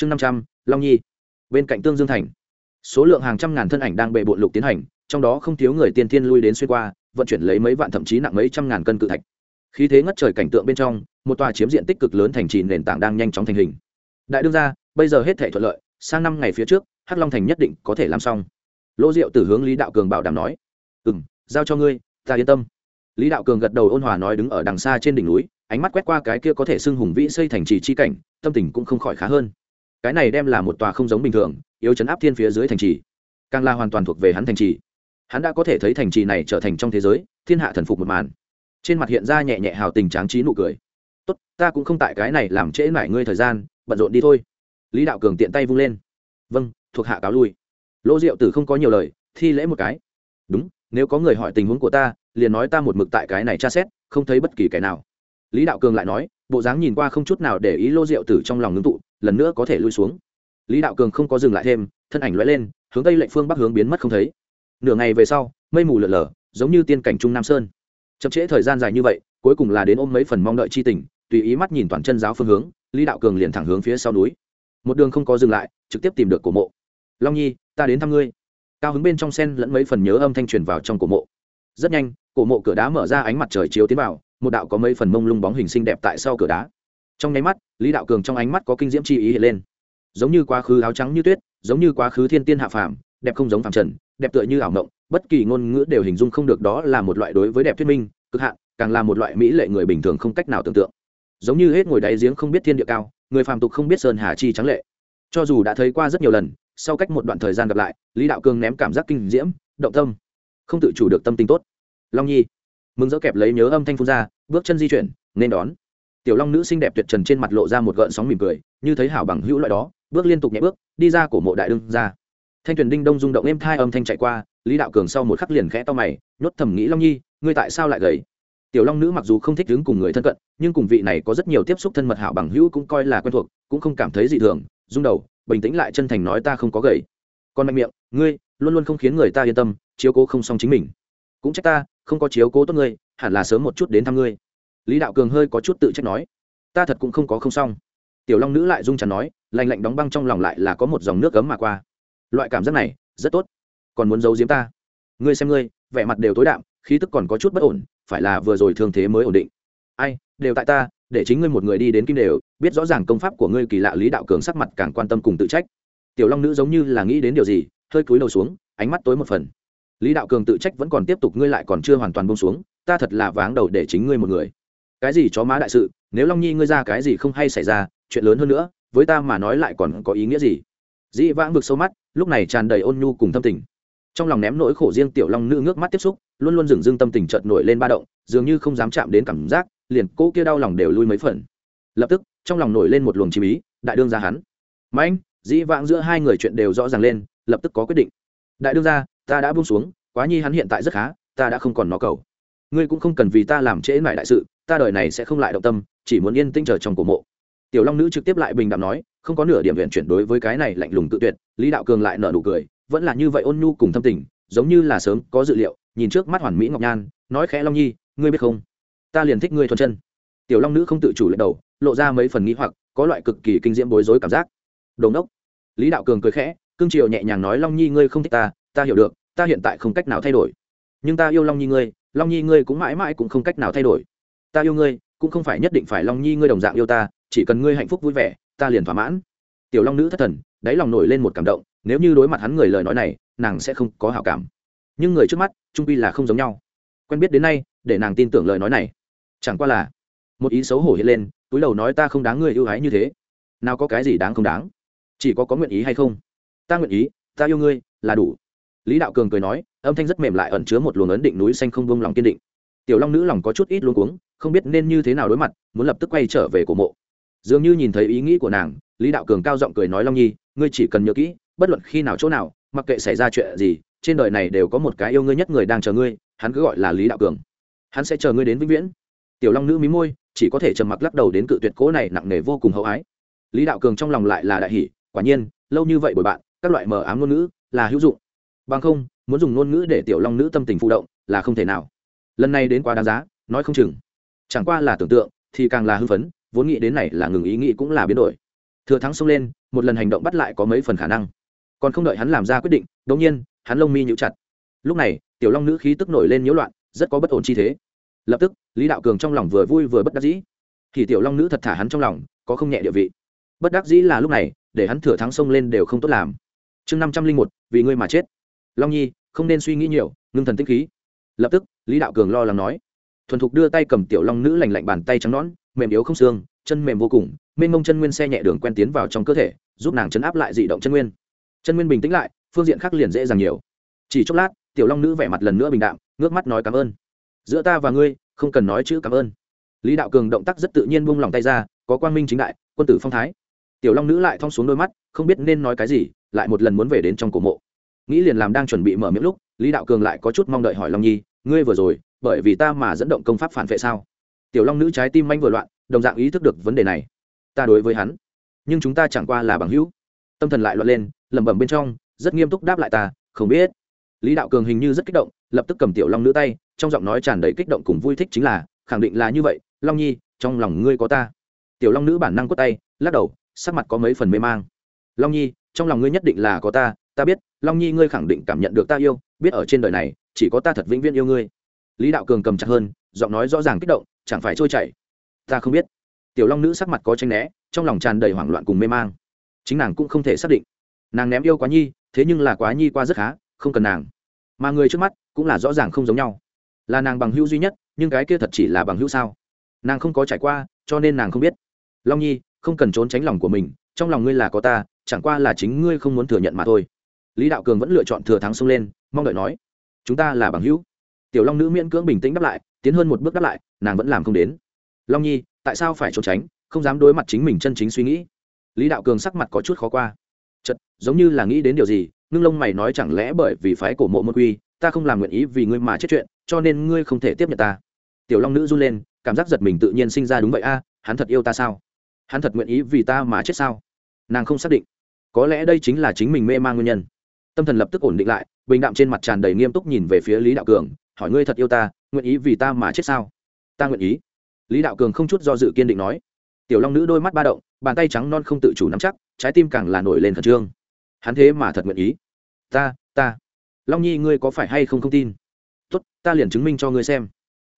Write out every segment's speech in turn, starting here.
chương năm trăm, long nhi. Bên cạnh tương dương thành, số lượng hàng trăm ngàn thân ảnh đang bệ bộn lục tiến hành, trong đó không thiếu người tiên tiên lui đến xuyên qua, vận chuyển lấy mấy vạn thậm chí nặng mấy trăm ngàn cân cự thạch. Khí thế ngất trời cảnh tượng bên trong, một tòa chiếm diện tích cực lớn thành trì nền tảng đang nhanh chóng thành hình. Đại đương ra bây giờ hết thể thuận lợi, sang năm ngày phía trước, hắc long thành nhất định có thể làm xong. Lỗ diệu từ hướng lý đạo cường bảo đảm nói ừ m giao cho ngươi, ta yên tâm. Lý đạo cường gật đầu ôn hòa nói đứng ở đằng xa trên đỉnh núi, ánh mắt quét qua cái kia có thể xưng hùng vĩ xây thành trì chi cảnh, tâm tình cũng không khỏi khá hơn cái này đem là một tòa không giống bình thường, yếu chấn áp thiên phía dưới thành trì. Càng là hoàn toàn thuộc về hắn thành trì. Hắn đã có thể thấy thành trì này trở thành trong thế giới, thiên hạ thần phục một màn. Trên mặt hiện ra nhẹ nhẹ hào tình tráng trí nụ cười. Tốt, ta cũng không tại cái này làm trễ mải ngươi thời gian, bận rộn đi thôi. Lý đạo cường tiện tay vung lên. Vâng thuộc hạ cáo lui. Lỗ diệu tử không có nhiều lời, thi lễ một cái. Đúng, nếu có người hỏi tình huống của ta, liền nói ta một mực tại cái này tra xét, không thấy bất kỳ kẻ nào lý đạo cường lại nói, bộ dáng nhìn qua không chút nào để ý lô diệu tử trong lòng ngưng tụ, lần nữa có thể lui xuống. Lý đạo cường không có dừng lại thêm, thân ảnh lóe lên, hướng tây lệnh phương bắc hướng biến mất không thấy. Nửa ngày về sau, mây mù lợn lờ giống như tiên cảnh trung nam sơn. Chậm trễ thời gian dài như vậy, cuối cùng là đến ôm mấy phần mong đợi chi tình, tùy ý mắt nhìn toàn chân giáo phương hướng, lý đạo cường liền thẳng hướng phía sau núi. Một đường không có dừng lại, trực tiếp tìm được cổ mộ. Long nhi, ta đến thăm ngươi. Cao hứng bên trong sen lẫn mấy phần nhớ âm thanh truyền vào trong cổ mộ. Rất nhanh, cổ mộ cửa đá mở ra ánh mặt trời chiếu tiến vào một đạo có mấy phần mông lung bóng hình xinh đẹp tại sau cửa đá. Trong nháy mắt, lý đạo cường trong ánh mắt có kinh diễm chi ý hiện lên. Giống như quá khứ áo trắng như tuyết, giống như quá khứ thiên tiên hạ phàm, đẹp không giống phàm trần, đẹp tựa như ảo mộng, bất kỳ ngôn ngữ đều hình dung không được đó là một loại đối với đẹp thuyết minh, cực hạn, càng là một loại mỹ lệ người bình thường không cách nào tưởng tượng. Giống như hết ngồi đáy giếng không biết thiên địa cao, người phàm tục không biết sơn hà chi trắng lệ. Cho dù đã thấy qua rất nhiều lần, sau cách một đoạn thời gian gặp lại, lý đạo cường ném cảm giác kinh diễm, động tâm, không tự chủ được tâm tình tốt. Long nhi mừng dỡ kẹp lấy nhớ âm thanh phun ra, bước chân di chuyển, nên đón. Tiểu long nữ xinh đẹp tuyệt trần trên mặt lộ ra một gợn sóng mỉm cười, như thấy hảo bằng hữu loại đó, bước liên tục nhẹ bước, đi ra cổ mộ đại đương ra thanh tuyền đinh đông rung động êm thai âm thanh chạy qua, lý đạo cường sau một khắc liền khẽ to mày, nhốt thầm nghĩ long nhi, ngươi tại sao lại gầy? Tiểu long nữ mặc dù không thích đứng cùng người thân cận, nhưng cùng vị này có rất nhiều tiếp xúc thân mật hảo bằng hữu cũng coi là quen thuộc, cũng không cảm thấy gì thường, rung đầu, bình tĩnh lại chân thành nói ta không có gầy. Còn mạnh miệng, ngươi, luôn luôn không khiến người ta yên tâm, chiếu cố không xong chính mình cũng trách ta, không có chiếu cố tốt ngươi, hẳn là sớm một chút đến thăm ngươi. Lý đạo cường hơi có chút tự trách nói. Ta thật cũng không có không xong. Tiểu long nữ lại dung chắn nói lành lạnh đóng băng trong lòng lại là có một dòng nước cấm mà qua. Loại cảm giác này, rất tốt. Còn muốn giấu giếm ta? Ngươi xem ngươi, vẻ mặt đều tối đạm, khí tức còn có chút bất ổn, phải là vừa rồi thương thế mới ổn định. Ai, đều tại ta, để chính ngươi một người đi đến kim đều, biết rõ ràng công pháp của ngươi kỳ lạ lý đạo cường sắc mặt càng quan tâm cùng tự trách. Tiểu long nữ giống như là nghĩ đến điều gì, hơi cúi đầu xuống, ánh mắt tối một phần lý đạo cường tự trách vẫn còn tiếp tục ngươi lại còn chưa hoàn toàn bông xuống, ta thật là váng đầu để chính ngươi một người. Cái gì chó má đại sự, nếu long nhi ngươi ra cái gì không hay xảy ra, chuyện lớn hơn nữa, với ta mà nói lại còn có ý nghĩa gì? Dĩ vãng vực sâu mắt, lúc này tràn đầy ôn nhu cùng tâm tình. Trong lòng ném nỗi khổ riêng tiểu long nữ ngước mắt tiếp xúc, luôn luôn dừng dưng tâm tình chợt nổi lên ba động, dường như không dám chạm đến cảm giác, liền cô kia đau lòng đều lui mấy phần. Lập tức, trong lòng nổi lên một luồng chi ý, đại đương ra hắn. Mạnh anh dĩ vãng giữa hai người chuyện đều rõ ràng lên, lập tức có quyết định. Đại đương ra ta đã buông xuống, quá nhi hắn hiện tại rất khá, ta đã không còn nó cầu. Ngươi cũng không cần vì ta làm trễ mải đại sự, ta đời này sẽ không lại động tâm, chỉ muốn yên tĩnh chờ trong cổ mộ. Tiểu long nữ trực tiếp lại bình đạm nói, không có nửa điểm viện chuyển đối với cái này lạnh lùng tự tuyệt, lý đạo cường lại nở nụ cười, vẫn là như vậy ôn nhu cùng thâm tình, giống như là sớm có dự liệu, nhìn trước mắt hoàn mỹ ngọc nhan, nói khẽ long nhi, ngươi biết không? Ta liền thích ngươi thuần chân. Tiểu long nữ không tự chủ lệ đầu, lộ ra mấy phần nghĩ hoặc, có loại cực kỳ kinh diễm bối rối cảm giác. Đồn đốc lý đạo cường cười khẽ, cương triều nhẹ nhàng nói, long nhi, ngươi không thích ta ta hiểu được, ta hiện tại không cách nào thay đổi. Nhưng ta yêu long nhi ngươi, long nhi ngươi cũng mãi mãi cũng không cách nào thay đổi. Ta yêu ngươi, cũng không phải nhất định phải long nhi ngươi đồng dạng yêu ta, chỉ cần ngươi hạnh phúc vui vẻ, ta liền thỏa mãn. Tiểu long nữ thất thần, đáy lòng nổi lên một cảm động, nếu như đối mặt hắn người lời nói này, nàng sẽ không có hảo cảm. Nhưng người trước mắt, trung pi là không giống nhau. Quen biết đến nay, để nàng tin tưởng lời nói này. Chẳng qua là, một ý xấu hổ hiện lên, túi đầu nói ta không đáng người yêu ái như thế. Nào có cái gì đáng không đáng? Chỉ có có nguyện ý hay không? Ta nguyện ý, ta yêu ngươi, là đủ lý đạo cường cười nói, âm thanh rất mềm lại ẩn chứa một luồng ấn định núi xanh không bông lòng kiên định. Tiểu long nữ lòng có chút ít luôn cuống, không biết nên như thế nào đối mặt, muốn lập tức quay trở về cổ mộ. Dường như nhìn thấy ý nghĩ của nàng, lý đạo cường cao giọng cười nói, long nhi, ngươi chỉ cần nhớ kỹ, bất luận khi nào chỗ nào, mặc kệ xảy ra chuyện gì, trên đời này đều có một cái yêu ngươi nhất người đang chờ ngươi, hắn cứ gọi là lý đạo cường. Hắn sẽ chờ ngươi đến vĩnh viễn. Tiểu long nữ mí môi, chỉ có thể trầm mặc lắc đầu đến cự tuyệt cố này nặng nề vô cùng hậu ái. Lý đạo cường trong lòng lại là đại hỷ quả nhiên, lâu như vậy bồi bạn, các loại mờ ám ngôn ngữ là hữu dụng bằng không, muốn dùng ngôn ngữ để tiểu long nữ tâm tình phụ động là không thể nào. Lần này đến quá đáng giá, nói không chừng. Chẳng qua là tưởng tượng, thì càng là hư phấn, vốn nghĩ đến này là ngừng ý nghĩ cũng là biến đổi. Thừa thắng xông lên, một lần hành động bắt lại có mấy phần khả năng. Còn không đợi hắn làm ra quyết định, đột nhiên, hắn lông mi nhũ chặt. Lúc này, tiểu long nữ khí tức nổi lên nhiễu loạn, rất có bất ổn chi thế. Lập tức, lý đạo cường trong lòng vừa vui vừa bất đắc dĩ. Thì tiểu long nữ thật thả hắn trong lòng, có không nhẹ địa vị. Bất đắc dĩ là lúc này, để hắn thừa thắng xông lên đều không tốt làm. Chương năm trăm linh một, vì ngươi mà chết long nhi, không nên suy nghĩ nhiều, ngưng thần tích khí. Lập tức, lý đạo cường lo lắng nói. Thuần thục đưa tay cầm tiểu long nữ lành lạnh bàn tay trắng nón mềm yếu không xương, chân mềm vô cùng, mênh mông chân nguyên xe nhẹ đường quen tiến vào trong cơ thể, giúp nàng chấn áp lại dị động chân nguyên. Chân nguyên bình tĩnh lại, phương diện khác liền dễ dàng nhiều. Chỉ chốc lát, tiểu long nữ vẻ mặt lần nữa bình đạm, ngước mắt nói cảm ơn. Giữa ta và ngươi, không cần nói chữ cảm ơn. Lý đạo cường động tác rất tự nhiên buông lòng tay ra, có quang minh chính đại, quân tử phong thái. Tiểu long nữ lại thong xuống đôi mắt, không biết nên nói cái gì, lại một lần muốn về đến trong cổ mộ nghĩ liền làm đang chuẩn bị mở miệng lúc, lý đạo cường lại có chút mong đợi hỏi long nhi, ngươi vừa rồi, bởi vì ta mà dẫn động công pháp phản vệ sao? Tiểu long nữ trái tim manh vừa loạn, đồng dạng ý thức được vấn đề này. Ta đối với hắn, nhưng chúng ta chẳng qua là bằng hữu. Tâm thần lại loạn lên, lẩm bẩm bên trong, rất nghiêm túc đáp lại ta, không biết. Lý đạo cường hình như rất kích động, lập tức cầm tiểu long nữ tay, trong giọng nói tràn đầy kích động cùng vui thích chính là, khẳng định là như vậy, long nhi, trong lòng ngươi có ta. Tiểu long nữ bản năng quất tay, lắc đầu, sắc mặt có mấy phần mê mang. Long nhi, trong lòng ngươi nhất định là có ta ta biết, long nhi ngươi khẳng định cảm nhận được ta yêu, biết ở trên đời này, chỉ có ta thật vĩnh viễn yêu ngươi. Lý đạo cường cầm chặt hơn, giọng nói rõ ràng kích động, chẳng phải trôi chảy. Ta không biết. Tiểu long nữ sắc mặt có tranh né, trong lòng tràn đầy hoảng loạn cùng mê mang. Chính nàng cũng không thể xác định. Nàng ném yêu quá nhi, thế nhưng là quá nhi qua rất khá, không cần nàng. Mà người trước mắt cũng là rõ ràng không giống nhau. Là nàng bằng hữu duy nhất, nhưng cái kia thật chỉ là bằng hữu sao? Nàng không có trải qua, cho nên nàng không biết. Long nhi, không cần trốn tránh lòng của mình, trong lòng ngươi là có ta, chẳng qua là chính ngươi không muốn thừa nhận mà thôi lý đạo cường vẫn lựa chọn thừa thắng xông lên, mong đợi nói, chúng ta là bằng hữu. Tiểu long nữ miễn cưỡng bình tĩnh đáp lại, tiến hơn một bước đáp lại, nàng vẫn làm không đến. Long nhi, tại sao phải trốn tránh, không dám đối mặt chính mình chân chính suy nghĩ? Lý đạo cường sắc mặt có chút khó qua. Chật giống như là nghĩ đến điều gì, ngưng lông mày nói chẳng lẽ bởi vì phái cổ mộ môn quy, ta không làm nguyện ý vì ngươi mà chết chuyện, cho nên ngươi không thể tiếp nhận ta. Tiểu long nữ run lên, cảm giác giật mình tự nhiên sinh ra đúng vậy a, hắn thật yêu ta sao? Hắn thật nguyện ý vì ta mà chết sao? Nàng không xác định. Có lẽ đây chính là chính mình mê man nguyên nhân tâm thần lập tức ổn định lại, bình đạm trên mặt tràn đầy nghiêm túc nhìn về phía lý đạo cường, hỏi ngươi thật yêu ta, nguyện ý vì ta mà chết sao? Ta nguyện ý. Lý đạo cường không chút do dự kiên định nói. Tiểu long nữ đôi mắt ba động, bàn tay trắng non không tự chủ nắm chắc, trái tim càng là nổi lên khẩn trương. Hắn thế mà thật nguyện ý. Ta ta. Long nhi ngươi có phải hay không không tin? Tốt, ta liền chứng minh cho ngươi xem.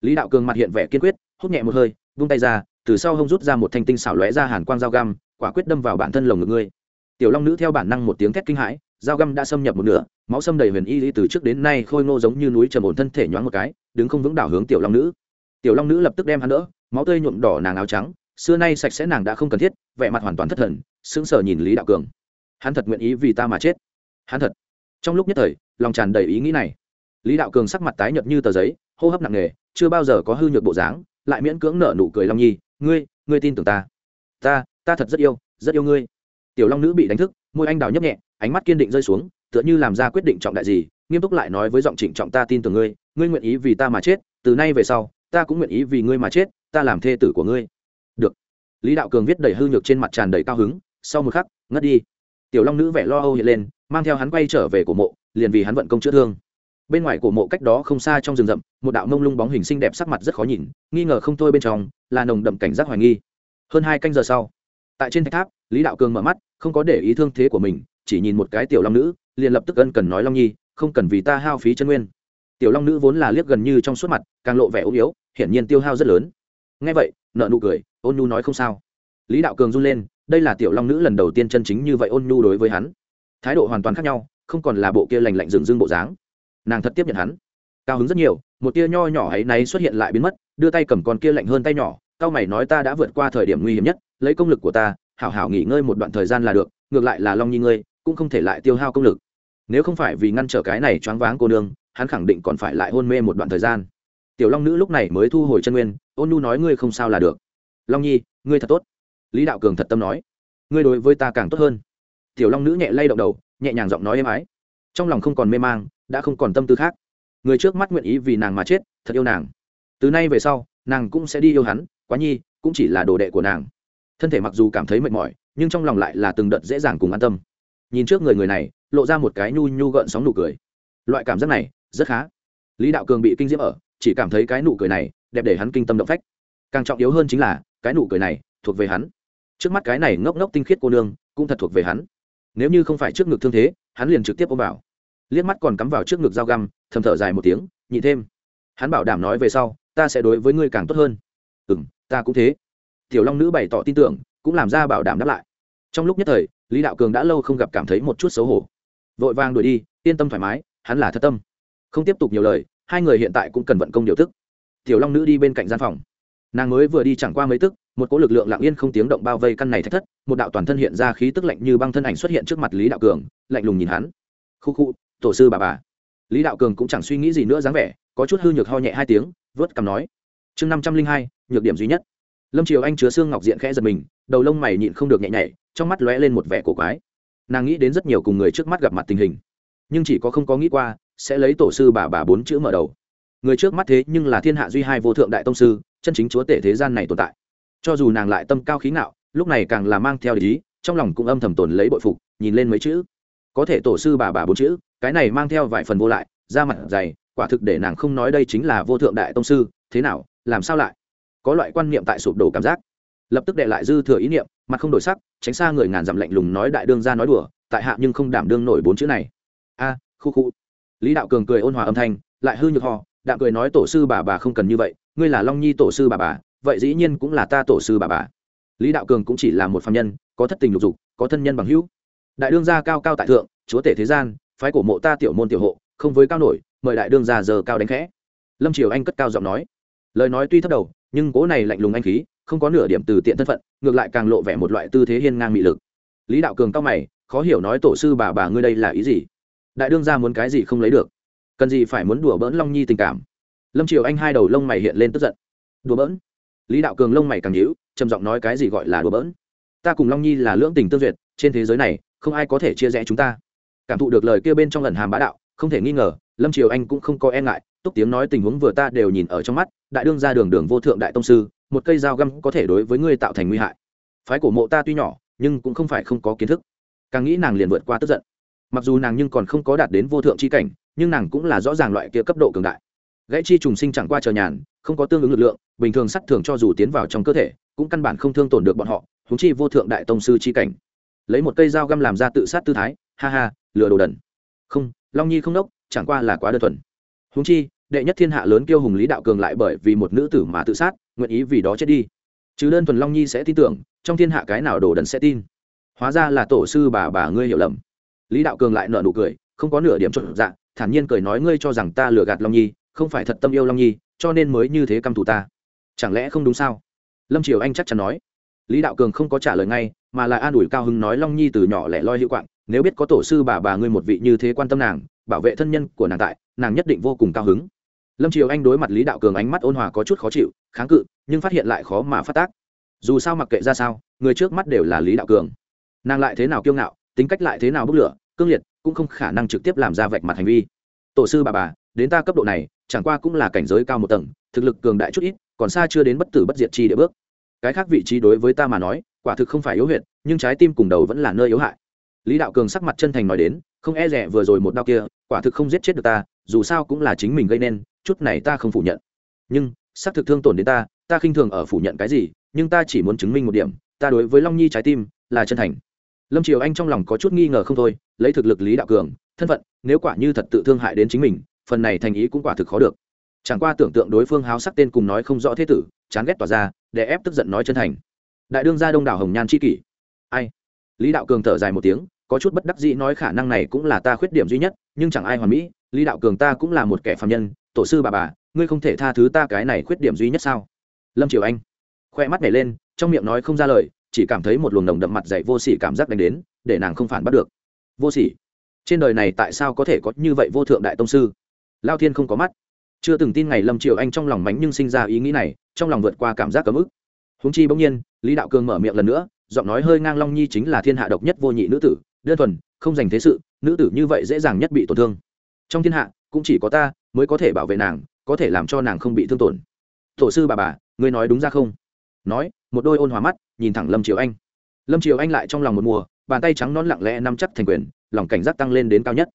Lý đạo cường mặt hiện vẻ kiên quyết, hút nhẹ một hơi, vung tay ra, từ sau hông rút ra một thanh tinh xảo lóe ra hàn quang dao găm, quả quyết đâm vào bản thân lồng ngực ngươi. Tiểu long nữ theo bản năng một tiếng thét kinh hãi dao găm đã xâm nhập một nửa, máu xâm đầy huyền y lý từ trước đến nay khôi ngô giống như núi trầm ổn thân thể nhoáng một cái, đứng không vững đảo hướng tiểu long nữ. Tiểu long nữ lập tức đem hắn đỡ, máu tươi nhuộm đỏ nàng áo trắng, xưa nay sạch sẽ nàng đã không cần thiết, vẻ mặt hoàn toàn thất thần, sững sờ nhìn lý đạo cường. Hắn thật nguyện ý vì ta mà chết. Hắn thật. Trong lúc nhất thời, lòng tràn đầy ý nghĩ này. Lý đạo cường sắc mặt tái nhợt như tờ giấy, hô hấp nặng nề, chưa bao giờ có hư nhược bộ dáng, lại miễn cưỡng nở nụ cười long nhi, ngươi ngươi tin tưởng ta. Ta ta thật rất yêu rất yêu ngươi tiểu long nữ bị đánh thức, môi anh đào nhấp nhẹ, ánh mắt kiên định rơi xuống, tựa như làm ra quyết định trọng đại gì, nghiêm túc lại nói với giọng trịnh trọng ta tin tưởng ngươi ngươi nguyện ý vì ta mà chết, từ nay về sau, ta cũng nguyện ý vì ngươi mà chết, ta làm thê tử của ngươi. Được. Lý đạo cường viết đầy hư nhược trên mặt tràn đầy cao hứng, sau một khắc, ngất đi. Tiểu long nữ vẻ lo âu hiện lên, mang theo hắn quay trở về cổ mộ, liền vì hắn vận công chữa thương. Bên ngoài cổ mộ cách đó không xa trong rừng rậm, một đạo mông lung bóng hình xinh đẹp sắc mặt rất khó nhìn, nghi ngờ không thôi bên trong, là nồng đậm cảnh giác hoài nghi. Hơn hai canh giờ sau tại trên thạch tháp, lý đạo cường mở mắt, không có để ý thương thế của mình, chỉ nhìn một cái tiểu long nữ, liền lập tức ân cần nói, long nhi, không cần vì ta hao phí chân nguyên. Tiểu long nữ vốn là liếc gần như trong suốt mặt, càng lộ vẻ ốm yếu, hiển nhiên tiêu hao rất lớn. Ngay vậy, nợ nụ cười, ôn nhu nói, không sao. Lý đạo cường run lên, đây là tiểu long nữ lần đầu tiên chân chính như vậy ôn nhu đối với hắn. Thái độ hoàn toàn khác nhau, không còn là bộ kia lành lạnh rừng dưng bộ dáng. Nàng thật tiếp nhận hắn. Cao hứng rất nhiều, một tia nho nhỏ ấy náy xuất hiện lại biến mất, đưa tay cầm con kia lạnh hơn tay nhỏ cao mày nói ta đã vượt qua thời điểm nguy hiểm nhất, lấy công lực của ta, hảo hảo nghỉ ngơi một đoạn thời gian là được, ngược lại là long nhi ngươi, cũng không thể lại tiêu hao công lực. Nếu không phải vì ngăn trở cái này choáng váng cô nương, hắn khẳng định còn phải lại hôn mê một đoạn thời gian. Tiểu long nữ lúc này mới thu hồi chân nguyên, ôn nu nói ngươi không sao là được. Long nhi, ngươi thật tốt. Lý đạo cường thật tâm nói. Ngươi đối với ta càng tốt hơn. Tiểu long nữ nhẹ lay động đầu, nhẹ nhàng giọng nói êm ái. Trong lòng không còn mê mang, đã không còn tâm tư khác. Người trước mắt nguyện ý vì nàng mà chết, thật yêu nàng. Từ nay về sau, nàng cũng sẽ đi yêu hắn quá nhi, cũng chỉ là đồ đệ của nàng. Thân thể mặc dù cảm thấy mệt mỏi, nhưng trong lòng lại là từng đợt dễ dàng cùng an tâm. Nhìn trước người người này, lộ ra một cái nhu nhu gợn sóng nụ cười. Loại cảm giác này, rất khá. Lý đạo cường bị kinh diễm ở, chỉ cảm thấy cái nụ cười này, đẹp để hắn kinh tâm động phách. Càng trọng yếu hơn chính là, cái nụ cười này, thuộc về hắn. Trước mắt cái này ngốc ngốc tinh khiết cô nương, cũng thật thuộc về hắn. Nếu như không phải trước ngực thương thế, hắn liền trực tiếp ôm vào. Liếc mắt còn cắm vào trước ngực dao găm, thầm thở dài một tiếng, nhị thêm. Hắn bảo đảm nói về sau, ta sẽ đối với ngươi càng tốt hơn ta cũng thế. Tiểu long nữ bày tỏ tin tưởng, cũng làm ra bảo đảm đáp lại. Trong lúc nhất thời, lý đạo cường đã lâu không gặp cảm thấy một chút xấu hổ. Vội vàng đuổi đi, yên tâm thoải mái, hắn là thất tâm. Không tiếp tục nhiều lời, hai người hiện tại cũng cần vận công điều tức. Tiểu long nữ đi bên cạnh gian phòng. Nàng mới vừa đi chẳng qua mấy tức, một cỗ lực lượng lặng yên không tiếng động bao vây căn này thách thất, một đạo toàn thân hiện ra khí tức lạnh như băng thân ảnh xuất hiện trước mặt lý đạo cường, lạnh lùng nhìn hắn. Khu khu, tổ sư bà bà. Lý đạo cường cũng chẳng suy nghĩ gì nữa dáng vẻ, có chút hư nhược ho nhẹ hai tiếng, vớt cằm nói. Chương năm trăm linh hai nhược điểm duy nhất. Lâm triều anh chứa xương ngọc diện khẽ giật mình đầu lông mày nhịn không được nhẹ nhảy trong mắt lóe lên một vẻ cổ quái. Nàng nghĩ đến rất nhiều cùng người trước mắt gặp mặt tình hình nhưng chỉ có không có nghĩ qua sẽ lấy tổ sư bà bà bốn chữ mở đầu. Người trước mắt thế nhưng là thiên hạ duy hai vô thượng đại tông sư chân chính chúa tể thế gian này tồn tại. Cho dù nàng lại tâm cao khí ngạo lúc này càng là mang theo lý, trong lòng cũng âm thầm tồn lấy bội phục nhìn lên mấy chữ. Có thể tổ sư bà bà bốn chữ cái này mang theo vài phần vô lại da mặt dày quả thực để nàng không nói đây chính là vô thượng đại tông sư thế nào làm sao lại? Có loại quan niệm tại sụp đổ cảm giác. Lập tức đệ lại dư thừa ý niệm, mặt không đổi sắc, tránh xa người ngàn dặm lạnh lùng nói đại đương ra nói đùa, tại hạ nhưng không đảm đương nổi bốn chữ này. A, khu khu. Lý đạo cường cười ôn hòa âm thanh, lại hư nhược họ đạm cười nói tổ sư bà bà không cần như vậy, ngươi là long nhi tổ sư bà bà, vậy dĩ nhiên cũng là ta tổ sư bà bà. Lý đạo cường cũng chỉ là một phạm nhân, có thất tình lục dục, có thân nhân bằng hữu. Đại đương gia cao cao tại thượng, chúa tể thế gian, phái cổ mộ ta tiểu môn tiểu hộ, không với cao nổi, mời đại đương gia giờ cao đánh khẽ. Lâm triều anh cất cao giọng nói. Lời nói tuy thấp đầu nhưng cố này lạnh lùng anh khí, không có nửa điểm từ tiện thân phận, ngược lại càng lộ vẻ một loại tư thế hiên ngang mị lực. Lý đạo cường cao mày, khó hiểu nói tổ sư bà bà ngươi đây là ý gì? Đại đương gia muốn cái gì không lấy được? Cần gì phải muốn đùa bỡn long nhi tình cảm? Lâm triều anh hai đầu lông mày hiện lên tức giận. Đùa bỡn? Lý đạo cường lông mày càng nhíu, trầm giọng nói cái gì gọi là đùa bỡn? Ta cùng long nhi là lưỡng tình tương duyệt, trên thế giới này, không ai có thể chia rẽ chúng ta. Cảm thụ được lời kia bên trong lần hàm bá đạo, không thể nghi ngờ lâm triều anh cũng không có e ngại, túc tiếng nói tình huống vừa ta đều nhìn ở trong mắt, đại đương ra đường đường vô thượng đại tông sư, một cây dao găm có thể đối với ngươi tạo thành nguy hại. Phái cổ mộ ta tuy nhỏ, nhưng cũng không phải không có kiến thức. Càng nghĩ nàng liền vượt qua tức giận. Mặc dù nàng nhưng còn không có đạt đến vô thượng c h i cảnh, nhưng nàng cũng là rõ ràng loại kia cấp độ cường đại. Gãy chi trùng sinh chẳng qua chờ nhàn, không có tương ứng lực lượng, bình thường sắt thường cho dù tiến vào trong cơ thể, cũng căn bản không thương tổn được bọn họ húng chi vô thượng đại tông sư c h i cảnh. Lấy một cây dao găm làm ra tự sát tư thái, ha ha, lừa đồ đần. Không long nhi không đốc, chẳng qua là quá đơn thuần. Húng chi, đệ nhất thiên hạ lớn kiêu hùng lý đạo cường lại bởi vì một nữ tử mà tự sát, nguyện ý vì đó chết đi. Chứ đơn thuần long nhi sẽ tin tưởng, trong thiên hạ cái nào đồ đần sẽ tin. Hóa ra là tổ sư bà bà ngươi hiểu lầm. Lý đạo cường lại nợ nụ cười, không có nửa điểm trộn dạ thản nhiên cười nói ngươi cho rằng ta lừa gạt long nhi, không phải thật tâm yêu long nhi, cho nên mới như thế căm thù ta. Chẳng lẽ không đúng sao? Lâm triều anh chắc chắn nói. Lý đạo cường không có trả lời ngay, mà lại an ủi cao hưng nói long nhi từ nhỏ lẻ loi hữu quạng nếu biết có tổ sư bà bà ngươi một vị như thế quan tâm nàng, bảo vệ thân nhân của nàng tại, nàng nhất định vô cùng cao hứng. Lâm triều anh đối mặt lý đạo cường ánh mắt ôn hòa có chút khó chịu, kháng cự, nhưng phát hiện lại khó mà phát tác. Dù sao mặc kệ ra sao, người trước mắt đều là lý đạo cường. Nàng lại thế nào kiêu ngạo, tính cách lại thế nào bốc lửa, cương liệt, cũng không khả năng trực tiếp làm ra vạch mặt hành vi. Tổ sư bà bà, đến ta cấp độ này, chẳng qua cũng là cảnh giới cao một tầng, thực lực cường đại chút ít, còn xa chưa đến bất tử bất diệt chi địa bước. Cái khác vị trí đối với ta mà nói, quả thực không phải yếu huyệt, nhưng trái tim cùng đầu vẫn là nơi yếu hại lý đạo cường sắc mặt chân thành nói đến, không e rẻ vừa rồi một đau kia, quả thực không giết chết được ta, dù sao cũng là chính mình gây nên, chút này ta không phủ nhận. Nhưng, xác thực thương tổn đến ta ta khinh thường ở phủ nhận cái gì, nhưng ta chỉ muốn chứng minh một điểm, ta đối với long nhi trái tim là chân thành. Lâm triều anh trong lòng có chút nghi ngờ không thôi, lấy thực lực lý đạo cường, thân phận, nếu quả như thật tự thương hại đến chính mình, phần này thành ý cũng quả thực khó được. Chẳng qua tưởng tượng đối phương háo sắc tên cùng nói không rõ thế tử, chán ghét tỏa ra để ép tức giận nói chân thành. Đại đương gia đông đảo hồng nhan c h i kỷ. Ai? Lý đạo cường thở dài một tiếng, có chút bất đắc dĩ nói khả năng này cũng là ta khuyết điểm duy nhất, nhưng chẳng ai hoàn mỹ. Lý đạo cường ta cũng là một kẻ phạm nhân, tổ sư bà bà, ngươi không thể tha thứ ta cái này khuyết điểm duy nhất sao? Lâm triều anh khoe mắt nhảy lên, trong miệng nói không ra lời, chỉ cảm thấy một luồng nồng đậm mặt dạy vô sỉ cảm giác đánh đến, để nàng không phản bắt được. Vô sỉ? Trên đời này tại sao có thể có như vậy vô thượng đại tông sư? Lao thiên không có mắt. Chưa từng tin ngày lâm triều anh trong lòng mánh nhưng sinh ra ý nghĩ này, trong lòng vượt qua cảm giác cấm ức. Húng chi bỗng nhiên, lý đạo cường mở miệng lần nữa giọng nói hơi ngang long nhi chính là thiên hạ độc nhất vô nhị nữ tử, đơn thuần, không dành thế sự, nữ tử như vậy dễ dàng nhất bị tổn thương. Trong thiên hạ, cũng chỉ có ta mới có thể bảo vệ nàng, có thể làm cho nàng không bị thương tổn. Tổ sư bà bà, ngươi nói đúng ra không? Nói, một đôi ôn hòa mắt, nhìn thẳng lâm triều anh. Lâm triều anh lại trong lòng một mùa, bàn tay trắng non lặng lẽ nắm chắc thành quyền, lòng cảnh giác tăng lên đến cao nhất.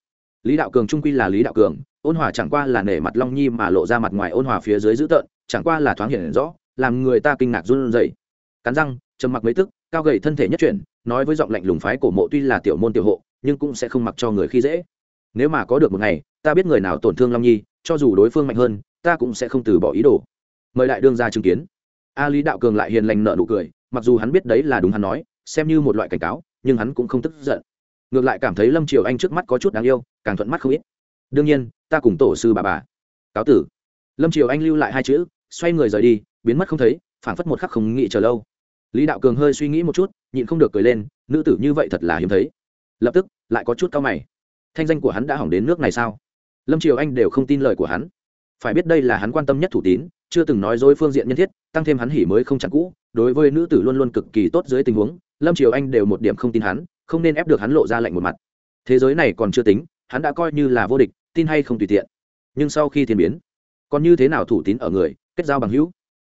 Lý đạo cường trung quy là lý đạo cường, ôn hòa chẳng qua là nể mặt long nhi mà lộ ra mặt ngoài ôn hòa phía dưới dữ tợn, chẳng qua là thoáng hiện rõ, làm người ta kinh ngạc run rẩy. Cắn răng trầm mặc mấy tức, cao gầy thân thể nhất chuyển, nói với giọng lạnh lùng phái cổ mộ tuy là tiểu môn tiểu hộ, nhưng cũng sẽ không mặc cho người khi dễ. Nếu mà có được một ngày, ta biết người nào tổn thương long nhi, cho dù đối phương mạnh hơn, ta cũng sẽ không từ bỏ ý đồ. Mời đại đương ra chứng kiến. A lý đạo cường lại hiền lành nợ nụ cười, mặc dù hắn biết đấy là đúng hắn nói, xem như một loại cảnh cáo, nhưng hắn cũng không tức giận. Ngược lại cảm thấy lâm triều anh trước mắt có chút đáng yêu, càng thuận mắt không ít. Đương nhiên, ta cùng tổ sư bà bà. Cáo tử. Lâm triều anh lưu lại hai chữ, xoay người rời đi, biến mất không thấy, phảng phất một khắc không nghĩ chờ lâu lý đạo cường hơi suy nghĩ một chút, nhịn không được cười lên, nữ tử như vậy thật là hiếm thấy. Lập tức, lại có chút cao mày. Thanh danh của hắn đã hỏng đến nước này sao? Lâm triều anh đều không tin lời của hắn. Phải biết đây là hắn quan tâm nhất thủ tín, chưa từng nói dối phương diện nhân thiết, tăng thêm hắn hỉ mới không chặn cũ, đối với nữ tử luôn luôn cực kỳ tốt dưới tình huống, lâm triều anh đều một điểm không tin hắn, không nên ép được hắn lộ ra lạnh một mặt. Thế giới này còn chưa tính, hắn đã coi như là vô địch, tin hay không tùy tiện. Nhưng sau khi thiên biến, còn như thế nào thủ tín ở người, kết giao bằng hữu?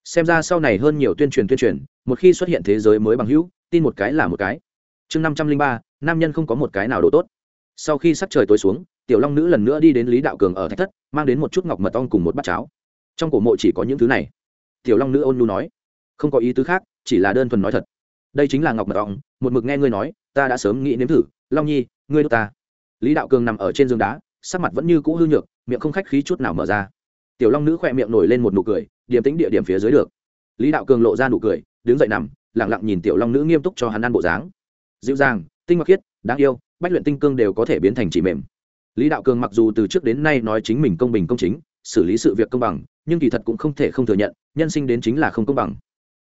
Xem ra sau này hơn nhiều tuyên truyền tuyên truyền, một khi xuất hiện thế giới mới bằng hữu, tin một cái là một cái. Chương năm trăm linh ba, nam nhân không có một cái nào độ tốt. Sau khi sắc trời tối xuống, tiểu long nữ lần nữa đi đến lý đạo cường ở thạch thất, mang đến một chút ngọc mật ong cùng một bát cháo. Trong cổ mộ chỉ có những thứ này. Tiểu long nữ ôn nhu nói, không có ý tứ khác, chỉ là đơn thuần nói thật. Đây chính là ngọc mật ong, một mực nghe ngươi nói, ta đã sớm nghĩ nếm thử. Long nhi, ngươi đ ta. Lý đạo cường nằm ở trên giường đá, sắc mặt vẫn như cũ hư nhược, miệng không khách khí chút nào mở ra tiểu long nữ khỏe miệng nổi lên một nụ cười điểm tính địa điểm phía dưới được. Lý đạo cường lộ ra nụ cười, đứng dậy nằm lẳng lặng nhìn tiểu long nữ nghiêm túc cho hắn ăn bộ dáng. Dịu dàng, tinh mặc khiết, đáng yêu, bách luyện tinh cương đều có thể biến thành chỉ mềm. Lý đạo cường mặc dù từ trước đến nay nói chính mình công bình công chính, xử lý sự việc công bằng, nhưng kỳ thật cũng không thể không thừa nhận, nhân sinh đến chính là không công bằng.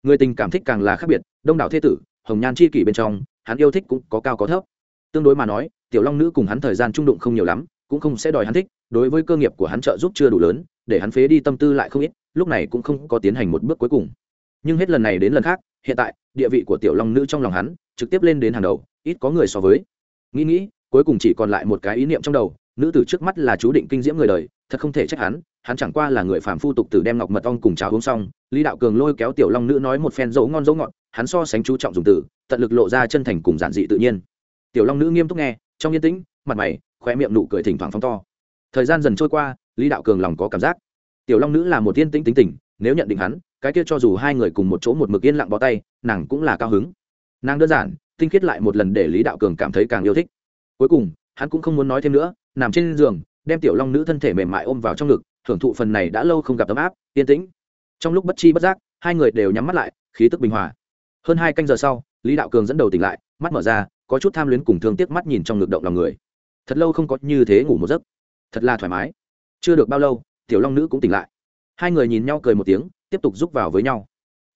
Người tình cảm thích càng là khác biệt, đông đảo thế tử, hồng nhan chi kỷ bên trong, hắn yêu thích cũng có cao có thấp. Tương đối mà nói, tiểu long nữ cùng hắn thời gian trung đụng không nhiều lắm, cũng không sẽ đòi hắn thích, đối với cơ nghiệp của hắn trợ giúp chưa đủ lớn để hắn phế đi tâm tư lại không ít, lúc này cũng không có tiến hành một bước cuối cùng. Nhưng hết lần này đến lần khác, hiện tại, địa vị của tiểu long nữ trong lòng hắn, trực tiếp lên đến hàng đầu, ít có người so với. Nghĩ nghĩ, cuối cùng chỉ còn lại một cái ý niệm trong đầu, nữ tử trước mắt là chú định kinh diễm người đời, thật không thể trách hắn hắn chẳng qua là người phàm phu tục tử đem ngọc mật ong cùng cháo uống xong, lý đạo cường lôi kéo tiểu long nữ nói một phen dấu ngon dấu ngọt, hắn so sánh chú trọng dùng từ, tận lực lộ ra chân thành cùng giản dị tự nhiên. Tiểu long nữ nghiêm túc nghe, trong yên tĩnh, mặt mày khoe miệng nụ cười thỉnh thoảng phóng to. Thời gian dần trôi qua lý đạo cường lòng có cảm giác. Tiểu long nữ là một tiên tĩnh tính tình, nếu nhận định hắn, cái kia cho dù hai người cùng một chỗ một mực yên lặng bó tay, nàng cũng là cao hứng. Nàng đơn giản, tinh khiết lại một lần để lý đạo cường cảm thấy càng yêu thích. Cuối cùng, hắn cũng không muốn nói thêm nữa, nằm trên giường, đem tiểu long nữ thân thể mềm mại ôm vào trong ngực, thưởng thụ phần này đã lâu không gặp ấm áp, yên tĩnh. Trong lúc bất chi bất giác, hai người đều nhắm mắt lại, khí tức bình hòa. Hơn hai canh giờ sau, lý đạo cường dẫn đầu tỉnh lại, mắt mở ra, có chút tham luyến cùng thương tiếc mắt nhìn trong ngực động lòng người. Thật lâu không có như thế ngủ một giấc. Thật là thoải mái chưa được bao lâu, tiểu long nữ cũng tỉnh lại. Hai người nhìn nhau cười một tiếng, tiếp tục giúp vào với nhau.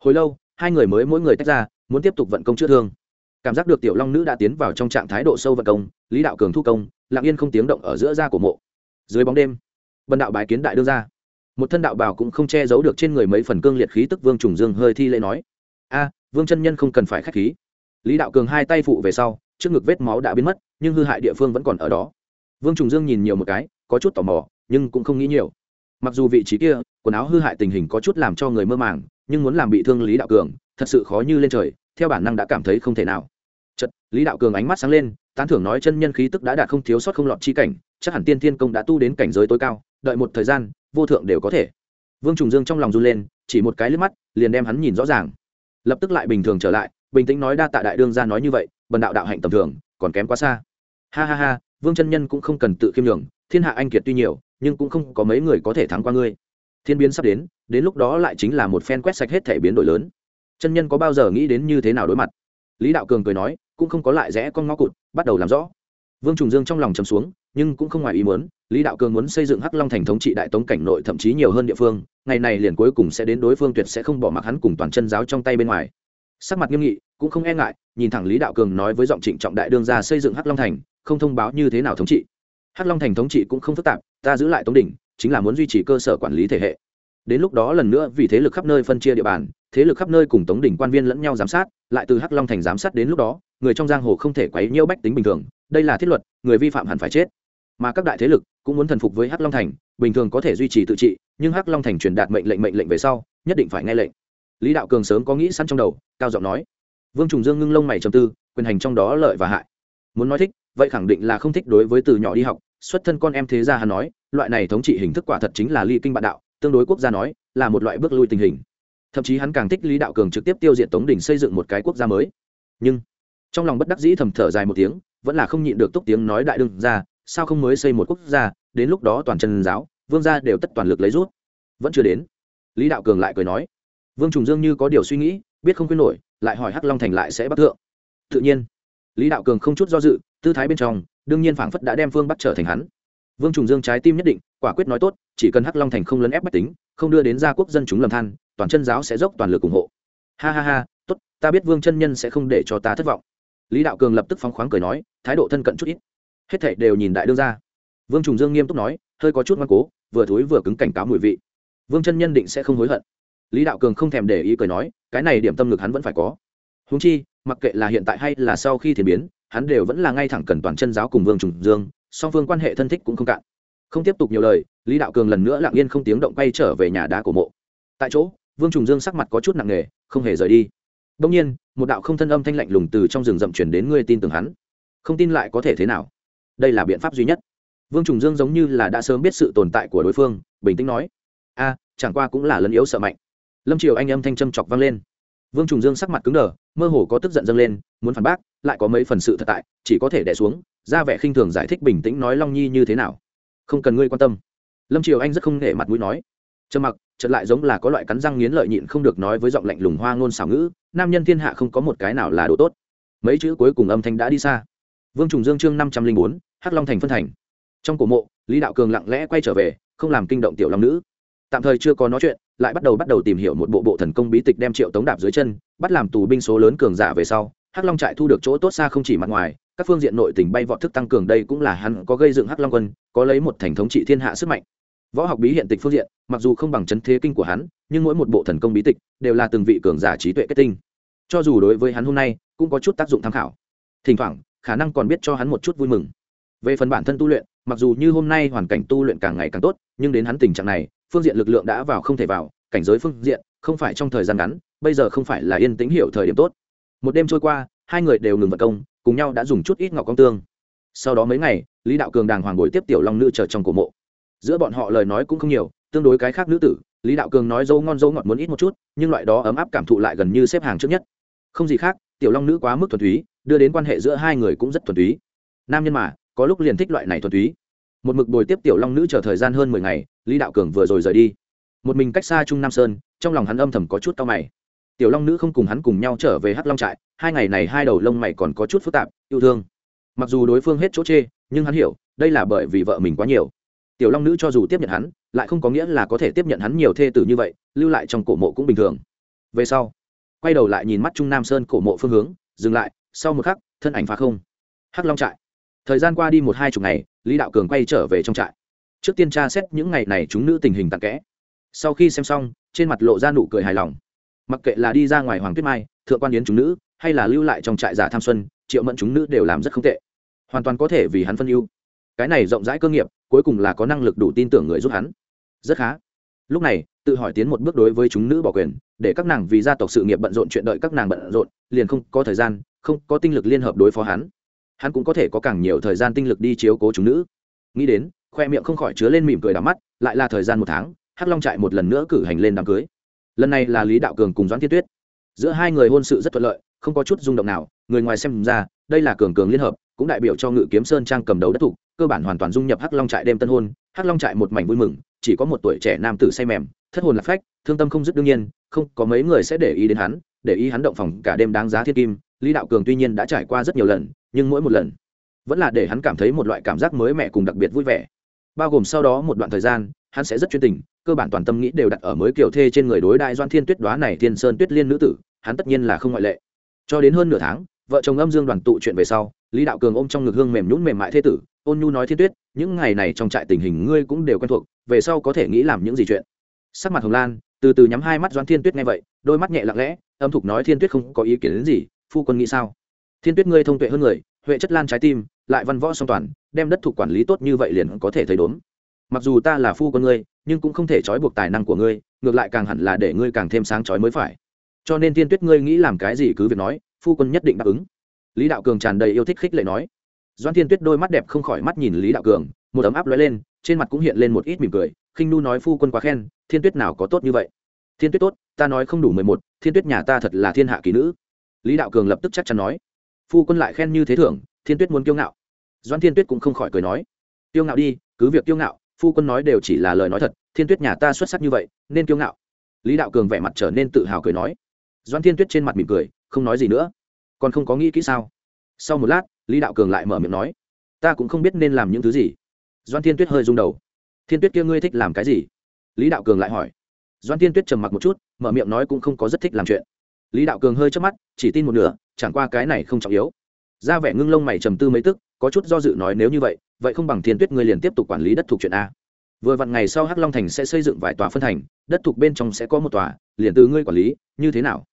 Hồi lâu, hai người mới mỗi người tách ra, muốn tiếp tục vận công chữa thương. Cảm giác được tiểu long nữ đã tiến vào trong trạng thái độ sâu vận công, lý đạo cường thu công, lặng yên không tiếng động ở giữa da của mộ. Dưới bóng đêm, bần đạo bái kiến đại đương ra một thân đạo bào cũng không che giấu được trên người mấy phần cương liệt khí tức vương trùng dương hơi thi lễ nói, a, vương chân nhân không cần phải k h á c h khí. Lý đạo cường hai tay phụ về sau, trước ngực vết máu đã biến mất, nhưng hư hại địa phương vẫn còn ở đó. Vương trùng dương nhìn nhiều một cái, có chút tò mò nhưng cũng không nghĩ nhiều. Mặc dù vị trí kia, quần áo hư hại tình hình có chút làm cho người mơ màng, nhưng muốn làm bị thương lý đạo cường, thật sự khó như lên trời, theo bản năng đã cảm thấy không thể nào. Chật lý đạo cường ánh mắt sáng lên, tán thưởng nói chân nhân khí tức đã đạt không thiếu sót không lọt chi cảnh, chắc hẳn tiên thiên công đã tu đến cảnh giới tối cao, đợi một thời gian, vô thượng đều có thể. Vương trùng dương trong lòng run lên, chỉ một cái liếc mắt, liền đem hắn nhìn rõ ràng. Lập tức lại bình thường trở lại, bình tĩnh nói đa tạ đại đương ra nói như vậy, bần đạo đạo hạnh tầm thường, còn kém quá xa. Ha ha ha, vương chân nhân cũng không cần tự khiêm nhường thiên hạ anh kiệt tuy nhiều, nhưng cũng không có mấy người có thể thắng qua ngươi. Thiên biến sắp đến đến lúc đó lại chính là một phen quét sạch hết thể biến đổi lớn. Chân nhân có bao giờ nghĩ đến như thế nào đối mặt? Lý đạo cường cười nói, cũng không có lại rẽ con ngó cụt, bắt đầu làm rõ. Vương trùng dương trong lòng chấm xuống, nhưng cũng không ngoài ý muốn, lý đạo cường muốn xây dựng hắc long thành thống trị đại tống cảnh nội thậm chí nhiều hơn địa phương, ngày này liền cuối cùng sẽ đến đối phương tuyệt sẽ không bỏ mặc hắn cùng toàn chân giáo trong tay bên ngoài. Sắc mặt nghiêm nghị, cũng không e ngại, nhìn thẳng lý đạo cường nói với giọng trịnh trọng đại đương ra xây dựng hắc long thành, không thông báo như thế nào thống trị hắc long thành thống trị cũng không phức tạp, ta giữ lại tống đỉnh, chính là muốn duy trì cơ sở quản lý thể hệ. Đến lúc đó lần nữa, vì thế lực khắp nơi phân chia địa bàn, thế lực khắp nơi cùng tống đỉnh quan viên lẫn nhau giám sát, lại từ hắc long thành giám sát đến lúc đó, người trong giang hồ không thể quấy nhiễu bách tính bình thường, đây là thiết luật, người vi phạm hẳn phải chết. Mà các đại thế lực cũng muốn thần phục với hắc long thành, bình thường có thể duy trì tự trị, nhưng hắc long thành truyền đạt mệnh lệnh mệnh lệnh về sau, nhất định phải nghe lệnh. Lý đạo cường sớm có nghĩ sẵn trong đầu, cao giọng nói. Vương trùng dương ngưng lông mày trầm tư, quyền hành trong đó lợi và hại. Muốn nói thích, vậy khẳng định là không thích đối với từ nhỏ đi học xuất thân con em thế gia hắn nói, loại này thống trị hình thức quả thật chính là ly kinh bạn đạo, tương đối quốc gia nói, là một loại bước lui tình hình. Thậm chí hắn càng thích lý đạo cường trực tiếp tiêu diệt tống đình xây dựng một cái quốc gia mới. Nhưng, trong lòng bất đắc dĩ thầm thở dài một tiếng, vẫn là không nhịn được túc tiếng nói đại đương ra sao không mới xây một quốc gia, đến lúc đó toàn chân giáo, vương gia đều tất toàn lực lấy rút. Vẫn chưa đến. Lý đạo cường lại cười nói, vương trùng dương như có điều suy nghĩ, biết không quên nổi, lại hỏi hắc long thành lại sẽ bắt thượng. Tự nhiên lý đạo cường không chút do dự, tư thái bên trong, đương nhiên phảng phất đã đem phương bắt trở thành hắn. Vương trùng dương trái tim nhất định, quả quyết nói tốt, chỉ cần hắc long thành không lấn ép bách tính, không đưa đến gia quốc dân chúng lầm than, toàn chân giáo sẽ dốc toàn lực ủng hộ. Ha ha ha, tốt, ta biết vương chân nhân sẽ không để cho ta thất vọng. Lý đạo cường lập tức phóng khoáng cười nói, thái độ thân cận chút ít. Hết thảy đều nhìn đại đương ra vương trùng dương nghiêm túc nói, hơi có chút ngoan cố, vừa thối vừa cứng cảnh cáo mùi vị. Vương chân nhân định sẽ không hối hận. Lý đạo cường không thèm để ý cười nói, cái này điểm tâm lực hắn vẫn phải có. Húng chi mặc kệ là hiện tại hay là sau khi thiền biến, hắn đều vẫn là ngay thẳng cần toàn chân giáo cùng vương trùng dương, song phương quan hệ thân thích cũng không cạn. Không tiếp tục nhiều lời, lý đạo cường lần nữa lặng yên không tiếng động quay trở về nhà đá của mộ. Tại chỗ, vương trùng dương sắc mặt có chút nặng nề, không hề rời đi. Đông nhiên, một đạo không thân âm thanh lạnh lùng từ trong rừng rậm chuyển đến ngươi tin tưởng hắn. Không tin lại có thể thế nào? Đây là biện pháp duy nhất. Vương trùng dương giống như là đã sớm biết sự tồn tại của đối phương, bình tĩnh nói. A, chẳng qua cũng là lấn yếu sợ mạnh. Lâm triều anh âm thanh châm chọc vang lên vương trùng dương sắc mặt cứng đờ, mơ hồ có tức giận dâng lên, muốn phản bác, lại có mấy phần sự thật tại, chỉ có thể đẻ xuống, ra vẻ khinh thường giải thích bình tĩnh nói long nhi như thế nào. Không cần ngươi quan tâm. Lâm triều anh rất không nể mặt mũi nói. Trầm mặc, chợt lại giống là có loại cắn răng nghiến lợi nhịn không được nói với giọng lạnh lùng hoa ngôn xảo ngữ, nam nhân thiên hạ không có một cái nào là đồ tốt. Mấy chữ cuối cùng âm thanh đã đi xa. Vương trùng dương chương năm trăm linh bốn, hắc long thành phân thành. Trong cổ mộ, lý đạo cường lặng lẽ quay trở về, không làm kinh động tiểu long nữ. Tạm thời chưa có nói chuyện lại bắt đầu bắt đầu tìm hiểu một bộ bộ thần công bí tịch đem triệu tống đạp dưới chân, bắt làm tù binh số lớn cường giả về sau, hắc long trại thu được chỗ tốt xa không chỉ mặt ngoài, các phương diện nội tình bay vọt thức tăng cường đây cũng là hắn có gây dựng hắc long quân, có lấy một thành thống trị thiên hạ sức mạnh. Võ học bí hiện tịch phương diện, mặc dù không bằng chấn thế kinh của hắn, nhưng mỗi một bộ thần công bí tịch đều là từng vị cường giả trí tuệ kết tinh. Cho dù đối với hắn hôm nay cũng có chút tác dụng tham khảo. Thỉnh thoảng, khả năng còn biết cho hắn một chút vui mừng. Về phần bản thân tu luyện, mặc dù như hôm nay hoàn cảnh tu luyện càng ngày càng tốt, nhưng đến hắn tình trạng này phương diện lực lượng đã vào không thể vào, cảnh giới phương diện, không phải trong thời gian ngắn, bây giờ không phải là yên tĩnh hiểu thời điểm tốt. Một đêm trôi qua, hai người đều ngừng vật công, cùng nhau đã dùng chút ít ngọc công tương. Sau đó mấy ngày, lý đạo cường đàng hoàng ngồi tiếp tiểu long nữ chờ trong cổ mộ. Giữa bọn họ lời nói cũng không nhiều, tương đối cái khác nữ tử, lý đạo cường nói dấu ngon dấu ngọt muốn ít một chút, nhưng loại đó ấm áp cảm thụ lại gần như xếp hàng trước nhất. Không gì khác, tiểu long nữ quá mức thuần túy, đưa đến quan hệ giữa hai người cũng rất thuần túy. Nam nhân mà, có lúc liền thích loại này thuần túy một mực bồi tiếp tiểu long nữ chờ thời gian hơn mười ngày, lý đạo cường vừa rồi rời đi. Một mình cách xa trung nam sơn, trong lòng hắn âm thầm có chút tao mày. Tiểu long nữ không cùng hắn cùng nhau trở về hắc long trại, hai ngày này hai đầu lông mày còn có chút phức tạp, yêu thương. Mặc dù đối phương hết chỗ chê, nhưng hắn hiểu, đây là bởi vì vợ mình quá nhiều. Tiểu long nữ cho dù tiếp nhận hắn, lại không có nghĩa là có thể tiếp nhận hắn nhiều thê tử như vậy, lưu lại trong cổ mộ cũng bình thường. Về sau, quay đầu lại nhìn mắt trung nam sơn cổ mộ phương hướng, dừng lại, sau một khắc, thân ảnh phá không. Hắc long trại thời gian qua đi một hai chục ngày, lý đạo cường quay trở về trong trại. Trước tiên tra xét những ngày này chúng nữ tình hình tặng kẽ. Sau khi xem xong, trên mặt lộ ra nụ cười hài lòng. Mặc kệ là đi ra ngoài hoàng tuyết mai, thượng quan yến chúng nữ, hay là lưu lại trong trại giả tham xuân, triệu mẫn chúng nữ đều làm rất không tệ. Hoàn toàn có thể vì hắn phân ưu. Cái này rộng rãi cơ nghiệp, cuối cùng là có năng lực đủ tin tưởng người giúp hắn. Rất khá. Lúc này, tự hỏi tiến một bước đối với chúng nữ bỏ quyền, để các nàng vì gia tộc sự nghiệp bận rộn chuyện đợi các nàng bận rộn, liền không có thời gian, không có tinh lực liên hợp đối phó hắn hắn cũng có thể có càng nhiều thời gian tinh lực đi chiếu cố chúng nữ. Nghĩ đến, khoe miệng không khỏi chứa lên mỉm cười đắm mắt, lại là thời gian một tháng, hắc long trại một lần nữa cử hành lên đám cưới. Lần này là lý đạo cường cùng doãn thiên tuyết. Giữa hai người hôn sự rất thuận lợi, không có chút rung động nào, người ngoài xem ra, đây là cường cường liên hợp, cũng đại biểu cho ngự kiếm sơn trang cầm đầu đất thủ, cơ bản hoàn toàn dung nhập hắc long trại đêm tân hôn, hắc long trại một mảnh vui mừng, chỉ có một tuổi trẻ nam tử say mềm, thất hồn lạc phách, thương tâm không dứt đương nhiên, không có mấy người sẽ để ý đến hắn, để ý hắn động phòng cả đêm đáng giá thiên kim lý đạo cường tuy nhiên đã trải qua rất nhiều lần, nhưng mỗi một lần vẫn là để hắn cảm thấy một loại cảm giác mới mẻ cùng đặc biệt vui vẻ. Bao gồm sau đó một đoạn thời gian, hắn sẽ rất chuyên tình, cơ bản toàn tâm nghĩ đều đặt ở mới kiểu thê trên người đối đại doan thiên tuyết đoá này thiên sơn tuyết liên nữ tử, hắn tất nhiên là không ngoại lệ. Cho đến hơn nửa tháng, vợ chồng âm dương đoàn tụ chuyện về sau, lý đạo cường ôm trong ngực hương mềm nhún mềm mại thế tử, ôn nhu nói thiên tuyết, những ngày này trong trại tình hình ngươi cũng đều quen thuộc, về sau có thể nghĩ làm những gì chuyện? Sắc mặt hồng lan từ từ nhắm hai mắt doan thiên tuyết nghe vậy, đôi mắt nhẹ lặng lẽ, âm thục nói thiên tuyết không có ý kiến đến gì phu quân nghĩ sao? Thiên tuyết ngươi thông tuệ hơn người, huệ chất lan trái tim, lại văn võ song toàn, đem đất thuộc quản lý tốt như vậy liền có thể thấy đốn. Mặc dù ta là phu quân ngươi, nhưng cũng không thể trói buộc tài năng của ngươi, ngược lại càng hẳn là để ngươi càng thêm sáng trói mới phải. Cho nên thiên tuyết ngươi nghĩ làm cái gì cứ việc nói, phu quân nhất định đáp ứng. Lý đạo cường tràn đầy yêu thích khích lệ nói. Doan thiên tuyết đôi mắt đẹp không khỏi mắt nhìn lý đạo cường, một ấm áp lóe lên, trên mặt cũng hiện lên một ít mỉm cười, khinh nu nói phu quân quá khen, thiên tuyết nào có tốt như vậy? Thiên tuyết tốt, ta nói không đủ mười một, thiên tuyết nhà ta thật là thiên hạ kỳ nữ lý đạo cường lập tức chắc chắn nói. Phu quân lại khen như thế thưởng, thiên tuyết muốn kiêu ngạo. Doan thiên tuyết cũng không khỏi cười nói. Kiêu ngạo đi, cứ việc kiêu ngạo, phu quân nói đều chỉ là lời nói thật, thiên tuyết nhà ta xuất sắc như vậy, nên kiêu ngạo. Lý đạo cường vẻ mặt trở nên tự hào cười nói. Doan thiên tuyết trên mặt mỉm cười, không nói gì nữa. Còn không có nghĩ kỹ sao? Sau một lát, lý đạo cường lại mở miệng nói. Ta cũng không biết nên làm những thứ gì. Doan thiên tuyết hơi rung đầu. Thiên tuyết kia ngươi thích làm cái gì? Lý đạo cường lại hỏi. Doan thiên tuyết trầm mặc một chút, mở miệng nói cũng không có rất thích làm chuyện lý đạo cường hơi chớp mắt chỉ tin một nửa chẳng qua cái này không trọng yếu. Ra vẻ ngưng lông mày trầm tư mấy tức có chút do dự nói nếu như vậy vậy không bằng thiên tuyết ngươi liền tiếp tục quản lý đất thuộc chuyện a. Vừa vặn ngày sau hắc long thành sẽ xây dựng vài tòa phân thành đất thuộc bên trong sẽ có một tòa liền từ ngươi quản lý như thế nào?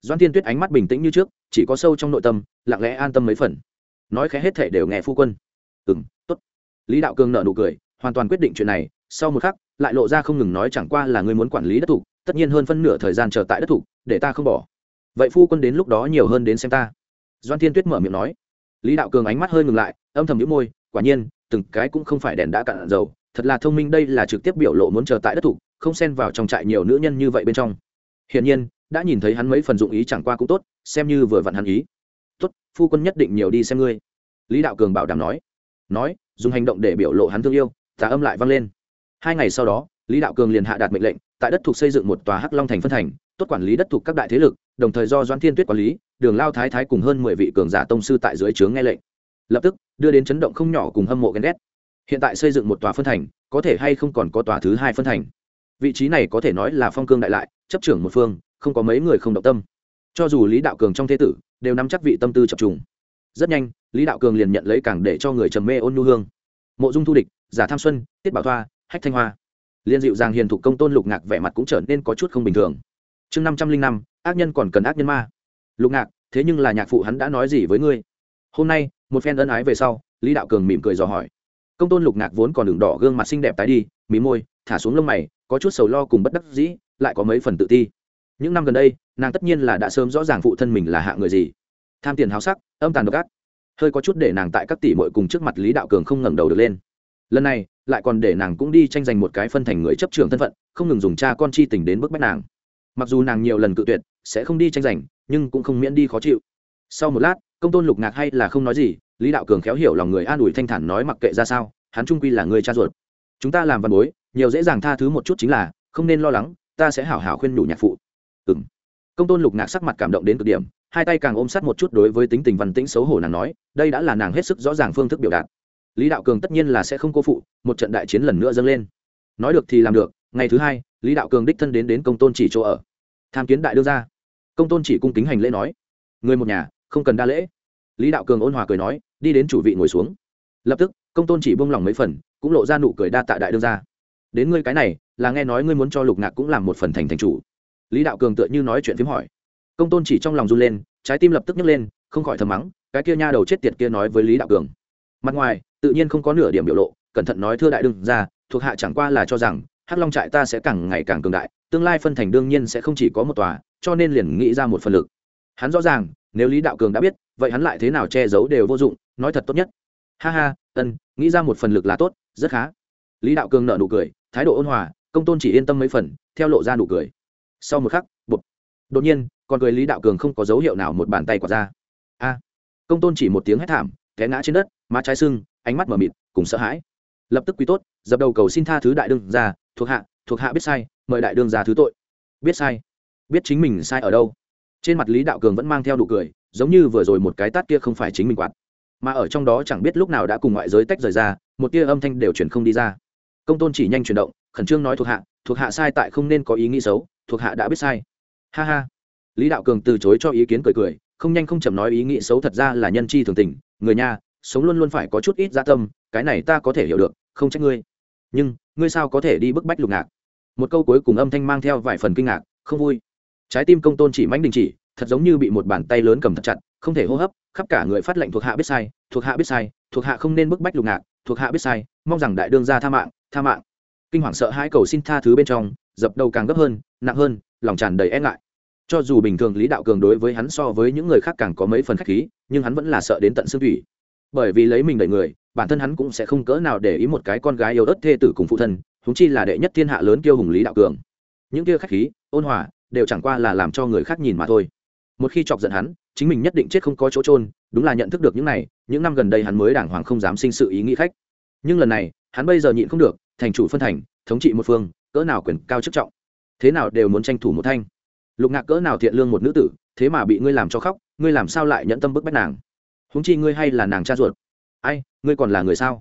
Doan thiên tuyết ánh mắt bình tĩnh như trước chỉ có sâu trong nội tâm lặng lẽ an tâm mấy phần. Nói khẽ hết thể đều nghe phu quân. Ừ m t ố t lý đạo cường nợ nụ cười hoàn toàn quyết định chuyện này sau một khắc lại lộ ra không ngừng nói chẳng qua là ngươi muốn quản lý đất thuộc, tất nhiên hơn phân nửa thời gian chờ tại đất thuộc, để ta không bỏ vậy phu quân đến lúc đó nhiều hơn đến xem ta. Doan thiên tuyết mở miệng nói. Lý đạo cường ánh mắt hơi ngừng lại, âm thầm nhíu môi, quả nhiên, từng cái cũng không phải đèn đã cạn dầu, thật là thông minh đây là trực tiếp biểu lộ muốn chờ tại đất thủ, không xen vào trong trại nhiều nữ nhân như vậy bên trong. Hiển nhiên, đã nhìn thấy hắn mấy phần dụng ý chẳng qua cũng tốt, xem như vừa vặn hắn ý. Tốt, phu quân nhất định nhiều đi xem ngươi. Lý đạo cường bảo đảm nói. Nói, dùng hành động để biểu lộ hắn thương yêu, tà âm lại vang lên. Hai ngày sau đó, lý đạo cường liền hạ đạt mệnh lệnh, tại đất thuộc xây dựng một tòa hắc long thành phân thành tốt quản lý đất thuộc các đại thế lực, đồng thời do doãn thiên tuyết quản lý, đường lao thái thái cùng hơn mười vị cường giả tông sư tại dưới trướng nghe lệnh. Lập tức, đưa đến chấn động không nhỏ cùng hâm mộ ghen ghét. Hiện tại xây dựng một tòa phân thành, có thể hay không còn có tòa thứ hai phân thành. Vị trí này có thể nói là phong cương đại lại, chấp trưởng một phương, không có mấy người không động tâm. Cho dù lý đạo cường trong thế tử, đều nắm chắc vị tâm tư chập trùng. Rất nhanh, lý đạo cường liền nhận lấy càng để cho người trầm mê ôn nhu hương. Mộ dung thu địch, giả tham xuân, tiết bảo thoa, hách thanh hoa. Liên dịu dàng hiền thục công tôn lục ngạc vẻ mặt cũng trở nên có chút không bình thường chương năm trăm linh năm, ác nhân còn cần ác nhân ma. Lục ngạc, thế nhưng là nhạc phụ hắn đã nói gì với ngươi? Hôm nay, một phen ân ái về sau, lý đạo cường mỉm cười dò hỏi. Công tôn lục ngạc vốn còn đường đỏ gương mặt xinh đẹp tái đi, mí môi, thả xuống lông mày, có chút sầu lo cùng bất đắc dĩ, lại có mấy phần tự ti. Những năm gần đây, nàng tất nhiên là đã sớm rõ ràng phụ thân mình là hạ người gì. Tham tiền háo sắc, âm tàn độc ác. Hơi có chút để nàng tại các tỷ mội cùng trước mặt lý đạo cường không ngẩng đầu được lên. Lần này, lại còn để nàng cũng đi tranh giành một cái phân thành người chấp trường thân phận, không ngừng dùng cha con chi tình đến bức bách nàng mặc dù nàng nhiều lần cự tuyệt, sẽ không đi tranh giành, nhưng cũng không miễn đi khó chịu. Sau một lát, công tôn lục ngạc hay là không nói gì, lý đạo cường khéo hiểu lòng người an ủi thanh thản nói mặc kệ ra sao, hắn trung quy là người cha ruột. Chúng ta làm văn bối, nhiều dễ dàng tha thứ một chút chính là, không nên lo lắng, ta sẽ hảo hảo khuyên nhủ nhạc phụ. Ừ m công tôn lục ngạc sắc mặt cảm động đến cực điểm, hai tay càng ôm sát một chút đối với tính tình văn tĩnh xấu hổ nàng nói, đây đã là nàng hết sức rõ ràng phương thức biểu đạt. Lý đạo cường tất nhiên là sẽ không cô phụ, một trận đại chiến lần nữa dâng lên. Nói được thì làm được, ngày thứ hai lý đạo cường đích thân đến đến công tôn chỉ chỗ ở tham kiến đại đương gia công tôn chỉ cung kính hành lễ nói người một nhà không cần đa lễ lý đạo cường ôn hòa cười nói đi đến chủ vị ngồi xuống lập tức công tôn chỉ buông lòng mấy phần cũng lộ ra nụ cười đa tạ đại đương gia đến ngươi cái này là nghe nói ngươi muốn cho lục ngạc cũng làm một phần thành thành chủ lý đạo cường tựa như nói chuyện phím hỏi công tôn chỉ trong lòng run lên trái tim lập tức nhấc lên không khỏi thầm mắng cái kia nha đầu chết tiệt kia nói với lý đạo cường mặt ngoài tự nhiên không có nửa điểm biểu lộ cẩn thận nói thưa đại đương gia, thuộc hạ chẳng qua là cho rằng hắc long trại ta sẽ càng ngày càng cường đại, tương lai phân thành đương nhiên sẽ không chỉ có một tòa, cho nên liền nghĩ ra một phần lực. Hắn rõ ràng, nếu lý đạo cường đã biết, vậy hắn lại thế nào che giấu đều vô dụng, nói thật tốt nhất. Ha ha, ân, nghĩ ra một phần lực là tốt, rất khá. Lý đạo cường nợ nụ cười, thái độ ôn hòa, công tôn chỉ yên tâm mấy phần, theo lộ ra nụ cười. Sau một khắc, bụp. Đột nhiên còn cười lý đạo cường không có dấu hiệu nào một bàn tay quạt ra. A. Công tôn chỉ một tiếng hét thảm, té ngã trên đất, má trái sưng, ánh mắt mở mịt, cùng sợ hãi. Lập tức quý tốt, dập đầu cầu xin tha thứ đại đương ra thuộc hạ thuộc hạ biết sai, mời đại đương ra thứ tội. Biết sai. Biết chính mình sai ở đâu. Trên mặt lý đạo cường vẫn mang theo nụ cười, giống như vừa rồi một cái tát kia không phải chính mình quạt. Mà ở trong đó chẳng biết lúc nào đã cùng ngoại giới tách rời ra, một tia âm thanh đều chuyển không đi ra. Công tôn chỉ nhanh chuyển động, khẩn trương nói thuộc hạ thuộc hạ sai tại không nên có ý nghĩ xấu, thuộc hạ đã biết sai. Ha ha. Lý đạo cường từ chối cho ý kiến cười cười, không nhanh không chậm nói ý nghĩ xấu thật ra là nhân chi thường tình. Người nha sống luôn luôn phải có chút ít gia tâm, cái này ta có thể hiểu được, không trách ngươi. Nhưng ngươi sao có thể đi bức bách lục ngạc? Một câu cuối cùng âm thanh mang theo vài phần kinh ngạc, không vui. Trái tim công tôn chỉ mánh đình chỉ, thật giống như bị một bàn tay lớn cầm thật chặt, không thể hô hấp, khắp cả người phát lệnh thuộc hạ biết sai, thuộc hạ biết sai, thuộc hạ không nên bức bách lục ngạc, thuộc hạ biết sai, mong rằng đại đương ra tha mạng tha mạng. Kinh hoàng sợ hãi cầu xin tha thứ bên trong, dập đầu càng gấp hơn, nặng hơn, lòng tràn đầy e ngại. Cho dù bình thường lý đạo cường đối với hắn so với những người khác càng có mấy phần khách khí, nhưng hắn vẫn là sợ đến tận xương thủy bởi vì lấy mình đẩy người bản thân hắn cũng sẽ không cỡ nào để ý một cái con gái yêu ớt thê tử cùng phụ thân húng chi là đệ nhất thiên hạ lớn kiêu hùng lý đạo cường. Những kia khách khí, ôn hòa, đều chẳng qua là làm cho người khác nhìn mà thôi. Một khi chọc giận hắn, chính mình nhất định chết không có chỗ trôn đúng là nhận thức được những này, những năm gần đây hắn mới đàng hoàng không dám sinh sự ý nghĩ khách. Nhưng lần này, hắn bây giờ nhịn không được, thành chủ phân thành, thống trị một phương, cỡ nào quyền cao chức trọng. Thế nào đều muốn tranh thủ một thanh. Lục ngạc cỡ nào thiện lương một nữ tử, thế mà bị ngươi làm cho khóc, ngươi làm sao lại nhẫn tâm bức bách nàng? Húng chi ngươi hay là nàng cha ruột ai, ngươi còn là người sao?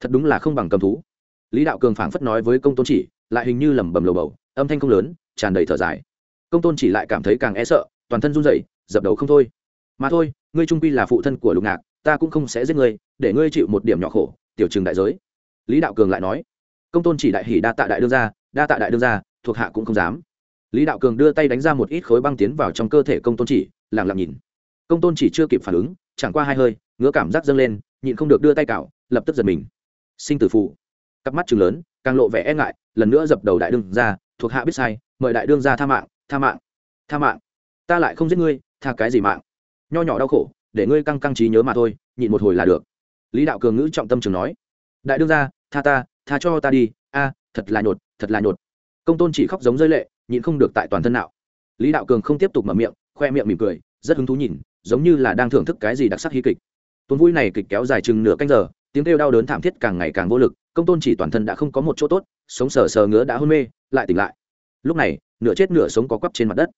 Thật đúng là không bằng cầm thú. Lý đạo cường phảng phất nói với công tôn chỉ, lại hình như lẩm bẩm lầu bầu, âm thanh không lớn, tràn đầy thở dài. Công tôn chỉ lại cảm thấy càng e sợ, toàn thân run rẩy, dập đầu không thôi. Mà thôi, ngươi trung quy là phụ thân của lục ngạc, ta cũng không sẽ giết ngươi, để ngươi chịu một điểm nhỏ khổ, tiểu trường đại giới. Lý đạo cường lại nói. Công tôn chỉ đại hỉ đa tạ đại đương gia, đa tạ đại đương gia, thuộc hạ cũng không dám. Lý đạo cường đưa tay đánh ra một ít khối băng tiến vào trong cơ thể công tôn chỉ lẳng lặng nhìn. Công tôn chỉ chưa kịp phản ứng, chẳng qua hai hơi, ngứa cảm giác dâng lên nhịn không được đưa tay cào, lập tức giật mình. Sinh tử phụ cặp mắt chừng lớn càng lộ vẻ e ngại lần nữa dập đầu đại đương ra thuộc hạ biết sai mời đại đương ra tha mạng tha mạng tha mạng. Ta lại không giết ngươi tha cái gì mạng? Nho nhỏ đau khổ để ngươi căng căng trí nhớ mà thôi nhịn một hồi là được. Lý đạo cường ngữ trọng tâm trường nói. Đại đương ra tha ta tha cho ta đi a thật là nhột thật là nhột. Công tôn chỉ khóc giống rơi lệ nhịn không được tại toàn thân nào lý đạo cường không tiếp tục mở miệng khoe miệng mỉm cười rất hứng thú nhìn giống như là đang thưởng thức cái gì đặc sắc hí kịch tuần vui này kịch kéo dài chừng nửa canh giờ, tiếng kêu đau đớn thảm thiết càng ngày càng vô lực, công tôn chỉ toàn thân đã không có một chỗ tốt, sống sờ sờ ngứa đã hôn mê, lại tỉnh lại. Lúc này, nửa chết nửa sống có quắp trên mặt đất.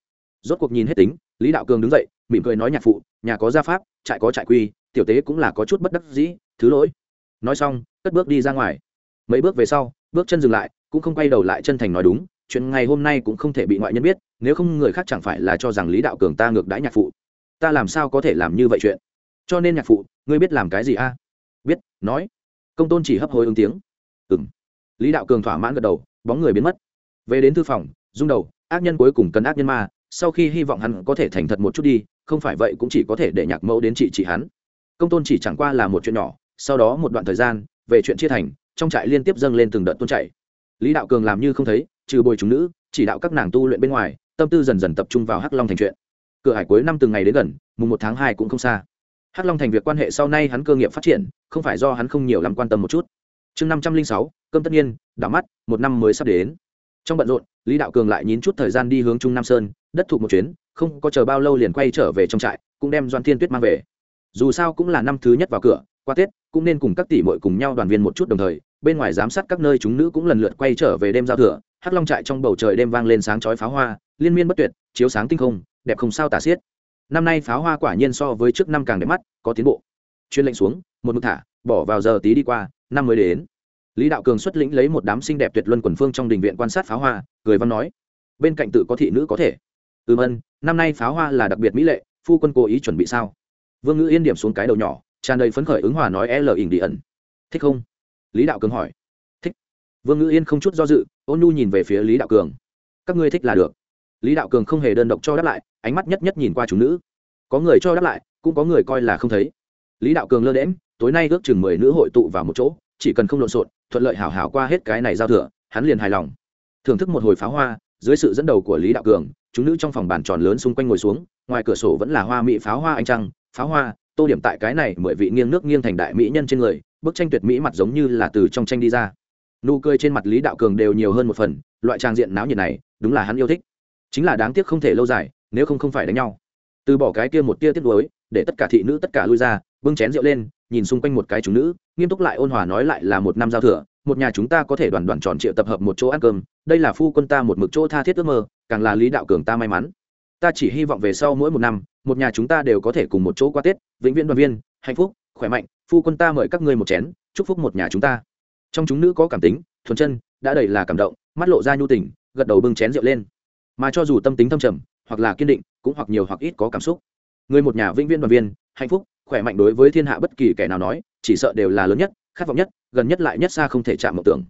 Rốt cuộc nhìn hết tính, lý đạo cường đứng dậy, mỉm cười nói nhạc phụ, nhà có gia pháp, trại có trại quy, tiểu tế cũng là có chút bất đắc dĩ, thứ lỗi. Nói xong, cất bước đi ra ngoài. Mấy bước về sau, bước chân dừng lại, cũng không quay đầu lại chân thành nói đúng, chuyện ngày hôm nay cũng không thể bị ngoại nhân biết, nếu không người khác chẳng phải là cho rằng lý đạo cường ta ngược đãi nhạc phụ. Ta làm sao có thể làm như vậy chuyện? Cho nên nhạc phụ, ngươi biết làm cái gì a? Biết, nói. Công tôn chỉ hấp hối ứng tiếng. Ừ m lý đạo cường thỏa mãn gật đầu, bóng người biến mất. Về đến thư phòng, rung đầu, ác nhân cuối cùng cần ác nhân ma, sau khi hy vọng hắn có thể thành thật một chút đi, không phải vậy cũng chỉ có thể để nhạc mẫu đến trị trị hắn. Công tôn chỉ chẳng qua là một chuyện nhỏ, sau đó một đoạn thời gian, về chuyện chia thành, trong trại liên tiếp dâng lên từng đợt tôn chạy. Lý đạo cường làm như không thấy, trừ bồi chúng nữ, chỉ đạo các nàng tu luyện bên ngoài, tâm tư dần dần tập trung vào hắc long thành chuyện. Cửa hải cuối năm từng ngày đến gần, mùng một tháng hai cũng không xa hắc long thành việc quan hệ sau này hắn cơ nghiệp phát triển, không phải do hắn không nhiều lắm quan tâm một chút. Chương năm trăm linh sáu, cơm tất nhiên, đảo mắt, một năm mới sắp đến. Trong bận rộn, lý đạo cường lại nhín chút thời gian đi hướng trung nam sơn, đất thuộc một chuyến, không có chờ bao lâu liền quay trở về trong trại, cũng đem doan thiên tuyết mang về. Dù sao cũng là năm thứ nhất vào cửa, qua tết, cũng nên cùng các tỷ muội cùng nhau đoàn viên một chút đồng thời, bên ngoài giám sát các nơi chúng nữ cũng lần lượt quay trở về đêm giao thừa, hắc long trại trong bầu trời đêm vang lên sáng chói pháo hoa, liên miên bất tuyệt, chiếu sáng tinh không, đẹp không sao tả xiết năm nay pháo hoa quả nhiên so với trước năm càng đẹp mắt, có tiến bộ. Chuyên lệnh xuống, một mực thả, bỏ vào giờ tí đi qua, năm mới đến. Lý đạo cường xuất lĩnh lấy một đám xinh đẹp tuyệt luân quần phương trong đình viện quan sát pháo hoa, cười văn nói, bên cạnh tự có thị nữ có thể. Ừm ân, năm nay pháo hoa là đặc biệt mỹ lệ, phu quân cố ý chuẩn bị sao? Vương ngữ yên điểm xuống cái đầu nhỏ, tràn đầy phấn khởi ứng hòa nói l ỉn đi ẩn. Thích không? Lý đạo cường hỏi. Thích. Vương ngữ yên không chút do dự, ôn nhu nhìn về phía lý đạo cường. Các ngươi thích là được lý đạo cường không hề đơn độc cho đáp lại, ánh mắt nhất nhất nhìn qua chúng nữ. Có người cho đáp lại, cũng có người coi là không thấy. Lý đạo cường lơ đễm tối nay ước chừng mười nữ hội tụ vào một chỗ, chỉ cần không lộn xộn, thuận lợi hảo hảo qua hết cái này giao thừa, hắn liền hài lòng. Thưởng thức một hồi pháo hoa, dưới sự dẫn đầu của lý đạo cường, chúng nữ trong phòng bàn tròn lớn xung quanh ngồi xuống, ngoài cửa sổ vẫn là hoa mỹ pháo hoa anh trăng, pháo hoa, tô điểm tại cái này mười vị nghiêng nước nghiêng thành đại mỹ nhân trên người, bức tranh tuyệt mỹ mặt giống như là từ trong tranh đi ra. Nụ cười trên mặt lý đạo cường đều nhiều hơn một phần, loại trang diện náo nhiệt này, đúng là hắn yêu thích chính là đáng tiếc không thể lâu dài, nếu không không phải đánh nhau. Từ bỏ cái kia một tia tiếc nuối, để tất cả thị nữ tất cả lui ra, bưng chén rượu lên, nhìn xung quanh một cái chúng nữ, nghiêm túc lại ôn hòa nói lại là một năm giao thừa, một nhà chúng ta có thể đoàn đoàn tròn triệu tập hợp một chỗ ăn cơm, đây là phu quân ta một mực chỗ tha thiết ước mơ, càng là lý đạo cường ta may mắn. Ta chỉ hy vọng về sau mỗi một năm, một nhà chúng ta đều có thể cùng một chỗ qua tết, vĩnh viễn đoàn viên, hạnh phúc, khỏe mạnh, phu quân ta mời các ngươi một chén, chúc phúc một nhà chúng ta. Trong chúng nữ có cảm tính, thuần chân, đã đầy là cảm động, mắt lộ ra nhu tình, gật đầu bưng chén rượu lên mà cho dù tâm tính thâm trầm, hoặc là kiên định, cũng hoặc nhiều hoặc ít có cảm xúc. Người một nhà vĩnh viễn đoàn viên, hạnh phúc, khỏe mạnh đối với thiên hạ bất kỳ kẻ nào nói, chỉ sợ đều là lớn nhất, khát vọng nhất, gần nhất lại nhất xa không thể chạm mộng tưởng.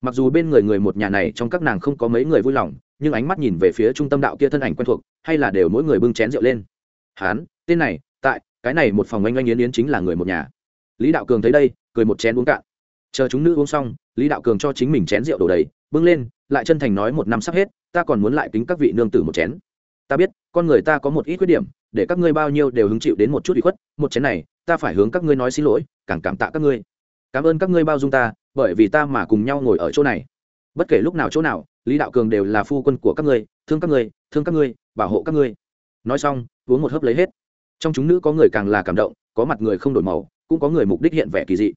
Mặc dù bên người người một nhà này trong các nàng không có mấy người vui lòng, nhưng ánh mắt nhìn về phía trung tâm đạo kia thân ảnh quen thuộc, hay là đều mỗi người bưng chén rượu lên. Hán, tên này, tại, cái này một phòng oanh oanh yến yến chính là người một nhà. Lý đạo cường thấy đây, cười một chén uống cạn. Chờ chúng nữ uống xong, lý đạo cường cho chính mình chén rượu đổ đầy, bưng lên, lại chân thành nói một năm sắp hết ta còn muốn lại kính các vị nương tử một chén. Ta biết, con người ta có một ít khuyết điểm, để các ngươi bao nhiêu đều hứng chịu đến một chút bị khuất, một chén này, ta phải hướng các ngươi nói xin lỗi, càng cảm tạ các ngươi. Cảm ơn các ngươi bao dung ta, bởi vì ta mà cùng nhau ngồi ở chỗ này. Bất kể lúc nào chỗ nào, lý đạo cường đều là phu quân của các ngươi, thương các ngươi, thương các ngươi, bảo hộ các ngươi. Nói xong, uống một hớp lấy hết. Trong chúng nữ có người càng là cảm động, có mặt người không đổi màu, cũng có người mục đích hiện vẻ kỳ dị.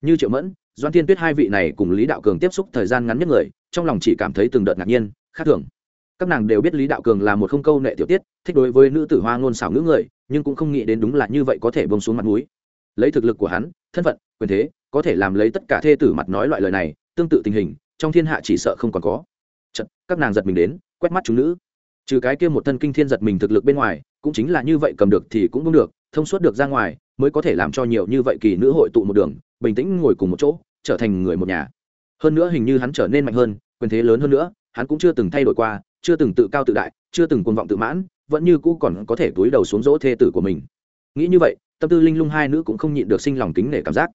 Như triệu mẫn doan thiên tuyết hai vị này cùng lý đạo cường tiếp xúc thời gian ngắn nhất người, trong lòng chỉ cảm thấy từng đợt ngạc nhiên khác thường. Các nàng đều biết lý đạo cường là một không câu nệ tiểu tiết thích đối với nữ tử hoa ngôn xảo ngữ người nhưng cũng không nghĩ đến đúng là như vậy có thể bông xuống mặt núi lấy thực lực của hắn thân phận quyền thế có thể làm lấy tất cả thê tử mặt nói loại lời này tương tự tình hình trong thiên hạ chỉ sợ không còn có. Chật, các nàng giật mình đến quét mắt chúng nữ. Trừ cái kia một thân kinh thiên giật mình thực lực bên ngoài cũng chính là như vậy cầm được thì cũng đúng được thông suốt được ra ngoài mới có thể làm cho nhiều như vậy kỳ nữ hội tụ một đường bình tĩnh ngồi cùng một chỗ trở thành người một nhà. Hơn nữa hình như hắn trở nên mạnh hơn quyền thế lớn hơn nữa hắn cũng chưa từng thay đổi qua, chưa từng tự cao tự đại, chưa từng cuồng vọng tự mãn, vẫn như cũ còn có thể túi đầu xuống dỗ thê tử của mình. Nghĩ như vậy, tâm tư linh lung hai nữ cũng không nhịn được sinh lòng kính nể cảm giác.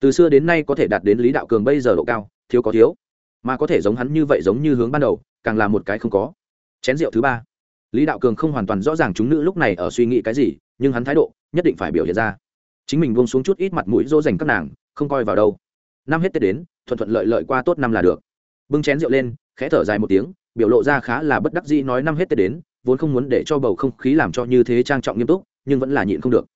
Từ xưa đến nay có thể đạt đến lý đạo cường bây giờ độ cao, thiếu có thiếu. Mà có thể giống hắn như vậy giống như hướng ban đầu, càng là một cái không có. Chén rượu thứ ba. Lý đạo cường không hoàn toàn rõ ràng chúng nữ lúc này ở suy nghĩ cái gì, nhưng hắn thái độ nhất định phải biểu hiện ra. Chính mình buông xuống chút ít mặt mũi dỗ dành các nàng, không coi vào đâu. Năm hết tết đến, thuận thuận lợi lợi qua tốt năm là được. Bưng chén rượu lên khẽ thở dài một tiếng, biểu lộ ra khá là bất đắc dĩ nói năm hết tết đến, vốn không muốn để cho bầu không khí làm cho như thế trang trọng nghiêm túc, nhưng vẫn là nhịn không được.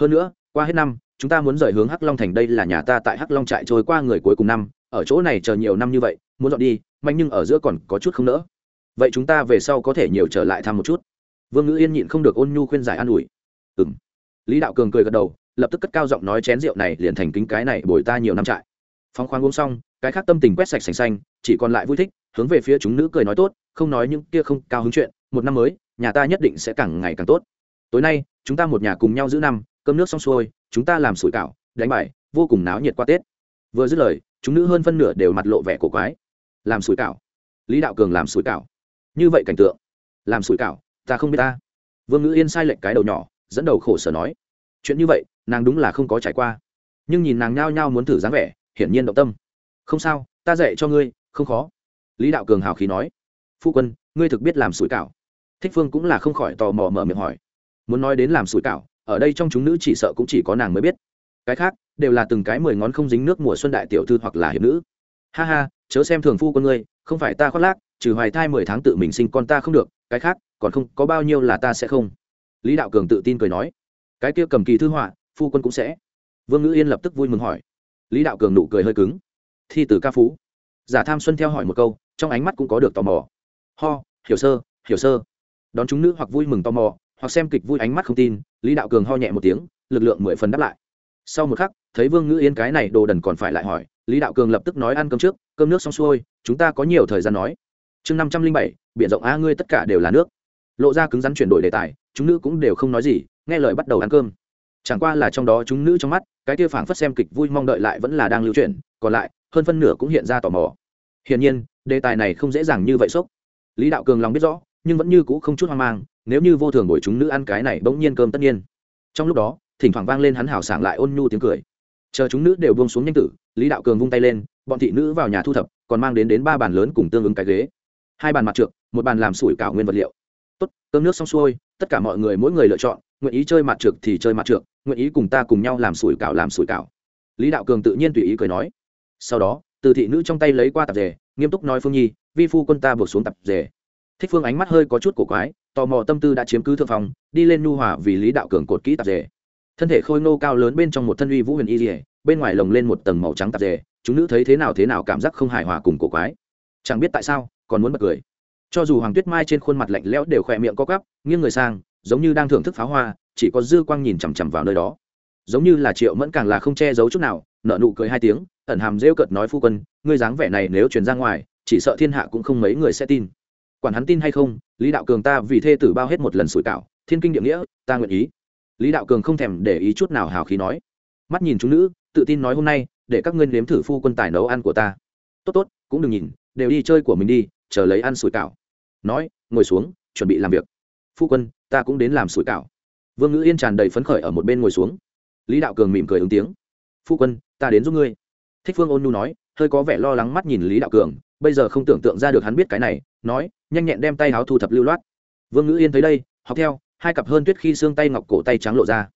Hơn nữa, qua hết năm, chúng ta muốn rời hướng hắc long thành, đây là nhà ta tại hắc long trại trôi qua người cuối cùng năm, ở chỗ này chờ nhiều năm như vậy, muốn dọn đi, mạnh nhưng ở giữa còn có chút không nỡ. Vậy chúng ta về sau có thể nhiều trở lại thăm một chút. Vương ngữ yên nhịn không được ôn nhu khuyên giải an ủi. Ừ m lý đạo cường cười gật đầu, lập tức cất cao giọng nói chén rượu này liền thành kính cái này bồi ta nhiều năm trại. Phong khoáng uống xong, cái khác tâm tình quét sạch sành xanh, chỉ còn lại vui thích hướng về phía chúng nữ cười nói tốt, không nói những kia không cao hứng chuyện, một năm mới, nhà ta nhất định sẽ càng ngày càng tốt. Tối nay, chúng ta một nhà cùng nhau giữ năm, cơm nước xong xuôi, chúng ta làm sủi cảo, đánh bài, vô cùng náo nhiệt qua tết. Vừa dứt lời, chúng nữ hơn phân nửa đều mặt lộ vẻ cổ quái. Làm sủi cảo? Lý đạo cường làm sủi cảo. Như vậy cảnh tượng. Làm sủi cảo, ta không biết ta. Vương ngữ yên sai lệnh cái đầu nhỏ, dẫn đầu khổ sở nói. Chuyện như vậy, nàng đúng là không có trải qua. Nhưng nhìn nàng nhao nhao muốn thử dáng vẻ, hiển nhiên động tâm. Không sao, ta dạy cho ngươi, không khó lý đạo cường hào khí nói, phu quân, ngươi thực biết làm sủi cảo. Thích phương cũng là không khỏi tò mò mở miệng hỏi, muốn nói đến làm sủi cảo, ở đây trong chúng nữ chỉ sợ cũng chỉ có nàng mới biết. Cái khác, đều là từng cái mười ngón không dính nước mùa xuân đại tiểu thư hoặc là hiệp nữ. Ha ha, chớ xem thường phu con ngươi, không phải ta khoác lác, trừ hoài thai mười tháng tự mình sinh con ta không được, cái khác, còn không, có bao nhiêu là ta sẽ không. Lý đạo cường tự tin cười nói, cái kia cầm kỳ thư họa, phu quân cũng sẽ. Vương ngữ yên lập tức vui mừng hỏi. Lý đạo cường nụ cười hơi cứng, thi từ ca phú giả tham xuân theo hỏi một câu, trong ánh mắt cũng có được tò mò. Ho, hiểu sơ hiểu sơ. Đón chúng nữ hoặc vui mừng tò mò, hoặc xem kịch vui ánh mắt không tin, lý đạo cường ho nhẹ một tiếng, lực lượng mười phần đáp lại. Sau một khắc, thấy vương ngữ yên cái này đồ đần còn phải lại hỏi, lý đạo cường lập tức nói ăn cơm trước, cơm nước xong xuôi, chúng ta có nhiều thời gian nói. Chương năm trăm linh bảy biện rộng a ngươi tất cả đều là nước. Lộ ra cứng rắn chuyển đổi đề tài, chúng nữ cũng đều không nói gì, nghe lời bắt đầu ăn cơm. Chẳng qua là trong đó chúng nữ trong mắt, cái kia phảng phất xem kịch vui mong đợi lại vẫn là đang lưu chuyển, còn lại hơn phân nửa cũng hiện ra tò mò. Hiển nhiên, đề tài này không dễ dàng như vậy sốc. Lý đạo cường lòng biết rõ, nhưng vẫn như cũ không chút hoang mang, nếu như vô thường ngồi chúng nữ ăn cái này bỗng nhiên cơm tất nhiên. Trong lúc đó, thỉnh thoảng vang lên hắn hào sảng lại ôn nhu tiếng cười. Chờ chúng nữ đều buông xuống nhanh tử, lý đạo cường vung tay lên, bọn thị nữ vào nhà thu thập, còn mang đến đến ba bàn lớn cùng tương ứng cái ghế. Hai bàn mặt trượt một bàn làm sủi cảo nguyên vật liệu. Tốt, cơm nước xong xuôi, tất cả mọi người mỗi người lựa chọn, nguyện ý chơi mặt trượt thì chơi mặt trượt nguyện ý cùng ta cùng nhau làm sủi cảo làm sủi cảo. Lý đạo cường tự nhiên tùy ý cười nói sau đó, từ thị nữ trong tay lấy qua tạp dề, nghiêm túc nói phương nhi, vi phu quân ta buộc xuống tạp dề. Thích phương ánh mắt hơi có chút cổ quái, tò mò tâm tư đã chiếm cứ thượng phòng đi lên nhu hòa vì lý đạo cường cột kỹ tạp dề. Thân thể khôi ngô cao lớn bên trong một thân uy vũ huyền y dỉa bên ngoài lồng lên một tầng màu trắng tạp dề. Chúng nữ thấy thế nào thế nào cảm giác không hài hòa cùng cổ quái. Chẳng biết tại sao, còn muốn bật cười. Cho dù hoàng tuyết mai trên khuôn mặt lạnh lẽo đều khỏe miệng co cắp nghiêng người sang, giống như đang thưởng thức pháo hoa, chỉ có dư quang nhìn chằm chằm vào nơi đó giống như là triệu mẫn càng là không che giấu chút nào nợ nụ cười hai tiếng, ẩn hàm rêu cợt nói phu quân, ngươi dáng vẻ này nếu truyền ra ngoài, chỉ sợ thiên hạ cũng không mấy người sẽ tin. Quản hắn tin hay không, lý đạo cường ta vì thê tử bao hết một lần sủi cảo, thiên kinh địa nghĩa, ta nguyện ý. Lý đạo cường không thèm để ý chút nào hào khí nói. Mắt nhìn chúng nữ, tự tin nói hôm nay, để các ngươi nếm thử phu quân tài nấu ăn của ta. Tốt tốt, cũng đừng nhìn, đều đi chơi của mình đi, chờ lấy ăn sủi cảo. Nói, ngồi xuống, chuẩn bị làm việc. Phu quân, ta cũng đến làm sủi cảo. Vương ngữ yên tràn đầy phấn khởi ở một bên ngồi xuống lý đạo cường mỉm cười ứng tiếng. Phu quân, ta đến giúp ngươi. Thích phương ôn nhu nói, hơi có vẻ lo lắng mắt nhìn lý đạo cường, bây giờ không tưởng tượng ra được hắn biết cái này, nói, nhanh nhẹn đem tay áo thu thập lưu loát. Vương ngữ yên thấy đây, học theo, hai cặp hơn tuyết khi xương tay ngọc cổ tay trắng lộ ra.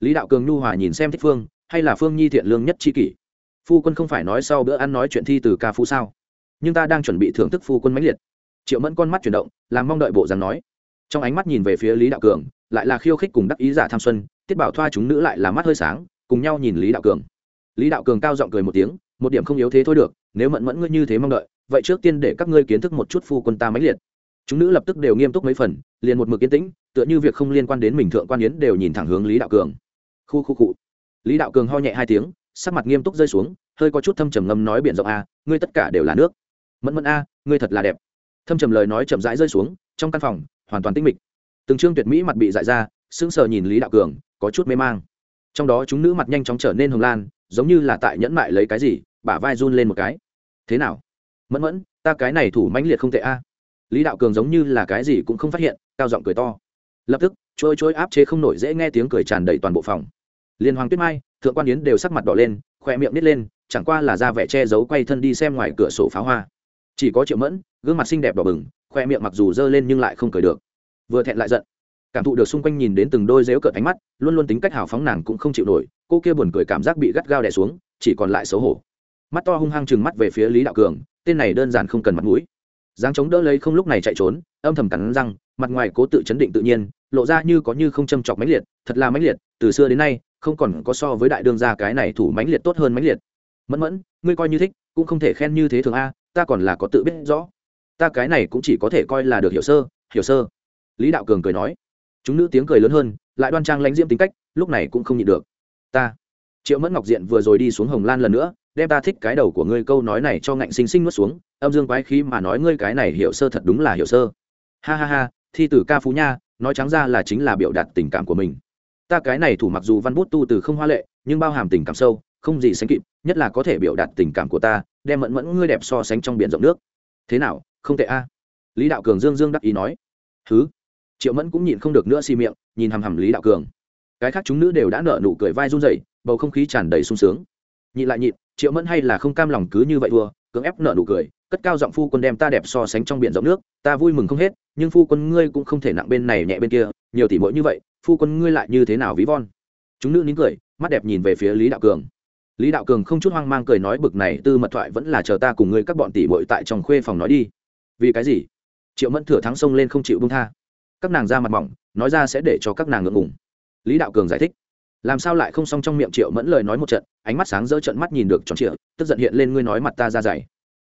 Lý đạo cường nhu hòa nhìn xem thích phương, hay là phương nhi thiện lương nhất tri kỷ? Phu quân không phải nói sau bữa ăn nói chuyện thi từ ca phú sao? Nhưng ta đang chuẩn bị thưởng thức phu quân mãnh liệt. Triệu mẫn con mắt chuyển động, làm mong đợi bộ dáng nói. Trong ánh mắt nhìn về phía lý đạo cường lại là khiêu khích cùng đắc ý giả tham xuân, tiết bảo thoa chúng nữ lại là mắt hơi sáng, cùng nhau nhìn lý đạo cường. Lý đạo cường cao giọng cười một tiếng, một điểm không yếu thế thôi được, nếu mẫn mẫn ngươi như thế mong đợi, vậy trước tiên để các ngươi kiến thức một chút phu quân ta mãnh liệt. Chúng nữ lập tức đều nghiêm túc mấy phần, liền một mực yên tĩnh, tựa như việc không liên quan đến mình thượng quan yến đều nhìn thẳng hướng lý đạo cường. Khu khu cụ lý đạo cường ho nhẹ hai tiếng, sắc mặt nghiêm túc rơi xuống, hơi có chút thâm trầm ngâm nói biển rộng a, ngươi tất cả đều là nước. Mẫn mẫn a, ngươi thật là đẹp. Thâm trầm lời nói chậm rãi rơi xuống, trong căn phòng, hoàn toàn tĩnh mịch từng trương tuyệt mỹ mặt bị dại ra, sững sờ nhìn lý đạo cường, có chút mê mang. Trong đó chúng nữ mặt nhanh chóng trở nên hồng lan, giống như là tại nhẫn mại lấy cái gì, bả vai run lên một cái. Thế nào? Mẫn mẫn, ta cái này thủ mãnh liệt không tệ a. Lý đạo cường giống như là cái gì cũng không phát hiện, cao giọng cười to. Lập tức trôi trôi áp chế không nổi dễ nghe tiếng cười tràn đầy toàn bộ phòng. Liên hoàng tuyết mai, thượng quan yến đều sắc mặt đỏ lên, khoe miệng nít lên, chẳng qua là ra vẻ che giấu quay thân đi xem ngoài cửa sổ pháo hoa. Chỉ có triệu mẫn, gương mặt xinh đẹp đỏ bừng, khoe miệng mặc dù dơ lên nhưng lại không cười được vừa thẹn lại giận. Cảm thụ được xung quanh nhìn đến từng đôi dếu cợt ánh mắt, luôn luôn tính cách hào phóng nàng cũng không chịu nổi, cô kia buồn cười cảm giác bị gắt gao đè xuống, chỉ còn lại xấu hổ. Mắt to hung hăng chừng mắt về phía lý đạo cường, tên này đơn giản không cần mặt mũi. Dáng chống đỡ lấy không lúc này chạy trốn, âm thầm cắn răng, mặt ngoài cố tự chấn định tự nhiên, lộ ra như có như không châm chọc mãnh liệt, thật là mãnh liệt, từ xưa đến nay, không còn có so với đại đương gia cái này thủ mãnh liệt tốt hơn mãnh liệt. Mẫn mẫn, ngươi coi như thích, cũng không thể khen như thế thường a, ta còn là có tự biết rõ. Ta cái này cũng chỉ có thể coi là được hiểu sơ hiểu sơ lý đạo cường cười nói, chúng nữ tiếng cười lớn hơn, lại đoan trang lãnh diễm tính cách, lúc này cũng không nhịn được. Ta. Triệu mẫn ngọc diện vừa rồi đi xuống hồng lan lần nữa, đem ta thích cái đầu của ngươi câu nói này cho ngạnh sinh sinh nuốt xuống, âm dương quái khí mà nói ngươi cái này hiểu sơ thật đúng là hiểu sơ. Ha ha ha, thi tử ca phú nha, nói trắng ra là chính là biểu đạt tình cảm của mình. Ta cái này thủ mặc dù văn bút tu từ không hoa lệ, nhưng bao hàm tình cảm sâu, không gì sánh kịp, nhất là có thể biểu đạt tình cảm của ta, đem mẫn mẫn ngươi đẹp so sánh trong biển rộng nước. Thế nào, không tệ a? Lý đạo cường dương dương đắc ý nói. Thứ triệu mẫn cũng nhìn không được nữa xi miệng nhìn hằm hằm lý đạo cường. Cái khác chúng nữ đều đã nở nụ cười vai run rẩy bầu không khí tràn đầy sung sướng. Nhịn lại nhịn triệu mẫn hay là không cam lòng cứ như vậy vừa, cưỡng ép nở nụ cười cất cao giọng phu quân đem ta đẹp so sánh trong biển rộng nước ta vui mừng không hết nhưng phu quân ngươi cũng không thể nặng bên này nhẹ bên kia nhiều tỷ mỗi như vậy phu quân ngươi lại như thế nào ví von? Chúng nữ nín cười mắt đẹp nhìn về phía lý đạo cường. Lý đạo cường không chút hoang mang cười nói bực này tư mật thoại vẫn là chờ ta cùng ngươi các bọn tỷ bội tại trong khuê phòng nói đi. Vì cái gì? Triệu mẫn thừa thắng sông lên không chịu bông tha các nàng ra mặt mỏng, nói ra sẽ để cho các nàng ngượng ngùng. Lý đạo cường giải thích. Làm sao lại không xong trong miệng triệu mẫn lời nói một trận, ánh mắt sáng dỡ trận mắt nhìn được tròn trịa, tức giận hiện lên ngươi nói mặt ta ra dày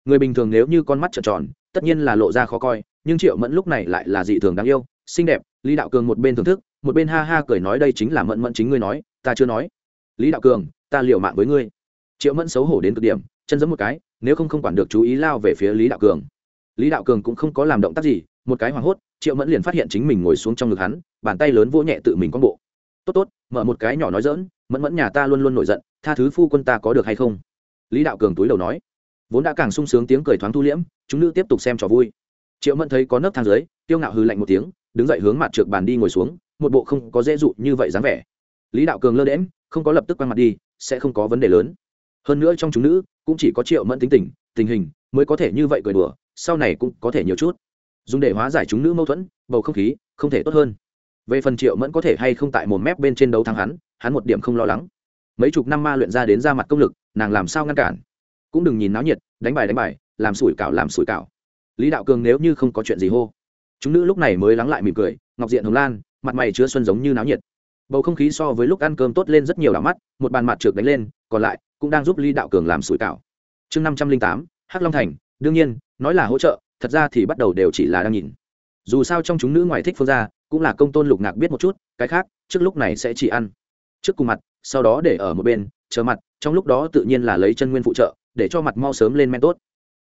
người bình thường nếu như con mắt trợn tròn, tất nhiên là lộ ra khó coi, nhưng triệu mẫn lúc này lại là dị thường đáng yêu, xinh đẹp, lý đạo cường một bên thưởng thức, một bên ha ha cười nói đây chính là mẫn mẫn chính ngươi nói, ta chưa nói. Lý đạo cường, ta liều mạng với ngươi. Triệu mẫn xấu hổ đến cực điểm, chân giấm một cái, nếu không không quản được chú ý lao về phía lý đạo cường. Lý đạo cường cũng không có làm động tác gì, một cái hoảng hốt triệu mẫn liền phát hiện chính mình ngồi xuống trong ngực hắn, bàn tay lớn vỗ nhẹ tự mình con bộ. Tốt tốt, mở một cái nhỏ nói dỡn mẫn mẫn nhà ta luôn luôn nổi giận, tha thứ phu quân ta có được hay không? Lý đạo cường túi đầu nói. Vốn đã càng sung sướng tiếng cười thoáng thu liễm, chúng nữ tiếp tục xem trò vui. Triệu mẫn thấy có nấc thang dưới tiêu ngạo hư lạnh một tiếng, đứng dậy hướng mặt trượt bàn đi ngồi xuống, một bộ không có dễ dụ như vậy dáng vẻ. Lý đạo cường lơ đễm không có lập tức quay mặt đi, sẽ không có vấn đề lớn. Hơn nữa trong chúng nữ, cũng chỉ có triệu mẫn tính tình tình hình, mới có thể như vậy cười đùa, sau này cũng có thể nhiều chút dùng để hóa giải chúng nữ mâu thuẫn, bầu không khí không thể tốt hơn. Về phần triệu mẫn có thể hay không tại một mép bên trên đấu thắng hắn hắn một điểm không lo lắng. Mấy chục năm ma luyện ra đến ra mặt công lực, nàng làm sao ngăn cản? Cũng đừng nhìn náo nhiệt, đánh bài đánh bài, làm sủi cảo làm sủi cảo. Lý đạo cường nếu như không có chuyện gì hô. Chúng nữ lúc này mới lắng lại mỉm cười, ngọc diện hồng lan, mặt mày chứa xuân giống như náo nhiệt. Bầu không khí so với lúc ăn cơm tốt lên rất nhiều đảo mắt, một bàn mặt trượt đánh lên, còn lại cũng đang giúp lý đạo cường làm sủi cảo. Chương năm trăm linh tám, hắc long thành, đương nhiên, nói là hỗ trợ thật ra thì bắt đầu đều chỉ là đang nhìn. Dù sao trong chúng nữ ngoài thích phương ra cũng là công tôn lục ngạc biết một chút, cái khác, trước lúc này sẽ chỉ ăn. Trước cùng mặt, sau đó để ở một bên, chờ mặt, trong lúc đó tự nhiên là lấy chân nguyên phụ trợ, để cho mặt mau sớm lên men tốt.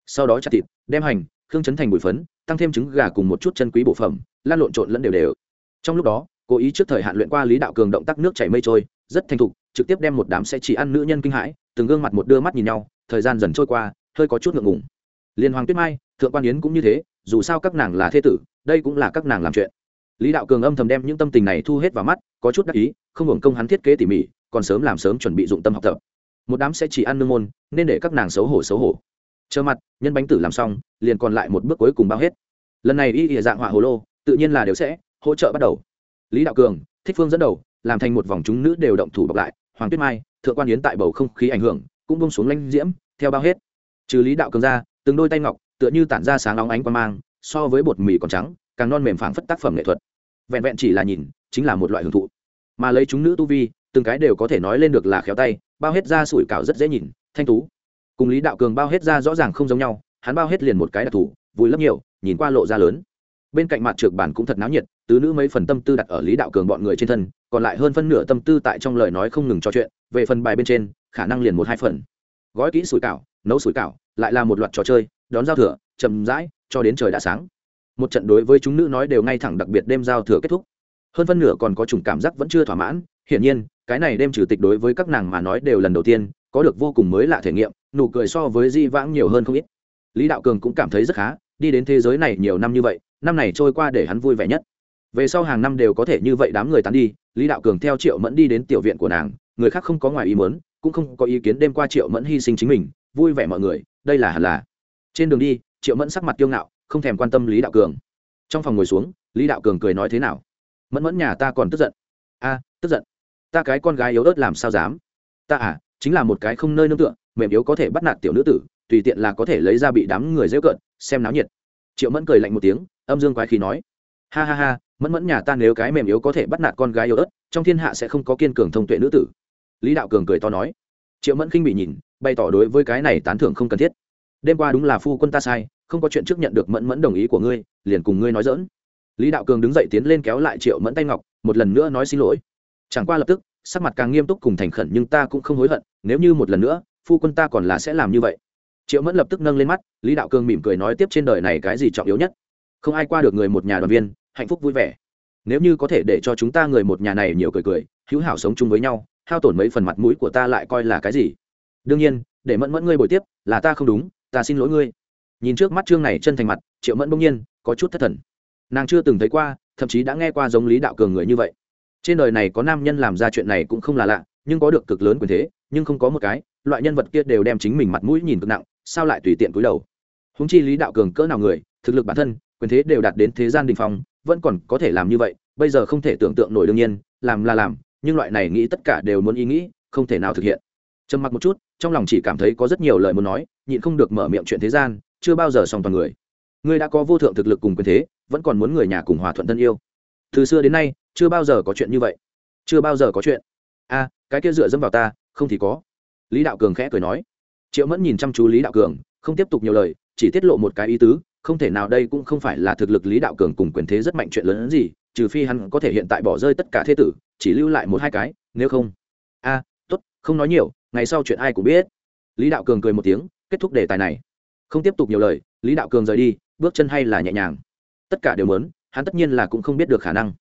Sau đó chặt thịt, đem hành, khương chấn thành bụi phấn, tăng thêm trứng gà cùng một chút chân quý bộ phẩm, lan lộn trộn lẫn đều đều. Trong lúc đó, cố ý trước thời hạn luyện qua lý đạo cường động tác nước chảy mây trôi, rất thành thục, trực tiếp đem một đám sẽ chỉ ăn nữ nhân kinh hãi, từng gương mặt một đưa mắt nhìn nhau, thời gian dần trôi qua, hơi có chút ngượng ngùng liên hoàng tuyết mai, thượng quan yến cũng như thế, dù sao các nàng là thế tử, đây cũng là các nàng làm chuyện. Lý đạo cường âm thầm đem những tâm tình này thu hết vào mắt, có chút đắc ý, không hưởng công hắn thiết kế tỉ mỉ, còn sớm làm sớm chuẩn bị dụng tâm học tập. Một đám sẽ chỉ ăn nương môn, nên để các nàng xấu hổ xấu hổ. Chờ mặt, nhân bánh tử làm xong, liền còn lại một bước cuối cùng bao hết. Lần này y ỉa dạng họa hồ lô, tự nhiên là đều sẽ hỗ trợ bắt đầu. Lý đạo cường, thích phương dẫn đầu, làm thành một vòng chúng nữ đều động thủ bọc lại, hoàng tuyết mai, thượng quan yến tại bầu không khí ảnh hưởng, cũng bông xuống lanh diễm, theo bao hết. Trừ lý đạo cường ra từng đôi tay ngọc, tựa như tản ra sáng óng ánh qua mang, so với bột mì còn trắng, càng non mềm phảng phất tác phẩm nghệ thuật. Vẹn vẹn chỉ là nhìn, chính là một loại hưởng thụ. Mà lấy chúng nữ tu vi, từng cái đều có thể nói lên được là khéo tay, bao hết ra sủi cảo rất dễ nhìn, thanh tú. Cùng lý đạo cường bao hết ra rõ ràng không giống nhau, hắn bao hết liền một cái đặc thù vùi lấp nhiều, nhìn qua lộ ra lớn. Bên cạnh mặt trượt bản cũng thật náo nhiệt, tứ nữ mấy phần tâm tư đặt ở lý đạo cường bọn người trên thân, còn lại hơn phân nửa tâm tư tại trong lời nói không ngừng trò chuyện, về phần bài bên trên, khả năng liền một hai phần. Gói kỹ sủi cảo, nấu sủi cảo lại là một loạt trò chơi, đón giao thừa, chậm rãi, cho đến trời đã sáng. Một trận đối với chúng nữ nói đều ngay thẳng đặc biệt đêm giao thừa kết thúc. Hơn phân nửa còn có chủng cảm giác vẫn chưa thỏa mãn. Hiển nhiên, cái này đêm trừ tịch đối với các nàng mà nói đều lần đầu tiên, có được vô cùng mới lạ thể nghiệm, nụ cười so với di vãng nhiều hơn không ít. Lý đạo cường cũng cảm thấy rất khá, đi đến thế giới này nhiều năm như vậy, năm này trôi qua để hắn vui vẻ nhất. Về sau hàng năm đều có thể như vậy đám người tán đi, lý đạo cường theo triệu mẫn đi đến tiểu viện của nàng, người khác không có ngoài ý mớn cũng không có ý kiến đêm qua triệu mẫn hy sinh chính mình, vui vẻ mọi người đây là hẳn là. Trên đường đi, triệu mẫn sắc mặt kiêu ngạo, không thèm quan tâm lý đạo cường. Trong phòng ngồi xuống, lý đạo cường cười nói thế nào? Mẫn mẫn nhà ta còn tức giận. A, tức giận. Ta cái con gái yếu ớt làm sao dám? Ta à chính là một cái không nơi nương tựa, mềm yếu có thể bắt nạt tiểu nữ tử, tùy tiện là có thể lấy ra bị đám người dễ cợt, xem náo nhiệt. Triệu mẫn cười lạnh một tiếng, âm dương quái khí nói. Ha ha ha, mẫn mẫn nhà ta nếu cái mềm yếu có thể bắt nạt con gái yếu ớt, trong thiên hạ sẽ không có kiên cường thông tuệ nữ tử. Lý đạo cường cười to nói. Triệu mẫn khinh bị nhìn bày tỏ đối với cái này tán thưởng không cần thiết. Đêm qua đúng là phu quân ta sai, không có chuyện trước nhận được mẫn mẫn đồng ý của ngươi, liền cùng ngươi nói dỡn lý đạo cường đứng dậy tiến lên kéo lại triệu mẫn tay ngọc, một lần nữa nói xin lỗi. Chẳng qua lập tức, sắc mặt càng nghiêm túc cùng thành khẩn nhưng ta cũng không hối hận, nếu như một lần nữa, phu quân ta còn là sẽ làm như vậy. Triệu mẫn lập tức nâng lên mắt, lý đạo cường mỉm cười nói tiếp trên đời này cái gì trọng yếu nhất. Không ai qua được người một nhà đoàn viên, hạnh phúc vui vẻ. Nếu như có thể để cho chúng ta người một nhà này nhiều cười cười, hữu hảo sống chung với nhau, hao tổn mấy phần mặt mũi của ta lại coi là cái gì? Đương nhiên, để mẫn mẫn ngươi bồi tiếp, là ta không đúng, ta xin lỗi ngươi. Nhìn trước mắt trương này chân thành mặt, triệu mẫn bỗng nhiên có chút thất thần. Nàng chưa từng thấy qua, thậm chí đã nghe qua giống lý đạo cường người như vậy. Trên đời này có nam nhân làm ra chuyện này cũng không là lạ, nhưng có được cực lớn quyền thế, nhưng không có một cái, loại nhân vật kia đều đem chính mình mặt mũi nhìn cực nặng, sao lại tùy tiện cúi đầu? Húng chi lý đạo cường cỡ nào người, thực lực bản thân, quyền thế đều đạt đến thế gian đình phong, vẫn còn có thể làm như vậy, bây giờ không thể tưởng tượng nổi đương nhiên, làm là làm, nhưng loại này nghĩ tất cả đều muốn ý nghĩ, không thể nào thực hiện. Trầm mặc một chút trong lòng chỉ cảm thấy có rất nhiều lời muốn nói nhịn không được mở miệng chuyện thế gian chưa bao giờ xong toàn người. Ngươi đã có vô thượng thực lực cùng quyền thế vẫn còn muốn người nhà cùng hòa thuận thân yêu. Từ xưa đến nay chưa bao giờ có chuyện như vậy. Chưa bao giờ có chuyện. A cái kia dựa dẫm vào ta không thì có. Lý đạo cường khẽ cười nói. Triệu mẫn nhìn chăm chú lý đạo cường không tiếp tục nhiều lời chỉ tiết lộ một cái ý tứ không thể nào đây cũng không phải là thực lực lý đạo cường cùng quyền thế rất mạnh chuyện lớn hơn gì trừ phi hắn có thể hiện tại bỏ rơi tất cả thế tử chỉ lưu lại một hai cái nếu không. A à, tốt không nói nhiều ngày sau chuyện ai cũng biết. Lý đạo cường cười một tiếng, kết thúc đề tài này. Không tiếp tục nhiều lời, lý đạo cường rời đi, bước chân hay là nhẹ nhàng. Tất cả đều mớn hắn tất nhiên là cũng không biết được khả năng.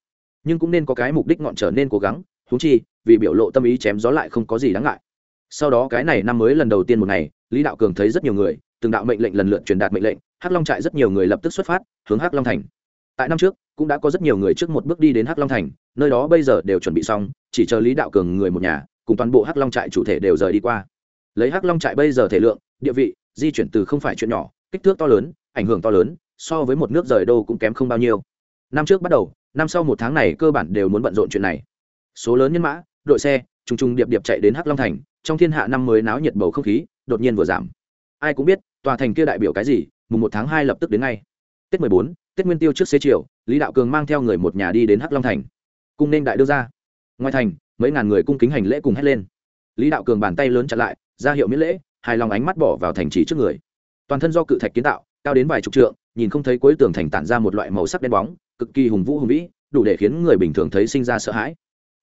Nhưng cũng nên có cái mục đích ngọn trở nên cố gắng thú chi, vì biểu lộ tâm ý chém gió lại không có gì đáng ngại. Sau đó cái này năm mới lần đầu tiên một ngày, lý đạo cường thấy rất nhiều người, từng đạo mệnh lệnh lần lượt truyền đạt mệnh lệnh, hắc long trại rất nhiều người lập tức xuất phát, hướng hắc long thành. Tại năm trước, cũng đã có rất nhiều người trước một bước đi đến hắc long thành, nơi đó bây giờ đều chuẩn bị xong, chỉ chờ lý đạo cường người một nhà cùng toàn bộ hắc long trại chủ thể đều rời đi qua. Lấy hắc long trại bây giờ thể lượng, địa vị, di chuyển từ không phải chuyện nhỏ, kích thước to lớn, ảnh hưởng to lớn, so với một nước rời đô cũng kém không bao nhiêu. Năm trước bắt đầu, năm sau một tháng này cơ bản đều muốn bận rộn chuyện này. Số lớn nhân mã, đội xe t r ù n g t r ù n g điệp điệp chạy đến hắc long thành, trong thiên hạ năm mới náo nhiệt bầu không khí, đột nhiên vừa giảm. Ai cũng biết, tòa thành kia đại biểu cái gì, mùng một tháng hai lập tức đến ngay. Tết mười bốn, tết nguyên tiêu trước xế chiều, lý đạo cường mang theo người một nhà đi đến hắc long thành. Cung nên đại đưa ra. Ngoài thành mấy ngàn người cung kính hành lễ cùng hét lên. Lý đạo cường bàn tay lớn chặn lại, ra hiệu miễn lễ, hài lòng ánh mắt bỏ vào thành trì trước người. Toàn thân do cự thạch kiến tạo, cao đến vài chục trượng, nhìn không thấy cuối tường thành tản ra một loại màu sắc đen bóng, cực kỳ hùng vũ hùng vĩ, đủ để khiến người bình thường thấy sinh ra sợ hãi.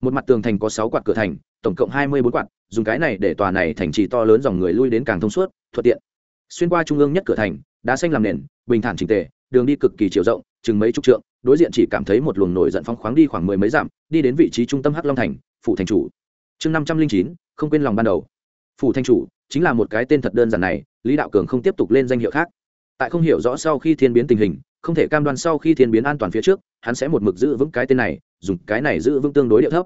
Một mặt tường thành có sáu quạt cửa thành, tổng cộng hai mươi bốn quạt, dùng cái này để tòa này thành trì to lớn dòng người lui đến càng thông suốt, thuận tiện. Xuyên qua trung ương nhất cửa thành, đá xanh làm nền, bình thản trình tề đường đi cực kỳ chiều rộng, chừng mấy chục trượng, đối diện chỉ cảm thấy một luồng nổi giận phóng khoáng đi khoảng mười mấy dặm, đi đến vị trí trung tâm hắc long thành, phủ thành chủ. Chương năm trăm linh chín, không quên lòng ban đầu. Phủ thành chủ, chính là một cái tên thật đơn giản này, lý đạo cường không tiếp tục lên danh hiệu khác. Tại không hiểu rõ sau khi thiên biến tình hình, không thể cam đoan sau khi thiên biến an toàn phía trước, hắn sẽ một mực giữ vững cái tên này, dùng cái này giữ vững tương đối địa thấp.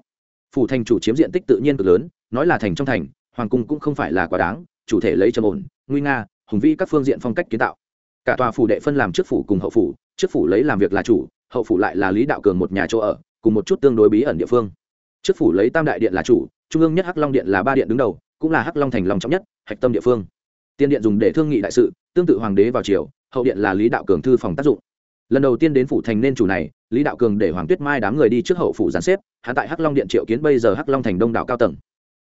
Phủ thành chủ chiếm diện tích tự nhiên cực lớn, nói là thành trong thành, hoàng cung cũng không phải là quá đáng, chủ thể lấy trầm ổn, nguy nga, hùng vĩ các phương diện phong cách kiến tạo cả tòa phủ đệ phân làm trước phủ cùng hậu phủ, trước phủ lấy làm việc là chủ, hậu phủ lại là lý đạo cường một nhà chỗ ở, cùng một chút tương đối bí ẩn địa phương. Trước phủ lấy tam đại điện là chủ, trung ương nhất hắc long điện là ba điện đứng đầu, cũng là hắc long thành lòng trọng nhất, hạch tâm địa phương. Tiên điện dùng để thương nghị đại sự, tương tự hoàng đế vào triều, hậu điện là lý đạo cường thư phòng tác dụng. Lần đầu tiên đến phủ thành nên chủ này, lý đạo cường để hoàng tuyết mai đám người đi trước hậu phủ gián xếp, hắn tại hắc long điện triệu kiến bây giờ hắc long thành đông đảo cao tầng.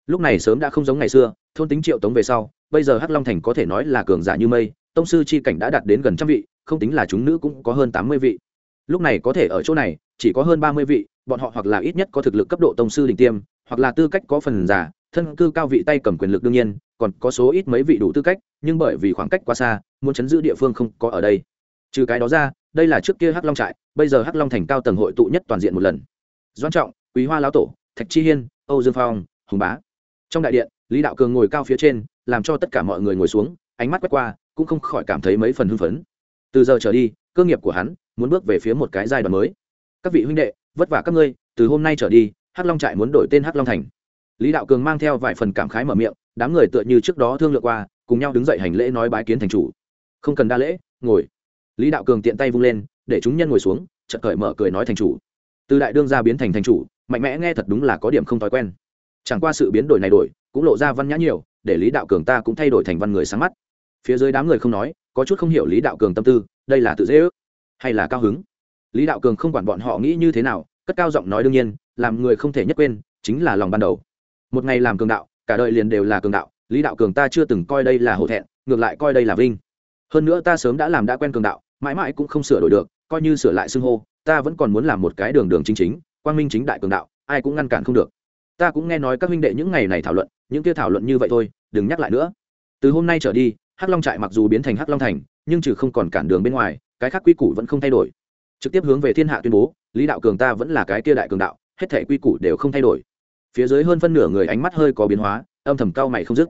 Lúc này sớm đã không giống ngày xưa, thôn tính triệu tống về sau, bây giờ hắc long thành có thể nói là cường giả như mây tông sư chi cảnh đã đạt đến gần trăm vị, không tính là chúng nữ cũng có hơn tám mươi vị. Lúc này có thể ở chỗ này, chỉ có hơn ba mươi vị, bọn họ hoặc là ít nhất có thực lực cấp độ tông sư đình tiêm, hoặc là tư cách có phần giả thân cư cao vị tay cầm quyền lực đương nhiên, còn có số ít mấy vị đủ tư cách, nhưng bởi vì khoảng cách quá xa, muốn chấn giữ địa phương không có ở đây. Trừ cái đó ra, đây là trước kia hắc long trại, bây giờ hắc long thành cao tầng hội tụ nhất toàn diện một lần. Doan trọng, quý hoa lão tổ, thạch chi hiên, âu dương phong, hùng bá. Trong đại điện, lý đạo cường ngồi cao phía trên, làm cho tất cả mọi người ngồi xuống, ánh mắt quét qua cũng không khỏi cảm thấy mấy phần hưng phấn. Từ giờ trở đi, cơ nghiệp của hắn muốn bước về phía một cái giai đoạn mới. Các vị huynh đệ, vất vả các ngươi, từ hôm nay trở đi, hắc long trại muốn đổi tên hắc long thành. Lý đạo cường mang theo vài phần cảm khái mở miệng, đám người tựa như trước đó thương lượng qua, cùng nhau đứng dậy hành lễ nói bái kiến thành chủ. Không cần đa lễ, ngồi. Lý đạo cường tiện tay vung lên, để chúng nhân ngồi xuống, chợt cởi mở cười nói thành chủ. Từ đại đương ra biến thành thành chủ, mạnh mẽ nghe thật đúng là có điểm không thói quen. Chẳng qua sự biến đổi này đổi, cũng lộ ra văn nhã nhiều, để lý đạo cường ta cũng thay đổi thành văn người sáng mắt phía dưới đám người không nói, có chút không hiểu lý đạo cường tâm tư, đây là tự dễ ước hay là cao hứng? Lý đạo cường không quản bọn họ nghĩ như thế nào, cất cao giọng nói đương nhiên, làm người không thể nhất quên, chính là lòng ban đầu. Một ngày làm cường đạo, cả đời liền đều là cường đạo, lý đạo cường ta chưa từng coi đây là hổ thẹn, ngược lại coi đây là vinh. Hơn nữa ta sớm đã làm đã quen cường đạo, mãi mãi cũng không sửa đổi được, coi như sửa lại xưng hô, ta vẫn còn muốn làm một cái đường đường chính chính, quang minh chính đại cường đạo, ai cũng ngăn cản không được. Ta cũng nghe nói các huynh đệ những ngày này thảo luận, những kia thảo luận như vậy thôi, đừng nhắc lại nữa. Từ hôm nay trở đi hắc long trại mặc dù biến thành hắc long thành, nhưng trừ không còn cản đường bên ngoài, cái khác quy củ vẫn không thay đổi. Trực tiếp hướng về thiên hạ tuyên bố, lý đạo cường ta vẫn là cái kia đại cường đạo, hết thể quy củ đều không thay đổi. Phía dưới hơn phân nửa người ánh mắt hơi có biến hóa, âm thầm cao mày không dứt.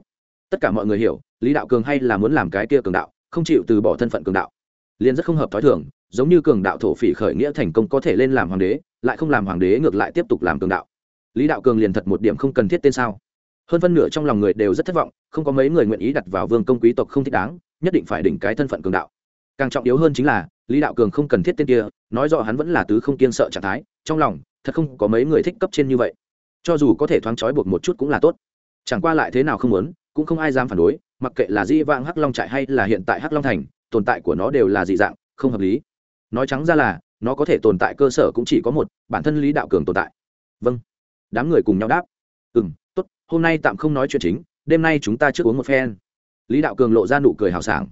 Tất cả mọi người hiểu, lý đạo cường hay là muốn làm cái kia cường đạo, không chịu từ bỏ thân phận cường đạo. Liền rất không hợp thói thường, giống như cường đạo thổ phỉ khởi nghĩa thành công có thể lên làm hoàng đế, lại không làm hoàng đế ngược lại tiếp tục làm cường đạo. Lý đạo cường liền thật một điểm không cần thiết tên sao hơn phân nửa trong lòng người đều rất thất vọng, không có mấy người nguyện ý đặt vào vương công quý tộc không thích đáng, nhất định phải đỉnh cái thân phận cường đạo. Càng trọng yếu hơn chính là, lý đạo cường không cần thiết tên kia, nói rõ hắn vẫn là tứ không kiên sợ trạng thái, trong lòng, thật không có mấy người thích cấp trên như vậy. Cho dù có thể thoáng trói buộc một chút cũng là tốt. Chẳng qua lại thế nào không muốn, cũng không ai dám phản đối, mặc kệ là di Vang hắc long trại hay là hiện tại hắc long thành, tồn tại của nó đều là dị dạng, không hợp lý. Nói trắng ra là, nó có thể tồn tại cơ sở cũng chỉ có một, bản thân lý đạo cường tồn tại. Vâng. Đám người cùng nhau đáp. Ừ m hôm nay tạm không nói chuyện chính, đêm nay chúng ta trước uống một phen. Lý đạo cường lộ ra nụ cười hào sảng.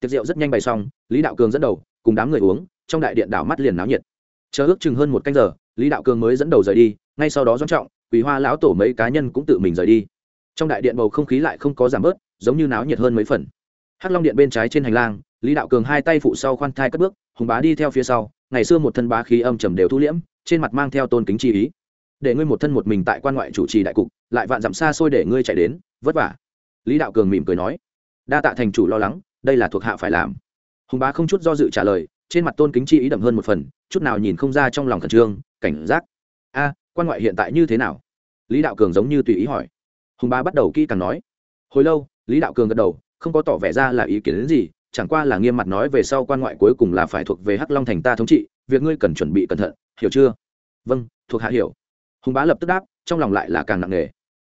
Tiệc rượu rất nhanh bày xong, lý đạo cường dẫn đầu, cùng đám người uống, trong đại điện đảo mắt liền náo nhiệt. Chờ ước chừng hơn một canh giờ, lý đạo cường mới dẫn đầu rời đi, ngay sau đó doanh trọng quý hoa lão tổ mấy cá nhân cũng tự mình rời đi. Trong đại điện bầu không khí lại không có giảm bớt, giống như náo nhiệt hơn mấy phần. Hắc long điện bên trái trên hành lang, lý đạo cường hai tay phụ sau khoan thai cất bước, hùng bá đi theo phía sau, ngày xưa một thân bá khí âm trầm đều thu liễm, trên mặt mang theo tôn kính chi ý để ngươi một thân một mình tại quan ngoại chủ trì đại cục, lại vạn dặm xa xôi để ngươi chạy đến, vất vả. Lý đạo cường mỉm cười nói. Đa tạ thành chủ lo lắng, đây là thuộc hạ phải làm. Hùng bá không chút do dự trả lời, trên mặt tôn kính chi ý đậm hơn một phần, chút nào nhìn không ra trong lòng khẩn trương, cảnh giác. A, quan ngoại hiện tại như thế nào? Lý đạo cường giống như tùy ý hỏi. Hùng bá bắt đầu kỹ càng nói. Hồi lâu, lý đạo cường gật đầu, không có tỏ vẻ ra là ý kiến đến gì, chẳng qua là nghiêm mặt nói về sau quan ngoại cuối cùng là phải thuộc về hắc long thành ta thống trị, việc ngươi cần chuẩn bị cẩn thận, hiểu chưa? Vâng thuộc hạ hiểu hùng bá lập tức đáp, trong lòng lại là càng nặng nề.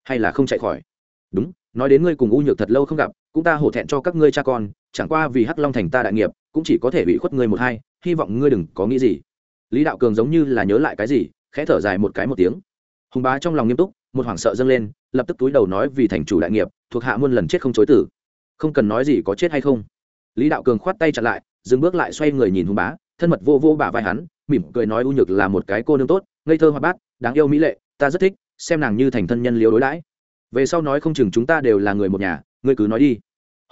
Hay là không chạy khỏi? Đúng, nói đến ngươi cùng u nhược thật lâu không gặp, cũng ta hổ thẹn cho các ngươi cha con, chẳng qua vì hắc long thành ta đại nghiệp, cũng chỉ có thể bị khuất ngươi một hai, hy vọng ngươi đừng có nghĩ gì. Lý đạo cường giống như là nhớ lại cái gì, khẽ thở dài một cái một tiếng. Hùng bá trong lòng nghiêm túc, một hoảng sợ dâng lên, lập tức túi đầu nói vì thành chủ đại nghiệp, thuộc hạ muôn lần chết không chối tử. Không cần nói gì có chết hay không. Lý đạo cường khoát tay chặn lại, dừng bước lại xoay người nhìn hùng bá, thân mật vô vô bả vai hắn, mỉm cười nói u nhược là một cái cô nương tốt, ngây thơ hoạt bát đáng yêu mỹ lệ, ta rất thích, xem nàng như thành thân nhân liếu đối đãi. Về sau nói không chừng chúng ta đều là người một nhà, ngươi cứ nói đi.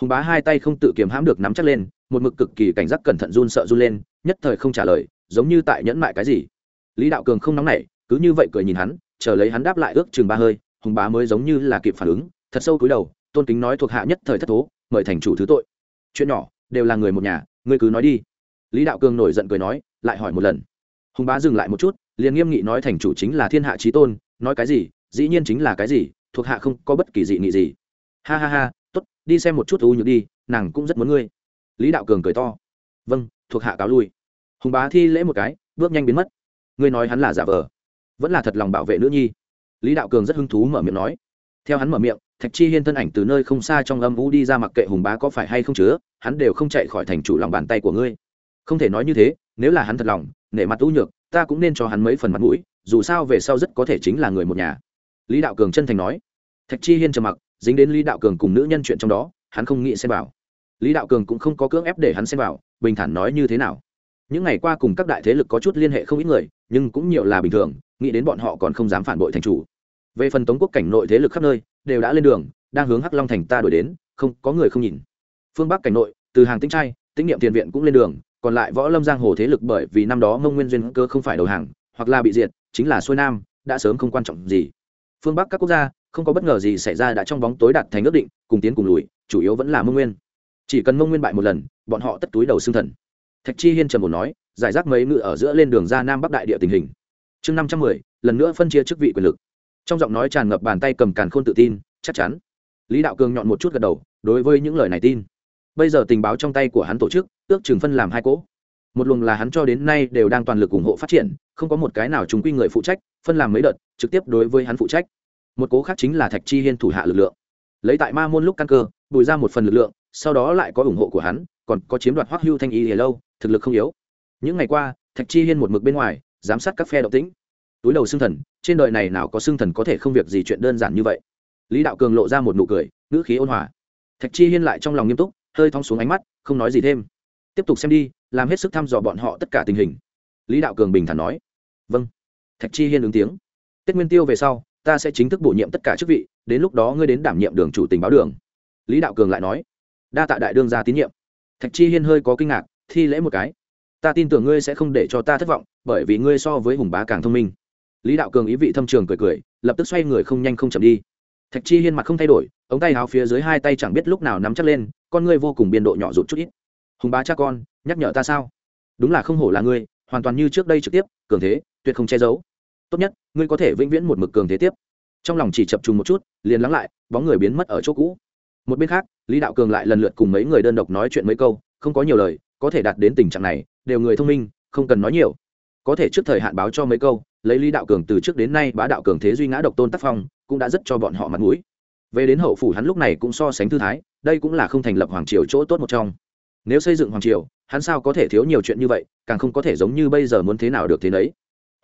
Hùng bá hai tay không tự kiềm hãm được nắm chắc lên, một mực cực kỳ cảnh giác cẩn thận run sợ run lên, nhất thời không trả lời, giống như tại nhẫn mại cái gì. Lý đạo cường không nóng nảy, cứ như vậy cười nhìn hắn, chờ lấy hắn đáp lại ước chừng ba hơi, hùng bá mới giống như là kịp phản ứng, thật sâu cúi đầu, tôn kính nói thuộc hạ nhất thời thất thố, mời thành chủ thứ tội. Chuyện nhỏ, đều là người một nhà, ngươi cứ nói đi. Lý đạo cường nổi giận cười nói, lại hỏi một lần. Hùng bá dừng lại một chút liền nghiêm nghị nói thành chủ chính là thiên hạ trí tôn, nói cái gì, dĩ nhiên chính là cái gì, thuộc hạ không có bất kỳ dị nghị gì. Ha ha ha t ố t đi xem một chút u nhược đi, nàng cũng rất muốn ngươi. Lý đạo cường cười to. Vâng thuộc hạ cáo lui. Hùng bá thi lễ một cái, bước nhanh biến mất. Ngươi nói hắn là giả vờ, vẫn là thật lòng bảo vệ nữ nhi. Lý đạo cường rất hứng thú mở miệng nói. Theo hắn mở miệng, thạch chi hiên thân ảnh từ nơi không xa trong âm vũ đi ra mặc kệ hùng bá có phải hay không chứa, hắn đều không chạy khỏi thành chủ lòng bàn tay của ngươi. Không thể nói như thế, nếu là hắn thật lòng, nể mặt ưu nhược ta cũng nên cho hắn mấy phần mặt mũi, dù sao về sau rất có thể chính là người một nhà. Lý đạo cường chân thành nói. Thạch chi hiên trầm mặc, dính đến lý đạo cường cùng nữ nhân chuyện trong đó, hắn không nghĩ xem vào. Lý đạo cường cũng không có cưỡng ép để hắn xem vào, bình thản nói như thế nào. Những ngày qua cùng các đại thế lực có chút liên hệ không ít người, nhưng cũng nhiều là bình thường, nghĩ đến bọn họ còn không dám phản bội thành chủ. Về phần tống quốc cảnh nội thế lực khắp nơi, đều đã lên đường, đang hướng hắc long thành ta đổi đến, không, có người không nhìn. Phương bắc cảnh nội, từ hàng tinh trai tinh niệm tiền viện cũng lên đường còn lại võ lâm giang hồ thế lực bởi vì năm đó mông nguyên duyên cơ không phải đầu hàng, hoặc là bị diệt, chính là xuôi nam, đã sớm không quan trọng gì. Phương bắc các quốc gia, không có bất ngờ gì xảy ra đã trong bóng tối đạt thành ước định, cùng tiến cùng lùi, chủ yếu vẫn là mông nguyên. Chỉ cần mông nguyên bại một lần, bọn họ tất túi đầu xương thần. Thạch chi hiên trầm một nói, giải rác mấy ngự ở giữa lên đường ra nam bắc đại địa tình hình. Chương năm trăm mười, lần nữa phân chia chức vị quyền lực. Trong giọng nói tràn ngập bàn tay cầm càn khôn tự tin, chắc chắn. Lý đạo cường nhọn một chút gật đầu, đối với những lời này tin. Bây giờ tình báo trong tay của hắn tổ chức ước chừng phân làm hai cỗ. Một luồng là hắn cho đến nay đều đang toàn lực ủng hộ phát triển, không có một cái nào chúng quy người phụ trách, phân làm mấy đợt, trực tiếp đối với hắn phụ trách. Một cố khác chính là thạch chi hiên thủ hạ lực lượng. Lấy tại ma môn lúc căn cơ, bùi ra một phần lực lượng, sau đó lại có ủng hộ của hắn, còn có chiếm đoạt hoắc hưu thanh y hề lâu, thực lực không yếu. Những ngày qua, thạch chi hiên một mực bên ngoài, giám sát các phe động tĩnh. Túi đầu xương thần, trên đời này nào có xương thần có thể không việc gì chuyện đơn giản như vậy. Lý đạo cường lộ ra một nụ cười, ngữ khí ôn hòa. Thạch chi hiên lại trong lòng nghiêm túc, hơi thong xuống ánh mắt, không nói gì thêm tiếp tục xem đi, làm hết sức thăm dò bọn họ tất cả tình hình. Lý đạo cường bình thản nói. Vâng. Thạch chi hiên ứng tiếng. Tết nguyên tiêu về sau, ta sẽ chính thức bổ nhiệm tất cả chức vị, đến lúc đó ngươi đến đảm nhiệm đường chủ tình báo đường. Lý đạo cường lại nói. Đa tạ đại đương ra tín nhiệm. Thạch chi hiên hơi có kinh ngạc, thi lễ một cái. Ta tin tưởng ngươi sẽ không để cho ta thất vọng, bởi vì ngươi so với hùng bá càng thông minh. Lý đạo cường ý vị thâm trường cười cười, lập tức xoay người không nhanh không chậm đi. Thạch chi hiên mặt không thay đổi, ống tay háo phía dưới hai tay chẳng biết lúc nào nắm chắc lên, con ngươi vô cùng biên độ nhỏ rụt chút ít hùng bá cha con, nhắc nhở ta sao? Đúng là không hổ là ngươi, hoàn toàn như trước đây trực tiếp, cường thế, tuyệt không che giấu. Tốt nhất, ngươi có thể vĩnh viễn một mực cường thế tiếp. Trong lòng chỉ chập trùng một chút, liền lắng lại, bóng người biến mất ở chỗ cũ. Một bên khác, lý đạo cường lại lần lượt cùng mấy người đơn độc nói chuyện mấy câu, không có nhiều lời, có thể đạt đến tình trạng này, đều người thông minh, không cần nói nhiều. Có thể trước thời hạn báo cho mấy câu, lấy lý đạo cường từ trước đến nay bá đạo cường thế duy ngã độc tôn tác phong, cũng đã rất cho bọn họ mặt mũi. Về đến hậu phủ hắn lúc này cũng so sánh thư thái, đây cũng là không thành lập hoàng triều chỗ tốt một trong nếu xây dựng hoàng triều, hắn sao có thể thiếu nhiều chuyện như vậy, càng không có thể giống như bây giờ muốn thế nào được thế nấy.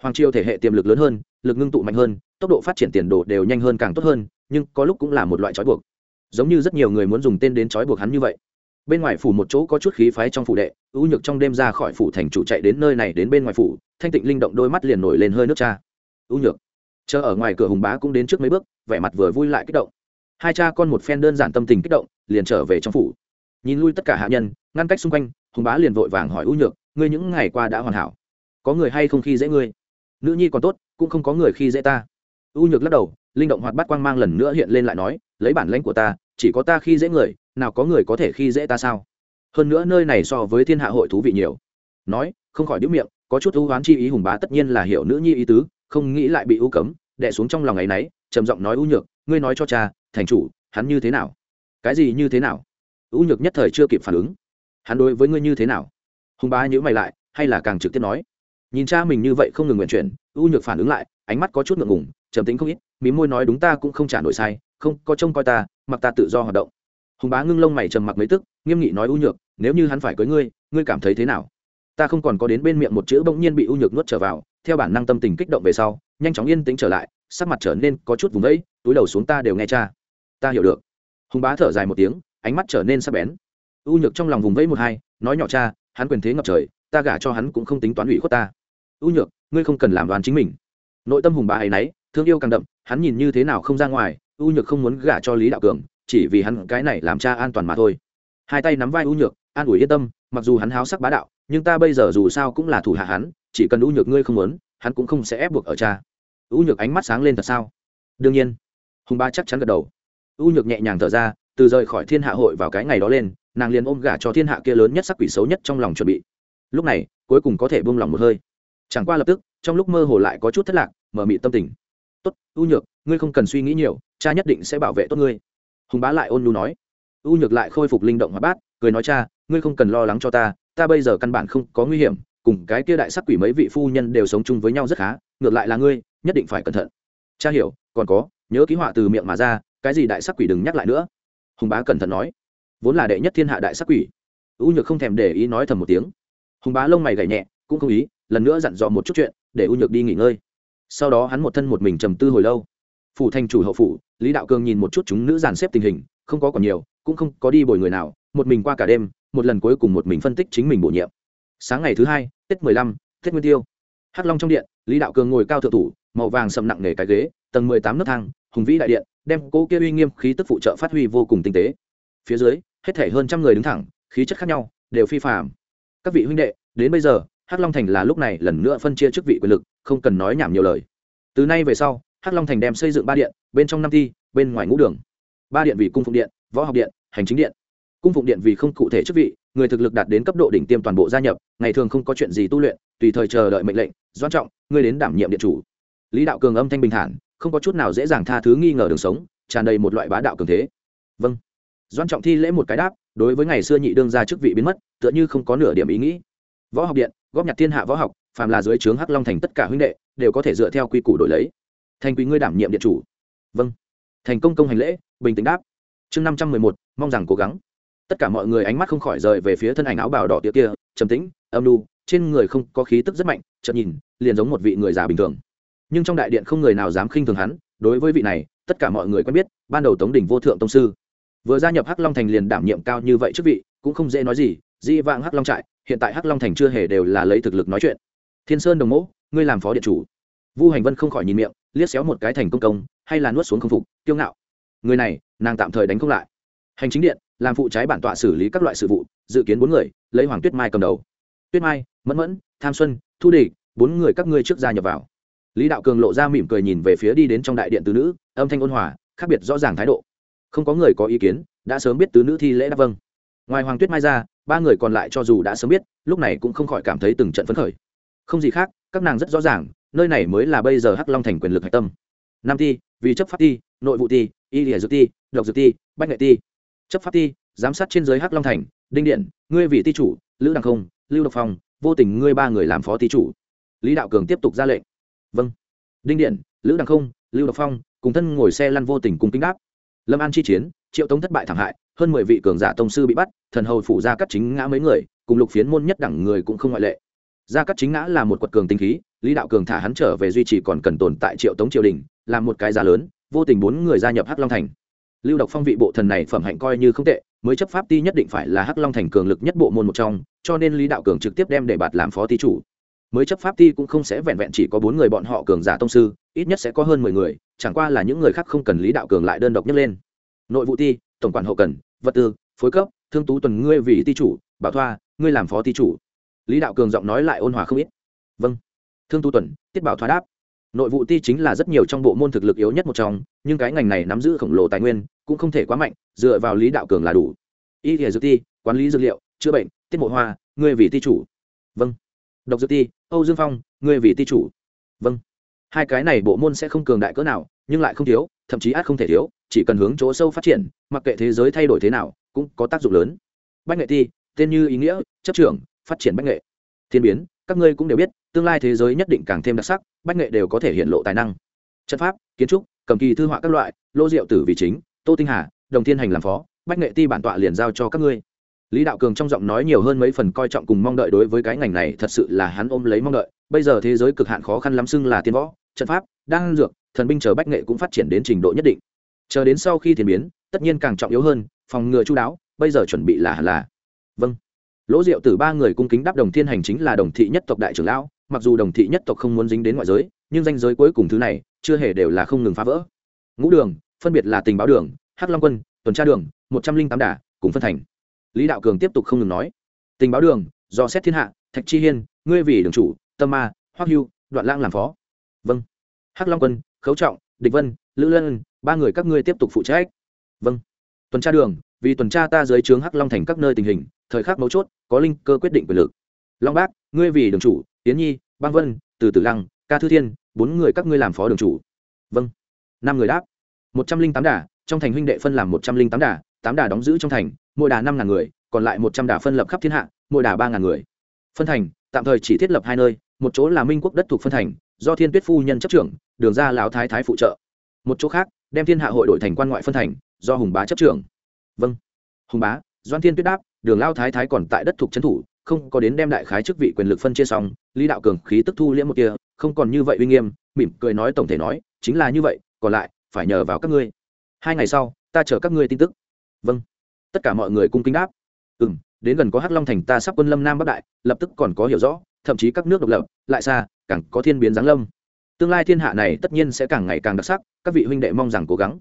Hoàng triều thể hệ tiềm lực lớn hơn, lực ngưng tụ mạnh hơn, tốc độ phát triển tiền đồ đều nhanh hơn càng tốt hơn, nhưng có lúc cũng là một loại trói buộc. Giống như rất nhiều người muốn dùng tên đến trói buộc hắn như vậy. Bên ngoài phủ một chỗ có chút khí phái trong phủ đệ, ưu nhược trong đêm ra khỏi phủ thành chủ chạy đến nơi này đến bên ngoài phủ, thanh tịnh linh động đôi mắt liền nổi lên hơi nước cha. Ưu nhược, chờ ở ngoài cửa hùng bá cũng đến trước mấy bước, vẻ mặt vừa vui lại kích động. Hai cha con một phen đơn giản tâm tình kích động, liền trở về trong phủ. Nhìn lui tất cả hạ nhân ngăn cách xung quanh, hùng bá liền vội vàng hỏi ưu nhược, ngươi những ngày qua đã hoàn hảo? Có người hay không khi dễ ngươi? Nữ nhi còn tốt, cũng không có người khi dễ ta. Ưu nhược lắc đầu, linh động hoạt bát quang mang lần nữa hiện lên lại nói, lấy bản lãnh của ta, chỉ có ta khi dễ người, nào có người có thể khi dễ ta sao? Hơn nữa nơi này so với thiên hạ hội thú vị nhiều. Nói, không khỏi đĩu miệng, có chút ưu oán chi ý hùng bá tất nhiên là hiểu nữ nhi ý tứ, không nghĩ lại bị ưu cấm đẻ xuống trong lòng ngày nấy trầm giọng nói ưu nhược, ngươi nói cho cha, thành chủ, hắn như thế nào? Cái gì như thế nào? Ưu nhược nhất thời chưa kịp phản ứng hắn đối với ngươi như thế nào? Hùng bá nhữ mày lại, hay là càng trực tiếp nói. Nhìn cha mình như vậy không ngừng nguyện chuyển ưu nhược phản ứng lại, ánh mắt có chút ngượng ngùng, trầm tính không ít, mí môi nói đúng ta cũng không trả nổi sai, không, có trông coi ta, mặc ta tự do hoạt động. Hùng bá ngưng lông mày trầm mặc mấy tức, nghiêm nghị nói ưu nhược, nếu như hắn phải cưới ngươi ngươi cảm thấy thế nào? Ta không còn có đến bên miệng một chữ bỗng nhiên bị ưu nhược nuốt trở vào, theo bản năng tâm tình kích động về sau, nhanh chóng yên tĩnh trở lại, sắc mặt trở nên có chút vùng vẫy, túi đầu xuống ta đều nghe cha. Ta hiểu được. Hùng bá thở dài một tiếng, ánh mắt trở nên sắc bén. U nhược trong lòng vùng vẫy một hai, nói nhỏ cha, hắn quyền thế ngập trời, ta gả cho hắn cũng không tính toán ủy khuất ta. U nhược, ngươi không cần làm đoàn chính mình. Nội tâm hùng bá ấy nấy, thương yêu càng đậm, hắn nhìn như thế nào không ra ngoài, U nhược không muốn gả cho lý đạo cường, chỉ vì hắn cái này làm cha an toàn mà thôi. Hai tay nắm vai U nhược, an ủi yên tâm, mặc dù hắn háo sắc bá đạo, nhưng ta bây giờ dù sao cũng là thủ hạ hắn, chỉ cần U nhược ngươi không muốn, hắn cũng không sẽ ép buộc ở cha. U nhược ánh mắt sáng lên thật sao? Đương nhiên. Hùng ba chắc chắn gật đầu. U nhược nhẹ nhàng thở ra, từ rời khỏi thiên hạ hội vào cái ngày đó lên nàng liền ôm gả cho thiên hạ kia lớn nhất sắc quỷ xấu nhất trong lòng chuẩn bị. Lúc này, cuối cùng có thể buông lòng một hơi. Chẳng qua lập tức, trong lúc mơ hồ lại có chút thất lạc, mở mị tâm tình. Tốt, u nhược, ngươi không cần suy nghĩ nhiều, cha nhất định sẽ bảo vệ tốt ngươi. Hùng bá lại ôn nhu nói. U nhược lại khôi phục linh động hóa bát, cười nói, cha, ngươi không cần lo lắng cho ta ta bây giờ căn bản không có nguy hiểm, cùng cái kia đại sắc quỷ mấy vị phu nhân đều sống chung với nhau rất khá, ngược lại là ngươi, nhất định phải cẩn thận. Cha hiểu, còn có, nhớ ký họa từ miệng mà ra, cái gì đại sắc quỷ đừng nhắc lại nữa. Hùng bá cẩn thận nói vốn là đệ nhất thiên hạ đại sắc quỷ. Ưu nhược không thèm để ý nói thầm một tiếng. Hùng bá lông mày gảy nhẹ, cũng không ý, lần nữa dặn dò một chút chuyện, để u nhược đi nghỉ ngơi. Sau đó hắn một thân một mình trầm tư hồi lâu. Phủ thành chủ hậu phủ, lý đạo cường nhìn một chút chúng nữ dàn xếp tình hình, không có còn nhiều, cũng không có đi bồi người nào, một mình qua cả đêm, một lần cuối cùng một mình phân tích chính mình bổ nhiệm. Sáng ngày thứ hai, tết mười lăm, tết nguyên tiêu. Hắc long trong điện, lý đạo cường ngồi cao thượng thủ, màu vàng sầm nặng nề cái ghế, tầng mười tám nấc thang, hùng vĩ đại điện, đem cố kia uy nghiêm khí tức phụ trợ phát huy vô cùng tinh tế. Phía dưới hết thể hơn trăm người đứng thẳng, khí chất khác nhau, đều phi phạm các vị huynh đệ, đến bây giờ, hắc long thành là lúc này lần nữa phân chia chức vị quyền lực, không cần nói nhảm nhiều lời. Từ nay về sau, hắc long thành đem xây dựng ba điện, bên trong năm thi bên ngoài ngũ đường. Ba điện vì cung phụng điện, võ học điện, hành chính điện. Cung phụng điện vì không cụ thể chức vị, người thực lực đạt đến cấp độ đỉnh tiêm toàn bộ gia nhập, ngày thường không có chuyện gì tu luyện, tùy thời chờ đợi mệnh lệnh, doan trọng ngươi đến đảm nhiệm điện chủ. Lý đạo cường âm thanh bình thản, không có chút nào dễ dàng tha thứ nghi ngờ đường sống, tràn đầy một loại bá đạo cường thế. Vâng doan trọng thi lễ một cái đáp, đối với ngày xưa nhị đương ra chức vị biến mất, tựa như không có nửa điểm ý nghĩ. Võ học điện, góp nhặt thiên hạ võ học, phàm là dưới trướng hắc long thành tất cả huynh đệ, đều có thể dựa theo quy củ đổi lấy. Thành quý ngươi đảm nhiệm điện chủ. Vâng. Thành công công hành lễ, bình tĩnh đáp. Chương năm trăm mười một, mong rằng cố gắng. Tất cả mọi người ánh mắt không khỏi rời về phía thân ảnh áo bào đỏ tía kia, trầm tĩnh, âm lu trên người không có khí tức rất mạnh, chợt nhìn, liền giống một vị người già bình thường. Nhưng trong đại điện không người nào dám khinh thường hắn, đối với vị này, tất cả mọi người quen biết, ban đầu tống đỉnh vô thượng tông sư vừa gia nhập hắc long thành liền đảm nhiệm cao như vậy chức vị, cũng không dễ nói gì di vãng hắc long trại, hiện tại hắc long thành chưa hề đều là lấy thực lực nói chuyện. Thiên sơn đồng mẫu ngươi làm phó điện chủ. Vu hành vân không khỏi nhìn miệng, liếc xéo một cái thành công công, hay là nuốt xuống không phục, kiêu ngạo. Người này, nàng tạm thời đánh không lại. Hành chính điện, làm phụ trái bản tọa xử lý các loại sự vụ, dự kiến bốn người, lấy hoàng tuyết mai cầm đầu. Tuyết mai, mẫn mẫn, tham xuân, thu địch, bốn người các ngươi trước gia nhập vào. Lý đạo cường lộ ra mỉm cười nhìn về phía đi đến trong đại điện tứ nữ, âm thanh ôn hòa, khác biệt rõ ràng thái độ không có người có ý kiến, đã sớm biết tứ nữ thi lễ đáp vâng. Ngoài hoàng tuyết mai ra, ba người còn lại cho dù đã sớm biết, lúc này cũng không khỏi cảm thấy từng trận phấn khởi. Không gì khác, các nàng rất rõ ràng, nơi này mới là bây giờ hắc long thành quyền lực hạch tâm. Nam ti, vì chấp pháp ti, nội vụ ti, y lìa dược ti, độc dược ti, bách nghệ ti. Chấp pháp ti, giám sát trên giới hắc long thành, đinh điện, ngươi vị ti chủ, lữ đăng không, lưu độc phong, vô tình ngươi ba người làm phó ti chủ. Lý đạo cường tiếp tục ra lệnh. Vâng. Đinh điện, lữ đăng không, lưu độc phong, cùng thân ngồi xe lăn vô tình cùng kính đáp lâm an chi chiến, triệu tống thất bại thảm hại, hơn mười vị cường giả tông sư bị bắt, thần hầu phủ ra cắt chính ngã mấy người, cùng lục phiến môn nhất đẳng người cũng không ngoại lệ. Gia cắt chính ngã là một quật cường tinh khí, lý đạo cường thả hắn trở về duy trì còn cần tồn tại triệu tống triều đình làm một cái giá lớn, vô tình bốn người gia nhập hắc long thành. Lưu độc phong vị bộ thần này phẩm hạnh coi như không tệ, mới chấp pháp ti nhất định phải là hắc long thành cường lực nhất bộ môn một trong, cho nên lý đạo cường trực tiếp đem để bạt làm phó ti chủ mới chấp pháp ti cũng không sẽ vẹn vẹn chỉ có bốn người bọn họ cường giả tông sư, ít nhất sẽ có hơn mười người, chẳng qua là những người khác không cần lý đạo cường lại đơn độc nhấc lên. Nội vụ ti, tổng quản hậu cần, vật tư, phối cấp, thương tú tuần ngươi vì ti chủ, bảo thoa, ngươi làm phó ti chủ. Lý đạo cường giọng nói lại ôn hòa không ít. Vâng. Thương tú tuần, tiết bảo thoa đáp. Nội vụ ti chính là rất nhiều trong bộ môn thực lực yếu nhất một trong, nhưng cái ngành này nắm giữ khổng lồ tài nguyên, cũng không thể quá mạnh, dựa vào lý đạo cường là đủ. Y thể dược ti, quản lý dược liệu, chữa bệnh, tiết mộ hoa, ngươi vì ti chủ. Vâng. Độc dược ti âu dương phong, ngươi vì ti chủ. Vâng. Hai cái này bộ môn sẽ không cường đại cỡ nào, nhưng lại không thiếu, thậm chí át không thể thiếu, chỉ cần hướng chỗ sâu phát triển, mặc kệ thế giới thay đổi thế nào, cũng có tác dụng lớn. Bách nghệ ti, tên như ý nghĩa, chấp trưởng, phát triển bách nghệ. Thiên biến, các ngươi cũng đều biết, tương lai thế giới nhất định càng thêm đặc sắc, bách nghệ đều có thể hiện lộ tài năng. Chân pháp, kiến trúc, cầm kỳ thư họa các loại, lô diệu tử vị chính, tô tinh hà, đồng thiên hành làm phó, bách nghệ ti bản tọa liền giao cho các ngươi lý đạo cường trong giọng nói nhiều hơn mấy phần coi trọng cùng mong đợi đối với cái ngành này thật sự là hắn ôm lấy mong đợi. Bây giờ thế giới cực hạn khó khăn lắm xưng là tiên võ, trận pháp đang dược, thần binh chờ bách nghệ cũng phát triển đến trình độ nhất định. Chờ đến sau khi thiên biến, tất nhiên càng trọng yếu hơn, phòng ngừa chú đáo, bây giờ chuẩn bị là hẳn là. Vâng. Lỗ diệu từ ba người cung kính đáp đồng thiên hành chính là đồng thị nhất tộc đại trưởng lão, mặc dù đồng thị nhất tộc không muốn dính đến ngoại giới, nhưng danh giới cuối cùng thứ này, chưa hề đều là không ngừng phá vỡ. Ngũ đường, phân biệt là tình báo đường, hắc long quân, tuần tra đường, một trăm linh tám đà, cùng phân thành lý đạo cường tiếp tục không ngừng nói. Tình báo đường, do xét thiên hạ, thạch chi hiên, ngươi vì đường chủ, tâm ma, hoắc hưu, đoạn lang làm phó. Vâng. Hắc long quân, khấu trọng, địch vân, lữ lân, ba người các ngươi tiếp tục phụ trách. Vâng. Tuần tra đường, vì tuần tra ta dưới trướng hắc long thành các nơi tình hình, thời khắc mấu chốt, có linh cơ quyết định quyền lực. Long bác, ngươi vì đường chủ tiến nhi, băng vân, từ tử lăng, ca thư thiên, bốn người các ngươi làm phó đường chủ. Vâng. Năm người đáp. Một trăm linh tám đà trong thành huynh đệ phân làm một trăm linh tám đà tám đà đóng giữ trong thành mỗi đà năm ngàn người, còn lại một trăm đà phân lập khắp thiên hạ, mỗi đà ba ngàn người. Phân thành, tạm thời chỉ thiết lập hai nơi, một chỗ là minh quốc đất thuộc phân thành, do thiên tuyết phu nhân chấp trưởng, đường ra lão thái thái phụ trợ. Một chỗ khác, đem thiên hạ hội đổi thành quan ngoại phân thành, do hùng bá chấp trưởng. Vâng. Hùng bá, doan thiên tuyết đáp, đường lao thái thái còn tại đất thuộc trấn thủ, không có đến đem đại khái chức vị quyền lực phân chia xong, lý đạo cường khí tức thu liễm một kia, không còn như vậy uy nghiêm, mỉm cười nói tổng thể nói, chính là như vậy, còn lại, phải nhờ vào các ngươi. Hai ngày sau, ta chờ các ngươi tin tức. Vâng tất cả mọi người cung kính đáp. Ừ m đến gần có hắc long thành ta sắp quân lâm nam bắc đại, lập tức còn có hiểu rõ, thậm chí các nước độc lập, lại xa, càng có thiên biến giáng lâm. Tương lai thiên hạ này tất nhiên sẽ càng ngày càng đặc sắc, các vị huynh đệ mong rằng cố gắng.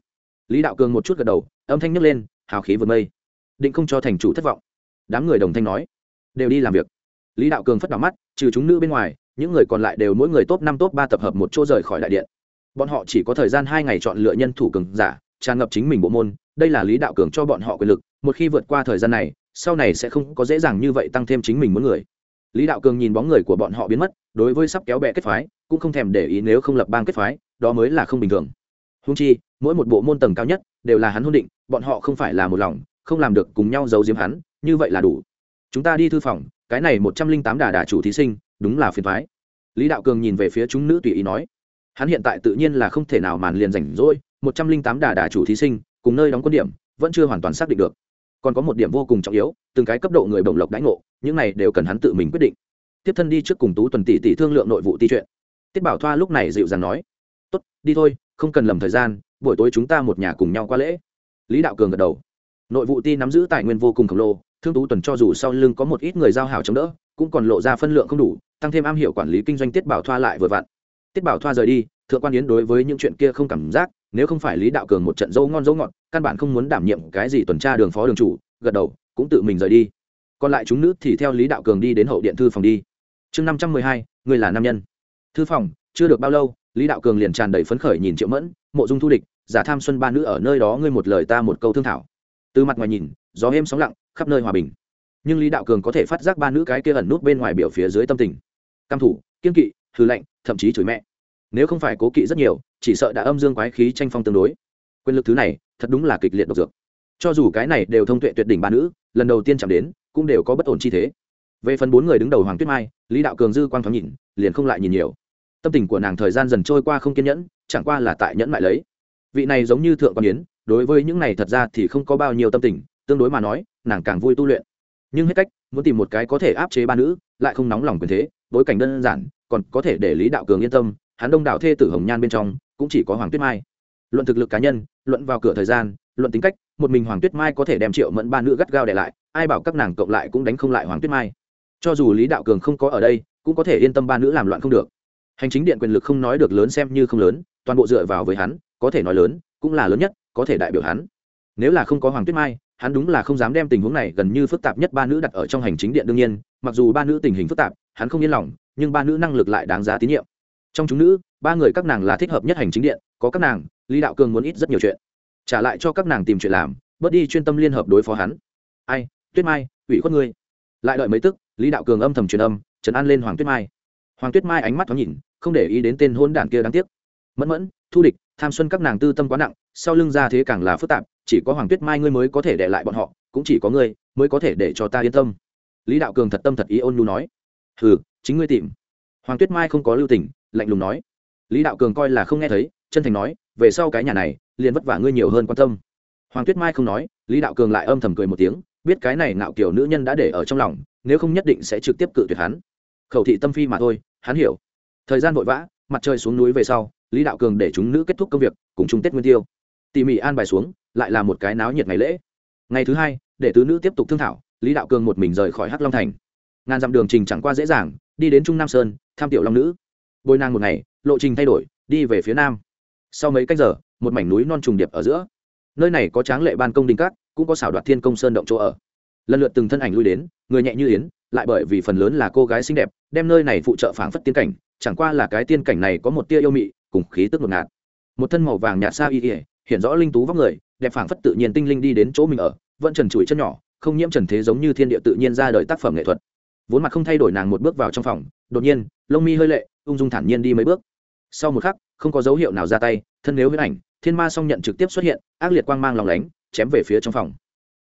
Lý đạo cường một chút gật đầu, âm thanh nhấc lên, hào khí vượt mây. Định không cho thành chủ thất vọng. Đám người đồng thanh nói, đều đi làm việc. Lý đạo cường phất đỏ mắt, trừ chúng nữ bên ngoài, những người còn lại đều mỗi người top năm, top ba tập hợp một chỗ rời khỏi đại điện. Bọn họ chỉ có thời gian hai ngày chọn lựa nhân thủ cường giả, tràn ngập chính mình bộ môn đây là lý đạo cường cho bọn họ quyền lực, một khi vượt qua thời gian này, sau này sẽ không có dễ dàng như vậy tăng thêm chính mình muốn người. Lý đạo cường nhìn bóng người của bọn họ biến mất, đối với sắp kéo bè kết phái, cũng không thèm để ý nếu không lập bang kết phái, đó mới là không bình thường. Húng chi, mỗi một bộ môn tầng cao nhất, đều là hắn hôn định, bọn họ không phải là một lòng, không làm được cùng nhau giấu giếm hắn, như vậy là đủ. Chúng ta đi thư phòng, cái này một trăm linh tám đà đà chủ thí sinh, đúng là phiền thoái lý đạo cường nhìn về phía chúng nữ tùy ý nói. Hắn hiện tại tự nhiên là không thể nào màn liền rảnh rỗi, một trăm linh tám đà đà chủ thí sinh cùng nơi đóng quân điểm, vẫn chưa hoàn toàn xác định được. Còn có một điểm vô cùng trọng yếu, từng cái cấp độ người bổng lộc đãi ngộ, những này đều cần hắn tự mình quyết định. Tiếp thân đi trước cùng tú tuần tỷ tỷ thương lượng nội vụ ti chuyện. Tiết bảo thoa lúc này dịu dàng nói, tốt, đi thôi, không cần lầm thời gian, buổi tối chúng ta một nhà cùng nhau qua lễ. Lý đạo cường gật đầu. Nội vụ ti nắm giữ tài nguyên vô cùng khổng lồ, thương tú tuần cho dù sau lưng có một ít người giao hảo chống đỡ, cũng còn lộ ra phân lượng không đủ, tăng thêm am hiểu quản lý kinh doanh tiết bảo thoa lại vừa vặn. Tiết bảo thoa rời đi, thượng quan yến đối với những chuyện kia không cảm giác nếu không phải lý đạo cường một trận dâu ngon dâu ngọt, căn bản không muốn đảm nhiệm cái gì tuần tra đường phó đường chủ, gật đầu, cũng tự mình rời đi. Còn lại chúng nữ thì theo lý đạo cường đi đến hậu điện thư phòng đi. Chương năm trăm mười hai, người là nam nhân. Thư phòng, chưa được bao lâu, lý đạo cường liền tràn đầy phấn khởi nhìn triệu mẫn, mộ dung thu địch, giả tham xuân ba nữ ở nơi đó ngươi một lời ta một câu thương thảo. Từ mặt ngoài nhìn, gió êm sóng lặng, khắp nơi hòa bình. Nhưng lý đạo cường có thể phát giác ba nữ cái kia ẩn nút bên ngoài biểu phía dưới tâm tình. Căm thủ, kiên kỵ, hư lệnh thậm chí chửi mẹ nếu không phải cố kỵ rất nhiều, chỉ sợ đã âm dương quái khí tranh phong tương đối. Quyền lực thứ này, thật đúng là kịch liệt độc dược. Cho dù cái này đều thông tuệ tuyệt đỉnh ba nữ, lần đầu tiên chạm đến, cũng đều có bất ổn chi thế. Về phần bốn người đứng đầu hoàng tuyết mai, lý đạo cường dư quang thoáng nhìn, liền không lại nhìn nhiều. Tâm tình của nàng thời gian dần trôi qua không kiên nhẫn, chẳng qua là tại nhẫn lại lấy. Vị này giống như thượng quan yến, đối với những này thật ra thì không có bao nhiêu tâm tình, tương đối mà nói, nàng càng vui tu luyện. Nhưng hết cách, muốn tìm một cái có thể áp chế ba nữ, lại không nóng lòng quyền thế, bối cảnh đơn giản, còn có thể để lý đạo cường yên tâm hắn đông đảo thê tử hồng nhan bên trong, cũng chỉ có hoàng tuyết mai. Luận thực lực cá nhân, luận vào cửa thời gian, luận tính cách, một mình hoàng tuyết mai có thể đem triệu mẫn ba nữ gắt gao để lại, ai bảo các nàng cộng lại cũng đánh không lại hoàng tuyết mai. Cho dù lý đạo cường không có ở đây, cũng có thể yên tâm ba nữ làm loạn không được. Hành chính điện quyền lực không nói được lớn xem như không lớn, toàn bộ dựa vào với hắn, có thể nói lớn, cũng là lớn nhất, có thể đại biểu hắn. Nếu là không có hoàng tuyết mai, hắn đúng là không dám đem tình huống này gần như phức tạp nhất ba nữ đặt ở trong hành chính điện đương nhiên, mặc dù ba nữ tình hình phức tạp, hắn không yên lòng, nhưng ba nữ năng lực lại đáng giá tín nhiệm trong chúng nữ, ba người các nàng là thích hợp nhất hành chính điện, có các nàng, lý đạo cường muốn ít rất nhiều chuyện. Trả lại cho các nàng tìm chuyện làm, bớt đi chuyên tâm liên hợp đối phó hắn. Ai, tuyết mai, ủy khuất ngươi. Lại đợi mấy tức, lý đạo cường âm thầm truyền âm, trấn an lên hoàng tuyết mai. Hoàng tuyết mai ánh mắt thoáng nhìn, không để ý đến tên hôn đản kia đáng tiếc. Mẫn mẫn, thu địch, tham xuân các nàng tư tâm quá nặng, sau lưng ra thế càng là phức tạp, chỉ có hoàng tuyết mai ngươi mới có thể để lại bọn họ, cũng chỉ có ngươi mới có thể để cho ta yên tâm. Lý đạo cường thật tâm thật ý ôn nhu nói. Ừ chính ngươi tìm. Hoàng tuyết mai không có lưu tình lạnh lùng nói. Lý đạo cường coi là không nghe thấy, chân thành nói, về sau cái nhà này, liền vất vả ngươi nhiều hơn quan tâm. Hoàng tuyết mai không nói, lý đạo cường lại âm thầm cười một tiếng, biết cái này ngạo kiểu nữ nhân đã để ở trong lòng, nếu không nhất định sẽ trực tiếp cự tuyệt hắn. Khẩu thị tâm phi mà thôi, hắn hiểu. Thời gian vội vã, mặt trời xuống núi về sau, lý đạo cường để chúng nữ kết thúc công việc, cùng chung tết nguyên tiêu. Tỉ mỉ an bài xuống, lại là một cái náo nhiệt ngày lễ. Ngày thứ hai, để tứ nữ tiếp tục thương thảo, lý đạo cường một mình rời khỏi hắc long thành. Ngàn dặm đường trình chẳng qua dễ dàng, đi đến trung nam sơn tham tiểu long nữ bồi nàng một ngày, lộ trình thay đổi, đi về phía nam. Sau mấy cách giờ, một mảnh núi non trùng điệp ở giữa. Nơi này có tráng lệ ban công đình cát, cũng có xảo đoạt thiên công sơn động chỗ ở. Lần lượt từng thân ảnh lui đến, người nhẹ như yến, lại bởi vì phần lớn là cô gái xinh đẹp, đem nơi này phụ trợ phảng phất tiên cảnh, chẳng qua là cái tiên cảnh này có một tia yêu mị, cùng khí tức ngột ngạt. Một thân màu vàng nhạt xa y ỉa hiện rõ linh tú vóc người, đẹp phảng phất tự nhiên tinh linh đi đến chỗ mình ở, vẫn trần trụi chân nhỏ, không nhiễm trần thế giống như thiên địa tự nhiên ra đời tác phẩm nghệ thuật. Vốn mặt không thay đổi nàng một bước vào trong phòng, đột nhiên lông mi hơi lệ, ung dung thản nhiên đi mấy bước. Sau một khắc, không có dấu hiệu nào ra tay, thân nếu huyết ảnh, thiên ma song nhận trực tiếp xuất hiện, ác liệt quang mang lòng lánh, chém về phía trong phòng.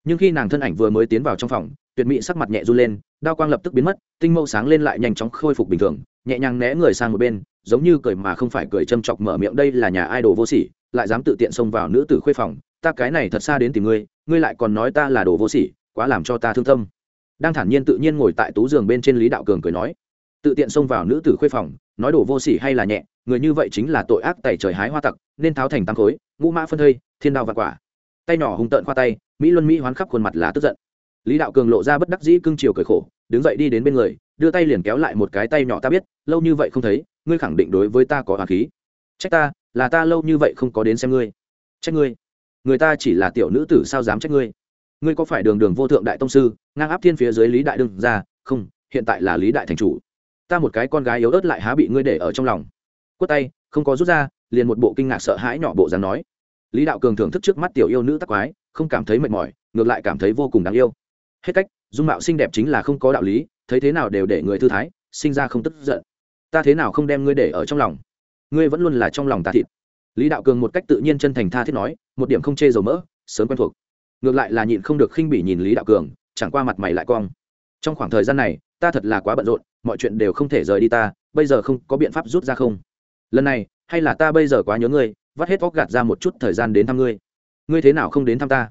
Nhưng khi nàng thân ảnh vừa mới tiến vào trong phòng, tuyệt mỹ sắc mặt nhẹ run lên, đao quang lập tức biến mất, tinh mâu sáng lên lại nhanh chóng khôi phục bình thường, nhẹ nhàng né người sang một bên, giống như cười mà không phải cười châm chọc mở miệng, đây là nhà ai đồ vô sỉ, lại dám tự tiện xông vào nữ tử khuê phòng, ta cái này thật xa đến tìm ngươi ngươi lại còn nói ta là đồ vô sỉ, quá làm cho ta thương tâm. Đang thản nhiên tự nhiên ngồi tại tú giường bên trên lý đạo cường cười nói tự tiện xông vào nữ tử khuê phòng, nói đổ vô sỉ hay là nhẹ, người như vậy chính là tội ác tại trời hái hoa tặc, nên tháo thành tăng khối, ngũ mã phân thây, thiên đao và quả. Tay nhỏ hung tợn khoa tay, mỹ luân mỹ hoán khắp khuôn mặt là tức giận. Lý đạo cường lộ ra bất đắc dĩ cưng chiều cười khổ, đứng dậy đi đến bên người, đưa tay liền kéo lại một cái tay nhỏ ta biết, lâu như vậy không thấy, ngươi khẳng định đối với ta có hoàng khí. Trách ta, là ta lâu như vậy không có đến xem ngươi. Trách ngươi. Người ta chỉ là tiểu nữ tử sao dám trách ngươi? Ngươi có phải đường đường vô thượng đại tông sư, ngang áp thiên phía dưới lý đại đương ra, không, hiện tại là lý đại thành chủ ta một cái con gái yếu ớt lại há bị ngươi để ở trong lòng. Quất tay, không có rút ra, liền một bộ kinh ngạc sợ hãi nhỏ bộ dáng nói. Lý đạo cường thưởng thức trước mắt tiểu yêu nữ tắc quái, không cảm thấy mệt mỏi, ngược lại cảm thấy vô cùng đáng yêu. Hết cách, dung mạo xinh đẹp chính là không có đạo lý, thấy thế nào đều để người thư thái, sinh ra không tức giận. Ta thế nào không đem ngươi để ở trong lòng? Ngươi vẫn luôn là trong lòng ta thịt. Lý đạo cường một cách tự nhiên chân thành tha thiết nói, một điểm không chê dầu mỡ, sớm quen thuộc. Ngược lại là nhịn không được khinh bỉ nhìn lý đạo cường, chẳng qua mặt mày lại cong. Trong khoảng thời gian này, ta thật là quá bận rộn mọi chuyện đều không thể rời đi ta, bây giờ không có biện pháp rút ra không? Lần này, hay là ta bây giờ quá nhớ ngươi, vắt hết óc gạt ra một chút thời gian đến thăm ngươi. Ngươi thế nào không đến thăm ta?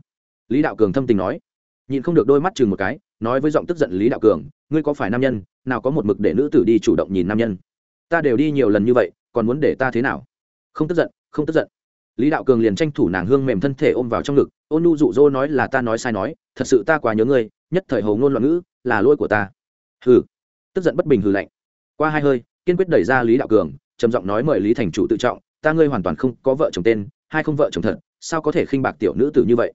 Lý đạo cường thâm tình nói. Nhìn không được đôi mắt chừng một cái, nói với giọng tức giận lý đạo cường, ngươi có phải nam nhân, nào có một mực để nữ tử đi chủ động nhìn nam nhân? Ta đều đi nhiều lần như vậy, còn muốn để ta thế nào? Không tức giận, không tức giận. Lý đạo cường liền tranh thủ nàng hương mềm thân thể ôm vào trong ngực, ôn nu dụ dỗ nói là ta nói sai nói, thật sự ta quá nhớ ngươi, nhất thời hầu ngôn loạn ngữ, là lỗi của ta. Hừ tức giận bất bình hừ lạnh. Qua hai hơi, kiên quyết đẩy ra lý đạo cường, trầm giọng nói mời lý thành chủ tự trọng, ta ngươi hoàn toàn không có vợ chồng tên, hai không vợ chồng thật, sao có thể khinh bạc tiểu nữ tử như vậy?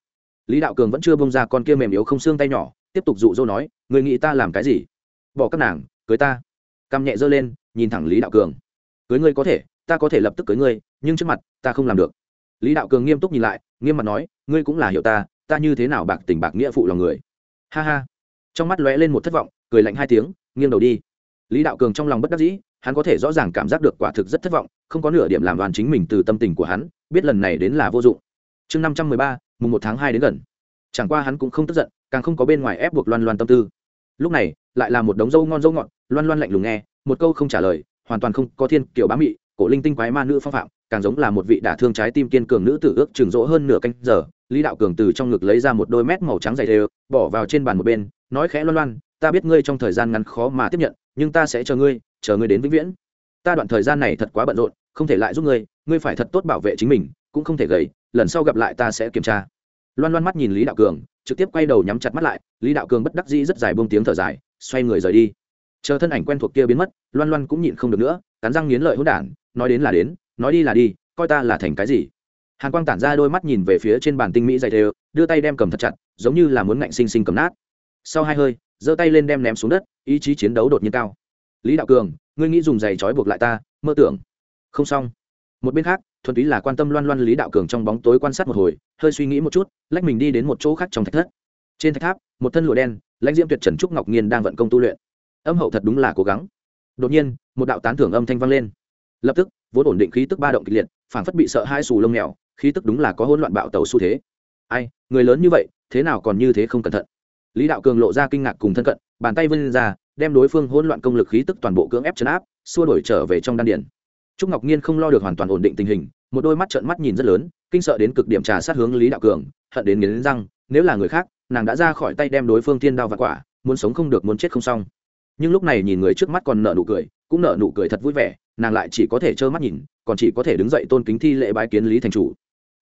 Lý đạo cường vẫn chưa bông ra con kia mềm yếu không xương tay nhỏ, tiếp tục dụ dỗ nói người nghĩ ta làm cái gì? Bỏ các nàng, cưới ta. Cằm nhẹ giơ lên, nhìn thẳng lý đạo cường. Cưới ngươi có thể, ta có thể lập tức cưới ngươi, nhưng trước mặt, ta không làm được. Lý đạo cường nghiêm túc nhìn lại, nghiêm mặt nói, ngươi cũng là hiểu ta ta như thế nào bạc tình bạc nghĩa phụ lòng người? Ha ha. Trong mắt lóe lên một thất vọng, cười lạnh hai tiếng nghiêng đầu đi. Lý đạo cường trong lòng bất đắc dĩ, hắn có thể rõ ràng cảm giác được quả thực rất thất vọng, không có nửa điểm làm đoàn chính mình từ tâm tình của hắn, biết lần này đến là vô dụng. Chương năm trăm mười ba, mùng một tháng hai đến gần. Chẳng qua hắn cũng không tức giận, càng không có bên ngoài ép buộc loan loan tâm tư. Lúc này, lại là một đống dâu ngon dâu ngọt, loan loan lạnh lùng nghe, một câu không trả lời, hoàn toàn không có thiên kiểu bá mị, cổ linh tinh quái ma nữ phong phạm, càng giống là một vị đả thương trái tim kiên cường nữ tử ước trừng rỗ hơn nửa canh giờ. Lý đạo cường từ trong ngực lấy ra một đôi mét màu trắng dày đều bỏ vào trên bàn một bên, nói khẽ loan loan ta biết ngươi trong thời gian ngắn khó mà tiếp nhận, nhưng ta sẽ chờ ngươi chờ ngươi đến vĩnh viễn. Ta đoạn thời gian này thật quá bận rộn, không thể lại giúp ngươi ngươi phải thật tốt bảo vệ chính mình, cũng không thể gầy, lần sau gặp lại ta sẽ kiểm tra. Loan loan mắt nhìn lý đạo cường, trực tiếp quay đầu nhắm chặt mắt lại, lý đạo cường bất đắc dĩ rất dài bông tiếng thở dài, xoay người rời đi. Chờ thân ảnh quen thuộc kia biến mất, loan loan cũng nhịn không được nữa, cắn răng nghiến lợi hỗn đản, nói đến là đến, nói đi là đi, coi ta là thành cái gì. Hàn quang tản ra đôi mắt nhìn về phía trên bàn tinh mỹ dày đều, đưa tay đem cầm thật chặt, giống như là muốn ngạnh xinh xinh cầm nát. Sau hai hơi giơ tay lên đem ném xuống đất, ý chí chiến đấu đột nhiên cao. Lý đạo cường, ngươi nghĩ dùng giày trói buộc lại ta, mơ tưởng. Không xong. Một bên khác, thuần túy là quan tâm loan loan lý đạo cường trong bóng tối quan sát một hồi, hơi suy nghĩ một chút, lách mình đi đến một chỗ khác trong thạch thất. Trên thạch tháp, một thân lụa đen, lãnh diễm tuyệt trần trúc ngọc nhiên đang vận công tu luyện. Âm hậu thật đúng là cố gắng. Đột nhiên, một đạo tán thưởng âm thanh vang lên. Lập tức, vốn ổn định khí tức ba động kịch liệt, phảng phất bị sợ hai xù lông mèo, khí tức đúng là có hỗn loạn bạo tàu xu thế. Ai, người lớn như vậy, thế nào còn như thế không cẩn thận? Lý đạo cường lộ ra kinh ngạc cùng thân cận, bàn tay vươn ra, đem đối phương hỗn loạn công lực khí tức toàn bộ cưỡng ép chấn áp, xua đổi trở về trong đan điển trúc ngọc nhiên không lo được hoàn toàn ổn định tình hình, một đôi mắt trợn mắt nhìn rất lớn, kinh sợ đến cực điểm trà sát hướng lý đạo cường, hận đến nghiến răng, nếu là người khác, nàng đã ra khỏi tay đem đối phương thiên đao và quả, muốn sống không được muốn chết không xong. Nhưng lúc này nhìn người trước mắt còn nợ nụ cười, cũng nợ nụ cười thật vui vẻ, nàng lại chỉ có thể trơ mắt nhìn, còn chỉ có thể đứng dậy tôn kính thi lễ bái kiến lý thành chủ.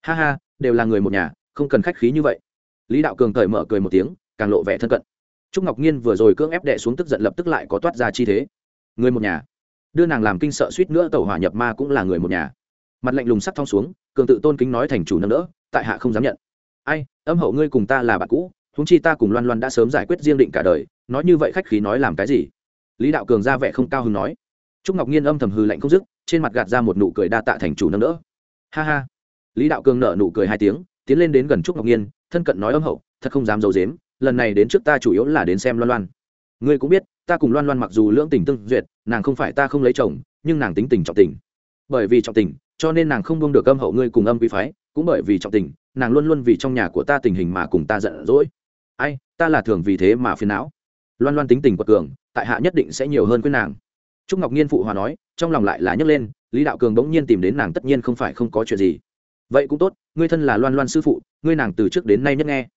Ha ha, đều là người một nhà, không cần khách khí như vậy. Lý đạo cường cởi mở cười một tiếng càng lộ vẻ thân cận. Trúc ngọc nhiên vừa rồi cưỡng ép đệ xuống tức giận lập tức lại có toát ra chi thế. Người một nhà. Đưa nàng làm kinh sợ suýt nữa tàu hỏa nhập ma cũng là người một nhà. Mặt lạnh lùng sắc thong xuống, cường tự tôn kính nói thành chủ nâng đỡ, tại hạ không dám nhận. Ai, âm hậu ngươi cùng ta là bạn cũ húng chi ta cùng loan loan đã sớm giải quyết riêng định cả đời, nói như vậy khách khí nói làm cái gì? Lý đạo cường ra vẻ không cao hứng nói. Trúc ngọc nhiên âm thầm hư lạnh không dứt, trên mặt gạt ra một nụ cười đa tạ thành chủ nâng đỡ. Ha ha. Lý đạo cường nở nụ cười hai tiếng, tiến lên đến gần trúc ngọc nhiên thân cận nói âm hậu, thật không dám d i ấ u dếm lần này đến trước ta chủ yếu là đến xem loan loan. Ngươi cũng biết, ta cùng loan loan mặc dù lưỡng tình tương duyệt, nàng không phải ta không lấy chồng, nhưng nàng tính tình trọng tình. Bởi vì trọng tình, cho nên nàng không buông được âm hậu ngươi cùng âm quý phái, cũng bởi vì trọng tình, nàng luôn luôn vì trong nhà của ta tình hình mà cùng ta giận dỗi. Ai, ta là thường vì thế mà phiền não. Loan loan tính tình quật cường, tại hạ nhất định sẽ nhiều hơn với nàng. Trúc ngọc nhiên phụ hòa nói, trong lòng lại là nhấc lên, lý đạo cường bỗng nhiên tìm đến nàng tất nhiên không phải không có chuyện gì. Vậy cũng tốt, ngươi thân là loan loan sư phụ, ngươi nàng từ trước đến nay nhất nghe.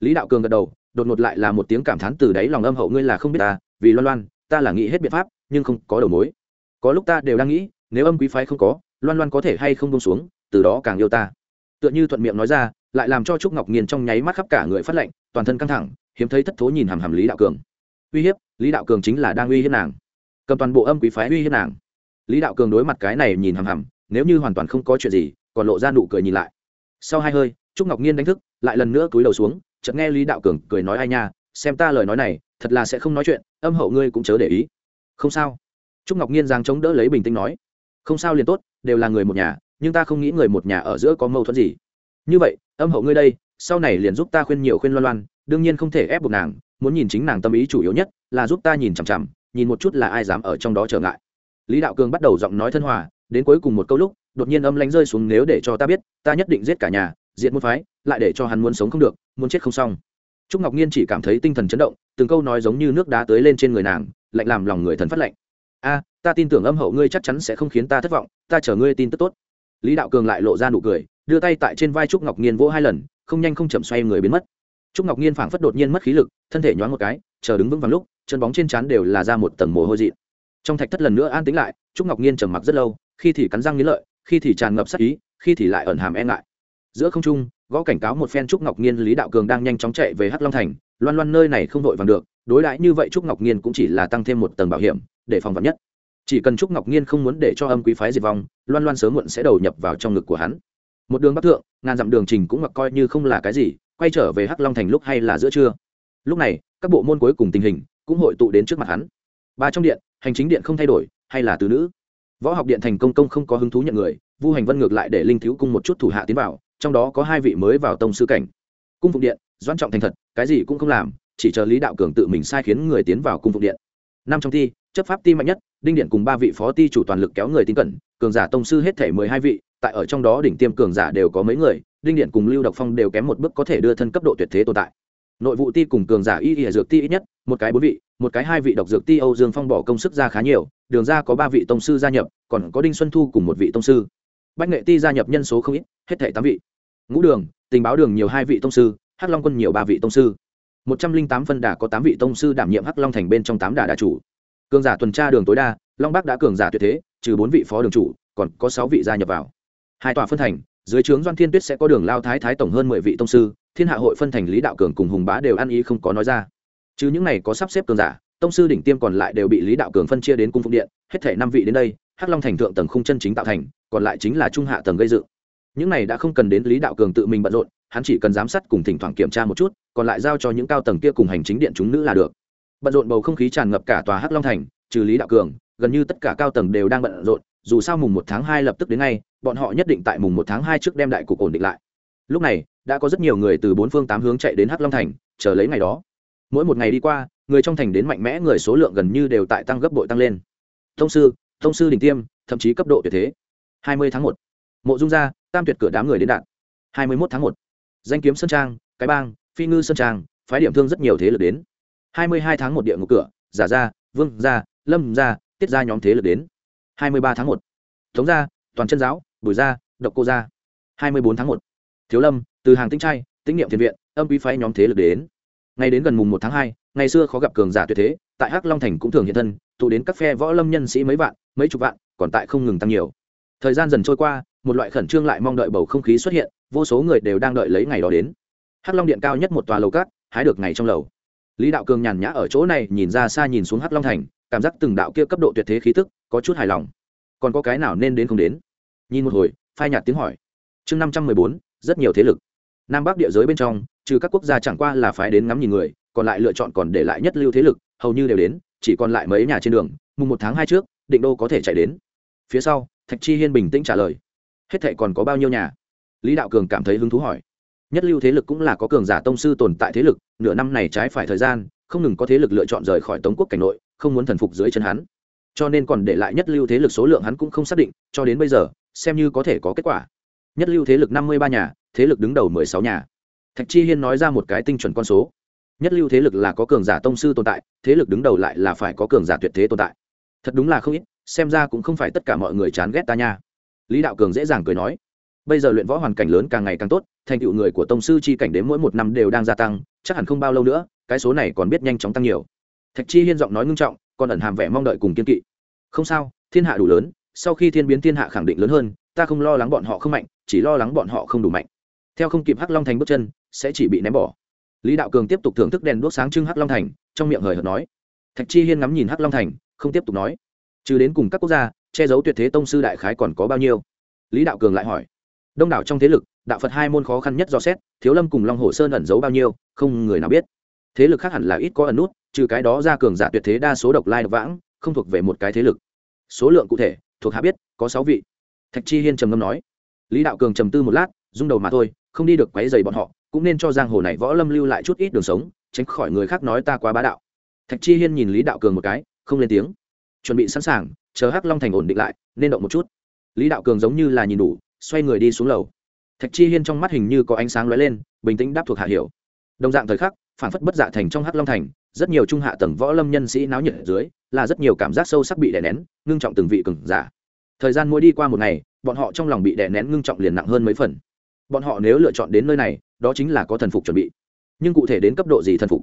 Lý đạo cường gật đầu đột ngột lại là một tiếng cảm thán từ đáy lòng âm hậu, ngươi là không biết ta, vì loan loan, ta là nghĩ hết biện pháp, nhưng không có đầu mối. Có lúc ta đều đang nghĩ, nếu âm quý phái không có, loan loan có thể hay không bông xuống, từ đó càng yêu ta. Tựa như thuận miệng nói ra, lại làm cho trúc ngọc nghiền trong nháy mắt khắp cả người phát lệnh, toàn thân căng thẳng, hiếm thấy thất thố nhìn hàm hàm lý đạo cường. Uy hiếp, lý đạo cường chính là đang uy hiếp nàng. Cầm toàn bộ âm quý phái uy hiếp nàng. Lý đạo cường đối mặt cái này nhìn hàm hàm, nếu như hoàn toàn không có chuyện gì, còn lộ ra nụ cười nhìn lại. Sau hai hơi, trúc ngọc nhiên đánh thức, lại lần nữa cúi đầu xuống chợt nghe lý đạo cường cười nói ai nha, xem ta lời nói này, thật là sẽ không nói chuyện, âm hậu ngươi cũng chớ để ý. Không sao. Trúc ngọc nhiên giang chống đỡ lấy bình tĩnh nói. Không sao liền tốt, đều là người một nhà, nhưng ta không nghĩ người một nhà ở giữa có mâu thuẫn gì. Như vậy, âm hậu ngươi đây, sau này liền giúp ta khuyên nhiều khuyên loan loan, đương nhiên không thể ép buộc nàng, muốn nhìn chính nàng tâm ý chủ yếu nhất là giúp ta nhìn chằm chằm, nhìn một chút là ai dám ở trong đó trở ngại. Lý đạo cường bắt đầu giọng nói thân hòa, đến cuối cùng một câu lúc, đột nhiên âm lánh rơi xuống, nếu để cho ta biết, ta nhất định giết cả nhà diện môn phái, lại để cho hắn muốn sống không được, muốn chết không xong. Trúc ngọc nhiên chỉ cảm thấy tinh thần chấn động, từng câu nói giống như nước đá tới lên trên người nàng, lạnh làm lòng người thần phát lạnh. A, ta tin tưởng âm hậu ngươi chắc chắn sẽ không khiến ta thất vọng, ta chờ ngươi tin tức tốt. Lý đạo cường lại lộ ra nụ cười, đưa tay tại trên vai trúc ngọc nhiên vỗ hai lần, không nhanh không chậm xoay người biến mất. Trúc ngọc nhiên phảng phất đột nhiên mất khí lực, thân thể nhoáng một cái, chờ đứng vững vàng lúc, chân bóng trên trán đều là ra một tầng mồ hôi dị trong thạch thất lần nữa an tĩnh lại, trúc ngọc nhiên trầm mặc rất lâu, khi thì cắn răng nghĩ lợi, khi thì tràn ngập sắc ý, khi thì lại ẩn hàm e ngại giữa không trung, gõ cảnh cáo một phen trúc ngọc nhiên lý đạo cường đang nhanh chóng chạy về hắc long thành. Loan loan nơi này không vội vàng được, đối đãi như vậy trúc ngọc nhiên cũng chỉ là tăng thêm một tầng bảo hiểm, để phòng vật nhất. Chỉ cần trúc ngọc nhiên không muốn để cho âm quý phái diệt vong, loan loan sớm muộn sẽ đầu nhập vào trong ngực của hắn. Một đường bắc thượng, ngàn dặm đường trình cũng mặc coi như không là cái gì, quay trở về hắc long thành lúc hay là giữa trưa. Lúc này, các bộ môn cuối cùng tình hình cũng hội tụ đến trước mặt hắn. Ba trong điện, hành chính điện không thay đổi, hay là từ nữ. Võ học điện thành công công không có hứng thú nhận người, vu hành vân ngược lại để linh thiếu cung một chút thủ hạ tiến vào trong đó có hai vị mới vào tông sư cảnh. Cung phụng điện doan trọng thành thật, cái gì cũng không làm, chỉ chờ lý đạo cường tự mình sai khiến người tiến vào cung phụng điện. Năm trong thi chấp pháp ti mạnh nhất, đinh điện cùng ba vị phó ti chủ toàn lực kéo người tin cẩn, cường giả tông sư hết thể mười hai vị, tại ở trong đó đỉnh tiêm cường giả đều có mấy người, đinh điện cùng lưu độc phong đều kém một bước có thể đưa thân cấp độ tuyệt thế tồn tại. Nội vụ ti cùng cường giả y ỉa dược ti ít nhất, một cái bốn vị, một cái hai vị độc dược ti âu dương phong bỏ công sức ra khá nhiều, đường ra có ba vị tông sư gia nhập, còn có đinh xuân thu cùng một vị tông sư bách nghệ ti gia nhập nhân số không ít, hết thể tám vị. Ngũ đường, tình báo đường nhiều hai vị tông sư, hắc long quân nhiều ba vị tông sư. Một trăm linh tám phân đà có tám vị tông sư đảm nhiệm hắc long thành bên trong tám đà đà chủ. Cường giả tuần tra đường tối đa, long bắc đã cường giả tuyệt thế, trừ bốn vị phó đường chủ, còn có sáu vị gia nhập vào. Hai tòa phân thành, dưới trướng doan thiên tuyết sẽ có đường lao thái thái tổng hơn mười vị tông sư, thiên hạ hội phân thành lý đạo cường cùng hùng bá đều ăn ý không có nói ra. Chứ những này có sắp xếp cường giả, tông sư đỉnh tiêm còn lại đều bị lý đạo cường phân chia đến cung phụng điện, hết thể năm vị đến đây, hắc long thành thượng tầng khung chân chính tạo thành còn lại chính là trung hạ tầng gây dựng. Những này đã không cần đến lý đạo cường tự mình bận rộn, hắn chỉ cần giám sát cùng thỉnh thoảng kiểm tra một chút, còn lại giao cho những cao tầng kia cùng hành chính điện chúng nữ là được. Bận rộn bầu không khí tràn ngập cả tòa hắc long thành, trừ lý đạo cường, gần như tất cả cao tầng đều đang bận rộn, dù sao mùng một tháng hai lập tức đến ngay, bọn họ nhất định tại mùng một tháng hai trước đem đại cục ổn định lại. Lúc này, đã có rất nhiều người từ bốn phương tám hướng chạy đến hắc long thành, chờ lấy ngày đó. Mỗi một ngày đi qua, người trong thành đến mạnh mẽ, người số lượng gần như đều tại tăng gấp bội tăng lên. Thông sư thông sư đỉnh tiêm, thậm chí cấp độ tuyệt thế hai mươi tháng một. Mộ dung gia, tam tuyệt cửa đám người đến đạn hai mươi một tháng một. Danh kiếm sơn trang, cái bang, phi ngư sơn trang, phái điểm thương rất nhiều thế lực đến. hai mươi hai tháng một địa ngục cửa, giả gia, vương gia, lâm gia, tiết gia nhóm thế lực đến. hai mươi ba tháng một. Tống gia, toàn chân giáo, bùi gia, độc cô gia. hai mươi bốn tháng một. Thiếu lâm, từ hàng tinh trai tinh niệm thiền viện, âm quý phái nhóm thế lực đến. Ngay đến gần mùng một tháng hai, ngày xưa khó gặp cường giả tuyệt thế, tại hắc long thành cũng thường hiện thân, tụ đến các phe võ lâm nhân sĩ mấy vạn, mấy chục vạn, còn tại không ngừng tăng nhiều thời gian dần trôi qua, một loại khẩn trương lại mong đợi bầu không khí xuất hiện, vô số người đều đang đợi lấy ngày đó đến. Hắc long điện cao nhất một tòa lầu cát, hái được ngày trong lầu. Lý đạo cường nhàn nhã ở chỗ này, nhìn ra xa nhìn xuống hắc long thành, cảm giác từng đạo kia cấp độ tuyệt thế khí tức, có chút hài lòng. Còn có cái nào nên đến không đến? Nhìn một hồi, phai nhạt tiếng hỏi. Chương năm trăm mười bốn, rất nhiều thế lực. Nam bắc địa giới bên trong, trừ các quốc gia chẳng qua là phái đến ngắm nhìn người, còn lại lựa chọn còn để lại nhất lưu thế lực, hầu như đều đến, chỉ còn lại mấy nhà trên đường, mùng một tháng hai trước, định đô có thể chạy đến. Phía sau thạch chi hiên bình tĩnh trả lời. Hết thệ còn có bao nhiêu nhà? Lý đạo cường cảm thấy hứng thú hỏi. Nhất lưu thế lực cũng là có cường giả tông sư tồn tại thế lực, nửa năm này trái phải thời gian, không ngừng có thế lực lựa chọn rời khỏi tống quốc cảnh nội, không muốn thần phục dưới chân hắn. Cho nên còn để lại nhất lưu thế lực số lượng hắn cũng không xác định, cho đến bây giờ, xem như có thể có kết quả. Nhất lưu thế lực năm mươi ba nhà, thế lực đứng đầu mười sáu nhà. Thạch chi hiên nói ra một cái tinh chuẩn con số. Nhất lưu thế lực là có cường giả tông sư tồn tại, thế lực đứng đầu lại là phải có cường giả tuyệt thế tồn tại. Thật đúng là không ít xem ra cũng không phải tất cả mọi người chán ghét ta nha. Lý đạo cường dễ dàng cười nói, bây giờ luyện võ hoàn cảnh lớn càng ngày càng tốt, thành tựu người của tông sư chi cảnh đến mỗi một năm đều đang gia tăng, chắc hẳn không bao lâu nữa, cái số này còn biết nhanh chóng tăng nhiều. Thạch chi hiên giọng nói ngưng trọng, còn ẩn hàm vẻ mong đợi cùng kiên kỵ. Không sao, thiên hạ đủ lớn, sau khi thiên biến thiên hạ khẳng định lớn hơn, ta không lo lắng bọn họ không mạnh, chỉ lo lắng bọn họ không đủ mạnh. Theo không kịp hắc long thành bước chân, sẽ chỉ bị ném bỏ. Lý đạo cường tiếp tục thưởng thức đèn đuốc sáng trưng hắc long thành, trong miệng hời hợt nói. Thạch chi hiên ngắm nhìn hắc long thành, không tiếp tục nói trừ đến cùng các quốc gia, che giấu tuyệt thế tông sư đại khái còn có bao nhiêu? Lý đạo cường lại hỏi. Đông đảo trong thế lực, đạo phật hai môn khó khăn nhất do xét, thiếu lâm cùng long hồ sơn ẩn giấu bao nhiêu, không người nào biết. Thế lực khác hẳn là ít có ẩn nút, trừ cái đó ra cường giả tuyệt thế đa số độc lai độc vãng, không thuộc về một cái thế lực. Số lượng cụ thể, thuộc hạ biết, có sáu vị. Thạch chi hiên trầm ngâm nói. Lý đạo cường trầm tư một lát, rung đầu mà thôi, không đi được quấy dày bọn họ, cũng nên cho giang hồ này võ lâm lưu lại chút ít đường sống, tránh khỏi người khác nói ta quá bá đạo. Thạch chi hiên nhìn lý đạo cường một cái, không lên tiếng chuẩn bị sẵn sàng, chờ hắc long thành ổn định lại, nên động một chút. Lý đạo cường giống như là nhìn đủ, xoay người đi xuống lầu. Thạch chi hiên trong mắt hình như có ánh sáng lóe lên, bình tĩnh đáp thuộc hạ hiểu. Đồng dạng thời khắc, phản phất bất dạ thành trong hắc long thành, rất nhiều trung hạ tầng võ lâm nhân sĩ náo nhiệt dưới, là rất nhiều cảm giác sâu sắc bị đè nén, ngưng trọng từng vị cường giả. Thời gian mỗi đi qua một ngày, bọn họ trong lòng bị đè nén ngưng trọng liền nặng hơn mấy phần. Bọn họ nếu lựa chọn đến nơi này, đó chính là có thần phục chuẩn bị. Nhưng cụ thể đến cấp độ gì thần phục?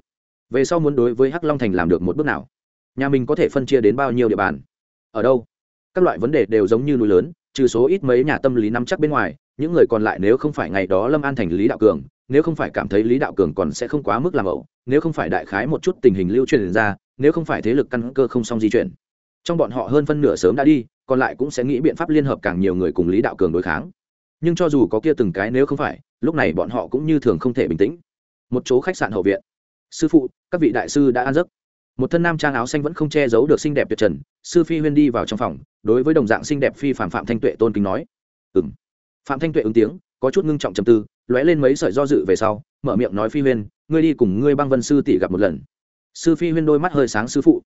Về sau muốn đối với hắc long thành làm được một bước nào? Nhà mình có thể phân chia đến bao nhiêu địa bàn? Ở đâu? Các loại vấn đề đều giống như núi lớn, trừ số ít mấy nhà tâm lý nắm chắc bên ngoài, những người còn lại nếu không phải ngày đó lâm an thành lý đạo cường, nếu không phải cảm thấy lý đạo cường còn sẽ không quá mức làm ẩu, nếu không phải đại khái một chút tình hình lưu truyền ra, nếu không phải thế lực căn cơ không xong di chuyển. Trong bọn họ hơn phân nửa sớm đã đi, còn lại cũng sẽ nghĩ biện pháp liên hợp càng nhiều người cùng lý đạo cường đối kháng. Nhưng cho dù có kia từng cái nếu không phải, lúc này bọn họ cũng như thường không thể bình tĩnh. Một chỗ khách sạn hậu viện. Sư phụ, các vị đại sư đã ăn giấc một thân nam trang áo xanh vẫn không che giấu được xinh đẹp tuyệt trần, sư phi huyên đi vào trong phòng, đối với đồng dạng xinh đẹp phi phạm phạm thanh tuệ tôn kính nói. Ừ m phạm thanh tuệ ứng tiếng, có chút ngưng trọng trầm tư, lóe lên mấy sợi do dự về sau, mở miệng nói phi huyên, ngươi đi cùng ngươi băng vân sư tỷ gặp một lần. Sư phi huyên đôi mắt hơi sáng sư phụ.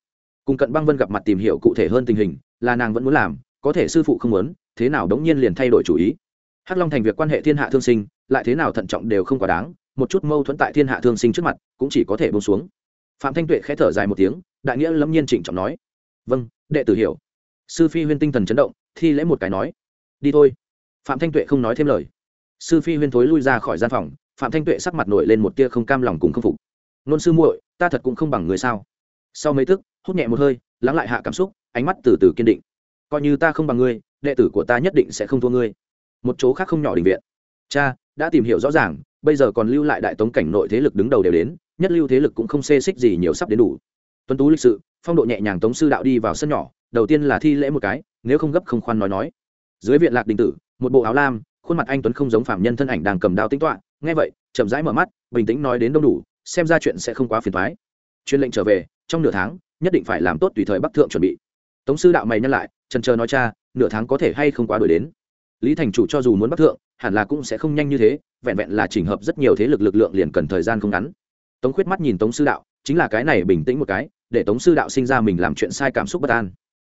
Cùng cận băng vân gặp mặt tìm hiểu cụ thể hơn tình hình, là nàng vẫn muốn làm, có thể sư phụ không muốn, thế nào đống nhiên liền thay đổi chủ ý. Hắc long thành việc quan hệ thiên hạ thương sinh, lại thế nào thận trọng đều không quá đáng, một chút mâu thuẫn tại thiên hạ thương sinh trước mặt, cũng chỉ có thể bông xuống phạm thanh tuệ khẽ thở dài một tiếng, đại nghĩa lâm nhiên trịnh trọng nói vâng đệ tử hiểu. Sư phi huyên tinh thần chấn động, thi lễ một cái nói, đi thôi. Phạm thanh tuệ không nói thêm lời. Sư phi huyên thối lui ra khỏi gian phòng, phạm thanh tuệ sắc mặt nổi lên một tia không cam lòng cùng không phục. Nôn sư muội, ta thật cũng không bằng người sao? Sau mấy tức, hút nhẹ một hơi, lắng lại hạ cảm xúc, ánh mắt từ từ kiên định. Coi như ta không bằng ngươi, đệ tử của ta nhất định sẽ không thua ngươi. Một chỗ khác không nhỏ đình viện. Cha, đã tìm hiểu rõ ràng, bây giờ còn lưu lại đại tống cảnh nội thế lực đứng đầu đều đến nhất lưu thế lực cũng không xê xích gì nhiều sắp đến đủ. Tuấn tú lịch sự, phong độ nhẹ nhàng tống sư đạo đi vào sân nhỏ, đầu tiên là thi lễ một cái, nếu không gấp không khoan nói nói. Dưới viện lạc đình tử, một bộ áo lam, khuôn mặt anh tuấn không giống phạm nhân thân ảnh đang cầm đao tính toạ nghe vậy, chậm rãi mở mắt, bình tĩnh nói đến đông đủ, xem ra chuyện sẽ không quá phiền thoái chuyên lệnh trở về, trong nửa tháng, nhất định phải làm tốt tùy thời bắc thượng chuẩn bị. Tống sư đạo mày nhân lại trần chờ nói cha, nửa tháng có thể hay không quá đổi đến. Lý thành chủ cho dù muốn bắc thượng, hẳn là cũng sẽ không nhanh như thế, vẹn vẹn là chỉnh hợp rất nhiều thế lực lực lượng liền cần thời gian không ngắn tống khuyết mắt nhìn tống sư đạo, chính là cái này bình tĩnh một cái, để tống sư đạo sinh ra mình làm chuyện sai cảm xúc bất an.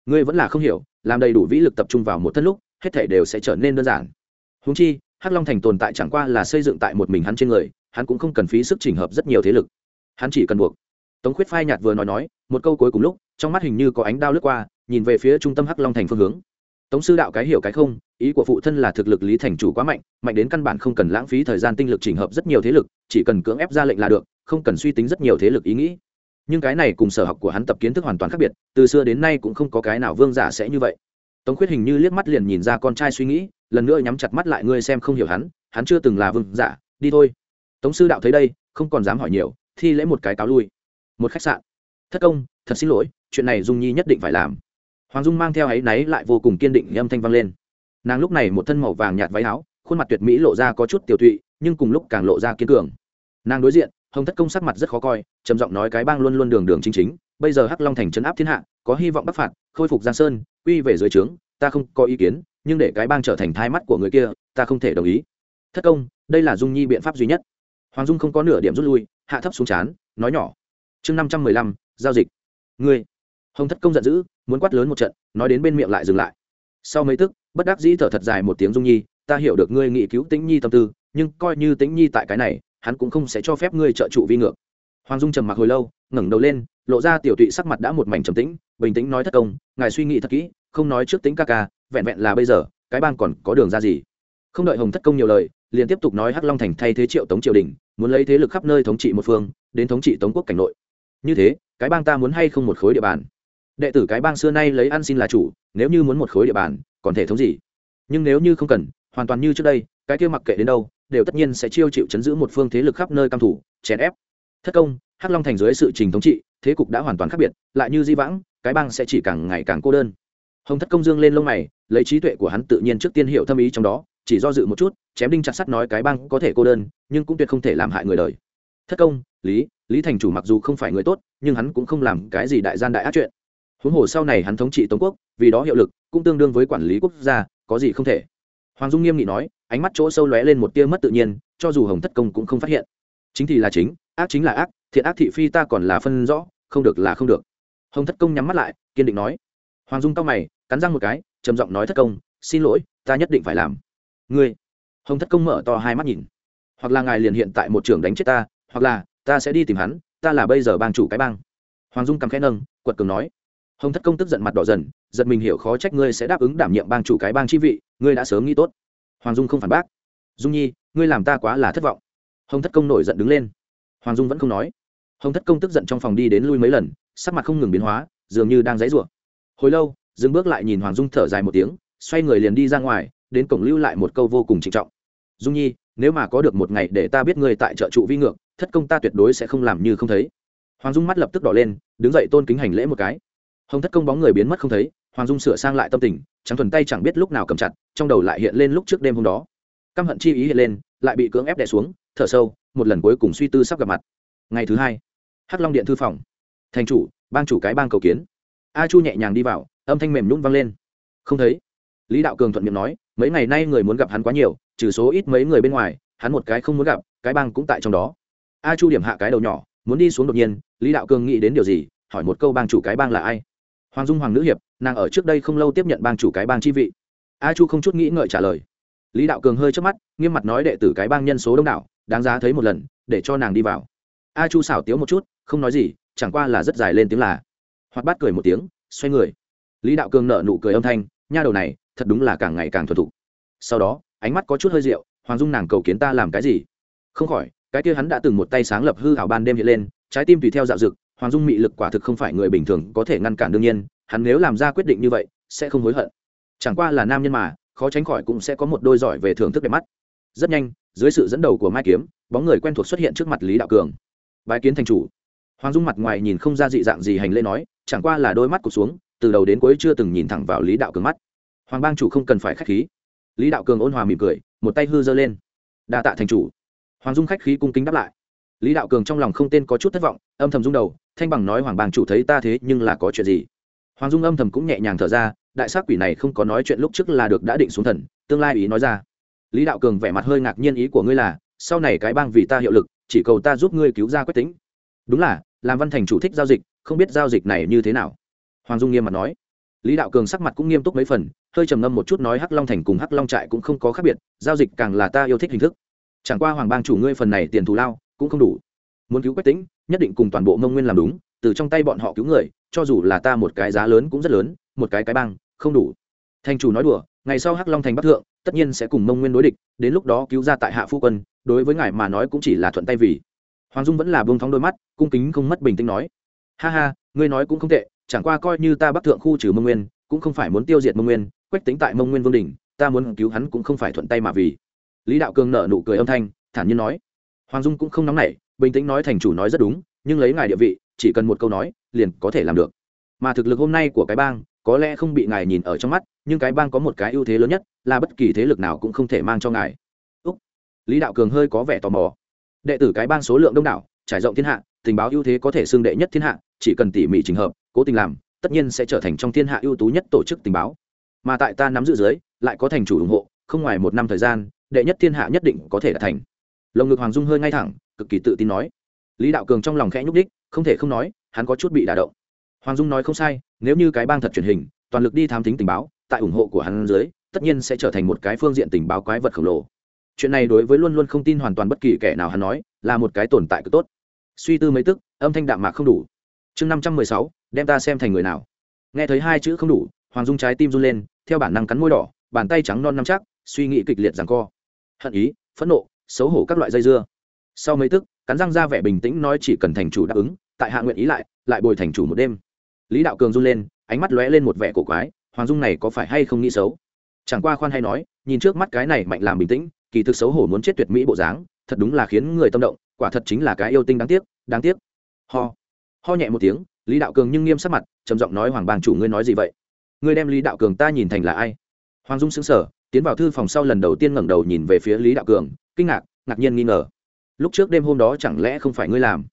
Ngươi vẫn là không hiểu, làm đầy đủ vĩ lực tập trung vào một thân lúc, hết thể đều sẽ trở nên đơn giản. Húng chi, hắc long thành tồn tại chẳng qua là xây dựng tại một mình hắn trên người, hắn cũng không cần phí sức chỉnh hợp rất nhiều thế lực. Hắn chỉ cần buộc. Tống khuyết phai nhạt vừa nói nói, một câu cuối cùng lúc, trong mắt hình như có ánh đao lướt qua, nhìn về phía trung tâm hắc long thành phương hướng. Tống sư đạo cái hiểu cái không, ý của phụ thân là thực lực lý thành chủ quá mạnh mạnh đến căn bản không cần lãng phí thời gian tinh lực chỉnh hợp rất nhiều thế lực, chỉ cần cưỡng ép ra lệnh là được không cần suy tính rất nhiều thế lực ý nghĩ. Nhưng cái này cùng sở học của hắn tập kiến thức hoàn toàn khác biệt, từ xưa đến nay cũng không có cái nào vương giả sẽ như vậy. Tống khuyết hình như liếc mắt liền nhìn ra con trai suy nghĩ, lần nữa nhắm chặt mắt lại ngươi xem không hiểu hắn hắn chưa từng là vương giả, đi thôi. Tống sư đạo thấy đây, không còn dám hỏi nhiều, thi lễ một cái cáo lui. Một khách sạn. Thất công, thật xin lỗi, chuyện này dung nhi nhất định phải làm. Hoàng dung mang theo áy náy lại vô cùng kiên định âm thanh vang lên. Nàng lúc này một thân màu vàng nhạt váy áo, khuôn mặt tuyệt mỹ lộ ra có chút tiểu thụy nhưng cùng lúc càng lộ ra kiên cường. Nàng đối diện hồng thất công sắc mặt rất khó coi, trầm giọng nói cái bang luôn luôn đường đường chính chính, bây giờ hắc long thành chấn áp thiên hạ, có hy vọng bắc phạt, khôi phục giang sơn, quy về dưới trướng, ta không có ý kiến, nhưng để cái bang trở thành thai mắt của người kia, ta không thể đồng ý. Thất công, đây là dung nhi biện pháp duy nhất. Hoàng dung không có nửa điểm rút lui, hạ thấp xuống chán, nói nhỏ. Chương năm trăm mười lăm, giao dịch. Ngươi. Hồng thất công giận dữ, muốn quát lớn một trận, nói đến bên miệng lại dừng lại. Sau mấy tức, bất đắc dĩ thở thật dài một tiếng dung nhi, ta hiểu được ngươi nghị cứu tĩnh nhi tâm tư, nhưng coi như tĩnh nhi tại cái này hắn cũng không sẽ cho phép ngươi trợ trụ vi ngược. Hoàng dung trầm mặc hồi lâu, ngẩng đầu lên, lộ ra tiểu tụy sắc mặt đã một mảnh trầm tĩnh, bình tĩnh nói thất công, ngài suy nghĩ thật kỹ, không nói trước tính ca ca, vẹn vẹn là bây giờ, cái bang còn có đường ra gì? Không đợi hồng thất công nhiều lời, liền tiếp tục nói hắc long thành thay thế triệu tống triều đình, muốn lấy thế lực khắp nơi thống trị một phương, đến thống trị tống quốc cảnh nội. Như thế, cái bang ta muốn hay không một khối địa bàn? Đệ tử cái bang xưa nay lấy ăn xin là chủ, nếu như muốn một khối địa bàn, còn thể thống gì? Nhưng nếu như không cần hoàn toàn như trước đây, cái kia mặc kệ đến đâu, đều tất nhiên sẽ chiêu chịu chấn giữ một phương thế lực khắp nơi cam thủ, chèn ép. Thất công, hắc long thành dưới sự trình thống trị, thế cục đã hoàn toàn khác biệt, lại như di vãng, cái bang sẽ chỉ càng ngày càng cô đơn. Hồng thất công dương lên lông mày, lấy trí tuệ của hắn tự nhiên trước tiên hiệu thâm ý trong đó, chỉ do dự một chút, chém đinh chặt sắt nói cái bang có thể cô đơn, nhưng cũng tuyệt không thể làm hại người đời. Thất công, lý lý thành chủ mặc dù không phải người tốt, nhưng hắn cũng không làm cái gì đại gian đại ác chuyện. Huống hồ sau này hắn thống trị tống quốc, vì đó hiệu lực, cũng tương đương với quản lý quốc gia, có gì không thể hoàng dung nghiêm nghị nói, ánh mắt chỗ sâu lóe lên một tia mất tự nhiên, cho dù hồng thất công cũng không phát hiện. Chính thì là chính, ác chính là ác, thiện ác thị phi ta còn là phân rõ, không được là không được. Hồng thất công nhắm mắt lại, kiên định nói. Hoàng dung cao mày, cắn răng một cái, trầm giọng nói thất công, xin lỗi, ta nhất định phải làm. Ngươi. Hồng thất công mở to hai mắt nhìn. Hoặc là ngài liền hiện tại một trường đánh chết ta, hoặc là, ta sẽ đi tìm hắn, ta là bây giờ bang chủ cái bang. Hoàng dung cầm khẽ nâng, quật cường nói. Hồng thất công tức giận mặt đỏ dần giật mình hiểu khó trách ngươi sẽ đáp ứng đảm nhiệm bang chủ cái bang chi vị, ngươi đã sớm nghĩ tốt. Hoàng dung không phản bác. Dung nhi, ngươi làm ta quá là thất vọng. Hồng thất công nổi giận đứng lên. Hoàng dung vẫn không nói. Hồng thất công tức giận trong phòng đi đến lui mấy lần, sắc mặt không ngừng biến hóa, dường như đang dãy rủa hồi lâu, dừng bước lại nhìn hoàng dung thở dài một tiếng, xoay người liền đi ra ngoài, đến cổng lưu lại một câu vô cùng trịnh trọng. Dung nhi, nếu mà có được một ngày để ta biết ngươi tại trợ trụ vi ngược, thất công ta tuyệt đối sẽ không làm như không thấy. Hoàng dung mắt lập tức đỏ lên, đứng dậy tôn kính hành lễ một cái. Hồng thất công bóng người biến mất không thấy hoàng dung sửa sang lại tâm tình, trắng thuần tay chẳng biết lúc nào cầm chặt, trong đầu lại hiện lên lúc trước đêm hôm đó. Căm hận chi ý hiện lên, lại bị cưỡng ép đè xuống, thở sâu, một lần cuối cùng suy tư sắp gặp mặt. Ngày thứ hai, hắc long điện thư phòng. Thành chủ, bang chủ cái bang cầu kiến. A chu nhẹ nhàng đi vào, âm thanh mềm nhún vang lên. Không thấy. Lý đạo cường thuận miệng nói, mấy ngày nay người muốn gặp hắn quá nhiều, trừ số ít mấy người bên ngoài, hắn một cái không muốn gặp, cái bang cũng tại trong đó. A chu điểm hạ cái đầu nhỏ, muốn đi xuống đột nhiên, lý đạo cường nghĩ đến điều gì, hỏi một câu bang chủ cái bang là ai. Hoàng dung hoàng nữ hiệp nàng ở trước đây không lâu tiếp nhận bang chủ cái bang chi vị. A chu không chút nghĩ ngợi trả lời. Lý đạo cường hơi chớp mắt, nghiêm mặt nói đệ tử cái bang nhân số đông đảo, đáng giá thấy một lần, để cho nàng đi vào. A chu xảo tiếu một chút, không nói gì, chẳng qua là rất dài lên tiếng là. Hoạt bát cười một tiếng, xoay người. Lý đạo cường nợ nụ cười âm thanh, nha đầu này, thật đúng là càng ngày càng thuần thục. Sau đó, ánh mắt có chút hơi rượu, hoàng dung nàng cầu kiến ta làm cái gì? Không khỏi, cái kia hắn đã từng một tay sáng lập hư hảo ban đêm hiện lên, trái tim tùy theo dạo dực, hoàng dung mị lực quả thực không phải người bình thường có thể ngăn cản đương nhiên hắn nếu làm ra quyết định như vậy, sẽ không hối hận. Chẳng qua là nam nhân mà, khó tránh khỏi cũng sẽ có một đôi giỏi về thưởng thức đẹp mắt. Rất nhanh, dưới sự dẫn đầu của mai kiếm, bóng người quen thuộc xuất hiện trước mặt lý đạo cường. Bái kiến thành chủ. Hoàng dung mặt ngoài nhìn không ra dị dạng gì hành lễ nói, chẳng qua là đôi mắt cụt xuống, từ đầu đến cuối chưa từng nhìn thẳng vào lý đạo cường mắt. Hoàng bang chủ không cần phải khách khí. Lý đạo cường ôn hòa mỉm cười, một tay hư giơ lên. Đa tạ thành chủ. Hoàng dung khách khí cung kính đáp lại. Lý đạo cường trong lòng không tên có chút thất vọng, âm thầm rung đầu, thanh bằng nói hoàng bang chủ thấy ta thế nhưng là có chuyện gì? Hoàng dung âm thầm cũng nhẹ nhàng thở ra, đại sát quỷ này không có nói chuyện lúc trước là được đã định xuống thần, tương lai ý nói ra. Lý đạo cường vẻ mặt hơi ngạc nhiên ý của ngươi là, sau này cái bang vì ta hiệu lực, chỉ cầu ta giúp ngươi cứu ra quyết tính đúng là, làm văn thành chủ thích giao dịch, không biết giao dịch này như thế nào. Hoàng dung nghiêm mặt nói. Lý đạo cường sắc mặt cũng nghiêm túc mấy phần, hơi trầm ngâm một chút nói hắc long thành cùng hắc long trại cũng không có khác biệt, giao dịch càng là ta yêu thích hình thức. Chẳng qua hoàng bang chủ ngươi phần này tiền thù lao, cũng không đủ. Muốn cứu quách tính nhất định cùng toàn bộ mông nguyên làm đúng từ trong tay bọn họ cứu người, cho dù là ta một cái giá lớn cũng rất lớn, một cái cái băng không đủ. Thành chủ nói đùa, ngày sau hắc long thành bắc thượng, tất nhiên sẽ cùng mông nguyên đối địch, đến lúc đó cứu ra tại hạ phu quân, đối với ngài mà nói cũng chỉ là thuận tay vì. Hoàng dung vẫn là buông thóng đôi mắt, cung kính không mất bình tĩnh nói. Ha ha, ngươi nói cũng không tệ, chẳng qua coi như ta bắc thượng khu trừ mông nguyên, cũng không phải muốn tiêu diệt mông nguyên, quách tính tại mông nguyên vương đình ta muốn cứu hắn cũng không phải thuận tay mà vì. Lý đạo cường nở nụ cười âm thanh, thản nhiên nói. Hoàng dung cũng không nóng nảy, bình tĩnh nói thành chủ nói rất đúng, nhưng lấy ngài địa vị chỉ cần một câu nói, liền có thể làm được. Mà thực lực hôm nay của cái bang, có lẽ không bị ngài nhìn ở trong mắt, nhưng cái bang có một cái ưu thế lớn nhất, là bất kỳ thế lực nào cũng không thể mang cho ngài. Úc. lý đạo cường hơi có vẻ tò mò. Đệ tử cái bang số lượng đông đảo, trải rộng thiên hạ, tình báo ưu thế có thể xưng đệ nhất thiên hạ, chỉ cần tỉ mỉ trình hợp, cố tình làm, tất nhiên sẽ trở thành trong thiên hạ ưu tú nhất tổ chức tình báo. Mà tại ta nắm giữ dưới, lại có thành chủ ủng hộ, không ngoài một năm thời gian, đệ nhất thiên hạ nhất định có thể đạt thành. Lồng ngực hoàng dung hơi ngay thẳng, cực kỳ tự tin nói lý đạo cường trong lòng khẽ nhúc đích không thể không nói, hắn có chút bị đả động. Hoàng dung nói không sai, nếu như cái bang thật truyền hình, toàn lực đi thám tính tình báo, tại ủng hộ của hắn dưới, tất nhiên sẽ trở thành một cái phương diện tình báo quái vật khổng lồ. Chuyện này đối với luôn luôn không tin hoàn toàn bất kỳ kẻ nào hắn nói, là một cái tồn tại cực tốt. Suy tư mấy tức, âm thanh đạm mạc không đủ. Chương năm trăm mười sáu, đem ta xem thành người nào. Nghe thấy hai chữ không đủ, hoàng dung trái tim run lên, theo bản năng cắn môi đỏ, bàn tay trắng non nắm chắc, suy nghĩ kịch liệt rằng co. Hận ý, phẫn nộ, xấu hổ các loại dây dưa. Sau mấy tức cắn răng ra vẻ bình tĩnh nói chỉ cần thành chủ đáp ứng, tại hạ nguyện ý lại lại bồi thành chủ một đêm. Lý đạo cường run lên, ánh mắt lóe lên một vẻ cổ quái, hoàng dung này có phải hay không nghĩ xấu? Chẳng qua khoan hay nói, nhìn trước mắt cái này mạnh làm bình tĩnh, kỳ thực xấu hổ muốn chết tuyệt mỹ bộ dáng, thật đúng là khiến người tâm động, quả thật chính là cái yêu tinh đáng tiếc đáng tiếc. Ho. Ho nhẹ một tiếng, lý đạo cường nhưng nghiêm sắc mặt, trầm giọng nói hoàng Bàng chủ ngươi nói gì vậy? Ngươi đem lý đạo cường ta nhìn thành là ai? Hoàng dung xứng sở tiến vào thư phòng sau lần đầu tiên ngẩng đầu nhìn về phía lý đạo cường, kinh ngạc ngạc nhiên nghi ngờ lúc trước đêm hôm đó chẳng lẽ không phải ngươi làm?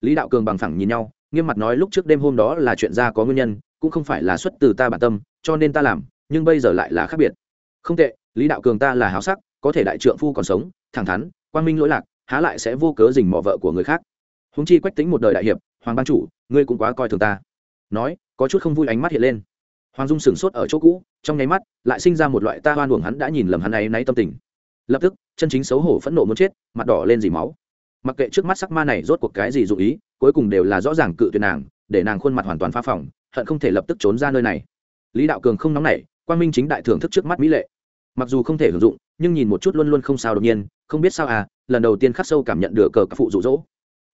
Lý đạo cường bằng phẳng nhìn nhau, nghiêm mặt nói lúc trước đêm hôm đó là chuyện ra có nguyên nhân, cũng không phải là xuất từ ta bản tâm, cho nên ta làm, nhưng bây giờ lại là khác biệt. Không tệ, lý đạo cường ta là háo sắc, có thể đại trượng phu còn sống, thẳng thắn, quang minh lỗi lạc, há lại sẽ vô cớ dình mọ vợ của người khác. Húng chi quách tính một đời đại hiệp, hoàng ban chủ, ngươi cũng quá coi thường ta. Nói, có chút không vui ánh mắt hiện lên. Hoàng dung sửng sốt ở chỗ cũ, trong nháy mắt, lại sinh ra một loại ta hoan uổng hắn đã nhìn lầm hắn ấy, náy tâm tình lập tức, chân chính xấu hổ phẫn nộ muốn chết, mặt đỏ lên dì máu. Mặc kệ trước mắt sắc ma này rốt cuộc cái gì dụ ý, cuối cùng đều là rõ ràng cự tuyệt nàng, để nàng khuôn mặt hoàn toàn phá phỏng, hận không thể lập tức trốn ra nơi này. Lý đạo cường không nóng nảy, quang minh chính đại thưởng thức trước mắt mỹ lệ. Mặc dù không thể hưởng dụng, nhưng nhìn một chút luôn luôn không sao đột nhiên, không biết sao à lần đầu tiên khắc sâu cảm nhận được cờ các phụ rụ rỗ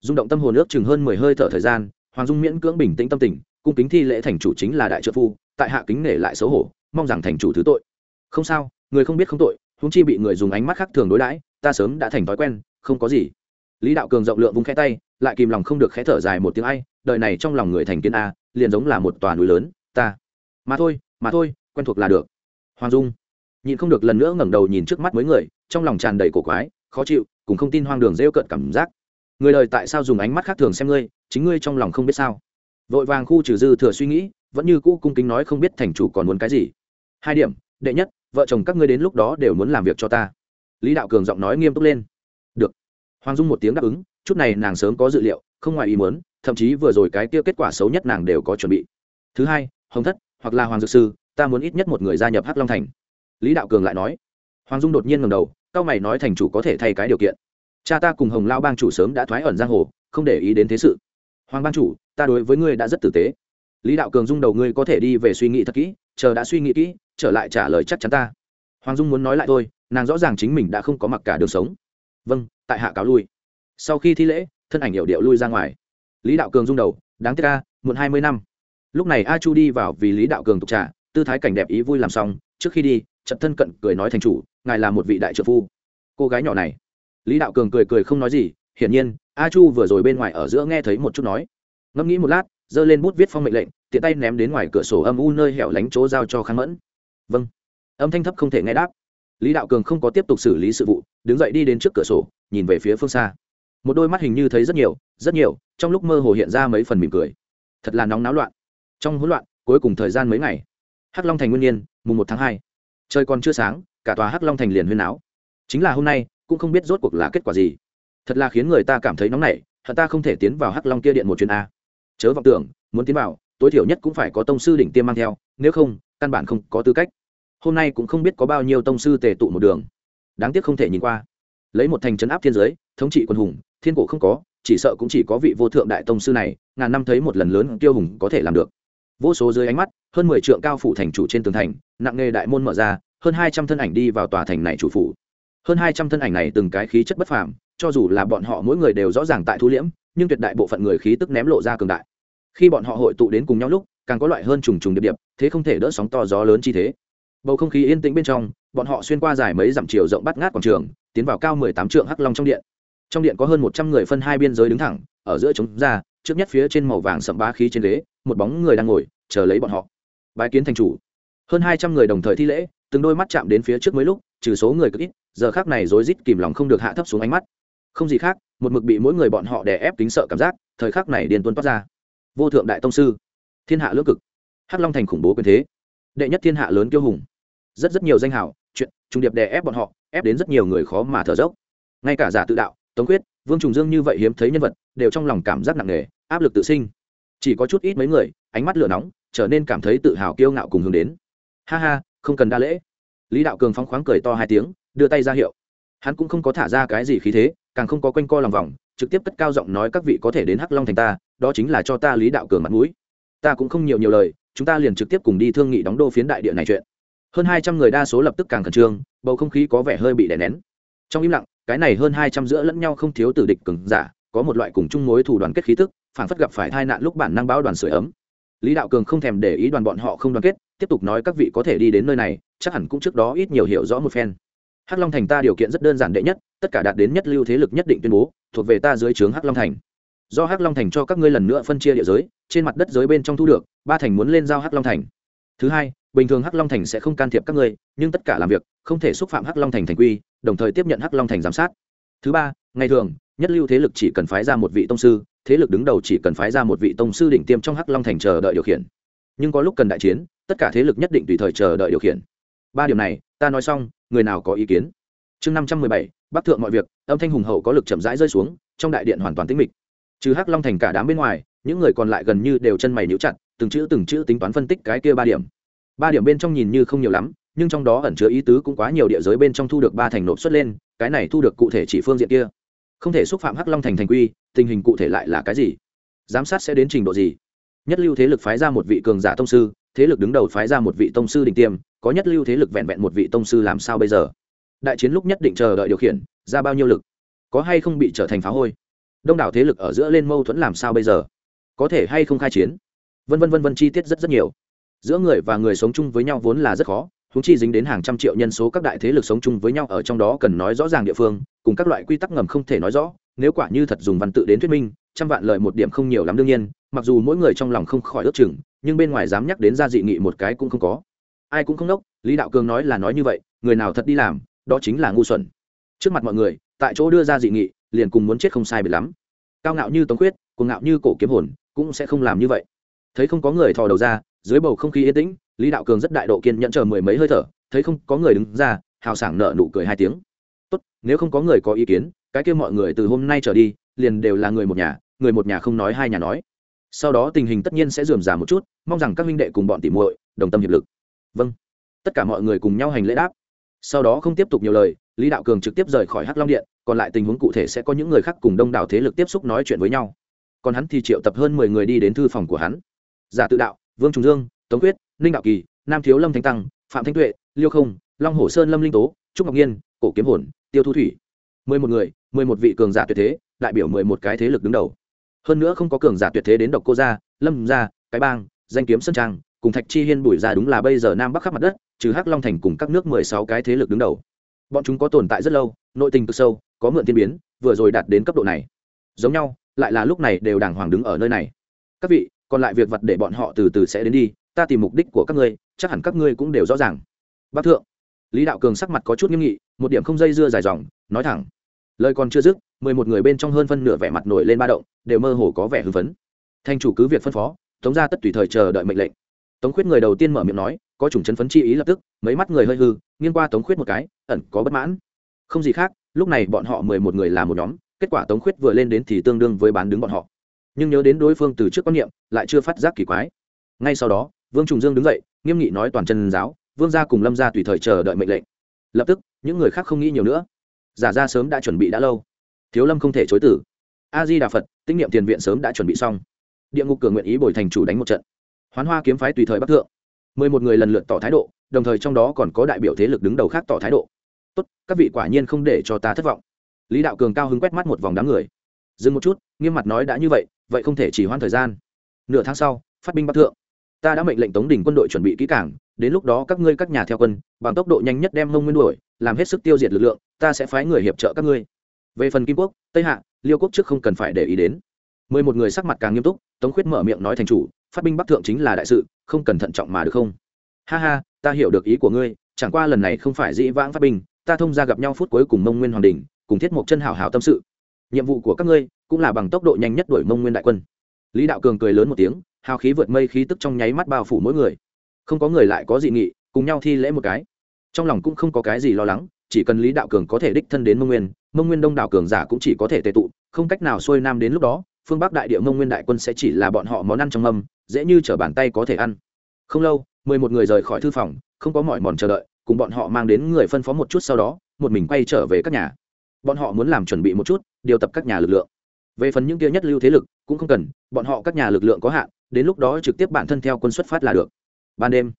rung động tâm hồn ước chừng hơn mười hơi thở thời gian, hoàng dung miễn cưỡng bình tĩnh tâm tình, cung kính thi lễ thành chủ chính là đại trợ phu, tại hạ kính nể lại xấu hổ, mong rằng thành chủ thứ tội. Không sao, người không biết không tội húng chi bị người dùng ánh mắt khác thường đối đãi, ta sớm đã thành thói quen, không có gì. Lý đạo cường rộng lượng vung khẽ tay, lại kìm lòng không được khẽ thở dài một tiếng ai, đời này trong lòng người thành kiến a, liền giống là một tòa núi lớn, ta. Mà thôi mà thôi, quen thuộc là được. Hoàng dung. Nhìn không được lần nữa ngẩng đầu nhìn trước mắt mấy người, trong lòng tràn đầy cổ quái, khó chịu, cùng không tin hoang đường rêu cợt cảm giác. Người đời tại sao dùng ánh mắt khác thường xem ngươi, chính ngươi trong lòng không biết sao. Vội vàng khu trừ dư thừa suy nghĩ, vẫn như cũ cung kính nói không biết thành chủ còn muốn cái gì. Hai điểm, đệ nhất vợ chồng các ngươi đến lúc đó đều muốn làm việc cho ta. Lý đạo cường giọng nói nghiêm túc lên. Được. Hoàng dung một tiếng đáp ứng, chút này nàng sớm có dự liệu, không ngoài ý muốn, thậm chí vừa rồi cái kia kết quả xấu nhất nàng đều có chuẩn bị. Thứ hai, hồng thất, hoặc là hoàng dược sư, ta muốn ít nhất một người gia nhập hắc long thành. Lý đạo cường lại nói. Hoàng dung đột nhiên ngầm đầu, cao mày nói thành chủ có thể thay cái điều kiện. Cha ta cùng hồng lao bang chủ sớm đã thoái ẩn giang hồ, không để ý đến thế sự. Hoàng bang chủ, ta đối với ngươi đã rất tử tế. Lý đạo cường dung đầu, ngươi có thể đi về suy nghĩ thật kỹ chờ đã suy nghĩ kỹ, trở lại trả lời chắc chắn ta. Hoàng dung muốn nói lại thôi, nàng rõ ràng chính mình đã không có mặc cả đường sống. Vâng tại hạ cáo lui. Sau khi thi lễ, thân ảnh hiệu điệu lui ra ngoài. Lý đạo cường rung đầu, đáng tiếc ca muộn hai mươi năm. Lúc này a chu đi vào vì lý đạo cường tục trả tư thái cảnh đẹp ý vui làm xong, trước khi đi trận thân cận cười nói thành chủ, ngài là một vị đại trợ phu. Cô gái nhỏ này. Lý đạo cường cười cười không nói gì, hiển nhiên, a chu vừa rồi bên ngoài ở giữa nghe thấy một chút nói. Ngẫm nghĩ một lát, giơ lên bút viết phong mệnh lệnh tiện tay ném đến ngoài cửa sổ âm u nơi hẻo lánh chỗ giao cho khang mẫn. Vâng. Âm thanh thấp không thể nghe đáp. Lý đạo cường không có tiếp tục xử lý sự vụ, đứng dậy đi đến trước cửa sổ, nhìn về phía phương xa. Một đôi mắt hình như thấy rất nhiều rất nhiều, trong lúc mơ hồ hiện ra mấy phần mỉm cười. Thật là nóng náo loạn. Trong hỗn loạn, cuối cùng thời gian mấy ngày. Hắc long thành nguyên nhiên, mùng một tháng hai. Trời còn chưa sáng, cả tòa hắc long thành liền huyên áo chính là hôm nay, cũng không biết rốt cuộc là kết quả gì. Thật là khiến người ta cảm thấy nóng nảy, hận ta không thể tiến vào hắc long kia điện một chuyến a. Chớ vọng tưởng, muốn tiến vào tối thiểu nhất cũng phải có tông sư đỉnh tiêm mang theo, nếu không, căn bản không có tư cách. Hôm nay cũng không biết có bao nhiêu tông sư tề tụ một đường. Đáng tiếc không thể nhìn qua. Lấy một thành trấn áp thiên giới, thống trị quân hùng, thiên cổ không có, chỉ sợ cũng chỉ có vị vô thượng đại tông sư này, ngàn năm thấy một lần lớn tiêu hùng có thể làm được. Vô số dưới ánh mắt, hơn mười trượng cao phủ thành chủ trên tường thành, nặng nghề đại môn mở ra, hơn hai trăm thân ảnh đi vào tòa thành này chủ phủ. Hơn hai trăm thân ảnh này từng cái khí chất bất phàm, cho dù là bọn họ mỗi người đều rõ ràng tại thu liễm, nhưng tuyệt đại bộ phận người khí tức ném lộ ra cường đại khi bọn họ hội tụ đến cùng nhau lúc, càng có loại hơn trùng trùng điệp điệp, thế không thể đỡ sóng to gió lớn chi thế. Bầu không khí yên tĩnh bên trong, bọn họ xuyên qua dài mấy dặm chiều rộng bắt ngát quảng trường, tiến vào cao mười tám trượng hắc long trong điện. Trong điện có hơn một trăm người phân hai biên giới đứng thẳng, ở giữa trống ra, trước nhất phía trên màu vàng sậm bá khí trên ghế, một bóng người đang ngồi, chờ lấy bọn họ. Bái kiến thành chủ. Hơn hai trăm người đồng thời thi lễ, từng đôi mắt chạm đến phía trước mấy lúc, trừ số người cực ít, giờ khác này rối rít kìm lòng không được hạ thấp xuống ánh mắt. Không gì khác, một mực bị mỗi người bọn họ đè ép kính sợ cảm giác, thời khắc này điền tuân toát ra vô thượng đại tông sư, thiên hạ lưỡng cực, hắc long thành khủng bố quyền thế, đệ nhất thiên hạ lớn kiêu hùng, rất rất nhiều danh hào, chuyện, trùng điệp đè ép bọn họ, ép đến rất nhiều người khó mà thở dốc. Ngay cả giả tự đạo, tống quyết, vương trùng dương như vậy hiếm thấy nhân vật, đều trong lòng cảm giác nặng nề, áp lực tự sinh. Chỉ có chút ít mấy người, ánh mắt lửa nóng, trở nên cảm thấy tự hào kiêu ngạo cùng hướng đến. Ha ha, không cần đa lễ. Lý đạo cường phóng khoáng cười to hai tiếng, đưa tay ra hiệu. Hắn cũng không có thả ra cái gì khí thế, càng không có quanh co lòng vòng trực tiếp cất cao giọng nói các vị có thể đến hắc long thành ta, đó chính là cho ta lý đạo cường mặt mũi. Ta cũng không nhiều nhiều lời, chúng ta liền trực tiếp cùng đi thương nghị đóng đô phiến đại địa này chuyện. Hơn hai trăm người đa số lập tức càng khẩn trương, bầu không khí có vẻ hơi bị đè nén. Trong im lặng, cái này hơn hai trăm giữa lẫn nhau không thiếu tử địch cường giả, có một loại cùng chung mối thủ đoàn kết khí tức phản phất gặp phải tai nạn lúc bản năng báo đoàn sửa ấm. Lý đạo cường không thèm để ý đoàn bọn họ không đoàn kết, tiếp tục nói các vị có thể đi đến nơi này, chắc hẳn cũng trước đó ít nhiều hiểu rõ một phen. Hắc long thành ta điều kiện rất đơn giản đệ nhất, tất cả đạt đến nhất lưu thế lực nhất định tuyên bố thuộc về ta dưới trướng hắc long thành. Do hắc long thành cho các ngươi lần nữa phân chia địa giới, trên mặt đất giới bên trong thu được, ba thành muốn lên giao hắc long thành. Thứ hai, bình thường hắc long thành sẽ không can thiệp các ngươi, nhưng tất cả làm việc, không thể xúc phạm hắc long thành thành quy, đồng thời tiếp nhận hắc long thành giám sát. Thứ ba, ngày thường, nhất lưu thế lực chỉ cần phái ra một vị tông sư, thế lực đứng đầu chỉ cần phái ra một vị tông sư đỉnh tiêm trong hắc long thành chờ đợi điều khiển. Nhưng có lúc cần đại chiến, tất cả thế lực nhất định tùy thời chờ đợi điều khiển. Ba điểm này, ta nói xong, người nào có ý kiến? Chương năm trăm mười bảy bắc thượng mọi việc, âm thanh hùng hậu có lực chậm rãi rơi xuống, trong đại điện hoàn toàn tĩnh mịch. Trừ hắc long thành cả đám bên ngoài, những người còn lại gần như đều chân mày níu chặt, từng chữ từng chữ tính toán phân tích cái kia ba điểm. Ba điểm bên trong nhìn như không nhiều lắm, nhưng trong đó ẩn chứa ý tứ cũng quá nhiều địa giới bên trong thu được ba thành nộp xuất lên, cái này thu được cụ thể chỉ phương diện kia. Không thể xúc phạm hắc long thành thành quy, tình hình cụ thể lại là cái gì? Giám sát sẽ đến trình độ gì? Nhất lưu thế lực phái ra một vị cường giả tông sư, thế lực đứng đầu phái ra một vị tông sư đỉnh tiêm, có nhất lưu thế lực vẹn vẹn một vị tông sư làm sao bây giờ? Đại chiến lúc nhất định chờ đợi điều khiển, ra bao nhiêu lực, có hay không bị trở thành phá hôi? Đông đảo thế lực ở giữa lên mâu thuẫn làm sao bây giờ? Có thể hay không khai chiến? Vân vân vân vân chi tiết rất rất nhiều. Giữa người và người sống chung với nhau vốn là rất khó chúng chi dính đến hàng trăm triệu nhân số các đại thế lực sống chung với nhau ở trong đó cần nói rõ ràng địa phương, cùng các loại quy tắc ngầm không thể nói rõ, nếu quả như thật dùng văn tự đến thuyết minh, trăm vạn lợi một điểm không nhiều lắm đương nhiên, mặc dù mỗi người trong lòng không khỏi ước chừng, nhưng bên ngoài dám nhắc đến ra dị nghị một cái cũng không có. Ai cũng không đốc lý đạo cường nói là nói như vậy, người nào thật đi làm đó chính là ngu xuẩn. Trước mặt mọi người, tại chỗ đưa ra dị nghị, liền cùng muốn chết không sai biệt lắm. Cao ngạo như tống quyết cuồng ngạo như cổ kiếm hồn, cũng sẽ không làm như vậy. Thấy không có người thò đầu ra, dưới bầu không khí yên tĩnh, lý đạo cường rất đại độ kiên nhẫn chờ mười mấy hơi thở, thấy không có người đứng ra, hào sảng nợ nụ cười hai tiếng. Tốt, nếu không có người có ý kiến, cái kia mọi người từ hôm nay trở đi, liền đều là người một nhà, người một nhà không nói hai nhà nói. Sau đó tình hình tất nhiên sẽ dườm già một chút, mong rằng các minh đệ cùng bọn tỉ muội đồng tâm hiệp lực. Vâng. Tất cả mọi người cùng nhau hành lễ đáp sau đó không tiếp tục nhiều lời, lý đạo cường trực tiếp rời khỏi hắc long điện, còn lại tình huống cụ thể sẽ có những người khác cùng đông đảo thế lực tiếp xúc nói chuyện với nhau. Còn hắn thì triệu tập hơn mười người đi đến thư phòng của hắn. Giả tự đạo, vương trùng dương, tống quyết, ninh đạo kỳ, nam thiếu lâm thanh tăng, phạm thanh tuệ, liêu không, long hồ sơn lâm linh tố, trúc ngọc nhiên, cổ kiếm hồn, tiêu thu thủy. mười một người, mười một vị cường giả tuyệt thế, đại biểu mười một cái thế lực đứng đầu. Hơn nữa không có cường giả tuyệt thế đến độc cô gia, lâm gia, cái bang, danh kiếm sơn trang cùng thạch chi hiên bùi ra đúng là bây giờ nam bắc khắp mặt đất, trừ hắc long thành cùng các nước mười sáu cái thế lực đứng đầu. Bọn chúng có tồn tại rất lâu, nội tình cực sâu, có mượn thiên biến, vừa rồi đạt đến cấp độ này. Giống nhau, lại là lúc này đều đàng hoàng đứng ở nơi này. Các vị, còn lại việc vật để bọn họ từ từ sẽ đến đi, ta tìm mục đích của các ngươi, chắc hẳn các ngươi cũng đều rõ ràng. Bác thượng, lý đạo cường sắc mặt có chút nghiêm nghị, một điểm không dây dưa dài dòng, nói thẳng. Lời còn chưa dứt, mười một người bên trong hơn phân nửa vẻ mặt nổi lên ba động, đều mơ hồ có vẻ hưng phấn. Thanh chủ cứ việc phân phó, tống ra tất tùy thời chờ đợi mệnh lệnh tống khuyết người đầu tiên mở miệng nói, có chủng chấn phấn chi ý lập tức, mấy mắt người hơi hư, nghiêng qua tống khuyết một cái, ẩn có bất mãn. Không gì khác, lúc này bọn họ mười một người là một nhóm, kết quả tống khuyết vừa lên đến thì tương đương với bán đứng bọn họ. Nhưng nhớ đến đối phương từ trước quan niệm, lại chưa phát giác kỳ quái. Ngay sau đó, vương trùng dương đứng dậy, nghiêm nghị nói toàn chân giáo, vương gia cùng lâm gia tùy thời chờ đợi mệnh lệnh. Lập tức, những người khác không nghĩ nhiều nữa. Giả ra sớm đã chuẩn bị đã lâu. Thiếu lâm không thể chối tử a di đà phật, tinh niệm tiền viện sớm đã chuẩn bị xong. Địa ngục cường nguyện ý bồi thành chủ đánh một trận hoán hoa kiếm phái tùy thời bắc thượng. Mười một người lần lượt tỏ thái độ, đồng thời trong đó còn có đại biểu thế lực đứng đầu khác tỏ thái độ. Tốt, các vị quả nhiên không để cho ta thất vọng. Lý đạo cường cao hứng quét mắt một vòng đám người. Dừng một chút, nghiêm mặt nói đã như vậy vậy không thể chỉ hoãn thời gian. Nửa tháng sau, phát binh bắc thượng. Ta đã mệnh lệnh tống đình quân đội chuẩn bị kỹ cảng đến lúc đó các ngươi các nhà theo quân, bằng tốc độ nhanh nhất đem mông nguyên đuổi, làm hết sức tiêu diệt lực lượng, ta sẽ phái người hiệp trợ các ngươi. Về phần kim quốc, tây hạ, liêu quốc trước không cần phải để ý đến mười một người sắc mặt càng nghiêm túc, tống khuyết mở miệng nói thành chủ, phát binh bắc thượng chính là đại sự, không cần thận trọng mà được không? Ha ha, ta hiểu được ý của ngươi, chẳng qua lần này không phải dĩ vãng phát binh, ta thông ra gặp nhau phút cuối cùng mông nguyên hoàng đình, cùng thiết mộc chân hảo hảo tâm sự. Nhiệm vụ của các ngươi cũng là bằng tốc độ nhanh nhất đuổi mông nguyên đại quân. Lý đạo cường cười lớn một tiếng, hào khí vượt mây khí tức trong nháy mắt bao phủ mỗi người. Không có người lại có dị nghị, cùng nhau thi lễ một cái. Trong lòng cũng không có cái gì lo lắng, chỉ cần lý đạo cường có thể đích thân đến mông nguyên mông nguyên đông đảo cường giả cũng chỉ có thể tệ tụ, không cách nào xuôi nam đến lúc đó phương bắc đại địa mông nguyên đại quân sẽ chỉ là bọn họ món ăn trong mâm, dễ như chở bàn tay có thể ăn. Không lâu, mười một người rời khỏi thư phòng, không có mọi mòn chờ đợi, cùng bọn họ mang đến người phân phó một chút sau đó, một mình quay trở về các nhà. Bọn họ muốn làm chuẩn bị một chút, điều tập các nhà lực lượng. Về phần những kia nhất lưu thế lực, cũng không cần, bọn họ các nhà lực lượng có hạn, đến lúc đó trực tiếp bản thân theo quân xuất phát là được. Ban đêm,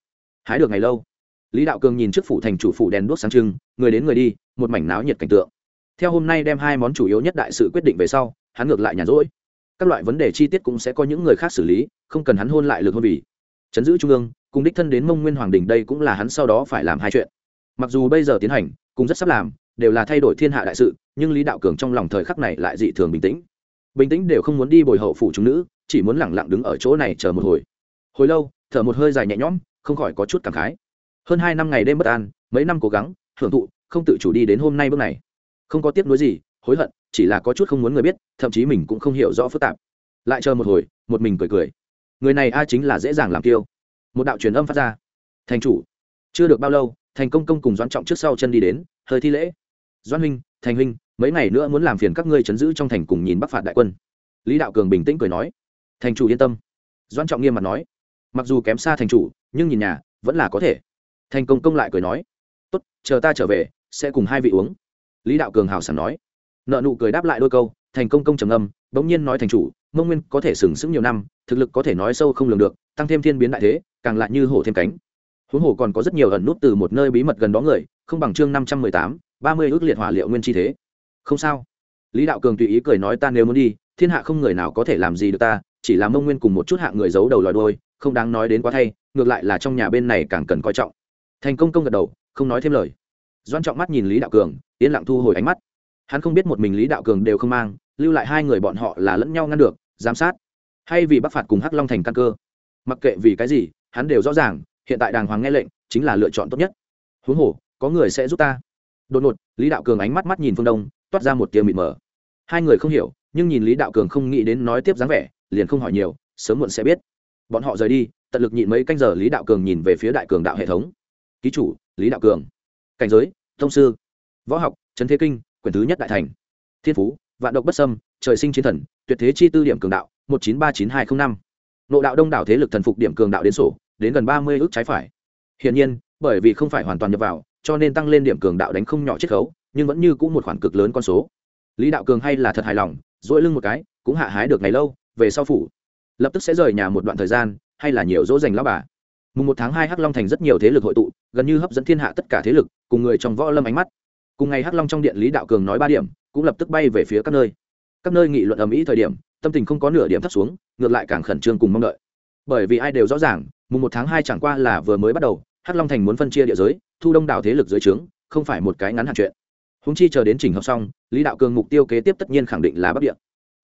hái được ngày lâu, lý đạo cường nhìn trước phủ thành chủ phủ đèn đuốc sáng trưng, người đến người đi, một mảnh náo nhiệt cảnh tượng. Theo hôm nay đem hai món chủ yếu nhất đại sự quyết định về sau, hắn ngược lại nhàn rỗi các loại vấn đề chi tiết cũng sẽ có những người khác xử lý, không cần hắn hôn lại lực hôn vì. Chấn giữ trung ương, cùng đích thân đến mông nguyên hoàng đình đây cũng là hắn sau đó phải làm hai chuyện. Mặc dù bây giờ tiến hành, cũng rất sắp làm, đều là thay đổi thiên hạ đại sự, nhưng lý đạo cường trong lòng thời khắc này lại dị thường bình tĩnh. Bình tĩnh đều không muốn đi bồi hậu phủ chúng nữ, chỉ muốn lẳng lặng đứng ở chỗ này chờ một hồi. Hồi lâu, thở một hơi dài nhẹ nhõm, không khỏi có chút cảm khái. Hơn hai năm ngày đêm bất an, mấy năm cố gắng, hưởng thụ, không tự chủ đi đến hôm nay bước này. Không có tiếc nuối gì hối hận, chỉ là có chút không muốn người biết, thậm chí mình cũng không hiểu rõ phức tạp. Lại chờ một hồi, một mình cười cười. Người này a chính là dễ dàng làm tiêu một đạo truyền âm phát ra. Thành chủ. Chưa được bao lâu, thành công công cùng doãn trọng trước sau chân đi đến, hơi thi lễ. Doãn huynh, thành huynh, mấy ngày nữa muốn làm phiền các ngươi chấn giữ trong thành cùng nhìn bắc phạt đại quân. Lý đạo cường bình tĩnh cười nói. Thành chủ yên tâm. Doãn trọng nghiêm mặt nói. Mặc dù kém xa thành chủ, nhưng nhìn nhà, vẫn là có thể. Thành công công lại cười nói. Tốt, chờ ta trở về, sẽ cùng hai vị uống. Lý đạo cường hào sảng nói nợ nụ cười đáp lại đôi câu, thành công công trầm âm bỗng nhiên nói thành chủ, mông nguyên có thể sừng sững nhiều năm, thực lực có thể nói sâu không lường được, tăng thêm thiên biến đại thế, càng lại như hổ thêm cánh. Huống hồ còn có rất nhiều ẩn nút từ một nơi bí mật gần đó người, không bằng chương năm trăm mười tám, ba mươi ước liệt hỏa liệu nguyên chi thế. Không sao. Lý đạo cường tùy ý cười nói ta nếu muốn đi, thiên hạ không người nào có thể làm gì được ta, chỉ là mông nguyên cùng một chút hạ người giấu đầu lòi đôi không đáng nói đến quá thay, ngược lại là trong nhà bên này càng cần coi trọng. Thành công công gật đầu, không nói thêm lời. Doan trọng mắt nhìn lý đạo cường, yên lặng thu hồi ánh mắt hắn không biết một mình lý đạo cường đều không mang, lưu lại hai người bọn họ là lẫn nhau ngăn được, giám sát. Hay vì bắc phạt cùng hắc long thành căn cơ. Mặc kệ vì cái gì, hắn đều rõ ràng, hiện tại đàng hoàng nghe lệnh, chính là lựa chọn tốt nhất. Huống hồ, có người sẽ giúp ta. Đột ngột, lý đạo cường ánh mắt mắt nhìn phương đông, toát ra một tia mịt mờ. Hai người không hiểu, nhưng nhìn lý đạo cường không nghĩ đến nói tiếp dáng vẻ, liền không hỏi nhiều, sớm muộn sẽ biết. Bọn họ rời đi, tận lực nhịn mấy canh giờ lý đạo cường nhìn về phía đại cường đạo hệ thống. Ký chủ, lý đạo cường. Cảnh giới, thông sư. Võ học, trấn thế kinh quyển thứ nhất đại thành. Thiên phú, vạn độc bất sâm trời sinh chiến thần, tuyệt thế chi tư điểm cường đạo, một chín ba chín hai t r ă n h năm. Nộ đạo đông đảo thế lực thần phục điểm cường đạo đến sổ, đến gần ba mươi ước trái phải. Hiển nhiên, bởi vì không phải hoàn toàn nhập vào, cho nên tăng lên điểm cường đạo đánh không nhỏ chiết khấu, nhưng vẫn như cũng một khoản cực lớn con số. Lý đạo cường hay là thật hài lòng dỗi lưng một cái, cũng hạ hái được ngày lâu, về sau phủ. Lập tức sẽ rời nhà một đoạn thời gian, hay là nhiều dỗ dành lao bà. Mùng một tháng hai hắc long thành rất nhiều thế lực hội tụ, gần như hấp dẫn thiên hạ tất cả thế lực, cùng người trong võ lâm ánh mắt cùng ngày hắc long trong điện lý đạo cường nói ba điểm, cũng lập tức bay về phía các nơi. Các nơi nghị luận ầm ĩ thời điểm, tâm tình không có nửa điểm thấp xuống, ngược lại càng khẩn trương cùng mong đợi. Bởi vì ai đều rõ ràng, mùng một tháng hai chẳng qua là vừa mới bắt đầu, hắc long thành muốn phân chia địa giới, thu đông đảo thế lực dưới trướng, không phải một cái ngắn hạn chuyện. Húng chi chờ đến trình hợp xong, lý đạo cường mục tiêu kế tiếp tất nhiên khẳng định là bắc địa.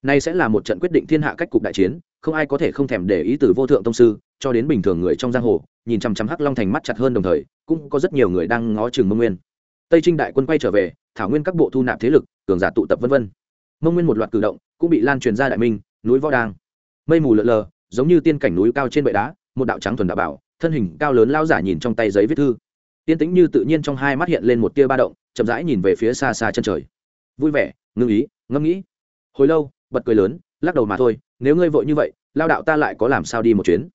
Nay sẽ là một trận quyết định thiên hạ cách cục đại chiến, không ai có thể không thèm để ý từ vô thượng tông sư, cho đến bình thường người trong giang hồ, nhìn chằm chằm hắc long thành mắt chặt hơn đồng thời, cũng có rất nhiều người đang ngó chừng mông nguyên tây trinh đại quân quay trở về, thảo nguyên các bộ thu nạp thế lực, cường giả tụ tập v v mông nguyên một loạt cử động cũng bị lan truyền ra đại minh, núi võ đang mây mù lợn lờ, giống như tiên cảnh núi cao trên bệ đá, một đạo trắng thuần đạo bảo, thân hình cao lớn lao giả nhìn trong tay giấy viết thư. Tiên tĩnh như tự nhiên trong hai mắt hiện lên một tia ba động, chậm rãi nhìn về phía xa xa chân trời. Vui vẻ, ngưng ý, ngẫm nghĩ. Hồi lâu, bật cười lớn, lắc đầu mà thôi, nếu ngươi vội như vậy, lao đạo ta lại có làm sao đi một chuyến.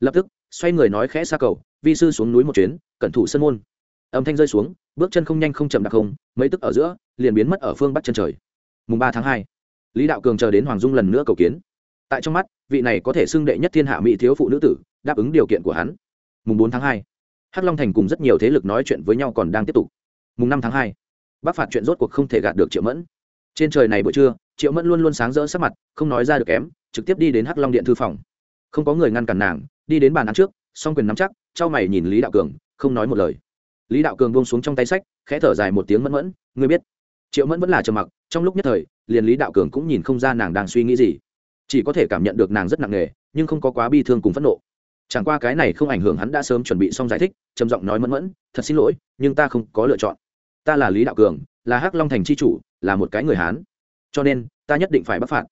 Lập tức, xoay người nói khẽ xa cầu, vi sư xuống núi một chuyến, cẩn thủ sân môn. Âm thanh rơi xuống bước chân không nhanh không chậm đặc không, mấy tức ở giữa, liền biến mất ở phương bắc chân trời. Mùng ba tháng hai, lý đạo cường chờ đến hoàng dung lần nữa cầu kiến. Tại trong mắt, vị này có thể xưng đệ nhất thiên hạ mỹ thiếu phụ nữ tử, đáp ứng điều kiện của hắn. Mùng bốn tháng hai, hắc long thành cùng rất nhiều thế lực nói chuyện với nhau còn đang tiếp tục. Mùng năm tháng hai, bắc phạt chuyện rốt cuộc không thể gạt được triệu mẫn. Trên trời này buổi trưa, triệu mẫn luôn luôn sáng rỡ sắc mặt, không nói ra được kém, trực tiếp đi đến hắc long điện thư phòng. Không có người ngăn cản nàng, đi đến bàn ăn trước, song quyền nắm chắc trao mày nhìn lý đạo cường, không nói một lời lý đạo cường buông xuống trong tay sách, khẽ thở dài một tiếng mẫn mẫn, ngươi biết, triệu mẫn vẫn là trầm mặc, trong lúc nhất thời, liền lý đạo cường cũng nhìn không ra nàng đang suy nghĩ gì. Chỉ có thể cảm nhận được nàng rất nặng nề, nhưng không có quá bi thương cùng phẫn nộ. Chẳng qua cái này không ảnh hưởng hắn đã sớm chuẩn bị xong giải thích, trầm giọng nói mẫn mẫn, thật xin lỗi, nhưng ta không có lựa chọn. Ta là lý đạo cường, là hắc long thành c h i chủ, là một cái người hán. Cho nên, ta nhất định phải bắt phạt.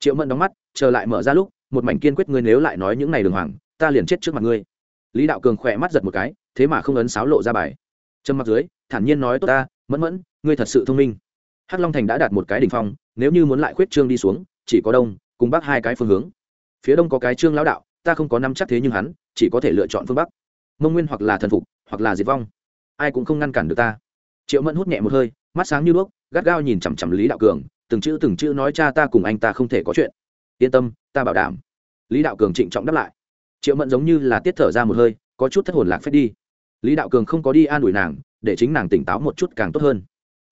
Triệu mẫn đóng mắt, chờ lại mở ra lúc, một mảnh kiên quyết ngươi nếu lại nói những n à y đường hoàng, ta liền chết trước mặt ngươi. Lý đạo cường khỏe mắt giật một cái, thế mà không ấn sáo lộ ra bài trầm mặc dưới, thản nhiên nói, tốt ta, mẫn mẫn, ngươi thật sự thông minh. Hắc long thành đã đạt một cái đỉnh phong, nếu như muốn lại khuyết trương đi xuống, chỉ có đông, cùng bắc hai cái phương hướng. Phía đông có cái trương lão đạo, ta không có năm chắc thế nhưng hắn, chỉ có thể lựa chọn phương bắc. Mông nguyên hoặc là thần phục, hoặc là diệt vong. Ai cũng không ngăn cản được ta. Triệu mẫn hút nhẹ một hơi, mắt sáng như đuốc, gắt gao nhìn chằm chằm lý đạo cường, từng chữ từng chữ nói, cha ta cùng anh ta không thể có chuyện. Yên tâm, ta bảo đảm. Lý đạo cường trịnh trọng đáp lại. Triệu mẫn giống như là tiết thở ra một hơi, có chút thất hồn lạc phép đi lý đạo cường không có đi an ủi nàng, để chính nàng tỉnh táo một chút càng tốt hơn.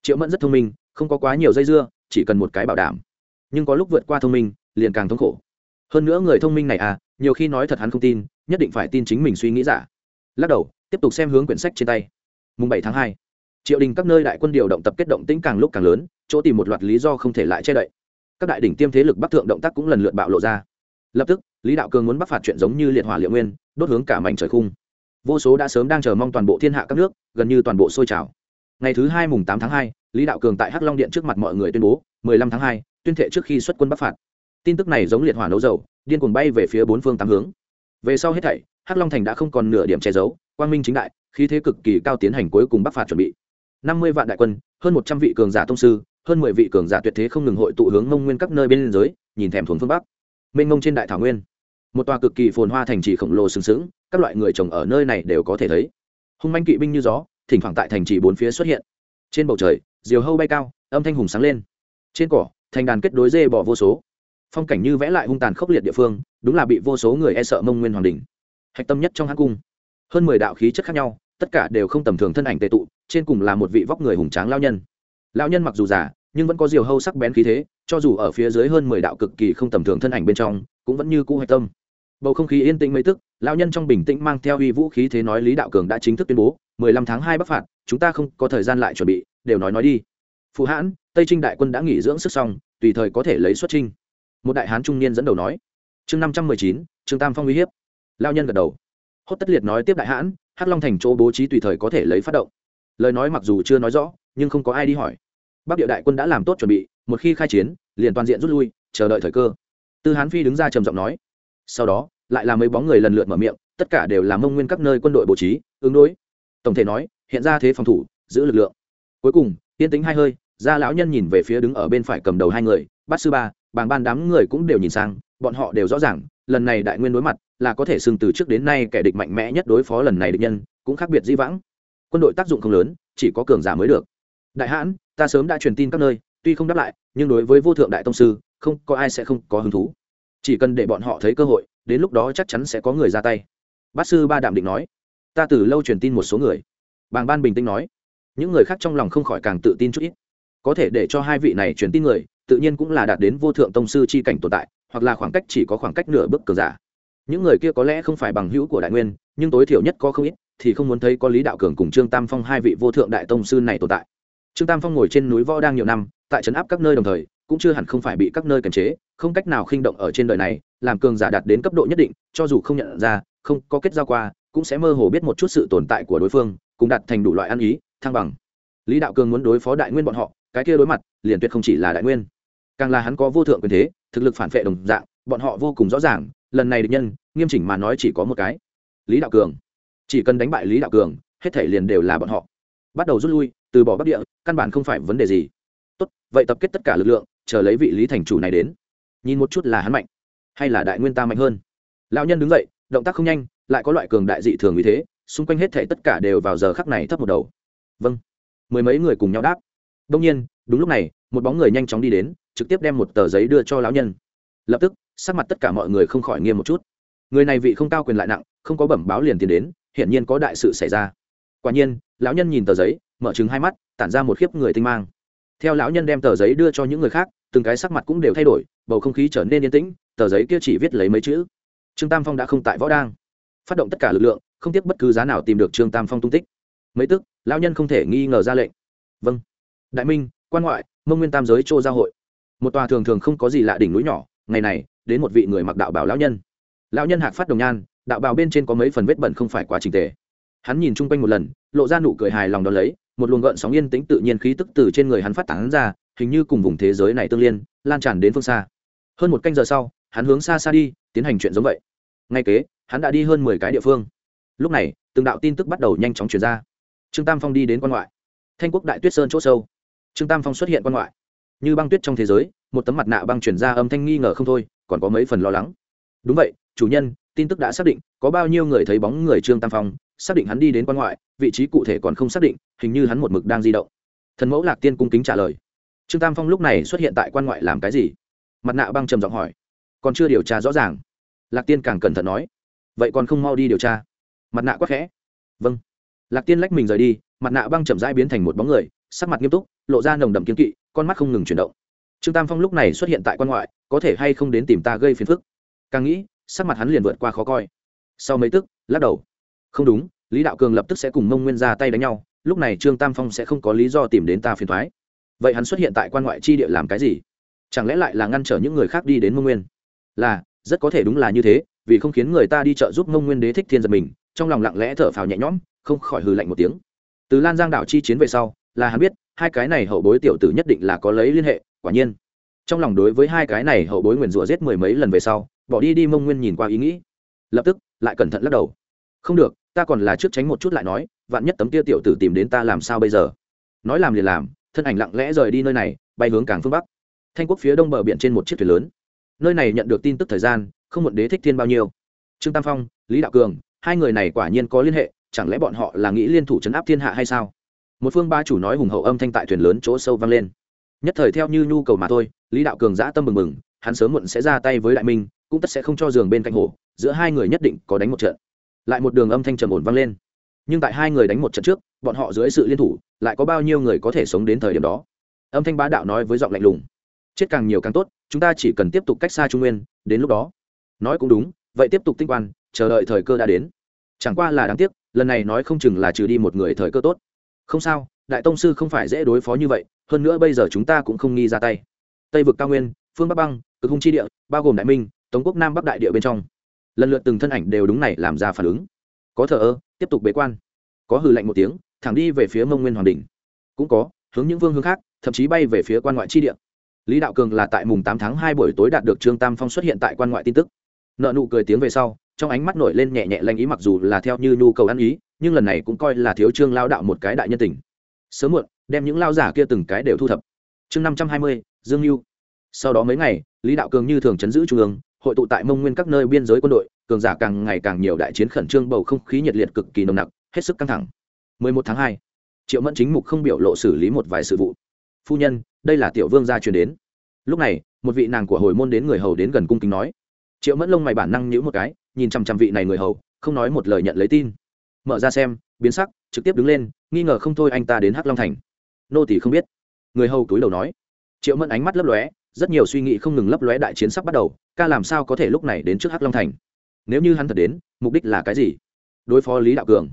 Triệu mẫn rất thông minh, không có quá nhiều dây dưa, chỉ cần một cái bảo đảm. Nhưng có lúc vượt qua thông minh, liền càng thống khổ. Hơn nữa người thông minh này à nhiều khi nói thật hắn không tin, nhất định phải tin chính mình suy nghĩ giả. Lắc đầu, tiếp tục xem hướng quyển sách trên tay. Mùng bảy tháng hai, triệu đình các nơi đại quân điều động tập kết động tĩnh càng lúc càng lớn, chỗ tìm một loạt lý do không thể lại che đậy. Các đại đỉnh tiêm thế lực bắc thượng động tác cũng lần lượt bạo lộ ra. Lập tức, lý đạo cường muốn bắc phạt chuyện giống như liệt hỏa liệu nguyên, đốt hướng cả mảnh trời khung vô số đã sớm đang chờ mong toàn bộ thiên hạ các nước, gần như toàn bộ sôi trào. Ngày thứ hai mùng tám tháng hai, lý đạo cường tại hắc long điện trước mặt mọi người tuyên bố, mười lăm tháng hai, tuyên thệ trước khi xuất quân bắc phạt. Tin tức này giống liệt hỏa nấu dầu, điên cuồng bay về phía bốn phương tám hướng. Về sau hết thảy, hắc long thành đã không còn nửa điểm che giấu, quang minh chính đại, khí thế cực kỳ cao tiến hành cuối cùng bắc phạt chuẩn bị. năm mươi vạn đại quân, hơn một trăm vị cường giả tông sư, hơn mười vị cường giả tuyệt thế không ngừng hội tụ hướng mông nguyên các nơi bên liên giới nhìn thèm thuồng phương bắc. Mênh mông trên đại thảo nguyên, một tòa cực kỳ phồn hoa thành trì khổng lồ sừng sững các loại người trồng ở nơi này đều có thể thấy. Hung manh kỵ binh như gió, thỉnh thoảng tại thành trì bốn phía xuất hiện. Trên bầu trời, diều hâu bay cao, âm thanh hùng sáng lên. Trên cỏ, thành đàn kết đối dê bỏ vô số. Phong cảnh như vẽ lại hung tàn khốc liệt địa phương, đúng là bị vô số người e sợ mông nguyên hoàng đình hạch tâm nhất trong hãng cung. Hơn mười đạo khí chất khác nhau, tất cả đều không tầm thường thân ảnh tệ tụ, trên cùng là một vị vóc người hùng tráng lao nhân. Lao nhân mặc dù già, nhưng vẫn có diều hâu sắc bén khí thế, cho dù ở phía dưới hơn mười đạo cực kỳ không tầm thường thân ảnh bên trong, cũng vẫn như cũ hạch tâm bầu không khí yên tĩnh mấy tức, lão nhân trong bình tĩnh mang theo uy vũ khí thế nói lý đạo cường đã chính thức tuyên bố, mười lăm tháng hai bắc phạt, chúng ta không có thời gian lại chuẩn bị, đều nói nói đi. Phụ hãn, tây trinh đại quân đã nghỉ dưỡng sức xong, tùy thời có thể lấy xuất trinh một đại hán trung niên dẫn đầu nói. Chương năm trăm mười chín, trương tam phong uy hiếp. Lao nhân gật đầu. Hốt tất liệt nói tiếp đại hãn, hắc long thành chỗ bố trí tùy thời có thể lấy phát động. Lời nói mặc dù chưa nói rõ, nhưng không có ai đi hỏi. Bắc địa đại quân đã làm tốt chuẩn bị, một khi khai chiến, liền toàn diện rút lui, chờ đợi thời cơ. Tư hán phi đứng ra trầm giọng nói sau đó, lại là mấy bóng người lần lượt mở miệng, tất cả đều là mông nguyên các nơi quân đội bố trí, ứng đối. Tổng thể nói, hiện ra thế phòng thủ, giữ lực lượng. Cuối cùng, yên tính hai hơi, gia lão nhân nhìn về phía đứng ở bên phải cầm đầu hai người, bát sư ba, bàng ban đám người cũng đều nhìn sang, bọn họ đều rõ ràng, lần này đại nguyên đối mặt, là có thể xưng từ trước đến nay kẻ địch mạnh mẽ nhất đối phó lần này địch nhân, cũng khác biệt dĩ vãng. Quân đội tác dụng không lớn, chỉ có cường giả mới được. Đại hãn, ta sớm đã truyền tin các nơi, tuy không đáp lại, nhưng đối với vô thượng đại tông sư, không có ai sẽ không có hứng thú chỉ cần để bọn họ thấy cơ hội, đến lúc đó chắc chắn sẽ có người ra tay. Bát sư ba đạm định nói, ta từ lâu truyền tin một số người. Bàng ban bình tĩnh nói, những người khác trong lòng không khỏi càng tự tin chút ít. Có thể để cho hai vị này truyền tin người, tự nhiên cũng là đạt đến vô thượng tông sư c h i cảnh tồn tại, hoặc là khoảng cách chỉ có khoảng cách nửa bước cờ giả. Những người kia có lẽ không phải bằng hữu của đại nguyên, nhưng tối thiểu nhất có không ít, thì không muốn thấy có lý đạo cường cùng trương tam phong hai vị vô thượng đại tông sư này tồn tại. Trương tam phong ngồi trên núi võ đang nhiều năm, tại trấn áp các nơi đồng thời cũng chưa hẳn không phải bị các nơi kiềm chế, không cách nào khinh động ở trên đời này, làm cường giả đạt đến cấp độ nhất định, cho dù không nhận ra, không có kết giao qua, cũng sẽ mơ hồ biết một chút sự tồn tại của đối phương cũng đạt thành đủ loại ăn ý, thăng bằng. Lý đạo cường muốn đối phó đại nguyên bọn họ, cái kia đối mặt, liền tuyệt không chỉ là đại nguyên. Càng là hắn có vô thượng quyền thế, thực lực phản vệ đồng dạng, bọn họ vô cùng rõ ràng, lần này địch nhân, nghiêm chỉnh mà nói chỉ có một cái. Lý đạo cường. Chỉ cần đánh bại lý đạo cường, hết thể liền đều là bọn họ. Bắt đầu rút lui, từ bỏ bắc địa, căn bản không phải vấn đề gì. Tốt, vậy tập kết tất cả lực lượng chờ lấy vị lý thành chủ này đến. Nhìn một chút là hắn mạnh, hay là đại nguyên ta mạnh hơn. Lão nhân đứng dậy, động tác không nhanh, lại có loại cường đại dị thường như thế, xung quanh hết thể tất cả đều vào giờ khắc này thấp một đầu. Vâng. Mười mấy người cùng nhau đáp. Đông nhiên, đúng lúc này, một bóng người nhanh chóng đi đến, trực tiếp đem một tờ giấy đưa cho lão nhân. Lập tức, sắc mặt tất cả mọi người không khỏi nghiêm một chút. Người này vị không cao quyền lại nặng, không có bẩm báo liền tiền đến, hiển nhiên có đại sự xảy ra. Quả nhiên, lão nhân nhìn tờ giấy, mở trừng hai mắt, tản ra một khiếp người tinh mang. Theo lão nhân đem tờ giấy đưa cho những người khác từng cái sắc mặt cũng đều thay đổi, bầu không khí trở nên yên tĩnh, tờ giấy kia chỉ viết lấy mấy chữ. Trương tam phong đã không tại võ đang. Phát động tất cả lực lượng, không tiếc bất cứ giá nào tìm được trương tam phong tung tích. Mấy tức, lão nhân không thể nghi ngờ ra lệnh. Vâng. Đại minh, quan ngoại, mông nguyên tam giới châu giao hội. Một tòa thường thường không có gì lạ đỉnh núi nhỏ, ngày này, đến một vị người mặc đạo bảo lão nhân. Lão nhân hạc phát đồng nhan, đạo bào bên trên có mấy phần vết bẩn không phải quá trình tề. Hắn nhìn chung quanh một lần, lộ ra nụ cười hài lòng đón lấy, một luồng gợn sóng yên tĩnh tự nhiên khí tức từ trên người hắn phát tán ra hình như cùng vùng thế giới này tương liên, lan tràn đến phương xa. Hơn một canh giờ sau, hắn hướng xa xa đi, tiến hành chuyện giống vậy. Ngay kế, hắn đã đi hơn mười cái địa phương. Lúc này, từng đạo tin tức bắt đầu nhanh chóng chuyển ra. Trương tam phong đi đến quan ngoại. Thanh quốc đại tuyết sơn c h ỗ sâu. Trương tam phong xuất hiện quan ngoại. Như băng tuyết trong thế giới, một tấm mặt nạ băng chuyển ra âm thanh nghi ngờ không thôi, còn có mấy phần lo lắng. Đúng vậy, chủ nhân, tin tức đã xác định, có bao nhiêu người thấy bóng người trương tam phong, xác định hắn đi đến quan ngoại, vị trí cụ thể còn không xác định, hình như hắn một mực đang di động. Thần mẫu lạc tiên cung kính trả lời trương tam phong lúc này xuất hiện tại quan ngoại làm cái gì? Mặt nạ băng trầm giọng hỏi. Còn chưa điều tra rõ ràng. Lạc tiên càng cẩn thận nói. Vậy còn không mau đi điều tra? Mặt nạ quắc khẽ. Vâng. Lạc tiên lách mình rời đi, mặt nạ băng chậm rãi biến thành một bóng người, sắc mặt nghiêm túc, lộ ra nồng đậm kiếm kỵ, con mắt không ngừng chuyển động. Trương tam phong lúc này xuất hiện tại quan ngoại, có thể hay không đến tìm ta gây phiền phức? Càng nghĩ, sắc mặt hắn liền vượt qua khó coi. Sau mấy tức, lắc đầu. Không đúng, lý đạo cường lập tức sẽ cùng mông nguyên ra tay đánh nhau, lúc này trương tam phong sẽ không có lý do tìm đến ta phiền thoái vậy hắn xuất hiện tại quan ngoại chi địa làm cái gì? Chẳng lẽ lại là ngăn trở những người khác đi đến mông nguyên? Là, rất có thể đúng là như thế, vì không khiến người ta đi chợ giúp mông nguyên đế thích thiên giật mình, trong lòng lặng lẽ thở phào nhẹ nhõm, không khỏi hừ lạnh một tiếng. Từ lan giang đảo chi chiến về sau, là hắn biết, hai cái này hậu bối tiểu tử nhất định là có lấy liên hệ, quả nhiên. Trong lòng đối với hai cái này hậu bối nguyền rủa giết mười mấy lần về sau, bỏ đi đi mông nguyên nhìn qua ý nghĩ. Lập tức, lại cẩn thận lắc đầu. Không được, ta còn là trước tránh một chút lại nói, vạn nhất tấm kia tiểu tử tìm đến ta làm sao bây giờ? Nói làm liền làm thân ảnh lặng lẽ rời đi nơi này, bay hướng cảng phương bắc. Thanh quốc phía đông bờ biển trên một chiếc thuyền lớn. Nơi này nhận được tin tức thời gian, không muộn đế thích thiên bao nhiêu. Trương tam phong, lý đạo cường, hai người này quả nhiên có liên hệ, chẳng lẽ bọn họ là nghĩ liên thủ chấn áp thiên hạ hay sao? Một phương ba chủ nói hùng hậu âm thanh tại thuyền lớn chỗ sâu vang lên. Nhất thời theo như nhu cầu mà thôi, lý đạo cường giã tâm mừng mừng, hắn sớm muộn sẽ ra tay với đại minh, cũng tất sẽ không cho giường bên cạnh hồ, giữa hai người nhất định có đánh một trận. Lại một đường âm thanh trầm ổn vang lên nhưng tại hai người đánh một trận trước, bọn họ dưới sự liên thủ, lại có bao nhiêu người có thể sống đến thời điểm đó? Âm thanh bá đạo nói với giọng lạnh lùng. Chết càng nhiều càng tốt, chúng ta chỉ cần tiếp tục cách xa trung nguyên, đến lúc đó. Nói cũng đúng, vậy tiếp tục tinh quan, chờ đợi thời cơ đã đến. Chẳng qua là đáng tiếc, lần này nói không chừng là trừ đi một người thời cơ tốt. Không sao, đại tông sư không phải dễ đối phó như vậy, hơn nữa bây giờ chúng ta cũng không nghi ra tay. Tây vực cao nguyên, phương bắc băng, cực hung chi địa, bao gồm đại minh, tống quốc nam bắc đại địa bên trong. Lần lượt từng thân ảnh đều đúng này làm ra phản ứng. Có thờ ơ tiếp tục bế quan. Có hừ lạnh một tiếng, thẳng đi về phía mông nguyên hoàng đình. Cũng có, hướng những vương hướng khác, thậm chí bay về phía quan ngoại chi địa. Lý đạo cường là tại mùng tám tháng hai buổi tối đạt được trương tam phong xuất hiện tại quan ngoại tin tức. Nợ nụ cười tiếng về sau, trong ánh mắt nổi lên nhẹ nhẹ lanh ý mặc dù là theo như nhu cầu ăn ý, nhưng lần này cũng coi là thiếu trương lao đạo một cái đại nhân tình. Sớm muộn, đem những lao giả kia từng cái đều thu thập. Chương năm trăm hai mươi, dương mưu sau đó mấy ngày, lý đạo cường như thường chấn giữ trung ương hội tụ tại mông nguyên các nơi biên giới quân đội cường giả càng ngày càng nhiều đại chiến khẩn trương bầu không khí nhiệt liệt cực kỳ nồng nặc hết sức căng thẳng. 11 tháng 2, triệu mẫn chính mục không biểu lộ xử lý một vài sự vụ. Phu nhân đây là tiểu vương gia truyền đến. Lúc này một vị nàng của hồi môn đến người hầu đến gần cung kính nói. Triệu mẫn lông mày bản năng nhíu một cái nhìn chằm chằm vị này người hầu không nói một lời nhận lấy tin. Mở ra xem biến sắc trực tiếp đứng lên nghi ngờ không thôi anh ta đến hắc long thành. Nô tỷ không biết. Người hầu túi đầu nói. Triệu mẫn ánh mắt lấp lóe rất nhiều suy nghĩ không ngừng lấp lóe đại chiến sắp bắt đầu, ca làm sao có thể lúc này đến trước hắc long thành? Nếu như hắn thật đến, mục đích là cái gì? Đối phó lý đạo cường.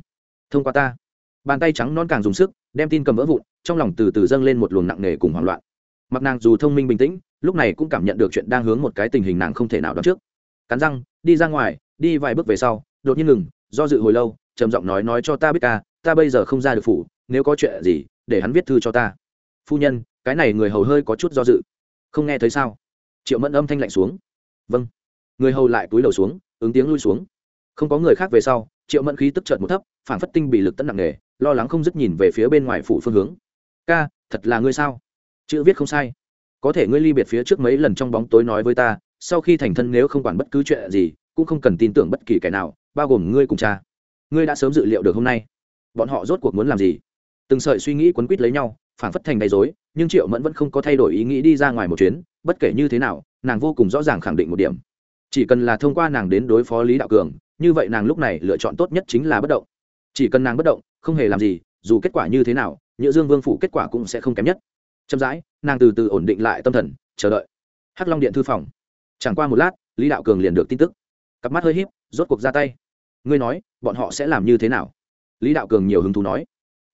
Thông qua ta. Bàn tay trắng non càng dùng sức, đem tin cầm vỡ vụn, trong lòng từ từ dâng lên một luồng nặng nề cùng hoảng loạn. Mặc nàng dù thông minh bình tĩnh, lúc này cũng cảm nhận được chuyện đang hướng một cái tình hình nàng không thể nào đoán trước. Cắn răng, đi ra ngoài, đi vài bước về sau, đột nhiên ngừng, do dự hồi lâu, trầm giọng nói nói cho ta biết ca, ta bây giờ không ra được phủ, nếu có chuyện gì, để hắn viết thư cho ta. Phu nhân, cái này người hầu hơi có chút do dự không nghe thấy sao? Triệu mẫn âm thanh lạnh xuống. Vâng. Người hầu lại túi đầu xuống, ứng tiếng lui xuống. Không có người khác về sau, triệu mẫn khí tức trợt một thấp, phản phất tinh bị lực tấn nặng nề, lo lắng không dứt nhìn về phía bên ngoài phủ phương hướng. Ca, thật là ngươi sao? Chữ viết không sai. Có thể ngươi ly biệt phía trước mấy lần trong bóng tối nói với ta, sau khi thành thân nếu không quản bất cứ chuyện gì, cũng không cần tin tưởng bất kỳ kẻ nào, bao gồm ngươi cùng cha. Ngươi đã sớm dự liệu được hôm nay, bọn họ rốt cuộc muốn làm gì? Từng sợi suy nghĩ quấn quýt lấy nhau, phản phất thành đầy dối nhưng triệu mẫn vẫn không có thay đổi ý nghĩ đi ra ngoài một chuyến, bất kể như thế nào, nàng vô cùng rõ ràng khẳng định một điểm. Chỉ cần là thông qua nàng đến đối phó lý đạo cường, như vậy nàng lúc này lựa chọn tốt nhất chính là bất động. Chỉ cần nàng bất động, không hề làm gì, dù kết quả như thế nào nhựa dương vương phủ kết quả cũng sẽ không kém nhất. Chậm rãi, nàng từ từ ổn định lại tâm thần, chờ đợi. Hắc long điện thư phòng. Chẳng qua một lát, lý đạo cường liền được tin tức. Cặp mắt hơi h í p rốt cuộc ra tay. Ngươi nói, bọn họ sẽ làm như thế nào? Lý đạo cường nhiều hứng thú nói.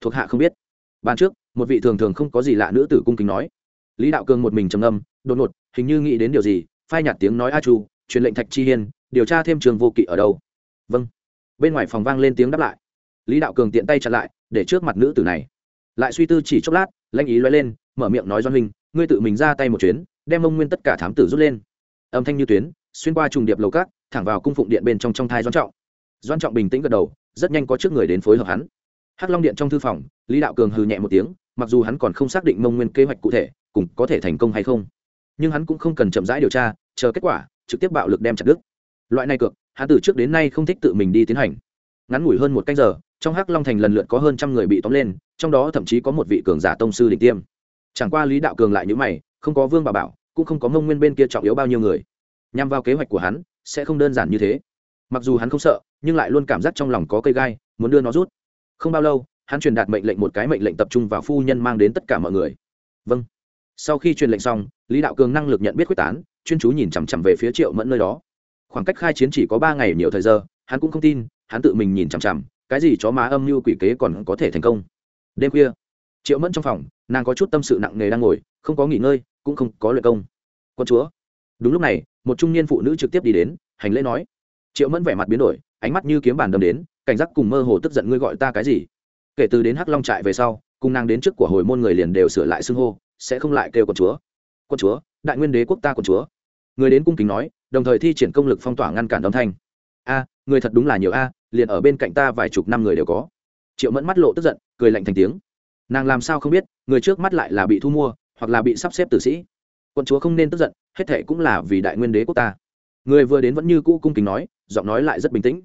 Thuộc hạ không biết. Ban trước một vị thường thường không có gì lạ nữ tử cung kính nói. Lý đạo cường một mình trầm âm đột ngột, hình như nghĩ đến điều gì, phai nhạt tiếng nói a chu, truyền lệnh thạch chi hiên, điều tra thêm trường vô kỵ ở đâu. Vâng. Bên ngoài phòng vang lên tiếng đáp lại. Lý đạo cường tiện tay chặn lại, để trước mặt nữ tử này. Lại suy tư chỉ chốc lát, lanh ý loay lên, mở miệng nói doan huynh, ngươi tự mình ra tay một chuyến, đem ông nguyên tất cả thám tử rút lên. Âm thanh như tuyến, xuyên qua trùng điệp lầu cát thẳng vào cung phụng điện bên trong trong thai doan trọng. Doan trọng bình tĩnh gật đầu, rất nhanh có trước người đến phối hợp hắn. Hắc long điện trong thư phòng, lý đạo cường hừ nhẹ một tiếng mặc dù hắn còn không xác định mông nguyên kế hoạch cụ thể, cùng có thể thành công hay không. Nhưng hắn cũng không cần chậm rãi điều tra, chờ kết quả, trực tiếp bạo lực đem chặt đứt. Loại này cược, hắn từ trước đến nay không thích tự mình đi tiến hành. Ngắn ngủi hơn một canh giờ, trong hắc long thành lần lượt có hơn trăm người bị tóm lên, trong đó thậm chí có một vị cường giả tông sư đỉnh tiêm. Chẳng qua lý đạo cường lại những mày, không có vương bà bảo, cũng không có mông nguyên bên kia trọng yếu bao nhiêu người. Nhằm vào kế hoạch của hắn, sẽ không đơn giản như thế. Mặc dù hắn không sợ, nhưng lại luôn cảm giác trong lòng có cây gai, muốn đưa nó rút. Không bao lâu hắn truyền đạt mệnh lệnh một cái mệnh lệnh tập trung vào phu nhân mang đến tất cả mọi người. Vâng. Sau khi truyền lệnh xong, lý đạo cường năng lực nhận biết quyết tán, chuyên chú nhìn chằm chằm về phía triệu mẫn nơi đó. Khoảng cách khai chiến chỉ có ba ngày nhiều thời giờ, hắn cũng không tin, hắn tự mình nhìn chằm chằm, cái gì chó má âm mưu quỷ kế còn có thể thành công. Đêm khuya, triệu mẫn trong phòng, nàng có chút tâm sự nặng nề đang ngồi, không có nghỉ ngơi, cũng không có luyện công. Quân chúa. Đúng lúc này, một trung niên phụ nữ trực tiếp đi đến, hành lễ nói. Triệu mẫn vẻ mặt biến đổi, ánh mắt như kiếm bàn đâm đến, cảnh giác cùng mơ hồ tức giận, ngươi gọi ta cái gì? Kể từ đến hắc long trại về sau, cùng nàng đến trước của hồi môn người liền đều sửa lại xưng hô, sẽ không lại kêu quân chúa. Quân chúa, đại nguyên đế quốc ta quân chúa. Người đến cung kính nói, đồng thời thi triển công lực phong tỏa ngăn cản âm thanh. A, người thật đúng là nhiều a, liền ở bên cạnh ta vài chục năm người đều có. Triệu mẫn mắt lộ tức giận, cười lạnh thành tiếng. Nàng làm sao không biết, người trước mắt lại là bị thu mua, hoặc là bị sắp xếp tử sĩ. Quân chúa không nên tức giận, hết thệ cũng là vì đại nguyên đế quốc ta. Người vừa đến vẫn như cũ cung kính nói, giọng nói lại rất bình tĩnh.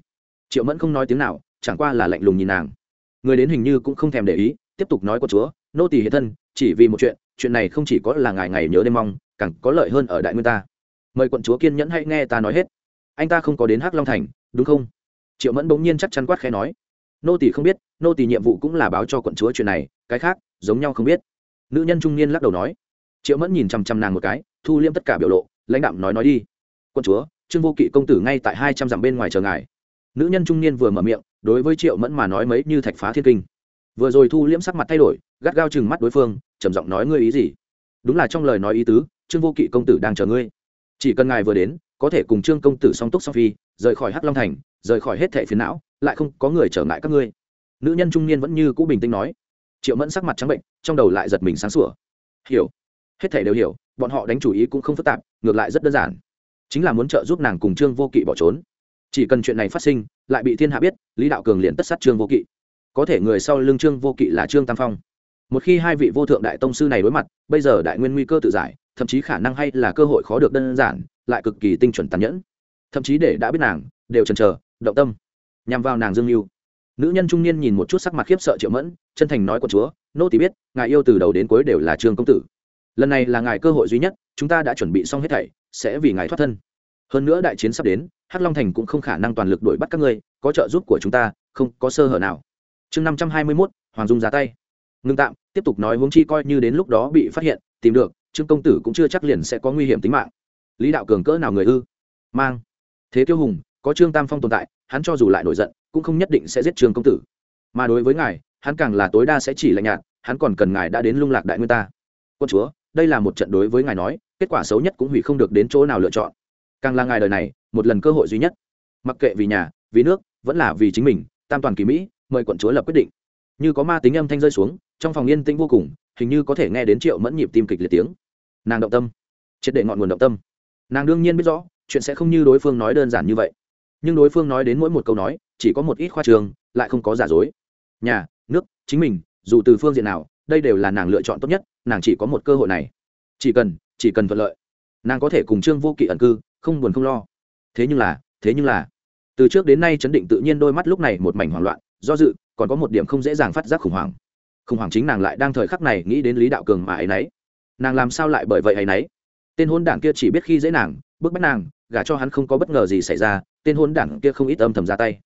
Triệu mẫn không nói tiếng nào, chẳng qua là lạnh lùng nhìn nàng người đến hình như cũng không thèm để ý, tiếp tục nói của chúa, nô tỳ hiện thân, chỉ vì một chuyện chuyện này không chỉ có là ngày ngày nhớ đêm mong, càng có lợi hơn ở đại nguyên ta. Mời quận chúa kiên nhẫn hãy nghe ta nói hết. Anh ta không có đến hắc long thành, đúng không? Triệu mẫn bỗng nhiên chắc chắn quát khẽ nói. Nô tỳ không biết, nô tỳ nhiệm vụ cũng là báo cho quận chúa chuyện này, cái khác, giống nhau không biết. Nữ nhân trung niên lắc đầu nói. Triệu mẫn nhìn chằm chằm nàng một cái, thu liêm tất cả biểu lộ, lãnh đạm nói nói đi. Quận chúa, trương vô kỵ công tử ngay tại hai trăm dặm bên ngoài chờ ngài nữ nhân trung niên vừa mở miệng, đối với triệu mẫn mà nói mấy như thạch phá thiên kinh. Vừa rồi thu liễm sắc mặt thay đổi, gắt gao chừng mắt đối phương, trầm giọng nói ngươi ý gì? Đúng là trong lời nói ý tứ, trương vô kỵ công tử đang chờ ngươi. Chỉ cần ngài vừa đến, có thể cùng trương công tử song túc song phi, rời khỏi hắc long thành, rời khỏi hết thệ phiến não, lại không có người trở ngại các ngươi. Nữ nhân trung niên vẫn như cũ bình tĩnh nói. Triệu mẫn sắc mặt trắng bệnh, trong đầu lại giật mình sáng sủa. Hiểu. Hết thảy đều hiểu, bọn họ đánh chủ ý cũng không phức tạp, ngược lại rất đơn giản. Chính là muốn trợ giúp nàng cùng trương vô kỵ bỏ trốn chỉ cần chuyện này phát sinh, lại bị thiên hạ biết, lý đạo cường liền tất sát trương vô kỵ. Có thể người sau lưng trương vô kỵ là trương tam phong. Một khi hai vị vô thượng đại tông sư này đối mặt, bây giờ đại nguyên nguy cơ tự giải, thậm chí khả năng hay là cơ hội khó được đơn giản, lại cực kỳ tinh chuẩn tàn nhẫn. Thậm chí để đã biết nàng, đều chần chờ, động tâm. Nhằm vào nàng dương mưu nữ nhân trung niên nhìn một chút sắc mặt khiếp sợ triệu mẫn, chân thành nói của chúa, nô tỳ biết, ngài yêu từ đầu đến cuối đều là trương công tử. Lần này là ngài cơ hội duy nhất, chúng ta đã chuẩn bị xong hết thảy, sẽ vì ngài thoát thân. Hơn nữa đại chiến sắp đến hắc long thành cũng không khả năng toàn lực đuổi bắt các ngươi, có trợ giúp của chúng ta, không có sơ hở nào. Chương năm trăm hai mươi mốt, hoàng dung ra tay. Ngưng tạm, tiếp tục nói huống chi coi như đến lúc đó bị phát hiện, tìm được, trương công tử cũng chưa chắc liền sẽ có nguy hiểm tính mạng. Lý đạo cường cỡ nào người ư? Mang. Thế tiêu hùng, có trương tam phong tồn tại, hắn cho dù lại nổi giận, cũng không nhất định sẽ giết trương công tử. Mà đối với ngài, hắn càng là tối đa sẽ chỉ lạnh nhạt, hắn còn cần ngài đã đến lung lạc đại nguyên ta. Quân chúa, đây là một trận đối với ngài nói, kết quả xấu nhất cũng hủy không được đến chỗ nào lựa chọn càng là ngài đời này, một lần cơ hội duy nhất. Mặc kệ vì nhà, vì nước, vẫn là vì chính mình, tam toàn kỳ mỹ, mời quận chúa lập quyết định. Như có ma tính âm thanh rơi xuống, trong phòng yên tĩnh vô cùng, hình như có thể nghe đến triệu mẫn nhịp tim kịch liệt tiếng. Nàng động tâm. Triệt để ngọn nguồn động tâm. Nàng đương nhiên biết rõ, chuyện sẽ không như đối phương nói đơn giản như vậy. Nhưng đối phương nói đến mỗi một câu nói, chỉ có một ít khoa trường, lại không có giả dối. Nhà, nước, chính mình, dù từ phương diện nào, đây đều là nàng lựa chọn tốt nhất, nàng chỉ có một cơ hội này. Chỉ cần chỉ cần thuận lợi. Nàng có thể cùng trương vô kỵ ẩn cư không buồn không lo. Thế nhưng là, thế nhưng là, từ trước đến nay chấn định tự nhiên đôi mắt lúc này một mảnh hoảng loạn, do dự, còn có một điểm không dễ dàng phát giác khủng hoảng. Khủng hoảng chính nàng lại đang thời khắc này nghĩ đến lý đạo cường mà ấy nấy. Nàng làm sao lại bởi vậy ấy nấy? Tên hôn đảng kia chỉ biết khi dễ nàng, bức bách nàng, gả cho hắn không có bất ngờ gì xảy ra, tên hôn đảng kia không ít âm thầm ra tay.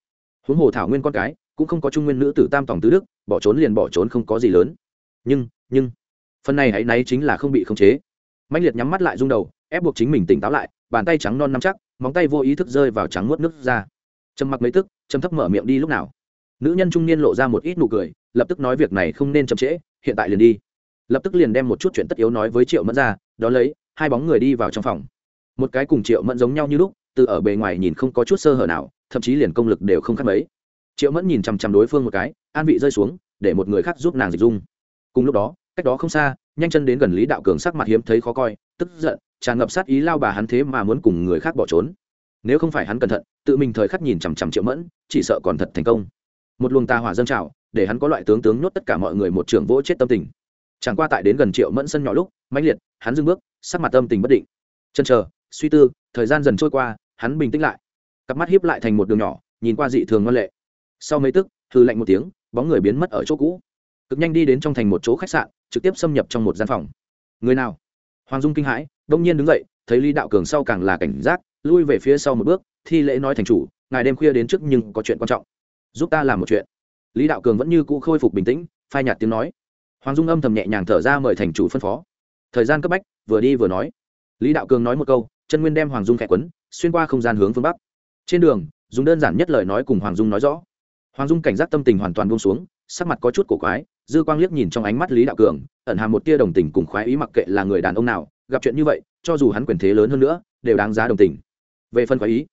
Huống hồ thảo nguyên con cái, cũng không có trung nguyên nữ tử tam tổng tứ đức, bỏ trốn liền bỏ trốn không có gì lớn. Nhưng nhưng, phần này hãy náy chính là không bị khống chế. Mạnh liệt nhắm mắt lại rung đầu, ép buộc chính mình tỉnh táo lại bàn tay trắng non nắm chắc, móng tay vô ý thức rơi vào trắng nuốt nước ra trầm mặc mấy tức, trầm thấp mở miệng đi lúc nào. Nữ nhân trung niên lộ ra một ít nụ cười, lập tức nói việc này không nên chậm trễ, hiện tại liền đi. Lập tức liền đem một chút chuyện tất yếu nói với triệu mẫn ra đó lấy, hai bóng người đi vào trong phòng. Một cái cùng triệu mẫn giống nhau như lúc, từ ở bề ngoài nhìn không có chút sơ hở nào, thậm chí liền công lực đều không khác mấy. Triệu mẫn nhìn chằm chằm đối phương một cái, an vị rơi xuống, để một người khác giúp nàng dịch dung. Cùng lúc đó, cách đó không xa, nhanh chân đến gần lý đạo cường sắc mặt hiếm thấy khó coi, tức giận tràn ngập sát ý lao bà hắn thế mà muốn cùng người khác bỏ trốn. Nếu không phải hắn cẩn thận, tự mình thời khắc nhìn chằm chằm triệu mẫn, chỉ sợ còn thật thành công. Một luồng tà hỏa dâng trào, để hắn có loại tướng tướng nhốt tất cả mọi người một trưởng vỗ chết tâm tình. Chẳng qua tại đến gần triệu mẫn sân nhỏ lúc, mãnh liệt, hắn dưng bước, sắc mặt tâm tình bất định. Chân chờ, suy tư, thời gian dần trôi qua, hắn bình tĩnh lại. Cặp mắt hiếp lại thành một đường nhỏ, nhìn qua dị thường ngoan lệ. Sau mấy tức thư lạnh một tiếng, bóng người biến mất ở chỗ cũ. Cực nhanh đi đến trong thành một chỗ khách sạn, trực tiếp xâm nhập trong một gian phòng. Người nào? Hoàng dung kinh hãi, đông nhiên đứng dậy, thấy lý đạo cường sau càng là cảnh giác, lui về phía sau một bước, thi lễ nói thành chủ, ngài đêm khuya đến trước nhưng có chuyện quan trọng. Giúp ta làm một chuyện. Lý đạo cường vẫn như cũ khôi phục bình tĩnh, phai nhạt tiếng nói. Hoàng dung âm thầm nhẹ nhàng thở ra mời thành chủ phân phó. Thời gian cấp bách, vừa đi vừa nói. Lý đạo cường nói một câu, chân nguyên đem hoàng dung khẽ quấn, xuyên qua không gian hướng phương bắc. Trên đường, dùng đơn giản nhất lời nói cùng hoàng dung nói rõ. Hoàng dung cảnh giác tâm tình hoàn toàn buông xuống, sắc mặt có chút cổ quái dư quang liếc nhìn trong ánh mắt lý đạo cường, ẩn hàm một tia đồng tình cùng khoái ý mặc kệ là người đàn ông nào, gặp chuyện như vậy, cho dù hắn quyền thế lớn hơn nữa, đều đáng giá đồng tình. Về phần khoái ý,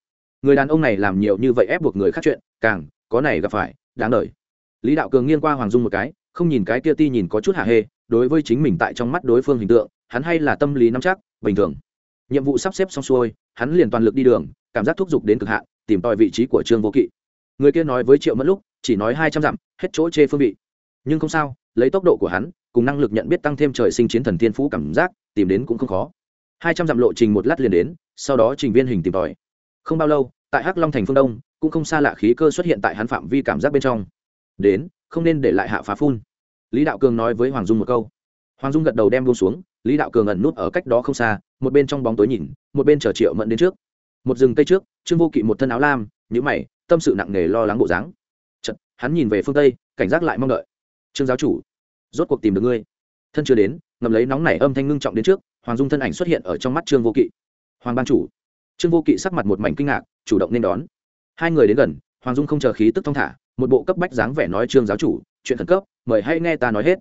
người đàn ông này làm nhiều như vậy ép buộc người khác chuyện, càng có này gặp phải, đáng đời lý đạo cường nghiêng qua hoàng dung một cái, không nhìn cái kia ti nhìn có chút hạ hê, đối với chính mình tại trong mắt đối phương hình tượng, hắn hay là tâm lý nắm chắc, bình thường. Nhiệm vụ sắp xếp xong xuôi, hắn liền toàn lực đi đường, cảm giác thúc giục đến cực hạn, tìm tòi vị trí của trương vô kỵ. Người kia nói với triệu mất lúc, chỉ nói hai trăm dặm, hết chỗ chê phương vị nhưng không sao lấy tốc độ của hắn cùng năng lực nhận biết tăng thêm trời sinh chiến thần thiên phú cảm giác tìm đến cũng không khó. Hai trăm dặm lộ trình một lát liền đến sau đó trình viên hình tìm tòi. Không bao lâu tại hắc long thành phương đông cũng không xa lạ khí cơ xuất hiện tại hắn phạm vi cảm giác bên trong. Đến không nên để lại hạ phá phun. Lý đạo cường nói với hoàng dung một câu. Hoàng dung gật đầu đem buông xuống lý đạo cường ẩn nút ở cách đó không xa một bên trong bóng tối nhìn một bên chờ triệu mẫn đến trước. Một rừng cây trước trương vô kỵ một thân áo lam nhữ mày tâm sự nặng nề lo lắng bộ dáng. Chật, hắn nhìn về phương tây cảnh giác lại mong đợi trương giáo chủ, rốt cuộc tìm được ngươi. Thân chưa đến, ngầm lấy nóng nảy âm thanh ngưng trọng đến trước, hoàng dung thân ảnh xuất hiện ở trong mắt trương vô kỵ. Hoàng ban chủ. Trương vô kỵ sắc mặt một mảnh kinh ngạc, chủ động nên đón. Hai người đến gần, hoàng dung không chờ khí tức thong thả, một bộ cấp bách dáng vẻ nói trương giáo chủ, chuyện khẩn cấp, mời hãy nghe ta nói hết.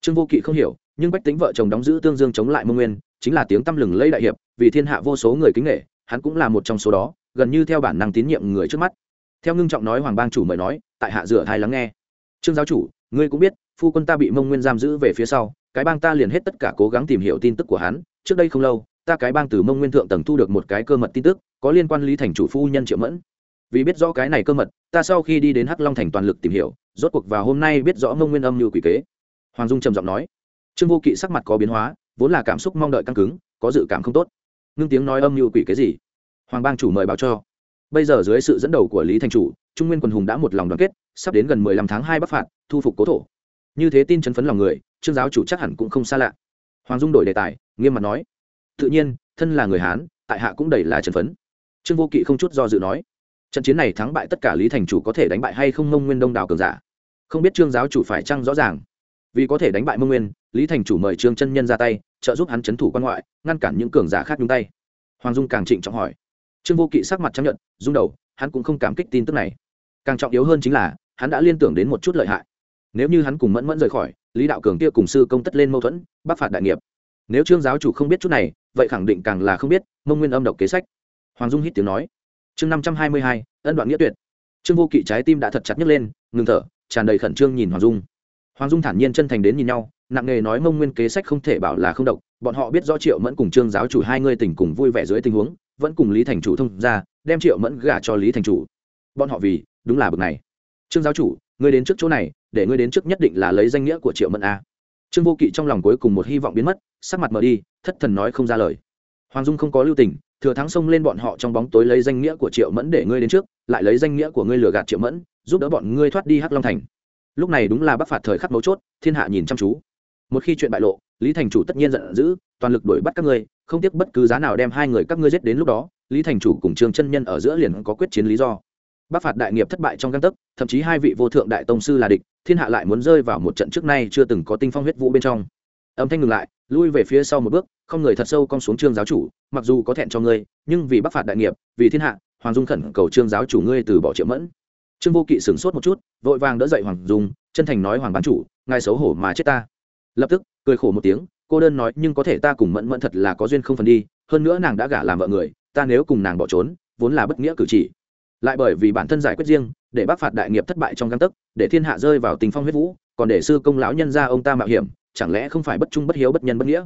Trương vô kỵ không hiểu, nhưng bách tính vợ chồng đóng giữ tương dương chống lại mông nguyên, chính là tiếng tăm lừng lây đại hiệp, vì thiên hạ vô số người kính nghệ hắn cũng là một trong số đó, gần như theo bản năng tín nhiệm người trước mắt. Theo ngưng trọng nói hoàng bang chủ mời nói, tại hạ dựa thai lắng nghe. Trương giáo chủ ngươi cũng biết, phu quân ta bị mông nguyên giam giữ về phía sau, cái bang ta liền hết tất cả cố gắng tìm hiểu tin tức của hắn. Trước đây không lâu, ta cái bang từ mông nguyên thượng tầng thu được một cái cơ mật tin tức, có liên quan lý thành chủ phu nhân triệu mẫn. Vì biết rõ cái này cơ mật, ta sau khi đi đến hắc long thành toàn lực tìm hiểu, rốt cuộc vào hôm nay biết rõ mông nguyên âm như quỷ kế. Hoàng dung trầm giọng nói. Trương vô kỵ sắc mặt có biến hóa, vốn là cảm xúc mong đợi căng cứng, có dự cảm không tốt. Ngưng tiếng nói âm như quỷ kế gì? Hoàng bang chủ mời báo cho. Bây giờ dưới sự dẫn đầu của lý thành chủ trung nguyên quần hùng đã một lòng đoàn kết, sắp đến gần mười lăm tháng hai bắc phạt, thu phục cố thổ. Như thế tin chấn phấn lòng người, trương giáo chủ chắc hẳn cũng không xa lạ. Hoàng dung đổi đề tài, nghiêm mặt nói, tự nhiên, thân là người hán, tại hạ cũng đầy là trần phấn. Trương vô kỵ không chút do dự nói, trận chiến này thắng bại tất cả lý thành chủ có thể đánh bại hay không mông nguyên đông đảo cường giả? Không biết trương giáo chủ phải chăng rõ ràng? Vì có thể đánh bại mông nguyên, lý thành chủ mời trương chân nhân ra tay, trợ giúp hắn c h ấ n thủ quan ngoại, ngăn cản những cường giả khác nhung tay. Hoàng dung càng trịnh trọng hỏi. Trương vô kỵ sắc mặt chấp nhận, rung đầu, hắn cũng không cảm kích tin tức này càng trọng yếu hơn chính là, hắn đã liên tưởng đến một chút lợi hại. Nếu như hắn cùng mẫn mẫn rời khỏi, lý đạo cường kia cùng sư công tất lên mâu thuẫn bắc phạt đại nghiệp. Nếu trương giáo chủ không biết chút này, vậy khẳng định càng là không biết, mông nguyên âm độc kế sách. Hoàng dung hít tiếng nói. Chương năm trăm hai mươi hai, ân đoạn nghĩa tuyệt. Trương vô kỵ trái tim đã thật chặt nhấc lên, ngừng thở, tràn đầy khẩn trương nhìn hoàng dung. Hoàng dung thản nhiên chân thành đến nhìn nhau, nặng nề nói mông nguyên kế sách không thể bảo là không độc, bọn họ biết rõ triệu mẫn cùng trương giáo chủ hai người tình cùng vui vẻ dưới tình huống, vẫn cùng lý thành chủ thông ra đem triệu mẫn gả cho lý thành chủ. Bọn họ vì đúng là bực này. Trương giáo chủ, ngươi đến trước chỗ này, để ngươi đến trước nhất định là lấy danh nghĩa của triệu mẫn a. Trương vô kỵ trong lòng cuối cùng một hy vọng biến mất, sắc mặt mở đi, thất thần nói không ra lời. Hoàng dung không có lưu tình, thừa thắng xông lên bọn họ trong bóng tối lấy danh nghĩa của triệu mẫn để ngươi đến trước, lại lấy danh nghĩa của ngươi lừa gạt triệu mẫn, giúp đỡ bọn ngươi thoát đi hắc long thành. Lúc này đúng là bắc phạt thời khắc mấu chốt, thiên hạ nhìn chăm chú. Một khi chuyện bại lộ, lý thành chủ tất nhiên giận dữ, toàn lực đuổi bắt các ngươi, không tiếc bất cứ giá nào đem hai người các ngươi giết đến lúc đó, lý thành chủ cùng trương chân nhân ở giữa liền có quyết chiến lý do bắc phạt đại nghiệp thất bại trong găng tấc, thậm chí hai vị vô thượng đại tông sư là địch, thiên hạ lại muốn rơi vào một trận trước nay chưa từng có tinh phong huyết vũ bên trong. Âm thanh ngừng lại, lui về phía sau một bước, không người thật sâu cong xuống trương giáo chủ, mặc dù có thẹn cho ngươi, nhưng vì bắc phạt đại nghiệp, vì thiên hạ, hoàng dung khẩn cầu trương giáo chủ ngươi từ bỏ triệu mẫn. Trương vô kỵ sửng sốt một chút, vội vàng đỡ dậy hoàng dung, chân thành nói, hoàng bán chủ, ngài xấu hổ mà chết ta. Lập tức, cười khổ một tiếng, cô đơn nói, nhưng có thể ta cùng mẫn mẫn thật là có duyên không phần đi, hơn nữa nàng đã gả làm vợ người, ta nếu cùng nàng bỏ trốn, vốn là bất nghĩa cử chỉ lại bởi vì bản thân giải quyết riêng, để bác phạt đại nghiệp thất bại trong găng tấc, để thiên hạ rơi vào tình phong huyết vũ, còn để sư công lão nhân ra ông ta mạo hiểm, chẳng lẽ không phải bất trung bất hiếu bất nhân bất nghĩa?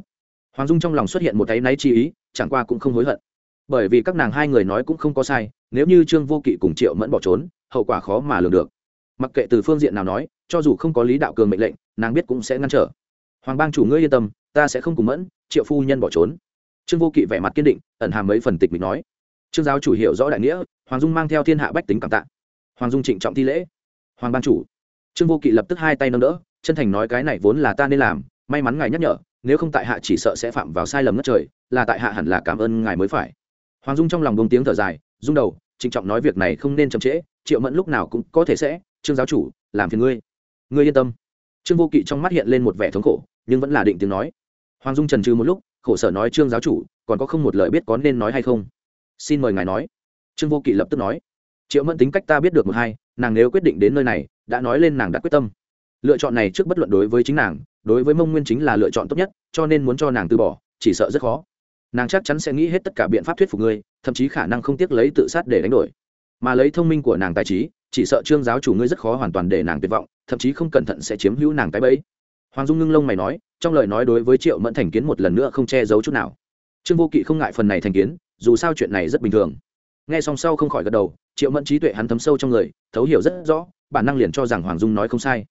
Hoàng dung trong lòng xuất hiện một cái náy chi ý, chẳng qua cũng không hối hận. Bởi vì các nàng hai người nói cũng không có sai, nếu như trương vô kỵ cùng triệu mẫn bỏ trốn, hậu quả khó mà lường được. Mặc kệ từ phương diện nào nói, cho dù không có lý đạo cường mệnh lệnh, nàng biết cũng sẽ ngăn trở. Hoàng bang chủ ngươi yên tâm, ta sẽ không cùng mẫn, triệu phu nhân bỏ trốn. Trương vô kỵ vẻ mặt kiên định, ẩn hàm mấy phần tịch mình nói trương giáo chủ hiểu rõ đại nghĩa, hoàng dung mang theo thiên hạ bách tính cảm tạ. Hoàng dung trịnh trọng thi lễ. Hoàng ban chủ. Trương vô kỵ lập tức hai tay nâng đỡ, chân thành nói cái này vốn là ta nên làm, may mắn ngài nhắc nhở, nếu không tại hạ chỉ sợ sẽ phạm vào sai lầm ngất trời, là tại hạ hẳn là cảm ơn ngài mới phải. Hoàng dung trong lòng bông tiếng thở dài, rung đầu, trịnh trọng nói việc này không nên chậm trễ, triệu mẫn lúc nào cũng có thể sẽ, trương giáo chủ, làm phiền ngươi. Ngươi yên tâm. Trương vô kỵ trong mắt hiện lên một vẻ thống khổ, nhưng vẫn là định tiếng nói. Hoàng dung trần trừ một lúc, khổ sở nói trương giáo chủ, còn có không một lời biết có nên nói hay không? Xin mời ngài nói. Trương vô kỵ lập tức nói. Triệu mẫn tính cách ta biết được một hai, nàng nếu quyết định đến nơi này, đã nói lên nàng đã quyết tâm. Lựa chọn này trước bất luận đối với chính nàng, đối với mông nguyên chính là lựa chọn tốt nhất, cho nên muốn cho nàng từ bỏ, chỉ sợ rất khó. Nàng chắc chắn sẽ nghĩ hết tất cả biện pháp thuyết phục ngươi, thậm chí khả năng không tiếc lấy tự sát để đánh đổi. Mà lấy thông minh của nàng tài trí, chỉ sợ trương giáo chủ ngươi rất khó hoàn toàn để nàng tuyệt vọng, thậm chí không cẩn thận sẽ chiếm hữu nàng cái bẫy. Hoàng dung ngưng lông mày nói, trong lời nói đối với triệu mẫn thành kiến một lần nữa không che giấu chút nào. Trương vô kỵ không ngại phần này thành kiến dù sao chuyện này rất bình thường. Nghe xong sau không khỏi gật đầu, triệu mẫn trí tuệ hắn thấm sâu trong người, thấu hiểu rất rõ, bản năng liền cho rằng hoàng dung nói không sai.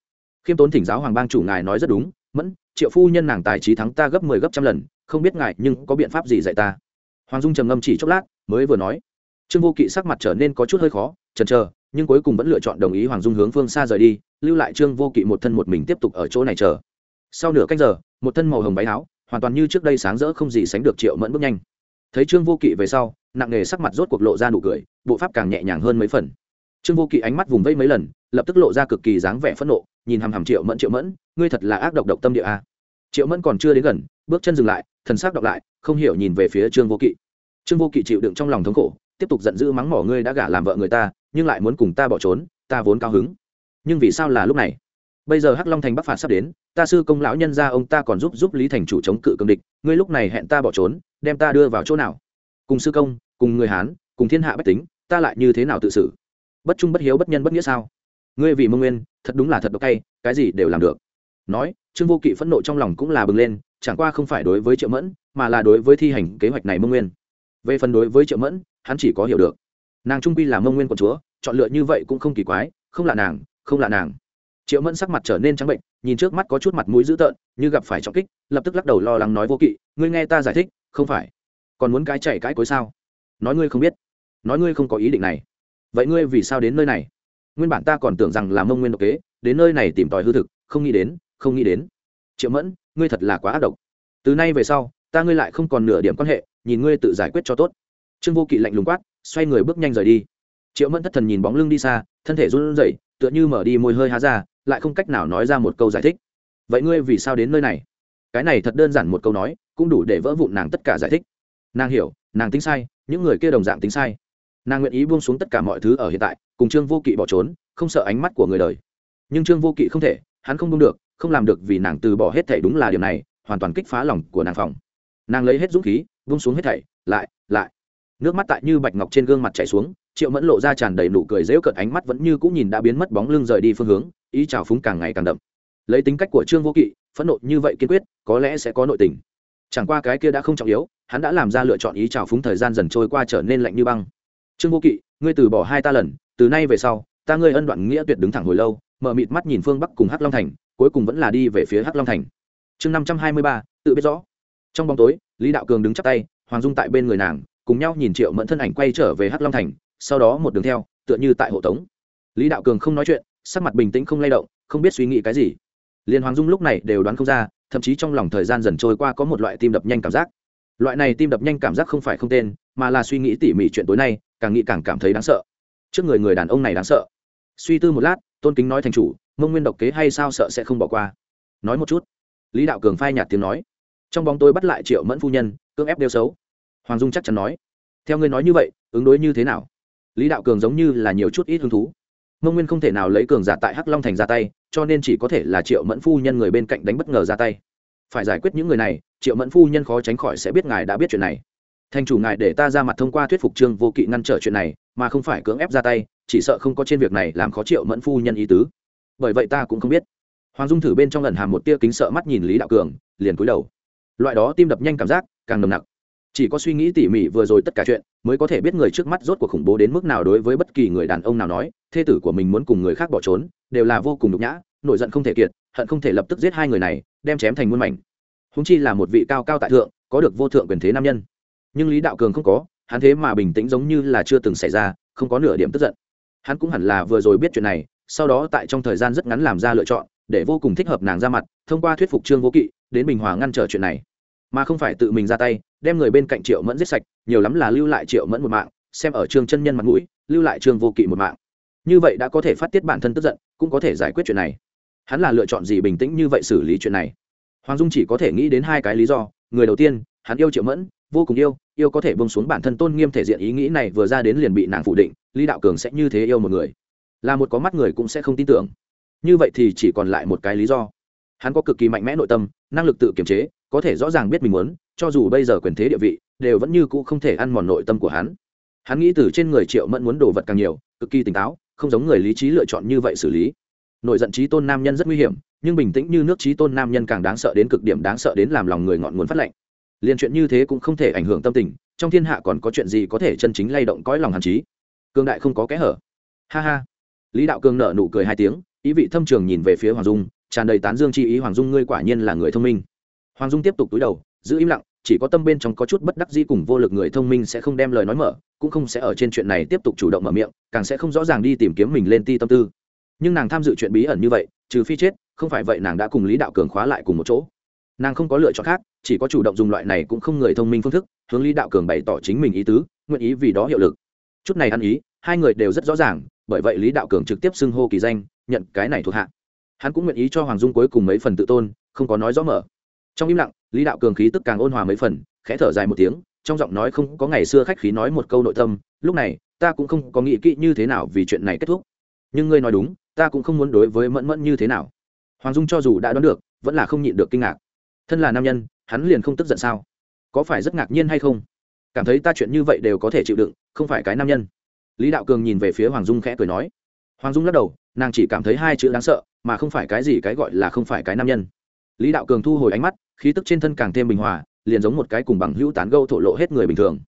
Khiêm tốn thỉnh giáo hoàng bang chủ ngài nói rất đúng, mẫn, triệu phu nhân nàng tài trí thắng ta gấp mười 10 gấp trăm lần, không biết ngài nhưng có biện pháp gì dạy ta? Hoàng dung trầm ngâm chỉ chốc lát, mới vừa nói, trương vô kỵ sắc mặt trở nên có chút hơi khó, chần chờ, nhưng cuối cùng vẫn lựa chọn đồng ý hoàng dung hướng phương xa rời đi, lưu lại trương vô kỵ một thân một mình tiếp tục ở chỗ này chờ. Sau nửa canh giờ, một thân màu hồng váy áo, hoàn toàn như trước đây sáng rỡ không gì sánh được triệu mẫn bước nhanh thấy trương vô kỵ về sau, nặng nghề sắc mặt rốt cuộc lộ ra nụ cười, bộ pháp càng nhẹ nhàng hơn mấy phần. Trương vô kỵ ánh mắt vùng vây mấy lần, lập tức lộ ra cực kỳ dáng vẻ phẫn nộ, nhìn hằm hằm triệu mẫn triệu mẫn, ngươi thật là ác độc độc tâm địa a. Triệu mẫn còn chưa đến gần, bước chân dừng lại, thần sắc đọc lại, không hiểu nhìn về phía trương vô kỵ. Trương vô kỵ chịu đựng trong lòng thống khổ, tiếp tục giận dữ mắng mỏ, ngươi đã gả làm vợ người ta, nhưng lại muốn cùng ta bỏ trốn, ta vốn cao hứng. Nhưng vì sao là lúc này? Bây giờ hắc long thành bắc phạt sắp đến, ta sư công lão nhân ra ông ta còn giúp giúp lý thành chủ chống cự cương địch, ngươi lúc này hẹn ta bỏ trốn, đem ta đưa vào chỗ nào? Cùng sư công, cùng người hán, cùng thiên hạ bách tính, ta lại như thế nào tự xử? Bất trung bất hiếu bất nhân bất nghĩa sao? Ngươi vì mông nguyên, thật đúng là thật độc cay, cái gì đều làm được. Nói, trương vô kỵ phẫn nộ trong lòng cũng là bừng lên, chẳng qua không phải đối với triệu mẫn, mà là đối với thi hành kế hoạch này mông nguyên. Về phần đối với triệu mẫn, hắn chỉ có hiểu được. Nàng trung quy là mông nguyên của chúa, chọn lựa như vậy cũng không kỳ quái, không là nàng, không là nàng triệu mẫn sắc mặt trở nên trắng bệnh, nhìn trước mắt có chút mặt mũi dữ tợn, như gặp phải trọng kích, lập tức lắc đầu lo lắng nói vô kỵ, ngươi nghe ta giải thích, không phải. Còn muốn cái chạy cái cối sao? Nói ngươi không biết. Nói ngươi không có ý định này. Vậy ngươi vì sao đến nơi này? Nguyên bản ta còn tưởng rằng là mông nguyên độc kế, đến nơi này tìm tòi hư thực, không nghĩ đến, không nghĩ đến. Triệu mẫn, ngươi thật là quá ác độc. Từ nay về sau, ta ngươi lại không còn nửa điểm quan hệ, nhìn ngươi tự giải quyết cho tốt. Trương vô kỵ lạnh lùng quát, xoay người bước nhanh rời đi. Triệu mẫn thất thần nhìn bóng lưng đi xa, thân thể run rẩy, tựa như mở đi môi hơi há ra lại không cách nào nói ra một câu giải thích. Vậy ngươi vì sao đến nơi này? Cái này thật đơn giản một câu nói, cũng đủ để vỡ vụn nàng tất cả giải thích. Nàng hiểu, nàng tính sai, những người kia đồng dạng tính sai. Nàng nguyện ý buông xuống tất cả mọi thứ ở hiện tại, cùng trương vô kỵ bỏ trốn, không sợ ánh mắt của người đời. Nhưng trương vô kỵ không thể, hắn không buông được, không làm được vì nàng từ bỏ hết thảy đúng là điều này, hoàn toàn kích phá lòng của nàng phòng. Nàng lấy hết dũng khí, buông xuống hết thảy, lại lại. Nước mắt tại như bạch ngọc trên gương mặt chảy xuống, triệu mẫn lộ ra tràn đầy nụ cười dễu cợt, ánh mắt vẫn như cũng nhìn đã biến mất bóng lưng rời đi phương hướng ý chào phúng càng ngày càng đậm. Lấy tính cách của trương vô kỵ, phẫn nộ như vậy kiên quyết, có lẽ sẽ có nội tình. Chẳng qua cái kia đã không trọng yếu, hắn đã làm ra lựa chọn ý chào phúng thời gian dần trôi qua trở nên lạnh như băng. Trương vô kỵ, ngươi từ bỏ hai ta lần, từ nay về sau, ta ngươi ân đoạn nghĩa tuyệt đứng thẳng hồi lâu, mở mịt mắt nhìn phương bắc cùng hắc long thành, cuối cùng vẫn là đi về phía hắc long thành. Chương năm trăm hai mươi ba, tự biết rõ. Trong bóng tối, lý đạo cường đứng chắp tay, hoàng dung tại bên người nàng, cùng nhau nhìn triệu mẫn thân ảnh quay trở về hắc long thành, sau đó một đường theo, tựa như tại hộ tống. Lý đạo cường không nói chuyện sắc mặt bình tĩnh không lay động, không biết suy nghĩ cái gì. Liên hoàng dung lúc này đều đoán không ra, thậm chí trong lòng thời gian dần trôi qua có một loại tim đập nhanh cảm giác. Loại này tim đập nhanh cảm giác không phải không tên, mà là suy nghĩ tỉ mỉ chuyện tối nay, càng nghĩ càng cảm thấy đáng sợ. Trước người người đàn ông này đáng sợ. Suy tư một lát, tôn kính nói thành chủ, mông nguyên độc kế hay sao sợ sẽ không bỏ qua. Nói một chút. Lý đạo cường phai nhạt tiếng nói. Trong bóng tôi bắt lại triệu mẫn phu nhân, cưỡng ép đeo xấu. Hoàng dung chắc chắn nói. Theo ngươi nói như vậy, ứng đối như thế nào? Lý đạo cường giống như là nhiều chút ít hứng thú mông nguyên không thể nào lấy cường giả tại hắc long thành ra tay, cho nên chỉ có thể là triệu mẫn phu nhân người bên cạnh đánh bất ngờ ra tay. Phải giải quyết những người này, triệu mẫn phu nhân khó tránh khỏi sẽ biết ngài đã biết chuyện này. Thành chủ ngài để ta ra mặt thông qua thuyết phục trương vô kỵ ngăn trở chuyện này, mà không phải cưỡng ép ra tay, chỉ sợ không có trên việc này làm khó triệu mẫn phu nhân ý tứ. Bởi vậy ta cũng không biết. Hoàng dung thử bên trong lần hàm một tia kính sợ mắt nhìn lý đạo cường, liền cúi đầu. Loại đó tim đập nhanh cảm giác, càng nồng nặc chỉ có suy nghĩ tỉ mỉ vừa rồi tất cả chuyện mới có thể biết người trước mắt rốt cuộc khủng bố đến mức nào đối với bất kỳ người đàn ông nào nói. Thê tử của mình muốn cùng người khác bỏ trốn, đều là vô cùng nhục nhã, nổi giận không thể kiệt, hận không thể lập tức giết hai người này, đem chém thành muôn mảnh. Húng chi là một vị cao cao tại thượng, có được vô thượng quyền thế nam nhân. Nhưng lý đạo cường không có, hắn thế mà bình tĩnh giống như là chưa từng xảy ra, không có nửa điểm tức giận. Hắn cũng hẳn là vừa rồi biết chuyện này, sau đó tại trong thời gian rất ngắn làm ra lựa chọn, để vô cùng thích hợp nàng ra mặt, thông qua thuyết phục trương vô kỵ, đến bình hòa ngăn trở chuyện này mà không phải tự mình ra tay, đem người bên cạnh triệu mẫn giết sạch, nhiều lắm là lưu lại triệu mẫn một mạng, xem ở trương chân nhân mặt mũi, lưu lại trương vô kỵ một mạng. Như vậy đã có thể phát tiết bản thân tức giận, cũng có thể giải quyết chuyện này. Hắn là lựa chọn gì bình tĩnh như vậy xử lý chuyện này? Hoàng dung chỉ có thể nghĩ đến hai cái lý do. Người đầu tiên, hắn yêu triệu mẫn, vô cùng yêu yêu có thể bông xuống bản thân tôn nghiêm thể diện ý nghĩ này vừa ra đến liền bị nàng phủ định, lý đạo cường sẽ như thế yêu một người. Là một có mắt người cũng sẽ không tin tưởng. Như vậy thì chỉ còn lại một cái lý do. Hắn có cực kỳ mạnh mẽ nội tâm, năng lực tự kiềm chế có thể rõ ràng biết mình muốn, cho dù bây giờ quyền thế địa vị, đều vẫn như cũ không thể ăn mòn nội tâm của hắn. Hắn nghĩ từ trên người triệu mẫn muốn đồ vật càng nhiều, cực kỳ tỉnh táo, không giống người lý trí lựa chọn như vậy xử lý. Nội giận trí tôn nam nhân rất nguy hiểm, nhưng bình tĩnh như nước trí tôn nam nhân càng đáng sợ đến cực điểm đáng sợ đến làm lòng người ngọn nguồn phát lạnh. liền chuyện như thế cũng không thể ảnh hưởng tâm tình, trong thiên hạ còn có chuyện gì có thể chân chính lay động cõi lòng hàn trí? Cương đại không có kẽ hở. Ha ha. Lý đạo cương nợ nụ cười hai tiếng, ý vị thâm trường nhìn về phía hoàng dung, tràn đầy tán dương chi ý, hoàng dung ngươi quả nhiên là người thông minh hoàng dung tiếp tục túi đầu, giữ im lặng, chỉ có tâm bên trong có chút bất đắc dĩ cùng vô lực người thông minh sẽ không đem lời nói mở, cũng không sẽ ở trên chuyện này tiếp tục chủ động mở miệng, càng sẽ không rõ ràng đi tìm kiếm mình lên ti tâm tư. Nhưng nàng tham dự chuyện bí ẩn như vậy, trừ phi chết, không phải vậy nàng đã cùng lý đạo cường khóa lại cùng một chỗ. Nàng không có lựa chọn khác, chỉ có chủ động dùng loại này cũng không người thông minh phương thức, hướng lý đạo cường bày tỏ chính mình ý tứ, nguyện ý vì đó hiệu lực. Chút này ăn ý, hai người đều rất rõ ràng, bởi vậy lý đạo cường trực tiếp xưng hô kỳ danh, nhận cái này thuộc hạ. Hắn cũng nguyện ý cho hoàng dung cuối cùng mấy phần tự tôn, không có nói rõ mở trong im lặng, lý đạo cường khí tức càng ôn hòa mấy phần, khẽ thở dài một tiếng, trong giọng nói không có ngày xưa khách khí nói một câu nội tâm, lúc này, ta cũng không có nghĩ kỹ như thế nào vì chuyện này kết thúc. Nhưng ngươi nói đúng, ta cũng không muốn đối với mẫn mẫn như thế nào. Hoàng dung cho dù đã đoán được, vẫn là không nhịn được kinh ngạc. Thân là nam nhân, hắn liền không tức giận sao? Có phải rất ngạc nhiên hay không? Cảm thấy ta chuyện như vậy đều có thể chịu đựng, không phải cái nam nhân. Lý đạo cường nhìn về phía hoàng dung khẽ cười nói. Hoàng dung lắc đầu, nàng chỉ cảm thấy hai chữ đáng sợ, mà không phải cái gì cái gọi là không phải cái nam nhân lý đạo cường thu hồi ánh mắt, khí tức trên thân càng thêm bình hòa, liền giống một cái cùng bằng hữu tán gâu thổ lộ hết người bình thường.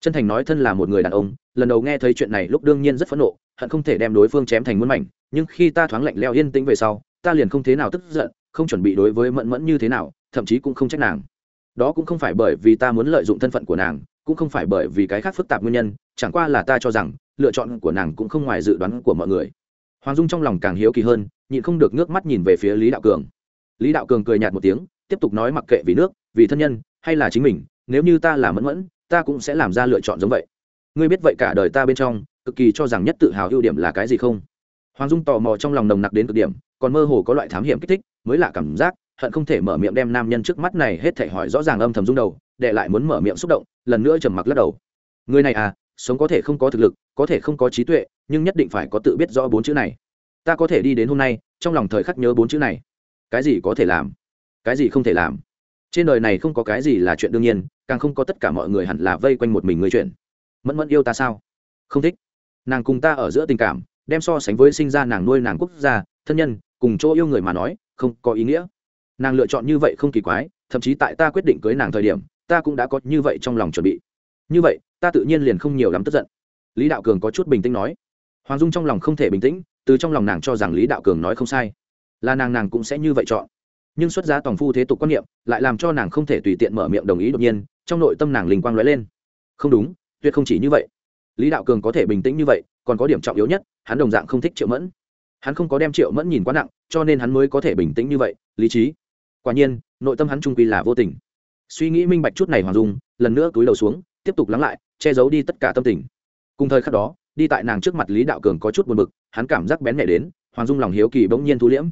Chân thành nói thân là một người đàn ông, lần đầu nghe thấy chuyện này lúc đương nhiên rất phẫn nộ, hận không thể đem đối phương chém thành muôn mảnh, nhưng khi ta thoáng lạnh leo yên tĩnh về sau, ta liền không thế nào tức giận, không chuẩn bị đối với mẫn mẫn như thế nào, thậm chí cũng không trách nàng. Đó cũng không phải bởi vì ta muốn lợi dụng thân phận của nàng, cũng không phải bởi vì cái khác phức tạp nguyên nhân, chẳng qua là ta cho rằng, lựa chọn của nàng cũng không ngoài dự đoán của mọi người. Hoàng dung trong lòng càng hiếu kỳ hơn, nhịn không được nước mắt nhìn về phía lý đạo cường lý đạo cường cười nhạt một tiếng, tiếp tục nói mặc kệ vì nước, vì thân nhân, hay là chính mình, nếu như ta là mẫn mẫn, ta cũng sẽ làm ra lựa chọn giống vậy. Ngươi biết vậy cả đời ta bên trong, cực kỳ cho rằng nhất tự hào ưu điểm là cái gì không? Hoàng dung tò mò trong lòng nồng nặc đến cực điểm, còn mơ hồ có loại thám hiểm kích thích, mới lạ cảm giác, hận không thể mở miệng đem nam nhân trước mắt này hết thể hỏi rõ ràng âm thầm rung đầu, để lại muốn mở miệng xúc động, lần nữa trầm mặc lắc đầu. Người này à sống có thể không có thực lực, có thể không có trí tuệ, nhưng nhất định phải có tự biết rõ bốn chữ này. Ta có thể đi đến hôm nay, trong lòng thời khắc nhớ bốn chữ này cái gì có thể làm? Cái gì không thể làm? Trên đời này không có cái gì là chuyện đương nhiên, càng không có tất cả mọi người hẳn là vây quanh một mình người chuyện. Mẫn mẫn yêu ta sao? Không thích. Nàng cùng ta ở giữa tình cảm, đem so sánh với sinh ra nàng nuôi nàng quốc gia, thân nhân, cùng chỗ yêu người mà nói, không có ý nghĩa. Nàng lựa chọn như vậy không kỳ quái, thậm chí tại ta quyết định cưới nàng thời điểm, ta cũng đã có như vậy trong lòng chuẩn bị. Như vậy, ta tự nhiên liền không nhiều lắm tức giận. Lý đạo cường có chút bình tĩnh nói. Hoàng dung trong lòng không thể bình tĩnh, từ trong lòng nàng cho rằng lý đạo cường nói không sai là nàng nàng cũng sẽ như vậy chọn. Nhưng xuất gia toàn phu thế tục quan niệm, lại làm cho nàng không thể tùy tiện mở miệng đồng ý đột nhiên, trong nội tâm nàng linh quang lóe lên. Không đúng, tuyệt không chỉ như vậy. Lý đạo cường có thể bình tĩnh như vậy, còn có điểm trọng yếu nhất, hắn đồng dạng không thích triệu mẫn. Hắn không có đem triệu mẫn nhìn quá nặng, cho nên hắn mới có thể bình tĩnh như vậy, lý trí. Quả nhiên, nội tâm hắn trung quy là vô tình. Suy nghĩ minh bạch chút này hoàng dung, lần nữa túi đầu xuống, tiếp tục lắng lại, che giấu đi tất cả tâm tình. Cùng thời khắc đó, đi tại nàng trước mặt lý đạo cường có chút buồn bực, hắn cảm giác bén nhẹ đến, hoàng dung lòng hiếu kỳ bỗng nhiên thu liễm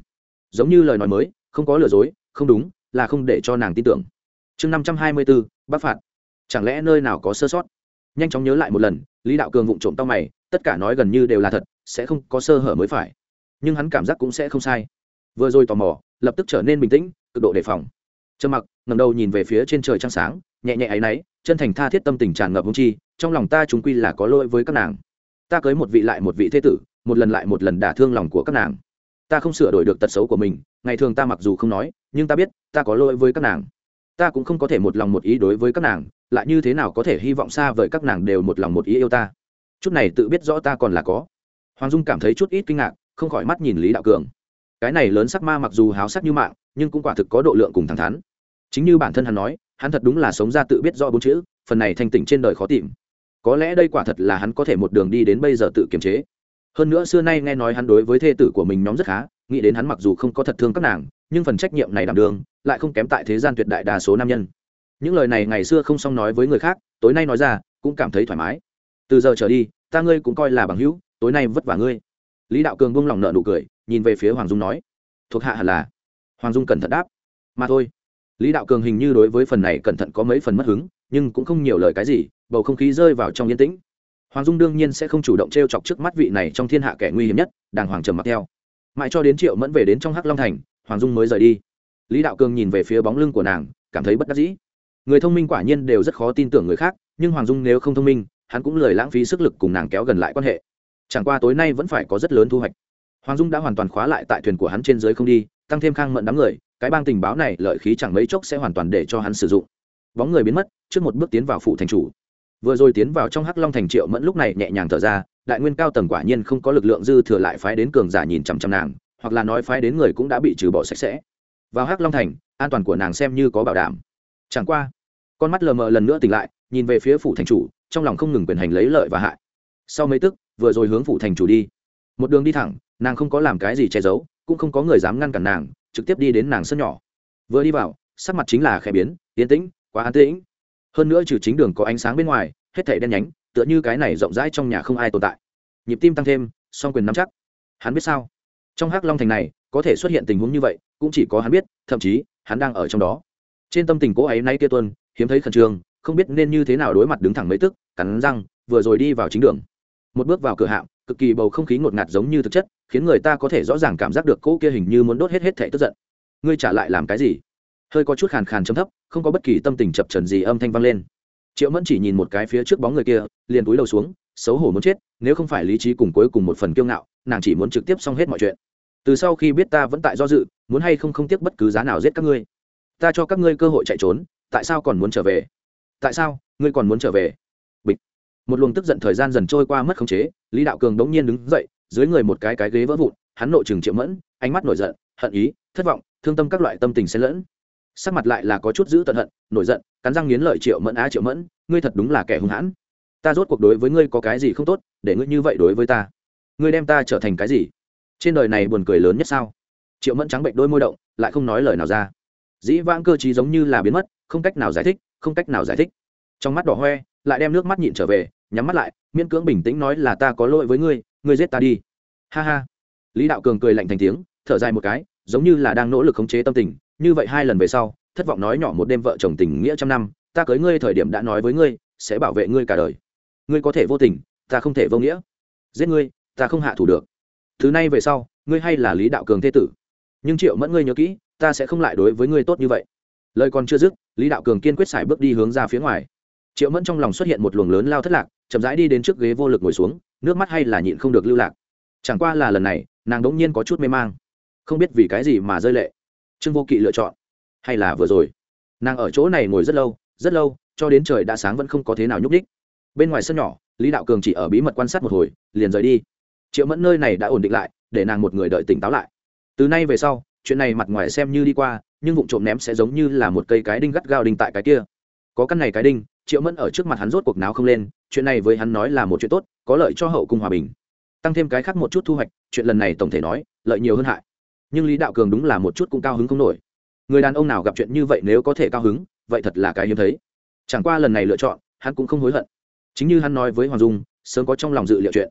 giống như lời nói mới, không có lừa dối, không đúng, là không để cho nàng tin tưởng. Chương năm trăm hai mươi bốn bắc phạt. Chẳng lẽ nơi nào có sơ sót? Nhanh chóng nhớ lại một lần, lý đạo cường vụng trộm tao mày, tất cả nói gần như đều là thật, sẽ không có sơ hở mới phải. Nhưng hắn cảm giác cũng sẽ không sai. Vừa rồi tò mò, lập tức trở nên bình tĩnh, cực độ đề phòng. Trầm mặc ngầm đầu nhìn về phía trên trời trăng sáng, nhẹ nhẹ áy náy, chân thành tha thiết tâm tình tràn ngập hung chi, trong lòng ta chúng quy là có lỗi với các nàng. Ta cưới một vị lại một vị thế tử, một lần lại một lần đả thương lòng của các nàng ta không sửa đổi được tật xấu của mình, ngày thường ta mặc dù không nói, nhưng ta biết, ta có lỗi với các nàng. Ta cũng không có thể một lòng một ý đối với các nàng, lại như thế nào có thể hy vọng xa vời các nàng đều một lòng một ý yêu ta? Chút này tự biết rõ ta còn là có. Hoàng dung cảm thấy chút ít kinh ngạc, không khỏi mắt nhìn lý đạo cường. Cái này lớn sắc ma mặc dù háo sắc như mạng, nhưng cũng quả thực có độ lượng cùng thẳng thắn. Chính như bản thân hắn nói, hắn thật đúng là sống ra tự biết rõ bốn chữ, phần này thanh tỉnh trên đời khó tìm. Có lẽ đây quả thật là hắn có thể một đường đi đến bây giờ tự kiềm chế hơn nữa xưa nay nghe nói hắn đối với thê tử của mình nhóm rất khá, nghĩ đến hắn mặc dù không có thật thương các nàng, nhưng phần trách nhiệm này đảm đường lại không kém tại thế gian tuyệt đại đa số nam nhân. Những lời này ngày xưa không xong nói với người khác, tối nay nói ra, cũng cảm thấy thoải mái. Từ giờ trở đi, ta ngươi cũng coi là bằng hữu, tối nay vất vả ngươi. Lý đạo cường buông lỏng nợ nụ cười, nhìn về phía hoàng dung nói, thuộc hạ hẳn là. Hoàng dung cẩn thận đáp, mà thôi. Lý đạo cường hình như đối với phần này cẩn thận có mấy phần mất hứng, nhưng cũng không nhiều lời cái gì, bầu không khí rơi vào trong yên tĩnh hoàng dung đương nhiên sẽ không chủ động t r e o chọc trước mắt vị này trong thiên hạ kẻ nguy hiểm nhất, đàng hoàng trầm mặc theo. Mãi cho đến triệu mẫn về đến trong hắc long thành, hoàng dung mới rời đi. Lý đạo cường nhìn về phía bóng lưng của nàng, cảm thấy bất đắc dĩ. Người thông minh quả nhiên đều rất khó tin tưởng người khác, nhưng hoàng dung nếu không thông minh, hắn cũng lười lãng phí sức lực cùng nàng kéo gần lại quan hệ. Chẳng qua tối nay vẫn phải có rất lớn thu hoạch. Hoàng dung đã hoàn toàn khóa lại tại thuyền của hắn trên dưới không đi, tăng thêm khang mận đám người, cái bang tình báo này lợi khí chẳng mấy chốc sẽ hoàn toàn để cho hắn sử dụng. Bóng người biến mất, trước một bước tiến vào phủ thành chủ vừa rồi tiến vào trong hắc long thành triệu mẫn lúc này nhẹ nhàng thở ra, đại nguyên cao tầng quả nhiên không có lực lượng dư thừa lại phái đến cường giả nhìn chằm chằm nàng, hoặc là nói phái đến người cũng đã bị trừ bỏ sạch sẽ. Vào hắc long thành, an toàn của nàng xem như có bảo đảm. Chẳng qua, con mắt lờ mờ lần nữa tỉnh lại, nhìn về phía phủ thành chủ, trong lòng không ngừng quyền hành lấy lợi và hại. Sau mấy tức, vừa rồi hướng phủ thành chủ đi. Một đường đi thẳng, nàng không có làm cái gì che giấu, cũng không có người dám ngăn cản nàng, trực tiếp đi đến nàng sân nhỏ. Vừa đi vào, sắc mặt chính là khẽ biến, yên tĩnh, quá an tĩnh hơn nữa trừ chính đường có ánh sáng bên ngoài, hết thảy đen nhánh, tựa như cái này rộng rãi trong nhà không ai tồn tại. Nhịp tim tăng thêm, song quyền nắm chắc. Hắn biết sao? Trong hắc long thành này, có thể xuất hiện tình huống như vậy, cũng chỉ có hắn biết, thậm chí, hắn đang ở trong đó. Trên tâm tình cố ấy nay kia tuân, hiếm thấy khẩn trương, không biết nên như thế nào đối mặt đứng thẳng mấy tức, cắn răng, vừa rồi đi vào chính đường. Một bước vào cửa hạm, cực kỳ bầu không khí ngột ngạt giống như thực chất, khiến người ta có thể rõ ràng cảm giác được cỗ kia hình như muốn đốt hết hết thể tức giận. Ngươi trả lại làm cái gì? Hơi có chút khàn khàn chấm thấp không có bất kỳ tâm tình chập trần gì âm thanh vang lên. Triệu mẫn chỉ nhìn một cái phía trước bóng người kia, liền túi đầu xuống, xấu hổ muốn chết, nếu không phải lý trí cùng cuối cùng một phần kiêu ngạo, nàng chỉ muốn trực tiếp xong hết mọi chuyện. Từ sau khi biết ta vẫn tại do dự, muốn hay không không tiếc bất cứ giá nào giết các ngươi. Ta cho các ngươi cơ hội chạy trốn, tại sao còn muốn trở về? Tại sao, ngươi còn muốn trở về? Bịch. Một luồng tức giận thời gian dần trôi qua mất khống chế, lý đạo cường đống nhiên đứng dậy, dưới người một cái cái ghế vỡ vụn, hắn nội trừng triệu mẫn, ánh mắt nổi giận, hận ý, thất vọng, thương tâm các loại tâm tình xen lẫn sắc mặt lại là có chút giữ tận hận, nổi giận, cắn răng nghiến lợi triệu mẫn á triệu mẫn, ngươi thật đúng là kẻ hung hãn. Ta rốt cuộc đối với ngươi có cái gì không tốt, để ngươi như vậy đối với ta. Ngươi đem ta trở thành cái gì? Trên đời này buồn cười lớn nhất sao? Triệu mẫn trắng bệnh đôi môi động, lại không nói lời nào ra. Dĩ vãng cơ chí giống như là biến mất, không cách nào giải thích, không cách nào giải thích. Trong mắt đỏ hoe, lại đem nước mắt nhịn trở về, nhắm mắt lại, miễn cưỡng bình tĩnh nói là ta có lỗi với ngươi ngươi giết ta đi. Ha ha. Lý đạo cường cười lạnh thành tiếng, thở dài một cái giống như là đang nỗ lực khống chế tâm tình, như vậy hai lần về sau, thất vọng nói nhỏ một đêm vợ chồng tình nghĩa trăm năm, ta cưới ngươi thời điểm đã nói với ngươi, sẽ bảo vệ ngươi cả đời. Ngươi có thể vô tình, ta không thể vô nghĩa. Giết ngươi, ta không hạ thủ được. Thứ này về sau, ngươi hay là lý đạo cường thế tử. Nhưng triệu mẫn ngươi nhớ kỹ, ta sẽ không lại đối với ngươi tốt như vậy. Lời còn chưa dứt, lý đạo cường kiên quyết xài bước đi hướng ra phía ngoài. Triệu mẫn trong lòng xuất hiện một luồng lớn lao thất lạc, chậm rãi đi đến trước ghế vô lực ngồi xuống, nước mắt hay là nhịn không được lưu lạc. Chẳng qua là lần này, nàng đ ỗ n g nhiên có chút mê mang không biết vì cái gì mà rơi lệ. Trương vô kỵ lựa chọn, hay là vừa rồi? Nàng ở chỗ này ngồi rất lâu rất lâu, cho đến trời đã sáng vẫn không có thế nào nhúc ních bên ngoài sân nhỏ, lý đạo cường chỉ ở bí mật quan sát một hồi, liền rời đi. Triệu mẫn nơi này đã ổn định lại, để nàng một người đợi tỉnh táo lại. Từ nay về sau, chuyện này mặt ngoài xem như đi qua, nhưng vụ trộm ném sẽ giống như là một cây cái đinh gắt gao đinh tại cái kia. Có căn này cái đinh, triệu mẫn ở trước mặt hắn rốt cuộc náo không lên, chuyện này với hắn nói là một chuyện tốt, có lợi cho hậu cung hòa bình. Tăng thêm cái khác một chút thu hoạch, chuyện lần này tổng thể nói, lợi nhiều hơn hại nhưng lý đạo cường đúng là một chút cũng cao hứng không nổi. Người đàn ông nào gặp chuyện như vậy nếu có thể cao hứng, vậy thật là cái hiếm thấy. Chẳng qua lần này lựa chọn, hắn cũng không hối hận. Chính như hắn nói với hoàng dung, sớm có trong lòng dự liệu chuyện.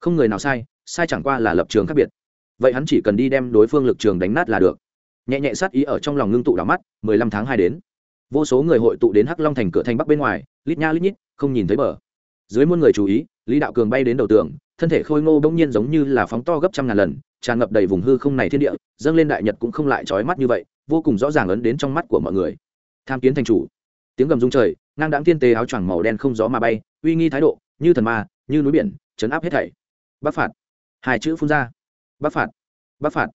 Không người nào sai sai chẳng qua là lập trường khác biệt. Vậy hắn chỉ cần đi đem đối phương lực trường đánh nát là được. Nhẹ nhẹ sát ý ở trong lòng ngưng tụ đảo mắt, mười lăm tháng hai đến. Vô số người hội tụ đến hắc long thành cửa thành bắc bên ngoài, lít nha lít nhít, không nhìn thấy bờ. Dưới muôn người chú ý, lý đạo cường bay đến đầu tường, thân thể khôi ngô bỗng nhiên giống như là phóng to gấp trăm ngàn lần tràn ngập đầy vùng hư không này thiên địa, dâng lên đại nhật cũng không lại trói mắt như vậy, vô cùng rõ ràng ấn đến trong mắt của mọi người. Tham kiến thành chủ. Tiếng gầm rung trời, ngang đáng thiên tế áo choàng màu đen không gió mà bay, uy nghi thái độ, như thần ma, như núi biển, chấn áp hết thảy. Bắc phạt. Hai chữ phun ra. Bắc phạt. Bắc phạt.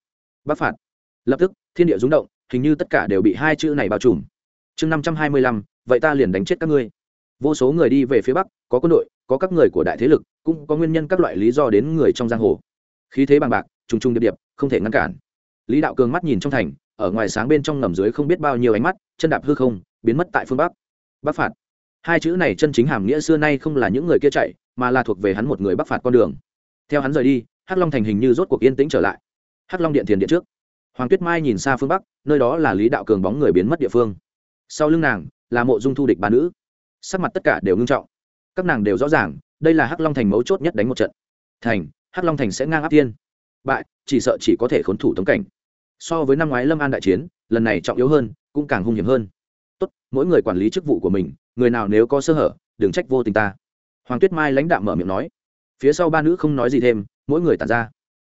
Bắc phạt. Lập tức, thiên địa rung động, hình như tất cả đều bị hai chữ này bao trùm. Chương năm trăm hai mươi lăm, vậy ta liền đánh chết các ngươi. Vô số người đi về phía bắc, có quân đội, có các người của đại thế lực, cũng có nguyên nhân các loại lý do đến người trong giang hồ. Khí thế bằng bạc trùng trùng điệp điệp, không thể ngăn cản. Lý đạo cường mắt nhìn trong thành, ở ngoài sáng bên trong ngầm dưới không biết bao nhiêu ánh mắt, chân đạp hư không, biến mất tại phương bắc. Bắc phạt. Hai chữ này chân chính hàm nghĩa xưa nay không là những người kia chạy, mà là thuộc về hắn một người bắc phạt con đường. Theo hắn rời đi, hắc long thành hình như rốt cuộc yên tĩnh trở lại. Hắc long điện thiền điện trước. Hoàng tuyết mai nhìn xa phương bắc, nơi đó là lý đạo cường bóng người biến mất địa phương. Sau lưng nàng, là mộ dung thu địch ba nữ. Sắc mặt tất cả đều ngưng trọng. Các nàng đều rõ ràng, đây là hắc long thành mấu chốt nhất đánh một trận. Thành, hắc long thành sẽ ngang áp tiên bại, chỉ sợ chỉ có thể khốn thủ tống cảnh. So với năm ngoái lâm an đại chiến, lần này trọng yếu hơn, cũng càng hung hiểm hơn. Tốt, mỗi người quản lý chức vụ của mình, người nào nếu có sơ hở, đừng trách vô tình ta. Hoàng tuyết mai lãnh đạo mở miệng nói. Phía sau ba nữ không nói gì thêm, mỗi người tàn ra.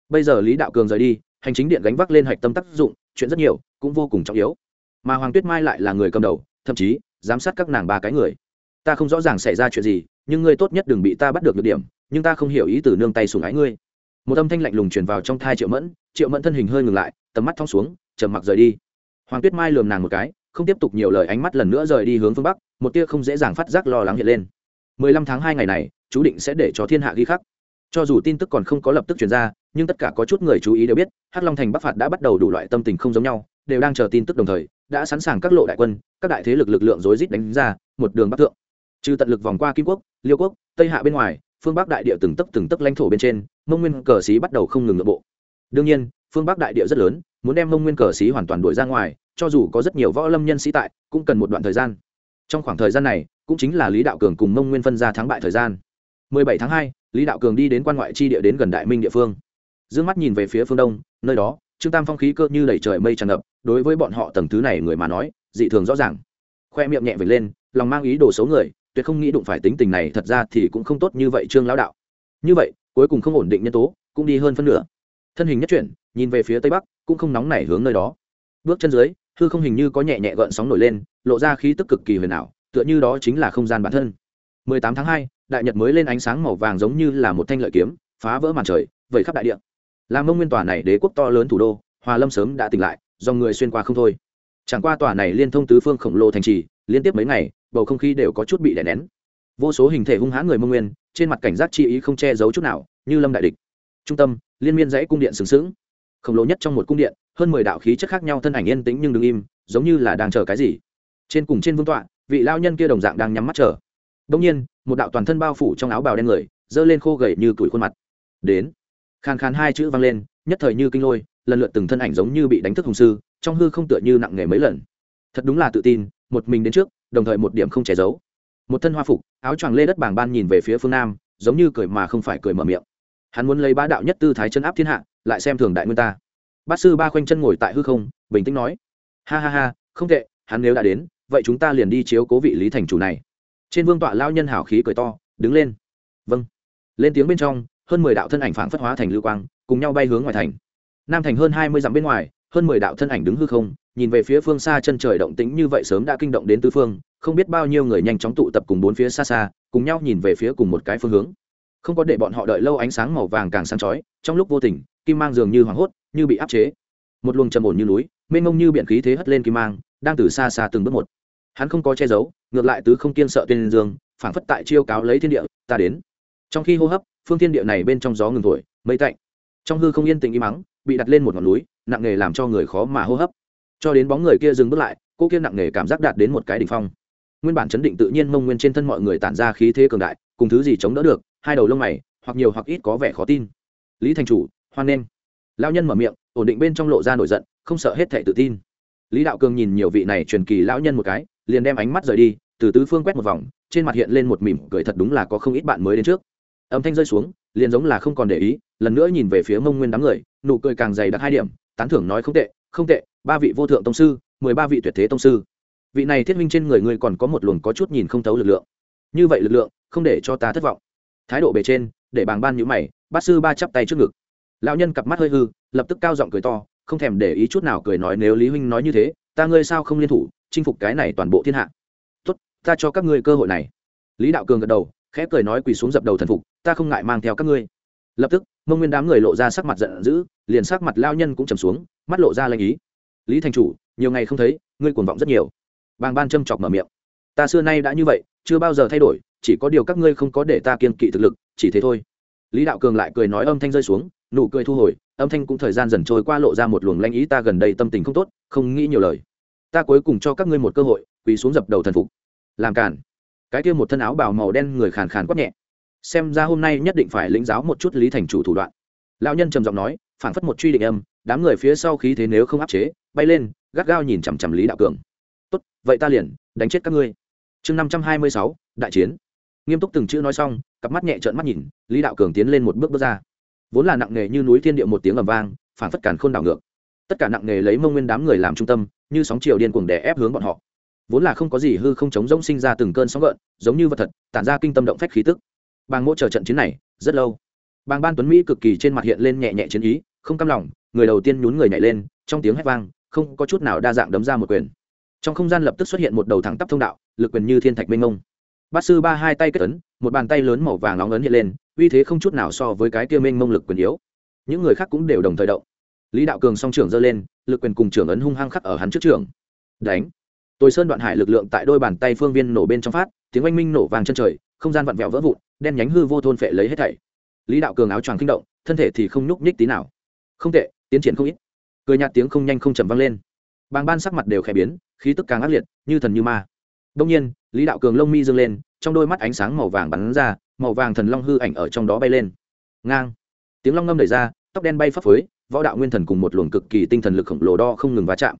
Bây giờ lý đạo cường rời đi, hành chính điện gánh vác lên hạch tâm tác dụng, chuyện rất nhiều, cũng vô cùng trọng yếu. Mà hoàng tuyết mai lại là người cầm đầu, thậm chí, giám sát các nàng ba cái người. Ta không rõ ràng xảy ra chuyện gì, nhưng ngươi tốt nhất đừng bị ta bắt được được điểm, nhưng ta không hiểu ý từ nương tay sùng ái ngươi một âm thanh lạnh lùng truyền vào trong thai triệu mẫn triệu mẫn thân hình hơi ngừng lại, tầm mắt thong xuống, trầm mặc rời đi. Hoàng tuyết mai lườm nàng một cái, không tiếp tục nhiều lời, ánh mắt lần nữa rời đi hướng phương bắc, một tia không dễ dàng phát giác lo lắng hiện lên. Mười lăm tháng hai ngày này, chú định sẽ để cho thiên hạ ghi khắc. Cho dù tin tức còn không có lập tức truyền ra, nhưng tất cả có chút người chú ý đều biết, hắc long thành bắc phạt đã bắt đầu đủ loại tâm tình không giống nhau, đều đang chờ tin tức đồng thời, đã sẵn sàng các lộ đại quân, các đại thế lực lực lượng rối rít đánh ra, một đường bắc thượng. Trừ tận lực vòng qua kim quốc, liêu quốc, tây hạ bên ngoài, phương bắc đại địa từng tấc từng tấc lãnh thổ bên trên mông nguyên cờ xí bắt đầu không ngừng nội bộ. Đương nhiên phương bắc đại địa rất lớn muốn đem mông nguyên cờ xí hoàn toàn đuổi ra ngoài cho dù có rất nhiều võ lâm nhân sĩ tại cũng cần một đoạn thời gian. Trong khoảng thời gian này cũng chính là lý đạo cường cùng mông nguyên phân ra thắng bại thời gian. 17 tháng 2, lý đạo cường đi đến quan ngoại chi địa đến gần đại minh địa phương. Dương mắt nhìn về phía phương đông nơi đó trương tam phong khí cơ như đẩy trời mây tràn ngập đối với bọn họ tầng thứ này người mà nói dị thường rõ ràng. Khoe miệng nhẹ về lên lòng mang ý đồ xấu người tuyệt không nghĩ đụng phải tính tình này thật ra thì cũng không tốt như vậy trương lão đạo. Như vậy cuối cùng không ổn định nhân tố cũng đi hơn phân nửa. Thân hình nhất chuyển nhìn về phía tây bắc cũng không nóng nảy hướng nơi đó. Bước chân dưới hư không hình như có nhẹ nhẹ gợn sóng nổi lên lộ ra khí tức cực kỳ huyền ảo tựa như đó chính là không gian bản thân. 18 tháng 2, đại nhật mới lên ánh sáng màu vàng giống như là một thanh lợi kiếm phá vỡ màn trời vẩy khắp đại địa. Làm mông nguyên tòa này đế quốc to lớn thủ đô hòa lâm sớm đã tỉnh lại do người xuyên qua không thôi. Chẳng qua tòa này liên thông tứ phương khổng lồ thành trì liên tiếp mấy ngày bầu không khí đều có chút bị đè nén. Vô số hình thể hung hãn người mông nguyên trên mặt cảnh giác chi ý không che giấu chút nào, như lâm đại địch. Trung tâm, liên miên dãy cung điện sừng sững. Khổng lồ nhất trong một cung điện, hơn mười đạo khí chất khác nhau thân ảnh yên tĩnh nhưng đứng im, giống như là đang chờ cái gì. Trên cùng trên vương tọa, vị lao nhân kia đồng dạng đang nhắm mắt chờ. Đông nhiên, một đạo toàn thân bao phủ trong áo bào đen người, giơ lên khô gầy như tuổi khuôn mặt. Đến. Khàn khàn hai chữ vang lên, nhất thời như kinh lôi, lần lượt từng thân ảnh giống như bị đánh thức hùng sư, trong hư không tựa như nặng nề mấy lần. Thật đúng là tự tin, một mình đến trước, đồng thời một điểm không che giấu một thân hoa phục, áo choàng lê đất bảng ban nhìn về phía phương nam, giống như cười mà không phải cười mở miệng. Hắn muốn lấy bá đạo nhất tư thái chân áp thiên hạ, lại xem thường đại nguyên ta. Bát sư ba khoanh chân ngồi tại hư không, bình tĩnh nói, ha ha ha, không tệ, hắn nếu đã đến, vậy chúng ta liền đi chiếu cố vị lý thành chủ này. Trên vương tọa lao nhân hảo khí cười to, đứng lên. Vâng. Lên tiếng bên trong, hơn mười đạo thân ảnh phảng phất hóa thành lưu quang, cùng nhau bay hướng ngoài thành. Nam thành hơn hai mươi dặm bên ngoài hơn mười đạo thân ảnh đứng hư không, nhìn về phía phương xa chân trời động tĩnh như vậy sớm đã kinh động đến tứ phương, không biết bao nhiêu người nhanh chóng tụ tập cùng bốn phía xa xa, cùng nhau nhìn về phía cùng một cái phương hướng. Không có để bọn họ đợi lâu ánh sáng màu vàng càng sáng chói, trong lúc vô tình, kim mang dường như hoảng hốt, như bị áp chế. Một luồng trầm ổn như núi, mênh mông như biển khí thế hất lên kim mang, đang từ xa xa từng bước một. Hắn không có che giấu, ngược lại tứ không kiên sợ tên dương, phảng phất tại chiêu cáo lấy thiên địa, ta đến. Trong khi hô hấp, phương thiên địa này bên trong gió ngừng thổi, mây tạnh. Trong hư không yên tĩnh im mắng bị đặt lên một ngọn núi, nặng nề làm cho người khó mà hô hấp. Cho đến bóng người kia dừng bước lại, cô kia nặng nề cảm giác đạt đến một cái đỉnh phong. Nguyên bản chấn định tự nhiên mông nguyên trên thân mọi người tản ra khí thế cường đại, cùng thứ gì chống đỡ được, hai đầu lông mày, hoặc nhiều hoặc ít có vẻ khó tin. Lý thành chủ, hoan nghênh. Lao nhân mở miệng, ổn định bên trong lộ ra nổi giận, không sợ hết thể tự tin. Lý đạo cường nhìn nhiều vị này truyền kỳ lão nhân một cái, liền đem ánh mắt rời đi, từ tứ phương quét một vòng, trên mặt hiện lên một mỉm cười thật đúng là có không ít bạn mới đến trước. Âm thanh rơi xuống liền giống là không còn để ý, lần nữa nhìn về phía mông nguyên đám người, nụ cười càng dày đặc hai điểm, tán thưởng nói không tệ không tệ, ba vị vô thượng tông sư, mười ba vị tuyệt thế tông sư. Vị này thiết minh trên người ngươi còn có một luồng có chút nhìn không thấu lực lượng. Như vậy lực lượng, không để cho ta thất vọng. Thái độ bề trên, để bàng ban nhữ mày, bát sư ba chắp tay trước ngực. Lão nhân cặp mắt hơi hư, lập tức cao giọng cười to, không thèm để ý chút nào cười nói nếu lý huynh nói như thế, ta ngươi sao không liên thủ, chinh phục cái này toàn bộ thiên hạ. Tốt, ta cho các ngươi cơ hội này. Lý đạo cường gật đầu khẽ cười nói quỳ xuống dập đầu thần phục, ta không ngại mang theo các ngươi. Lập tức, mông nguyên đám người lộ ra sắc mặt giận dữ, liền sắc mặt lao nhân cũng trầm xuống, mắt lộ ra lanh ý. Lý thành chủ, nhiều ngày không thấy, ngươi cuồng vọng rất nhiều. Bàng ban châm chọc mở miệng. Ta xưa nay đã như vậy, chưa bao giờ thay đổi, chỉ có điều các ngươi không có để ta kiên kỵ thực lực, chỉ thế thôi. Lý đạo cường lại cười nói âm thanh rơi xuống, nụ cười thu hồi, âm thanh cũng thời gian dần trôi qua lộ ra một luồng lanh ý, ta gần đây tâm tình không tốt, không nghĩ nhiều lời. Ta cuối cùng cho các ngươi một cơ hội, quỳ xuống dập đầu thần phục. Làm cản cái kia một thân áo bào màu đen người khàn khàn quát nhẹ. Xem ra hôm nay nhất định phải lĩnh giáo một chút lý thành chủ thủ đoạn. Lão nhân trầm giọng nói, phảng phất một truy định âm, đám người phía sau khí thế nếu không áp chế, bay lên, gắt gao nhìn chằm chằm lý đạo cường. Tốt, vậy ta liền đánh chết các ngươi. Chương năm trăm hai mươi sáu, đại chiến. Nghiêm túc từng chữ nói xong, cặp mắt nhẹ trợn mắt nhìn, lý đạo cường tiến lên một bước bước ra. Vốn là nặng nề như núi thiên địa một tiếng ầm vang, phảng phất càn khôn đảo ngược. Tất cả nặng nề lấy mông nguyên đám người làm trung tâm, như sóng chiều điên cuồng đè ép hướng bọn họ vốn là không có gì hư không chống rỗng sinh ra từng cơn sóng gợn, giống như vật thật, tản ra kinh tâm động phách khí tức. Bàng mỗ chờ trận chiến này, rất lâu. Bàng ban tuấn mỹ cực kỳ trên mặt hiện lên nhẹ nhẹ chiến ý, không cam lòng, người đầu tiên nhún người nhảy lên, trong tiếng hét vang, không có chút nào đa dạng đấm ra một quyền. Trong không gian lập tức xuất hiện một đầu thẳng tắp thông đạo, lực quyền như thiên thạch mênh mông. Bát sư ba hai tay kết ấn, một bàn tay lớn màu vàng nóng ấn hiện lên, uy thế không chút nào so với cái kia mênh mông lực quyền yếu. Những người khác cũng đều đồng thời động. Lý đạo cường song trưởng giơ lên, lực quyền cùng trưởng ấn hung hăng khắc ở hắn trước trường. Đánh tôi sơn đoạn hải lực lượng tại đôi bàn tay phương viên nổ bên trong phát, tiếng oanh minh nổ vàng chân trời, không gian vặn vẹo vỡ vụn, đen nhánh hư vô thôn phệ lấy hết thảy. Lý đạo cường áo choàng kinh động, thân thể thì không nhúc nhích tí nào. Không tệ, tiến triển không ít. Cười nhạt tiếng không nhanh không chậm vang lên. Bàng ban sắc mặt đều khẽ biến, khí tức càng ác liệt, như thần như ma. Đông nhiên, lý đạo cường lông mi dâng lên, trong đôi mắt ánh sáng màu vàng bắn ra, màu vàng thần long hư ảnh ở trong đó bay lên. Ngang. Tiếng long ngâm đẩy ra, tóc đen bay phấp phới, võ đạo nguyên thần cùng một luồng cực kỳ tinh thần lực khổng lồ đo không ngừng va chạm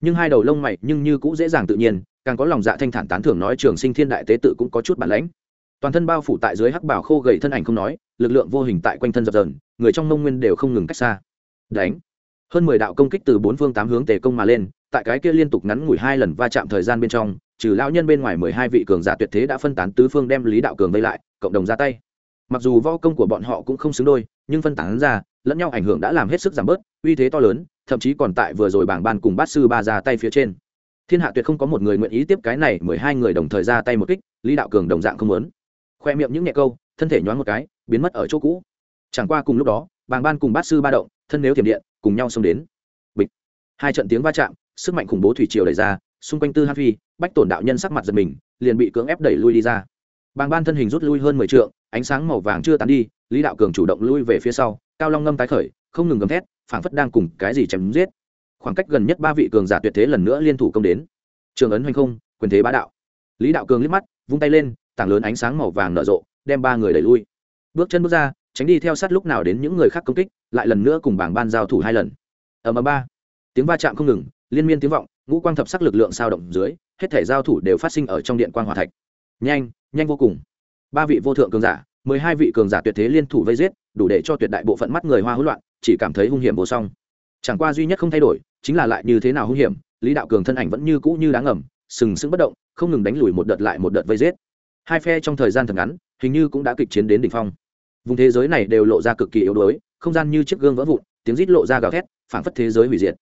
nhưng hai đầu lông mày nhưng như cũng dễ dàng tự nhiên, càng có lòng dạ thanh thản tán thưởng nói trường sinh thiên đại tế tự cũng có chút bản lãnh. Toàn thân bao phủ tại dưới hắc bảo khô gầy thân ảnh không nói, lực lượng vô hình tại quanh thân dập dờn, người trong mông nguyên đều không ngừng cách xa. Đánh. Hơn mười đạo công kích từ bốn phương tám hướng tề công mà lên, tại cái kia liên tục ngắn ngủi hai lần va chạm thời gian bên trong, trừ lão nhân bên ngoài mười hai vị cường giả tuyệt thế đã phân tán tứ phương đem lý đạo cường vây lại, cộng đồng ra tay. Mặc dù võ công của bọn họ cũng không xứng đôi, nhưng phân tán ra, lẫn nhau ảnh hưởng đã làm hết sức giảm bớt, uy thế to lớn thậm chí còn tại vừa rồi bảng ban cùng bát sư ba ra tay phía trên. Thiên hạ tuyệt không có một người nguyện ý tiếp cái này mười hai người đồng thời ra tay một kích, lý đạo cường đồng dạng không muốn. Khoe miệng những nhẹ câu, thân thể nhoáng một cái, biến mất ở chỗ cũ. Chẳng qua cùng lúc đó bàng ban cùng bát sư ba động, thân nếu thiểm điện, cùng nhau xông đến. Bịch. Hai trận tiếng va chạm, sức mạnh khủng bố thủy triều đẩy ra, xung quanh tư hát phi, bách tổn đạo nhân sắc mặt giật mình, liền bị cưỡng ép đẩy lui đi ra. Bàng ban thân hình rút lui hơn mười t ánh sáng màu vàng chưa tán đi, lý đạo cường chủ động lui về phía sau, cao long ngâm tái khởi không ngừng gầm thét, phảng phất đang cùng cái gì chém giết. Khoảng cách gần nhất ba vị cường giả tuyệt thế lần nữa liên thủ công đến. Trường ấn hoành không, quyền thế bá đạo. Lý đạo cường liếc mắt, vung tay lên, tảng lớn ánh sáng màu vàng nở rộ, đem ba người đẩy lui. Bước chân bước ra, tránh đi theo sát lúc nào đến những người khác công kích, lại lần nữa cùng bảng ban giao thủ hai lần. Ở mà ba. Tiếng va chạm không ngừng, liên miên tiếng vọng, ngũ quang thập sắc lực lượng sao động dưới, hết thể giao thủ đều phát sinh ở trong điện quang hòa thạch. Nhanh nhanh vô cùng. Ba vị vô thượng cường giả, mười hai vị cường giả tuyệt thế liên thủ vây giết, đủ để cho tuyệt đại bộ phận mắt người hoa hỗn loạn chỉ cảm thấy hung hiểm vô song. Chẳng qua duy nhất không thay đổi, chính là lại như thế nào hung hiểm, lý đạo cường thân ảnh vẫn như cũ như đáng ngầm, sừng sững bất động, không ngừng đánh lùi một đợt lại một đợt vây giết. Hai phe trong thời gian thật ngắn, hình như cũng đã kịch chiến đến đỉnh phong. Vùng thế giới này đều lộ ra cực kỳ yếu đuối, không gian như chiếc gương vỡ vụn, tiếng rít lộ ra gào thét, phảng phất thế giới hủy diệt.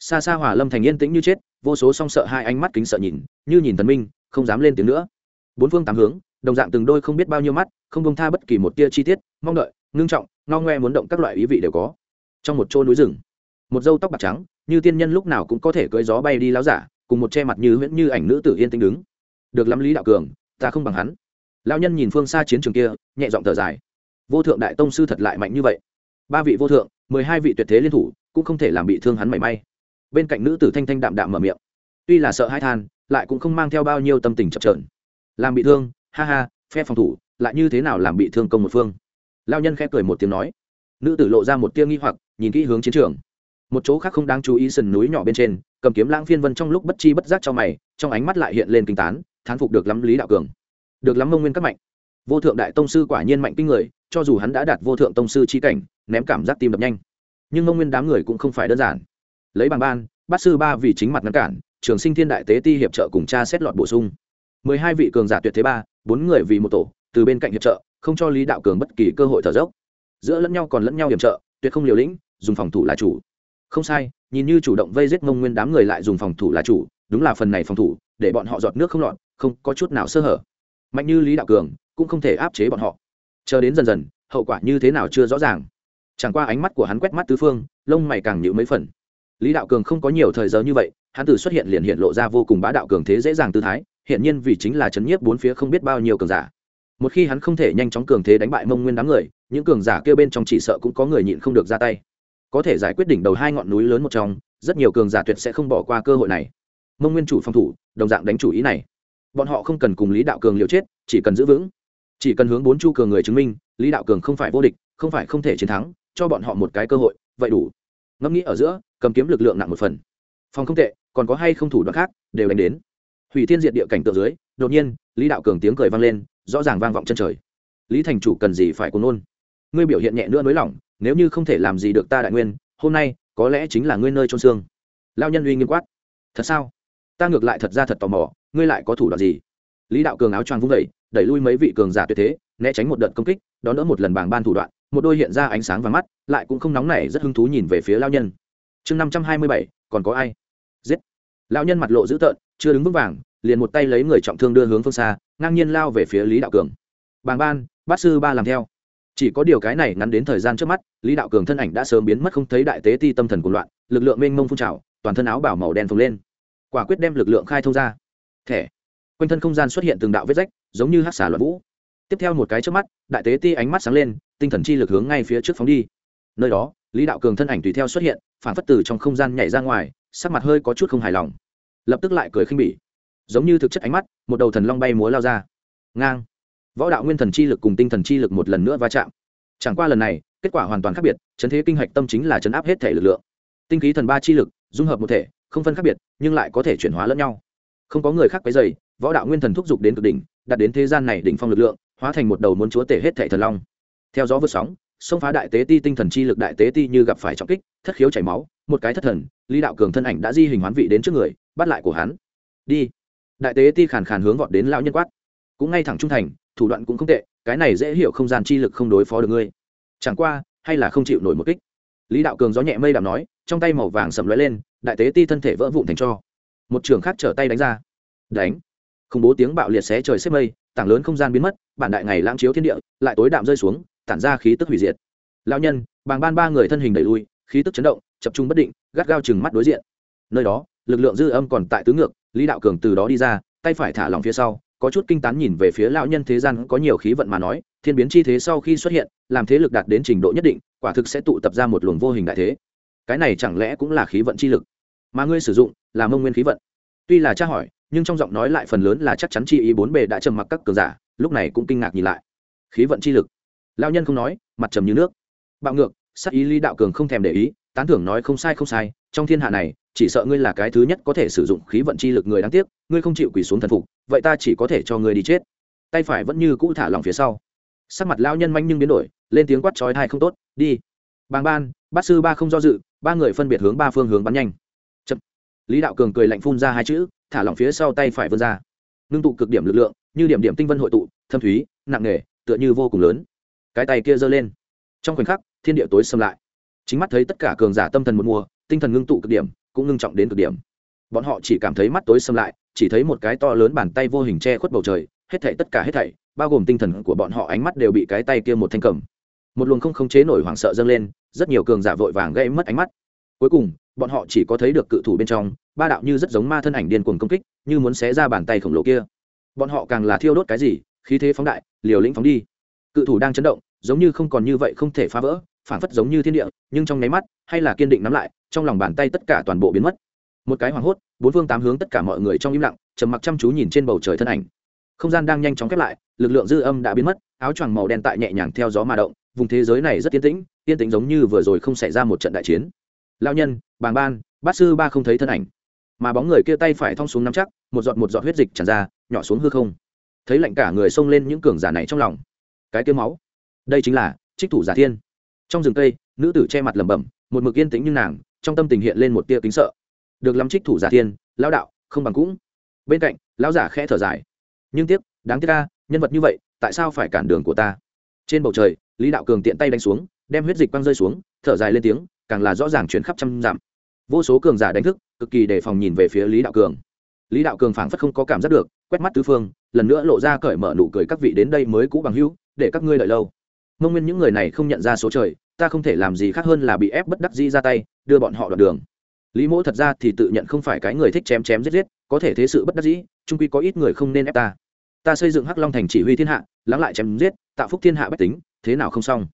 Xa xa hòa lâm thành yên tĩnh như chết, vô số song sợ hai ánh mắt kính sợ nhìn, như nhìn thần minh, không dám lên tiếng nữa. Bốn phương tám hướng, đồng dạng từng đôi không biết bao nhiêu mắt, không bông tha bất kỳ một tia chi tiết, mong đợi, ngưng trọng, ngao ngoe muốn động các loại ý vị đều có trong một chỗ núi rừng. Một dâu tóc bạc trắng, như tiên nhân lúc nào cũng có thể cưỡi gió bay đi láo giả, cùng một che mặt như huyễn như ảnh nữ tử yên tĩnh đứng. Được lắm lý đạo cường, ta không bằng hắn. Lao nhân nhìn phương xa chiến trường kia, nhẹ giọng thở dài. Vô thượng đại tông sư thật lại mạnh như vậy. Ba vị vô thượng, mười hai vị tuyệt thế liên thủ, cũng không thể làm bị thương hắn mảy may. Bên cạnh nữ tử thanh thanh đạm đạm mở miệng. Tuy là sợ hai than, lại cũng không mang theo bao nhiêu tâm tình chập trờn làm bị thương, ha ha, phe phòng thủ, lại như thế nào làm bị thương công một phương? Lao nhân khẽ cười một tiếng nói. Nữ tử lộ ra một tia nghi hoặc nhìn kỹ hướng chiến trường. Một chỗ khác không đáng chú ý sườn núi nhỏ bên trên, cầm kiếm lãng phiên vân trong lúc bất chi bất giác cho mày, trong ánh mắt lại hiện lên kinh tán, thán phục được lắm lý đạo cường. Được lắm mông nguyên các mạnh. Vô thượng đại tông sư quả nhiên mạnh kinh người, cho dù hắn đã đạt vô thượng tông sư chi cảnh, ném cảm giác tim đập nhanh. Nhưng mông nguyên đám người cũng không phải đơn giản. Lấy bằng ban, bát sư ba vì chính mặt ngăn cản, trường sinh thiên đại tế ti hiệp trợ cùng cha xét lọt bổ sung. Mười hai vị cường giả tuyệt thế ba, bốn người vì một tổ, từ bên cạnh hiệp trợ, không cho lý đạo cường bất kỳ cơ hội thở dốc. Giữa lẫn nhau còn lẫn nhau hiệp trợ, tuyệt không liều lĩnh dùng phòng thủ là chủ. Không sai, nhìn như chủ động vây giết mông nguyên đám người lại dùng phòng thủ là chủ, đúng là phần này phòng thủ, để bọn họ giọt nước không lọt, không có chút nào sơ hở. Mạnh như lý đạo cường cũng không thể áp chế bọn họ. Chờ đến dần dần, hậu quả như thế nào chưa rõ ràng. Chẳng qua ánh mắt của hắn quét mắt tứ phương, lông mày càng nhịu mấy phần. Lý đạo cường không có nhiều thời giờ như vậy, hắn từ xuất hiện liền hiện lộ ra vô cùng bá đạo cường thế dễ dàng tư thái hiện nhiên vì chính là chấn nhiếp bốn phía không biết bao nhiêu cường giả. Một khi hắn không thể nhanh chóng cường thế đánh bại mông nguyên đám người, những cường giả kêu bên trong chỉ sợ cũng có người nhịn không được ra tay có thể giải quyết đỉnh đầu hai ngọn núi lớn một trong, rất nhiều cường giả tuyệt sẽ không bỏ qua cơ hội này. Mông nguyên chủ phòng thủ, đồng dạng đánh chủ ý này. Bọn họ không cần cùng lý đạo cường liều chết, chỉ cần giữ vững. Chỉ cần hướng bốn chu cường người chứng minh, lý đạo cường không phải vô địch, không phải không thể chiến thắng, cho bọn họ một cái cơ hội, vậy đủ. Ngẫm nghĩ ở giữa, cầm kiếm lực lượng nặng một phần. Phòng không tệ, còn có hay không thủ đoạn khác, đều đánh đến. Hủy thiên diệt địa cảnh tượng dưới, đột nhiên, lý đạo cường tiếng cười vang lên, rõ ràng vang vọng chân trời. Lý thành chủ cần gì phải cuốn nôn? Ngươi biểu hiện nhẹ nữa nới lỏng nếu như không thể làm gì được ta đại nguyên, hôm nay, có lẽ chính là ngươi nơi trôn xương. Lao nhân uy nghiêm quát. Thật sao? Ta ngược lại thật ra thật tò mò, ngươi lại có thủ đoạn gì? Lý đạo cường áo choàng vung vẩy đẩy lui mấy vị cường giả tuyệt thế, né tránh một đợt công kích, đón đỡ một lần bảng ban thủ đoạn, một đôi hiện ra ánh sáng và mắt, lại cũng không nóng nảy, rất hứng thú nhìn về phía lao nhân. Chương năm trăm hai mươi bảy, còn có ai? Giết. Lao nhân mặt lộ dữ tợn, chưa đứng vững vàng, liền một tay lấy người trọng thương đưa hướng phương xa, ngang nhiên lao về phía lý đạo cường. Bàng ban, bát sư ba làm theo chỉ có điều cái này ngắn đến thời gian trước mắt, lý đạo cường thân ảnh đã sớm biến mất không thấy đại tế ti tâm thần cuồng loạn, lực lượng mênh mông phun trào, toàn thân áo bảo màu đen phồng lên. Quả quyết đem lực lượng khai thông ra. Thẻ. Quanh thân không gian xuất hiện từng đạo vết rách, giống như hát xả loạn vũ. Tiếp theo một cái trước mắt, đại tế ti ánh mắt sáng lên, tinh thần chi lực hướng ngay phía trước phóng đi. Nơi đó, lý đạo cường thân ảnh tùy theo xuất hiện, phản phất từ trong không gian nhảy ra ngoài, sắc mặt hơi có chút không hài lòng. Lập tức lại cười khinh bỉ. Giống như thực chất ánh mắt, một đầu thần long bay múa lao ra. Ngang võ đạo nguyên thần chi lực cùng tinh thần chi lực một lần nữa va chạm. Chẳng qua lần này, kết quả hoàn toàn khác biệt, chấn thế kinh hạch tâm chính là chấn áp hết thể lực lượng. Tinh khí thần ba chi lực, dung hợp một thể, không phân khác biệt, nhưng lại có thể chuyển hóa lẫn nhau. Không có người khác cái dày võ đạo nguyên thần thúc giục đến cực đỉnh, đặt đến thế gian này đỉnh phong lực lượng, hóa thành một đầu muốn chúa tể hết thể thần long. Theo gió vượt sóng, xông phá đại tế ti tinh thần chi lực đại tế ti như gặp phải trọng kích, thất khiếu chảy máu, một cái thất thần, lý đạo cường thân ảnh đã di hình hoán vị đến trước người, bắt lại của hắn. Đi. Đại tế ti khàn khàn hướng vọt đến lão nhân quát. Cũng ngay thẳng trung thành thủ đoạn cũng không tệ, cái này dễ hiểu không gian chi lực không đối phó được ngươi. Chẳng qua, hay là không chịu nổi một kích. Lý đạo cường gió nhẹ mây đạm nói, trong tay màu vàng sầm lóe lên, đại tế ti thân thể vỡ vụn thành cho. Một trường khác trở tay đánh ra. Đánh. Khủng bố tiếng bạo liệt xé trời xếp mây, tảng lớn không gian biến mất, bản đại ngày lãng chiếu thiên địa, lại tối đạm rơi xuống, tản ra khí tức hủy diệt. Lão nhân, bàng ban ba người thân hình đẩy lui, khí tức chấn động, chập trung bất định, gắt gao chừng mắt đối diện. Nơi đó, lực lượng dư âm còn tại tứ ngược, lý đạo cường từ đó đi ra, tay phải thả lòng phía sau có chút kinh tán nhìn về phía lão nhân thế gian, có nhiều khí vận mà nói, thiên biến chi thế sau khi xuất hiện, làm thế lực đạt đến trình độ nhất định, quả thực sẽ tụ tập ra một luồng vô hình đại thế. Cái này chẳng lẽ cũng là khí vận chi lực mà ngươi sử dụng, là mông nguyên khí vận? Tuy là tra hỏi, nhưng trong giọng nói lại phần lớn là chắc chắn chi ý bốn bề đã trầm mặc các cường giả, lúc này cũng kinh ngạc nhìn lại. Khí vận chi lực. Lao nhân không nói, mặt trầm như nước. Bạo ngược sắc ý ly đạo cường không thèm để ý, tán thưởng nói không sai không sai, trong thiên hạ này chỉ sợ ngươi là cái thứ nhất có thể sử dụng khí vận chi lực người đáng tiếc, ngươi không chịu quỳ xuống thần phục, vậy ta chỉ có thể cho ngươi đi chết. Tay phải vẫn như cũ thả lòng phía sau. Sắc mặt lao nhân manh nhưng biến đổi, lên tiếng quát trói thai không tốt, đi. Bàng ban, bát sư ba không do dự, ba người phân biệt hướng ba phương hướng bắn nhanh. Chậm. lý đạo cường cười lạnh phun ra hai chữ, thả lỏng phía sau tay phải vươn ra. Ngưng tụ cực điểm lực lượng, như điểm điểm tinh vân hội tụ, thâm thúy, nặng nề, tựa như vô cùng lớn. Cái tay kia giơ lên. Trong khoảnh khắc, thiên địa tối xâm lại. Chính mắt thấy tất cả cường giả tâm thần một mùa, tinh thần ngưng tụ cực điểm cũng ngưng trọng đến cực điểm. Bọn họ chỉ cảm thấy mắt tối xâm lại, chỉ thấy một cái to lớn bàn tay vô hình che khuất bầu trời, hết thảy tất cả hết thảy, bao gồm tinh thần của bọn họ ánh mắt đều bị cái tay kia một thanh cầm. Một luồng không khống chế nổi hoảng sợ dâng lên, rất nhiều cường giả vội vàng gây mất ánh mắt. Cuối cùng, bọn họ chỉ có thấy được cự thủ bên trong, ba đạo như rất giống ma thân ảnh điên cuồng công kích, như muốn xé ra bàn tay khổng lồ kia. Bọn họ càng là thiêu đốt cái gì, khí thế phóng đại, liều lĩnh phóng đi. Cự thủ đang chấn động, giống như không còn như vậy không thể phá vỡ phản phất giống như thiên địa, nhưng trong nháy mắt, hay là kiên định nắm lại, trong lòng bàn tay tất cả toàn bộ biến mất. Một cái hoảng hốt, bốn phương tám hướng tất cả mọi người trong im lặng, trầm mặc chăm chú nhìn trên bầu trời thân ảnh. Không gian đang nhanh chóng khép lại, lực lượng dư âm đã biến mất, áo choàng màu đen tại nhẹ nhàng theo gió mà động, vùng thế giới này rất yên tĩnh yên tĩnh giống như vừa rồi không xảy ra một trận đại chiến. Lao nhân, bàng ban, bát sư ba không thấy thân ảnh. Mà bóng người kia tay phải thong xuống nắm chắc, một giọt một giọt huyết dịch tràn ra, nhỏ xuống hư không. Thấy lạnh cả người xông lên những cường giả này trong lòng. Cái kia máu. Đây chính là trích thủ giả thiên trong rừng cây, nữ tử che mặt lẩm bẩm, một mực yên tĩnh như nàng, trong tâm tình hiện lên một tia kính sợ. Được lắm trích thủ giả thiên lao đạo, không bằng cũng. Bên cạnh, lão giả khẽ thở dài. Nhưng tiếc, đáng tiếc ca nhân vật như vậy, tại sao phải cản đường của ta? Trên bầu trời, lý đạo cường tiện tay đánh xuống, đem huyết dịch quăng rơi xuống, thở dài lên tiếng, càng là rõ ràng chuyển khắp trăm dặm. Vô số cường giả đánh thức, cực kỳ đề phòng nhìn về phía lý đạo cường. Lý đạo cường phảng phất không có cảm giác được, quét mắt tứ phương, lần nữa lộ ra cởi mở nụ cười các vị đến đây mới cũ bằng hữu, để các ngươi đợi lâu mong nguyên những người này không nhận ra số trời, ta không thể làm gì khác hơn là bị ép bất đắc dĩ ra tay, đưa bọn họ đoạn đường. Lý mỗ thật ra thì tự nhận không phải cái người thích chém chém giết giết, có thể thế sự bất đắc dĩ trung quy có ít người không nên ép ta. Ta xây dựng hắc long thành chỉ huy thiên hạ, lắng lại chém giết, tạo phúc thiên hạ bách tính, thế nào không xong?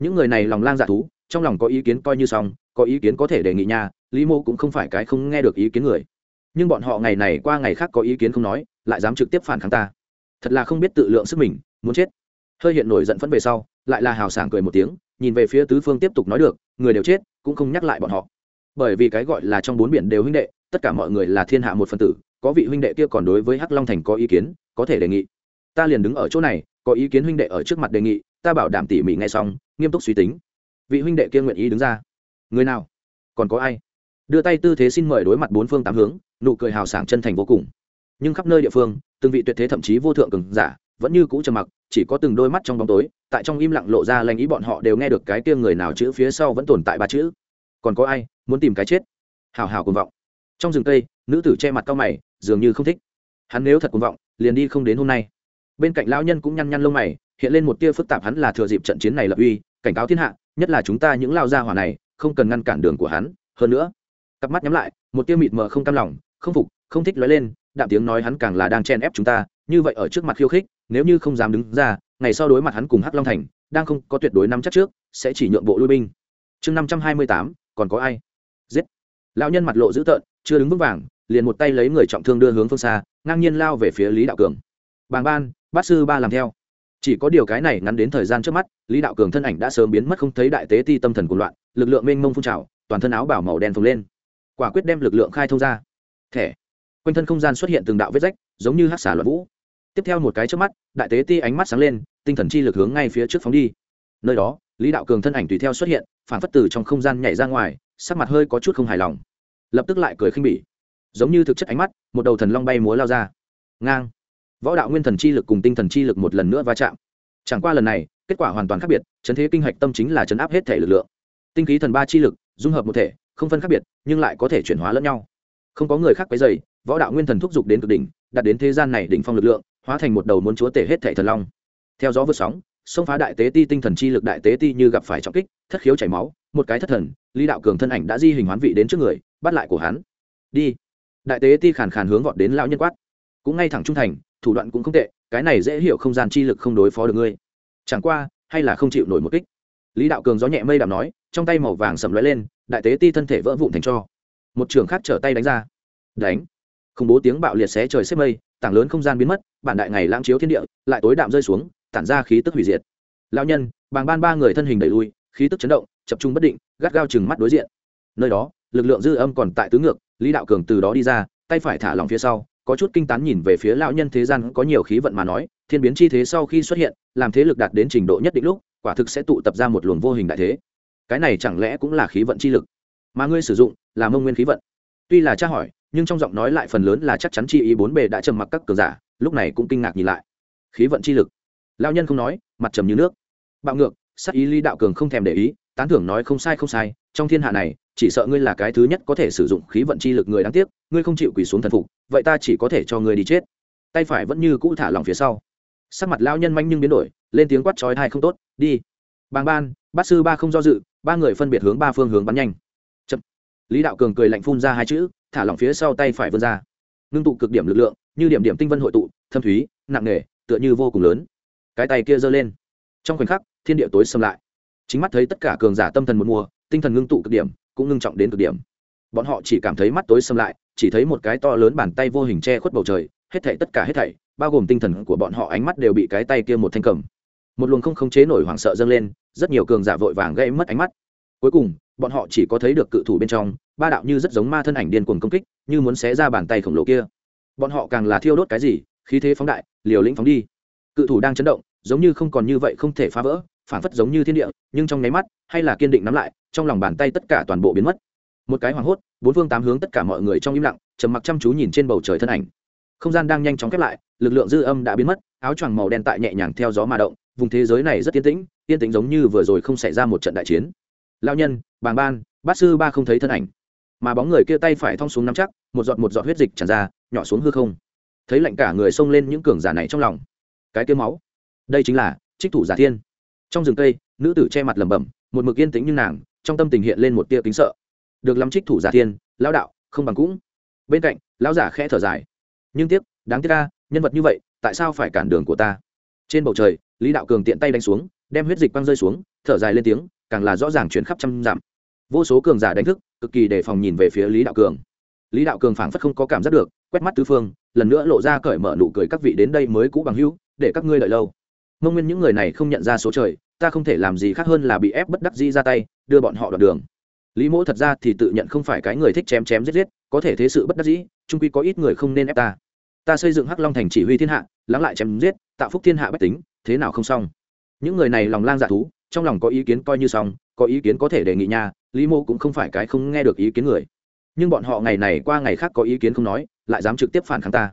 Những người này lòng lang dạ thú, trong lòng có ý kiến coi như xong, có ý kiến có thể đề nghị nha, lý mô cũng không phải cái không nghe được ý kiến người. Nhưng bọn họ ngày này qua ngày khác có ý kiến không nói, lại dám trực tiếp phản kháng ta. Thật là không biết tự lượng sức mình, muốn chết. Hơi hiện nổi giận phẫn về sau lại là hào sảng cười một tiếng, nhìn về phía tứ phương tiếp tục nói được, người đều chết, cũng không nhắc lại bọn họ. Bởi vì cái gọi là trong bốn biển đều huynh đệ, tất cả mọi người là thiên hạ một phần tử, có vị huynh đệ kia còn đối với hắc long thành có ý kiến, có thể đề nghị. Ta liền đứng ở chỗ này, có ý kiến huynh đệ ở trước mặt đề nghị, ta bảo đảm tỉ mỉ ngay xong, nghiêm túc suy tính. Vị huynh đệ kia nguyện ý đứng ra. Người nào? Còn có ai? Đưa tay tư thế xin mời đối mặt bốn phương tám hướng, nụ cười hào sảng chân thành vô cùng. Nhưng khắp nơi địa phương, từng vị tuyệt thế thậm chí vô thượng cường giả vẫn như cũ trầm mặc, chỉ có từng đôi mắt trong bóng tối, tại trong im lặng lộ ra lanh ý bọn họ đều nghe được cái kia người nào chữ phía sau vẫn tồn tại ba chữ. Còn có ai muốn tìm cái chết? Hào hào cuồng vọng. Trong rừng cây, nữ tử che mặt cao mày, dường như không thích. Hắn nếu thật cuồng vọng, liền đi không đến hôm nay. Bên cạnh lão nhân cũng nhăn nhăn lông mày, hiện lên một tia phức tạp hắn là thừa dịp trận chiến này lập uy, cảnh cáo thiên hạ, nhất là chúng ta những lao gia hỏa này, không cần ngăn cản đường của hắn. Hơn nữa, cặp mắt nhắm lại, một tia mịt mờ không cam lòng, không phục, không thích nói lên, đạm tiếng nói hắn càng là đang chen ép chúng ta, như vậy ở trước mặt khiêu khích nếu như không dám đứng ra, ngày sau đối mặt hắn cùng hắc long thành, đang không có tuyệt đối nắm chắc trước, sẽ chỉ nhượng bộ lui binh. Chương năm trăm hai mươi tám, còn có ai? Giết. Lão nhân mặt lộ dữ tợn, chưa đứng vững vàng, liền một tay lấy người trọng thương đưa hướng phương xa, ngang nhiên lao về phía lý đạo cường. Bàng ban, bát sư ba làm theo. Chỉ có điều cái này ngắn đến thời gian trước mắt, lý đạo cường thân ảnh đã sớm biến mất không thấy đại tế ti tâm thần của loạn, lực lượng mênh mông phun trào, toàn thân áo bảo màu đen phồng lên. Quả quyết đem lực lượng khai thông ra. Thẻ. Quanh thân không gian xuất hiện từng đạo vết rách, giống như hát xả loạn vũ tiếp theo một cái trước mắt, đại tế ti ánh mắt sáng lên, tinh thần chi lực hướng ngay phía trước phóng đi. Nơi đó, lý đạo cường thân ảnh tùy theo xuất hiện, phản phất từ trong không gian nhảy ra ngoài, sắc mặt hơi có chút không hài lòng. Lập tức lại cười khinh bỉ. Giống như thực chất ánh mắt, một đầu thần long bay múa lao ra. Ngang. Võ đạo nguyên thần chi lực cùng tinh thần chi lực một lần nữa va chạm. Chẳng qua lần này, kết quả hoàn toàn khác biệt, chấn thế kinh hạch tâm chính là chấn áp hết thể lực lượng. Tinh khí thần ba chi lực, dung hợp một thể, không phân khác biệt, nhưng lại có thể chuyển hóa lẫn nhau. Không có người khác quấy dày võ đạo nguyên thần thúc giục đến cực đỉnh, đạt đến thế gian này đỉnh phong lực lượng hóa thành một đầu muốn chúa tể hết thể thần long. Theo gió vượt sóng, xông phá đại tế ti tinh thần chi lực đại tế ti như gặp phải trọng kích, thất khiếu chảy máu, một cái thất thần, lý đạo cường thân ảnh đã di hình hoán vị đến trước người, bắt lại của hắn. Đi. Đại tế ti khàn khàn hướng vọt đến lão nhân quát. Cũng ngay thẳng trung thành, thủ đoạn cũng không tệ, cái này dễ hiểu không gian chi lực không đối phó được ngươi. Chẳng qua, hay là không chịu nổi một kích. Lý đạo cường gió nhẹ mây đạm nói, trong tay màu vàng sầm lóe lên, đại tế ti thân thể vỡ vụn thành cho. Một trường khác trở tay đánh ra. Đánh khủng bố tiếng bạo liệt xé trời xếp mây, tảng lớn không gian biến mất, bản đại ngày lãng chiếu thiên địa, lại tối đạm rơi xuống, tản ra khí tức hủy diệt. Lao nhân, bàng ban ba người thân hình đẩy lui, khí tức chấn động, chập trung bất định, gắt gao chừng mắt đối diện. Nơi đó, lực lượng dư âm còn tại tứ ngược, lý đạo cường từ đó đi ra, tay phải thả lòng phía sau, có chút kinh tán nhìn về phía lão nhân thế gian, có nhiều khí vận mà nói, thiên biến chi thế sau khi xuất hiện, làm thế lực đạt đến trình độ nhất định lúc, quả thực sẽ tụ tập ra một luồng vô hình đại thế. Cái này chẳng lẽ cũng là khí vận chi lực? Mà ngươi sử dụng là mông nguyên khí vận. Tuy là tra hỏi nhưng trong giọng nói lại phần lớn là chắc chắn chi ý bốn bề đã trầm mặc các cường giả, lúc này cũng kinh ngạc nhìn lại. Khí vận chi lực. Lao nhân không nói, mặt trầm như nước. Bạo ngược sắc ý ly đạo cường không thèm để ý, tán thưởng nói không sai không sai, trong thiên hạ này, chỉ sợ ngươi là cái thứ nhất có thể sử dụng khí vận chi lực người đáng tiếc, ngươi không chịu quỳ xuống thần phục, vậy ta chỉ có thể cho ngươi đi chết. Tay phải vẫn như cũ thả lòng phía sau. Sắc mặt lao nhân manh nhưng biến đổi, lên tiếng quát trói thai không tốt, đi. Bàng ban, bát sư ba không do dự, ba người phân biệt hướng ba phương hướng bắn nhanh. Chậm. lý đạo cường cười lạnh phun ra hai chữ thả lỏng phía sau tay phải vươn ra. Ngưng tụ cực điểm lực lượng, như điểm điểm tinh vân hội tụ, thâm thúy, nặng nề, tựa như vô cùng lớn. Cái tay kia giơ lên. Trong khoảnh khắc, thiên địa tối xâm lại. Chính mắt thấy tất cả cường giả tâm thần một mùa, tinh thần ngưng tụ cực điểm, cũng ngưng trọng đến cực điểm. Bọn họ chỉ cảm thấy mắt tối xâm lại, chỉ thấy một cái to lớn bàn tay vô hình che khuất bầu trời, hết thảy tất cả hết thảy, bao gồm tinh thần của bọn họ ánh mắt đều bị cái tay kia một thanh cầm. Một luồng không khống chế nổi hoảng sợ dâng lên, rất nhiều cường giả vội vàng gây mất ánh mắt. Cuối cùng bọn họ chỉ có thấy được cự thủ bên trong, ba đạo như rất giống ma thân ảnh điên cuồng công kích, như muốn xé ra bàn tay khổng lồ kia. Bọn họ càng là thiêu đốt cái gì, khí thế phóng đại, liều lĩnh phóng đi. Cự thủ đang chấn động, giống như không còn như vậy không thể phá vỡ, phản phất giống như thiên địa, nhưng trong nháy mắt, hay là kiên định nắm lại, trong lòng bàn tay tất cả toàn bộ biến mất. Một cái hoảng hốt, bốn phương tám hướng tất cả mọi người trong im lặng, trầm mặc chăm chú nhìn trên bầu trời thân ảnh. Không gian đang nhanh chóng khép lại, lực lượng dư âm đã biến mất, áo choàng màu đen tại nhẹ nhàng theo gió mà động, vùng thế giới này rất yên tĩnh yên tĩnh giống như vừa rồi không xảy ra một trận đại chiến lao nhân, bàng ban, bát sư ba không thấy thân ảnh. Mà bóng người kia tay phải thong xuống nắm chắc, một giọt một giọt huyết dịch tràn ra, nhỏ xuống hư không. Thấy lạnh cả người xông lên những cường giả này trong lòng. Cái tiêu máu. Đây chính là trích thủ giả thiên. Trong rừng cây, nữ tử che mặt lẩm bẩm, một mực yên tĩnh như nàng, trong tâm tình hiện lên một tia kính sợ. Được lắm trích thủ giả thiên, lão đạo, không bằng cũng. Bên cạnh, lão giả khẽ thở dài. Nhưng tiếc, đáng tiếc ca nhân vật như vậy, tại sao phải cản đường của ta? Trên bầu trời, lý đạo cường tiện tay đánh xuống, đem huyết dịch băng rơi xuống, thở dài lên tiếng càng là rõ ràng chuyển khắp trăm dặm. Vô số cường giả đánh thức, cực kỳ đề phòng nhìn về phía lý đạo cường. Lý đạo cường phảng phất không có cảm giác được, quét mắt tứ phương, lần nữa lộ ra cởi mở nụ cười các vị đến đây mới cũ bằng hữu, để các ngươi đợi lâu. Mong nguyên những người này không nhận ra số trời, ta không thể làm gì khác hơn là bị ép bất đắc dĩ ra tay, đưa bọn họ đoạn đường. Lý mỗ thật ra thì tự nhận không phải cái người thích chém chém giết giết, có thể thế sự bất đắc dĩ trung quy có ít người không nên ép ta. Ta xây dựng hắc long thành chỉ huy thiên hạ, lắng lại chém giết, tạo phúc thiên hạ bách tính, thế nào không xong. Những người này lòng lang dạ thú trong lòng có ý kiến coi như xong, có ý kiến có thể đề nghị nha, lý mô cũng không phải cái không nghe được ý kiến người. Nhưng bọn họ ngày này qua ngày khác có ý kiến không nói, lại dám trực tiếp phản kháng ta.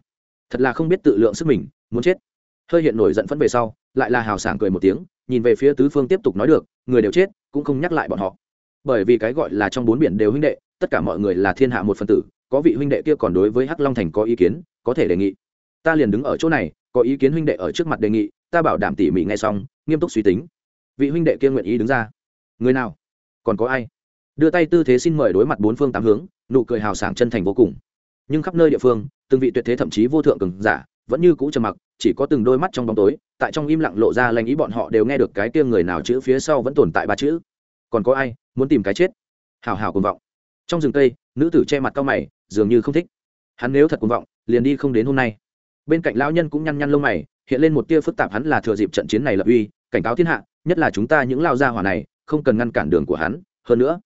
Thật là không biết tự lượng sức mình, muốn chết. Hơi hiện nổi giận phẫn về sau, lại là hào sảng cười một tiếng, nhìn về phía tứ phương tiếp tục nói được, người đều chết, cũng không nhắc lại bọn họ. Bởi vì cái gọi là trong bốn biển đều huynh đệ, tất cả mọi người là thiên hạ một phần tử, có vị huynh đệ kia còn đối với hắc long thành có ý kiến, có thể đề nghị. Ta liền đứng ở chỗ này, có ý kiến huynh đệ ở trước mặt đề nghị, ta bảo đảm tỉ mỉ nghe xong, nghiêm túc suy tính vị huynh đệ kia nguyện ý đứng ra. Người nào? Còn có ai? Đưa tay tư thế xin mời đối mặt bốn phương tám hướng, nụ cười hào sảng chân thành vô cùng. Nhưng khắp nơi địa phương, từng vị tuyệt thế thậm chí vô thượng cường giả, vẫn như cũ trầm mặc, chỉ có từng đôi mắt trong bóng tối, tại trong im lặng lộ ra lanh ý bọn họ đều nghe được cái kia người nào chữ phía sau vẫn tồn tại ba chữ. Còn có ai muốn tìm cái chết? Hào hào cuồng vọng. Trong rừng cây, nữ tử che mặt cao mày, dường như không thích. Hắn nếu thật cuồng vọng, liền đi không đến hôm nay. Bên cạnh lão nhân cũng nhăn nhăn lông mày, hiện lên một tia phức tạp hắn là thừa dịp trận chiến này lập uy, cảnh cáo thiên hạ nhất là chúng ta những lao gia hỏa này, không cần ngăn cản đường của hắn. Hơn nữa,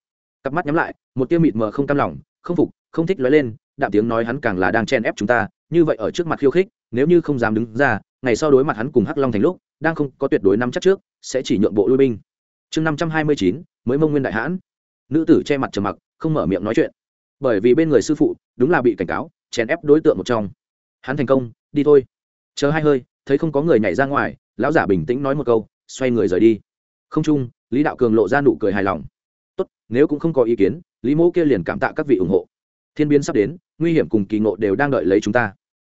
cặp mắt nhắm lại, một tia mịt mờ không cam lòng, không phục, không thích nói lên, đạm tiếng nói hắn càng là đang chen ép chúng ta, như vậy ở trước mặt khiêu khích, nếu như không dám đứng ra, ngày sau đối mặt hắn cùng hắc long thành lúc, đang không có tuyệt đối nắm chắc trước, sẽ chỉ nhượng bộ lui binh. Chương năm trăm hai mươi chín, mới mông nguyên đại hãn. Nữ tử che mặt trầm mặc, không mở miệng nói chuyện. Bởi vì bên người sư phụ, đúng là bị cảnh cáo, chèn ép đối tượng một trong. Hắn thành công, đi thôi. Chờ hai hơi, thấy không có người nhảy ra ngoài, lão giả bình tĩnh nói một câu xoay người rời đi. Không chung, lý đạo cường lộ ra nụ cười hài lòng. Tốt, nếu cũng không có ý kiến, lý mỗ kia liền cảm tạ các vị ủng hộ. Thiên biến sắp đến, nguy hiểm cùng kỳ ngộ đều đang đợi lấy chúng ta.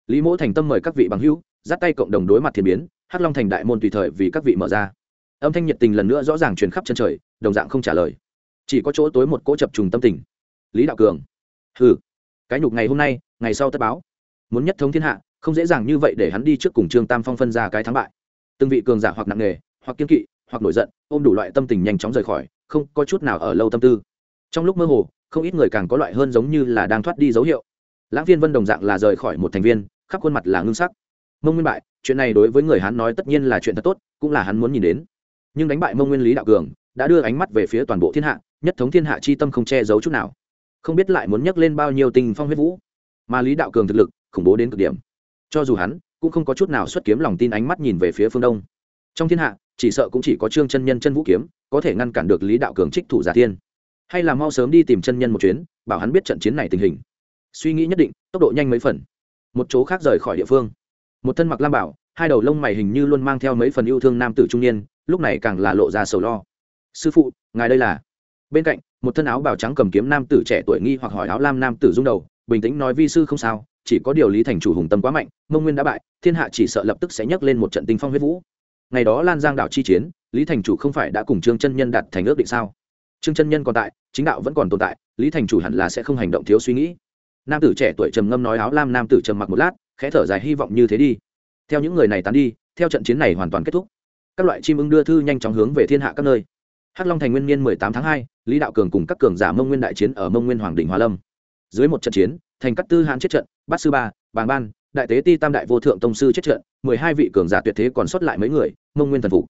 Lý mỗ thành tâm mời các vị bằng hữu, dắt tay cộng đồng đối mặt thiên biến, hắc long thành đại môn tùy thời vì các vị mở ra. Âm thanh nhiệt tình lần nữa rõ ràng truyền khắp chân trời, đồng dạng không trả lời. Chỉ có chỗ tối một cỗ chập trùng tâm tình. Lý đạo cường. Hừ. Cái nhục ngày hôm nay, ngày sau tất báo. Muốn nhất thống thiên hạ, không dễ dàng như vậy để hắn đi trước cùng trương tam phong phân ra cái thắng bại. Từng vị cường giả hoặc nặng nghề hoặc kiên kỵ, hoặc nổi giận, ôm đủ loại tâm tình nhanh chóng rời khỏi, không có chút nào ở lâu tâm tư. Trong lúc mơ hồ, không ít người càng có loại hơn giống như là đang thoát đi dấu hiệu. Lãng viên vân đồng dạng là rời khỏi một thành viên, khắp khuôn mặt là ngưng sắc. Mông nguyên bại, chuyện này đối với người hắn nói tất nhiên là chuyện thật tốt, cũng là hắn muốn nhìn đến. Nhưng đánh bại mông nguyên lý đạo cường, đã đưa ánh mắt về phía toàn bộ thiên hạ, nhất thống thiên hạ chi tâm không che giấu chút nào. Không biết lại muốn nhắc lên bao nhiêu tình phong huyết vũ. Mà lý đạo cường thực lực, khủng bố đến cực điểm. Cho dù hắn, cũng không có chút nào xuất kiếm lòng tin ánh mắt nhìn về phía phương đông. Trong thiên hạ chỉ sợ cũng chỉ có trương chân nhân chân vũ kiếm, có thể ngăn cản được lý đạo cường trích thủ giả tiên hay là mau sớm đi tìm chân nhân một chuyến, bảo hắn biết trận chiến này tình hình. Suy nghĩ nhất định, tốc độ nhanh mấy phần. Một chỗ khác rời khỏi địa phương. Một thân mặc lam bảo, hai đầu lông mày hình như luôn mang theo mấy phần yêu thương nam tử trung niên, lúc này càng là lộ ra sầu lo. Sư phụ, ngài đây là? Bên cạnh, một thân áo bào trắng cầm kiếm nam tử trẻ tuổi nghi hoặc hỏi áo lam nam tử rung đầu, bình tĩnh nói, vi sư không sao, chỉ có điều lý thành chủ hùng tâm quá mạnh, mông nguyên đã bại, thiên hạ chỉ sợ lập tức sẽ nhấc lên một trận tinh phong huyết vũ ngày đó lan giang đảo chi chiến, lý thành chủ không phải đã cùng trương chân nhân đặt thành ước định sao? Trương chân nhân còn tại, chính đạo vẫn còn tồn tại, lý thành chủ hẳn là sẽ không hành động thiếu suy nghĩ. Nam tử trẻ tuổi trầm ngâm nói áo lam nam tử trầm mặc một lát, khẽ thở dài hy vọng như thế đi. Theo những người này tán đi, theo trận chiến này hoàn toàn kết thúc. Các loại chim ưng đưa thư nhanh chóng hướng về thiên hạ các nơi. Hắc long thành nguyên niên mười tám tháng hai, lý đạo cường cùng các cường giả mông nguyên đại chiến ở mông nguyên hoàng đình hoa lâm. Dưới một trận chiến, thành cát tư hãn chết trận, bát sư ba, bàng ban, đại tế ti tam đại vô thượng tông sư chết trận, mười hai vị cường giả tuyệt thế còn sót lại mấy người mông nguyên thần phục.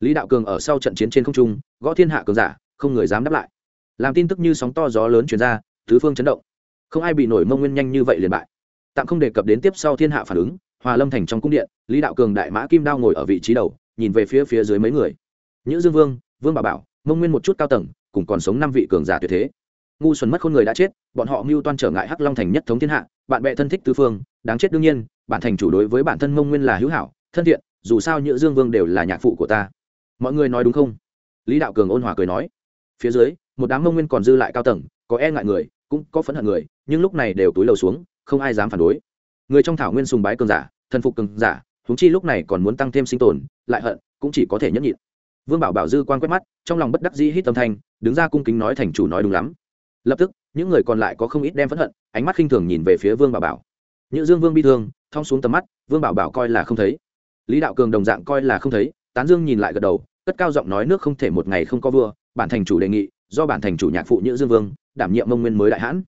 Lý đạo cường ở sau trận chiến trên không trung, gõ thiên hạ cường giả, không người dám đáp lại. Làm tin tức như sóng to gió lớn chuyển ra, tứ phương chấn động. Không ai bị nổi mông nguyên nhanh như vậy liền bại. Tạm không đề cập đến tiếp sau thiên hạ phản ứng, hòa lâm thành trong cung điện, lý đạo cường đại mã kim đao ngồi ở vị trí đầu, nhìn về phía phía dưới mấy người. Nhữ dương vương vương bà bảo, mông nguyên một chút cao tầng, cùng còn sống năm vị cường giả tuyệt thế. Ngu xuẩn mất khôn người đã chết, bọn họ mưu toan trở ngại hắc long thành nhất thống thiên hạ, bạn bè thân thích tứ phương, đáng chết đương nhiên, bản thành chủ đối với bản thân mông nguyên là hữu hảo, thân thiện dù sao nhữ dương vương đều là nhạc phụ của ta. Mọi người nói đúng không? Lý đạo cường ôn hòa cười nói. Phía dưới, một đám mông nguyên còn dư lại cao tầng, có e ngại người, cũng có phẫn hận người, nhưng lúc này đều túi lầu xuống, không ai dám phản đối. Người trong thảo nguyên sùng bái cường giả, thần phục cường giả húng chi lúc này còn muốn tăng thêm sinh tồn, lại hận, cũng chỉ có thể nhẫn nhịn. Vương bảo bảo dư quan quét mắt, trong lòng bất đắc dĩ hít tâm thanh, đứng ra cung kính nói thành chủ nói đúng lắm. Lập tức, những người còn lại có không ít đem phẫn hận, ánh mắt khinh thường nhìn về phía vương bảo bảo. Nhữ dương vương bi thương, thong xuống tầm mắt, vương bảo bảo coi là không thấy lý đạo cường đồng dạng coi là không thấy, tán dương nhìn lại gật đầu, cất cao giọng nói nước không thể một ngày không có vua, bản thành chủ đề nghị, do bản thành chủ nhạc phụ nhữ dương vương, đảm nhiệm mông nguyên mới đại hãn.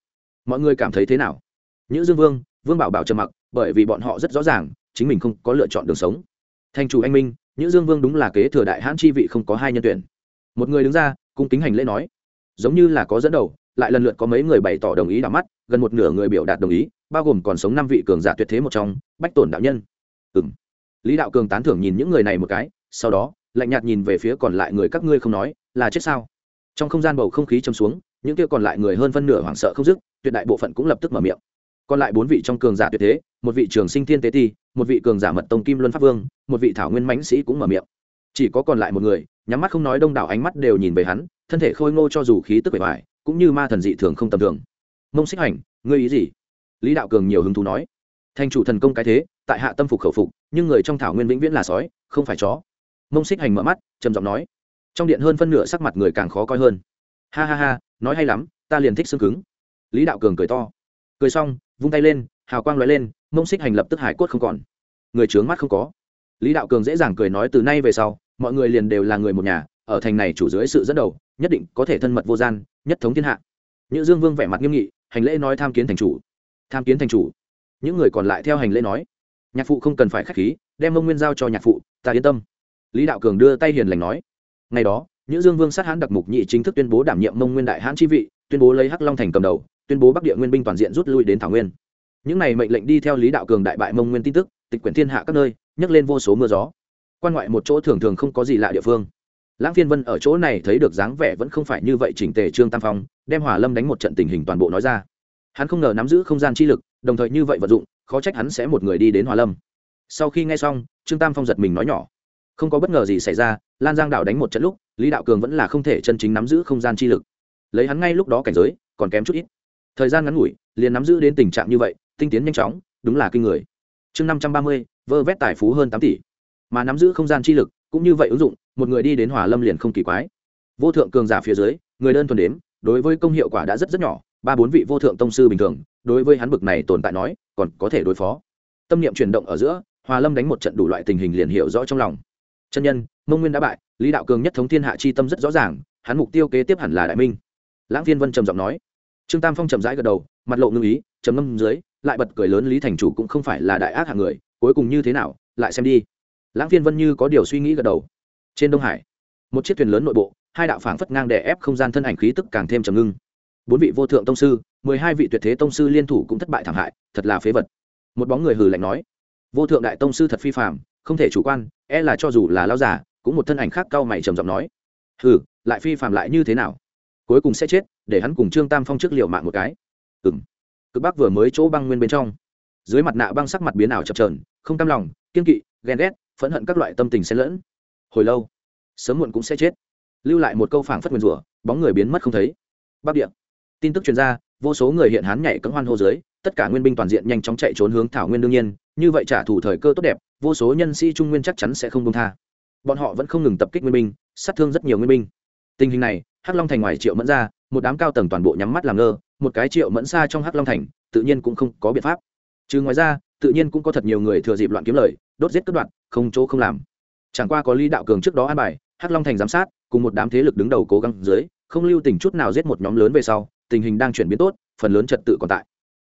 Mọi người cảm thấy thế nào? Nhữ dương vương vương bảo bảo trầm mặc, bởi vì bọn họ rất rõ ràng, chính mình không có lựa chọn đường sống. Thành chủ anh minh, nhữ dương vương đúng là kế thừa đại hãn chi vị không có hai nhân tuyển. Một người đứng ra, cung kính hành lễ nói, giống như là có dẫn đầu, lại lần lượt có mấy người bày tỏ đồng ý đảo mắt, gần một nửa người biểu đạt đồng ý, bao gồm còn sống năm vị cường giả tuyệt thế một trong, bách tổn đạo nhân. Ừ m lý đạo cường tán thưởng nhìn những người này một cái, sau đó, lạnh nhạt nhìn về phía còn lại người các ngươi không nói, là chết sao? Trong không gian bầu không khí châm xuống, những kia còn lại người hơn phân nửa hoảng sợ không dứt, tuyệt đại bộ phận cũng lập tức mở miệng. Còn lại bốn vị trong cường giả tuyệt thế, một vị trường sinh thiên tế ti, một vị cường giả mật tông kim luân pháp vương, một vị thảo nguyên mãnh sĩ cũng mở miệng. Chỉ có còn lại một người, nhắm mắt không nói đông đảo ánh mắt đều nhìn về hắn, thân thể khôi ngô cho dù khí tức bề ngoài cũng như ma thần dị thường không tầm thường. Mông xích hành, ngươi ý gì? Lý đạo cường nhiều hứng thú nói. Thành chủ thần công cái thế, tại hạ tâm phục khẩu phục nhưng người trong thảo nguyên vĩnh viễn là sói, không phải chó. Mông xích hành mở mắt, trầm giọng nói. Trong điện hơn phân nửa sắc mặt người càng khó coi hơn. Ha ha ha, nói hay lắm, ta liền thích xương cứng. Lý đạo cường cười to. Cười xong, vung tay lên, hào quang l lên, mông xích hành lập tức hải cốt không còn. Người trướng mắt không có. Lý đạo cường dễ dàng cười nói từ nay về sau, mọi người liền đều là người một nhà, ở thành này chủ dưới sự dẫn đầu, nhất định có thể thân mật vô gian, nhất thống thiên hạ. Những dương vương vẻ mặt nghiêm nghị, hành lễ nói tham kiến thành chủ. Tham kiến thành chủ. Những người còn lại theo hành lễ nói nhạc phụ không cần phải k h á c h khí, đem mông nguyên giao cho nhạc phụ, ta yên tâm. Lý đạo cường đưa tay hiền lành nói. Ngày đó những dương vương sát hãn đặc mục nhị chính thức tuyên bố đảm nhiệm mông nguyên đại hãn chi vị, tuyên bố lấy hắc long thành cầm đầu, tuyên bố bắc địa nguyên binh toàn diện rút lui đến thảo nguyên. Những này mệnh lệnh đi theo lý đạo cường đại bại mông nguyên tin tức, tịch quyển thiên hạ các nơi, nhấc lên vô số mưa gió. Quan ngoại một chỗ thường thường không có gì lạ địa phương. Lãng phiên vân ở chỗ này thấy được dáng vẻ vẫn không phải như vậy chỉnh tề trương tam phong, đem hỏa lâm đánh một trận tình hình toàn bộ nói ra. Hắn không ngờ nắm giữ không gian chi lực, đồng thời như vậy vận dụng khó trách hắn sẽ một người đi đến hỏa lâm. Sau khi nghe xong, trương tam phong giật mình nói nhỏ. Không có bất ngờ gì xảy ra, lan giang đảo đánh một trận lúc, lý đạo cường vẫn là không thể chân chính nắm giữ không gian chi lực. Lấy hắn ngay lúc đó cảnh giới, còn kém chút ít. Thời gian ngắn ngủi, liền nắm giữ đến tình trạng như vậy, tinh tiến nhanh chóng, đúng là kinh người. Chương năm trăm ba mươi, vơ vét tài phú hơn tám tỷ. Mà nắm giữ không gian chi lực, cũng như vậy ứng dụng, một người đi đến hỏa lâm liền không kỳ quái. Vô thượng cường giả phía dưới, người đơn thuần đếm, đối với công hiệu quả đã rất rất nhỏ ba bốn vị vô thượng tông sư bình thường, đối với hắn bực này tồn tại nói, còn có thể đối phó. Tâm niệm chuyển động ở giữa, hòa lâm đánh một trận đủ loại tình hình liền hiểu rõ trong lòng. Chân nhân, mông nguyên đã bại, lý đạo cường nhất thống thiên hạ chi tâm rất rõ ràng, hắn mục tiêu kế tiếp hẳn là đại minh. Lãng viên vân trầm giọng nói. Trương tam phong trầm rãi gật đầu, mặt lộ ngưng ý, trầm ngâm dưới, lại bật cười lớn lý thành chủ cũng không phải là đại ác hạng người, cuối cùng như thế nào, lại xem đi. Lãng viên vân như có điều suy nghĩ gật đầu. Trên đông hải, một chiếc thuyền lớn nội bộ, hai đạo phảng phất ngang đè ép không gian thân ảnh khí tức càng thêm trầm ngưng bốn vị vô thượng tông sư, mười hai vị tuyệt thế tông sư liên thủ cũng thất bại thảm hại, thật là phế vật. Một bóng người hừ lạnh nói, vô thượng đại tông sư thật phi phạm không thể chủ quan e là cho dù là lao giả cũng một thân ảnh khác cao mày trầm giọng nói, hừ, lại phi phạm lại như thế nào? Cuối cùng sẽ chết, để hắn cùng trương tam phong trước liệu mạng một cái. Ừ m cực bắc vừa mới chỗ băng nguyên bên trong, dưới mặt nạ băng sắc mặt biến ảo chập trờn không cam lòng, kiên kỵ, ghen ghét, phẫn hận các loại tâm tình xen lẫn. Hồi lâu, sớm muộn cũng sẽ chết. Lưu lại một câu phảng phất nguyên rủa, bóng người biến mất không thấy. Bắc địa tin tức chuyên gia vô số người hiện hán nhảy cấm hoan hô dưới, tất cả nguyên binh toàn diện nhanh chóng chạy trốn hướng thảo nguyên đương nhiên, như vậy trả thù thời cơ tốt đẹp, vô số nhân sĩ trung nguyên chắc chắn sẽ không công tha. Bọn họ vẫn không ngừng tập kích nguyên binh, sát thương rất nhiều nguyên binh. Tình hình này, hắc long thành ngoài triệu mẫn ra, một đám cao tầng toàn bộ nhắm mắt làm ngơ, một cái triệu mẫn xa trong hắc long thành, tự nhiên cũng không có biện pháp. Trừ ngoài ra, tự nhiên cũng có thật nhiều người thừa dịp loạn kiếm lời, đốt giết cướp đoạt, không chỗ không làm. Chẳng qua có lý đạo cường trước đó an bài, hắc long thành giám sát, cùng một đám thế lực đứng đầu cố gắng dưới, không lưu tình chút nào giết một nhóm lớn về sau tình hình đang chuyển biến tốt, phần lớn trật tự còn tại.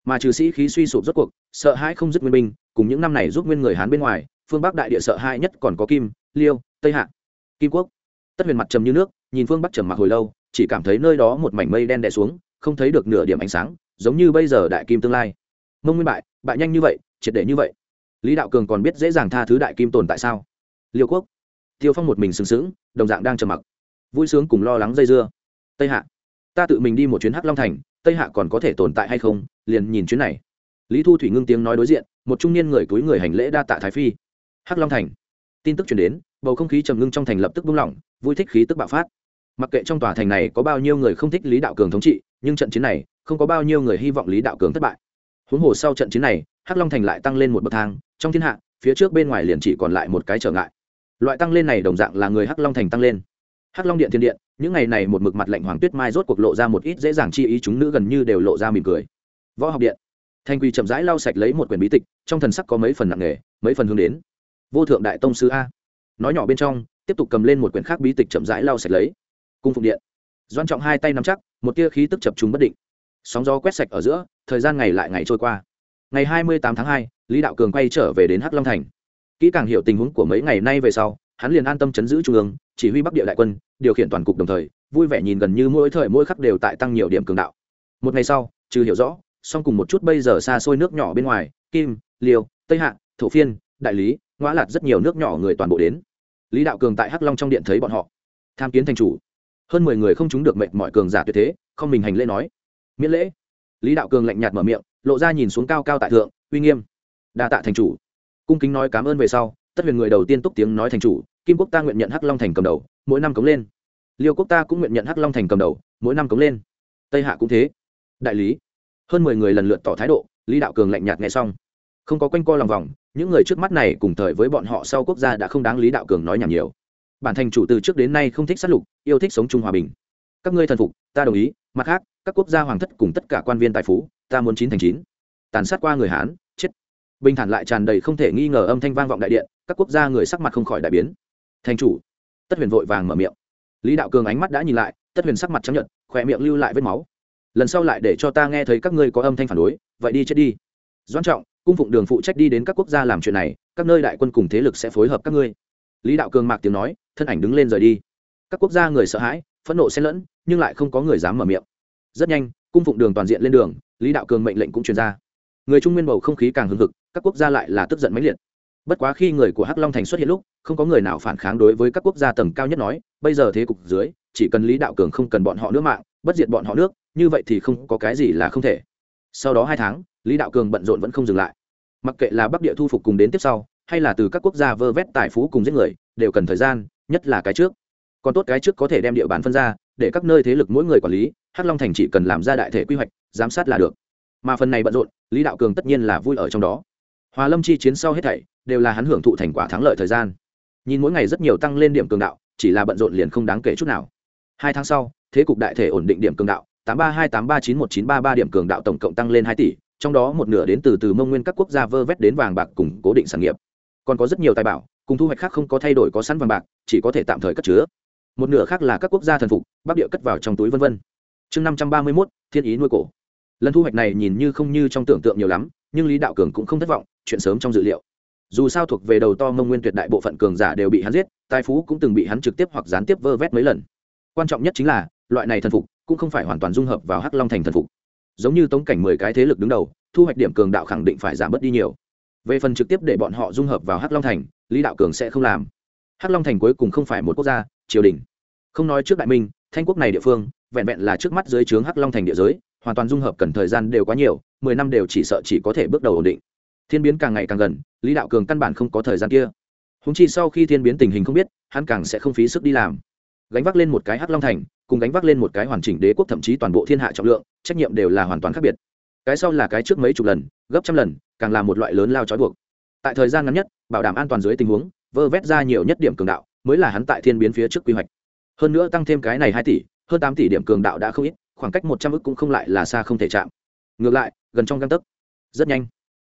Mà trừ sĩ khí suy sụp rốt cuộc, sợ hãi không dứt nguyên binh, cùng những năm này giúp nguyên người hán bên ngoài, phương bắc đại địa sợ hãi nhất còn có kim, liêu, tây hạ, kim quốc. Tất huyền mặt trầm như nước, nhìn phương bắc trầm mặc hồi lâu, chỉ cảm thấy nơi đó một mảnh mây đen đè xuống, không thấy được nửa điểm ánh sáng, giống như bây giờ đại kim tương lai. Mông nguyên bại bại nhanh như vậy, triệt để như vậy. Lý đạo cường còn biết dễ dàng tha thứ đại kim tồn tại sao? Liêu quốc. Tiêu phong một mình sừng sững, đồng dạng đang trầm mặc. Vui sướng cùng lo lắng dây dưa. Tây hạ ta tự mình đi một chuyến hắc long thành, tây hạ còn có thể tồn tại hay không, liền nhìn chuyến này. Lý thu thủy ngưng tiếng nói đối diện, một trung niên người túi người hành lễ đa tạ thái phi. Hắc long thành. Tin tức chuyển đến, bầu không khí trầm ngưng trong thành lập tức buông lỏng, vui thích khí tức bạo phát. Mặc kệ trong tòa thành này có bao nhiêu người không thích lý đạo cường thống trị, nhưng trận chiến này, không có bao nhiêu người hy vọng lý đạo cường thất bại. Huống hồ sau trận chiến này, hắc long thành lại tăng lên một bậc thang, trong thiên hạ, phía trước bên ngoài liền chỉ còn lại một cái trở ngại. Loại tăng lên này đồng dạng là người hắc long thành tăng lên hắc long điện thiên điện, những ngày này một mực mặt lạnh hoàng tuyết mai rốt cuộc lộ ra một ít dễ dàng chi ý, chúng nữ gần như đều lộ ra mỉm cười. Võ học điện, thanh quỳ chậm rãi lau sạch lấy một quyển bí tịch, trong thần sắc có mấy phần nặng nề, mấy phần hướng đến. Vô thượng đại tông sư a. Nói nhỏ bên trong, tiếp tục cầm lên một quyển khác bí tịch chậm rãi lau sạch lấy. Cung phụng điện doan trọng hai tay nắm chắc, một tia khí tức chập chúng bất định. Sóng gió quét sạch ở giữa, thời gian ngày lại ngày trôi qua. Ngày hai mươi tám tháng hai, lý đạo cường quay trở về đến hắc long thành. Kỹ càng hiểu tình huống của mấy ngày nay về sau hắn liền an tâm chấn giữ trung ương, chỉ huy bắc địa đại quân, điều khiển toàn cục đồng thời, vui vẻ nhìn gần như mỗi thời mỗi khắc đều tại tăng nhiều điểm cường đạo. Một ngày sau, trừ hiểu rõ, song cùng một chút bây giờ xa xôi nước nhỏ bên ngoài, kim, liêu, tây hạ, thổ phiên, đại lý ngõ lạt rất nhiều nước nhỏ người toàn bộ đến. Lý đạo cường tại hắc long trong điện thấy bọn họ. Tham kiến thành chủ. Hơn mười người không chúng được mệnh mọi cường giả tuyệt thế, không mình hành lễ nói. Miễn lễ. Lý đạo cường lạnh nhạt mở miệng, lộ ra nhìn xuống cao cao tại thượng, uy nghiêm. Đa tạ thành chủ. Cung kính nói cảm ơn về sau tất huyền người đầu tiên túc tiếng nói thành chủ, kim quốc ta nguyện nhận hắc long thành cầm đầu, mỗi năm cống lên. Liêu quốc ta cũng nguyện nhận hắc long thành cầm đầu, mỗi năm cống lên. Tây hạ cũng thế. Đại lý. Hơn mười người lần lượt tỏ thái độ, lý đạo cường lạnh nhạt nghe xong. Không có quanh co lòng vòng, những người trước mắt này cùng thời với bọn họ sau quốc gia đã không đáng lý đạo cường nói nhảm nhiều. Bản thành chủ từ trước đến nay không thích sát lục, yêu thích sống chung hòa bình. Các ngươi thần phục, ta đồng ý, mặt khác, các quốc gia hoàng thất cùng tất cả quan viên tài phú, ta muốn chín thành chín. Tàn sát qua người hán bình thản lại tràn đầy không thể nghi ngờ âm thanh vang vọng đại điện, các quốc gia người sắc mặt không khỏi đại biến. Thành chủ, tất huyền vội vàng mở miệng. Lý đạo cường ánh mắt đã nhìn lại, tất huyền sắc mặt chấp nhận khỏe miệng lưu lại vết máu. Lần sau lại để cho ta nghe thấy các ngươi có âm thanh phản đối, vậy đi chết đi. Doan trọng, cung phụng đường phụ trách đi đến các quốc gia làm chuyện này, các nơi đại quân cùng thế lực sẽ phối hợp các ngươi. Lý đạo cường mạc tiếng nói, thân ảnh đứng lên rời đi. Các quốc gia người sợ hãi, phẫn nộ xen lẫn, nhưng lại không có người dám mở miệng. Rất nhanh, cung phụng đường toàn diện lên đường, lý đạo cường mệnh lệnh cũng truyền ra người trung nguyên bầu không khí càng hưng hực, các quốc gia lại là tức giận mãnh liệt. Bất quá khi người của hắc long thành xuất hiện lúc, không có người nào phản kháng đối với các quốc gia tầng cao nhất nói, bây giờ thế cục dưới, chỉ cần lý đạo cường không cần bọn họ nước mạng, bất diệt bọn họ nước, như vậy thì không có cái gì là không thể. Sau đó hai tháng, lý đạo cường bận rộn vẫn không dừng lại. Mặc kệ là bắc địa thu phục cùng đến tiếp sau, hay là từ các quốc gia vơ vét tài phú cùng giết người, đều cần thời gian, nhất là cái trước. Còn tốt cái trước có thể đem địa bàn phân ra, để các nơi thế lực mỗi người quản lý, hắc long thành chỉ cần làm ra đại thể quy hoạch, giám sát là được mà phần này bận rộn, lý đạo cường tất nhiên là vui ở trong đó. Hòa lâm chi chiến sau hết thảy, đều là hắn hưởng thụ thành quả thắng lợi thời gian. Nhìn mỗi ngày rất nhiều tăng lên điểm cường đạo, chỉ là bận rộn liền không đáng kể chút nào. Hai tháng sau, thế cục đại thể ổn định điểm cường đạo, tám ba hai, tám ba chín một chín ba ba điểm cường đạo tổng cộng tăng lên hai tỷ, trong đó một nửa đến từ từ mông nguyên các quốc gia vơ vét đến vàng bạc cùng cố định sản nghiệp. Còn có rất nhiều tài bảo, cùng thu hoạch khác không có thay đổi có sẵn vàng bạc, chỉ có thể tạm thời cất chứa. Một nửa khác là các quốc gia thần phục, bắc địa cất vào trong túi vân vân. Chương năm trăm ba mươi mốt, thiên ý nuôi cổ lần thu hoạch này nhìn như không như trong tưởng tượng nhiều lắm, nhưng lý đạo cường cũng không thất vọng, chuyện sớm trong dự liệu. Dù sao thuộc về đầu to mông nguyên tuyệt đại bộ phận cường giả đều bị hắn giết, tài phú cũng từng bị hắn trực tiếp hoặc gián tiếp vơ vét mấy lần. Quan trọng nhất chính là, loại này thần phục cũng không phải hoàn toàn dung hợp vào hắc long thành thần phục. Giống như tống cảnh mười cái thế lực đứng đầu, thu hoạch điểm cường đạo khẳng định phải giảm bớt đi nhiều. Về phần trực tiếp để bọn họ dung hợp vào hắc long thành, lý đạo cường sẽ không làm. Hắc long thành cuối cùng không phải một quốc gia, triều đình. Không nói trước đại minh, thanh quốc này địa phương, vẹn vẹn là trước mắt dưới trướng hắc long thành địa giới hoàn toàn dung hợp cần thời gian đều quá nhiều, mười năm đều chỉ sợ chỉ có thể bước đầu ổn định. Thiên biến càng ngày càng gần, lý đạo cường căn bản không có thời gian kia. Húng chi sau khi thiên biến tình hình không biết, hắn càng sẽ không phí sức đi làm. Gánh vác lên một cái hắc long thành, cùng gánh vác lên một cái hoàn chỉnh đế quốc, thậm chí toàn bộ thiên hạ trọng lượng, trách nhiệm đều là hoàn toàn khác biệt. Cái sau là cái trước mấy chục lần, gấp trăm lần, càng là một loại lớn lao trói buộc. Tại thời gian ngắn nhất, bảo đảm an toàn dưới tình huống, vơ vét ra nhiều nhất điểm cường đạo, mới là hắn tại thiên biến phía trước quy hoạch. Hơn nữa tăng thêm cái này hai tỷ, hơn tám tỷ điểm cường đạo đã không ít khoảng cách một trăm ức cũng không lại là xa không thể chạm. Ngược lại, gần trong găng tấc. Rất nhanh.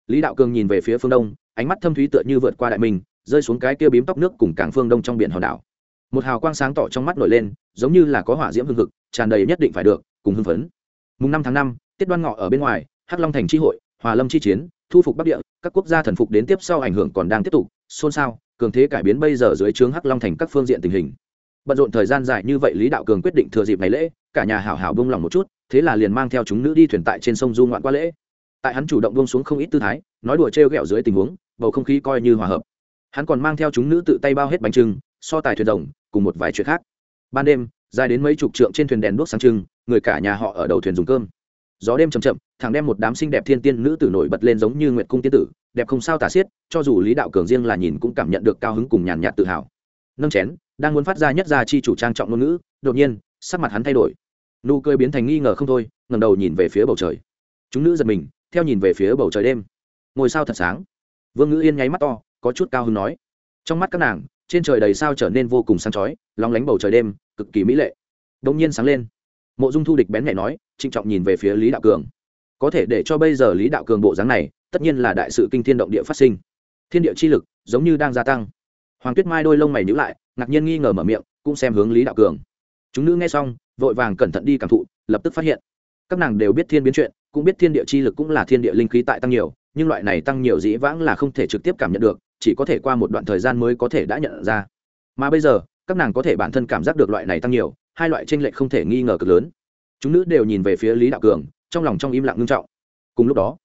Lý đạo cường nhìn về phía phương đông, ánh mắt thâm thúy tựa như vượt qua đại mình rơi xuống cái kia bím tóc nước cùng cảng phương đông trong biển hòn đảo. Một hào quang sáng tỏ trong mắt nổi lên, giống như là có hỏa diễm hương thực tràn đầy nhất định phải được, cùng hưng phấn. Mùng năm tháng năm, tiết đoan ngọ ở bên ngoài, hắc long thành tri hội, hòa lâm chi chiến, thu phục bắc địa, các quốc gia thần phục đến tiếp sau ảnh hưởng còn đang tiếp tục, xôn xao, cường thế cải biến bây giờ dưới trướng hắc long thành các phương diện tình hình bận rộn thời gian dài như vậy, lý đạo cường quyết định thừa dịp ngày lễ, cả nhà hảo hảo bông lòng một chút, thế là liền mang theo chúng nữ đi thuyền tại trên sông du ngoạn qua lễ. Tại hắn chủ động bông xuống không ít tư thái, nói đùa trêu ghẹo dưới tình huống, bầu không khí coi như hòa hợp. Hắn còn mang theo chúng nữ tự tay bao hết bánh trưng, so tài thuyền rồng, cùng một vài chuyện khác. Ban đêm, dài đến mấy chục trượng trên thuyền đèn đuốc sáng trưng, người cả nhà họ ở đầu thuyền dùng cơm. Gió đêm chầm chậm, thằng đem một đám xinh đẹp thiên tiên nữ tử nổi bật lên giống như nguyệt cung tiên tử, đẹp không sao tả xiết, cho dù lý đạo cường riêng là nhìn cũng cảm nhận được cao hứng cùng nhàn nhạt tự hào. Nâng chén đang muốn phát ra nhất gia chi chủ trang trọng ngôn ngữ, đột nhiên, sắc mặt hắn thay đổi. Nụ cười biến thành nghi ngờ không thôi ngầm đầu nhìn về phía bầu trời. Chúng nữ giật mình, theo nhìn về phía bầu trời đêm. Ngồi sao thật sáng. Vương ngữ yên nháy mắt to, có chút cao hứng nói. Trong mắt các nàng, trên trời đầy sao trở nên vô cùng sáng chói, lóng lánh bầu trời đêm, cực kỳ mỹ lệ. Đông nhiên sáng lên. Mộ dung thu địch bén nhẹ nói, trịnh trọng nhìn về phía lý đạo cường. Có thể để cho bây giờ lý đạo cường bộ dáng này, tất nhiên là đại sự kinh thiên động địa phát sinh. Thiên địa chi lực giống như đang gia tăng. Hoàng tuyết mai đôi lông mày nhữ lại ngạc nhiên nghi ngờ mở miệng, cũng xem hướng lý đạo cường. Chúng nữ nghe xong, vội vàng cẩn thận đi cảm thụ, lập tức phát hiện. Các nàng đều biết thiên biến chuyện, cũng biết thiên địa chi lực cũng là thiên địa linh khí tại tăng nhiều, nhưng loại này tăng nhiều dĩ vãng là không thể trực tiếp cảm nhận được, chỉ có thể qua một đoạn thời gian mới có thể đã nhận ra. Mà bây giờ, các nàng có thể bản thân cảm giác được loại này tăng nhiều, hai loại tranh lệch không thể nghi ngờ cực lớn. Chúng nữ đều nhìn về phía lý đạo cường, trong lòng trong im lặng ngưng trọng. Cùng lúc đó,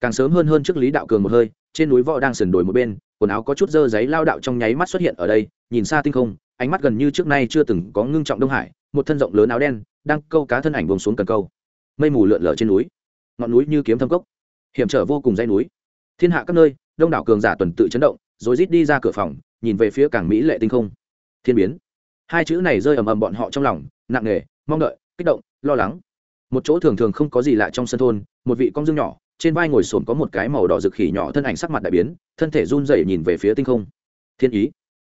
càng sớm hơn hơn trước lý đạo cường một hơi trên núi võ đang sườn đồi một bên, quần áo có chút dơ giấy lao đạo trong nháy mắt xuất hiện ở đây, nhìn xa tinh không, ánh mắt gần như trước nay chưa từng có ngưng trọng đông hải, một thân rộng lớn áo đen, đang câu cá thân ảnh buông xuống cần câu. Mây mù lượn lờ trên núi, ngọn núi như kiếm thâm cốc, hiểm trở vô cùng dây núi. Thiên hạ các nơi, đông đảo cường giả tuần tự chấn động, rồi rít đi ra cửa phòng, nhìn về phía cảng mỹ lệ tinh không. Thiên biến. Hai chữ này rơi ầm ầm bọn họ trong lòng, nặng nề, mong đợi, kích động, lo lắng. Một chỗ thường thường không có gì lạ trong sân thôn, một vị con dương nhỏ trên vai ngồi sồn có một cái màu đỏ rực khỉ nhỏ, thân ảnh sắc mặt đại biến, thân thể run rẩy nhìn về phía tinh không. Thiên ý,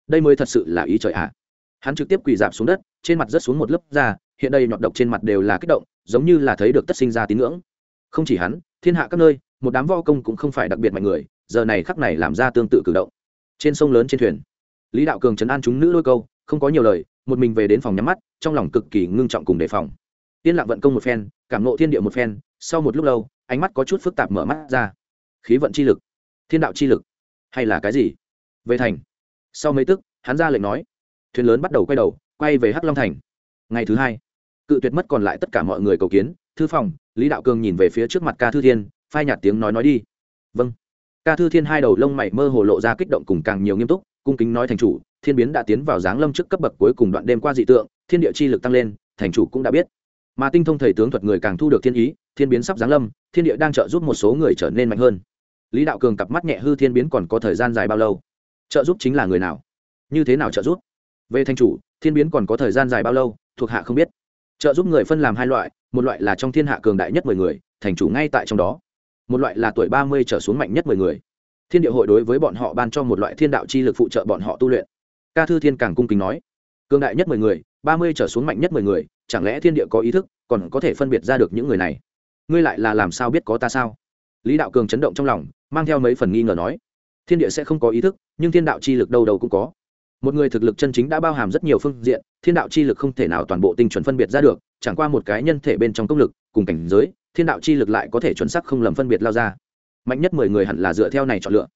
đây mới thật sự là ý trời ạ. À. hắn trực tiếp quỳ dạp xuống đất, trên mặt rớt xuống một lớp da, hiện đây nhọt độc trên mặt đều là kích động, giống như là thấy được tất sinh ra tín ngưỡng. Không chỉ hắn, thiên hạ các nơi, một đám vo công cũng không phải đặc biệt mạnh người, giờ này khắc này làm ra tương tự cử động. Trên sông lớn trên thuyền, lý đạo cường chấn an chúng nữ đôi câu, không có nhiều lời, một mình về đến phòng nhắm mắt, trong lòng cực kỳ ngưng trọng cùng đề phòng. Tiên lặng vận công một phen, cảm nộ thiên địa một phen, sau một lúc lâu ánh mắt có chút phức tạp mở mắt ra. Khí vận chi lực, thiên đạo chi lực, hay là cái gì? Về thành. Sau mấy tức, hắn ra lệnh nói. Thuyền lớn bắt đầu quay đầu, quay về hắc long thành. Ngày thứ hai, cự tuyệt mất còn lại tất cả mọi người cầu kiến, thư phòng, lý đạo cường nhìn về phía trước mặt ca thư thiên, phai nhạt tiếng nói nói đi. Vâng. Ca thư thiên hai đầu lông mày mơ hồ lộ ra kích động cùng càng nhiều nghiêm túc, cung kính nói thành chủ, thiên biến đã tiến vào giáng lâm trước cấp bậc cuối cùng đoạn đêm qua dị tượng, thiên địa chi lực tăng lên, thành chủ cũng đã biết mà tinh thông thầy tướng thuật người càng thu được thiên ý, thiên biến sắp giáng lâm, thiên địa đang trợ giúp một số người trở nên mạnh hơn. Lý đạo cường cặp mắt nhẹ hư thiên biến còn có thời gian dài bao lâu? Trợ giúp chính là người nào? Như thế nào trợ giúp? Về thành chủ, thiên biến còn có thời gian dài bao lâu, thuộc hạ không biết. Trợ giúp người phân làm hai loại, một loại là trong thiên hạ cường đại nhất mười người, thành chủ ngay tại trong đó. Một loại là tuổi ba mươi trở xuống mạnh nhất mười người. Thiên địa hội đối với bọn họ ban cho một loại thiên đạo chi lực phụ trợ bọn họ tu luyện. Ca thư thiên càng cung kính nói, cường đại nhất mười người, ba mươi trở xuống mạnh nhất mười người chẳng lẽ thiên địa có ý thức, còn có thể phân biệt ra được những người này? Ngươi lại là làm sao biết có ta sao? Lý đạo cường chấn động trong lòng, mang theo mấy phần nghi ngờ nói. Thiên địa sẽ không có ý thức, nhưng thiên đạo chi lực đâu đâu cũng có. Một người thực lực chân chính đã bao hàm rất nhiều phương diện, thiên đạo chi lực không thể nào toàn bộ tinh chuẩn phân biệt ra được, chẳng qua một cái nhân thể bên trong công lực, cùng cảnh giới, thiên đạo chi lực lại có thể chuẩn xác không lầm phân biệt lao ra. Mạnh nhất mười người hẳn là dựa theo này chọn lựa.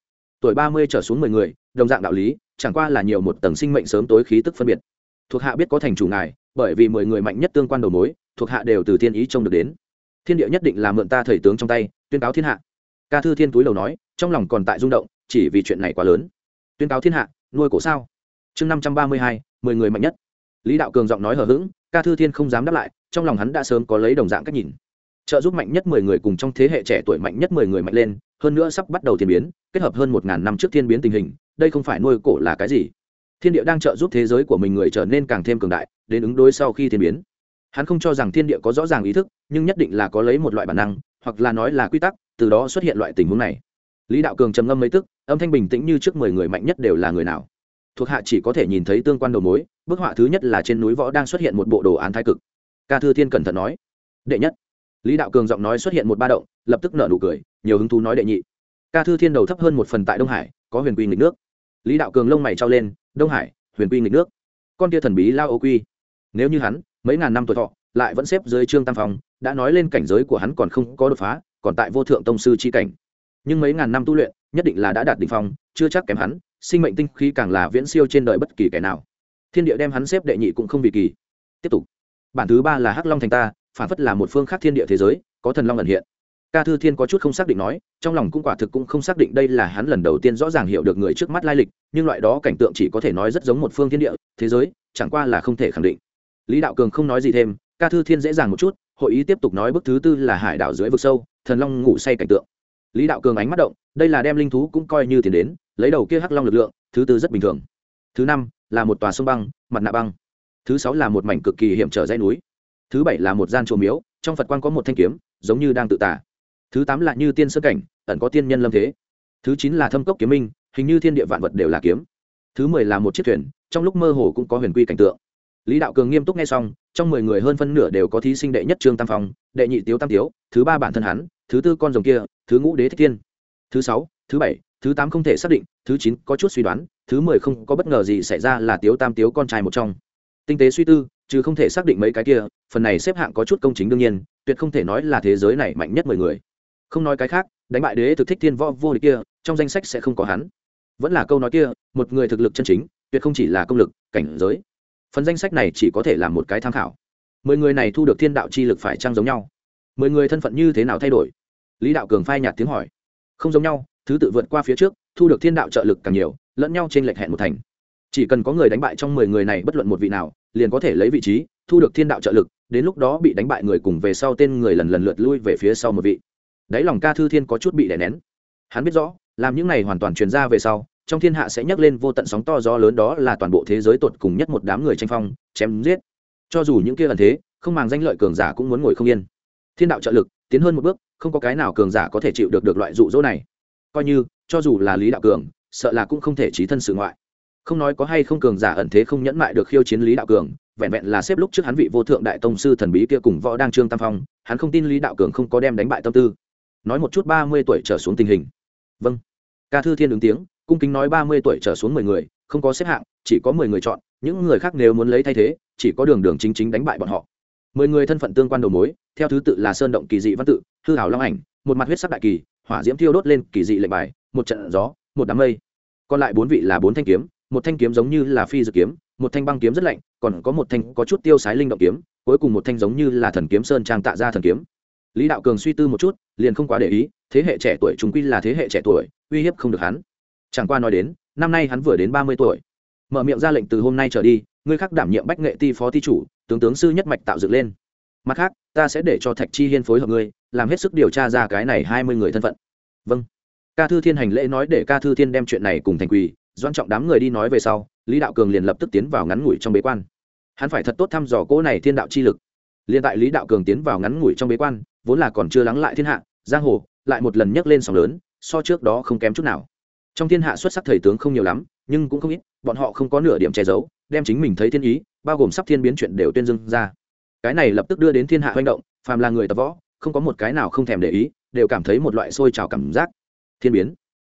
Tuổi ba mươi trở xuống mười người, đồng dạng đạo lý, chẳng qua là nhiều một tầng sinh mệnh sớm tối khí tức phân biệt. Thuộc hạ biết có thành chủ ngài bởi vì mười người mạnh nhất tương quan đầu mối, thuộc hạ đều từ thiên ý trông được đến. Thiên địa nhất định là mượn ta thầy tướng trong tay, tuyên cáo thiên hạ. Ca thư thiên túi đầu nói, trong lòng còn tại rung động, chỉ vì chuyện này quá lớn. Tuyên cáo thiên hạ, nuôi cổ sao? Chương năm trăm ba mươi hai, mười người mạnh nhất. Lý đạo cường giọng nói hờ hững, ca thư thiên không dám đáp lại, trong lòng hắn đã sớm có lấy đồng dạng cách nhìn. Trợ giúp mạnh nhất mười người cùng trong thế hệ trẻ tuổi mạnh nhất mười người mạnh lên, hơn nữa sắp bắt đầu thiên biến, kết hợp hơn một ngàn năm trước thiên biến tình hình, đây không phải nuôi cổ là cái gì? Thiên địa đang trợ giúp thế giới của mình người trở nên càng thêm cường đại, đến ứng đối sau khi thiên biến. Hắn không cho rằng thiên địa có rõ ràng ý thức, nhưng nhất định là có lấy một loại bản năng, hoặc là nói là quy tắc, từ đó xuất hiện loại tình huống này. Lý đạo cường trầm ngâm mấy tức, âm thanh bình tĩnh như trước mười người mạnh nhất đều là người nào. Thuộc hạ chỉ có thể nhìn thấy tương quan đầu mối, bức họa thứ nhất là trên núi võ đang xuất hiện một bộ đồ án thái cực. Ca thư thiên cẩn thận nói. Đệ nhất. Lý đạo cường giọng nói xuất hiện một ba động, lập tức nợ nụ cười, nhiều hứng thú nói đệ nhị. Ca thư thiên đầu thấp hơn một phần tại đông hải, có huyền quy nghịch nước. Lý đạo cường lông mày trao lên đông hải, huyền quy nghịch nước. Con tia thần bí lao ô quy. Nếu như hắn, mấy ngàn năm tuổi thọ, lại vẫn xếp dưới trương tam phong, đã nói lên cảnh giới của hắn còn không có đột phá, còn tại vô thượng tông sư chi cảnh. Nhưng mấy ngàn năm tu luyện, nhất định là đã đạt đ ỉ n h phong, chưa chắc kém hắn, sinh mệnh tinh khí càng là viễn siêu trên đời bất kỳ kẻ nào. Thiên địa đem hắn xếp đệ nhị cũng không vì kỳ. Tiếp tục. Bản thứ ba là hắc long thành ta, phản phất là một phương khác thiên địa thế giới, có thần long ẩn hiện ca thư thiên có chút không xác định nói, trong lòng cũng quả thực cũng không xác định đây là hắn lần đầu tiên rõ ràng hiểu được người trước mắt lai lịch, nhưng loại đó cảnh tượng chỉ có thể nói rất giống một phương thiên địa, thế giới, chẳng qua là không thể khẳng định. Lý đạo cường không nói gì thêm, ca thư thiên dễ dàng một chút, hội ý tiếp tục nói bức thứ tư là hải đảo dưới vực sâu, thần long ngủ say cảnh tượng. Lý đạo cường ánh mắt động, đây là đem linh thú cũng coi như tiền đến, lấy đầu kia hắc long lực lượng, thứ tư rất bình thường. Thứ năm là một tòa sông băng, mặt nạ băng. Thứ sáu là một mảnh cực kỳ hiểm trở dây núi. Thứ bảy là một gian chùa miếu, trong phật quan có một thanh kiếm, giống như đang tự tả thứ tám là như tiên sơ cảnh, ẩn có tiên nhân lâm thế. Thứ chín là thâm cốc kiếm minh, hình như thiên địa vạn vật đều là kiếm. Thứ mười là một chiếc thuyền, trong lúc mơ hồ cũng có huyền quy cảnh tượng. Lý đạo cường nghiêm túc nghe xong, trong mười người hơn phân nửa đều có thí sinh đệ nhất trương tam phong, đệ nhị tiếu tam tiếu, thứ ba bản thân hắn, thứ tư con rồng kia, thứ ngũ đế thích thiên. Thứ sáu, thứ bảy, thứ tám không thể xác định, thứ chín có chút suy đoán, thứ mười không có bất ngờ gì xảy ra là tiếu tam tiếu con trai một trong. Tinh tế suy tư, chứ không thể xác định mấy cái kia, phần này xếp hạng có chút công chính đương nhiên, tuyệt không thể nói là thế giới này mạnh nhất mười người không nói cái khác, đánh bại đế thực thích thiên võ vô địch kia, trong danh sách sẽ không có hắn. Vẫn là câu nói kia, một người thực lực chân chính, tuyệt không chỉ là công lực, cảnh giới. Phần danh sách này chỉ có thể là một cái tham khảo. Mười người này thu được thiên đạo chi lực phải trang giống nhau? Mười người thân phận như thế nào thay đổi? Lý đạo cường phai nhạt tiếng hỏi. Không giống nhau, thứ tự vượt qua phía trước, thu được thiên đạo trợ lực càng nhiều, lẫn nhau trên lệch hẹn một thành. Chỉ cần có người đánh bại trong mười người này bất luận một vị nào, liền có thể lấy vị trí, thu được thiên đạo trợ lực, đến lúc đó bị đánh bại người cùng về sau tên người lần lần lượt lui về phía sau một vị đáy lòng ca thư thiên có chút bị đè nén. Hắn biết rõ, làm những này hoàn toàn truyền ra về sau, trong thiên hạ sẽ nhấc lên vô tận sóng to gió lớn đó là toàn bộ thế giới tột cùng nhất một đám người tranh phong, chém giết. Cho dù những kia ẩn thế, không màng danh lợi cường giả cũng muốn ngồi không yên. Thiên đạo trợ lực, tiến hơn một bước, không có cái nào cường giả có thể chịu được được loại dụ dỗ này. Coi như, cho dù là lý đạo cường, sợ là cũng không thể trí thân sự ngoại. Không nói có hay không cường giả ẩn thế không nhẫn mại được khiêu chiến lý đạo cường, vẹn vẹn là xếp lúc trước hắn vị vô thượng đại tông sư thần bí kia cùng võ đang trương tam phong, hắn không tin lý đạo cường không có đem đánh bại tâm tư nói một chút ba mươi tuổi trở xuống tình hình. Vâng. Ca thư thiên ứng tiếng, cung kính nói ba mươi tuổi trở xuống mười người, không có xếp hạng, chỉ có mười người chọn, những người khác nếu muốn lấy thay thế, chỉ có đường đường chính chính đánh bại bọn họ. Mười người thân phận tương quan đầu mối, theo thứ tự là sơn động kỳ dị văn tự, hư hảo long ảnh, một mặt huyết sắc đại kỳ, hỏa diễm thiêu đốt lên kỳ dị lệnh bài, một trận gió, một đám mây. Còn lại bốn vị là bốn thanh kiếm, một thanh kiếm giống như là phi dự kiếm, một thanh băng kiếm rất lạnh, còn có một thanh có chút tiêu sái linh động kiếm, cuối cùng một thanh giống như là thần kiếm sơn trang tạ ra thần kiếm lý đạo cường suy tư một chút, liền không quá để ý, thế hệ trẻ tuổi chúng quy là thế hệ trẻ tuổi, uy hiếp không được hắn. Chẳng qua nói đến, năm nay hắn vừa đến ba mươi tuổi. Mở miệng ra lệnh từ hôm nay trở đi, ngươi khác đảm nhiệm bách nghệ ti phó ti chủ, tướng tướng sư nhất mạch tạo dựng lên. Mặt khác, ta sẽ để cho thạch chi hiên phối hợp ngươi, làm hết sức điều tra ra cái này hai mươi người thân phận. Vâng. Ca thư thiên hành lễ nói để ca thư thiên đem chuyện này cùng thành quỳ doan trọng đám người đi nói về sau, lý đạo cường liền lập tức tiến vào ngắn ngủi trong bế quan. Hắn phải thật tốt thăm dò cỗ này thiên đạo chi lực. Liền tại lý đạo cường tiến vào ngắn ngủi trong bế quan vốn là còn chưa lắng lại thiên hạ, giang hồ lại một lần nhấc lên sóng lớn, so trước đó không kém chút nào. Trong thiên hạ xuất sắc thầy tướng không nhiều lắm, nhưng cũng không ít, bọn họ không có nửa điểm che giấu, đem chính mình thấy thiên ý, bao gồm sắp thiên biến chuyện đều tuyên dưng ra. Cái này lập tức đưa đến thiên hạ hoành động, phàm là người tập võ, không có một cái nào không thèm để ý, đều cảm thấy một loại sôi trào cảm giác. Thiên biến.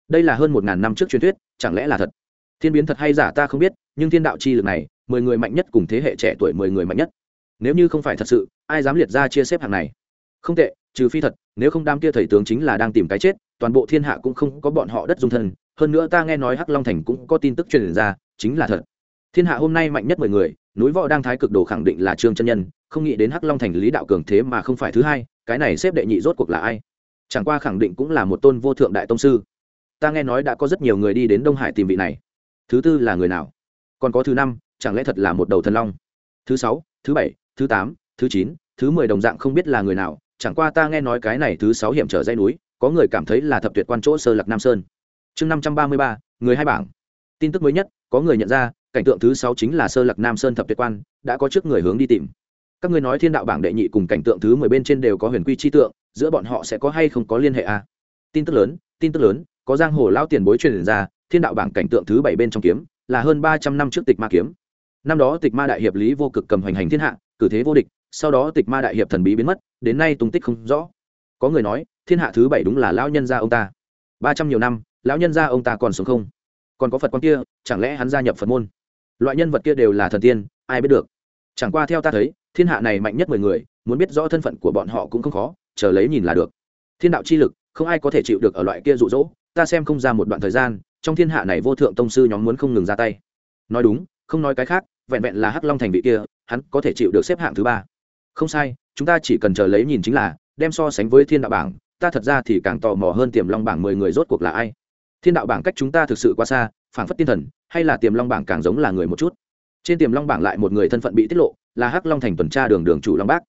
Đây là hơn một ngàn năm trước truyền thuyết, chẳng lẽ là thật? Thiên biến thật hay giả ta không biết, nhưng thiên đạo chi lực này, mười người mạnh nhất cùng thế hệ trẻ tuổi mười người mạnh nhất. Nếu như không phải thật sự, ai dám liệt ra chia xếp hàng này? Không tệ, trừ phi thật, nếu không đam kia thầy tướng chính là đang tìm cái chết, toàn bộ thiên hạ cũng không có bọn họ đất dung thân. Hơn nữa ta nghe nói hắc long thành cũng có tin tức truyền ra, chính là thật. Thiên hạ hôm nay mạnh nhất mười người, núi võ đang thái cực đồ khẳng định là trương chân nhân, không nghĩ đến hắc long thành lý đạo cường thế mà không phải thứ hai, cái này xếp đệ nhị rốt cuộc là ai? Chẳng qua khẳng định cũng là một tôn vô thượng đại tông sư. Ta nghe nói đã có rất nhiều người đi đến đông hải tìm vị này. Thứ tư là người nào? Còn có thứ năm, chẳng lẽ thật là một đầu thần long? Thứ sáu, thứ bảy, thứ tám, thứ chín, thứ mười đồng dạng không biết là người nào chẳng qua ta nghe nói cái này thứ sáu hiểm trở dây núi, có người cảm thấy là thập tuyệt quan chỗ sơ lạc nam sơn. Chương năm trăm ba mươi ba, người hai bảng. Tin tức mới nhất, có người nhận ra, cảnh tượng thứ sáu chính là sơ lạc nam sơn thập tuyệt quan, đã có trước người hướng đi tìm. Các ngươi nói thiên đạo bảng đệ nhị cùng cảnh tượng thứ mười bên trên đều có huyền quy chi tượng, giữa bọn họ sẽ có hay không có liên hệ à? tin tức lớn, tin tức lớn, có giang hồ lao tiền bối truyền ra, thiên đạo bảng cảnh tượng thứ bảy bên trong kiếm, là hơn ba trăm năm trước tịch ma kiếm. Năm đó tịch ma đại hiệp lý vô cực cầm hoành hành thiên hạ, cử thế vô địch sau đó tịch ma đại hiệp thần bí biến mất, đến nay tung tích không rõ. Có người nói, thiên hạ thứ bảy đúng là lão nhân gia ông ta. Ba trăm nhiều năm, lão nhân gia ông ta còn sống không? Còn có phật quan kia, chẳng lẽ hắn gia nhập phật môn? Loại nhân vật kia đều là thần tiên, ai biết được? Chẳng qua theo ta thấy, thiên hạ này mạnh nhất mười người, muốn biết rõ thân phận của bọn họ cũng không khó, chờ lấy nhìn là được. Thiên đạo chi lực, không ai có thể chịu được ở loại kia rụ rỗ ta xem không ra một đoạn thời gian, trong thiên hạ này vô thượng tông sư nhóm muốn không ngừng ra tay. Nói đúng, không nói cái khác, vẹn vẹn là hắc long thành vị kia, hắn có thể chịu được xếp hạng thứ ba không sai, chúng ta chỉ cần chờ lấy nhìn chính là, đem so sánh với thiên đạo bảng, ta thật ra thì càng tò mò hơn tiềm long bảng mười người rốt cuộc là ai. Thiên đạo bảng cách chúng ta thực sự quá xa, phảng phất tiên thần, hay là tiềm long bảng càng giống là người một chút. Trên tiềm long bảng lại một người thân phận bị tiết lộ, là hắc long thành tuần tra đường đường chủ long bác.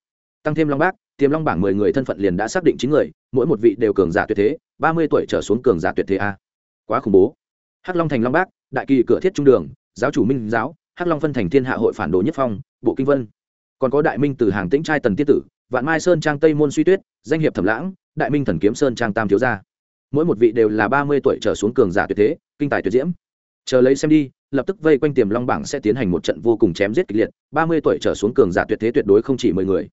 Tăng thêm long bác, tiềm long bảng mười người thân phận liền đã xác định chín người, mỗi một vị đều cường giả tuyệt thế, ba mươi tuổi trở xuống cường giả tuyệt thế a. Quá khủng bố. Hắc long thành long bác, đại kỳ cửa thiết trung đường, giáo chủ minh giáo, hắc long phân thành thiên hạ hội phản đồ nhất phong, bộ kinh vân còn có đại minh từ hàng tĩnh trai tần tiết tử, vạn mai sơn trang tây môn suy tuyết, danh hiệp thẩm lãng, đại minh thần kiếm sơn trang tam thiếu gia. Mỗi một vị đều là ba mươi tuổi trở xuống cường giả tuyệt thế, kinh tài tuyệt diễm. Chờ lấy xem đi, lập tức vây quanh tiềm long bảng sẽ tiến hành một trận vô cùng chém giết kịch liệt, ba mươi tuổi trở xuống cường giả tuyệt thế tuyệt đối không chỉ mười người.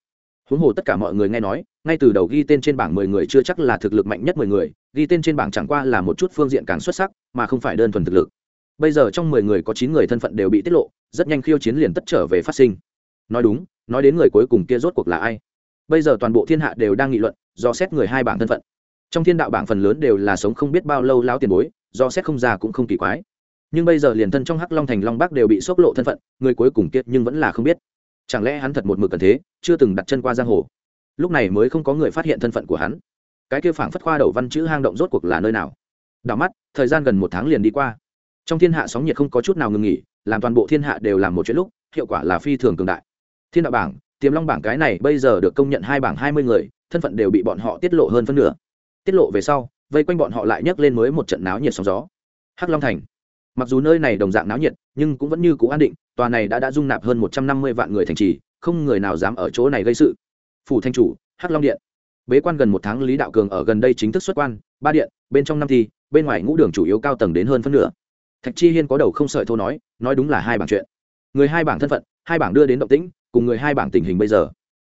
Huống hồ tất cả mọi người nghe nói, ngay từ đầu ghi tên trên bảng mười người chưa chắc là thực lực mạnh nhất mười người, ghi tên trên bảng chẳng qua là một chút phương diện càng xuất sắc, mà không phải đơn thuần thực lực. Bây giờ trong mười người có chín người thân phận đều bị tiết lộ, rất nhanh khiêu chiến liền tất trở về phát sinh. Nói đúng nói đến người cuối cùng kia rốt cuộc là ai. Bây giờ toàn bộ thiên hạ đều đang nghị luận, do xét người hai bảng thân phận. Trong thiên đạo bảng phần lớn đều là sống không biết bao lâu lao tiền bối, do xét không già cũng không kỳ quái. Nhưng bây giờ liền thân trong hắc long thành long bắc đều bị sốc lộ thân phận, người cuối cùng kiệt nhưng vẫn là không biết. Chẳng lẽ hắn thật một mực cần thế, chưa từng đặt chân qua giang hồ? Lúc này mới không có người phát hiện thân phận của hắn. Cái kia phảng phất khoa đầu văn chữ hang động rốt cuộc là nơi nào? Đảo mắt, thời gian gần một tháng liền đi qua. Trong thiên hạ sóng nhiệt không có chút nào ngừng nghỉ, làm toàn bộ thiên hạ đều làm một chuyện lúc, hiệu quả là phi thường cường đại thiên đạo bảng, tiềm long bảng cái này bây giờ được công nhận hai bảng hai mươi người, thân phận đều bị bọn họ tiết lộ hơn phân nửa. Tiết lộ về sau, vây quanh bọn họ lại nhấc lên mới một trận náo nhiệt sóng gió. Hắc long thành. Mặc dù nơi này đồng dạng náo nhiệt, nhưng cũng vẫn như cũ an định, tòa này đã đã dung nạp hơn một trăm năm mươi vạn người thành trì, không người nào dám ở chỗ này gây sự. Phủ thanh chủ, hắc long điện. Bế quan gần một tháng, lý đạo cường ở gần đây chính thức xuất quan, ba điện, bên trong năm thi, bên ngoài ngũ đường chủ yếu cao tầng đến hơn phân nửa. Thạch chi hiên có đầu không sợi thô nói nói đúng là hai bảng chuyện. Người hai bảng thân phận, hai bảng đưa đến động tĩnh cùng người hai bảng tình hình bây giờ.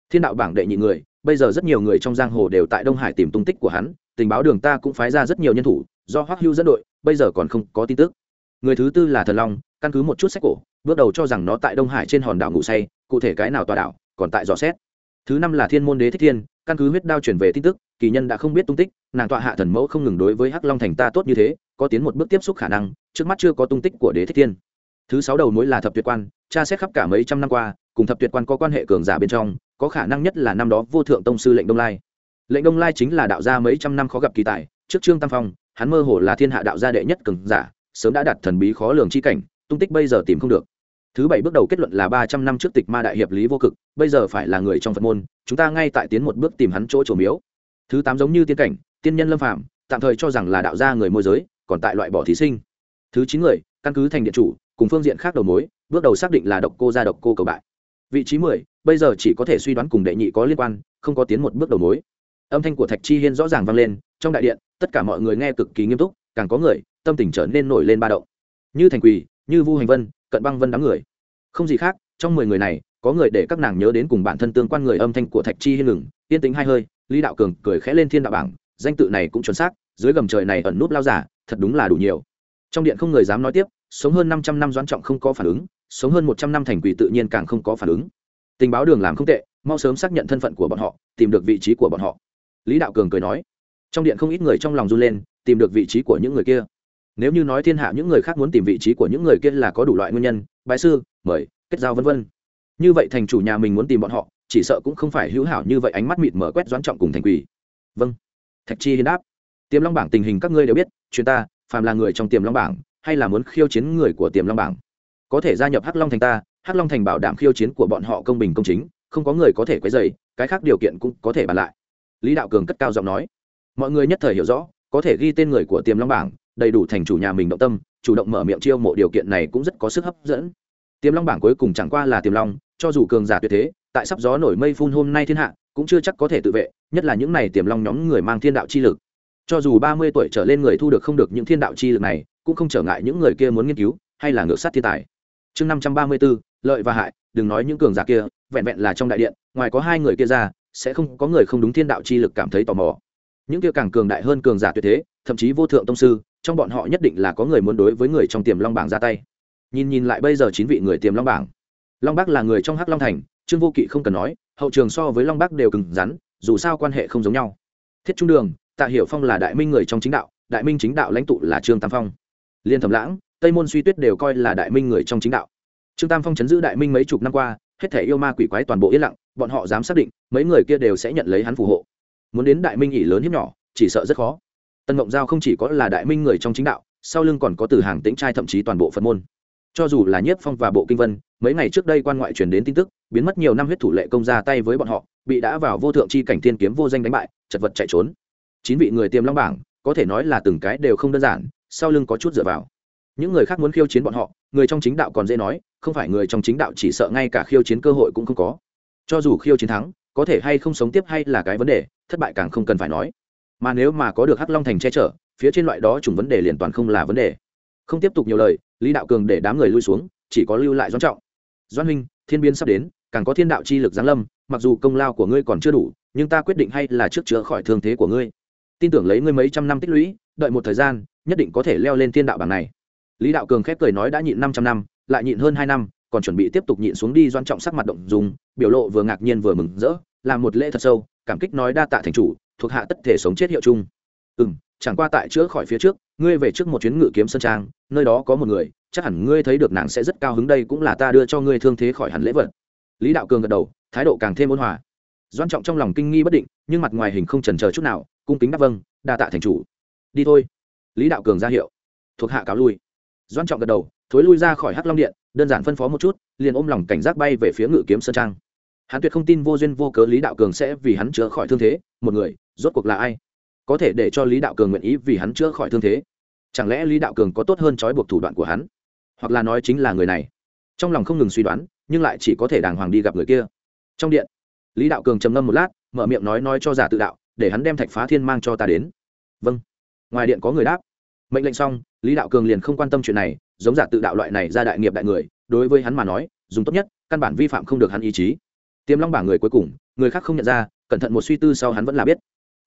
Thiên đạo bảng đệ nhị người, bây giờ rất nhiều người trong giang hồ đều tại đông hải tìm tung tích của hắn, tình báo đường ta cũng phái ra rất nhiều nhân thủ, do hoắc hưu dẫn đội, bây giờ còn không có tin tức. Người thứ tư là thần long, căn cứ một chút sách cổ, bước đầu cho rằng nó tại đông hải trên hòn đảo ngủ say, cụ thể cái nào tòa đảo, còn tại dò xét. Thứ năm là thiên môn đế thích thiên, căn cứ huyết đao chuyển về tin tức, kỳ nhân đã không biết tung tích, nàng tọa hạ thần mẫu không ngừng đối với hắc long thành ta tốt như thế, có tiến một bước tiếp xúc khả năng, trước mắt chưa có tung tích của đế thích thiên. Thứ sáu đầu mối là thập tuyệt quan tra xét khắp cả mấy trăm năm qua, cùng thập tuyệt quan có quan hệ cường giả bên trong, có khả năng nhất là năm đó vô thượng tông sư lệnh đông lai. Lệnh đông lai chính là đạo gia mấy trăm năm khó gặp kỳ tài, trước trương tam phong, hắn mơ hồ là thiên hạ đạo gia đệ nhất cường giả, sớm đã đặt thần bí khó lường chi cảnh, tung tích bây giờ tìm không được. Thứ bảy bước đầu kết luận là ba trăm năm trước tịch ma đại hiệp lý vô cực, bây giờ phải là người trong phật môn, chúng ta ngay tại tiến một bước tìm hắn chỗ trổ miếu. Thứ tám giống như tiên cảnh, tiên nhân lâm phạm tạm thời cho rằng là đạo gia người môi giới, còn tại loại bỏ thí sinh. Thứ chín người, căn cứ thành điện chủ cùng phương diện khác đầu mối, bước đầu xác định là độc cô gia độc cô cầu bại. Vị trí mười, bây giờ chỉ có thể suy đoán cùng đệ nhị có liên quan, không có tiến một bước đầu mối. Âm thanh của thạch chi hiên rõ ràng vang lên, trong đại điện, tất cả mọi người nghe cực kỳ nghiêm túc, càng có người, tâm tình trở nên nổi lên ba động. Như thành quỳ, như vu hành vân, cận băng vân đám người. Không gì khác, trong mười người này, có người để các nàng nhớ đến cùng bản thân tương quan người âm thanh của thạch chi hiên ngừng, yên tính hai hơi, lý đạo cường cười khẽ lên thiên đạo bảng, danh tự này cũng chuẩn xác, dưới gầm trời này ẩn núp lao giả, thật đúng là đủ nhiều. Trong điện không người dám nói tiếp sống hơn năm trăm năm doãn trọng không có phản ứng, sống hơn một trăm năm thành quỷ tự nhiên càng không có phản ứng. Tình báo đường làm không tệ, mau sớm xác nhận thân phận của bọn họ, tìm được vị trí của bọn họ. Lý đạo cường cười nói. Trong điện không ít người trong lòng run lên, tìm được vị trí của những người kia. Nếu như nói thiên hạ những người khác muốn tìm vị trí của những người kia là có đủ loại nguyên nhân, bái sư, mời, kết giao vân vân. Như vậy thành chủ nhà mình muốn tìm bọn họ, chỉ sợ cũng không phải hữu hảo như vậy ánh mắt mịt mở quét doãn trọng cùng thành quỷ. Vâng. Thạch chi hiến đáp. Tiềm long bảng tình hình các ngươi đều biết, chuyên ta, phàm là người trong tiềm long bảng hay là muốn khiêu chiến người của tiềm long bảng? Có thể gia nhập hắc long thành ta, hắc long thành bảo đảm khiêu chiến của bọn họ công bình công chính, không có người có thể quấy dày cái khác điều kiện cũng có thể bàn lại. Lý đạo cường cất cao giọng nói. Mọi người nhất thời hiểu rõ, có thể ghi tên người của tiềm long bảng, đầy đủ thành chủ nhà mình động tâm, chủ động mở miệng chiêu mộ điều kiện này cũng rất có sức hấp dẫn. Tiềm long bảng cuối cùng chẳng qua là tiềm long, cho dù cường giả tuyệt thế, tại sắp gió nổi mây phun hôm nay thiên hạ, cũng chưa chắc có thể tự vệ, nhất là những này tiềm long nhóm người mang thiên đạo chi lực. Cho dù ba mươi tuổi trở lên người thu được không được những thiên đạo chi lực này cũng không trở ngại những người kia muốn nghiên cứu, hay là ngược sát thiên tài. Chương năm trăm ba mươi bốn lợi và hại, đừng nói những cường giả kia, vẹn vẹn là trong đại điện, ngoài có hai người kia ra, sẽ không có người không đúng thiên đạo chi lực cảm thấy tò mò. Những kia càng cường đại hơn cường giả tuyệt thế, thậm chí vô thượng tông sư, trong bọn họ nhất định là có người muốn đối với người trong tiềm long bảng ra tay. Nhìn nhìn lại bây giờ chín vị người tiềm long bảng. Long Bác là người trong hắc long thành, trương vô kỵ không cần nói, hậu trường so với long Bác đều cứng rắn, dù sao quan hệ không giống nhau. Thiết trung đường, tạ hiểu phong là đại minh người trong chính đạo, đại minh chính đạo lãnh tụ là trương tam phong liên thẩm lãng, tây môn suy tuyết đều coi là đại minh người trong chính đạo. Trương tam phong chấn giữ đại minh mấy chục năm qua, hết thể yêu ma quỷ quái toàn bộ yên lặng, bọn họ dám xác định, mấy người kia đều sẽ nhận lấy hắn phù hộ. Muốn đến đại minh ỉ lớn hiếp nhỏ, chỉ sợ rất khó. Tân mộng giao không chỉ có là đại minh người trong chính đạo, sau lưng còn có từ hàng tĩnh trai thậm chí toàn bộ phật môn. Cho dù là nhiếp phong và bộ kinh vân, mấy ngày trước đây quan ngoại truyền đến tin tức, biến mất nhiều năm huyết thủ lệ công ra tay với bọn họ, bị đã vào vô thượng chi cảnh thiên kiếm vô danh đánh bại, chật vật chạy trốn. Chín vị người tiềm long bảng, có thể nói là từng cái đều không đơn giản sau lưng có chút dựa vào. Những người khác muốn khiêu chiến bọn họ, người trong chính đạo còn dễ nói, không phải người trong chính đạo chỉ sợ ngay cả khiêu chiến cơ hội cũng không có. Cho dù khiêu chiến thắng, có thể hay không sống tiếp hay là cái vấn đề, thất bại càng không cần phải nói. Mà nếu mà có được hắc long thành che chở, phía trên loại đó chủng vấn đề liền toàn không là vấn đề. Không tiếp tục nhiều lời, lý đạo cường để đám người lui xuống, chỉ có lưu lại doan trọng. Doan huynh, thiên biến sắp đến, càng có thiên đạo chi lực giáng lâm, mặc dù công lao của ngươi còn chưa đủ, nhưng ta quyết định hay là trước chữa khỏi thương thế của ngươi. Tin tưởng lấy ngươi mấy trăm năm tích lũy đợi một thời gian, nhất định có thể leo lên thiên đạo bảng này. Lý đạo cường khép cười nói đã nhịn năm trăm năm, lại nhịn hơn hai năm, còn chuẩn bị tiếp tục nhịn xuống đi doan trọng sắc mặt động dùng biểu lộ vừa ngạc nhiên vừa mừng rỡ, làm một lễ thật sâu, cảm kích nói đa tạ thành chủ, thuộc hạ tất thể sống chết hiệu chung. Ừ m chẳng qua tại chữa khỏi phía trước, ngươi về trước một chuyến ngự kiếm sơn trang, nơi đó có một người, chắc hẳn ngươi thấy được nàng sẽ rất cao hứng đây cũng là ta đưa cho ngươi thương thế khỏi hẳn lễ vật. Lý đạo cường gật đầu, thái độ càng thêm ôn hòa. Doan trọng trong lòng kinh nghi bất định, nhưng mặt ngoài hình không trần chờ chút nào, cung kính đáp vâng đa tạ thành chủ đi thôi. Lý đạo cường ra hiệu. Thuộc hạ cáo lui. Doan trọng gật đầu, thối lui ra khỏi hắc long điện, đơn giản phân phó một chút, liền ôm lòng cảnh giác bay về phía ngự kiếm sơn trang. Hắn tuyệt không tin vô duyên vô cớ lý đạo cường sẽ vì hắn chữa khỏi thương thế, một người, rốt cuộc là ai? Có thể để cho lý đạo cường nguyện ý vì hắn chữa khỏi thương thế. Chẳng lẽ lý đạo cường có tốt hơn trói buộc thủ đoạn của hắn? Hoặc là nói chính là người này? Trong lòng không ngừng suy đoán, nhưng lại chỉ có thể đàng hoàng đi gặp người kia. Trong điện, lý đạo cường trầm ngâm một lát, mở miệng nói nói cho giả tự đạo, để hắn đem thạch phá thiên mang cho ta đến. Vâng ngoài điện có người đáp. Mệnh lệnh xong, lý đạo cường liền không quan tâm chuyện này, giống giả tự đạo loại này ra đại nghiệp đại người, đối với hắn mà nói, dùng tốt nhất, căn bản vi phạm không được hắn ý chí. Tiêm long bảng người cuối cùng, người khác không nhận ra, cẩn thận một suy tư sau hắn vẫn là biết.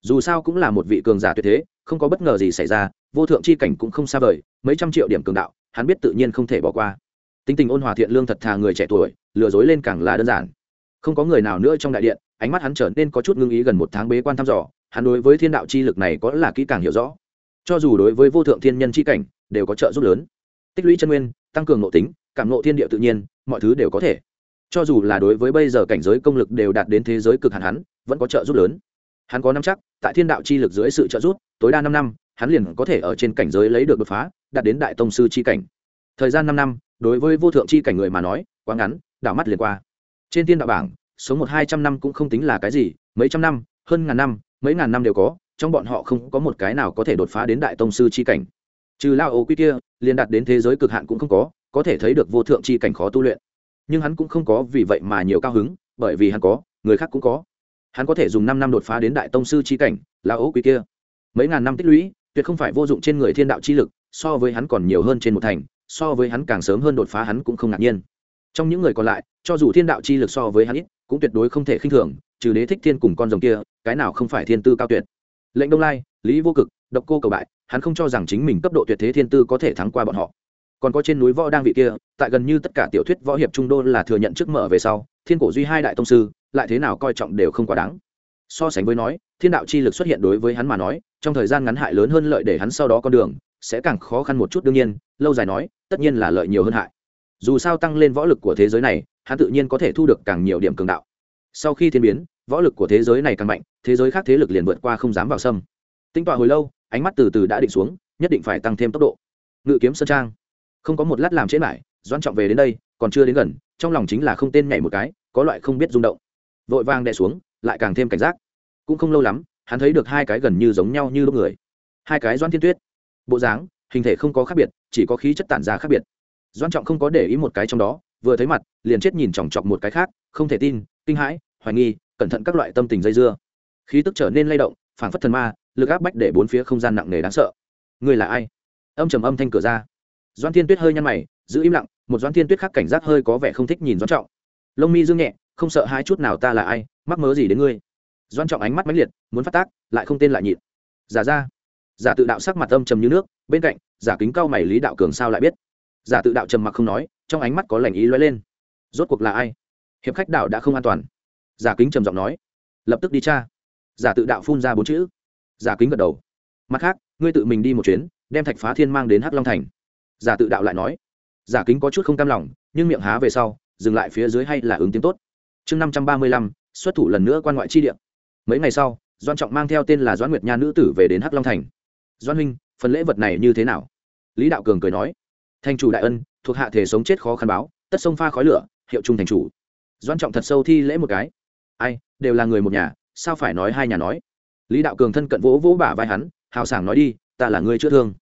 Dù sao cũng là một vị cường giả tuyệt thế, không có bất ngờ gì xảy ra, vô thượng c h i cảnh cũng không xa vời, mấy trăm triệu điểm cường đạo, hắn biết tự nhiên không thể bỏ qua. Tính tình ôn hòa thiện lương thật thà người trẻ tuổi, lừa dối lên càng là đơn giản. Không có người nào nữa trong đại điện, ánh mắt hắn trở nên có chút ngưng ý gần một tháng bế quan thăm dò, hắn đối với thiên đạo chi lực này có là kỹ càng hiểu rõ cho dù đối với vô thượng thiên nhân chi cảnh, đều có trợ giúp lớn. Tích lũy chân nguyên, tăng cường nội tính, cảm nộ thiên địa tự nhiên, mọi thứ đều có thể. Cho dù là đối với bây giờ cảnh giới công lực đều đạt đến thế giới cực hạn hắn, vẫn có trợ giúp lớn. Hắn có năm chắc, tại thiên đạo chi lực dưới sự trợ giúp, tối đa năm năm, hắn liền có thể ở trên cảnh giới lấy được đột phá, đạt đến đại tông sư chi cảnh. Thời gian năm năm, đối với vô thượng chi cảnh người mà nói, quá ngắn, đảo mắt liền qua. Trên thiên đạo bảng số một hai trăm năm cũng không tính là cái gì, mấy trăm năm, hơn ngàn năm, mấy ngàn năm đều có trong bọn họ không có một cái nào có thể đột phá đến đại tông sư chi cảnh. Trừ lao ô quy kia, liền đạt đến thế giới cực hạn cũng không có có thể thấy được vô thượng chi cảnh khó tu luyện. Nhưng hắn cũng không có vì vậy mà nhiều cao hứng, bởi vì hắn có, người khác cũng có. Hắn có thể dùng năm năm đột phá đến đại tông sư chi cảnh, lao ô quy kia. Mấy ngàn năm tích lũy, tuyệt không phải vô dụng trên người thiên đạo chi lực, so với hắn còn nhiều hơn trên một thành, so với hắn càng sớm hơn đột phá hắn cũng không ngạc nhiên. Trong những người còn lại, cho dù thiên đạo chi lực so với hắn ít, cũng tuyệt đối không thể khinh thường, trừ đế thích thiên cùng con rồng kia, cái nào không phải thiên tư cao tuyệt lệnh đông lai, lý vô cực, độc cô cầu bại, hắn không cho rằng chính mình cấp độ tuyệt thế thiên tư có thể thắng qua bọn họ. Còn có trên núi võ đang vị kia, tại gần như tất cả tiểu thuyết võ hiệp trung đô là thừa nhận trước mở về sau, thiên cổ duy hai đại tông sư, lại thế nào coi trọng đều không quá đáng. So sánh với nói, thiên đạo chi lực xuất hiện đối với hắn mà nói, trong thời gian ngắn hại lớn hơn lợi để hắn sau đó con đường, sẽ càng khó khăn một chút đương nhiên, lâu dài nói, tất nhiên là lợi nhiều hơn hại. Dù sao tăng lên võ lực của thế giới này, hắn tự nhiên có thể thu được càng nhiều điểm cường đạo. Sau khi thiên biến võ lực của thế giới này càng mạnh, thế giới khác thế lực liền vượt qua không dám vào sâm. Tính tọa hồi lâu, ánh mắt từ từ đã định xuống, nhất định phải tăng thêm tốc độ. Ngự kiếm sơn trang. Không có một lát làm chết lại doan trọng về đến đây, còn chưa đến gần, trong lòng chính là không tên nhảy một cái, có loại không biết rung động. Vội vàng đè xuống, lại càng thêm cảnh giác. Cũng không lâu lắm, hắn thấy được hai cái gần như giống nhau như lúc người. Hai cái doan thiên tuyết. Bộ dáng, hình thể không có khác biệt, chỉ có khí chất tản ra khác biệt. Doan trọng không có để ý một cái trong đó, vừa thấy mặt, liền chết nhìn chòng chọc một cái khác, không thể tin, kinh hãi, hoài nghi cẩn thận các loại tâm tình dây dưa. Khí tức trở nên lay động, phảng phất thần ma, lực áp bách để bốn phía không gian nặng nề đáng sợ. Người là ai? Âm trầm âm thanh cửa ra. Doan thiên tuyết hơi nhăn mày, giữ im lặng, một doan thiên tuyết khác cảnh giác hơi có vẻ không thích nhìn doan trọng. Lông mi dương nhẹ, không sợ hai chút nào ta là ai, mắc mớ gì đến ngươi? Doan trọng ánh mắt mãnh liệt, muốn phát tác, lại không tên lại nhịn. Giả ra. Giả tự đạo sắc mặt âm trầm như nước, bên cạnh, giả kính cao mày lý đạo cường sao lại biết? Giả tự đạo trầm mặc không nói, trong ánh mắt có lành ý lóe lên. Rốt cuộc là ai? Hiệp khách đạo đã không an toàn giả kính trầm giọng nói, lập tức đi cha. Giả tự đạo phun ra bốn chữ. Giả kính gật đầu. Mặt khác, ngươi tự mình đi một chuyến, đem thạch phá thiên mang đến hắc long thành. Giả tự đạo lại nói. Giả kính có chút không cam lòng, nhưng miệng há về sau, dừng lại phía dưới hay là ứng tiếng tốt. Chương năm trăm ba mươi lăm, xuất thủ lần nữa quan ngoại chi điện mấy ngày sau, doan trọng mang theo tên là doan nguyệt nha nữ tử về đến hắc long thành. Doan huynh, phần lễ vật này như thế nào? Lý đạo cường cười nói. Thành chủ đại ân, thuộc hạ thể sống chết khó khăn báo, tất sông pha khói lửa, hiệu trung thành chủ. Doan trọng thật sâu thi lễ một cái ai, đều là người một nhà, sao phải nói hai nhà nói? Lý đạo cường thân cận vỗ vỗ bả vai hắn, hào sảng nói đi, ta là người chữa thương.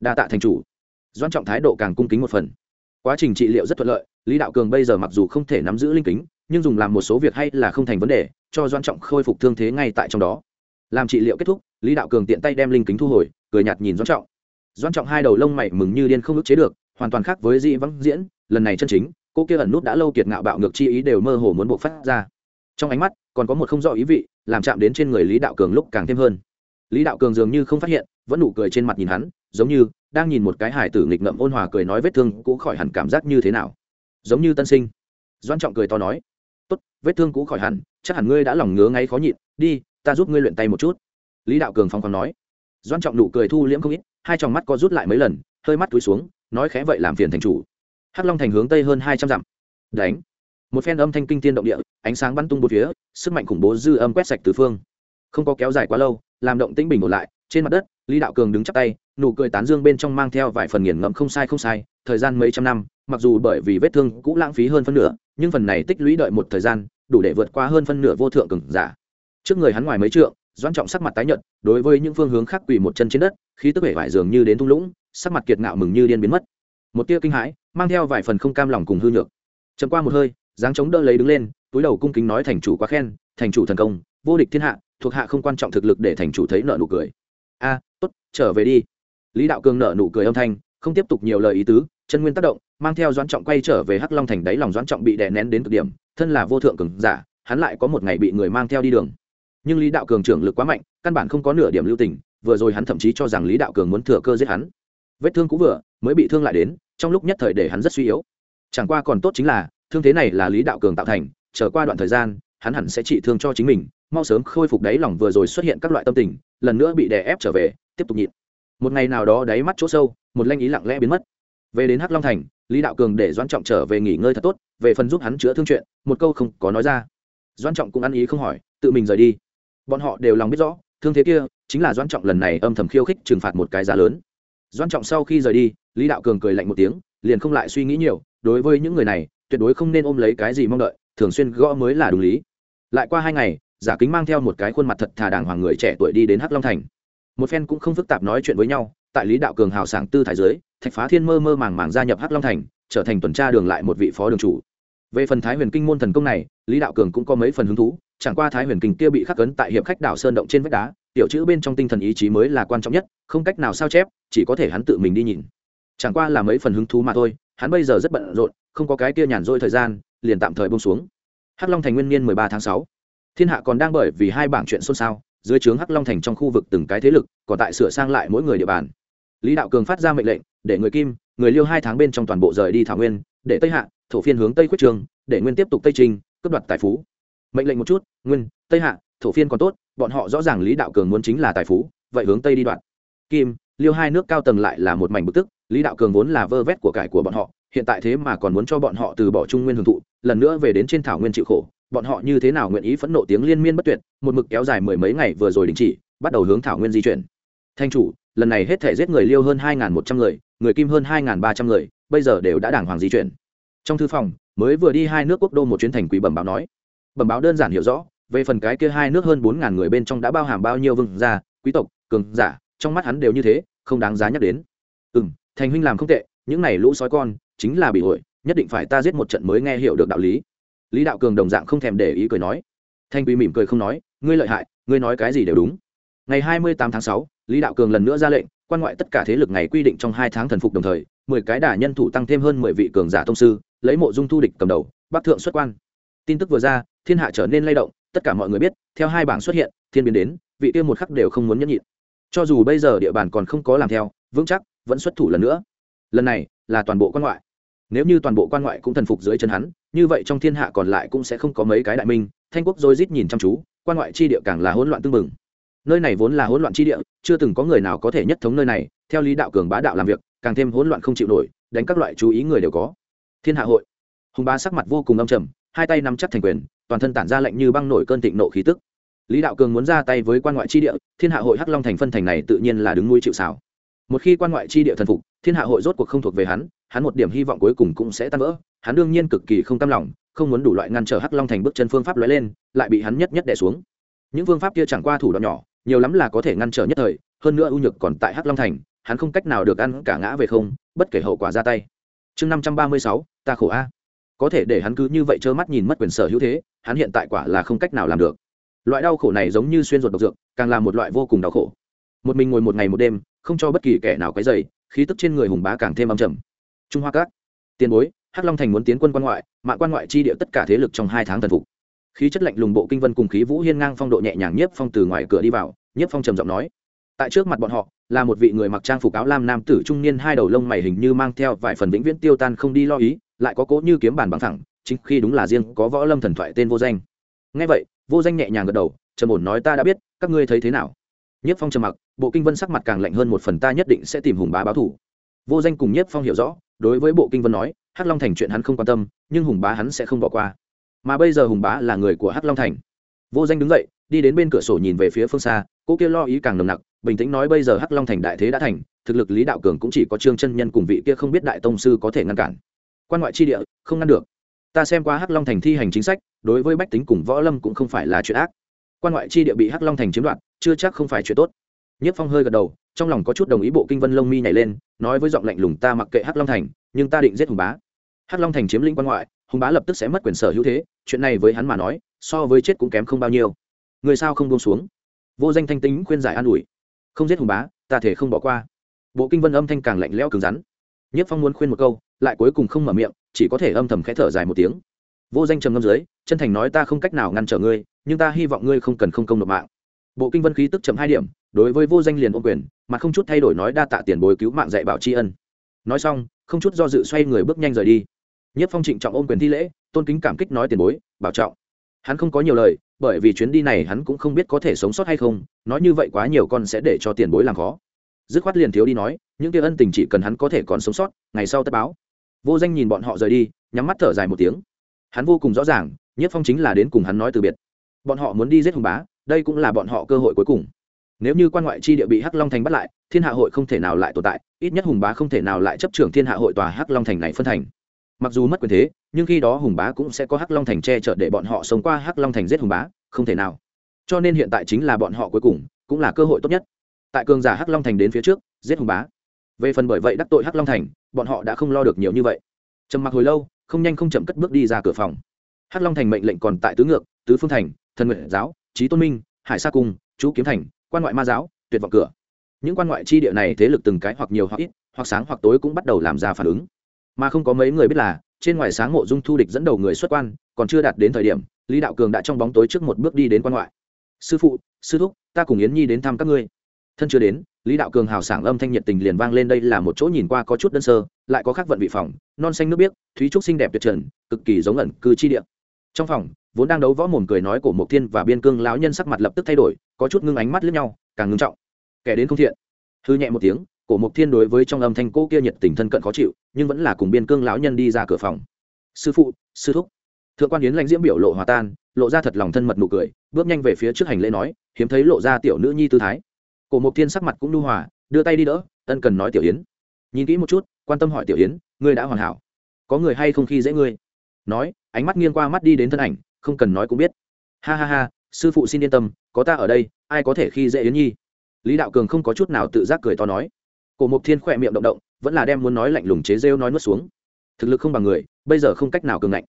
Đa tạ thành chủ. Doan trọng thái độ càng cung kính một phần. Quá trình trị liệu rất thuận lợi, lý đạo cường bây giờ mặc dù không thể nắm giữ linh kính, nhưng dùng làm một số việc hay là không thành vấn đề, cho doan trọng khôi phục thương thế ngay tại trong đó. Làm trị liệu kết thúc, lý đạo cường tiện tay đem linh kính thu hồi, cười nhạt nhìn doan trọng. Doan trọng hai đầu lông mày mừng như điên không ức chế được, hoàn toàn khác với dị vắng diễn, lần này chân chính, cô kia ẩn nút đã lâu kiệt ngạo bạo ngược chi ý đều mơ hồ muốn buộc phát ra trong ánh mắt, còn có một không rõ ý vị, làm chạm đến trên người lý đạo cường lúc càng thêm hơn. Lý đạo cường dường như không phát hiện, vẫn nụ cười trên mặt nhìn hắn, giống như đang nhìn một cái hải tử nghịch ngậm ôn hòa cười nói vết thương cũ khỏi hẳn cảm giác như thế nào. Giống như tân sinh. Doan trọng cười to nói, tốt, vết thương cũ khỏi hẳn, chắc hẳn ngươi đã lòng ngứa ngáy khó nhịn, đi, ta giúp ngươi luyện tay một chút. Lý đạo cường phong còn nói. Doan trọng nụ cười thu liễm không ít, hai tròng mắt có rút lại mấy lần, hơi mắt túi xuống, nói khẽ vậy làm phiền thành chủ. Hắc long thành hướng tây hơn hai trăm dặm. Đánh một phen âm thanh kinh tiên động địa, ánh sáng bắn tung bốn phía, sức mạnh khủng bố dư âm quét sạch từ phương. Không có kéo dài quá lâu, làm động tĩnh bình một lại, trên mặt đất, lý đạo cường đứng chắp tay, nụ cười tán dương bên trong mang theo vài phần nghiền ngẫm không sai không sai, thời gian mấy trăm năm, mặc dù bởi vì vết thương cũng lãng phí hơn phân nửa, nhưng phần này tích lũy đợi một thời gian, đủ để vượt qua hơn phân nửa vô thượng cường giả. Trước người hắn ngoài mấy trượng, doãn trọng sắc mặt tái nhợt, đối với những phương hướng khác quỳ một chân trên đất, khí tức vẻ vải dường như đến thung lũng, sắc mặt kiệt ngạo mừng như điên biến mất. Một tia kinh hãi, mang theo vài phần không cam lòng cùng hư nhược. Chấm qua một hơi dáng chống đỡ lấy đứng lên, túi đầu cung kính nói thành chủ quá khen, thành chủ thần công, vô địch thiên hạ, thuộc hạ không quan trọng thực lực để thành chủ thấy nợ nụ cười. A, tốt, trở về đi. Lý đạo cường nợ nụ cười âm thanh, không tiếp tục nhiều lời ý tứ, chân nguyên tác động, mang theo doãn trọng quay trở về hắc long thành đáy lòng doãn trọng bị đè nén đến cực điểm, thân là vô thượng cường giả, hắn lại có một ngày bị người mang theo đi đường. Nhưng lý đạo cường trưởng lực quá mạnh, căn bản không có nửa điểm lưu tình, vừa rồi hắn thậm chí cho rằng lý đạo cường muốn thừa cơ giết hắn. Vết thương cũ vừa, mới bị thương lại đến, trong lúc nhất thời để hắn rất suy yếu. Chẳng qua còn tốt chính là thương thế này là lý đạo cường tạo thành trở qua đoạn thời gian, hắn hẳn sẽ trị thương cho chính mình, mau sớm khôi phục đáy lòng vừa rồi xuất hiện các loại tâm tình, lần nữa bị đè ép trở về, tiếp tục nhịn. Một ngày nào đó đáy mắt chỗ sâu, một lanh ý lặng lẽ biến mất. Về đến hắc long thành, lý đạo cường để doãn trọng trở về nghỉ ngơi thật tốt, về phần giúp hắn chữa thương chuyện, một câu không có nói ra. Doãn trọng cũng ăn ý không hỏi, tự mình rời đi. Bọn họ đều lòng biết rõ, thương thế kia chính là doãn trọng lần này âm thầm khiêu khích trừng phạt một cái giá lớn. Doãn trọng sau khi rời đi, lý đạo cường cười lạnh một tiếng, liền không lại suy nghĩ nhiều đối với những người này, tuyệt đối không nên ôm lấy cái gì mong đợi, thường xuyên gõ mới là đúng lý. Lại qua hai ngày, giả kính mang theo một cái khuôn mặt thật thà đàng hoàng người trẻ tuổi đi đến hắc long thành. Một phen cũng không phức tạp nói chuyện với nhau, tại lý đạo cường hào sảng tư thái giới thạch phá thiên mơ mơ màng màng gia nhập hắc long thành, trở thành tuần tra đường lại một vị phó đường chủ. Về phần thái huyền kinh môn thần công này, lý đạo cường cũng có mấy phần hứng thú, chẳng qua thái huyền kinh kia bị khắc cấn tại hiệp khách đảo sơn động trên vách đá, tiểu chữ bên trong tinh thần ý chí mới là quan trọng nhất, không cách nào sao chép, chỉ có thể hắn tự mình đi nhìn. Chẳng qua là mấy phần hứng thú mà thôi hắn bây giờ rất bận rộn, không có cái kia nhàn rỗi thời gian, liền tạm thời bông xuống. Hắc long thành nguyên niên mười ba tháng sáu. Thiên hạ còn đang bởi vì hai bảng chuyện xôn xao, dưới trướng hắc long thành trong khu vực từng cái thế lực, còn tại sửa sang lại mỗi người địa bàn. Lý đạo cường phát ra mệnh lệnh, để người kim, người liêu hai tháng bên trong toàn bộ rời đi thảo nguyên, để tây hạ, thổ phiên hướng tây quyết trường, để nguyên tiếp tục tây trình, cướp đoạt tài phú. Mệnh lệnh một chút, nguyên, tây hạ, thổ phiên còn tốt, bọn họ rõ ràng lý đạo cường muốn chính là tài phú, vậy hướng tây đi đoạt. kim, liêu hai nước cao tầng lại là một mảnh bực tức lý đạo cường vốn là vơ vét của cải của bọn họ, hiện tại thế mà còn muốn cho bọn họ từ bỏ trung nguyên hưởng thụ, lần nữa về đến trên thảo nguyên chịu khổ. Bọn họ như thế nào nguyện ý phẫn nộ tiếng liên miên bất tuyệt, một mực kéo dài mười mấy ngày vừa rồi đình chỉ, bắt đầu hướng thảo nguyên di chuyển. Thanh chủ, lần này hết thể giết người liêu hơn hai một trăm người người kim hơn hai ba trăm người, bây giờ đều đã đàng hoàng di chuyển. Trong thư phòng, mới vừa đi hai nước quốc đô một chuyến thành quỷ bẩm báo nói. Bẩm báo đơn giản hiểu rõ, về phần cái kia hai nước hơn bốn ngàn người bên trong đã bao hàm bao nhiêu vương gia, quý tộc, cường giả, trong mắt hắn đều như thế, không đáng giá nhắc đến. Ừ m thành huynh làm không tệ, những này lũ sói con, chính là bị hội nhất định phải ta giết một trận mới nghe hiểu được đạo lý. Lý đạo cường đồng dạng không thèm để ý cười nói. Thanh quy mỉm cười không nói, ngươi lợi hại, ngươi nói cái gì đều đúng. Ngày hai mươi tám tháng sáu, lý đạo cường lần nữa ra lệnh, quan ngoại tất cả thế lực ngày quy định trong hai tháng thần phục đồng thời, mười cái đả nhân thủ tăng thêm hơn mười vị cường giả thông sư, lấy mộ dung thu địch cầm đầu, bắc thượng xuất quan. Tin tức vừa ra, thiên hạ trở nên lay động, tất cả mọi người biết, theo hai bảng xuất hiện, thiên biến đến, vị tiêu một khắc đều không muốn nhẫn nhịn. Cho dù bây giờ địa bàn còn không có làm theo, vững chắc vẫn xuất thủ lần nữa. Lần này là toàn bộ quan ngoại. Nếu như toàn bộ quan ngoại cũng thần phục dưới chân hắn, như vậy trong thiên hạ còn lại cũng sẽ không có mấy cái đại minh. Thanh quốc dôi rít nhìn chăm chú, quan ngoại chi địa càng là hỗn loạn tương mừng nơi này vốn là hỗn loạn chi địa, chưa từng có người nào có thể nhất thống nơi này. Theo lý đạo cường bá đạo làm việc, càng thêm hỗn loạn không chịu nổi, đánh các loại chú ý người đều có. Thiên hạ hội. Hùng bá sắc mặt vô cùng âm trầm, hai tay nắm chắc thành quyền, toàn thân tản ra lệnh như băng nổi cơn thịnh nộ khí tức. Lý đạo cường muốn ra tay với quan ngoại chi địa, thiên hạ hội hắc long thành phân thành này tự nhiên là đứng nuôi chịu xảo một khi quan ngoại chi địa thần phục, thiên hạ hội rốt cuộc không thuộc về hắn hắn một điểm hy vọng cuối cùng cũng sẽ tan vỡ. Hắn đương nhiên cực kỳ không cam lòng, không muốn đủ loại ngăn trở hắc long thành bước chân phương pháp lóe lên, lại bị hắn nhất nhất đè xuống. Những phương pháp kia chẳng qua thủ đoạn nhỏ, nhiều lắm là có thể ngăn trở nhất thời, hơn nữa ưu nhược còn tại hắc long thành, hắn không cách nào được ăn cả ngã về không, bất kể hậu quả ra tay. Chương năm trăm ba mươi sáu, ta khổ a. Có thể để hắn cứ như vậy trơ mắt nhìn mất quyền sở hữu thế, hắn hiện tại quả là không cách nào làm được. Loại đau khổ này giống như xuyên ruột độc dược, càng là một loại vô cùng đau khổ. Một mình ngồi một ngày một đêm không cho bất kỳ kẻ nào cái dày khí tức trên người hùng bá càng thêm âm trầm. Trung hoa các, tiền bối, hắc long thành muốn tiến quân quan ngoại mạng quan ngoại chi địa tất cả thế lực trong hai tháng thần phục. Khí chất lạnh lùng bộ kinh vân cùng khí vũ hiên ngang phong độ nhẹ nhàng nhiếp phong từ ngoài cửa đi vào, nhiếp phong trầm giọng nói, tại trước mặt bọn họ, là một vị người mặc trang phục áo lam nam tử trung niên hai đầu lông mày hình như mang theo vài phần vĩnh viễn tiêu tan không đi lo ý, lại có cố như kiếm bàn bằng thẳng, chính khi đúng là riêng có võ lâm thần thoại tên vô danh. Ngay vậy, vô danh nhẹ nhàng gật đầu, trầm ổn nói, ta đã biết, các ngươi thấy thế nào? Nhất phong trầm mặc, bộ kinh vân sắc mặt càng lạnh hơn một phần, ta nhất định sẽ tìm hùng bá báo thủ. Vô danh cùng Nhất phong hiểu rõ, đối với bộ kinh vân nói, hắc long thành chuyện hắn không quan tâm, nhưng hùng bá hắn sẽ không bỏ qua. Mà bây giờ hùng bá là người của hắc long thành. Vô danh đứng dậy, đi đến bên cửa sổ nhìn về phía phương xa, cô kia lo ý càng nồng nặc, bình tĩnh nói bây giờ hắc long thành đại thế đã thành, thực lực lý đạo cường cũng chỉ có trương chân nhân cùng vị kia không biết đại tông sư có thể ngăn cản. Quan ngoại chi địa, không ngăn được. Ta xem qua hắc long thành thi hành chính sách, đối với bách tính cùng võ lâm cũng không phải là chuyện ác. Quan ngoại chi địa bị hắc long thành chiếm đoạt chưa chắc không phải chuyện tốt. Nhất phong hơi gật đầu, trong lòng có chút đồng ý bộ kinh vân lông mi nhảy lên, nói với giọng lạnh lùng, ta mặc kệ hắc long thành, nhưng ta định giết hùng bá. Hắc long thành chiếm lĩnh quan ngoại, hùng bá lập tức sẽ mất quyền sở hữu thế, chuyện này với hắn mà nói, so với chết cũng kém không bao nhiêu. Người sao không buông xuống? Vô danh thanh tính khuyên giải an ủi. Không giết hùng bá, ta thể không bỏ qua. Bộ kinh vân âm thanh càng lạnh lẽo cứng rắn. Nhất phong muốn khuyên một câu, lại cuối cùng không mở miệng, chỉ có thể âm thầm khẽ thở dài một tiếng. Vô danh trầm ngâm dưới, chân thành nói ta không cách nào ngăn trở ngươi, nhưng ta hy vọng ngươi không cần không công nộp mạng bộ kinh vân khí tức chậm hai điểm, đối với vô danh liền ôm quyền, mà không chút thay đổi nói đa tạ tiền bối cứu mạng dạy bảo tri ân. Nói xong, không chút do dự xoay người bước nhanh rời đi. Nhất phong trịnh trọng ôm quyền thi lễ, tôn kính cảm kích nói tiền bối, bảo trọng. Hắn không có nhiều lời, bởi vì chuyến đi này hắn cũng không biết có thể sống sót hay không, nói như vậy quá nhiều con sẽ để cho tiền bối làm khó. Dứt khoát liền thiếu đi nói, những kia ân tình chỉ cần hắn có thể còn sống sót, ngày sau tất báo. Vô danh nhìn bọn họ rời đi, nhắm mắt thở dài một tiếng. Hắn vô cùng rõ ràng, nhất phong chính là đến cùng hắn nói từ biệt. Bọn họ muốn đi giết hùng bá đây cũng là bọn họ cơ hội cuối cùng. Nếu như quan ngoại chi địa bị hắc long thành bắt lại, thiên hạ hội không thể nào lại tồn tại, ít nhất hùng bá không thể nào lại chấp trưởng thiên hạ hội tòa hắc long thành này phân thành. Mặc dù mất quyền thế, nhưng khi đó hùng bá cũng sẽ có hắc long thành che chở để bọn họ sống qua hắc long thành giết hùng bá, không thể nào. Cho nên hiện tại chính là bọn họ cuối cùng, cũng là cơ hội tốt nhất. Tại cường giả hắc long thành đến phía trước, giết hùng bá. Về phần bởi vậy đắc tội hắc long thành, bọn họ đã không lo được nhiều như vậy. Trầm mặc hồi lâu, không nhanh không chậm cất bước đi ra cửa phòng. Hắc long thành mệnh lệnh còn tại tứ ngược, tứ phương thành, thần nguyện giáo trí tôn minh, hải sa cung, chú kiếm thành, quan ngoại ma giáo, tuyệt vọng cửa. Những quan ngoại chi địa này thế lực từng cái hoặc nhiều hoặc ít, hoặc sáng hoặc tối cũng bắt đầu làm ra phản ứng. Mà không có mấy người biết là, trên ngoài sáng mộ dung thu địch dẫn đầu người xuất quan, còn chưa đạt đến thời điểm, lý đạo cường đã trong bóng tối trước một bước đi đến quan ngoại. Sư phụ, sư thúc, ta cùng yến nhi đến thăm các ngươi. Thân chưa đến, lý đạo cường hào sảng âm thanh nhiệt tình liền vang lên đây là một chỗ nhìn qua có chút đơn sơ, lại có khắc vận vị phòng, non xanh nước biếc, thúy trúc xinh đẹp tuyệt trần, cực kỳ giống ẩn cư chi địa. Trong phòng vốn đang đấu võ mồm cười nói của mộc thiên và biên cương lão nhân sắc mặt lập tức thay đổi, có chút ngưng ánh mắt lướt nhau, càng ngưng trọng. Kẻ đến không thiện. Hư nhẹ một tiếng, cổ mộc thiên đối với trong âm thanh cô kia nhiệt tình thân cận khó chịu, nhưng vẫn là cùng biên cương lão nhân đi ra cửa phòng. Sư phụ, sư thúc. Thượng quan yến lãnh diễm biểu lộ hòa tan, lộ ra thật lòng thân mật nụ cười, bước nhanh về phía trước hành lễ nói, hiếm thấy lộ ra tiểu nữ nhi tư thái. Cổ mộc thiên sắc mặt cũng nu hòa, đưa tay đi đỡ, ân cần nói tiểu yến. Nhìn kỹ một chút, quan tâm hỏi tiểu yến, ngươi đã hoàn hảo? Có người hay không khi dễ ngươi? Nói, ánh mắt nghiêng qua mắt đi đến thân ảnh không cần nói cũng biết. Ha ha ha, sư phụ xin yên tâm, có ta ở đây, ai có thể khi dễ yến nhi? Lý đạo cường không có chút nào tự giác cười to nói. Cổ mộc thiên khỏe miệng động động, vẫn là đem muốn nói lạnh lùng chế rêu nói nuốt xuống. Thực lực không bằng người, bây giờ không cách nào cường ngạnh.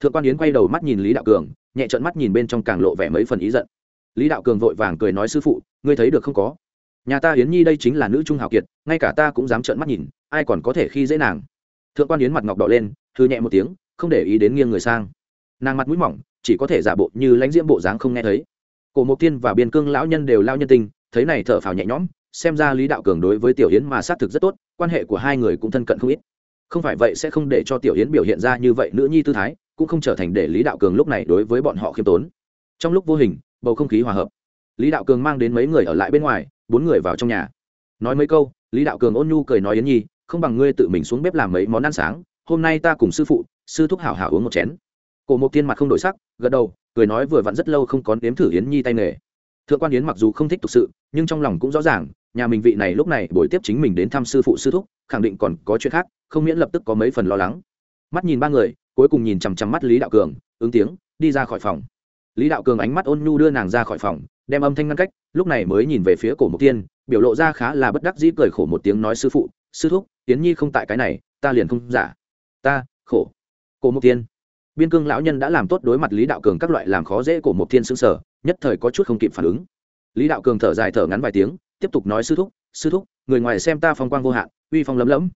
Thượng quan yến quay đầu mắt nhìn lý đạo cường, nhẹ trợn mắt nhìn bên trong càng lộ vẻ mấy phần ý giận. Lý đạo cường vội vàng cười nói sư phụ, ngươi thấy được không có? Nhà ta yến nhi đây chính là nữ trung hào kiệt, ngay cả ta cũng dám trợn mắt nhìn, ai còn có thể khi dễ nàng? Thượng quan yến mặt ngọc đỏ lên thư nhẹ một tiếng, không để ý đến nghiêng người sang nàng mặt mũi mỏng, chỉ có thể giả bộ như lãnh diễm bộ dáng không nghe thấy. Cổ mộc tiên và biên cương lão nhân đều lao nhân tình, thấy này thở phào nhẹ nhõm, xem ra lý đạo cường đối với tiểu yến mà xác thực rất tốt, quan hệ của hai người cũng thân cận không ít. Không phải vậy sẽ không để cho tiểu yến biểu hiện ra như vậy nữ nhi tư thái, cũng không trở thành để lý đạo cường lúc này đối với bọn họ khiêm tốn. Trong lúc vô hình, bầu không khí hòa hợp. Lý đạo cường mang đến mấy người ở lại bên ngoài, bốn người vào trong nhà. Nói mấy câu, lý đạo cường ôn nhu cười nói yến nhi, không bằng ngươi tự mình xuống bếp làm mấy món ăn sáng, hôm nay ta cùng sư phụ, sư thúc hảo hảo uống một chén cổ mộc tiên mặt không đổi sắc, gật đầu, cười nói vừa vặn rất lâu không có nếm thử yến nhi tay nghề. Thượng quan yến mặc dù không thích thực sự, nhưng trong lòng cũng rõ ràng, nhà mình vị này lúc này buổi tiếp chính mình đến thăm sư phụ sư thúc, khẳng định còn có chuyện khác, không miễn lập tức có mấy phần lo lắng. Mắt nhìn ba người, cuối cùng nhìn chằm chằm mắt lý đạo cường, ứng tiếng, đi ra khỏi phòng. Lý đạo cường ánh mắt ôn nhu đưa nàng ra khỏi phòng, đem âm thanh ngăn cách, lúc này mới nhìn về phía cổ mộc tiên biểu lộ ra khá là bất đắc dĩ cười khổ một tiếng nói sư phụ, sư thúc tiến nhi không tại cái này, ta liền không giả. Ta, khổ. Cổ mộc tiên biên cương lão nhân đã làm tốt đối mặt lý đạo cường các loại làm khó dễ của mộc Thiên xứng sở, nhất thời có chút không kịp phản ứng. Lý đạo cường thở dài thở ngắn vài tiếng, tiếp tục nói sư thúc sư thúc, người ngoài xem ta phong quang vô hạn, uy phong lấm lấm.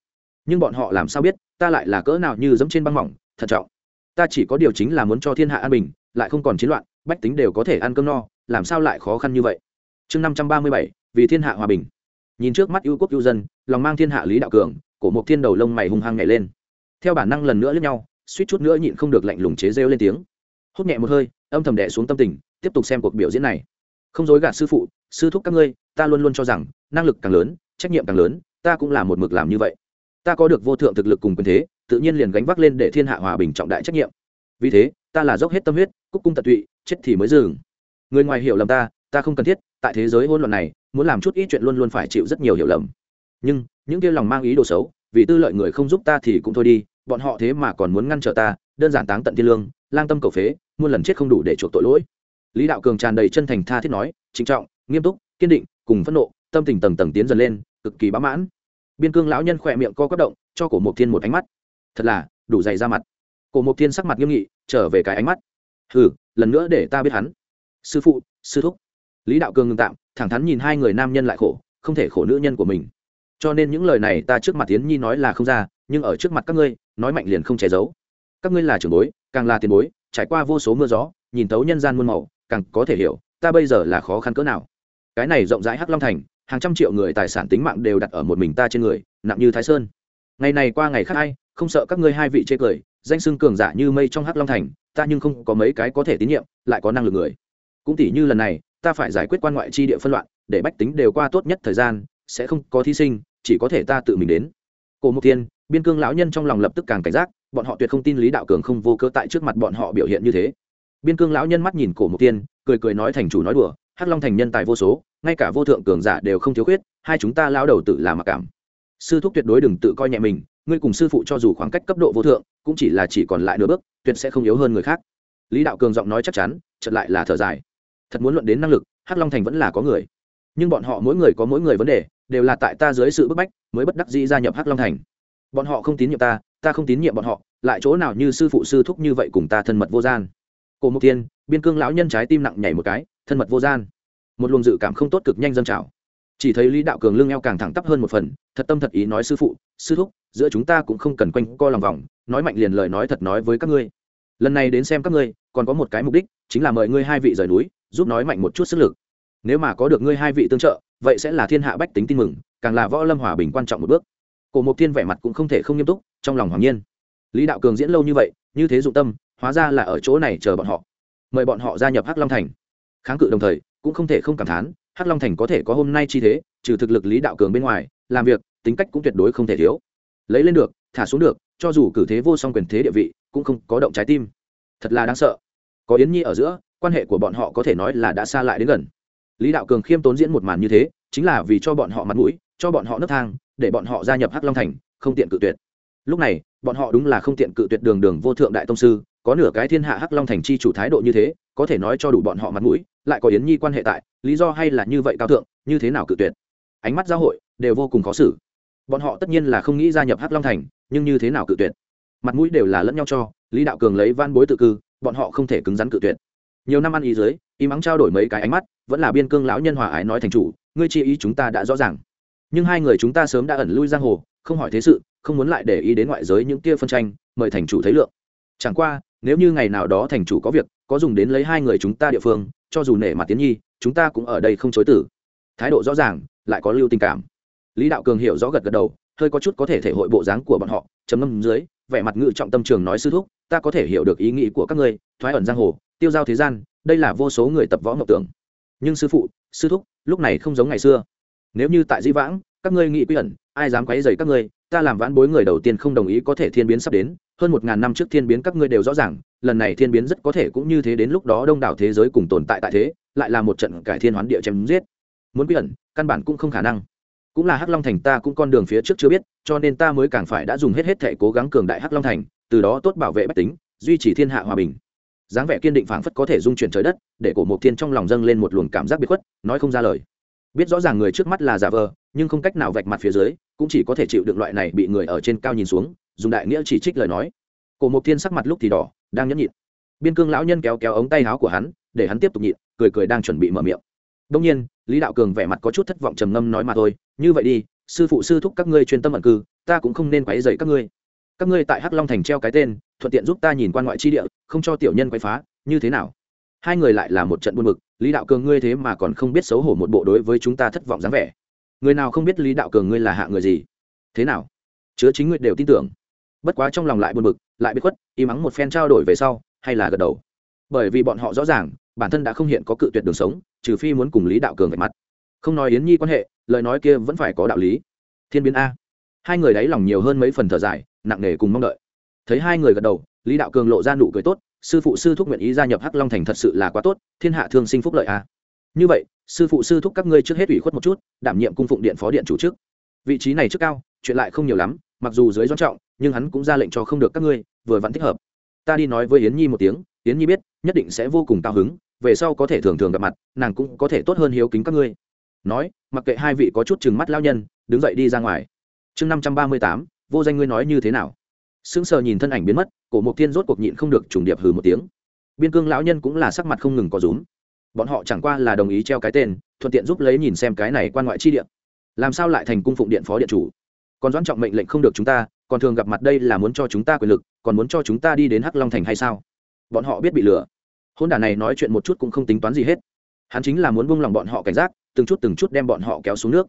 Nhưng bọn họ làm sao biết, ta lại là cỡ nào như dẫm trên băng mỏng, thận trọng. Ta chỉ có điều chính là muốn cho thiên hạ an bình, lại không còn chiến loạn, bách tính đều có thể ăn cơm no, làm sao lại khó khăn như vậy? Chương năm trăm ba mươi bảy, vì thiên hạ hòa bình. Nhìn trước mắt ưu quốc ưu dân, lòng mang thiên hạ lý đạo cường, cổ mộc thiên đầu lông mày hung hăng nhảy lên. Theo bản năng lần nữa lướt nhau suýt chút nữa nhịn không được lạnh lùng chế rêu lên tiếng. Hút nhẹ một hơi, âm thầm đẻ xuống tâm tình, tiếp tục xem cuộc biểu diễn này. Không dối gạt sư phụ, sư thúc các ngươi, ta luôn luôn cho rằng, năng lực càng lớn, trách nhiệm càng lớn, ta cũng là một mực làm như vậy. Ta có được vô thượng thực lực cùng quyền thế, tự nhiên liền gánh vác lên để thiên hạ hòa bình trọng đại trách nhiệm. Vì thế, ta là dốc hết tâm huyết, cúc cung tận tụy, chết thì mới dừng. Người ngoài hiểu lầm ta ta không cần thiết, tại thế giới hỗn loạn này, muốn làm chút ít chuyện luôn luôn phải chịu rất nhiều hiểu lầm. Nhưng, những kia lòng mang ý đồ xấu, vì tư lợi người không giúp ta thì cũng thôi đi bọn họ thế mà còn muốn ngăn trở ta, đơn giản táng tận thiên lương, lang tâm cầu phế, muôn lần chết không đủ để chuộc tội lỗi. Lý đạo cường tràn đầy chân thành tha thiết nói, trịnh trọng, nghiêm túc, kiên định, cùng phẫn nộ, tâm tình tầng tầng tiến dần lên, cực kỳ bá mãn. Biên cương lão nhân khỏe miệng co quất động, cho cổ mộc thiên một ánh mắt. Thật là, đủ dày ra mặt. Cổ mộc thiên sắc mặt nghiêm nghị, trở về cái ánh mắt. Hừ, lần nữa để ta biết hắn. Sư phụ, sư thúc. Lý đạo cường ngừng tạm, thẳng thắn nhìn hai người nam nhân lại khổ, không thể khổ nữ nhân của mình. Cho nên những lời này ta trước mặt tiến nhi nói là không ra nhưng ở trước mặt các ngươi, nói mạnh liền không che giấu. Các ngươi là trưởng bối, càng là tiền bối, trải qua vô số mưa gió, nhìn tấu nhân gian muôn màu, càng có thể hiểu, ta bây giờ là khó khăn cỡ nào. Cái này rộng rãi hắc long thành, hàng trăm triệu người tài sản tính mạng đều đặt ở một mình ta trên người, nặng như thái sơn. Ngày này qua ngày khác hay không sợ các ngươi hai vị chê cười, danh xưng cường giả như mây trong hắc long thành, ta nhưng không có mấy cái có thể tín nhiệm, lại có năng lực người. Cũng tỷ như lần này, ta phải giải quyết quan ngoại chi địa phân loạn, để bách tính đều qua tốt nhất thời gian, sẽ không có thí sinh, chỉ có thể ta tự mình đến. Cổ mục tiên biên cương lão nhân trong lòng lập tức càng cảnh giác, bọn họ tuyệt không tin lý đạo cường không vô cơ tại trước mặt bọn họ biểu hiện như thế. Biên cương lão nhân mắt nhìn cổ mục tiên, cười cười nói thành chủ nói đùa, hắc long thành nhân tài vô số, ngay cả vô thượng cường giả đều không thiếu khuyết, hai chúng ta lao đầu tự làm mặc cảm. Sư thúc tuyệt đối đừng tự coi nhẹ mình, ngươi cùng sư phụ cho dù khoảng cách cấp độ vô thượng, cũng chỉ là chỉ còn lại nửa bước, tuyệt sẽ không yếu hơn người khác. Lý đạo cường giọng nói chắc chắn chật lại là thở dài. Thật muốn luận đến năng lực, hắc long thành vẫn là có người. Nhưng bọn họ mỗi người có mỗi người vấn đề, đều là tại ta dưới sự bức bách, mới bất đắc dĩ gia nhập hắc long thành bọn họ không tín nhiệm ta ta không tín nhiệm bọn họ, lại chỗ nào như sư phụ sư thúc như vậy cùng ta thân mật vô gian. Cổ mục tiên biên cương lão nhân trái tim nặng nhảy một cái, thân mật vô gian. Một luồng dự cảm không tốt cực nhanh dâng trào. Chỉ thấy lý đạo cường lưng eo càng thẳng tắp hơn một phần, thật tâm thật ý nói sư phụ, sư thúc, giữa chúng ta cũng không cần quanh co lòng vòng, nói mạnh liền lời nói thật nói với các ngươi. Lần này đến xem các ngươi, còn có một cái mục đích, chính là mời ngươi hai vị rời núi, giúp nói mạnh một chút sức lực. Nếu mà có được ngươi hai vị tương trợ, vậy sẽ là thiên hạ bách tính tin mừng, càng là võ lâm hòa bình quan trọng một bước cổ mộc thiên vẻ mặt cũng không thể không nghiêm túc, trong lòng hoàng nhiên. Lý đạo cường diễn lâu như vậy, như thế dụng tâm, hóa ra là ở chỗ này chờ bọn họ. Mời bọn họ gia nhập hắc long thành. Kháng cự đồng thời, cũng không thể không cảm thán, hắc long thành có thể có hôm nay chi thế, trừ thực lực lý đạo cường bên ngoài, làm việc, tính cách cũng tuyệt đối không thể thiếu. Lấy lên được, thả xuống được, cho dù cử thế vô song quyền thế địa vị, cũng không có động trái tim. Thật là đáng sợ. Có yến nhi ở giữa, quan hệ của bọn họ có thể nói là đã xa lại đến gần. Lý đạo cường khiêm tốn diễn một màn như thế, chính là vì cho bọn họ mặt mũi, cho bọn họ nấc thang để bọn họ gia nhập hắc long thành, không tiện cự tuyệt. Lúc này, bọn họ đúng là không tiện cự tuyệt đường đường vô thượng đại tông sư, có nửa cái thiên hạ hắc long thành chi chủ thái độ như thế, có thể nói cho đủ bọn họ mặt mũi, lại có yến nhi quan hệ tại, lý do hay là như vậy cao thượng, như thế nào cự tuyệt? Ánh mắt giáo hội đều vô cùng khó xử. Bọn họ tất nhiên là không nghĩ gia nhập hắc long thành, nhưng như thế nào cự tuyệt? Mặt mũi đều là lẫn nhau cho, lý đạo cường lấy van bối tự cư, bọn họ không thể cứng rắn cự tuyệt. Nhiều năm ăn ý dưới, im ắng trao đổi mấy cái ánh mắt, vẫn là biên cương lão nhân hòa ái nói thành chủ, ngươi chi ý chúng ta đã rõ ràng nhưng hai người chúng ta sớm đã ẩn lui giang hồ, không hỏi thế sự, không muốn lại để ý đến ngoại giới những kia phân tranh, mời thành chủ thấy lượng. Chẳng qua, nếu như ngày nào đó thành chủ có việc, có dùng đến lấy hai người chúng ta địa phương, cho dù nể mặt tiến nhi, chúng ta cũng ở đây không chối tử. Thái độ rõ ràng, lại có lưu tình cảm. Lý đạo cường hiểu rõ gật gật đầu, hơi có chút có thể thể hội bộ dáng của bọn họ chấm ngâm dưới, vẻ mặt ngự trọng tâm trường nói sư thúc, ta có thể hiểu được ý nghĩ của các ngươi, thoái ẩn giang hồ, tiêu giao thế gian, đây là vô số người tập võ ngọc tưởng. Nhưng sư phụ, sư thúc, lúc này không giống ngày xưa nếu như tại di vãng, các ngươi nghĩ quy ẩn, ai dám quấy dày các ngươi, ta làm vãn bối người đầu tiên không đồng ý có thể thiên biến sắp đến, hơn một ngàn năm trước thiên biến các ngươi đều rõ ràng, lần này thiên biến rất có thể cũng như thế đến lúc đó đông đảo thế giới cùng tồn tại tại thế, lại là một trận cải thiên hoán địa chém giết. Muốn quy ẩn, căn bản cũng không khả năng. Cũng là hắc long thành ta cũng con đường phía trước chưa biết, cho nên ta mới càng phải đã dùng hết hết thể cố gắng cường đại hắc long thành, từ đó tốt bảo vệ bách tính, duy trì thiên hạ hòa bình. Dáng vẻ kiên định phảng phất có thể dung chuyển trời đất, để cổ mộc thiên trong lòng dâng lên một luồng cảm giác biệt khuất, nói không ra lời biết rõ ràng người trước mắt là giả vờ, nhưng không cách nào vạch mặt phía dưới, cũng chỉ có thể chịu được loại này bị người ở trên cao nhìn xuống, dùng đại nghĩa chỉ trích lời nói. Cổ mộc thiên sắc mặt lúc thì đỏ, đang nhẫn nhịn. Biên cương lão nhân kéo kéo ống tay áo của hắn, để hắn tiếp tục nhịn, cười cười đang chuẩn bị mở miệng. Đông nhiên, lý đạo cường vẻ mặt có chút thất vọng trầm ngâm nói mà thôi, như vậy đi, sư phụ sư thúc các ngươi chuyên tâm ẩn cư, ta cũng không nên quấy dày các ngươi. Các ngươi tại hắc long thành treo cái tên, thuận tiện giúp ta nhìn quan ngoại chi địa, không cho tiểu nhân quấy phá, như thế nào? Hai người lại là một trận buồn bực, lý đạo cường ngươi thế mà còn không biết xấu hổ một bộ đối với chúng ta thất vọng dáng vẻ. Người nào không biết lý đạo cường ngươi là hạ người gì? Thế nào? Chứa chính ngươi đều tin tưởng. Bất quá trong lòng lại buồn bực, lại biết khuất, im ắng một phen trao đổi về sau, hay là gật đầu. Bởi vì bọn họ rõ ràng, bản thân đã không hiện có cự tuyệt đường sống, trừ phi muốn cùng lý đạo cường vạch mặt. Không nói yến nhi quan hệ, lời nói kia vẫn phải có đạo lý. Thiên biến a. Hai người đáy lòng nhiều hơn mấy phần thở dài, nặng nề cùng mong đợi. Thấy hai người gật đầu, lý đạo cường lộ ra nụ cười tốt sư phụ sư thúc nguyện ý gia nhập hắc long thành thật sự là quá tốt, thiên hạ thương sinh phúc lợi a. Như vậy, sư phụ sư thúc các ngươi trước hết ủy khuất một chút, đảm nhiệm cung phụng điện phó điện chủ chức vị trí này trước cao, chuyện lại không nhiều lắm, mặc dù dưới doan trọng, nhưng hắn cũng ra lệnh cho không được các ngươi, vừa vẫn thích hợp. Ta đi nói với yến nhi một tiếng, yến nhi biết, nhất định sẽ vô cùng cao hứng, về sau có thể thường thường gặp mặt, nàng cũng có thể tốt hơn hiếu kính các ngươi. Nói, mặc kệ hai vị có chút chừng mắt lao nhân, đứng dậy đi ra ngoài. Chương năm trăm ba mươi tám, vô danh ngươi nói như thế nào? Sững sờ nhìn thân ảnh biến mất, cổ mộc thiên rốt cuộc nhịn không được trùng điệp hừ một tiếng. Biên cương lão nhân cũng là sắc mặt không ngừng có rúm. Bọn họ chẳng qua là đồng ý treo cái tên, thuận tiện giúp lấy nhìn xem cái này quan ngoại chi điện làm sao lại thành cung phụng điện phó điện chủ? Còn doãn trọng mệnh lệnh không được chúng ta, còn thường gặp mặt đây là muốn cho chúng ta quyền lực, còn muốn cho chúng ta đi đến hắc long thành hay sao? Bọn họ biết bị lừa. Hôn đả này nói chuyện một chút cũng không tính toán gì hết. Hắn chính là muốn buông lòng bọn họ cảnh giác, từng chút từng chút đem bọn họ kéo xuống nước.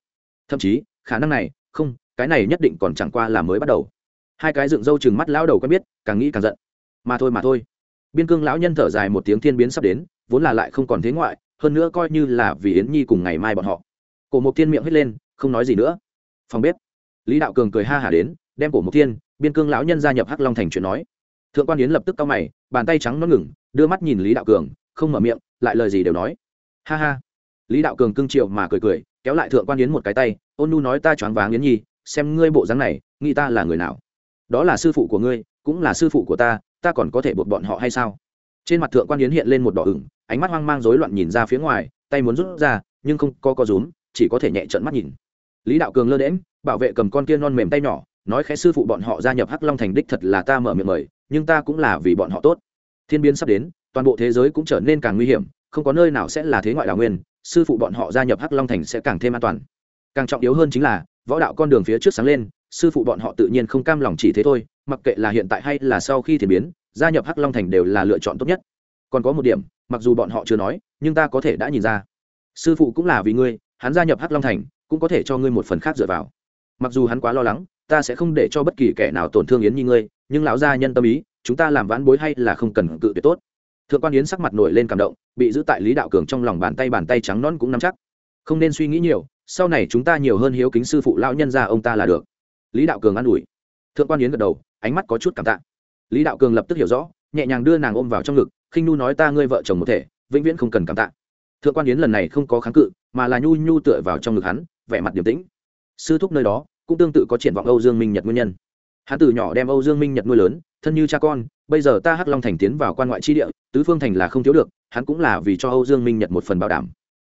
Thậm chí, khả năng này, không, cái này nhất định còn chẳng qua là mới bắt đầu hai cái dựng râu chừng mắt lão đầu quen biết, càng nghĩ càng giận. Mà thôi mà thôi. Biên cương lão nhân thở dài một tiếng thiên biến sắp đến, vốn là lại không còn thế ngoại, hơn nữa coi như là vì yến nhi cùng ngày mai bọn họ. Cổ mộc thiên miệng hít lên, không nói gì nữa. Phòng bếp. Lý đạo cường cười ha hả đến, đem cổ mộc thiên, biên cương lão nhân gia nhập hắc long thành chuyện nói. Thượng quan yến lập tức cau mày, bàn tay trắng nó ngừng, đưa mắt nhìn lý đạo cường, không mở miệng, lại lời gì đều nói. Ha ha. Lý đạo cường cưng triệu mà cười cười, kéo lại thượng quan yến một cái tay, ôn nu nói ta choáng váng yến nhi, xem ngươi bộ dáng này, nghĩ ta là người nào? Đó là sư phụ của ngươi, cũng là sư phụ của ta ta còn có thể buộc bọn họ hay sao? Trên mặt thượng quan yến hiện lên một đỏ ửng, ánh mắt hoang mang rối loạn nhìn ra phía ngoài, tay muốn rút ra, nhưng không có có rúm, chỉ có thể nhẹ trợn mắt nhìn. Lý đạo cường lơ đễm bảo vệ cầm con kia non mềm tay nhỏ, nói khẽ sư phụ bọn họ gia nhập hắc long thành đích thật là ta mở miệng mời, nhưng ta cũng là vì bọn họ tốt. Thiên biến sắp đến, toàn bộ thế giới cũng trở nên càng nguy hiểm, không có nơi nào sẽ là thế ngoại đào nguyên, sư phụ bọn họ gia nhập hắc long thành sẽ càng thêm an toàn. Càng trọng yếu hơn chính là, võ đạo con đường phía trước sáng lên sư phụ bọn họ tự nhiên không cam lòng chỉ thế thôi, mặc kệ là hiện tại hay là sau khi thiên biến, gia nhập hắc long thành đều là lựa chọn tốt nhất. Còn có một điểm, mặc dù bọn họ chưa nói, nhưng ta có thể đã nhìn ra. Sư phụ cũng là vì ngươi, hắn gia nhập hắc long thành, cũng có thể cho ngươi một phần khác dựa vào. Mặc dù hắn quá lo lắng, ta sẽ không để cho bất kỳ kẻ nào tổn thương yến như ngươi, nhưng lão gia nhân tâm ý, chúng ta làm vãn bối hay là không cần cự tuyệt tốt. Thượng quan yến sắc mặt nổi lên cảm động, bị giữ tại lý đạo cường trong lòng bàn tay bàn tay trắng non cũng nắm chắc. Không nên suy nghĩ nhiều, sau này chúng ta nhiều hơn hiếu kính sư phụ lão nhân ra ông ta là được lý đạo cường an ủi. Thượng quan yến gật đầu, ánh mắt có chút cảm tạ. Lý đạo cường lập tức hiểu rõ, nhẹ nhàng đưa nàng ôm vào trong ngực, khinh nu nói ta ngươi vợ chồng một thể, vĩnh viễn không cần cảm tạ. Thượng quan yến lần này không có kháng cự, mà là nhu nhu tựa vào trong ngực hắn, vẻ mặt điềm tĩnh. Sư thúc nơi đó, cũng tương tự có triển vọng âu dương minh nhật nguyên nhân. Hắn từ nhỏ đem âu dương minh nhật nuôi lớn, thân như cha con, bây giờ ta hắc long thành tiến vào quan ngoại chi địa, tứ phương thành là không thiếu được, hắn cũng là vì cho âu dương minh nhật một phần bảo đảm.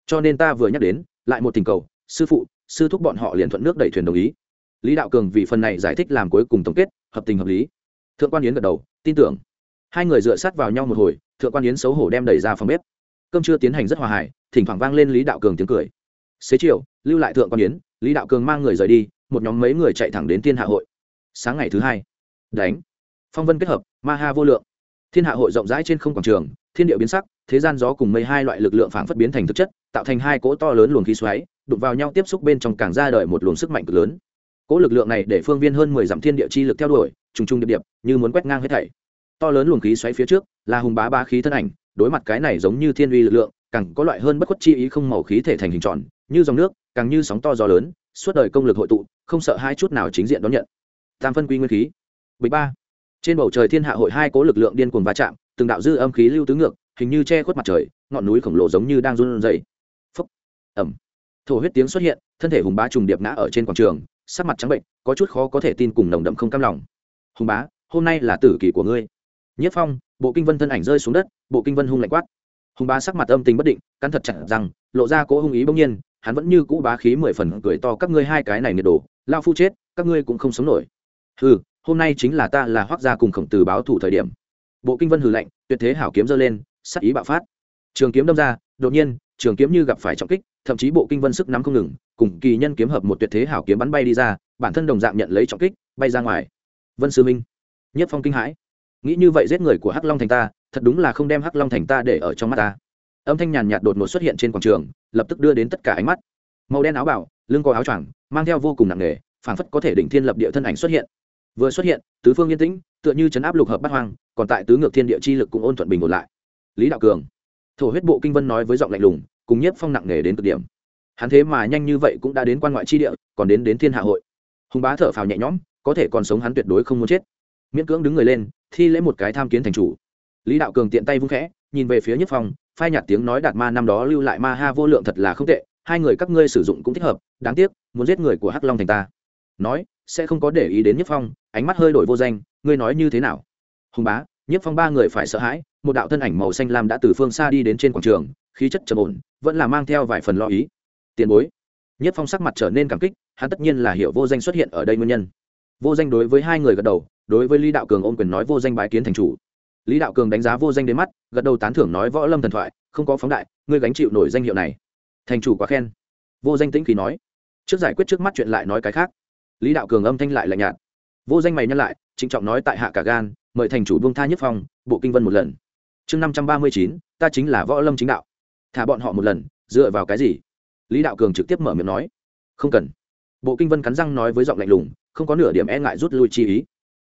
Cho nên ta vừa nhắc đến, lại một tình cầu, sư phụ, sư thúc bọn họ liền thuận nước đẩy thuyền đồng ý lý đạo cường vì phần này giải thích làm cuối cùng tổng kết, hợp tình hợp lý. Thượng quan yến gật đầu, tin tưởng. Hai người dựa sát vào nhau một hồi, thượng quan yến xấu hổ đem đẩy ra phòng bếp. Cơm chưa tiến hành rất hòa hài, thỉnh thoảng vang lên lý đạo cường tiếng cười. Xế chiều, lưu lại thượng quan yến, lý đạo cường mang người rời đi, một nhóm mấy người chạy thẳng đến thiên hạ hội. Sáng ngày thứ hai, đánh. Phong vân kết hợp, ma ha vô lượng. Thiên hạ hội rộng rãi trên không quảng trường, thiên địa biến sắc, thế gian gió cùng mây hai loại lực lượng phảng phất biến thành thực chất, tạo thành hai cỗ to lớn luồng khí xoáy, đụng vào nhau tiếp xúc bên trong càng ra đời một luồng sức mạnh cực lớn cỗ lực lượng này để phương viên hơn mười dặm thiên địa chi lực theo đuổi, trùng trùng điệp điệp, như muốn quét ngang hết thảy. To lớn luồng khí xoáy phía trước, là hùng bá ba khí thân ảnh, đối mặt cái này giống như thiên uy lực lượng, càng có loại hơn bất khuất chi ý không màu khí thể thành hình tròn, như dòng nước, càng như sóng to gió lớn, suốt đời công lực hội tụ, không sợ hai chút nào chính diện đón nhận. Tam phân quy nguyên khí. Bịch ba. Trên bầu trời thiên hạ hội hai cố lực lượng điên cuồng va chạm, từng đạo dư âm khí lưu tứ ngược, hình như che khuất mặt trời, ngọn núi khổng lồ giống như đang run rẩy. Phúc. Ẩm. Thổ huyết tiếng xuất hiện, thân thể hùng bá trùng điệp ngã ở trên quảng trường sắc mặt trắng bệnh, có chút khó có thể tin cùng nồng đậm không cam lòng. Hùng bá, hôm nay là tử kỳ của ngươi. Nhất phong, bộ kinh vân thân ảnh rơi xuống đất, bộ kinh vân hung lạnh quát. Hùng bá sắc mặt âm tình bất định, cắn thật chặt rằng, lộ ra cỗ hung ý bỗng nhiên, hắn vẫn như cũ bá khí mười phần cười to, các ngươi hai cái này nhiệt đồ, lao phu chết, các ngươi cũng không sống nổi. Hừ, hôm nay chính là ta là hoác gia cùng khổng tử báo thủ thời điểm. Bộ kinh vân hừ lạnh, tuyệt thế hảo kiếm giơ lên, sắc ý bạo phát. Trường kiếm đâm ra, đột nhiên, trường kiếm như gặp phải trọng kích thậm chí bộ kinh vân sức nắm không ngừng, cùng kỳ nhân kiếm hợp một tuyệt thế hảo kiếm bắn bay đi ra, bản thân đồng dạng nhận lấy trọng kích, bay ra ngoài. Vân sư minh, nhất phong kinh hãi. Nghĩ như vậy giết người của hắc long thành ta, thật đúng là không đem hắc long thành ta để ở trong mắt ta. Âm thanh nhàn nhạt đột ngột xuất hiện trên quảng trường, lập tức đưa đến tất cả ánh mắt. Màu đen áo bảo lưng có áo choàng, mang theo vô cùng nặng nề, phảng phất có thể đỉnh thiên lập địa thân ảnh xuất hiện. Vừa xuất hiện, tứ phương yên tĩnh, tựa như chấn áp lục hợp bát hoang, còn tại tứ ngược thiên địa chi lực cũng ôn thuận bình ổn lại. Lý đạo cường, thổ huyết bộ kinh vân nói với giọng lạnh lùng cùng nhiếp phong nặng nề đến cực điểm. Hắn thế mà nhanh như vậy cũng đã đến quan ngoại chi địa, còn đến đến thiên hạ hội. Hùng bá thở phào nhẹ nhõm, có thể còn sống hắn tuyệt đối không muốn chết. Miễn cưỡng đứng người lên, thi lễ một cái tham kiến thành chủ. Lý đạo cường tiện tay vung khẽ, nhìn về phía nhiếp phong, phai nhạt tiếng nói đạt ma năm đó lưu lại ma ha vô lượng thật là không tệ, hai người các ngươi sử dụng cũng thích hợp, đáng tiếc, muốn giết người của hắc long thành ta. Nói, sẽ không có để ý đến nhất phong, ánh mắt hơi đổi vô danh, ngươi nói như thế nào? Hùng bá nhất phong ba người phải sợ hãi, một đạo thân ảnh màu xanh lam đã từ phương xa đi đến trên quảng trường khí chất trầm ổn, vẫn là mang theo vài phần lo ý. Tiền bối. Nhất phong sắc mặt trở nên cảm kích, hắn tất nhiên là hiểu vô danh xuất hiện ở đây nguyên nhân. Vô danh đối với hai người gật đầu, đối với lý đạo cường ôm quyền nói vô danh bái kiến thành chủ. Lý đạo cường đánh giá vô danh đến mắt, gật đầu tán thưởng nói võ lâm thần thoại, không có phóng đại, ngươi gánh chịu nổi danh hiệu này. Thành chủ quá khen. Vô danh tĩnh kỳ nói. Trước giải quyết trước mắt chuyện lại nói cái khác. Lý đạo cường âm thanh lại lạnh nhạt. Vô danh mày nhắc lại, trịnh trọng nói tại hạ cả gan, mời thành chủ buông tha nhất phong, bộ kinh vân một lần. Chương năm trăm ba mươi chín, ta chính là võ lâm chính đạo thả bọn họ một lần, dựa vào cái gì? Lý đạo cường trực tiếp mở miệng nói. Không cần. Bộ kinh vân cắn răng nói với giọng lạnh lùng, không có nửa điểm e ngại rút lui chi ý.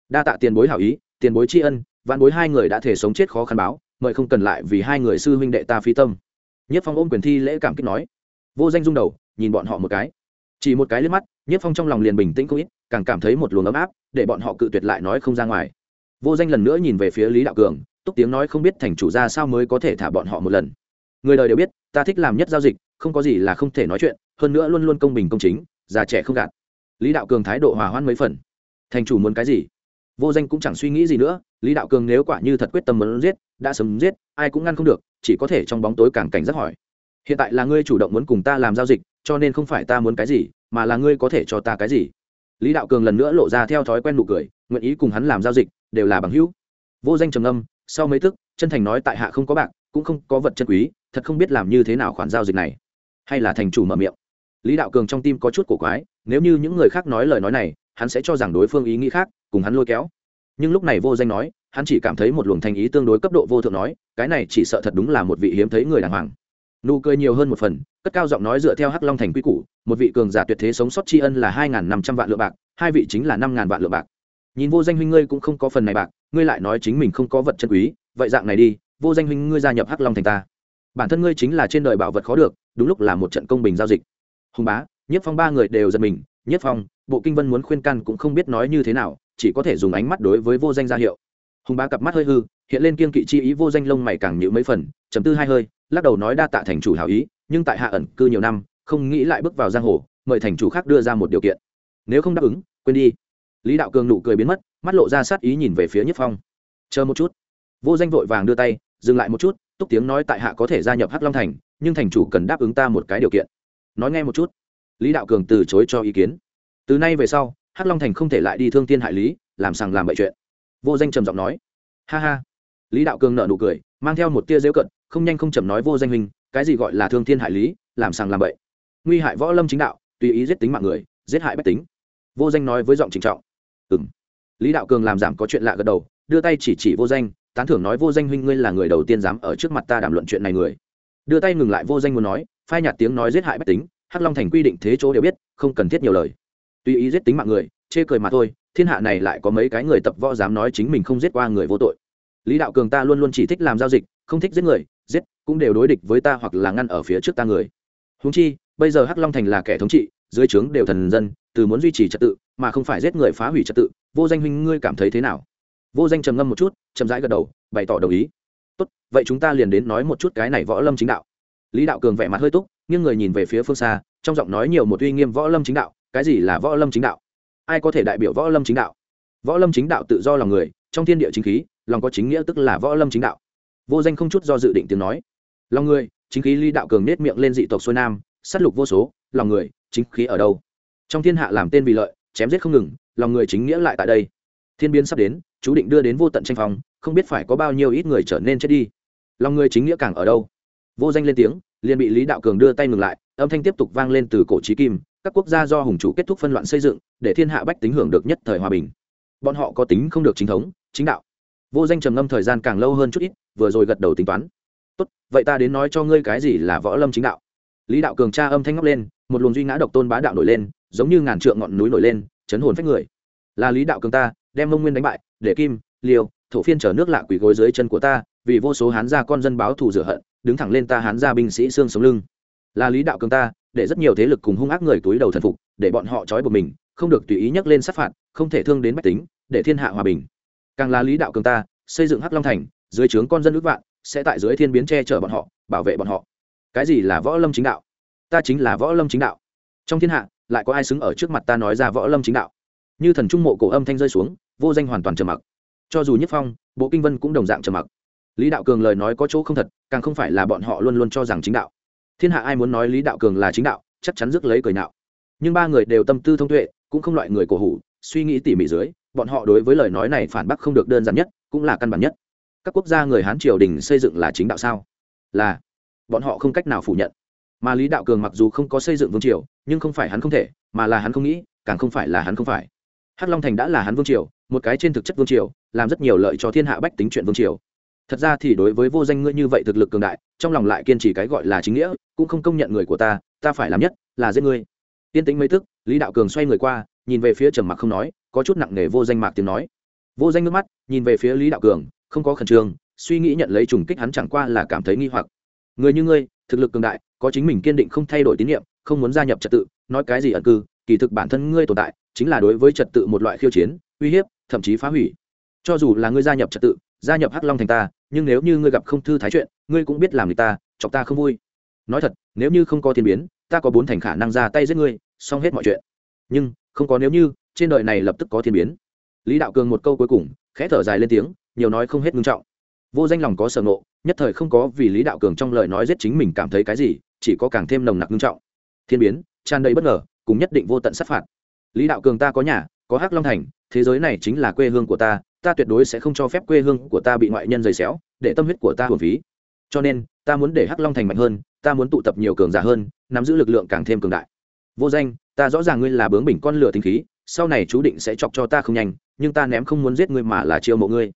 Đa tạ tiền bối hảo ý, tiền bối tri ân, vạn bối hai người đã thể sống chết khó khăn báo, mời không cần lại vì hai người sư huynh đệ ta phi tâm. Nhất phong ôm quyền thi lễ cảm kích nói. Vô danh rung đầu, nhìn bọn họ một cái. Chỉ một cái liếc mắt, nhất phong trong lòng liền bình tĩnh không ít, càng cảm thấy một luồng ấm áp, để bọn họ cự tuyệt lại nói không ra ngoài. Vô danh lần nữa nhìn về phía lý đạo cường, túc tiếng nói không biết thành chủ ra sao mới có thể thả bọn họ một lần người đời đều biết, ta thích làm nhất giao dịch, không có gì là không thể nói chuyện, hơn nữa luôn luôn công bình công chính, già trẻ không gạt. Lý đạo cường thái độ hòa hoãn mấy phần. Thành chủ muốn cái gì? Vô danh cũng chẳng suy nghĩ gì nữa, lý đạo cường nếu quả như thật quyết tâm muốn giết, đã sớm giết, ai cũng ngăn không được, chỉ có thể trong bóng tối càng cảnh giác hỏi. Hiện tại là ngươi chủ động muốn cùng ta làm giao dịch, cho nên không phải ta muốn cái gì, mà là ngươi có thể cho ta cái gì? Lý đạo cường lần nữa lộ ra theo thói quen nụ cười, nguyện ý cùng hắn làm giao dịch, đều là bằng hữu. Vô danh trầm âm sau mấy tức, chân thành nói tại hạ không có bạc cũng không có vật chân quý, thật không biết làm như thế nào khoản giao dịch này. Hay là thành chủ mở miệng. Lý đạo cường trong tim có chút cổ quái, nếu như những người khác nói lời nói này, hắn sẽ cho rằng đối phương ý nghĩ khác, cùng hắn lôi kéo. Nhưng lúc này vô danh nói, hắn chỉ cảm thấy một luồng thành ý tương đối cấp độ vô thượng nói, cái này chỉ sợ thật đúng là một vị hiếm thấy người đàng hoàng. Nụ cười nhiều hơn một phần, cất cao giọng nói dựa theo hắc long thành quy củ, một vị cường giả tuyệt thế sống sót tri ân là hai năm trăm vạn lượng bạc, hai vị chính là năm ngàn vạn lượng bạc. Nhìn vô danh huynh ngươi cũng không có phần này bạc, ngươi lại nói chính mình không có vật chân quý, vậy dạng này đi vô danh huynh ngươi gia nhập hắc long thành ta. Bản thân ngươi chính là trên đời bảo vật khó được, đúng lúc là một trận công bình giao dịch. Hùng bá, nhất phong ba người đều giật mình. Nhất phong, bộ kinh vân muốn khuyên can cũng không biết nói như thế nào, chỉ có thể dùng ánh mắt đối với vô danh ra hiệu. Hùng bá cặp mắt hơi hư, hiện lên kiên kỵ chi ý vô danh lông mày càng nhữ mấy phần chấm tư hai hơi, lắc đầu nói đa tạ thành chủ hảo ý, nhưng tại hạ ẩn cư nhiều năm, không nghĩ lại bước vào giang hồ, mời thành chủ khác đưa ra một điều kiện. Nếu không đáp ứng, quên đi. Lý đạo cường nụ cười biến mất, mắt lộ ra sát ý nhìn về phía nhất phong. Chờ một chút vô danh vội vàng đưa tay dừng lại một chút túc tiếng nói tại hạ có thể gia nhập hắc long thành nhưng thành chủ cần đáp ứng ta một cái điều kiện. Nói nghe một chút. Lý đạo cường từ chối cho ý kiến. Từ nay về sau hắc long thành không thể lại đi thương tiên hại lý làm sằng làm bậy chuyện. Vô danh trầm giọng nói. Ha ha. Lý đạo cường nợ nụ cười mang theo một tia dễu cận không nhanh không chậm nói vô danh hình, cái gì gọi là thương thiên hại lý làm sằng làm bậy. Nguy hại võ lâm chính đạo tùy ý giết tính mạng người giết hại bách tính. Vô danh nói với giọng trịnh trọng. Ừ m lý đạo cường làm giảm có chuyện lạ gật đầu đưa tay chỉ chỉ vô danh tán thưởng nói vô danh huynh ngươi là người đầu tiên dám ở trước mặt ta đàm luận chuyện này người. Đưa tay ngừng lại vô danh muốn nói, phai nhạt tiếng nói giết hại bách tính, hắc long thành quy định thế chỗ đều biết, không cần thiết nhiều lời. Tuy ý giết tính mạng người, chê cười mà thôi, thiên hạ này lại có mấy cái người tập võ dám nói chính mình không giết qua người vô tội. Lý đạo cường ta luôn luôn chỉ thích làm giao dịch, không thích giết người, giết cũng đều đối địch với ta hoặc là ngăn ở phía trước ta người. Húng chi, bây giờ hắc long thành là kẻ thống trị, dưới trướng đều thần dân, từ muốn duy trì trật tự, mà không phải giết người phá hủy trật tự, vô danh huynh ngươi cảm thấy thế nào? Vô danh trầm ngâm một chút, chậm rãi gật đầu, bày tỏ đồng ý. Tốt, vậy chúng ta liền đến nói một chút cái này võ lâm chính đạo. Lý đạo cường vẻ mặt hơi túc nhưng người nhìn về phía phương xa, trong giọng nói nhiều một uy nghiêm võ lâm chính đạo, cái gì là võ lâm chính đạo? Ai có thể đại biểu võ lâm chính đạo? Võ lâm chính đạo tự do lòng người, trong thiên địa chính khí, lòng có chính nghĩa tức là võ lâm chính đạo. Vô danh không chút do dự định tiếng nói. Lòng người, chính khí lý đạo cường nết miệng lên dị tộc xuôi nam s á t lục vô số, lòng người, chính khí ở đâu? Trong thiên hạ làm tên vì lợi, chém giết không ngừng, lòng người chính nghĩa lại tại đây. Thiên biến sắp đến chú định đưa đến vô tận tranh phòng không biết phải có bao nhiêu ít người trở nên chết đi. Lòng người chính nghĩa càng ở đâu? Vô danh lên tiếng, liền bị lý đạo cường đưa tay ngừng lại, âm thanh tiếp tục vang lên từ cổ trí kim, các quốc gia do hùng chủ kết thúc phân loạn xây dựng, để thiên hạ bách tính hưởng được nhất thời hòa bình. Bọn họ có tính không được chính thống, chính đạo. Vô danh trầm ngâm thời gian càng lâu hơn chút ít, vừa rồi gật đầu tính toán. Tốt, vậy ta đến nói cho ngươi cái gì là võ lâm chính đạo. Lý đạo cường tra âm thanh ngóc lên, một luồng duy ngã độc tôn bá đạo nổi lên, giống như ngàn trượng ngọn núi nổi lên, chấn hồn phách người. Là lý đạo cường ta, đem mông nguyên đánh bại để kim, liêu, thổ phiên chở nước lạ quỷ gối dưới chân của ta, vì vô số hán gia con dân báo thù rửa hận, đứng thẳng lên ta hán gia binh sĩ xương sống lưng. Là lý đạo cường ta, để rất nhiều thế lực cùng hung ác người túi đầu thần phục, để bọn họ trói buộc mình, không được tùy ý nhắc lên sát phạt, không thể thương đến bách tính, để thiên hạ hòa bình. Càng là lý đạo cường ta, xây dựng hắc long thành, dưới trướng con dân ước vạn, sẽ tại dưới thiên biến che chở bọn họ, bảo vệ bọn họ. Cái gì là võ lâm chính đạo? Ta chính là võ lâm chính đạo. Trong thiên hạ, lại có ai xứng ở trước mặt ta nói ra võ lâm chính đạo? Như thần trung mộ cổ âm thanh rơi xuống vô danh hoàn toàn trầm mặc. Cho dù nhất phong, bộ kinh vân cũng đồng dạng trầm mặc. Lý đạo cường lời nói có chỗ không thật, càng không phải là bọn họ luôn luôn cho rằng chính đạo. Thiên hạ ai muốn nói lý đạo cường là chính đạo, chắc chắn rước lấy cười nạo. Nhưng ba người đều tâm tư thông tuệ, cũng không loại người cổ hủ, suy nghĩ tỉ mỉ dưới, bọn họ đối với lời nói này phản bác không được đơn giản nhất, cũng là căn bản nhất. Các quốc gia người hán triều đình xây dựng là chính đạo sao? Là. Bọn họ không cách nào phủ nhận. Mà lý đạo cường mặc dù không có xây dựng vương triều, nhưng không phải hắn không thể, mà là hắn không nghĩ, càng không phải là hắn không phải. Hắc long thành đã là hắn vương triều một cái trên thực chất vương triều, làm rất nhiều lợi cho thiên hạ bách tính chuyện vương triều. Thật ra thì đối với vô danh ngươi như vậy thực lực cường đại, trong lòng lại kiên trì cái gọi là chính nghĩa, cũng không công nhận người của ta ta phải làm nhất là giết ngươi. Tiên tính mấy tức, lý đạo cường xoay người qua, nhìn về phía trầm mặc không nói, có chút nặng nề vô danh mạc tiếng nói. Vô danh nước mắt, nhìn về phía lý đạo cường, không có khẩn trương, suy nghĩ nhận lấy trùng kích hắn chẳng qua là cảm thấy nghi hoặc. Người như ngươi, thực lực cường đại, có chính mình kiên định không thay đổi tín nhiệm, không muốn gia nhập trật tự, nói cái gì ẩn cư, kỳ thực bản thân ngươi tồn tại, chính là đối với trật tự một loại khiêu chiến, uy hiếp thậm chí phá hủy. Cho dù là ngươi gia nhập trật tự, gia nhập hắc long thành ta, nhưng nếu như ngươi gặp không thư thái chuyện, ngươi cũng biết làm người ta, chọc ta không vui. Nói thật, nếu như không có thiên biến, ta có bốn thành khả năng ra tay giết ngươi, xong hết mọi chuyện. Nhưng, không có nếu như, trên đời này lập tức có thiên biến. Lý đạo cường một câu cuối cùng, khẽ thở dài lên tiếng, nhiều nói không hết ngưng trọng. Vô danh lòng có sở ngộ, nhất thời không có vì lý đạo cường trong lời nói giết chính mình cảm thấy cái gì, chỉ có càng thêm nồng nặc ngưng trọng. Thiên biến, tràn đầy bất ngờ, cùng nhất định vô tận sát phạt. Lý đạo cường ta có nhà có hắc long thành, thế giới này chính là quê hương của ta ta tuyệt đối sẽ không cho phép quê hương của ta bị ngoại nhân dày xéo, để tâm huyết của ta hồn phí. Cho nên, ta muốn để hắc long thành mạnh hơn, ta muốn tụ tập nhiều cường giả hơn, nắm giữ lực lượng càng thêm cường đại. Vô danh, ta rõ ràng ngươi là bướng bỉnh con lửa tinh khí, sau này chú định sẽ chọc cho ta không nhanh, nhưng ta ném không muốn giết ngươi mà là chiêu mộ ngươi.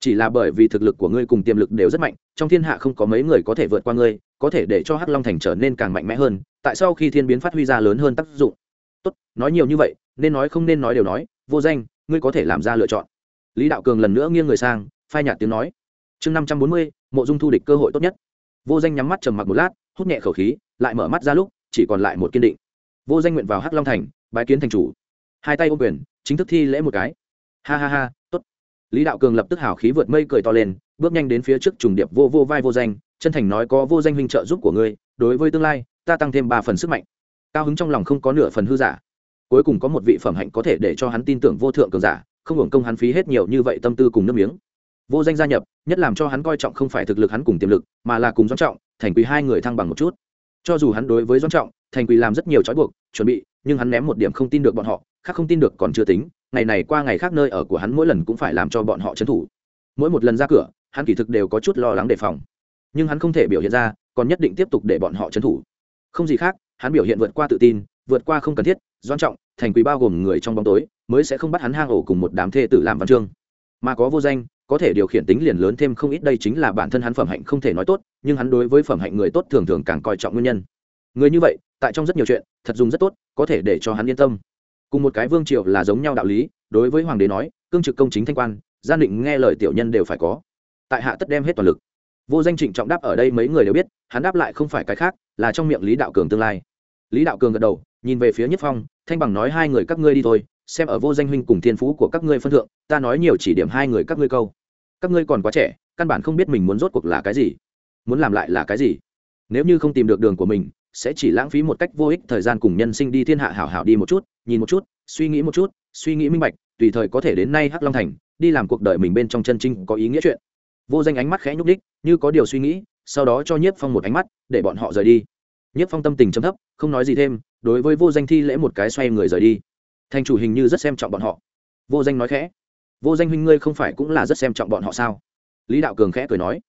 Chỉ là bởi vì thực lực của ngươi cùng tiềm lực đều rất mạnh, trong thiên hạ không có mấy người có thể vượt qua ngươi, có thể để cho hắc long thành trở nên càng mạnh mẽ hơn, tại sao khi thiên biến phát huy ra lớn hơn tác dụng? Tốt, nói nhiều như vậy nên nói không nên nói đều nói, vô danh, ngươi có thể làm ra lựa chọn. Lý đạo cường lần nữa nghiêng người sang, phai nhạt tiếng nói, chương năm trăm bốn mươi, mộ dung thu địch cơ hội tốt nhất. Vô danh nhắm mắt trầm mặc một lát, hút nhẹ khẩu khí, lại mở mắt ra lúc, chỉ còn lại một kiên định. Vô danh nguyện vào hắc long thành, bái kiến thành chủ. Hai tay ôm quyền, chính thức thi lễ một cái. Ha ha ha, tốt. Lý đạo cường lập tức hào khí vượt mây cười to lên, bước nhanh đến phía trước trùng điệp vô vô vai vô danh, chân thành nói có vô danh huynh trợ giúp của ngươi, đối với tương lai, ta tăng thêm ba phần sức mạnh. Cao hứng trong lòng không có nửa phần hư giả cuối cùng có một vị phẩm hạnh có thể để cho hắn tin tưởng vô thượng cường giả, không hưởng công hắn phí hết nhiều như vậy tâm tư cùng nước miếng. Vô danh gia nhập, nhất làm cho hắn coi trọng không phải thực lực hắn cùng tiềm lực, mà là cùng doanh trọng, thành quý hai người thăng bằng một chút. Cho dù hắn đối với doanh trọng, thành quý làm rất nhiều trói buộc, chuẩn bị, nhưng hắn ném một điểm không tin được bọn họ, khác không tin được còn chưa tính, ngày này qua ngày khác nơi ở của hắn mỗi lần cũng phải làm cho bọn họ trấn thủ. Mỗi một lần ra cửa, hắn kỳ thực đều có chút lo lắng đề phòng. Nhưng hắn không thể biểu hiện ra, còn nhất định tiếp tục để bọn họ trấn thủ. Không gì khác, hắn biểu hiện vượt qua tự tin, vượt qua không cần thiết doan trọng, thành quý bao gồm người trong bóng tối, mới sẽ không bắt hắn hang ổ cùng một đám thê tử làm văn chương. Mà có vô danh, có thể điều khiển tính liền lớn thêm không ít đây chính là bản thân hắn phẩm hạnh không thể nói tốt, nhưng hắn đối với phẩm hạnh người tốt thường thường càng coi trọng nguyên nhân. Người như vậy, tại trong rất nhiều chuyện, thật dùng rất tốt, có thể để cho hắn yên tâm. Cùng một cái vương triều là giống nhau đạo lý, đối với hoàng đế nói, cương trực công chính thanh quan, gian định nghe lời tiểu nhân đều phải có. Tại hạ tất đem hết toàn lực. Vô danh trịnh trọng đáp ở đây mấy người đều biết, hắn đáp lại không phải cái khác, là trong miệng lý đạo cường tương lai. Lý đạo cường gật đầu, nhìn về phía nhất phong thanh bằng nói hai người các ngươi đi thôi, xem ở vô danh huynh cùng thiên phú của các ngươi phân thượng, ta nói nhiều chỉ điểm hai người các ngươi câu. Các ngươi còn quá trẻ, căn bản không biết mình muốn rốt cuộc là cái gì. Muốn làm lại là cái gì? Nếu như không tìm được đường của mình, sẽ chỉ lãng phí một cách vô ích thời gian cùng nhân sinh đi thiên hạ hảo hảo đi một chút, nhìn một chút, suy nghĩ một chút, suy nghĩ minh bạch, tùy thời có thể đến nay hắc long thành, đi làm cuộc đời mình bên trong chân trinh có ý nghĩa chuyện. Vô danh ánh mắt khẽ nhúc đích như có điều suy nghĩ, sau đó cho nhiếp phong một ánh mắt, để bọn họ rời đi. Nhiếp phong tâm tình chấm thấp, không nói gì thêm đối với vô danh thi lễ một cái xoay người rời đi. Thành chủ hình như rất xem trọng bọn họ. Vô danh nói khẽ, vô danh huynh ngươi không phải cũng là rất xem trọng bọn họ sao? Lý đạo cường khẽ cười nói.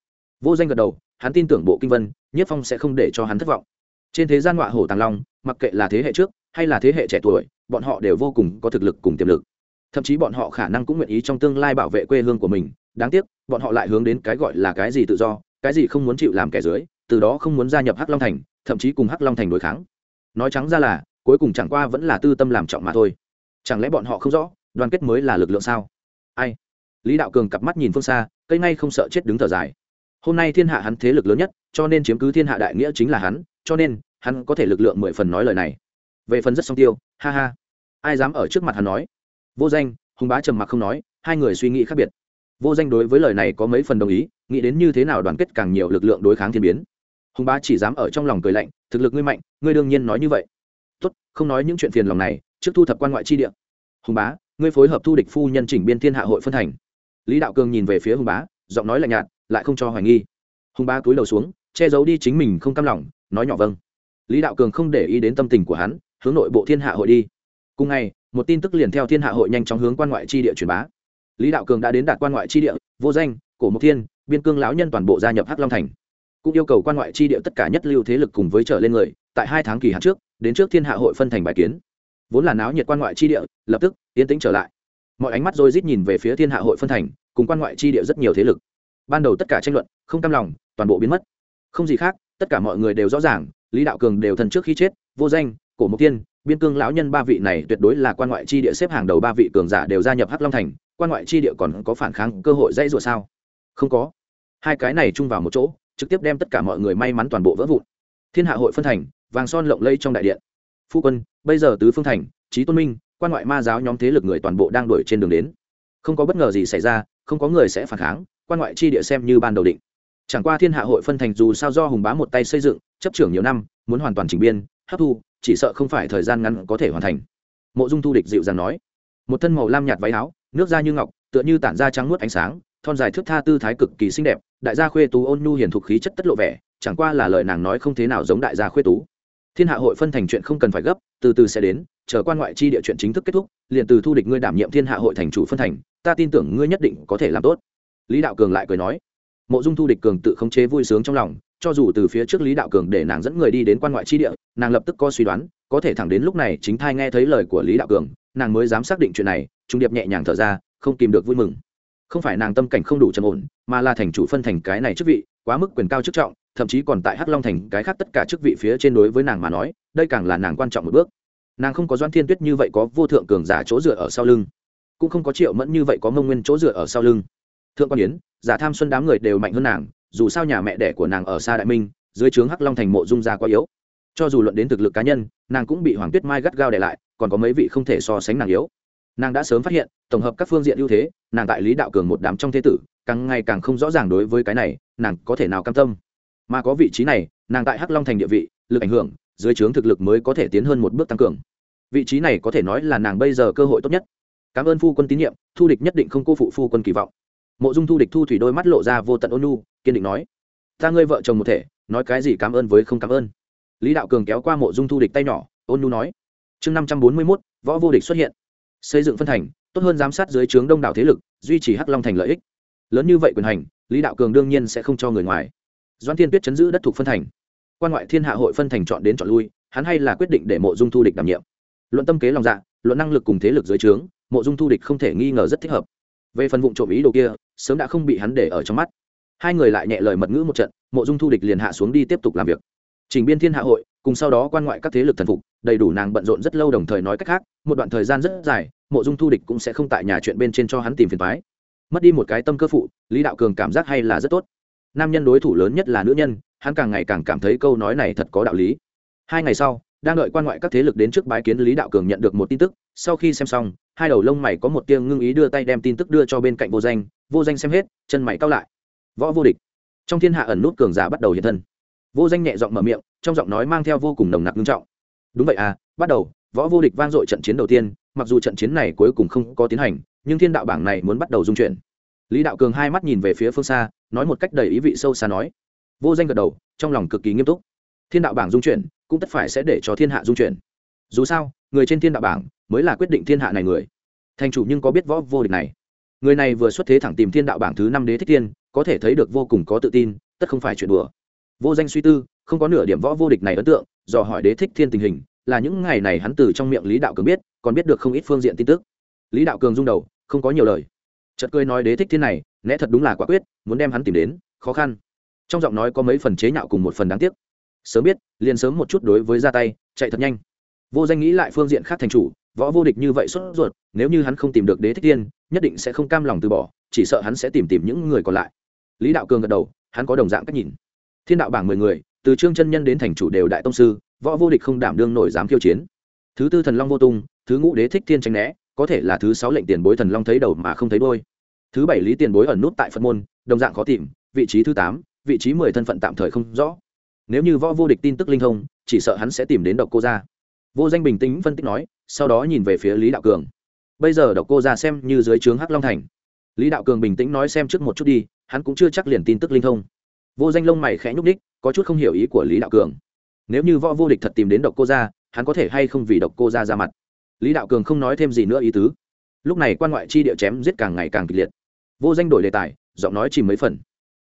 Vô danh gật đầu, hắn tin tưởng bộ kinh vân, nhất phong sẽ không để cho hắn thất vọng. Trên thế gian họa hổ tàng long, mặc kệ là thế hệ trước hay là thế hệ trẻ tuổi, bọn họ đều vô cùng có thực lực cùng tiềm lực. Thậm chí bọn họ khả năng cũng nguyện ý trong tương lai bảo vệ quê hương của mình. Đáng tiếc, bọn họ lại hướng đến cái gọi là cái gì tự do, cái gì không muốn chịu làm kẻ dưới, từ đó không muốn gia nhập hắc long thành, thậm chí cùng hắc long thành đối kháng nói trắng ra là, cuối cùng chẳng qua vẫn là tư tâm làm trọng mà thôi. Chẳng lẽ bọn họ không rõ, đoàn kết mới là lực lượng sao? Ai? Lý đạo cường cặp mắt nhìn phương xa, cây ngay không sợ chết đứng thở dài. Hôm nay thiên hạ hắn thế lực lớn nhất, cho nên chiếm cứ thiên hạ đại nghĩa chính là hắn, cho nên, hắn có thể lực lượng mười phần nói lời này. Về phần rất song tiêu, ha ha. Ai dám ở trước mặt hắn nói? Vô danh, hùng bá trầm mặc không nói, hai người suy nghĩ khác biệt. Vô danh đối với lời này có mấy phần đồng ý, nghĩ đến như thế nào đoàn kết càng nhiều lực lượng đối kháng thiên biến. Hùng bá chỉ dám ở trong lòng cười lạnh thực lực ngươi mạnh, ngươi đương nhiên nói như vậy. Tốt, không nói những chuyện phiền lòng này, trước thu thập quan ngoại chi địa. Hùng bá, ngươi phối hợp thu địch phu nhân chỉnh biên thiên hạ hội phân thành. Lý đạo cường nhìn về phía hùng bá, giọng nói lạnh nhạt, lại không cho hoài nghi. Hùng bá cúi đầu xuống, che giấu đi chính mình không cam lòng, nói nhỏ vâng. Lý đạo cường không để ý đến tâm tình của hắn, hướng nội bộ thiên hạ hội đi. Cùng ngày, một tin tức liền theo thiên hạ hội nhanh chóng hướng quan ngoại chi địa truyền bá. Lý đạo cường đã đến đạt quan ngoại chi địa, vô danh, cổ mộc thiên, biên cương lão nhân toàn bộ gia nhập hắc long thành cũng yêu cầu quan ngoại chi địa tất cả nhất lưu thế lực cùng với trở lên người, tại hai tháng kỳ hạn trước, đến trước thiên hạ hội phân thành bài kiến. Vốn là náo nhiệt quan ngoại chi địa, lập tức, yên tĩnh trở lại. Mọi ánh mắt rồi rít nhìn về phía thiên hạ hội phân thành, cùng quan ngoại chi địa rất nhiều thế lực. Ban đầu tất cả tranh luận, không cam lòng, toàn bộ biến mất. Không gì khác, tất cả mọi người đều rõ ràng, lý đạo cường đều thần trước khi chết, vô danh, cổ mục tiên, biên cương lão nhân ba vị này tuyệt đối là quan ngoại chi địa xếp hàng đầu ba vị cường giả đều gia nhập hắc long thành, quan ngoại chi địa còn có phản kháng cơ hội dãy rủa sao? Không có. Hai cái này chung vào một chỗ trực tiếp đem tất cả mọi người may mắn toàn bộ vỡ vụn. Thiên hạ hội phân thành, vàng son lộng lây trong đại điện. Phu quân, bây giờ tứ phương thành trí tôn minh, quan ngoại ma giáo nhóm thế lực người toàn bộ đang đuổi trên đường đến. Không có bất ngờ gì xảy ra, không có người sẽ phản kháng, quan ngoại chi địa xem như ban đầu định. Chẳng qua thiên hạ hội phân thành dù sao do hùng bá một tay xây dựng, chấp trưởng nhiều năm, muốn hoàn toàn chỉnh biên, hấp thu, chỉ sợ không phải thời gian ngắn có thể hoàn thành. Mộ dung thu địch dịu dàng nói, một thân màu lam nhạt váy áo, nước da như ngọc, tựa như tản ra trắng nuốt ánh sáng thon dài thước tha tư thái cực kỳ xinh đẹp, đại gia khuê tú ôn nhu hiền thục khí chất tất lộ vẻ, chẳng qua là lời nàng nói không thế nào giống đại gia khuê tú. Thiên hạ hội phân thành chuyện không cần phải gấp, từ từ sẽ đến, chờ quan ngoại chi địa chuyện chính thức kết thúc, liền từ thu địch ngươi đảm nhiệm thiên hạ hội thành chủ phân thành, ta tin tưởng ngươi nhất định có thể làm tốt. Lý đạo cường lại cười nói. Mộ dung thu địch cường tự khống chế vui sướng trong lòng, cho dù từ phía trước lý đạo cường để nàng dẫn người đi đến quan ngoại chi địa, nàng lập tức có suy đoán, có thể thẳng đến lúc này chính thai nghe thấy lời của lý đạo cường, nàng mới dám xác định chuyện này, trung điệp nhẹ nhàng thở ra, không kìm được vui mừng không phải nàng tâm cảnh không đủ trầm ổn, mà là thành chủ phân thành cái này chức vị, quá mức quyền cao chức trọng, thậm chí còn tại hắc long thành cái khác tất cả chức vị phía trên đối với nàng mà nói, đây càng là nàng quan trọng một bước. Nàng không có doan thiên tuyết như vậy có vô thượng cường giả chỗ dựa ở sau lưng, cũng không có triệu mẫn như vậy có mông nguyên chỗ dựa ở sau lưng. Thượng quan yến, giả tham xuân đám người đều mạnh hơn nàng, dù sao nhà mẹ đẻ của nàng ở xa đại minh, dưới trướng hắc long thành mộ dung gia quá yếu. Cho dù luận đến thực lực cá nhân, nàng cũng bị hoàng tuyết mai gắt gao để lại, còn có mấy vị không thể so sánh nàng yếu nàng đã sớm phát hiện, tổng hợp các phương diện ưu thế, nàng tại lý đạo cường một đám trong thế tử, càng ngày càng không rõ ràng đối với cái này, nàng có thể nào cam tâm. Mà có vị trí này, nàng tại hắc long thành địa vị, lực ảnh hưởng, dưới trướng thực lực mới có thể tiến hơn một bước tăng cường. Vị trí này có thể nói là nàng bây giờ cơ hội tốt nhất. Cảm ơn phu quân tín nhiệm, thu địch nhất định không cô phụ phu quân kỳ vọng. Mộ dung thu địch thu thủy đôi mắt lộ ra vô tận ôn nu kiên định nói, ta ngươi vợ chồng một thể, nói cái gì cảm ơn với không cảm ơn. Lý đạo cường kéo qua mộ dung thu địch tay nhỏ, ôn nu nói, chương năm trăm bốn mươi mốt, võ vô địch xuất hiện xây dựng phân thành, tốt hơn giám sát dưới trướng đông đảo thế lực, duy trì hắc long thành lợi ích. Lớn như vậy quyền hành, lý đạo cường đương nhiên sẽ không cho người ngoài. Doan thiên tuyết chấn giữ đất thuộc phân thành. Quan ngoại thiên hạ hội phân thành chọn đến chọn lui, hắn hay là quyết định để mộ dung thu địch đảm nhiệm. Luận tâm kế lòng dạ luận năng lực cùng thế lực dưới trướng, mộ dung thu địch không thể nghi ngờ rất thích hợp. Về phần vụ trộm ý đồ kia, sớm đã không bị hắn để ở trong mắt. Hai người lại nhẹ lời mật ngữ một trận, mộ dung thu địch liền hạ xuống đi tiếp tục làm việc. Trình biên thiên hạ hội cùng sau đó quan ngoại các thế lực thần phục, đầy đủ nàng bận rộn rất lâu đồng thời nói cách khác, một đoạn thời gian rất dài, mộ dung thu địch cũng sẽ không tại nhà chuyện bên trên cho hắn tìm phiền thoái mất đi một cái tâm cơ phụ, lý đạo cường cảm giác hay là rất tốt. Nam nhân đối thủ lớn nhất là nữ nhân, hắn càng ngày càng cảm thấy câu nói này thật có đạo lý. Hai ngày sau, đang đợi quan ngoại các thế lực đến trước bái kiến lý đạo cường nhận được một tin tức, sau khi xem xong, hai đầu lông mày có một tiếng ngưng ý đưa tay đem tin tức đưa cho bên cạnh vô danh vô danh xem hết, chân mày cao lại. Võ vô địch. Trong thiên hạ ẩn nút cường giả bắt đầu hiện thân vô danh nhẹ giọng mở miệng, trong giọng nói mang theo vô cùng nồng nặc nghiêm trọng. Đúng vậy à bắt đầu, võ vô địch vang dội trận chiến đầu tiên, mặc dù trận chiến này cuối cùng không có tiến hành, nhưng thiên đạo bảng này muốn bắt đầu dung chuyển. Lý đạo cường hai mắt nhìn về phía phương xa, nói một cách đầy ý vị sâu xa nói. Vô danh gật đầu, trong lòng cực kỳ nghiêm túc. Thiên đạo bảng dung chuyển, cũng tất phải sẽ để cho thiên hạ dung chuyển. Dù sao, người trên thiên đạo bảng mới là quyết định thiên hạ này người. Thành chủ nhưng có biết võ vô địch này? Người này vừa xuất thế thẳng tìm thiên đạo bảng thứ năm đế thích thiên, có thể thấy được vô cùng có tự tin, tất không phải chuyện đùa vô danh suy tư, không có nửa điểm võ vô địch này ấn tượng do hỏi đế thích thiên tình hình, là những ngày này hắn từ trong miệng lý đạo cường biết, còn biết được không ít phương diện tin tức. Lý đạo cường rung đầu, không có nhiều lời. Chợt cười nói đế thích thiên này lẽ thật đúng là quả quyết, muốn đem hắn tìm đến, khó khăn. Trong giọng nói có mấy phần chế nhạo cùng một phần đáng tiếc. Sớm biết, liền sớm một chút đối với ra tay, chạy thật nhanh. Vô danh nghĩ lại phương diện khác thành chủ, võ vô địch như vậy sốt ruột, nếu như hắn không tìm được đế thích tiên nhất định sẽ không cam lòng từ bỏ, chỉ sợ hắn sẽ tìm tìm những người còn lại. Lý đạo cường gật đầu, hắn có đồng dạng cách nhìn thiên đạo bảng mười người, từ trương chân nhân đến thành chủ đều đại tông sư, võ vô địch không đảm đương nổi dám khiêu chiến. Thứ tư thần long vô tung, thứ ngũ đế thích thiên tranh né, có thể là thứ sáu lệnh tiền bối thần long thấy đầu mà không thấy đôi thứ bảy lý tiền bối ẩn nút tại phật môn, đồng dạng khó tìm, vị trí thứ tám, vị trí mười thân phận tạm thời không rõ. Nếu như võ vô địch tin tức linh thông, chỉ sợ hắn sẽ tìm đến độc cô gia. Vô danh bình tĩnh phân tích nói, sau đó nhìn về phía lý đạo cường. Bây giờ độc cô gia xem như dưới trướng hắc long thành. Lý đạo cường bình tĩnh nói xem trước một chút đi, hắn cũng chưa chắc liền tin tức linh thông vô danh lông mày khẽ nhúc đích có chút không hiểu ý của lý đạo cường. Nếu như võ vô địch thật tìm đến độc cô gia, hắn có thể hay không vì độc cô gia ra mặt? Lý đạo cường không nói thêm gì nữa ý tứ. Lúc này quan ngoại chi địa chém giết càng ngày càng kịch liệt. Vô danh đổi đề tài, giọng nói chỉ mấy phần.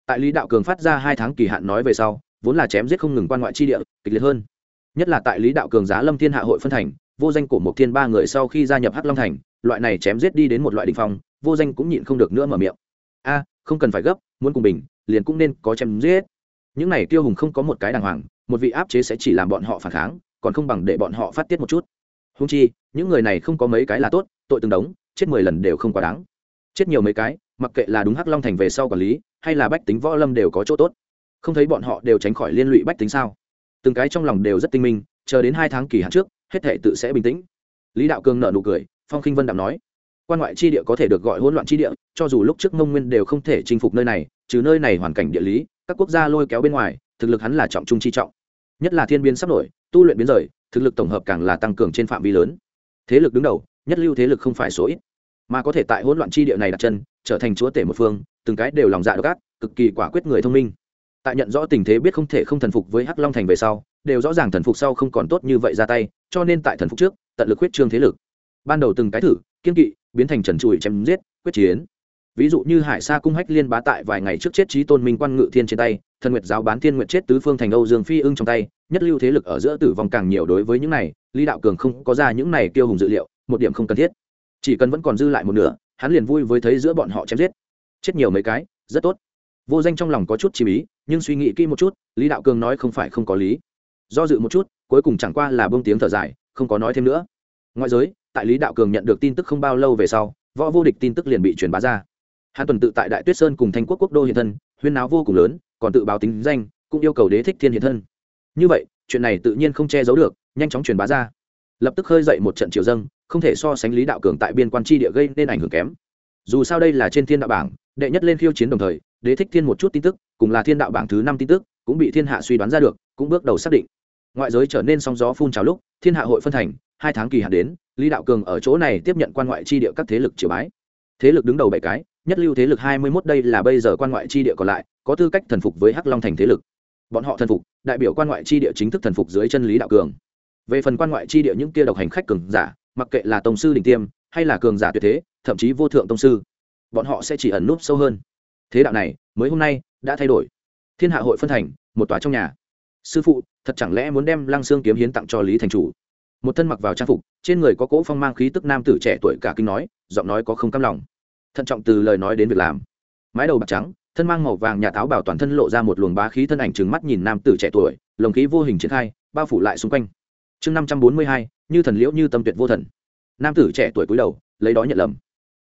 Tại lý đạo cường phát ra hai tháng kỳ hạn nói về sau, vốn là chém giết không ngừng quan ngoại chi địa, kịch liệt hơn. Nhất là tại lý đạo cường giá lâm thiên hạ hội phân thành, vô danh của một thiên ba người sau khi gia nhập hắc long thành, loại này chém giết đi đến một loại đình phong, vô danh cũng nhịn không được nữa mở miệng. A không cần phải gấp, muốn cùng bình, liền cũng nên có chém giết. Những này tiêu hùng không có một cái đàng hoàng, một vị áp chế sẽ chỉ làm bọn họ phản kháng, còn không bằng để bọn họ phát tiết một chút. Húng chi, những người này không có mấy cái là tốt, tội từng đống, chết mười lần đều không quá đáng. Chết nhiều mấy cái, mặc kệ là đúng hắc long thành về sau quản lý, hay là bách tính võ lâm đều có chỗ tốt. Không thấy bọn họ đều tránh khỏi liên lụy bách tính sao? Từng cái trong lòng đều rất tinh minh, chờ đến hai tháng kỳ hạn trước, hết thể tự sẽ bình tĩnh. Lý đạo cương nợ nụ cười, phong khinh vân đạm nói quan ngoại chi địa có thể được gọi hỗn loạn chi địa, cho dù lúc trước mông nguyên đều không thể chinh phục nơi này, trừ nơi này hoàn cảnh địa lý, các quốc gia lôi kéo bên ngoài, thực lực hắn là trọng trung chi trọng. Nhất là thiên biến sắp nổi, tu luyện biến rời, thực lực tổng hợp càng là tăng cường trên phạm vi lớn. Thế lực đứng đầu, nhất lưu thế lực không phải số ít, mà có thể tại hỗn loạn chi địa này đặt chân, trở thành chúa tể một phương, từng cái đều lòng dạ độc ác, cực kỳ quả quyết người thông minh. Tại nhận rõ tình thế biết không thể không thần phục với hắc long thành về sau, đều rõ ràng thần phục sau không còn tốt như vậy ra tay, cho nên tại thần phục trước, tận lực huyết trương thế lực. Ban đầu từng cái thử kiên kỵ, biến thành trần trụi chém giết, quyết chiến. Ví dụ như hải sa cung hách liên bá tại vài ngày trước chết trí tôn minh quan ngự thiên trên tay, thần nguyệt giáo bán thiên nguyệt chết tứ phương thành âu dương phi ưng trong tay, nhất lưu thế lực ở giữa tử vong càng nhiều đối với những này, lý đạo cường không có ra những này tiêu hùng dự liệu, một điểm không cần thiết. Chỉ cần vẫn còn dư lại một nửa, hắn liền vui với thấy giữa bọn họ chém giết. Chết nhiều mấy cái, rất tốt. Vô danh trong lòng có chút chi ý, nhưng suy nghĩ kỹ một chút, lý đạo cường nói không phải không có lý. Do dự một chút, cuối cùng chẳng qua là bông tiếng thở dài, không có nói thêm nữa. Ngoại giới tại lý đạo cường nhận được tin tức không bao lâu về sau, võ vô địch tin tức liền bị truyền bá ra. Hắn tuần tự tại đại tuyết sơn cùng thanh quốc quốc đô hiện thân, huyên náo vô cùng lớn, còn tự báo tính danh, cũng yêu cầu đế thích thiên hiện thân. Như vậy, chuyện này tự nhiên không che giấu được, nhanh chóng truyền bá ra. Lập tức khơi dậy một trận triều dâng, không thể so sánh lý đạo cường tại biên quan tri địa gây nên ảnh hưởng kém. Dù sao đây là trên thiên đạo bảng, đệ nhất lên khiêu chiến đồng thời, đế thích thiên một chút tin tức, cùng là thiên đạo bảng thứ năm tin tức, cũng bị thiên hạ suy đoán ra được, cũng bước đầu xác định. Ngoại giới trở nên sóng gió phun trào lúc, thiên hạ hội phân thành hai tháng kỳ hạn đến, lý đạo cường ở chỗ này tiếp nhận quan ngoại tri địa các thế lực triều bái. Thế lực đứng đầu bảy cái, nhất lưu thế lực hai mươi mốt đây là bây giờ quan ngoại tri địa còn lại, có tư cách thần phục với hắc long thành thế lực. Bọn họ thần phục, đại biểu quan ngoại tri địa chính thức thần phục dưới chân lý đạo cường. Về phần quan ngoại tri địa những kia độc hành khách cường giả, mặc kệ là tổng sư đình tiêm, hay là cường giả tuyệt thế, thậm chí vô thượng tông sư, bọn họ sẽ chỉ ẩn núp sâu hơn. Thế đạo này, mới hôm nay, đã thay đổi. Thiên hạ hội phân thành, một tòa trong nhà. Sư phụ, thật chẳng lẽ muốn đem lăng xương kiếm hiến tặng cho lý thành chủ? Một thân mặc vào trang phục, trên người có cỗ phong mang khí tức nam tử trẻ tuổi cả kinh nói, giọng nói có không cam lòng. Thận trọng từ lời nói đến việc làm. Mái đầu bạc trắng, thân mang màu vàng nhà táo bảo toàn thân lộ ra một luồng bá khí thân ảnh trừng mắt nhìn nam tử trẻ tuổi, lồng khí vô hình triển khai, bao phủ lại xung quanh. Chương năm trăm bốn mươi hai, như thần liễu như tâm tuyệt vô thần. Nam tử trẻ tuổi cúi đầu, lấy đó nhận lầm.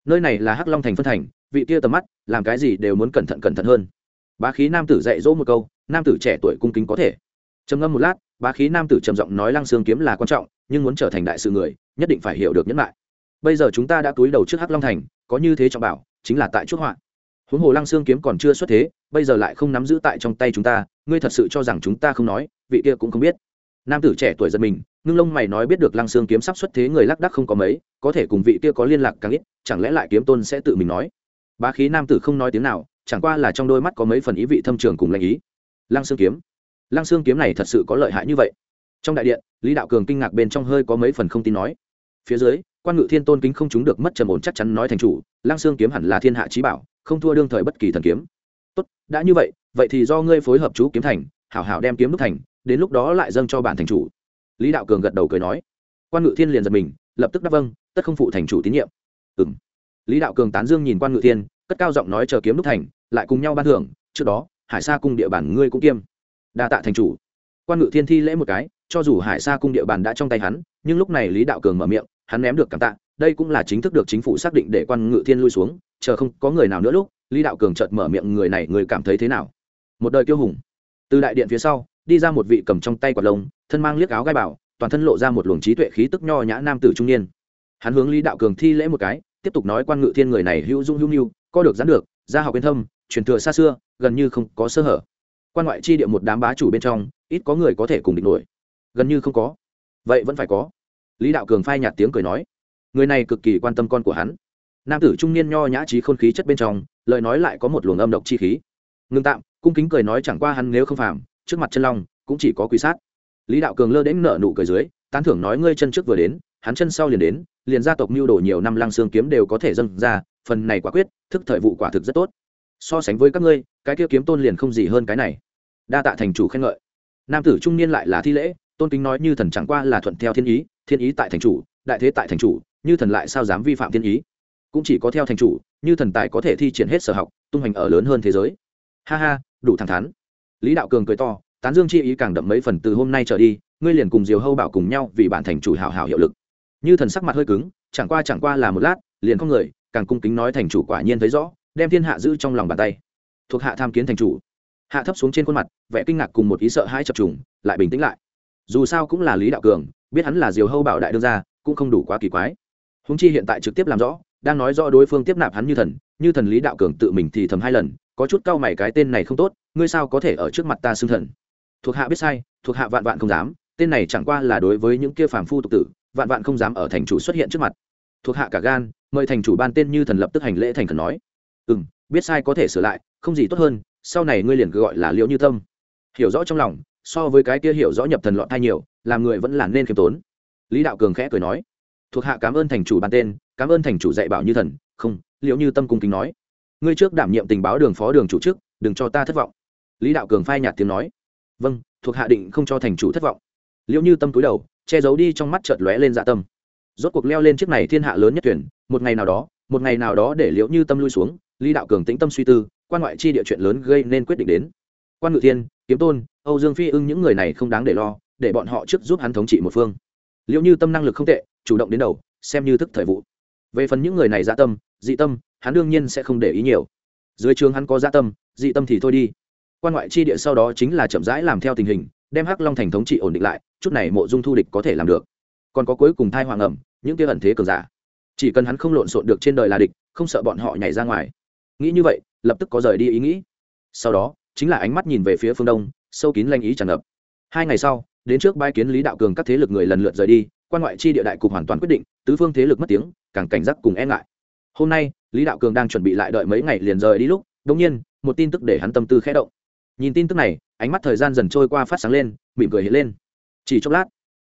Nơi này là hắc long thành phân thành, vị kia tầm mắt, làm cái gì đều muốn cẩn thận cẩn thận hơn. Bá khí nam tử dạy dỗ một câu, nam tử trẻ tuổi cung kính có thể. Trầm ngâm một lát, bá khí nam tử trầm giọng nói lăng xương kiếm là quan trọng nhưng muốn trở thành đại sự người, nhất định phải hiểu được nhẫn lại bây giờ chúng ta đã túi đầu trước hắc long thành, có như thế trọng bảo, chính là tại chuốc họa. Huống hồ lăng xương kiếm còn chưa xuất thế, bây giờ lại không nắm giữ tại trong tay chúng ta, ngươi thật sự cho rằng chúng ta không nói, vị kia cũng không biết. Nam tử trẻ tuổi giật mình, ngưng lông mày nói biết được lăng xương kiếm sắp xuất thế người lác đắc không có mấy, có thể cùng vị kia có liên lạc càng ít, chẳng lẽ lại kiếm tôn sẽ tự mình nói? Bá khí nam tử không nói tiếng nào, chẳng qua là trong đôi mắt có mấy phần ý vị thâm trường cùng lãnh ý. Lăng xương kiếm. Lăng xương kiếm này thật sự có lợi hại như vậy trong đại điện, lý đạo cường kinh ngạc bên trong hơi có mấy phần không tin nói. Phía dưới, quan ngự thiên tôn kính không chúng được mất trầm ổn chắc chắn nói thành chủ lang xương kiếm hẳn là thiên hạ trí bảo, không thua đương thời bất kỳ thần kiếm. Tốt, đã như vậy vậy thì do ngươi phối hợp chú kiếm thành, hảo hảo đem kiếm đúc thành, đến lúc đó lại dâng cho bản thành chủ. Lý đạo cường gật đầu cười nói. Quan ngự thiên liền giật mình, lập tức đáp vâng tất không phụ thành chủ tín nhiệm. Ừ m lý đạo cường tán dương nhìn quan ngự thiên, cất cao giọng nói chờ kiếm đúc thành, lại cùng nhau ban thưởng, trước đó, hải sa cung địa bàn ngươi cũng kiêm. Đa tạ thành chủ. Quan ngự thiên thi lễ một cái cho dù hải sa cung địa bàn đã trong tay hắn, nhưng lúc này lý đạo cường mở miệng, hắn ném được cảm tạ, đây cũng là chính thức được chính phủ xác định để quan ngự thiên lui xuống, chờ không có người nào nữa lúc, lý đạo cường chợt mở miệng người này người cảm thấy thế nào? Một đời kiêu hùng. Từ đại điện phía sau, đi ra một vị cầm trong tay quạt lông, thân mang liếc áo gai bảo, toàn thân lộ ra một luồng trí tuệ khí tức nho nhã nam tử trung niên. Hắn hướng lý đạo cường thi lễ một cái, tiếp tục nói quan ngự thiên người này hữu dung hữu mưu co được dán được, gia học yên thâm, truyền thừa xa xưa, gần như không có sơ hở. Quan ngoại chi địa một đám bá chủ bên trong, ít có người có thể cùng địch nổi gần như không có. Vậy vẫn phải có. Lý đạo cường phai nhạt tiếng cười nói. Người này cực kỳ quan tâm con của hắn. Nam tử trung niên nho nhã trí khôn khí chất bên trong, lời nói lại có một luồng âm độc chi khí. Ngưng tạm, cung kính cười nói chẳng qua hắn nếu không phàm, trước mặt chân long, cũng chỉ có quý sát. Lý đạo cường lơ đến nợ nụ cười dưới, tán thưởng nói ngươi chân trước vừa đến, hắn chân sau liền đến, liền gia tộc mưu đồ nhiều năm lăng xương kiếm đều có thể dâng ra, phần này quả quyết, thức thời vụ quả thực rất tốt. So sánh với các ngươi, cái kia kiếm tôn liền không gì hơn cái này. Đa tạ thành chủ khen ngợi. Nam tử trung niên lại là thi lễ tôn kính nói như thần chẳng qua là thuận theo thiên ý thiên ý tại thành chủ, đại thế tại thành chủ, như thần lại sao dám vi phạm thiên ý? Cũng chỉ có theo thành chủ, như thần tài có thể thi triển hết sở học, tung hành ở lớn hơn thế giới. Ha ha, đủ thẳng thắn. Lý đạo cường cười to, tán dương chi ý càng đậm mấy phần từ hôm nay trở đi, ngươi liền cùng diều hâu bảo cùng nhau vì bản thành chủ hảo hảo hiệu lực. Như thần sắc mặt hơi cứng, chẳng qua chẳng qua là một lát, liền không người, càng cung kính nói thành chủ quả nhiên thấy rõ, đem thiên hạ giữ trong lòng bàn tay. Thuộc hạ tham kiến thành chủ. Hạ thấp xuống trên khuôn mặt, vẻ kinh ngạc cùng một ý sợ hãi chập trùng, lại bình tĩnh lại dù sao cũng là lý đạo cường, biết hắn là diều hâu bảo đại đương gia, cũng không đủ quá kỳ quái. Húng chi hiện tại trực tiếp làm rõ, đang nói rõ đối phương tiếp nạp hắn như thần như thần lý đạo cường tự mình thì thầm hai lần, có chút cau mày cái tên này không tốt, ngươi sao có thể ở trước mặt ta xưng thần? Thuộc hạ biết sai, thuộc hạ vạn vạn không dám, tên này chẳng qua là đối với những kia phàm phu tục tử, vạn vạn không dám ở thành chủ xuất hiện trước mặt. Thuộc hạ cả gan, mời thành chủ ban tên như thần lập tức hành lễ thành thần nói. Ừ m biết sai có thể sửa lại, không gì tốt hơn, sau này ngươi liền gọi là liễu như tâm. Hiểu rõ trong lòng so với cái kia hiểu rõ nhập thần lọt thai nhiều, làm người vẫn là nên khiêm tốn. Lý đạo cường khẽ cười nói, thuộc hạ cảm ơn thành chủ ban tên, cảm ơn thành chủ dạy bảo như thần, không liễu như tâm cung kính nói. Ngươi trước đảm nhiệm tình báo đường phó đường chủ chức đừng cho ta thất vọng. Lý đạo cường phai nhạt tiếng nói vâng thuộc hạ định không cho thành chủ thất vọng. Liễu như tâm túi đầu, che giấu đi trong mắt chợt lóe lên dạ tâm. Rốt cuộc leo lên chiếc này thiên hạ lớn nhất tuyển một ngày nào đó, một ngày nào đó để liễu như tâm lui xuống, lý đạo cường tĩnh tâm suy tư, quan ngoại chi địa chuyện lớn gây nên quyết định đến quan ngự thiên, kiếm tôn, âu dương phi ưng những người này không đáng để lo, để bọn họ trước giúp hắn thống trị một phương. Liệu như tâm năng lực không tệ, chủ động đến đầu, xem như thức thời vụ. Về phần những người này dạ tâm, dị tâm, hắn đương nhiên sẽ không để ý nhiều. Dưới trường hắn có dạ tâm, dị tâm thì thôi đi. Quan ngoại chi địa sau đó chính là chậm rãi làm theo tình hình, đem hắc long thành thống trị ổn định lại, chút này mộ dung thu địch có thể làm được. Còn có cuối cùng thai hoàng ẩm, những kia ẩn thế cường giả. Chỉ cần hắn không lộn xộn được trên đời là địch, không sợ bọn họ nhảy ra ngoài. Nghĩ như vậy, lập tức có rời đi ý nghĩ. Sau đó chính là ánh mắt nhìn về phía phương đông, sâu kín lanh ý tràn ngập. Hai ngày sau, đến trước bãi kiến lý đạo cường các thế lực người lần lượt rời đi, quan ngoại chi địa đại cục hoàn toàn quyết định, tứ phương thế lực mất tiếng, càng cảnh giác cùng e ngại. Hôm nay, lý đạo cường đang chuẩn bị lại đợi mấy ngày liền rời đi lúc đống nhiên, một tin tức để hắn tâm tư khẽ động. Nhìn tin tức này, ánh mắt thời gian dần trôi qua phát sáng lên, mỉm cười hiện lên. Chỉ chốc lát,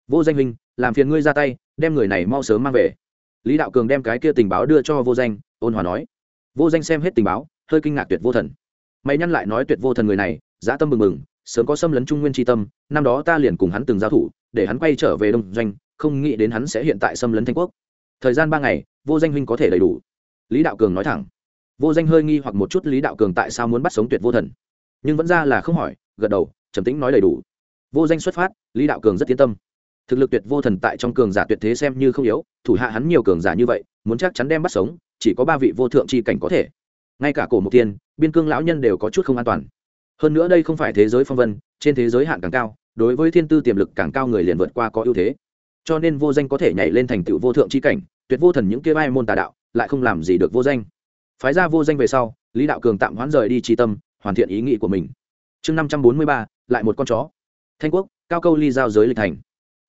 vô danh huynh, làm phiền ngươi ra tay, đem người này mau sớm mang về. Lý đạo cường đem cái kia tình báo đưa cho vô danh, ôn hòa nói. Vô danh xem hết tình báo, hơi kinh ngạc tuyệt vô thần mày nhăn lại nói tuyệt vô thần người này, dã tâm mừng mừng, sớm có xâm lấn trung nguyên tri tâm, năm đó ta liền cùng hắn từng giao thủ, để hắn quay trở về đông doanh, không nghĩ đến hắn sẽ hiện tại xâm lấn thanh quốc. Thời gian ba ngày, vô danh huynh có thể đầy đủ. Lý đạo cường nói thẳng. Vô danh hơi nghi hoặc một chút lý đạo cường tại sao muốn bắt sống tuyệt vô thần. Nhưng vẫn ra là không hỏi, gật đầu, trầm tĩnh nói đầy đủ. Vô danh xuất phát, lý đạo cường rất yên tâm. Thực lực tuyệt vô thần tại trong cường giả tuyệt thế xem như không yếu, thủ hạ hắn nhiều cường giả như vậy, muốn chắc chắn đem bắt sống, chỉ có ba vị vô thượng c h i cảnh có thể ngay cả cổ mục tiên, biên cương lão nhân đều có chút không an toàn. Hơn nữa đây không phải thế giới phong vân, trên thế giới hạn càng cao, đối với thiên tư tiềm lực càng cao người liền vượt qua có ưu thế. Cho nên vô danh có thể nhảy lên thành tựu vô thượng c h i cảnh, tuyệt vô thần những kia vai môn tà đạo, lại không làm gì được vô danh. Phái ra vô danh về sau, lý đạo cường tạm hoãn rời đi tri tâm, hoàn thiện ý nghĩ của mình. Chương năm trăm bốn mươi ba, lại một con chó. Thanh quốc, cao câu ly giao giới lịch thành.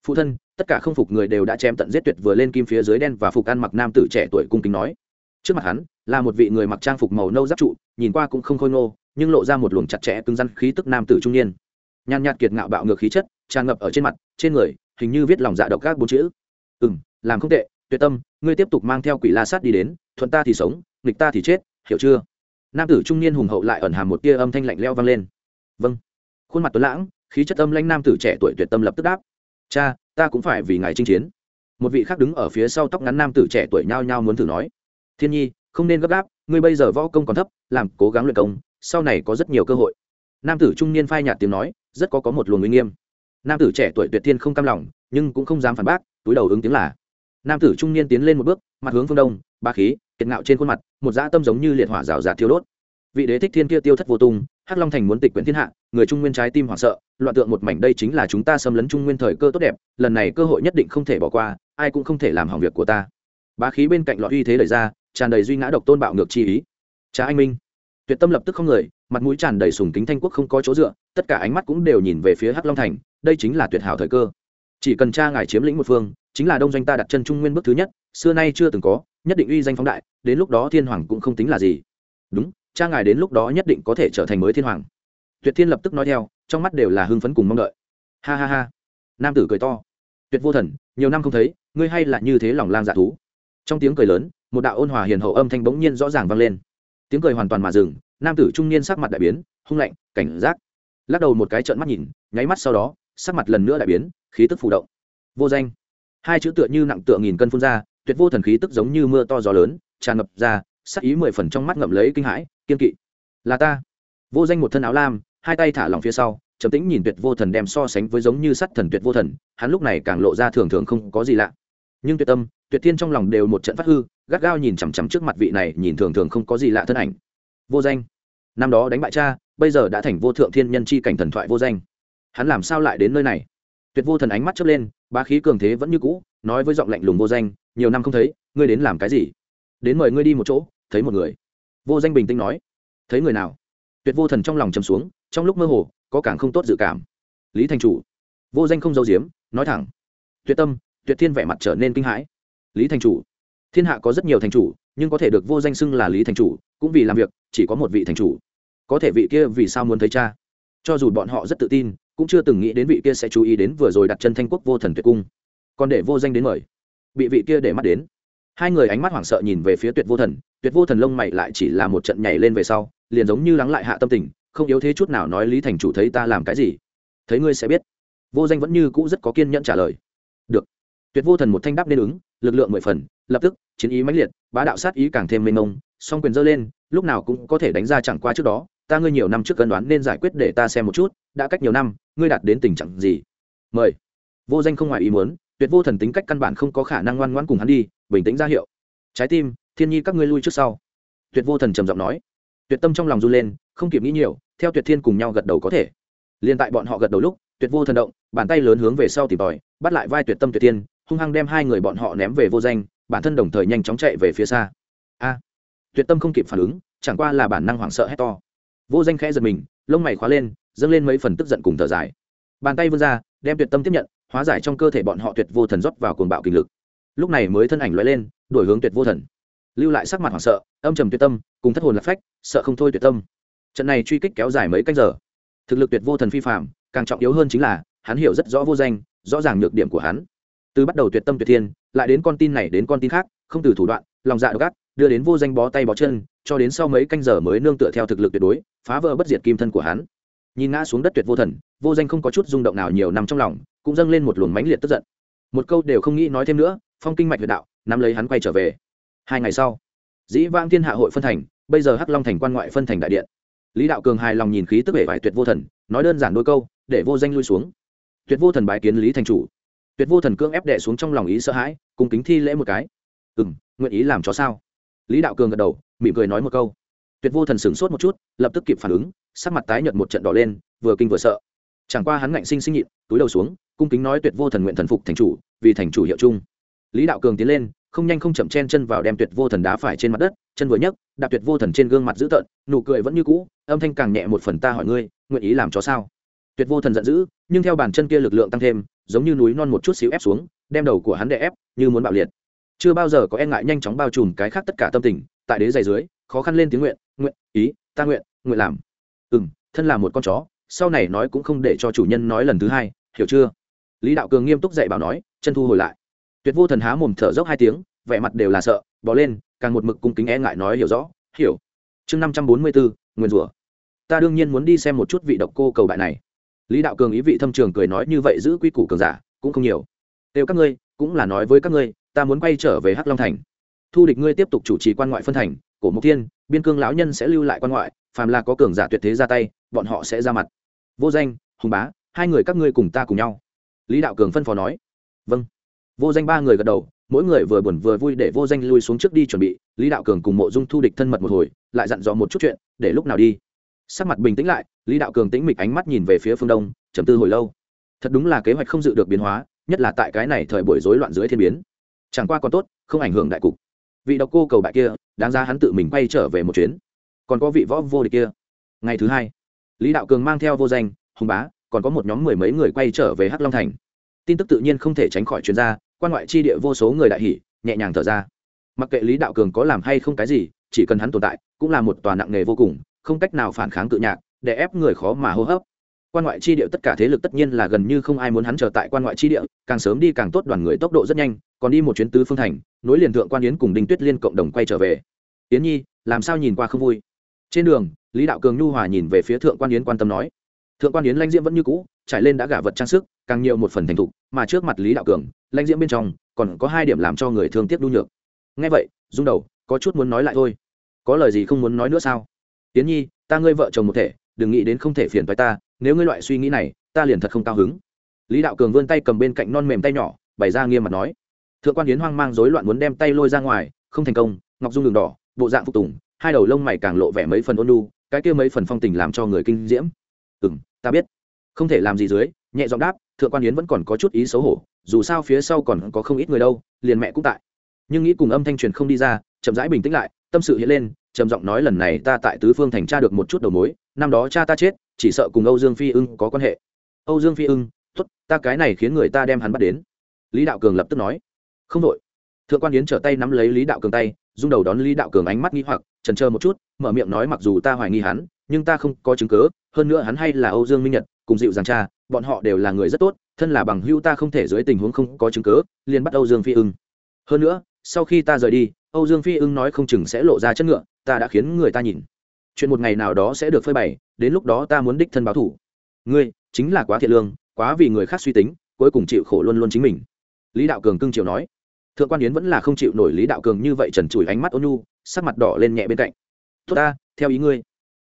Phụ thân, tất cả không phục người đều đã chém tận giết tuyệt vừa lên kim phía dưới đen và phục ăn mặc nam tử trẻ tuổi cung kính nói. Trước mặt hắn là một vị người mặc trang phục màu nâu giáp trụ, nhìn qua cũng không khôi ngô, nhưng lộ ra một luồng chặt chẽ cứng rắn khí tức nam tử trung niên. Nhàn nhạt kiệt ngạo bạo ngược khí chất, tràn ngập ở trên mặt, trên người, hình như viết lòng dạ độc các bốn chữ. Ừ m làm không tệ, tuyệt tâm, ngươi tiếp tục mang theo quỷ la sát đi đến, thuận ta thì sống, nghịch ta thì chết, hiểu chưa? Nam tử trung niên hùng hậu lại ẩn hàm một tia âm thanh lạnh leo vang lên. Vâng. Khuôn mặt tuấn lãng, khí chất âm lãnh nam tử trẻ tuổi tuyệt tâm lập tức đáp. Cha, ta cũng phải vì ngài chinh chiến. Một vị khác đứng ở phía sau tóc ngắn nam tử trẻ tuổi nhao nhao muốn thử nói. Thiên nhi không nên gấp gáp, ngươi bây giờ võ công còn thấp, làm cố gắng luyện công, sau này có rất nhiều cơ hội. Nam tử trung niên phai nhạt tiếng nói, rất có có một luồng uy nghiêm. Nam tử trẻ tuổi tuyệt thiên không cam lòng, nhưng cũng không dám phản bác, túi đầu ứng tiếng là. Nam tử trung niên tiến lên một bước, mặt hướng phương đông, ba khí, kiệt ngạo trên khuôn mặt, một dã tâm giống như liệt hỏa rào rạt thiêu đốt. Vị đế thích thiên kia tiêu thất vô tung, hắc long thành muốn tịch quyển thiên hạ, người trung nguyên trái tim hoảng sợ, loạn tượng một mảnh đây chính là chúng ta xâm lấn trung nguyên thời cơ tốt đẹp, lần này cơ hội nhất định không thể bỏ qua, ai cũng không thể làm hỏng việc của ta. Bá khí bên cạnh lọt uy thế lời ra tràn đầy duy ngã độc tôn bạo ngược chi ý. Trá anh minh. Tuyệt tâm lập tức không người, mặt mũi tràn đầy sùng kính thanh quốc không có chỗ dựa, tất cả ánh mắt cũng đều nhìn về phía hắc long thành, đây chính là tuyệt hảo thời cơ. Chỉ cần cha ngài chiếm lĩnh một phương, chính là đông doanh ta đặt chân trung nguyên bước thứ nhất, xưa nay chưa từng có, nhất định uy danh phóng đại, đến lúc đó thiên hoàng cũng không tính là gì. Đúng, cha ngài đến lúc đó nhất định có thể trở thành mới thiên hoàng. Tuyệt thiên lập tức nói theo, trong mắt đều là hưng phấn cùng mong đợi. Ha ha ha. Nam tử cười to. Tuyệt vô thần, nhiều năm không thấy, ngươi hay là như thế lòng lang dạ thú. Trong tiếng cười lớn một đạo ôn hòa hiền hậu âm thanh bỗng nhiên rõ ràng vang lên. Tiếng cười hoàn toàn mà dừng, nam tử trung niên sắc mặt đại biến, hung lạnh, cảnh giác. Lắc đầu một cái trợn mắt nhìn, nháy mắt sau đó, sắc mặt lần nữa đại biến, khí tức phụ động. Vô danh. Hai chữ tựa như nặng tựa nghìn cân phun ra, tuyệt vô thần khí tức giống như mưa to gió lớn, tràn ngập ra, sắc ý mười phần trong mắt ngậm lấy kinh hãi, kiên kỵ. Là ta. Vô danh một thân áo lam, hai tay thả lỏng phía sau, trầm tĩnh nhìn tuyệt vô thần đem so sánh với giống như sắt thần tuyệt vô thần, hắn lúc này càng lộ ra thường thường không có gì lạ. Nhưng tuyệt tâm tuyệt thiên trong lòng đều một trận phát hư, gắt gao nhìn chằm chằm trước mặt vị này, nhìn thường thường không có gì lạ thân ảnh. Vô danh. Năm đó đánh bại cha, bây giờ đã thành vô thượng thiên nhân chi cảnh thần thoại vô danh. Hắn làm sao lại đến nơi này? Tuyệt vô thần ánh mắt chớp lên ba khí cường thế vẫn như cũ, nói với giọng lạnh lùng vô danh, nhiều năm không thấy, ngươi đến làm cái gì? Đến mời ngươi đi một chỗ, thấy một người. Vô danh bình tĩnh nói, thấy người nào? Tuyệt vô thần trong lòng chầm xuống, trong lúc mơ hồ, có càng không tốt dự cảm. Lý thành chủ. Vô danh không giấu diếm nói thẳng, tuyệt tâm, tuyệt thiên vẻ mặt trở nên kinh hãi lý thành chủ. Thiên hạ có rất nhiều thành chủ, nhưng có thể được vô danh xưng là lý thành chủ, cũng vì làm việc, chỉ có một vị thành chủ. Có thể vị kia vì sao muốn thấy cha? Cho dù bọn họ rất tự tin, cũng chưa từng nghĩ đến vị kia sẽ chú ý đến vừa rồi đặt chân thanh quốc vô thần tuyệt cung. Còn để vô danh đến mời. Bị vị kia để mắt đến. Hai người ánh mắt hoảng sợ nhìn về phía tuyệt vô thần, tuyệt vô thần lông mày lại chỉ là một trận nhảy lên về sau, liền giống như lắng lại hạ tâm tình, không yếu thế chút nào nói lý thành chủ thấy ta làm cái gì? Thấy ngươi sẽ biết. Vô danh vẫn như cũ rất có kiên nhẫn trả lời. Được. Tuyệt vô thần một thanh đáp nên ứng lực lượng mười phần, lập tức, chiến ý mãnh liệt, bá đạo sát ý càng thêm mênh mông, song quyền dơ lên, lúc nào cũng có thể đánh ra chẳng qua trước đó, ta ngươi nhiều năm trước cân đoán nên giải quyết để ta xem một chút, đã cách nhiều năm, ngươi đạt đến tình trạng gì? Mời. Vô danh không ngoài ý muốn, tuyệt vô thần tính cách căn bản không có khả năng ngoan ngoãn cùng hắn đi, bình tĩnh ra hiệu. Trái tim, thiên nhi các ngươi lui trước sau. Tuyệt vô thần trầm giọng nói. Tuyệt tâm trong lòng run lên, không kịp nghĩ nhiều, theo tuyệt thiên cùng nhau gật đầu có thể. Liên tại bọn họ gật đầu lúc, tuyệt vô thần động, bàn tay lớn hướng về sau tìm tòi, bắt lại vai tuyệt tâm tuyệt thiên hung hăng đem hai người bọn họ ném về vô danh, bản thân đồng thời nhanh chóng chạy về phía xa. A, tuyệt tâm không kịp phản ứng, chẳng qua là bản năng hoảng sợ hét to. Vô danh khẽ giật mình, lông mày khóa lên, dâng lên mấy phần tức giận cùng thở dài. Bàn tay vươn ra, đem tuyệt tâm tiếp nhận, hóa giải trong cơ thể bọn họ tuyệt vô thần rót vào cuồng bạo kinh lực. Lúc này mới thân ảnh lóe lên, đổi hướng tuyệt vô thần. Lưu lại sắc mặt hoảng sợ, âm trầm tuyệt tâm, cùng thất hồn lạc phách, sợ không thôi tuyệt tâm. Trận này truy kích kéo dài mấy cách giờ. Thực lực tuyệt vô thần phi phạm càng trọng yếu hơn chính là, hắn hiểu rất rõ vô danh, rõ ràng nhược điểm của hắn từ bắt đầu tuyệt tâm tuyệt thiên, lại đến con tin này đến con tin khác, không từ thủ đoạn, lòng dạ độc ác, đưa đến vô danh bó tay bó chân, cho đến sau mấy canh giờ mới nương tựa theo thực lực tuyệt đối, phá vỡ bất diệt kim thân của hắn. Nhìn ngã xuống đất tuyệt vô thần, vô danh không có chút rung động nào nhiều nằm trong lòng, cũng dâng lên một luồng mãnh liệt tức giận. Một câu đều không nghĩ nói thêm nữa, phong kinh mạch huyệt đạo, nắm lấy hắn quay trở về. Hai ngày sau, dĩ vang thiên hạ hội phân thành, bây giờ hắc long thành quan ngoại phân thành đại điện. Lý đạo cường hài lòng nhìn khí tức vẻ vải tuyệt vô thần, nói đơn giản đôi câu, để vô danh lui xuống. Tuyệt vô thần bái kiến lý thành chủ tuyệt vô thần cưỡng ép đệ xuống trong lòng ý sợ hãi cùng kính thi lễ một cái. Ừ m nguyện ý làm cho sao? Lý đạo cường gật đầu, mỉm cười nói một câu. Tuyệt vô thần sửng sốt một chút, lập tức kịp phản ứng, sắc mặt tái nhợt một trận đỏ lên, vừa kinh vừa sợ. Chẳng qua hắn ngạnh sinh sinh nhịn, túi đầu xuống, cung kính nói tuyệt vô thần nguyện thần phục thành chủ, vì thành chủ hiệu chung. Lý đạo cường tiến lên, không nhanh không chậm chen chân vào đem tuyệt vô thần đá phải trên mặt đất, chân vừa nhấc, đạp tuyệt vô thần trên gương mặt dữ tợn, nụ cười vẫn như cũ, âm thanh càng nhẹ một phần ta hỏi ngươi, nguyện ý làm cho sao? Tuyệt vô thần giận dữ, nhưng theo bàn chân kia lực lượng tăng thêm, giống như núi non một chút xíu ép xuống, đem đầu của hắn đè ép, như muốn bạo liệt. Chưa bao giờ có e ngại nhanh chóng bao trùm cái khác tất cả tâm tình, tại đế dày dưới, khó khăn lên tiếng nguyện nguyện, ý, ta nguyện nguyện làm. Ừ m thân là một con chó, sau này nói cũng không để cho chủ nhân nói lần thứ hai, hiểu chưa? Lý đạo cường nghiêm túc dạy bảo nói, chân thu hồi lại. Tuyệt vô thần há mồm thở dốc hai tiếng, vẻ mặt đều là sợ, bỏ lên, càng một mực cung kính e ngại nói hiểu rõ, hiểu. Chương năm trăm bốn mươi bốn, nguyên rủa. Ta đương nhiên muốn đi xem một chút vị độc cô cầu bại này lý đạo cường ý vị thâm trường cười nói như vậy giữ quy củ cường giả, cũng không nhiều. Đều các ngươi, cũng là nói với các ngươi, ta muốn quay trở về hắc long thành. Thu địch ngươi tiếp tục chủ trì quan ngoại phân thành, cổ mục thiên, biên cương lão nhân sẽ lưu lại quan ngoại, phàm là có cường giả tuyệt thế ra tay, bọn họ sẽ ra mặt. Vô danh, hùng bá, hai người các ngươi cùng ta cùng nhau. Lý đạo cường phân phó nói. Vâng. Vô danh ba người gật đầu, mỗi người vừa buồn vừa vui để vô danh lui xuống trước đi chuẩn bị. Lý đạo cường cùng mộ dung thu địch thân mật một hồi, lại dặn dò một chút chuyện, để lúc nào đi sắc mặt bình tĩnh lại, lý đạo cường tĩnh mịch ánh mắt nhìn về phía phương đông, trầm tư hồi lâu. Thật đúng là kế hoạch không dự được biến hóa, nhất là tại cái này thời buổi rối loạn dưới thiên biến. Chẳng qua còn tốt, không ảnh hưởng đại cục. Vị độc cô cầu bại kia, đáng ra hắn tự mình quay trở về một chuyến. Còn có vị võ vô địch kia. Ngày thứ hai, lý đạo cường mang theo vô danh, hùng bá, còn có một nhóm mười mấy người quay trở về hắc long thành. Tin tức tự nhiên không thể tránh khỏi chuyên gia quan ngoại chi địa vô số người đại hỷ nhẹ nhàng thở ra. Mặc kệ lý đạo cường có làm hay không cái gì, chỉ cần hắn tồn tại, cũng là một tòa nặng nghề vô cùng không cách nào phản kháng cự nhạc, để ép người khó mà hô hấp. Quan ngoại chi địa tất cả thế lực tất nhiên là gần như không ai muốn hắn trở tại quan ngoại chi địa, càng sớm đi càng tốt đoàn người tốc độ rất nhanh, còn đi một chuyến tứ phương thành, nối liền thượng quan yến cùng đinh tuyết liên cộng đồng quay trở về. Yến nhi, làm sao nhìn qua không vui? Trên đường, lý đạo cường nhu hòa nhìn về phía thượng quan yến quan tâm nói. Thượng quan yến lãnh diễm vẫn như cũ, trải lên đã gả vật trang sức, càng nhiều một phần thành thục, mà trước mặt lý đạo cường, lãnh diễm bên trong, còn có hai điểm làm cho người thương tiếc đu nhược. Ngay vậy rung đầu, có chút muốn nói lại thôi. Có lời gì không muốn nói nữa sao? Tiến nhi, ta ngươi vợ chồng một thể, đừng nghĩ đến không thể phiền với ta, nếu ngươi loại suy nghĩ này, ta liền thật không cao hứng. Lý đạo cường vươn tay cầm bên cạnh non mềm tay nhỏ, bày ra nghiêm mặt nói. Thượng quan yến hoang mang rối loạn muốn đem tay lôi ra ngoài, không thành công, ngọc dung đường đỏ, bộ dạng phục tùng, hai đầu lông mày càng lộ vẻ mấy phần ôn lu cái kia mấy phần phong tình làm cho người kinh diễm. Ừ m ta biết. Không thể làm gì dưới, nhẹ giọng đáp, thượng quan yến vẫn còn có chút ý xấu hổ, dù sao phía sau còn có không ít người đâu, liền mẹ cũng tại. Nhưng nghĩ cùng âm thanh truyền không đi ra, chậm rãi bình tĩnh lại, tâm sự hiện lên trầm giọng nói lần này ta tại tứ phương thành tra được một chút đầu mối, năm đó cha ta chết, chỉ sợ cùng âu dương phi ưng có quan hệ. Âu dương phi ưng t ta cái này khiến người ta đem hắn bắt đến. Lý đạo cường lập tức nói. Không đội thượng quan yến trở tay nắm lấy lý đạo cường tay, rung đầu đón lý đạo cường ánh mắt nghi hoặc, trần chờ một chút, mở miệng nói mặc dù ta hoài nghi hắn, nhưng ta không có chứng cớ hơn nữa hắn hay là âu dương minh nhật, cùng dịu dàng cha, bọn họ đều là người rất tốt, thân là bằng hữu ta không thể dưới tình huống không có chứng cớ liền bắt âu dương phi ưng. Hơn nữa, sau khi ta rời đi, âu dương phi ưng nói không chừng sẽ lộ ra chất ngựa ta đã khiến người ta nhìn. Chuyện một ngày nào đó sẽ được phơi bày, đến lúc đó ta muốn đích thân báo thủ. Ngươi, chính là quá thiện lương, quá vì người khác suy tính, cuối cùng chịu khổ luôn luôn chính mình. Lý đạo cường cưng chiều nói. Thượng quan yến vẫn là không chịu nổi lý đạo cường như vậy trần trụi ánh mắt ôn nhu, sắc mặt đỏ lên nhẹ bên cạnh. Tốt ta, theo ý ngươi.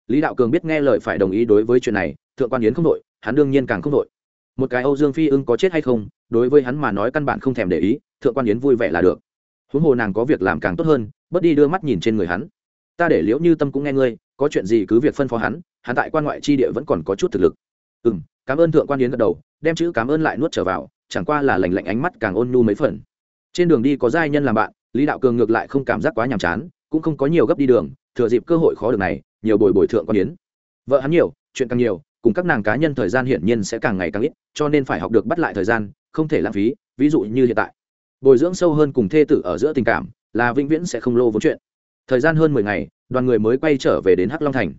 Lý đạo cường biết nghe lời phải đồng ý đối với chuyện này, thượng quan yến không đội hắn đương nhiên càng không đội một cái âu dương phi ưng có chết hay không, đối với hắn mà nói căn bản không thèm để ý, thượng quan yến vui vẻ là được. Huống hồ nàng có việc làm càng tốt hơn, bớt đi đưa mắt nhìn trên người hắn ta để liễu như tâm cũng nghe ngươi, có chuyện gì cứ việc phân phó hắn hắn tại quan ngoại tri địa vẫn còn có chút thực lực. Ừ m cảm ơn thượng quan yến gật đầu, đem chữ cảm ơn lại nuốt trở vào, chẳng qua là lành lạnh ánh mắt càng ôn nhu mấy phần. Trên đường đi có giai nhân làm bạn, lý đạo cường ngược lại không cảm giác quá nhàm chán, cũng không có nhiều gấp đi đường, thừa dịp cơ hội khó được này, nhiều bồi bồi thượng quan yến. Vợ hắn nhiều, chuyện càng nhiều, cùng các nàng cá nhân thời gian hiển nhiên sẽ càng ngày càng ít, cho nên phải học được bắt lại thời gian, không thể lãng phí, ví dụ như hiện tại. Bồi dưỡng sâu hơn cùng thê tử ở giữa tình cảm, là vĩnh viễn sẽ không lô vốn chuyện thời gian hơn mười ngày, đoàn người mới quay trở về đến hắc long thành.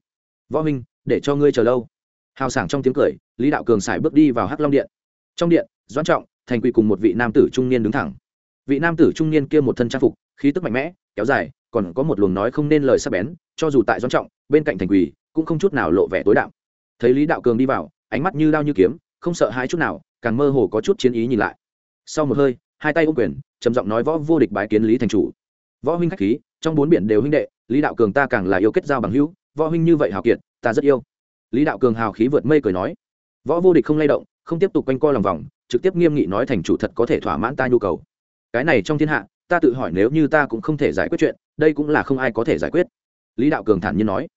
Võ minh để cho ngươi chờ lâu. Hào sảng trong tiếng cười, lý đạo cường sải bước đi vào hắc long điện. Trong điện, doãn trọng, thành quỳ cùng một vị nam tử trung niên đứng thẳng. Vị nam tử trung niên kia một thân trang phục, khí tức mạnh mẽ, kéo dài, còn có một luồng nói không nên lời sắc bén, cho dù tại doãn trọng, bên cạnh thành quỳ cũng không chút nào lộ vẻ tối đạo thấy lý đạo cường đi vào, ánh mắt như đao như kiếm, không sợ hãi chút nào, càng mơ hồ có chút chiến ý nhìn lại. Sau một hơi, hai tay ôm quyền, trầm giọng nói võ vô địch bái kiến lý thành chủ. Võ huynh khách khí trong bốn biển đều huynh đệ, lý đạo cường ta càng là yêu kết giao bằng hữu, võ huynh như vậy hào kiệt, ta rất yêu. Lý đạo cường hào khí vượt mây cười nói, võ vô địch không lay động, không tiếp tục quanh co lòng vòng, trực tiếp nghiêm nghị nói thành chủ thật có thể thỏa mãn ta nhu cầu. Cái này trong thiên hạ, ta tự hỏi nếu như ta cũng không thể giải quyết chuyện, đây cũng là không ai có thể giải quyết. Lý đạo cường thản nhiên nói,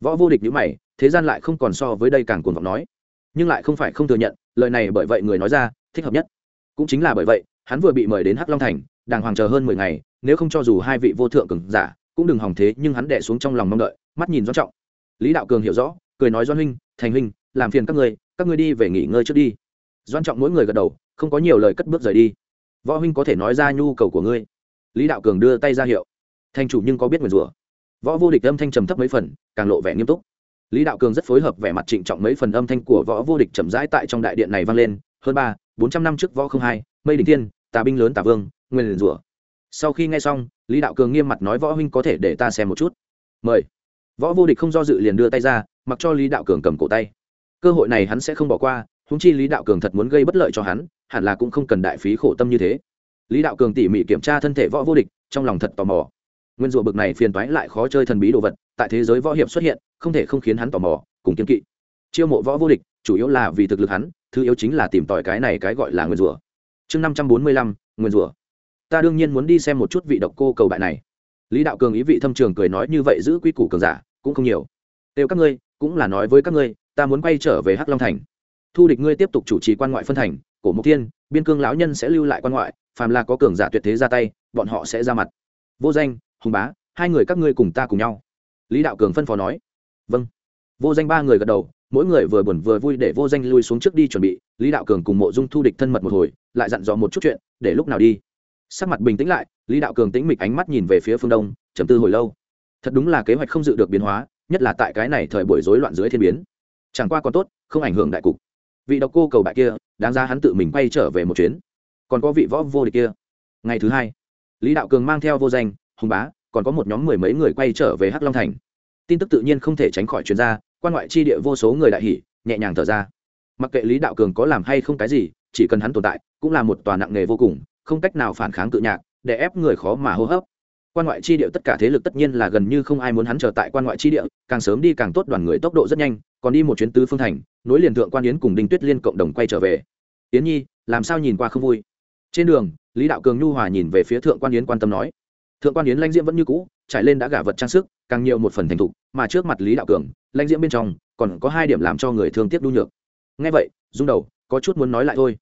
võ vô địch nhữ mày, thế gian lại không còn so với đây càng cuồng vọng nói. Nhưng lại không phải không thừa nhận, lời này bởi vậy người nói ra, thích hợp nhất. Cũng chính là bởi vậy, hắn vừa bị mời đến hắc long thành, đàng hoàng chờ hơn mười ngày nếu không cho dù hai vị vô thượng cường giả, cũng đừng hỏng thế, nhưng hắn đẻ xuống trong lòng mong đợi, mắt nhìn doan trọng. Lý đạo cường hiểu rõ, cười nói, doan huynh, thành huynh, làm phiền các ngươi các ngươi đi về nghỉ ngơi trước đi. Doan trọng mỗi người gật đầu, không có nhiều lời cất bước rời đi. Võ huynh có thể nói ra nhu cầu của ngươi. Lý đạo cường đưa tay ra hiệu. Thành chủ nhưng có biết nguyền rủa. Võ vô địch âm thanh trầm thấp mấy phần, càng lộ vẻ nghiêm túc. Lý đạo cường rất phối hợp vẻ mặt trịnh trọng mấy phần âm thanh của võ vô địch chậm rãi tại trong đại điện này vang lên. Hơn ba, bốn trăm năm trước võ không hai, mây đình thiên, tà binh lớn tà vương nguyên rủa sau khi nghe xong, lý đạo cường nghiêm mặt nói, võ huynh có thể để ta xem một chút. Mời. Võ vô địch không do dự liền đưa tay ra, mặc cho lý đạo cường cầm cổ tay. Cơ hội này hắn sẽ không bỏ qua húng chi lý đạo cường thật muốn gây bất lợi cho hắn, hẳn là cũng không cần đại phí khổ tâm như thế. Lý đạo cường tỉ mỉ kiểm tra thân thể võ vô địch, trong lòng thật tò mò. Nguyên rủa bực này phiền toái lại khó chơi thần bí đồ vật, tại thế giới võ hiệp xuất hiện, không thể không khiến hắn tò mò, cùng kiên kỵ. Chiêu mộ võ vô địch, chủ yếu là vì thực lực hắn, thứ yếu chính là tìm tòi cái này cái gọi là nguyên rủa chương năm trăm bốn mươi lăm, nguyên rủa ta đương nhiên muốn đi xem một chút vị độc cô cầu bại này. Lý đạo cường ý vị thâm trường cười nói như vậy giữ quy củ cường giả, cũng không nhiều. Đều các ngươi, cũng là nói với các ngươi, ta muốn quay trở về hắc long thành. Thu địch ngươi tiếp tục chủ trì quan ngoại phân thành, cổ mục thiên, biên cương lão nhân sẽ lưu lại quan ngoại, phàm là có cường giả tuyệt thế ra tay, bọn họ sẽ ra mặt. Vô danh, hùng bá, hai người các ngươi cùng ta cùng nhau. Lý đạo cường phân phó nói. Vâng. Vô danh ba người gật đầu, mỗi người vừa buồn vừa vui để vô danh lui xuống trước đi chuẩn bị. Lý đạo cường cùng mộ dung thu địch thân mật một hồi, lại dặn dò một chút chuyện, để lúc nào đi sắc mặt bình tĩnh lại, lý đạo cường tĩnh mịch ánh mắt nhìn về phía phương đông, trầm tư hồi lâu. Thật đúng là kế hoạch không dự được biến hóa, nhất là tại cái này thời buổi rối loạn dưới thiên biến. Chẳng qua còn tốt, không ảnh hưởng đại cục. Vị độc cô cầu bại kia, đáng ra hắn tự mình quay trở về một chuyến. Còn có vị võ vô địch kia. Ngày thứ hai, lý đạo cường mang theo vô danh, hùng bá, còn có một nhóm mười mấy người quay trở về hắc long thành. Tin tức tự nhiên không thể tránh khỏi chuyên gia quan ngoại chi địa vô số người đại hỷ nhẹ nhàng thở ra. Mặc kệ lý đạo cường có làm hay không cái gì, chỉ cần hắn tồn tại, cũng là một tòa nặng nghề vô cùng không cách nào phản kháng cự nhạc, để ép người khó mà hô hấp. Quan ngoại chi địa tất cả thế lực tất nhiên là gần như không ai muốn hắn trở tại quan ngoại chi địa, càng sớm đi càng tốt đoàn người tốc độ rất nhanh, còn đi một chuyến tứ phương thành, nối liền thượng quan yến cùng đinh tuyết liên cộng đồng quay trở về. Yến nhi, làm sao nhìn qua không vui? Trên đường, lý đạo cường nhu hòa nhìn về phía thượng quan yến quan tâm nói. Thượng quan yến lãnh diễm vẫn như cũ, trải lên đã gả vật trang sức, càng nhiều một phần thành thục, mà trước mặt lý đạo cường, lãnh diễm bên trong, còn có hai điểm làm cho người thương tiếc đu nhược. Ngay vậy rung đầu, có chút muốn nói lại thôi.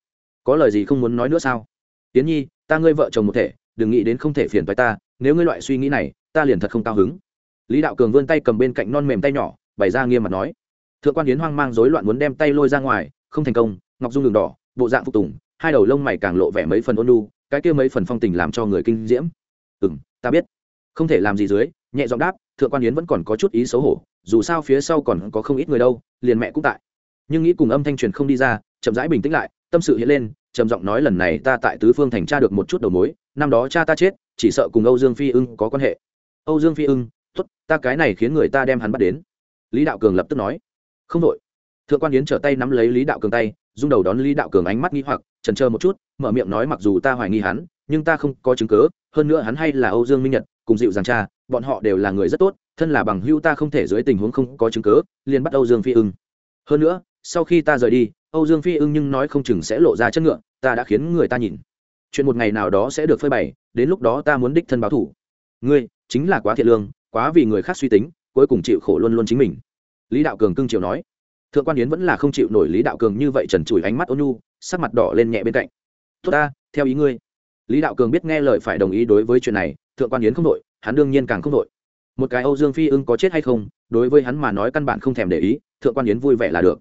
Có lời gì không muốn nói nữa sao? Tiến nhi, ta ngươi vợ chồng một thể, đừng nghĩ đến không thể phiền với ta, nếu ngươi loại suy nghĩ này, ta liền thật không cao hứng. Lý đạo cường vươn tay cầm bên cạnh non mềm tay nhỏ, bày ra nghiêm mặt nói. Thượng quan yến hoang mang rối loạn muốn đem tay lôi ra ngoài, không thành công, ngọc dung đường đỏ, bộ dạng phục tùng, hai đầu lông mày càng lộ vẻ mấy phần ôn lu cái kia mấy phần phong tình làm cho người kinh diễm. Ừ m ta biết. Không thể làm gì dưới, nhẹ giọng đáp, thượng quan yến vẫn còn có chút ý xấu hổ, dù sao phía sau còn có không ít người đâu, liền mẹ cũng tại. Nhưng nghĩ cùng âm thanh truyền không đi ra, chậm rãi bình tĩnh lại, tâm sự hiện lên trầm giọng nói lần này ta tại tứ phương thành tra được một chút đầu mối, năm đó cha ta chết, chỉ sợ cùng âu dương phi ưng có quan hệ. Âu dương phi ưng t ố t ta cái này khiến người ta đem hắn bắt đến. Lý đạo cường lập tức nói. Không đội thượng quan yến trở tay nắm lấy lý đạo cường tay, rung đầu đón lý đạo cường ánh mắt nghi hoặc, trần trơ một chút, mở miệng nói mặc dù ta hoài nghi hắn, nhưng ta không có chứng cớ, hơn nữa hắn hay là âu dương minh nhật, cùng dịu dàng cha, bọn họ đều là người rất tốt, thân là bằng hưu ta không thể dưới tình huống không có chứng cớ, liền bắt âu dương phi ưng. Hơn nữa, sau khi ta rời đi âu dương phi ưng nhưng nói không chừng sẽ lộ ra chất ngựa, ta đã khiến người ta nhìn. Chuyện một ngày nào đó sẽ được phơi bày, đến lúc đó ta muốn đích thân báo thủ. Ngươi, chính là quá thiện lương, quá vì người khác suy tính, cuối cùng chịu khổ luôn luôn chính mình. Lý đạo cường cưng chiều nói. Thượng quan yến vẫn là không chịu nổi lý đạo cường như vậy trần trụi ánh mắt ôn nhu, sắc mặt đỏ lên nhẹ bên cạnh. Tốt ta, theo ý ngươi. Lý đạo cường biết nghe lời phải đồng ý đối với chuyện này, thượng quan yến không đội hắn đương nhiên càng không đội một cái âu dương phi ưng có chết hay không, đối với hắn mà nói căn bản không thèm để ý, thượng quan yến vui vẻ là được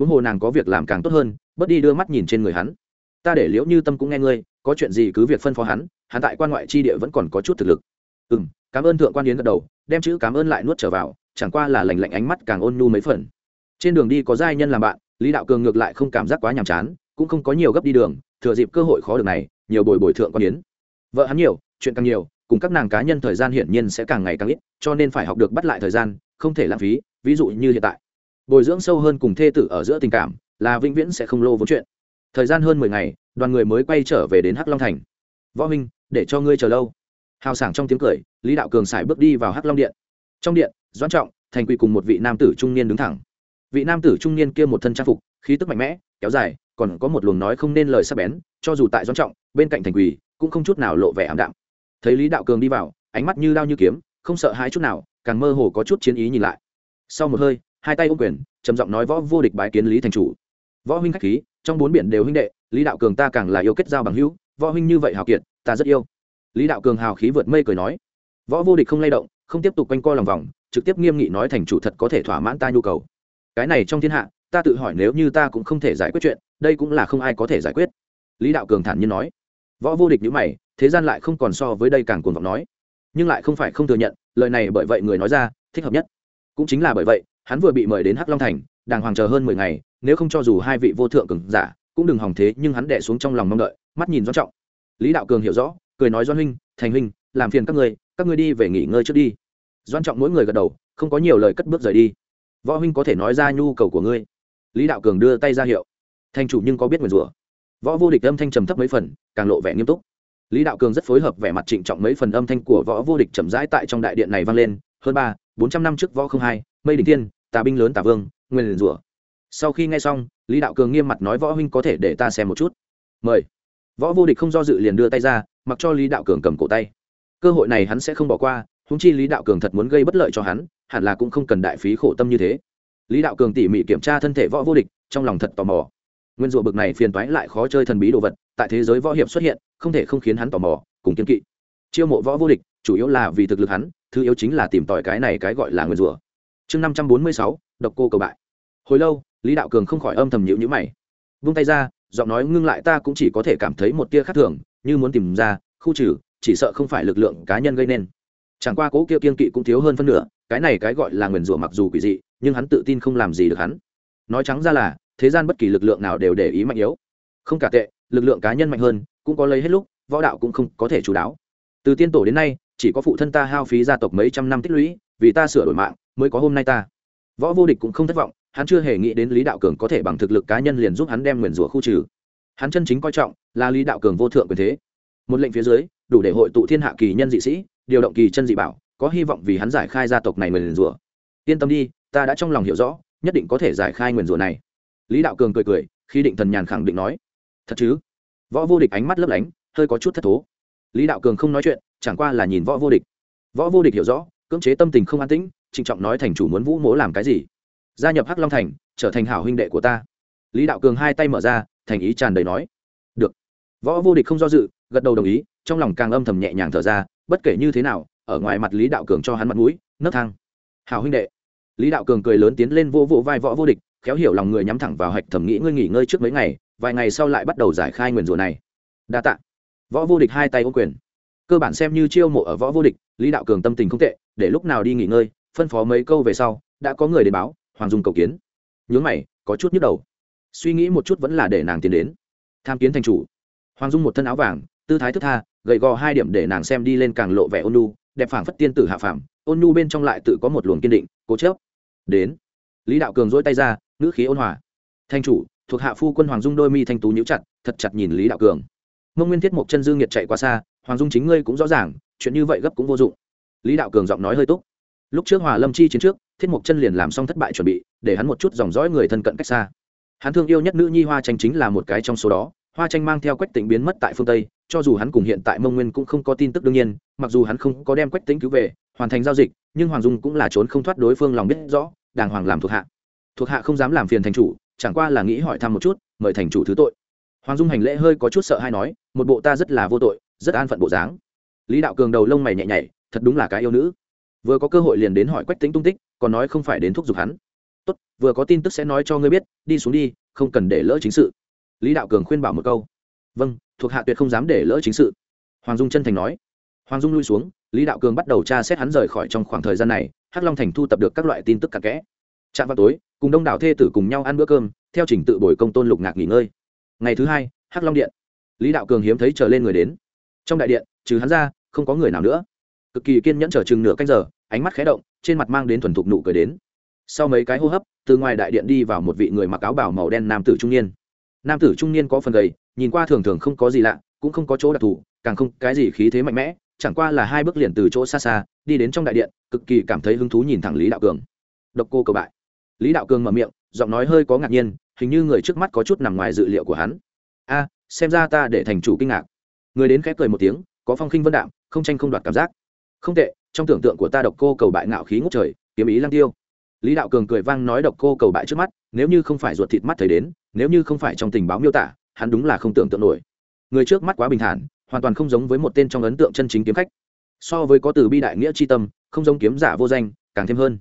huống hồ nàng có việc làm càng tốt hơn, bớt đi đưa mắt nhìn trên người hắn. Ta để liễu như tâm cũng nghe ngươi, có chuyện gì cứ việc phân phó hắn hắn tại quan ngoại tri địa vẫn còn có chút thực lực. Ừ m cảm ơn thượng quan yến gật đầu, đem chữ cảm ơn lại nuốt trở vào, chẳng qua là lành lạnh ánh mắt càng ôn nhu mấy phần. Trên đường đi có giai nhân làm bạn, lý đạo cường ngược lại không cảm giác quá nhàm chán, cũng không có nhiều gấp đi đường, thừa dịp cơ hội khó được này, nhiều bồi bồi thượng quan yến. Vợ hắn nhiều, chuyện càng nhiều, cùng các nàng cá nhân thời gian hiển nhiên sẽ càng ngày càng ít, cho nên phải học được bắt lại thời gian, không thể lãng phí, ví dụ như hiện tại bồi dưỡng sâu hơn cùng thê tử ở giữa tình cảm, là vĩnh viễn sẽ không lô vốn chuyện. Thời gian hơn mười ngày, đoàn người mới quay trở về đến hắc long thành. Võ minh để cho ngươi chờ lâu. Hào sảng trong tiếng cười, lý đạo cường sải bước đi vào hắc long điện. Trong điện, doãn trọng, thành quỳ cùng một vị nam tử trung niên đứng thẳng. Vị nam tử trung niên kia một thân trang phục, khí tức mạnh mẽ, kéo dài, còn có một luồng nói không nên lời sắc bén, cho dù tại doãn trọng, bên cạnh thành quỳ cũng không chút nào lộ vẻ ảm đạm. Thấy lý đạo cường đi vào, ánh mắt như đao như kiếm, không sợ hãi chút nào, càng mơ hồ có chút chiến ý nhìn lại. Sau một hơi hai tay ôm quyền, trầm giọng nói võ vô địch bái kiến lý thành chủ. Võ huynh khách khí, trong bốn biển đều huynh đệ, lý đạo cường ta càng là yêu kết giao bằng hữu, võ huynh như vậy hào kiệt, ta rất yêu. Lý đạo cường hào khí vượt mây cười nói. Võ vô địch không lay động, không tiếp tục quanh coi lòng vòng, trực tiếp nghiêm nghị nói thành chủ thật có thể thỏa mãn ta nhu cầu. Cái này trong thiên hạ, ta tự hỏi nếu như ta cũng không thể giải quyết chuyện, đây cũng là không ai có thể giải quyết. Lý đạo cường thản nhiên nói. Võ vô địch nhữ mày, thế gian lại không còn so với đây càng cuồng vọng nói. Nhưng lại không phải không thừa nhận, lời này bởi vậy người nói ra, thích hợp nhất. Cũng chính là bởi vậy hắn vừa bị mời đến hắc long thành đàng hoàng chờ hơn mười ngày nếu không cho dù hai vị vô thượng cường giả cũng đừng hỏng thế nhưng hắn đẻ xuống trong lòng mong đợi mắt nhìn doan trọng. Lý đạo cường hiểu rõ cười nói doan huynh thành huynh làm phiền các người, các người đi về nghỉ ngơi trước đi. Doan trọng mỗi người gật đầu không có nhiều lời cất bước rời đi. Võ huynh có thể nói ra nhu cầu của ngươi. Lý đạo cường đưa tay ra hiệu. Thành chủ nhưng có biết nguyền rủa. Võ vô địch âm thanh trầm thấp mấy phần càng lộ vẻ nghiêm túc. Lý đạo cường rất phối hợp vẻ mặt trịnh trọng mấy phần âm thanh của võ vô địch chậm rãi tại trong đại điện này vang lên. Hơn ba bốn trăm năm trước võ không hai mây đình thiên tà binh lớn tà vương, nguyên liền rủa. Sau khi nghe xong, lý đạo cường nghiêm mặt nói võ huynh có thể để ta xem một chút. Mời. Võ vô địch không do dự liền đưa tay ra, mặc cho lý đạo cường cầm cổ tay. Cơ hội này hắn sẽ không bỏ qua húng chi lý đạo cường thật muốn gây bất lợi cho hắn, hẳn là cũng không cần đại phí khổ tâm như thế. Lý đạo cường tỉ mỉ kiểm tra thân thể võ vô địch, trong lòng thật tò mò. Nguyên rủa bực này phiền toái lại khó chơi thần bí đồ vật, tại thế giới võ hiệp xuất hiện, không thể không khiến hắn tò mò, cùng kiên kỵ. Chiêu mộ võ vô địch, chủ yếu là vì thực lực hắn, thứ yếu chính là tìm tòi cái này cái gọi là nguyên rủa chương năm trăm bốn mươi sáu, độc cô cầu bại. Hồi lâu, lý đạo cường không khỏi âm thầm nhịu nhữ mày. Vung tay ra, giọng nói ngưng lại ta cũng chỉ có thể cảm thấy một tia khác thường, như muốn tìm ra, khu trừ, chỉ sợ không phải lực lượng cá nhân gây nên. Chẳng qua cố kia kiên kỵ cũng thiếu hơn phân nửa, cái này cái gọi là nguyền rủa mặc dù quỷ dị, nhưng hắn tự tin không làm gì được hắn. Nói trắng ra là, thế gian bất kỳ lực lượng nào đều để ý mạnh yếu. Không cả tệ, lực lượng cá nhân mạnh hơn, cũng có lấy hết lúc, võ đạo cũng không có thể chú đáo. Từ tiên tổ đến nay, chỉ có phụ thân ta hao phí gia tộc mấy trăm năm tích lũy, vì ta sửa đổi mạng mới có hôm nay ta. Võ vô địch cũng không thất vọng, hắn chưa hề nghĩ đến lý đạo cường có thể bằng thực lực cá nhân liền giúp hắn đem nguyền rủa khu trừ. Hắn chân chính coi trọng là lý đạo cường vô thượng quyền thế. Một lệnh phía dưới, đủ để hội tụ thiên hạ kỳ nhân dị sĩ, điều động kỳ chân dị bảo, có hy vọng vì hắn giải khai gia tộc này nguyền rủa. Yên tâm đi, ta đã trong lòng hiểu rõ, nhất định có thể giải khai nguyền rủa này. Lý đạo cường cười cười, khi định thần nhàn khẳng định nói, thật chứ? Võ vô địch ánh mắt lấp lánh, hơi có chút thất thố. Lý đạo cường không nói chuyện, chẳng qua là nhìn võ vô địch. Võ vô địch hiểu rõ, cưỡng chế tâm tình không an tĩnh trịnh trọng nói thành chủ muốn vũ mỗ làm cái gì? Gia nhập hắc long thành, trở thành hảo huynh đệ của ta. Lý đạo cường hai tay mở ra, thành ý tràn đầy nói. Được. Võ vô địch không do dự, gật đầu đồng ý, trong lòng càng âm thầm nhẹ nhàng thở ra, bất kể như thế nào, ở ngoài mặt lý đạo cường cho hắn mặt mũi, nấc thang. Hảo huynh đệ. Lý đạo cường cười lớn tiến lên vô vô vai võ vô địch, khéo hiểu lòng người nhắm thẳng vào hạch thẩm nghĩ ngươi nghỉ ngơi trước mấy ngày, vài ngày sau lại bắt đầu giải khai nguyền rủa này. Đa tạ. Võ vô địch hai tay ô quyền. Cơ bản xem như chiêu mộ ở võ vô địch, lý đạo cường tâm tình không tệ, để lúc nào đi nghỉ ngơi phân phó mấy câu về sau, đã có người đến báo, hoàng dung cầu kiến. Nhướng mày, có chút nhức đầu. Suy nghĩ một chút vẫn là để nàng tiến đến. Tham kiến thành chủ. Hoàng dung một thân áo vàng, tư thái thức tha gậy gò hai điểm để nàng xem đi lên càng lộ vẻ ôn nu đẹp phảng phất tiên tử hạ phàm, ôn nu bên trong lại tự có một luồng kiên định, cố chớp đến. Lý đạo cường dỗi tay ra, ngữ khí ôn hòa. Thanh chủ, thuộc hạ phu quân hoàng dung đôi mi thanh tú nhíu chặt, thật chặt nhìn lý đạo cường. Mông nguyên thiết một chân dương nhiệt chạy qua xa, hoàng dung chính ngươi cũng rõ ràng, chuyện như vậy gấp cũng vô dụng. Lý đạo cường giọng nói hơi túc lúc trước hòa lâm chi chiến trước, thiết mộc chân liền làm xong thất bại chuẩn bị, để hắn một chút dòng dõi người thân cận cách xa. Hắn thương yêu nhất nữ nhi hoa tranh chính là một cái trong số đó. Hoa tranh mang theo quách tính biến mất tại phương tây, cho dù hắn cùng hiện tại mông nguyên cũng không có tin tức đương nhiên, mặc dù hắn không có đem quách tính cứu về, hoàn thành giao dịch, nhưng hoàng dung cũng là trốn không thoát đối phương lòng biết rõ, đàng hoàng làm thuộc hạ. Thuộc hạ không dám làm phiền thành chủ, chẳng qua là nghĩ hỏi thăm một chút, mời thành chủ thứ tội. Hoàng dung hành lễ hơi có chút sợ hay nói, một bộ ta rất là vô tội, rất an phận bộ dáng. Lý đạo cường đầu lông mày nhẹ nhảy, thật đúng là cái yêu nữ vừa có cơ hội liền đến hỏi quách tính tung tích, còn nói không phải đến thúc giục hắn. Tốt, vừa có tin tức sẽ nói cho ngươi biết, đi xuống đi, không cần để lỡ chính sự. Lý đạo cường khuyên bảo một câu. Vâng thuộc hạ tuyệt không dám để lỡ chính sự. Hoàng dung chân thành nói. Hoàng dung lui xuống, lý đạo cường bắt đầu tra xét hắn rời khỏi trong khoảng thời gian này, hắc long thành thu tập được các loại tin tức cặn kẽ. Trạm vào tối, cùng đông đảo thê tử cùng nhau ăn bữa cơm, theo trình tự bồi công tôn lục ngạc nghỉ ngơi. Ngày thứ hai, hắc long điện. Lý đạo cường hiếm thấy trở lên người đến. Trong đại điện, trừ hắn ra, không có người nào nữa cực kỳ kiên nhẫn chờ chừng nửa canh giờ, ánh mắt khé động, trên mặt mang đến thuần thục nụ cười đến. Sau mấy cái hô hấp, từ ngoài đại điện đi vào một vị người mặc áo bảo màu đen nam tử trung niên. Nam tử trung niên có phần gầy, nhìn qua thường thường không có gì lạ, cũng không có chỗ đặc thù, càng không cái gì khí thế mạnh mẽ, chẳng qua là hai bước liền từ chỗ xa xa, đi đến trong đại điện, cực kỳ cảm thấy hứng thú nhìn thẳng lý đạo cường. Độc cô cầu bại. Lý đạo cường mở miệng, giọng nói hơi có ngạc nhiên, hình như người trước mắt có chút nằm ngoài dự liệu của hắn. A, xem ra ta để thành chủ kinh ngạc. Người đến khép cười một tiếng, có phong khinh vân đạm, không tranh không đoạt cảm giác không tệ, trong tưởng tượng của ta độc cô cầu bại ngạo khí ngút trời, kiếm ý lang tiêu. Lý đạo cường cười vang nói độc cô cầu bại trước mắt, nếu như không phải ruột thịt mắt thấy đến, nếu như không phải trong tình báo miêu tả, hắn đúng là không tưởng tượng nổi. Người trước mắt quá bình thản, hoàn toàn không giống với một tên trong ấn tượng chân chính kiếm khách. So với có từ bi đại nghĩa c h i tâm, không giống kiếm giả vô danh, càng thêm hơn.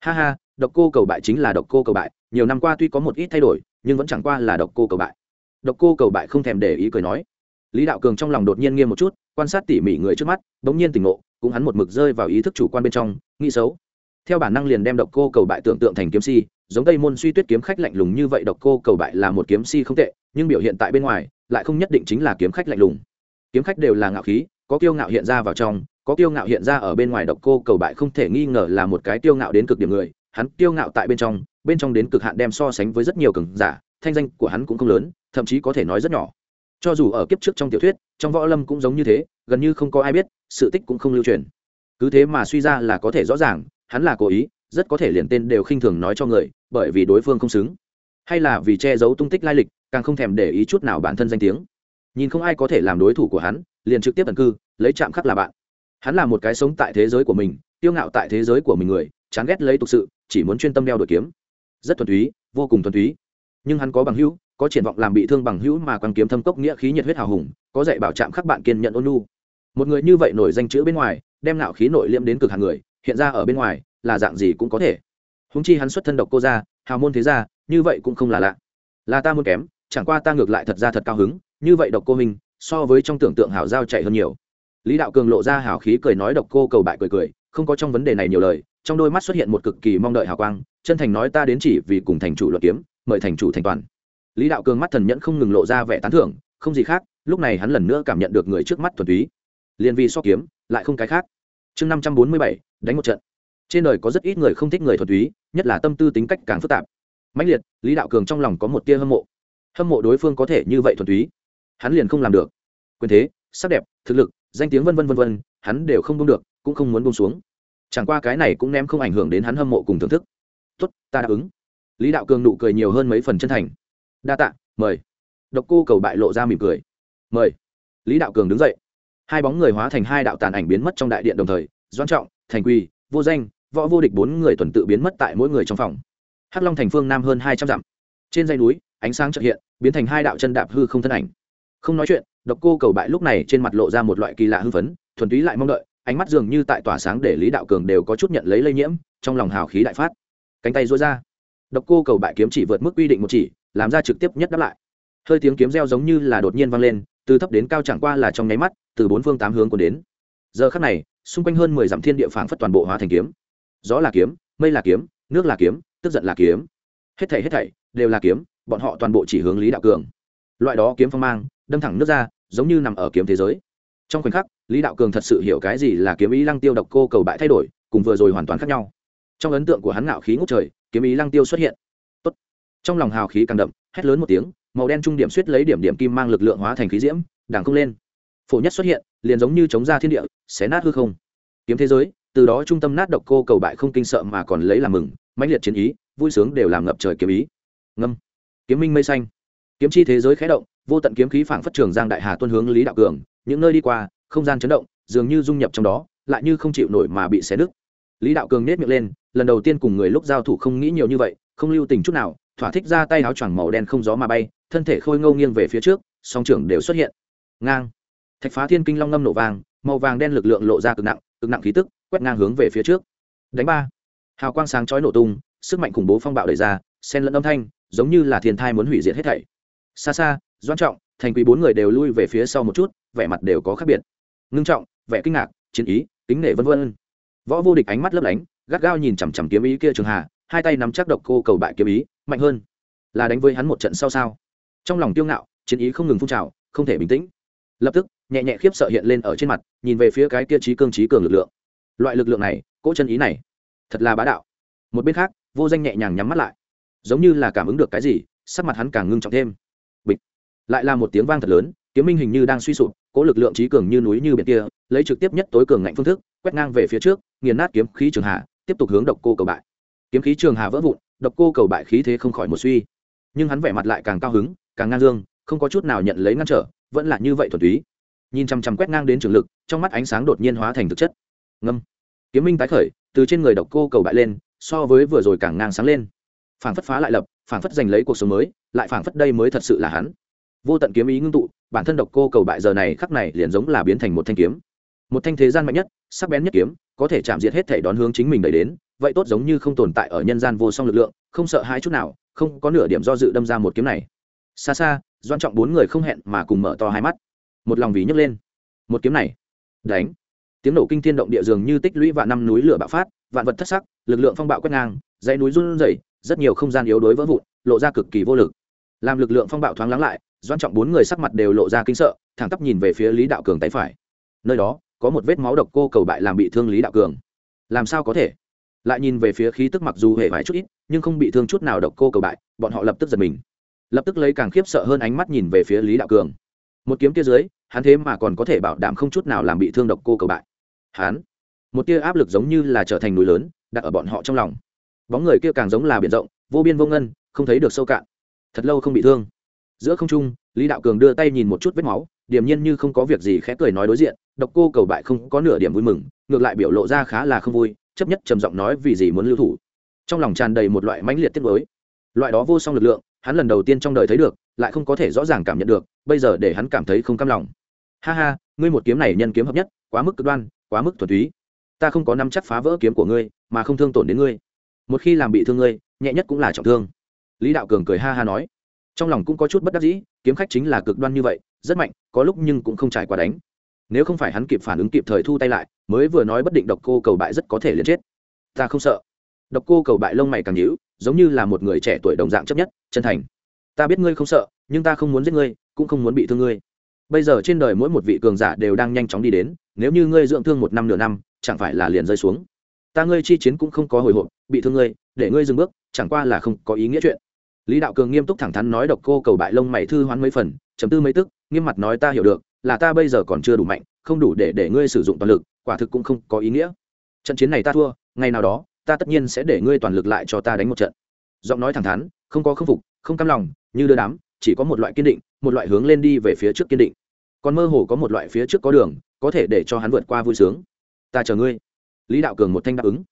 Ha ha, độc cô cầu bại chính là độc cô cầu bại, nhiều năm qua tuy có một ít thay đổi, nhưng vẫn chẳng qua là độc cô cầu bại. Độc cô cầu bại không thèm để ý cười nói lý đạo cường trong lòng đột nhiên nghiêm một chút, quan sát tỉ mỉ người trước mắt đ ỗ n g nhiên tỉnh ngộ, cũng hắn một mực rơi vào ý thức chủ quan bên trong, nghĩ xấu. Theo bản năng liền đem độc cô cầu bại tưởng tượng thành kiếm si, giống tây môn suy tuyết kiếm khách lạnh lùng như vậy, độc cô cầu bại là một kiếm si không tệ, nhưng biểu hiện tại bên ngoài, lại không nhất định chính là kiếm khách lạnh lùng. Kiếm khách đều là ngạo khí, có kiêu ngạo hiện ra vào trong, có kiêu ngạo hiện ra ở bên ngoài, độc cô cầu bại không thể nghi ngờ là một cái kiêu ngạo đến cực điểm người, hắn kiêu ngạo tại bên trong bên trong đến cực hạn đem so sánh với rất nhiều cường giả, thanh danh của hắn cũng không lớn, thậm chí có thể nói rất nhỏ cho dù ở kiếp trước trong tiểu thuyết, trong võ lâm cũng giống như thế, gần như không có ai biết, sự tích cũng không lưu truyền. Cứ thế mà suy ra là có thể rõ ràng, hắn là cố ý, rất có thể liền tên đều khinh thường nói cho người, bởi vì đối phương không xứng. Hay là vì che giấu tung tích lai lịch, càng không thèm để ý chút nào bản thân danh tiếng. Nhìn không ai có thể làm đối thủ của hắn, liền trực tiếp tần cư, lấy chạm khắc là bạn. Hắn là một cái sống tại thế giới của mình tiêu ngạo tại thế giới của mình người, chán ghét lấy tục sự, chỉ muốn chuyên tâm đeo đội kiếm. Rất thuần túy, vô cùng thuần túy. Nhưng hắn có bằng hữu có triển vọng làm bị thương bằng hữu mà quan kiếm thâm cốc nghĩa khí nhiệt huyết hào hùng, có dạy bảo trạm khắc bạn kiên nhận ôn nu một người như vậy nổi danh chữ bên ngoài, đem nạo khí nội liễm đến cực hàng người, hiện ra ở bên ngoài, là dạng gì cũng có thể. Húng chi hắn xuất thân độc cô ra hào môn thế ra như vậy cũng không là lạ. Là ta muốn kém, chẳng qua ta ngược lại thật ra thật cao hứng, như vậy độc cô mình so với trong tưởng tượng hảo giao chạy hơn nhiều. Lý đạo cường lộ ra hào khí cười nói độc cô cầu bại cười cười, không có trong vấn đề này nhiều lời, trong đôi mắt xuất hiện một cực kỳ mong đợi hào quang, chân thành nói ta đến chỉ vì cùng thành chủ luật kiếm, mời thành chủ thành toàn lý đạo cường mắt thần nhẫn không ngừng lộ ra vẻ tán thưởng, không gì khác, lúc này hắn lần nữa cảm nhận được người trước mắt thuần túy. Liền vì so kiếm, lại không cái khác. Chương năm trăm bốn mươi bảy, đánh một trận. Trên đời có rất ít người không thích người thuần túy, nhất là tâm tư tính cách càng phức tạp. Mãnh liệt, lý đạo cường trong lòng có một tia hâm mộ. Hâm mộ đối phương có thể như vậy thuần túy, hắn liền không làm được. Quyền thế, sắc đẹp, thực lực, danh tiếng vân vân vân vân, hắn đều không buông được, cũng không muốn buông xuống. Chẳng qua cái này cũng ném không ảnh hưởng đến hắn hâm mộ cùng thưởng thức. Tốt, ta đáp ứng. Lý đạo cường nụ cười nhiều hơn mấy phần chân thành đa tạ, mời. Độc cô cầu bại lộ ra mỉm cười. Mời. Lý đạo cường đứng dậy. Hai bóng người hóa thành hai đạo tàn ảnh biến mất trong đại điện đồng thời doan trọng, thành quy vô danh, võ vô địch bốn người tuần tự biến mất tại mỗi người trong phòng. Hắc long thành phương nam hơn hai trăm dặm. Trên dây núi, ánh sáng trợ hiện, biến thành hai đạo chân đạp hư không thân ảnh. Không nói chuyện, độc cô cầu bại lúc này trên mặt lộ ra một loại kỳ lạ hư phấn, thuần túy lại mong đợi, ánh mắt dường như tại tỏa sáng để lý đạo cường đều có chút nhận lấy lây nhiễm, trong lòng hào khí đại phát. Cánh tay rối ra. Độc cô cầu bại kiếm chỉ vượt mức quy định một chỉ làm ra trực tiếp nhất đáp lại. Hơi tiếng kiếm reo giống như là đột nhiên vang lên, từ thấp đến cao chẳng qua là trong nháy mắt, từ bốn phương tám hướng còn đến. Giờ khắc này, xung quanh hơn mười dặm thiên địa phảng phất toàn bộ hóa thành kiếm. Gió là kiếm, mây là kiếm, nước là kiếm, tức giận là kiếm. Hết thảy hết thảy đều là kiếm, bọn họ toàn bộ chỉ hướng lý đạo cường. Loại đó kiếm phong mang, đâm thẳng nước ra, giống như nằm ở kiếm thế giới. Trong khoảnh khắc, lý đạo cường thật sự hiểu cái gì là kiếm ý lăng tiêu độc cô cầu bại thay đổi, cùng vừa rồi hoàn toàn khác nhau. Trong ấn tượng của hắn ngạo khí ngút trời, kiếm ý lăng tiêu xuất hiện trong lòng hào khí càng đậm, hét lớn một tiếng, màu đen trung điểm suýt lấy điểm điểm kim mang lực lượng hóa thành khí diễm đảng không lên. Phổ nhất xuất hiện, liền giống như chống ra thiên địa, xé nát hư không. Kiếm thế giới, từ đó trung tâm nát độc cô cầu bại không kinh sợ mà còn lấy làm mừng, mãnh liệt chiến ý, vui sướng đều làm ngập trời kiếm ý. Ngâm. Kiếm minh mây xanh. Kiếm chi thế giới khé động, vô tận kiếm khí phảng phất trường giang đại hà tuân hướng lý đạo cường, những nơi đi qua, không gian chấn động, dường như dung nhập trong đó, lại như không chịu nổi mà bị xé nứt. Lý đạo cường nết miệng lên, lần đầu tiên cùng người lúc giao thủ không nghĩ nhiều như vậy, không lưu tình chút nào thỏa thích ra tay áo choàng màu đen không gió mà bay, thân thể khôi ngâu nghiêng về phía trước, song trưởng đều xuất hiện. Ngang. Thạch phá thiên kinh long ngâm nổ vàng, màu vàng đen lực lượng lộ ra cực nặng cực nặng khí tức, quét ngang hướng về phía trước. Đánh ba. Hào quang sáng chói nổ tung, sức mạnh khủng bố phong bạo đẩy ra sen lẫn âm thanh, giống như là thiên thai muốn hủy diệt hết thảy. Xa xa doan trọng, thành quý bốn người đều lui về phía sau một chút, vẻ mặt đều có khác biệt. Ngưng trọng, vẻ kinh ngạc, chiến ý, kính nể vân vân. Võ vô địch ánh mắt lấp lánh, gắt gao nhìn chằm chằm kiếm ý kia trường hà, hai tay nắm chắc độc cô cầu bại kiếm ý mạnh hơn. Là đánh với hắn một trận sau sao? Trong lòng tiêu ngạo, chiến ý không ngừng phun trào, không thể bình tĩnh. Lập tức, nhẹ nhẹ khiếp sợ hiện lên ở trên mặt, nhìn về phía cái kia trí cương trí cường lực lượng. Loại lực lượng này, cỗ chân ý này, thật là bá đạo. Một bên khác, vô danh nhẹ nhàng nhắm mắt lại. Giống như là cảm ứng được cái gì, sắc mặt hắn càng ngưng trọng thêm. Bịch. Lại là một tiếng vang thật lớn, kiếm minh hình như đang suy sụp, cỗ lực lượng trí cường như núi như biển kia, lấy trực tiếp nhất tối cường ngạnh phương thức, quét ngang về phía trước, nghiền nát kiếm khí trường hà, tiếp tục hướng độc cô cầu bại. Kiếm khí trường hà vỡ vụn độc cô cầu bại khí thế không khỏi một suy. Nhưng hắn vẻ mặt lại càng cao hứng, càng ngang dương, không có chút nào nhận lấy ngăn trở, vẫn là như vậy thuần túy. Nhìn chằm chằm quét ngang đến trường lực, trong mắt ánh sáng đột nhiên hóa thành thực chất. Ngâm. Kiếm minh tái khởi, từ trên người độc cô cầu bại lên, so với vừa rồi càng ngang sáng lên. Phảng phất phá lại lập, phảng phất giành lấy cuộc sống mới, lại phảng phất đây mới thật sự là hắn. Vô tận kiếm ý ngưng tụ, bản thân độc cô cầu bại giờ này khắc này liền giống là biến thành một thanh kiếm. Một thanh thế gian mạnh nhất, sắc bén nhất kiếm, có thể chạm diệt hết thể đón hướng chính mình đẩy đến vậy tốt giống như không tồn tại ở nhân gian vô song lực lượng, không sợ hãi chút nào, không có nửa điểm do dự đâm ra một kiếm này. Xa xa doan trọng bốn người không hẹn mà cùng mở to hai mắt. Một lòng vì nhấc lên. Một kiếm này. Đánh. Tiếng nổ kinh thiên động địa dường như tích lũy vạn năm núi lửa bạo phát, vạn vật thất sắc, lực lượng phong bạo quét ngang, dãy núi run rẩy, rất nhiều không gian yếu đối vỡ vụn, lộ ra cực kỳ vô lực. Làm lực lượng phong bạo thoáng lắng lại doan trọng bốn người sắc mặt đều lộ ra kinh sợ, thẳng tắp nhìn về phía lý đạo cường tay phải. Nơi đó, có một vết máu độc cô cầu bại làm bị thương lý đạo cường. Làm sao có thể? Lại nhìn về phía khí tức mặc dù hề vải chút ít, nhưng không bị thương chút nào độc cô cầu bại, bọn họ lập tức giật mình. Lập tức lấy càng khiếp sợ hơn ánh mắt nhìn về phía lý đạo cường. Một kiếm tia dưới, hắn thế mà còn có thể bảo đảm không chút nào làm bị thương độc cô cầu bại. Hắn, một tia áp lực giống như là trở thành núi lớn, đặt ở bọn họ trong lòng. Bóng người kia càng giống là biển rộng, vô biên vô ngân, không thấy được sâu cạn. Thật lâu không bị thương. Giữa không trung, lý đạo cường đưa tay nhìn một chút vết máu, điềm nhiên như không có việc gì khẽ cười nói đối diện, độc cô cầu bại không có nửa điểm vui mừng, ngược lại biểu lộ ra khá là không vui chấp nhất trầm giọng nói vì gì muốn lưu thủ. Trong lòng tràn đầy một loại mãnh liệt tiết mới loại đó vô song lực lượng, hắn lần đầu tiên trong đời thấy được, lại không có thể rõ ràng cảm nhận được, bây giờ để hắn cảm thấy không cam lòng. Ha ha, ngươi một kiếm này nhân kiếm hợp nhất, quá mức cực đoan, quá mức thuần túy. Ta không có nắm chắc phá vỡ kiếm của ngươi, mà không thương tổn đến ngươi. Một khi làm bị thương ngươi, nhẹ nhất cũng là trọng thương. Lý đạo cường cười ha ha nói. Trong lòng cũng có chút bất đắc dĩ, kiếm khách chính là cực đoan như vậy, rất mạnh, có lúc nhưng cũng không trải qua đánh nếu không phải hắn kịp phản ứng kịp thời thu tay lại, mới vừa nói bất định độc cô cầu bại rất có thể liền chết. Ta không sợ. Độc cô cầu bại lông mày càng nhữ giống như là một người trẻ tuổi đồng dạng chấp nhất, chân thành. Ta biết ngươi không sợ, nhưng ta không muốn giết ngươi, cũng không muốn bị thương ngươi. Bây giờ trên đời mỗi một vị cường giả đều đang nhanh chóng đi đến, nếu như ngươi dưỡng thương một năm nửa năm, chẳng phải là liền rơi xuống. Ta ngươi chi chiến cũng không có hồi hộp, bị thương ngươi, để ngươi dừng bước, chẳng qua là không có ý nghĩa chuyện. Lý đạo cường nghiêm túc thẳng thắn nói độc cô cầu bại lông mày thư hoán mấy phần chấm tư mấy tức, nghiêm mặt nói ta hiểu được là ta bây giờ còn chưa đủ mạnh, không đủ để để ngươi sử dụng toàn lực, quả thực cũng không có ý nghĩa. Trận chiến này ta thua, ngày nào đó, ta tất nhiên sẽ để ngươi toàn lực lại cho ta đánh một trận. Giọng nói thẳng thắn, không có khâm phục, không cam lòng, như đưa đám, chỉ có một loại kiên định, một loại hướng lên đi về phía trước kiên định. Còn mơ hồ có một loại phía trước có đường, có thể để cho hắn vượt qua vui sướng. Ta chờ ngươi. Lý đạo cường một thanh đáp ứng.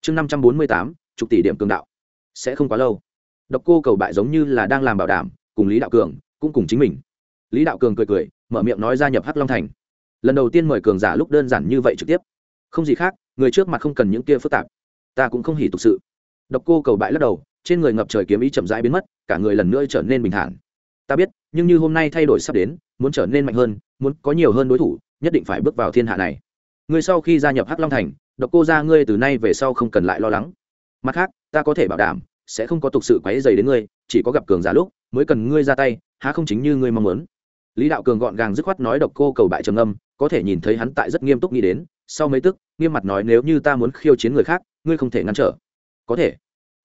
Chương năm trăm bốn mươi tám chục tỷ điểm cường đạo. Sẽ không quá lâu. Độc cô cầu bại giống như là đang làm bảo đảm, cùng lý đạo cường, cũng cùng chính mình. Lý đạo cường cười cười mở miệng nói gia nhập hắc long thành. Lần đầu tiên mời cường giả lúc đơn giản như vậy trực tiếp. Không gì khác, người trước mặt không cần những kia phức tạp. Ta cũng không hỉ tục sự. Độc cô cầu bại lắc đầu, trên người ngập trời kiếm ý chậm rãi biến mất, cả người lần nữa trở nên bình thản. Ta biết, nhưng như hôm nay thay đổi sắp đến, muốn trở nên mạnh hơn, muốn có nhiều hơn đối thủ, nhất định phải bước vào thiên hạ này. Ngươi sau khi gia nhập hắc long thành, độc cô ra ngươi từ nay về sau không cần lại lo lắng. Mặt khác, ta có thể bảo đảm, sẽ không có tục sự quấy dày đến ngươi, chỉ có gặp cường giả lúc, mới cần ngươi ra tay, há không chính như ngươi mong muốn lý đạo cường gọn gàng dứt khoát nói độc cô cầu bại trầm âm có thể nhìn thấy hắn tại rất nghiêm túc nghĩ đến, sau mấy tức, nghiêm mặt nói nếu như ta muốn khiêu chiến người khác, ngươi không thể ngăn trở. Có thể.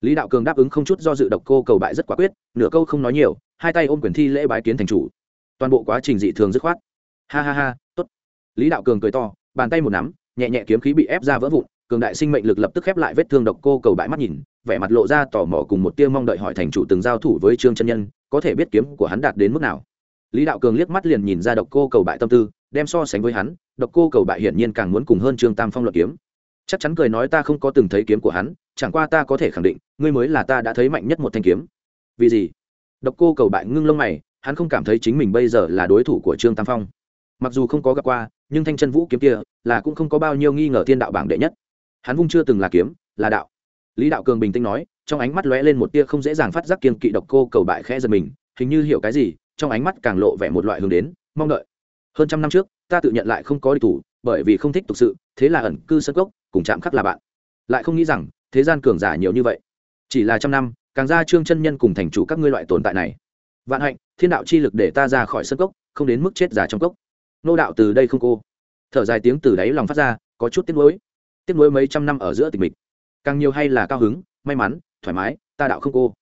Lý đạo cường đáp ứng không chút do dự độc cô cầu bại rất quả quyết, nửa câu không nói nhiều, hai tay ôm quyền thi lễ bái kiến thành chủ. Toàn bộ quá trình dị thường dứt khoát. Ha ha ha, tốt. Lý đạo cường cười to, bàn tay một nắm, nhẹ nhẹ kiếm khí bị ép ra vỡ vụn, cường đại sinh mệnh lực lập tức khép lại vết thương độc cô cầu bại mắt nhìn, vẻ mặt lộ ra tò mò cùng một tia mong đợi hỏi thành chủ từng giao thủ với trương chân nhân, có thể biết kiếm của hắn đạt đến mức nào lý đạo cường liếc mắt liền nhìn ra độc cô cầu bại tâm tư, đem so sánh với hắn, độc cô cầu bại hiển nhiên càng muốn cùng hơn trương tam phong luận kiếm. Chắc chắn cười nói ta không có từng thấy kiếm của hắn, chẳng qua ta có thể khẳng định, ngươi mới là ta đã thấy mạnh nhất một thanh kiếm. Vì gì? Độc cô cầu bại ngưng lông mày, hắn không cảm thấy chính mình bây giờ là đối thủ của trương tam phong. Mặc dù không có gặp qua, nhưng thanh chân vũ kiếm kia là cũng không có bao nhiêu nghi ngờ thiên đạo bảng đệ nhất. Hắn vung chưa từng là kiếm, là đạo. Lý đạo cường bình tĩnh nói, trong ánh mắt lóe lên một tia không dễ dàng phát giác kiên kỵ độc cô cầu bại khẽ giật mình, hình như hiểu cái gì trong ánh mắt càng lộ vẻ một loại hướng đến, mong đợi. Hơn trăm năm trước, ta tự nhận lại không có đi thủ, bởi vì không thích thực sự, thế là ẩn cư sân gốc cùng chạm khắc là bạn. Lại không nghĩ rằng, thế gian cường giả nhiều như vậy. Chỉ là trăm năm, càng ra trương chân nhân cùng thành chủ các ngươi loại tồn tại này. Vạn hạnh, thiên đạo chi lực để ta ra khỏi sân cốc, không đến mức chết giả trong cốc. Nô đạo từ đây không cô. Thở dài tiếng từ đáy lòng phát ra, có chút tiếc nuối. Tiếc nuối mấy trăm năm ở giữa tịch mịch. Càng nhiều hay là cao hứng, may mắn, thoải mái, ta đạo không cô.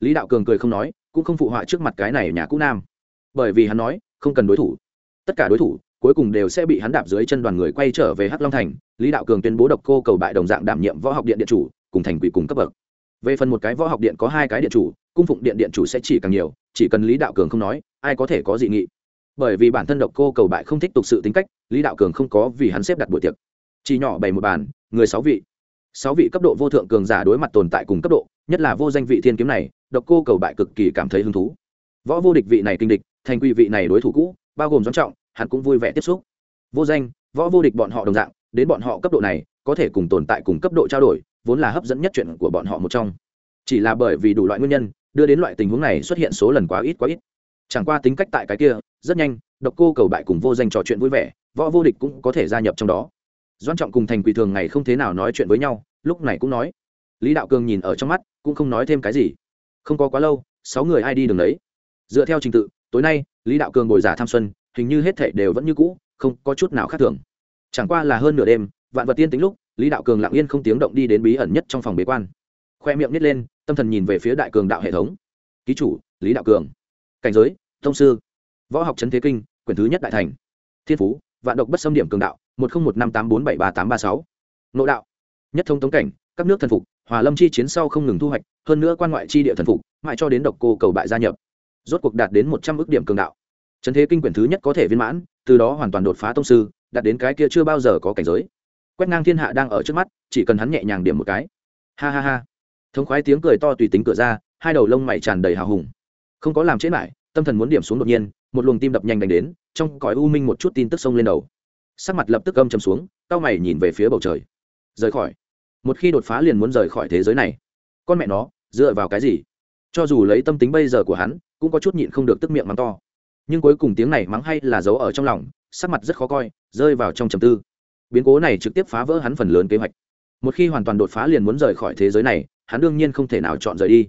Lý đạo cường cười không nói cũng không phụ họa trước mặt cái này nhà cũ nam. Bởi vì hắn nói, không cần đối thủ. Tất cả đối thủ, cuối cùng đều sẽ bị hắn đạp dưới chân đoàn người quay trở về hắc long thành, lý đạo cường tuyên bố độc cô cầu bại đồng dạng đảm nhiệm võ học điện điện chủ, cùng thành quỷ cùng cấp bậc. Về phần một cái võ học điện có hai cái điện chủ, cung phụng điện điện chủ sẽ chỉ càng nhiều, chỉ cần lý đạo cường không nói, ai có thể có dị nghị. Bởi vì bản thân độc cô cầu bại không thích tục sự tính cách, lý đạo cường không có vì hắn xếp đặt buổi tiệc. Chỉ nhỏ bày một bàn, người sáu vị. Sáu vị cấp độ vô thượng cường giả đối mặt tồn tại cùng cấp độ, nhất là vô danh vị thiên kiếm này độc cô cầu bại cực kỳ cảm thấy hứng thú. Võ vô địch vị này kinh địch, thành quy vị này đối thủ cũ, bao gồm doãn trọng, hắn cũng vui vẻ tiếp xúc. Vô danh, võ vô địch bọn họ đồng dạng, đến bọn họ cấp độ này, có thể cùng tồn tại cùng cấp độ trao đổi, vốn là hấp dẫn nhất chuyện của bọn họ một trong. Chỉ là bởi vì đủ loại nguyên nhân, đưa đến loại tình huống này xuất hiện số lần quá ít quá ít. Chẳng qua tính cách tại cái kia, rất nhanh, độc cô cầu bại cùng vô danh trò chuyện vui vẻ, võ vô địch cũng có thể gia nhập trong đó. Doan trọng cùng thành quỳ thường ngày không thế nào nói chuyện với nhau, lúc này cũng nói. Lý đạo cường nhìn ở trong mắt, cũng không nói thêm cái gì không có quá lâu, sáu người ai đi đường đấy. Dựa theo trình tự, tối nay, lý đạo cường bồi giả tham xuân, hình như hết thảy đều vẫn như cũ, không có chút nào khác thường. Chẳng qua là hơn nửa đêm, vạn vật tiên tính lúc, lý đạo cường lặng yên không tiếng động đi đến bí ẩn nhất trong phòng bế quan. Khoe miệng nít lên, tâm thần nhìn về phía đại cường đạo hệ thống. Ký chủ, lý đạo cường. Cảnh giới, thông sư, võ học trấn thế kinh, quyển thứ nhất đại thành. Thiên phú, vạn độc bất xâm điểm cường đạo, một nghìn một năm tám bốn bảy ba tám ba sáu. Nội đạo, nhất thông tống cảnh các nước thần phục, hòa lâm chi chiến sau không ngừng thu hoạch, hơn nữa quan ngoại chi địa thần phục, mãi cho đến độc cô cầu bại gia nhập. Rốt cuộc đạt đến một trăm ước điểm cường đạo. Trần thế kinh quyển thứ nhất có thể viên mãn, từ đó hoàn toàn đột phá tông sư, đạt đến cái kia chưa bao giờ có cảnh giới. Quét ngang thiên hạ đang ở trước mắt, chỉ cần hắn nhẹ nhàng điểm một cái. Ha ha ha. Thống khoái tiếng cười to tùy tính cửa ra, hai đầu lông mày tràn đầy hào hùng. Không có làm chết lại, tâm thần muốn điểm xuống đột nhiên, một luồng tim đập nhanh đánh đến, trong cõi u minh một chút tin tức sông lên đầu. Sắc mặt lập tức âm chầm xuống, cao mày nhìn về phía bầu trời. Rời khỏi một khi đột phá liền muốn rời khỏi thế giới này. Con mẹ nó, dựa vào cái gì? Cho dù lấy tâm tính bây giờ của hắn, cũng có chút nhịn không được tức miệng mắng to. Nhưng cuối cùng tiếng này mắng hay là giấu ở trong lòng, sắc mặt rất khó coi, rơi vào trong trầm tư. Biến cố này trực tiếp phá vỡ hắn phần lớn kế hoạch. Một khi hoàn toàn đột phá liền muốn rời khỏi thế giới này, hắn đương nhiên không thể nào chọn rời đi.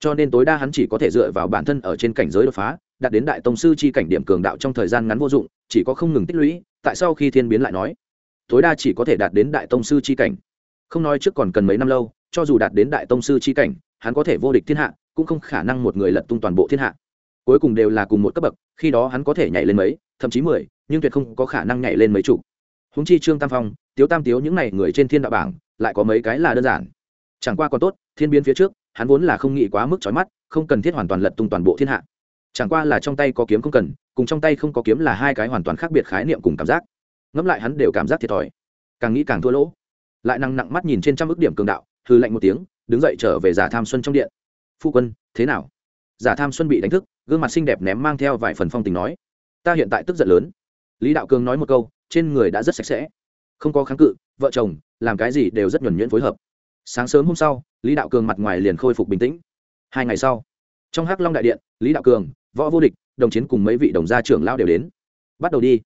Cho nên tối đa hắn chỉ có thể dựa vào bản thân ở trên cảnh giới đột phá, đạt đến đại tông sư chi cảnh điểm cường đạo trong thời gian ngắn vô dụng, chỉ có không ngừng tích lũy, tại sau khi thiên biến lại nói, tối đa chỉ có thể đạt đến đại tông sư chi cảnh không nói trước còn cần mấy năm lâu, cho dù đạt đến đại tông sư chi cảnh, hắn có thể vô địch thiên hạ, cũng không khả năng một người lật tung toàn bộ thiên hạ. Cuối cùng đều là cùng một cấp bậc, khi đó hắn có thể nhảy lên mấy, thậm chí mười, nhưng tuyệt không có khả năng nhảy lên mấy chục húng chi trương tam phong, tiếu tam tiếu những n à y người trên thiên đạo bảng, lại có mấy cái là đơn giản. Chẳng qua còn tốt, thiên biến phía trước, hắn vốn là không nghĩ quá mức trói mắt, không cần thiết hoàn toàn lật tung toàn bộ thiên hạ. Chẳng qua là trong tay có kiếm không cần, cùng trong tay không có kiếm là hai cái hoàn toàn khác biệt khái niệm cùng cảm giác. Ngẫm lại hắn đều cảm giác thiệt thòi. Càng nghĩ càng thua lỗ lại năng nặng mắt nhìn trên trăm ước điểm cường đạo hư lạnh một tiếng, đứng dậy trở về giả tham xuân trong điện. Phu quân, thế nào? Giả tham xuân bị đánh thức, gương mặt xinh đẹp ném mang theo vài phần phong tình nói, ta hiện tại tức giận lớn. Lý đạo cường nói một câu, trên người đã rất sạch sẽ, không có kháng cự, vợ chồng, làm cái gì đều rất nhuẩn nhuyễn phối hợp. Sáng sớm hôm sau, lý đạo cường mặt ngoài liền khôi phục bình tĩnh. Hai ngày sau, trong hắc long đại điện, lý đạo cường, võ vô địch, đồng chiến cùng mấy vị đồng gia trưởng lao đều đến. Bắt đầu đi.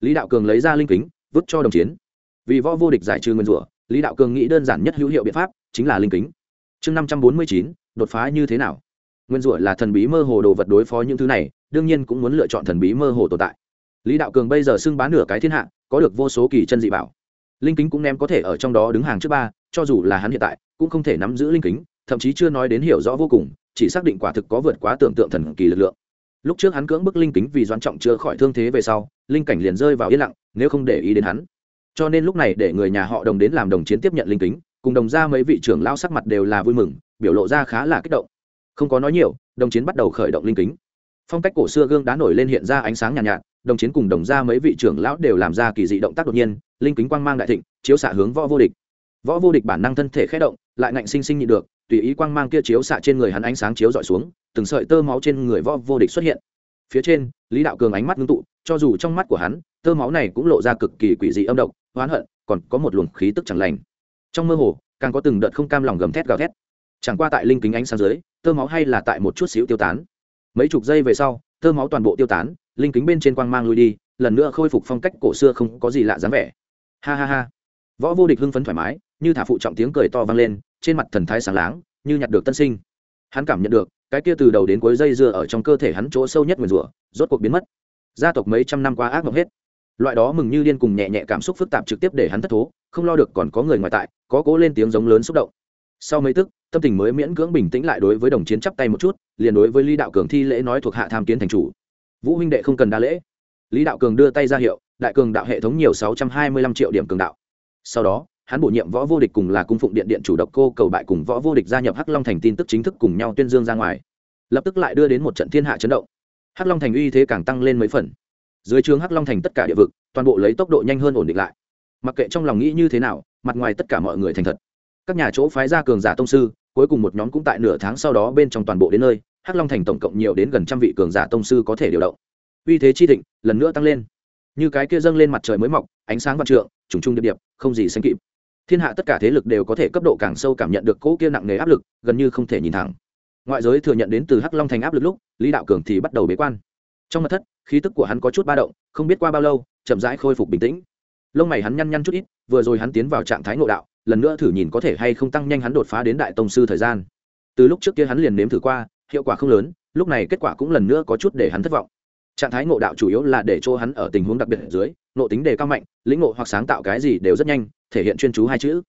Lý đạo cường lấy ra linh kính, vứt cho đồng chiến. Vì võ vô địch giải trừ nguyên rủa lý đạo cường nghĩ đơn giản nhất hữu hiệu biện pháp chính là linh kính. Chương năm trăm bốn mươi chín, đột phá như thế nào? Nguyên rủa là thần bí mơ hồ đồ vật đối phó những thứ này, đương nhiên cũng muốn lựa chọn thần bí mơ hồ tồn tại. Lý đạo cường bây giờ xưng bán nửa cái thiên hạ, có được vô số kỳ chân dị bảo. Linh kính cũng ném có thể ở trong đó đứng hàng trước ba, cho dù là hắn hiện tại, cũng không thể nắm giữ linh kính, thậm chí chưa nói đến hiểu rõ vô cùng, chỉ xác định quả thực có vượt quá tưởng tượng thần kỳ lực lượng. Lúc trước hắn cưỡng bức linh kính vì doan trọng chữa khỏi thương thế về sau, linh cảnh liền rơi vào yên lặng, nếu không để ý đến hắn cho nên lúc này để người nhà họ đồng đến làm đồng chiến tiếp nhận linh kính cùng đồng ra mấy vị trưởng lao sắc mặt đều là vui mừng biểu lộ ra khá là kích động. Không có nói nhiều đồng chiến bắt đầu khởi động linh kính. Phong cách cổ xưa gương đá nổi lên hiện ra ánh sáng nhàn nhạt, nhạt đồng chiến cùng đồng ra mấy vị trưởng lão đều làm ra kỳ dị động tác đột nhiên linh kính quang mang đại thịnh chiếu xạ hướng võ vô địch. Võ vô địch bản năng thân thể khé động lại ngạnh sinh sinh nhị được tùy ý quang mang kia chiếu xạ trên người hắn ánh sáng chiếu dọi xuống từng sợi tơ máu trên người võ vô địch xuất hiện. Phía trên lý đạo cường ánh mắt ngưng tụ cho dù trong mắt của hắn tơ máu này cũng lộ ra cực kỳ quỷ dị âm độc oán hận, còn có một luồng khí tức chẳng lành. Trong mơ hồ, càng có từng đợt không cam lòng gầm thét gào thét. Chẳng qua tại linh kính ánh sáng dưới, tơ máu hay là tại một chút xíu tiêu tán. Mấy chục giây về sau, tơ máu toàn bộ tiêu tán, linh kính bên trên quang mang lui đi, lần nữa khôi phục phong cách cổ xưa không có gì lạ dáng vẻ. Ha ha ha. Võ vô địch hưng phấn thoải mái, như thả phụ trọng tiếng cười to vang lên, trên mặt thần thái sáng láng, như nhặt được tân sinh. Hắn cảm nhận được, cái kia từ đầu đến cuối dây dưa ở trong cơ thể hắn chỗ sâu nhất nguyền rủa, rốt cuộc biến mất. Gia tộc mấy trăm năm qua ác mộng hết loại đó mừng như điên cùng nhẹ nhẹ cảm xúc phức tạp trực tiếp để hắn thất thố, không lo được còn có người ngoài tại, có cố lên tiếng giống lớn xúc động. Sau mấy tức, tâm tình mới miễn cưỡng bình tĩnh lại đối với đồng chiến chắp tay một chút, liền đối với lý đạo cường thi lễ nói thuộc hạ tham kiến thành chủ. Vũ huynh đệ không cần đa lễ. Lý đạo cường đưa tay ra hiệu, đại cường đạo hệ thống nhiều sáu trăm hai mươi lăm triệu điểm cường đạo. Sau đó, hắn bổ nhiệm võ vô địch cùng là cung phụng điện điện chủ độc cô cầu bại cùng võ vô địch gia nhập hắc long thành tin tức chính thức cùng nhau tuyên dương ra ngoài. Lập tức lại đưa đến một trận thiên hạ chấn động. Hắc long thành uy thế càng tăng lên mấy phần dưới trường hắc long thành tất cả địa vực, toàn bộ lấy tốc độ nhanh hơn ổn định lại. Mặc kệ trong lòng nghĩ như thế nào, mặt ngoài tất cả mọi người thành thật. Các nhà chỗ phái ra cường giả tông sư, cuối cùng một nhóm cũng tại nửa tháng sau đó bên trong toàn bộ đến nơi, hắc long thành tổng cộng nhiều đến gần trăm vị cường giả tông sư có thể điều động. Uy thế chi thịnh, lần nữa tăng lên. Như cái kia dâng lên mặt trời mới mọc, ánh sáng vạn trượng, trùng trung điệp điệp, không gì sánh kịp. Thiên hạ tất cả thế lực đều có thể cấp độ càng sâu cảm nhận được cỗ kia nặng nề áp lực, gần như không thể nhìn thẳng. Ngoại giới thừa nhận đến từ hắc long thành áp lực lúc, lý đạo cường thì bắt đầu bế quan trong mặt thất, khí tức của hắn có chút ba động, không biết qua bao lâu, chậm rãi khôi phục bình tĩnh. Lông mày hắn nhăn nhăn chút ít, vừa rồi hắn tiến vào trạng thái ngộ đạo, lần nữa thử nhìn có thể hay không tăng nhanh hắn đột phá đến đại tông sư thời gian. Từ lúc trước kia hắn liền nếm thử qua, hiệu quả không lớn, lúc này kết quả cũng lần nữa có chút để hắn thất vọng. Trạng thái ngộ đạo chủ yếu là để cho hắn ở tình huống đặc biệt ở dưới nộ tính đề cao mạnh, lĩnh ngộ hoặc sáng tạo cái gì đều rất nhanh, thể hiện chuyên chú hai chữ.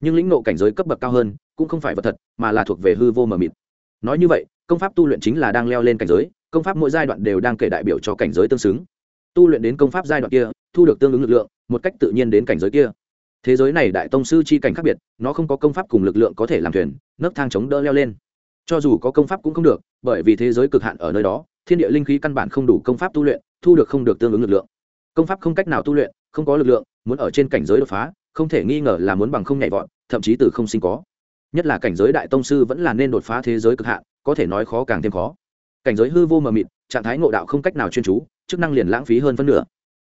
Nhưng lĩnh ngộ cảnh giới cấp bậc cao hơn, cũng không phải vật thật, mà là thuộc về hư vô mờ mịt. Nói như vậy công pháp tu luyện chính là đang leo lên cảnh giới, công pháp mỗi giai đoạn đều đang kể đại biểu cho cảnh giới tương xứng. Tu luyện đến công pháp giai đoạn kia, thu được tương ứng lực lượng, một cách tự nhiên đến cảnh giới kia. Thế giới này đại tông sư chi cảnh khác biệt, nó không có công pháp cùng lực lượng có thể làm thuyền, nấc thang chống đỡ leo lên. Cho dù có công pháp cũng không được, bởi vì thế giới cực hạn ở nơi đó, thiên địa linh khí căn bản không đủ công pháp tu luyện, thu được không được tương ứng lực lượng. Công pháp không cách nào tu luyện, không có lực lượng, muốn ở trên cảnh giới đột phá, không thể nghi ngờ là muốn bằng không nhảy vọt, thậm chí từ không sinh có. Nhất là cảnh giới đại tông sư vẫn là nên đột phá thế giới cực hạn có thể nói khó càng thêm khó. Cảnh giới hư vô mờ mịt, trạng thái ngộ đạo không cách nào chuyên chú, chức năng liền lãng phí hơn phân nửa.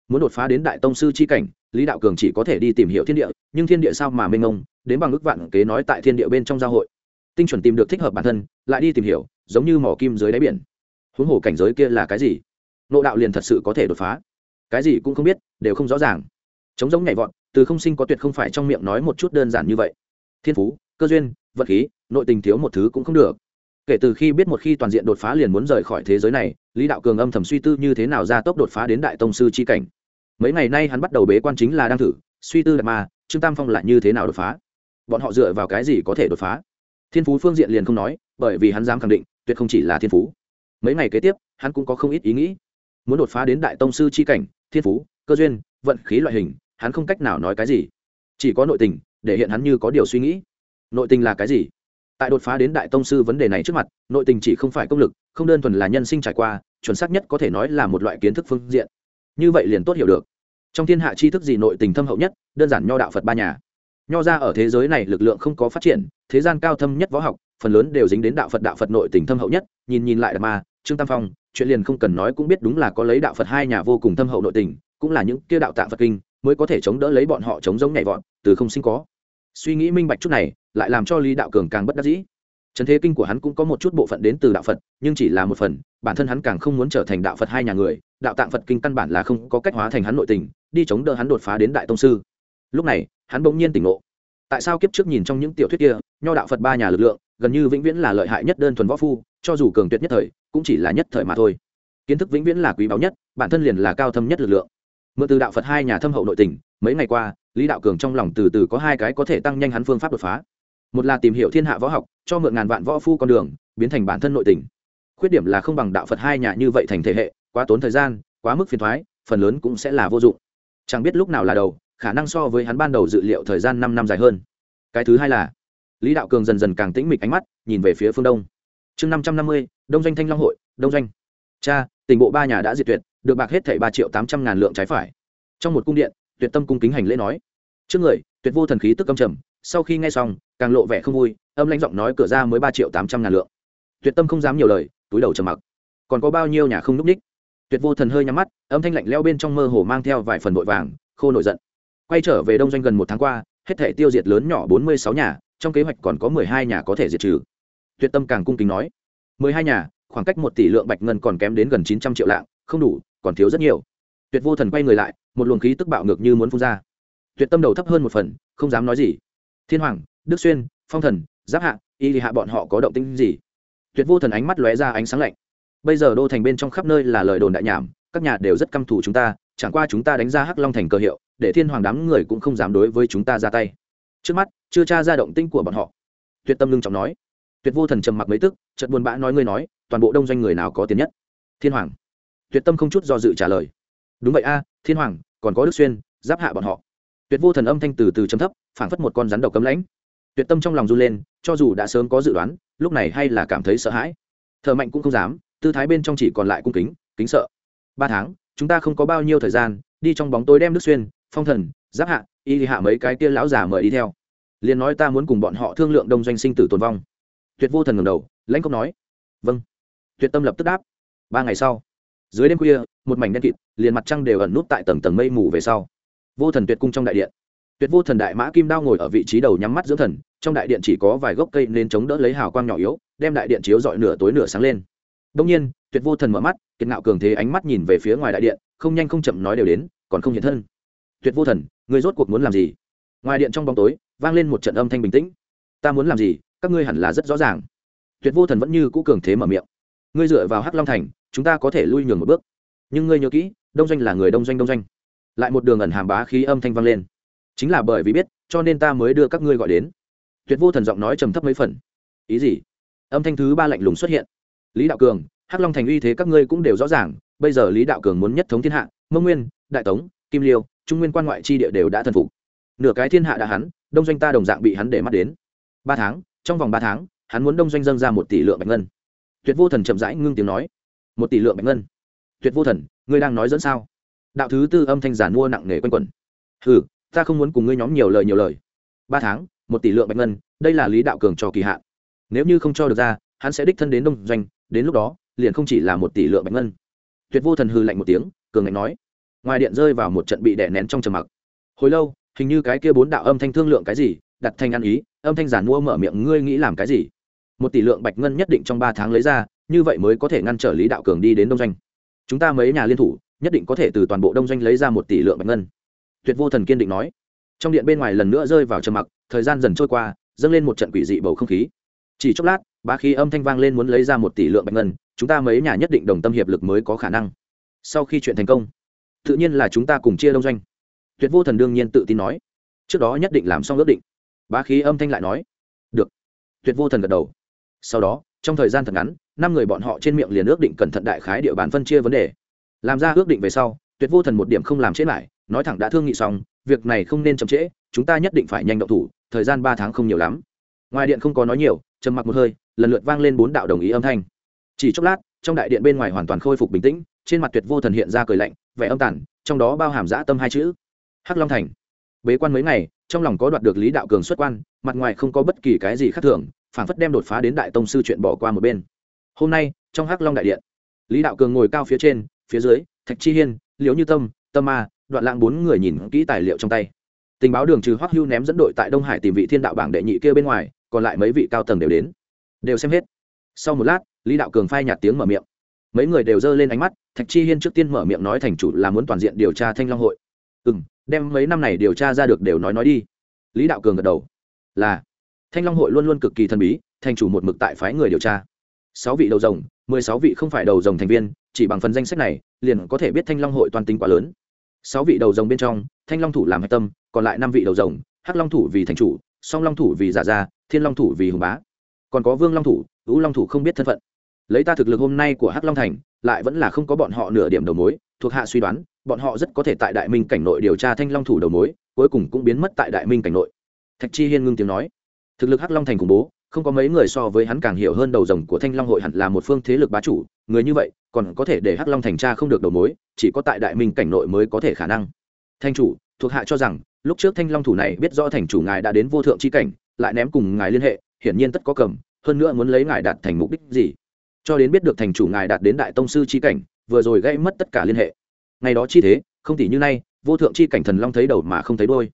Muốn đột phá đến đại tông sư chi cảnh, lý đạo cường chỉ có thể đi tìm hiểu thiên địa, nhưng thiên địa sao mà mênh mông, đến bằng ước vạn kế nói tại thiên địa bên trong giao hội. Tinh chuẩn tìm được thích hợp bản thân, lại đi tìm hiểu, giống như mỏ kim dưới đáy biển. Huống hồ cảnh giới kia là cái gì? Nộ đạo liền thật sự có thể đột phá. Cái gì cũng không biết, đều không rõ ràng. Chống giống nhảy vọt, từ không sinh có tuyệt không phải trong miệng nói một chút đơn giản như vậy. Thiên phú, cơ duyên, vật khí, nội tình thiếu một thứ cũng không được kể từ khi biết một khi toàn diện đột phá liền muốn rời khỏi thế giới này, lý đạo cường âm thầm suy tư như thế nào ra tốc đột phá đến đại tông sư c h i cảnh. Mấy ngày nay hắn bắt đầu bế quan chính là đang thử, suy tư đạt ma, trương tam phong lại như thế nào đột phá? Bọn họ dựa vào cái gì có thể đột phá? Thiên phú phương diện liền không nói, bởi vì hắn dám khẳng định, tuyệt không chỉ là thiên phú. Mấy ngày kế tiếp, hắn cũng có không ít ý nghĩ. Muốn đột phá đến đại tông sư c h i cảnh, thiên phú, cơ duyên, vận khí loại hình, hắn không cách nào nói cái gì. Chỉ có nội tình, để hiện hắn như có điều suy nghĩ. Nội tình là cái gì? Tại đột phá đến đại tông sư vấn đề này trước mặt, nội tình chỉ không phải công lực, không đơn thuần là nhân sinh trải qua, chuẩn xác nhất có thể nói là một loại kiến thức phương diện. Như vậy liền tốt hiểu được. Trong thiên hạ tri thức gì nội tình thâm hậu nhất, đơn giản nho đạo phật ba nhà. Nho ra ở thế giới này lực lượng không có phát triển, thế gian cao thâm nhất võ học, phần lớn đều dính đến đạo phật đạo phật nội tình thâm hậu nhất, nhìn nhìn lại mà trương tam phong, chuyện liền không cần nói cũng biết đúng là có lấy đạo phật hai nhà vô cùng thâm hậu nội tình, cũng là những kia đạo tạng phật kinh, mới có thể chống đỡ lấy bọn họ chống giống nhảy vọt, từ không sinh có suy nghĩ minh bạch chút này, lại làm cho lý đạo cường càng bất đắc dĩ. Trần thế kinh của hắn cũng có một chút bộ phận đến từ đạo phật, nhưng chỉ là một phần, bản thân hắn càng không muốn trở thành đạo phật hai nhà người, đạo tạng phật kinh căn bản là không có cách hóa thành hắn nội tình, đi chống đỡ hắn đột phá đến đại tông sư. Lúc này, hắn bỗng nhiên tỉnh ngộ. Tại sao kiếp trước nhìn trong những tiểu thuyết kia, nho đạo phật ba nhà lực lượng, gần như vĩnh viễn là lợi hại nhất đơn thuần võ phu, cho dù cường tuyệt nhất thời, cũng chỉ là nhất thời mà thôi. Kiến thức vĩnh viễn là quý báu nhất, bản thân liền là cao thâm nhất lực lượng. Mượn từ đạo phật hai nhà thâm hậu nội tình mấy ngày qua, lý đạo cường trong lòng từ từ có hai cái có thể tăng nhanh hắn phương pháp đột phá. Một là tìm hiểu thiên hạ võ học, cho mượn ngàn vạn võ phu con đường, biến thành bản thân nội tình. Khuyết điểm là không bằng đạo phật hai nhà như vậy thành thể hệ, quá tốn thời gian, quá mức phiền thoái, phần lớn cũng sẽ là vô dụng. Chẳng biết lúc nào là đầu, khả năng so với hắn ban đầu dự liệu thời gian năm năm dài hơn. Cái thứ hai là, lý đạo cường dần dần càng tĩnh mịch ánh mắt, nhìn về phía phương đông. Chương năm trăm năm mươi, đông doanh thanh long hội, đông doanh. Cha tỉnh bộ ba nhà đã diệt tuyệt, được bạc hết thảy ba triệu tám trăm ngàn lượng trái phải. Trong một cung điện tuyệt tâm cung kính hành lễ nói. Trước người, tuyệt vô thần khí tức âm trầm, sau khi nghe xong, càng lộ vẻ không vui, âm lãnh giọng nói cửa ra mới ba triệu tám trăm ngàn lượng. Tuyệt tâm không dám nhiều lời, túi đầu trầm mặc. Còn có bao nhiêu nhà không núp ních? Tuyệt vô thần hơi nhắm mắt, âm thanh lạnh leo bên trong mơ hồ mang theo vài phần vội vàng, khô nổi giận. Quay trở về đông doanh gần một tháng qua, hết thể tiêu diệt lớn nhỏ bốn mươi sáu nhà, trong kế hoạch còn có mười hai nhà có thể diệt trừ. Tuyệt tâm càng cung kính nói. Mười hai nhà, khoảng cách một tỷ lượng bạch ngân còn kém đến gần chín trăm triệu lạng, không đủ, còn thiếu rất nhiều. Tuyệt vô thần quay người lại một luồng khí tức bạo ngược như muốn phun ra. Tuyệt tâm đầu thấp hơn một phần, không dám nói gì. Thiên hoàng, đức xuyên, phong thần, giáp hạ, y hạ bọn họ có động tĩnh gì? Tuyệt vô thần ánh mắt lóe ra ánh sáng lạnh. Bây giờ đô thành bên trong khắp nơi là lời đồn đại nhảm, các nhà đều rất căm thù chúng ta, chẳng qua chúng ta đánh ra hắc long thành cơ hiệu, để thiên hoàng đám người cũng không dám đối với chúng ta ra tay. Trước mắt, chưa tra ra động tĩnh của bọn họ. Tuyệt tâm lưng trọng nói. Tuyệt vô thần trầm mặc mấy tức, chợt buồn bã nói ngươi nói, toàn bộ đông doanh người nào có tiền nhất? Thiên hoàng. Tuyệt tâm không chút do dự trả lời đúng vậy a, thiên hoàng, còn có đức xuyên, giáp hạ bọn họ. Tuyệt vô thần âm thanh từ từ chấm thấp, phảng phất một con rắn độc cấm lãnh. Tuyệt tâm trong lòng run lên, cho dù đã sớm có dự đoán, lúc này hay là cảm thấy sợ hãi. Thợ mạnh cũng không dám, tư thái bên trong chỉ còn lại cung kính kính sợ. Ba tháng, chúng ta không có bao nhiêu thời gian, đi trong bóng tối đem đức xuyên, phong thần, giáp hạ, y hạ mấy cái kia lão già mời đi theo. Liền nói ta muốn cùng bọn họ thương lượng đông doanh sinh tử tồn vong. Tuyệt vô thần ngầm đầu, lãnh công nói. Vâng. Tuyệt tâm lập tức đáp. Ba ngày sau dưới đêm khuya, một mảnh đen kịt, liền mặt trăng đều ẩn nút tại tầng tầng mây mù về sau. Vô thần tuyệt cung trong đại điện. Tuyệt vô thần đại mã kim đao ngồi ở vị trí đầu nhắm mắt dưỡng thần, trong đại điện chỉ có vài gốc cây nên chống đỡ lấy hào quang nhỏ yếu, đem đại điện chiếu dọi nửa tối nửa sáng lên. Đông nhiên, tuyệt vô thần mở mắt, kiệt ngạo cường thế ánh mắt nhìn về phía ngoài đại điện, không nhanh không chậm nói đều đến, còn không hiện thân. Tuyệt vô thần người rốt cuộc muốn làm gì? Ngoài điện trong bóng tối, vang lên một trận âm thanh bình tĩnh. Ta muốn làm gì? Các ngươi hẳn là rất rõ ràng. Tuyệt vô thần vẫn như cũ cường thế mở miệng. Ngươi dựa vào hắc long thành chúng ta có thể lui nhường một bước. Nhưng ngươi nhớ kỹ, đông doanh là người đông doanh đông doanh. Lại một đường ẩn hàm bá khí âm thanh vang lên. Chính là bởi vì biết, cho nên ta mới đưa các ngươi gọi đến. Tuyệt vô thần giọng nói trầm thấp mấy phần. Ý gì? Âm thanh thứ ba lạnh lùng xuất hiện. Lý đạo cường, hắc long thành uy thế các ngươi cũng đều rõ ràng, bây giờ lý đạo cường muốn nhất thống thiên hạ, mông nguyên, đại tống, kim liêu, trung nguyên quan ngoại tri địa đều đã thần phục. Nửa cái thiên hạ đã hắn, đông doanh ta đồng dạng bị hắn để mắt đến. Ba tháng, trong vòng ba tháng, hắn muốn đông doanh dâng ra một tỷ lượng bạch ngân. Tuyệt vô thần chậm rãi ngưng tiếng nói một tỷ lượng bạch ngân. Tuyệt vô thần, ngươi đang nói dẫn sao? Đạo thứ tư âm thanh giản mua nặng nề quanh quẩn. Hừ, ta không muốn cùng ngươi nhóm nhiều lời nhiều lời. Ba tháng, một tỷ lượng bạch ngân, đây là lý đạo cường cho kỳ hạn. Nếu như không cho được ra, hắn sẽ đích thân đến đông doanh, đến lúc đó, liền không chỉ là một tỷ lượng bạch ngân. Tuyệt vô thần hư lạnh một tiếng, cường ngạnh nói. Ngoài điện rơi vào một trận bị đè nén trong trầm mặc. Hồi lâu, hình như cái kia bốn đạo âm thanh thương lượng cái gì, đặt thanh ăn ý, âm thanh giản mua mở miệng, ngươi nghĩ làm cái gì? Một tỷ lượng bạch ngân nhất định trong ba tháng lấy ra như vậy mới có thể ngăn trở lý đạo cường đi đến đông doanh. Chúng ta mấy nhà liên thủ, nhất định có thể từ toàn bộ đông doanh lấy ra một tỷ lượng bạch ngân. Tuyệt vô thần kiên định nói. Trong điện bên ngoài lần nữa rơi vào trầm mặc, thời gian dần trôi qua, dâng lên một trận quỷ dị bầu không khí. Chỉ chốc lát ba khí âm thanh vang lên muốn lấy ra một tỷ lượng bạch ngân, chúng ta mấy nhà nhất định đồng tâm hiệp lực mới có khả năng. Sau khi chuyện thành công, tự nhiên là chúng ta cùng chia đông doanh. Tuyệt vô thần đương nhiên tự tin nói. Trước đó nhất định làm xong ước định. Bá khí âm thanh lại nói. Được. Tuyệt vô thần gật đầu. Sau đó, trong thời gian thật ngắn năm người bọn họ trên miệng liền ước định cẩn thận đại khái địa bàn phân chia vấn đề. Làm ra ước định về sau, tuyệt vô thần một điểm không làm chết lại, nói thẳng đã thương nghị xong, việc này không nên chậm trễ, chúng ta nhất định phải nhanh động thủ, thời gian ba tháng không nhiều lắm. Ngoài điện không có nói nhiều, trầm mặc một hơi, lần lượt vang lên bốn đạo đồng ý âm thanh. Chỉ chốc lát, trong đại điện bên ngoài hoàn toàn khôi phục bình tĩnh, trên mặt tuyệt vô thần hiện ra cười lạnh, vẻ âm tản trong đó bao hàm dã tâm hai chữ. Hắc long thành. Bế quan mấy ngày, trong lòng có đoạt được lý đạo cường xuất quan, mặt ngoài không có bất kỳ cái gì khác thường phản phất đem đột phá đến đại tông sư chuyện bỏ qua một bên hôm nay, trong hắc long đại điện, lý đạo cường ngồi cao phía trên, phía dưới, thạch chi hiên Liếu như tâm tâm ma, đoạn lãng bốn người nhìn kỹ tài liệu trong tay. Tình báo đường trừ hoắc hưu ném dẫn đội tại đông hải tìm vị thiên đạo bảng đệ nhị kia bên ngoài, còn lại mấy vị cao tầng đều đến. Đều xem hết. Sau một lát, lý đạo cường phai nhạt tiếng mở miệng. Mấy người đều giơ lên ánh mắt, thạch chi hiên trước tiên mở miệng nói thành chủ là muốn toàn diện điều tra thanh long hội. Ừ m đem mấy năm này điều tra ra được đều nói nói đi. Lý đạo cường gật đầu. Là, thanh long hội luôn luôn cực kỳ thần bí, thành chủ một mực tại phái người điều tra sáu vị đầu rồng, mười sáu vị không phải đầu rồng thành viên, chỉ bằng phần danh sách này, liền có thể biết thanh long hội toàn tính quá lớn. Sáu vị đầu rồng bên trong, thanh long thủ làm hạch tâm, còn lại năm vị đầu rồng, hắc long thủ vì thành chủ, song long thủ vì giả gia, thiên long thủ vì hùng bá. Còn có vương long thủ ưu long thủ không biết thân phận. Lấy ta thực lực hôm nay của hắc long thành, lại vẫn là không có bọn họ nửa điểm đầu mối, thuộc hạ suy đoán, bọn họ rất có thể tại đại minh cảnh nội điều tra thanh long thủ đầu mối, cuối cùng cũng biến mất tại đại minh cảnh nội. Thạch chi hiên ngưng tiếng nói. Thực lực hắc long thành khủng bố không có mấy người so với hắn càng hiểu hơn đầu rồng của thanh long hội hẳn là một phương thế lực bá chủ, người như vậy còn có thể để hắc long thành tra không được đầu mối, chỉ có tại đại minh cảnh nội mới có thể khả năng. Thanh chủ, thuộc hạ cho rằng, lúc trước thanh long thủ này biết rõ thành chủ ngài đã đến vô thượng c h i cảnh, lại ném cùng ngài liên hệ, hiển nhiên tất có cầm, hơn nữa muốn lấy ngài đạt thành mục đích gì. Cho đến biết được thành chủ ngài đạt đến đại tông sư c h i cảnh, vừa rồi gây mất tất cả liên hệ. Ngày đó chi thế, không tỷ như nay, vô thượng c h i cảnh thần long thấy đầu mà không thấy đôi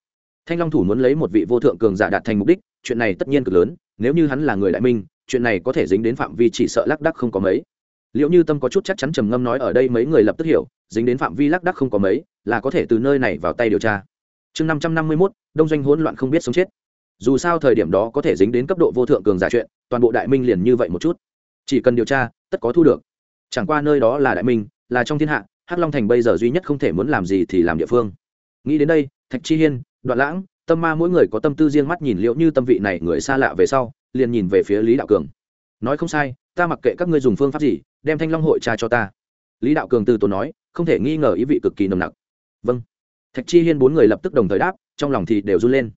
thanh long thủ muốn lấy một vị vô thượng cường giả đạt thành mục đích, chuyện này tất nhiên cực lớn nếu như hắn là người đại minh, chuyện này có thể dính đến phạm vi chỉ sợ lác đắc không có mấy. Liệu như tâm có chút chắc chắn trầm ngâm nói ở đây mấy người lập tức hiểu, dính đến phạm vi lác đắc không có mấy, là có thể từ nơi này vào tay điều tra. Chương năm trăm năm mươi mốt, đông doanh hỗn loạn không biết sống chết. Dù sao thời điểm đó có thể dính đến cấp độ vô thượng cường giả chuyện, toàn bộ đại minh liền như vậy một chút. Chỉ cần điều tra, tất có thu được. Chẳng qua nơi đó là đại minh, là trong thiên hạ, hắc long thành bây giờ duy nhất không thể muốn làm gì thì làm địa phương. Nghĩ đến đây, thạch chi hiên, đoạn lãng tâm ma mỗi người có tâm tư riêng mắt nhìn liệu như tâm vị này người xa lạ về sau, liền nhìn về phía lý đạo cường. Nói không sai, ta mặc kệ các ngươi dùng phương pháp gì, đem thanh long hội trà cho ta. Lý đạo cường từ tốn nói, không thể nghi ngờ ý vị cực kỳ nồng nặc. Vâng. Thạch chi hiên bốn người lập tức đồng thời đáp, trong lòng thì đều run lên.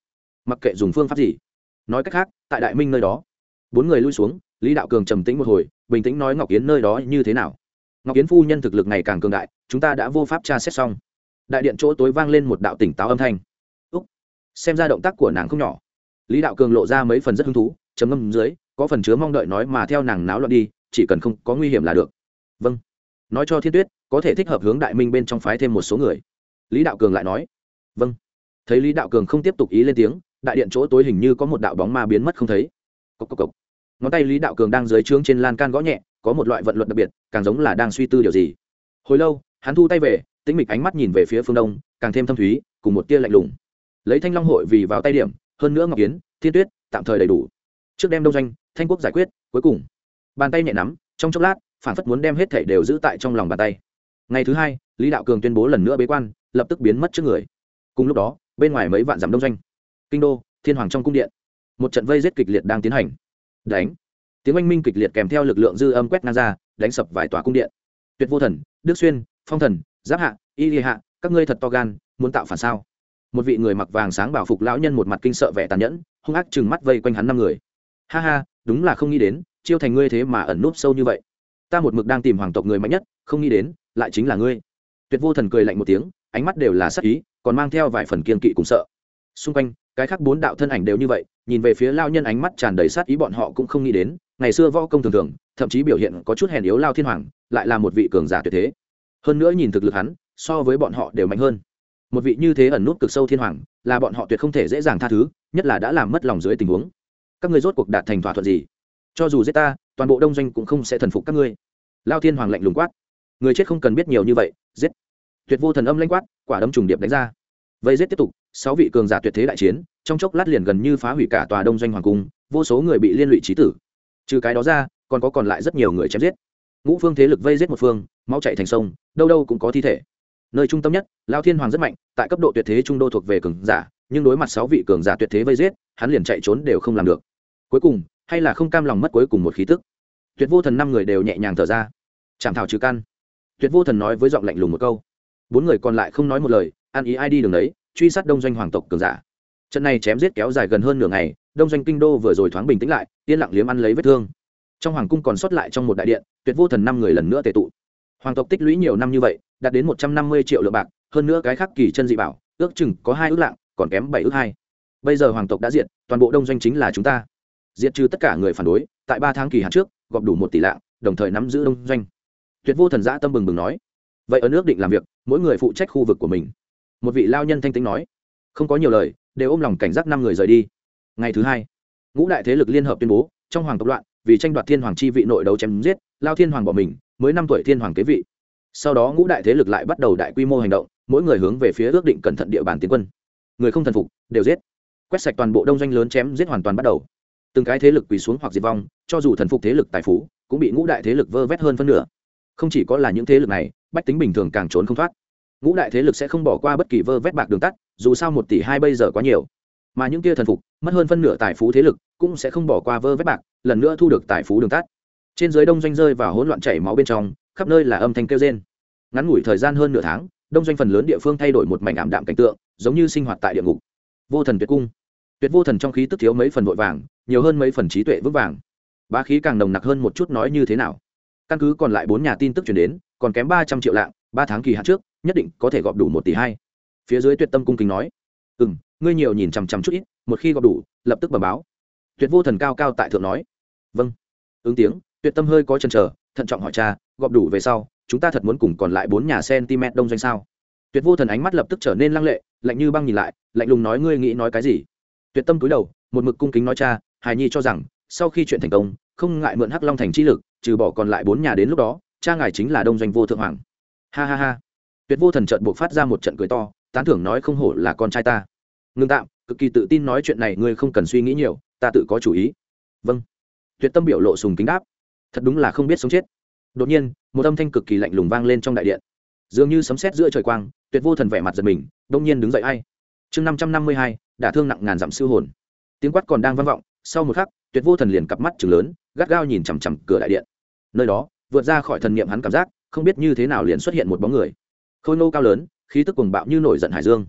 Mặc kệ dùng phương pháp gì. Nói cách khác, tại đại minh nơi đó, bốn người lui xuống, lý đạo cường trầm tĩnh một hồi, bình tĩnh nói ngọc yến nơi đó như thế nào? Ngọc yến phu nhân thực lực ngày càng cường đại, chúng ta đã vô pháp tra xét xong. Đại điện chỗ tối vang lên một đạo tỉnh táo âm thanh xem ra động tác của nàng không nhỏ. Lý đạo cường lộ ra mấy phần rất hứng thú chấm ngâm dưới, có phần chứa mong đợi nói mà theo nàng náo loạn đi, chỉ cần không có nguy hiểm là được. Vâng. Nói cho thiên tuyết, có thể thích hợp hướng đại minh bên trong phái thêm một số người. Lý đạo cường lại nói. Vâng. Thấy lý đạo cường không tiếp tục ý lên tiếng, đại điện chỗ tối hình như có một đạo bóng ma biến mất không thấy. Cốc cốc cốc. ngón tay lý đạo cường đang dưới trướng trên lan can gõ nhẹ, có một loại vận luật đặc biệt, càng giống là đang suy tư điều gì. Hồi lâu, hắn thu tay về, tĩnh mịch ánh mắt nhìn về phía phương đông, càng thêm thâm thúy, cùng một tia lạnh lùng lấy thanh long hội vì vào tay điểm, hơn nữa ngọc kiến, thiên tuyết, tạm thời đầy đủ. Trước đem đông doanh, thanh quốc giải quyết, cuối cùng. Bàn tay nhẹ nắm, trong chốc lát, phản phất muốn đem hết thể đều giữ tại trong lòng bàn tay. Ngày thứ hai, lý đạo cường tuyên bố lần nữa bế quan, lập tức biến mất trước người. Cùng lúc đó, bên ngoài mấy vạn dặm đông doanh, kinh đô, thiên hoàng trong cung điện, một trận vây giết kịch liệt đang tiến hành. Đánh. Tiếng oanh minh kịch liệt kèm theo lực lượng dư âm quét ngang ra, đánh sập vài tòa cung điện. Tuyệt vô thần, đức xuyên, phong thần, giáp hạ, y li hạ, các ngươi thật to gan, muốn tạo phản sao? Một vị người mặc vàng sáng bảo phục lão nhân một mặt kinh sợ vẻ tàn nhẫn, hung ác chừng mắt vây quanh hắn năm người. Ha ha, đúng là không nghĩ đến, chiêu thành ngươi thế mà ẩn núp sâu như vậy. Ta một mực đang tìm hoàng tộc người mạnh nhất, không nghĩ đến, lại chính là ngươi. Tuyệt vô thần cười lạnh một tiếng, ánh mắt đều là sắc ý, còn mang theo vài phần kiên kỵ cùng sợ. Xung quanh, cái khác bốn đạo thân ảnh đều như vậy, nhìn về phía lao nhân ánh mắt tràn đầy sát ý bọn họ cũng không nghĩ đến, ngày xưa võ công thường thường, thậm chí biểu hiện có chút hèn yếu lao thiên hoàng, lại là một vị cường giả tuyệt thế. Hơn nữa nhìn thực lực hắn, so với bọn họ đều mạnh hơn một vị như thế ẩn nút cực sâu thiên hoàng, là bọn họ tuyệt không thể dễ dàng tha thứ, nhất là đã làm mất lòng dưới tình huống. Các ngươi rốt cuộc đạt thành thỏa thuận gì? Cho dù giết ta, toàn bộ đông doanh cũng không sẽ thần phục các ngươi. Lao thiên hoàng lạnh lùng quát. Người chết không cần biết nhiều như vậy, giết. Tuyệt vô thần âm lanh quát, quả đấm trùng điệp đánh ra. Vây giết tiếp tục, sáu vị cường giả tuyệt thế đại chiến, trong chốc lát liền gần như phá hủy cả tòa đông doanh hoàng cung, vô số người bị liên lụy trí tử. Trừ cái đó ra, còn có còn lại rất nhiều người chém giết. Ngũ phương thế lực vây giết một phương, máu chạy thành sông, đâu đâu cũng có thi thể nơi trung tâm nhất, lao thiên hoàng rất mạnh, tại cấp độ tuyệt thế trung đô thuộc về cường giả, nhưng đối mặt sáu vị cường giả tuyệt thế vây giết, hắn liền chạy trốn đều không làm được. Cuối cùng, hay là không cam lòng mất cuối cùng một khí tức. Tuyệt vô thần năm người đều nhẹ nhàng thở ra. Chảm thảo trừ căn. Tuyệt vô thần nói với giọng lạnh lùng một câu. Bốn người còn lại không nói một lời, ăn ý ai đi đường đấy, truy sát đông doanh hoàng tộc cường giả. Trận này chém giết kéo dài gần hơn nửa ngày, đông doanh kinh đô vừa rồi thoáng bình tĩnh lại, yên lặng liếm ăn lấy vết thương. Trong hoàng cung còn sót lại trong một đại điện, tuyệt vô thần năm người lần nữa tề tụ. Hoàng tộc tích lũy nhiều năm như vậy đạt đến một trăm năm mươi triệu lượng bạc, hơn nữa cái khác kỳ chân dị bảo, ước chừng có hai ước lạng, còn kém bảy ước hai. Bây giờ hoàng tộc đã diệt, toàn bộ đông doanh chính là chúng ta. Diệt trừ tất cả người phản đối, tại ba tháng kỳ hạn trước, gọp đủ một tỷ lạng, đồng thời nắm giữ đông doanh. Tuyệt vô thần giã tâm bừng bừng nói. Vậy ở nước định làm việc, mỗi người phụ trách khu vực của mình. Một vị lao nhân thanh tính nói. Không có nhiều lời, đều ôm lòng cảnh giác năm người rời đi. Ngày thứ hai, ngũ đại thế lực liên hợp tuyên bố, trong hoàng tộc loạn, vì tranh đoạt thiên hoàng chi vị nội đấu chém giết, lao thiên hoàng bỏ mình, mới năm tuổi thiên hoàng kế vị sau đó ngũ đại thế lực lại bắt đầu đại quy mô hành động, mỗi người hướng về phía ước định cẩn thận địa bàn tiến quân. Người không thần phục, đều giết. Quét sạch toàn bộ đông doanh lớn chém giết hoàn toàn bắt đầu. Từng cái thế lực quỳ xuống hoặc diệt vong, cho dù thần phục thế lực tài phú, cũng bị ngũ đại thế lực vơ vét hơn phân nửa. Không chỉ có là những thế lực này, bách tính bình thường càng trốn không thoát. Ngũ đại thế lực sẽ không bỏ qua bất kỳ vơ vét bạc đường tắt, dù sao một tỷ hai bây giờ quá nhiều. Mà những kia thần phục, mất hơn phân nửa tài phú thế lực, cũng sẽ không bỏ qua vơ vét bạc, lần nữa thu được tài phú đường tắt. Trên dưới đông doanh rơi vào hỗn loạn chảy máu bên trong khắp nơi là âm thanh kêu rên. Ngắn ngủi thời gian hơn nửa tháng, đông doanh phần lớn địa phương thay đổi một mảnh ảm đạm cảnh tượng, giống như sinh hoạt tại địa ngục. Vô thần tuyệt cung. Tuyệt vô thần trong khí tức thiếu mấy phần vội vàng, nhiều hơn mấy phần trí tuệ vững vàng. Bá khí càng nồng nặc hơn một chút nói như thế nào. Căn cứ còn lại bốn nhà tin tức chuyển đến, còn kém ba trăm triệu lạng, ba tháng kỳ hạn trước, nhất định có thể gọp đủ một tỷ hai. Phía dưới tuyệt tâm cung kính nói ừ m ngươi nhiều nhìn chằm chằm chút ít, một khi gọp đủ, lập tức bẩm báo. Tuyệt vô thần cao cao tại thượng nói vâng. Ứng tiếng, tuyệt tâm hơi có chần chờ, thận trọng hỏi cha gọp đủ về sau, chúng ta thật muốn cùng còn lại bốn nhà cm đông doanh sao? Tuyệt vô thần ánh mắt lập tức trở nên lăng lệ, lạnh như băng nhìn lại, lạnh lùng nói ngươi nghĩ nói cái gì? Tuyệt tâm túi đầu, một mực cung kính nói cha, hài nhi cho rằng, sau khi chuyện thành công, không ngại mượn hắc long thành chi lực, trừ bỏ còn lại bốn nhà đến lúc đó, cha ngài chính là đông doanh vô thượng hoàng. Ha ha ha. Tuyệt vô thần trợn buộc phát ra một trận cười to, tán thưởng nói không hổ là con trai ta. Ngưng tạm, cực kỳ tự tin nói chuyện này ngươi không cần suy nghĩ nhiều, ta tự có chủ ý. Vâng. Tuyệt tâm biểu lộ sùng kính đáp. Thật đúng là không biết sống chết đột nhiên, một âm thanh cực kỳ lạnh lùng vang lên trong đại điện. Dường như sấm sét giữa trời quang, tuyệt vô thần vẻ mặt giật mình, đông nhiên đứng dậy ai? Chương năm trăm năm mươi hai, đả thương nặng ngàn dặm sư hồn. Tiếng quát còn đang vang vọng, sau một khắc, tuyệt vô thần liền cặp mắt chừng lớn, gắt gao nhìn chằm chằm cửa đại điện. Nơi đó, vượt ra khỏi thần niệm hắn cảm giác, không biết như thế nào liền xuất hiện một bóng người. Khôi nô cao lớn, khí tức cuồng bạo như nổi giận hải dương.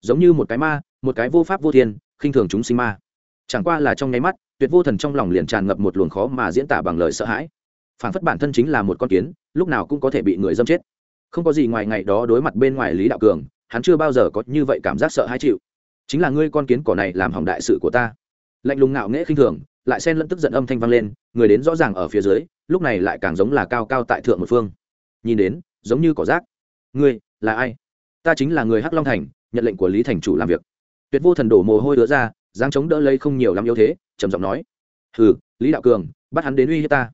Giống như một cái ma, một cái vô pháp vô thiên, khinh thường chúng sinh ma. Chẳng qua là trong nháy mắt, tuyệt vô thần trong lòng liền tràn ngập một luồng khó mà diễn tả bằng lời sợ hãi phản phất bản thân chính là một con kiến, lúc nào cũng có thể bị người dâm chết. Không có gì ngoài ngày đó đối mặt bên ngoài lý đạo cường, hắn chưa bao giờ có như vậy cảm giác sợ hãi chịu. Chính là ngươi con kiến cỏ này làm hỏng đại sự của ta. Lạnh lùng ngạo nghễ khinh thường, lại xen lẫn tức giận âm thanh vang lên, người đến rõ ràng ở phía dưới, lúc này lại càng giống là cao cao tại thượng một phương. Nhìn đến, giống như cỏ rác. Ngươi, là ai? Ta chính là người hắc long thành, nhận lệnh của lý thành chủ làm việc. Tuyệt vô thần đổ mồ hôi đứa ra, dáng chống đỡ lấy không nhiều lắm yếu thế, trầm giọng nói. Hừ, lý đạo cường, bắt hắn đến uy hiếp ta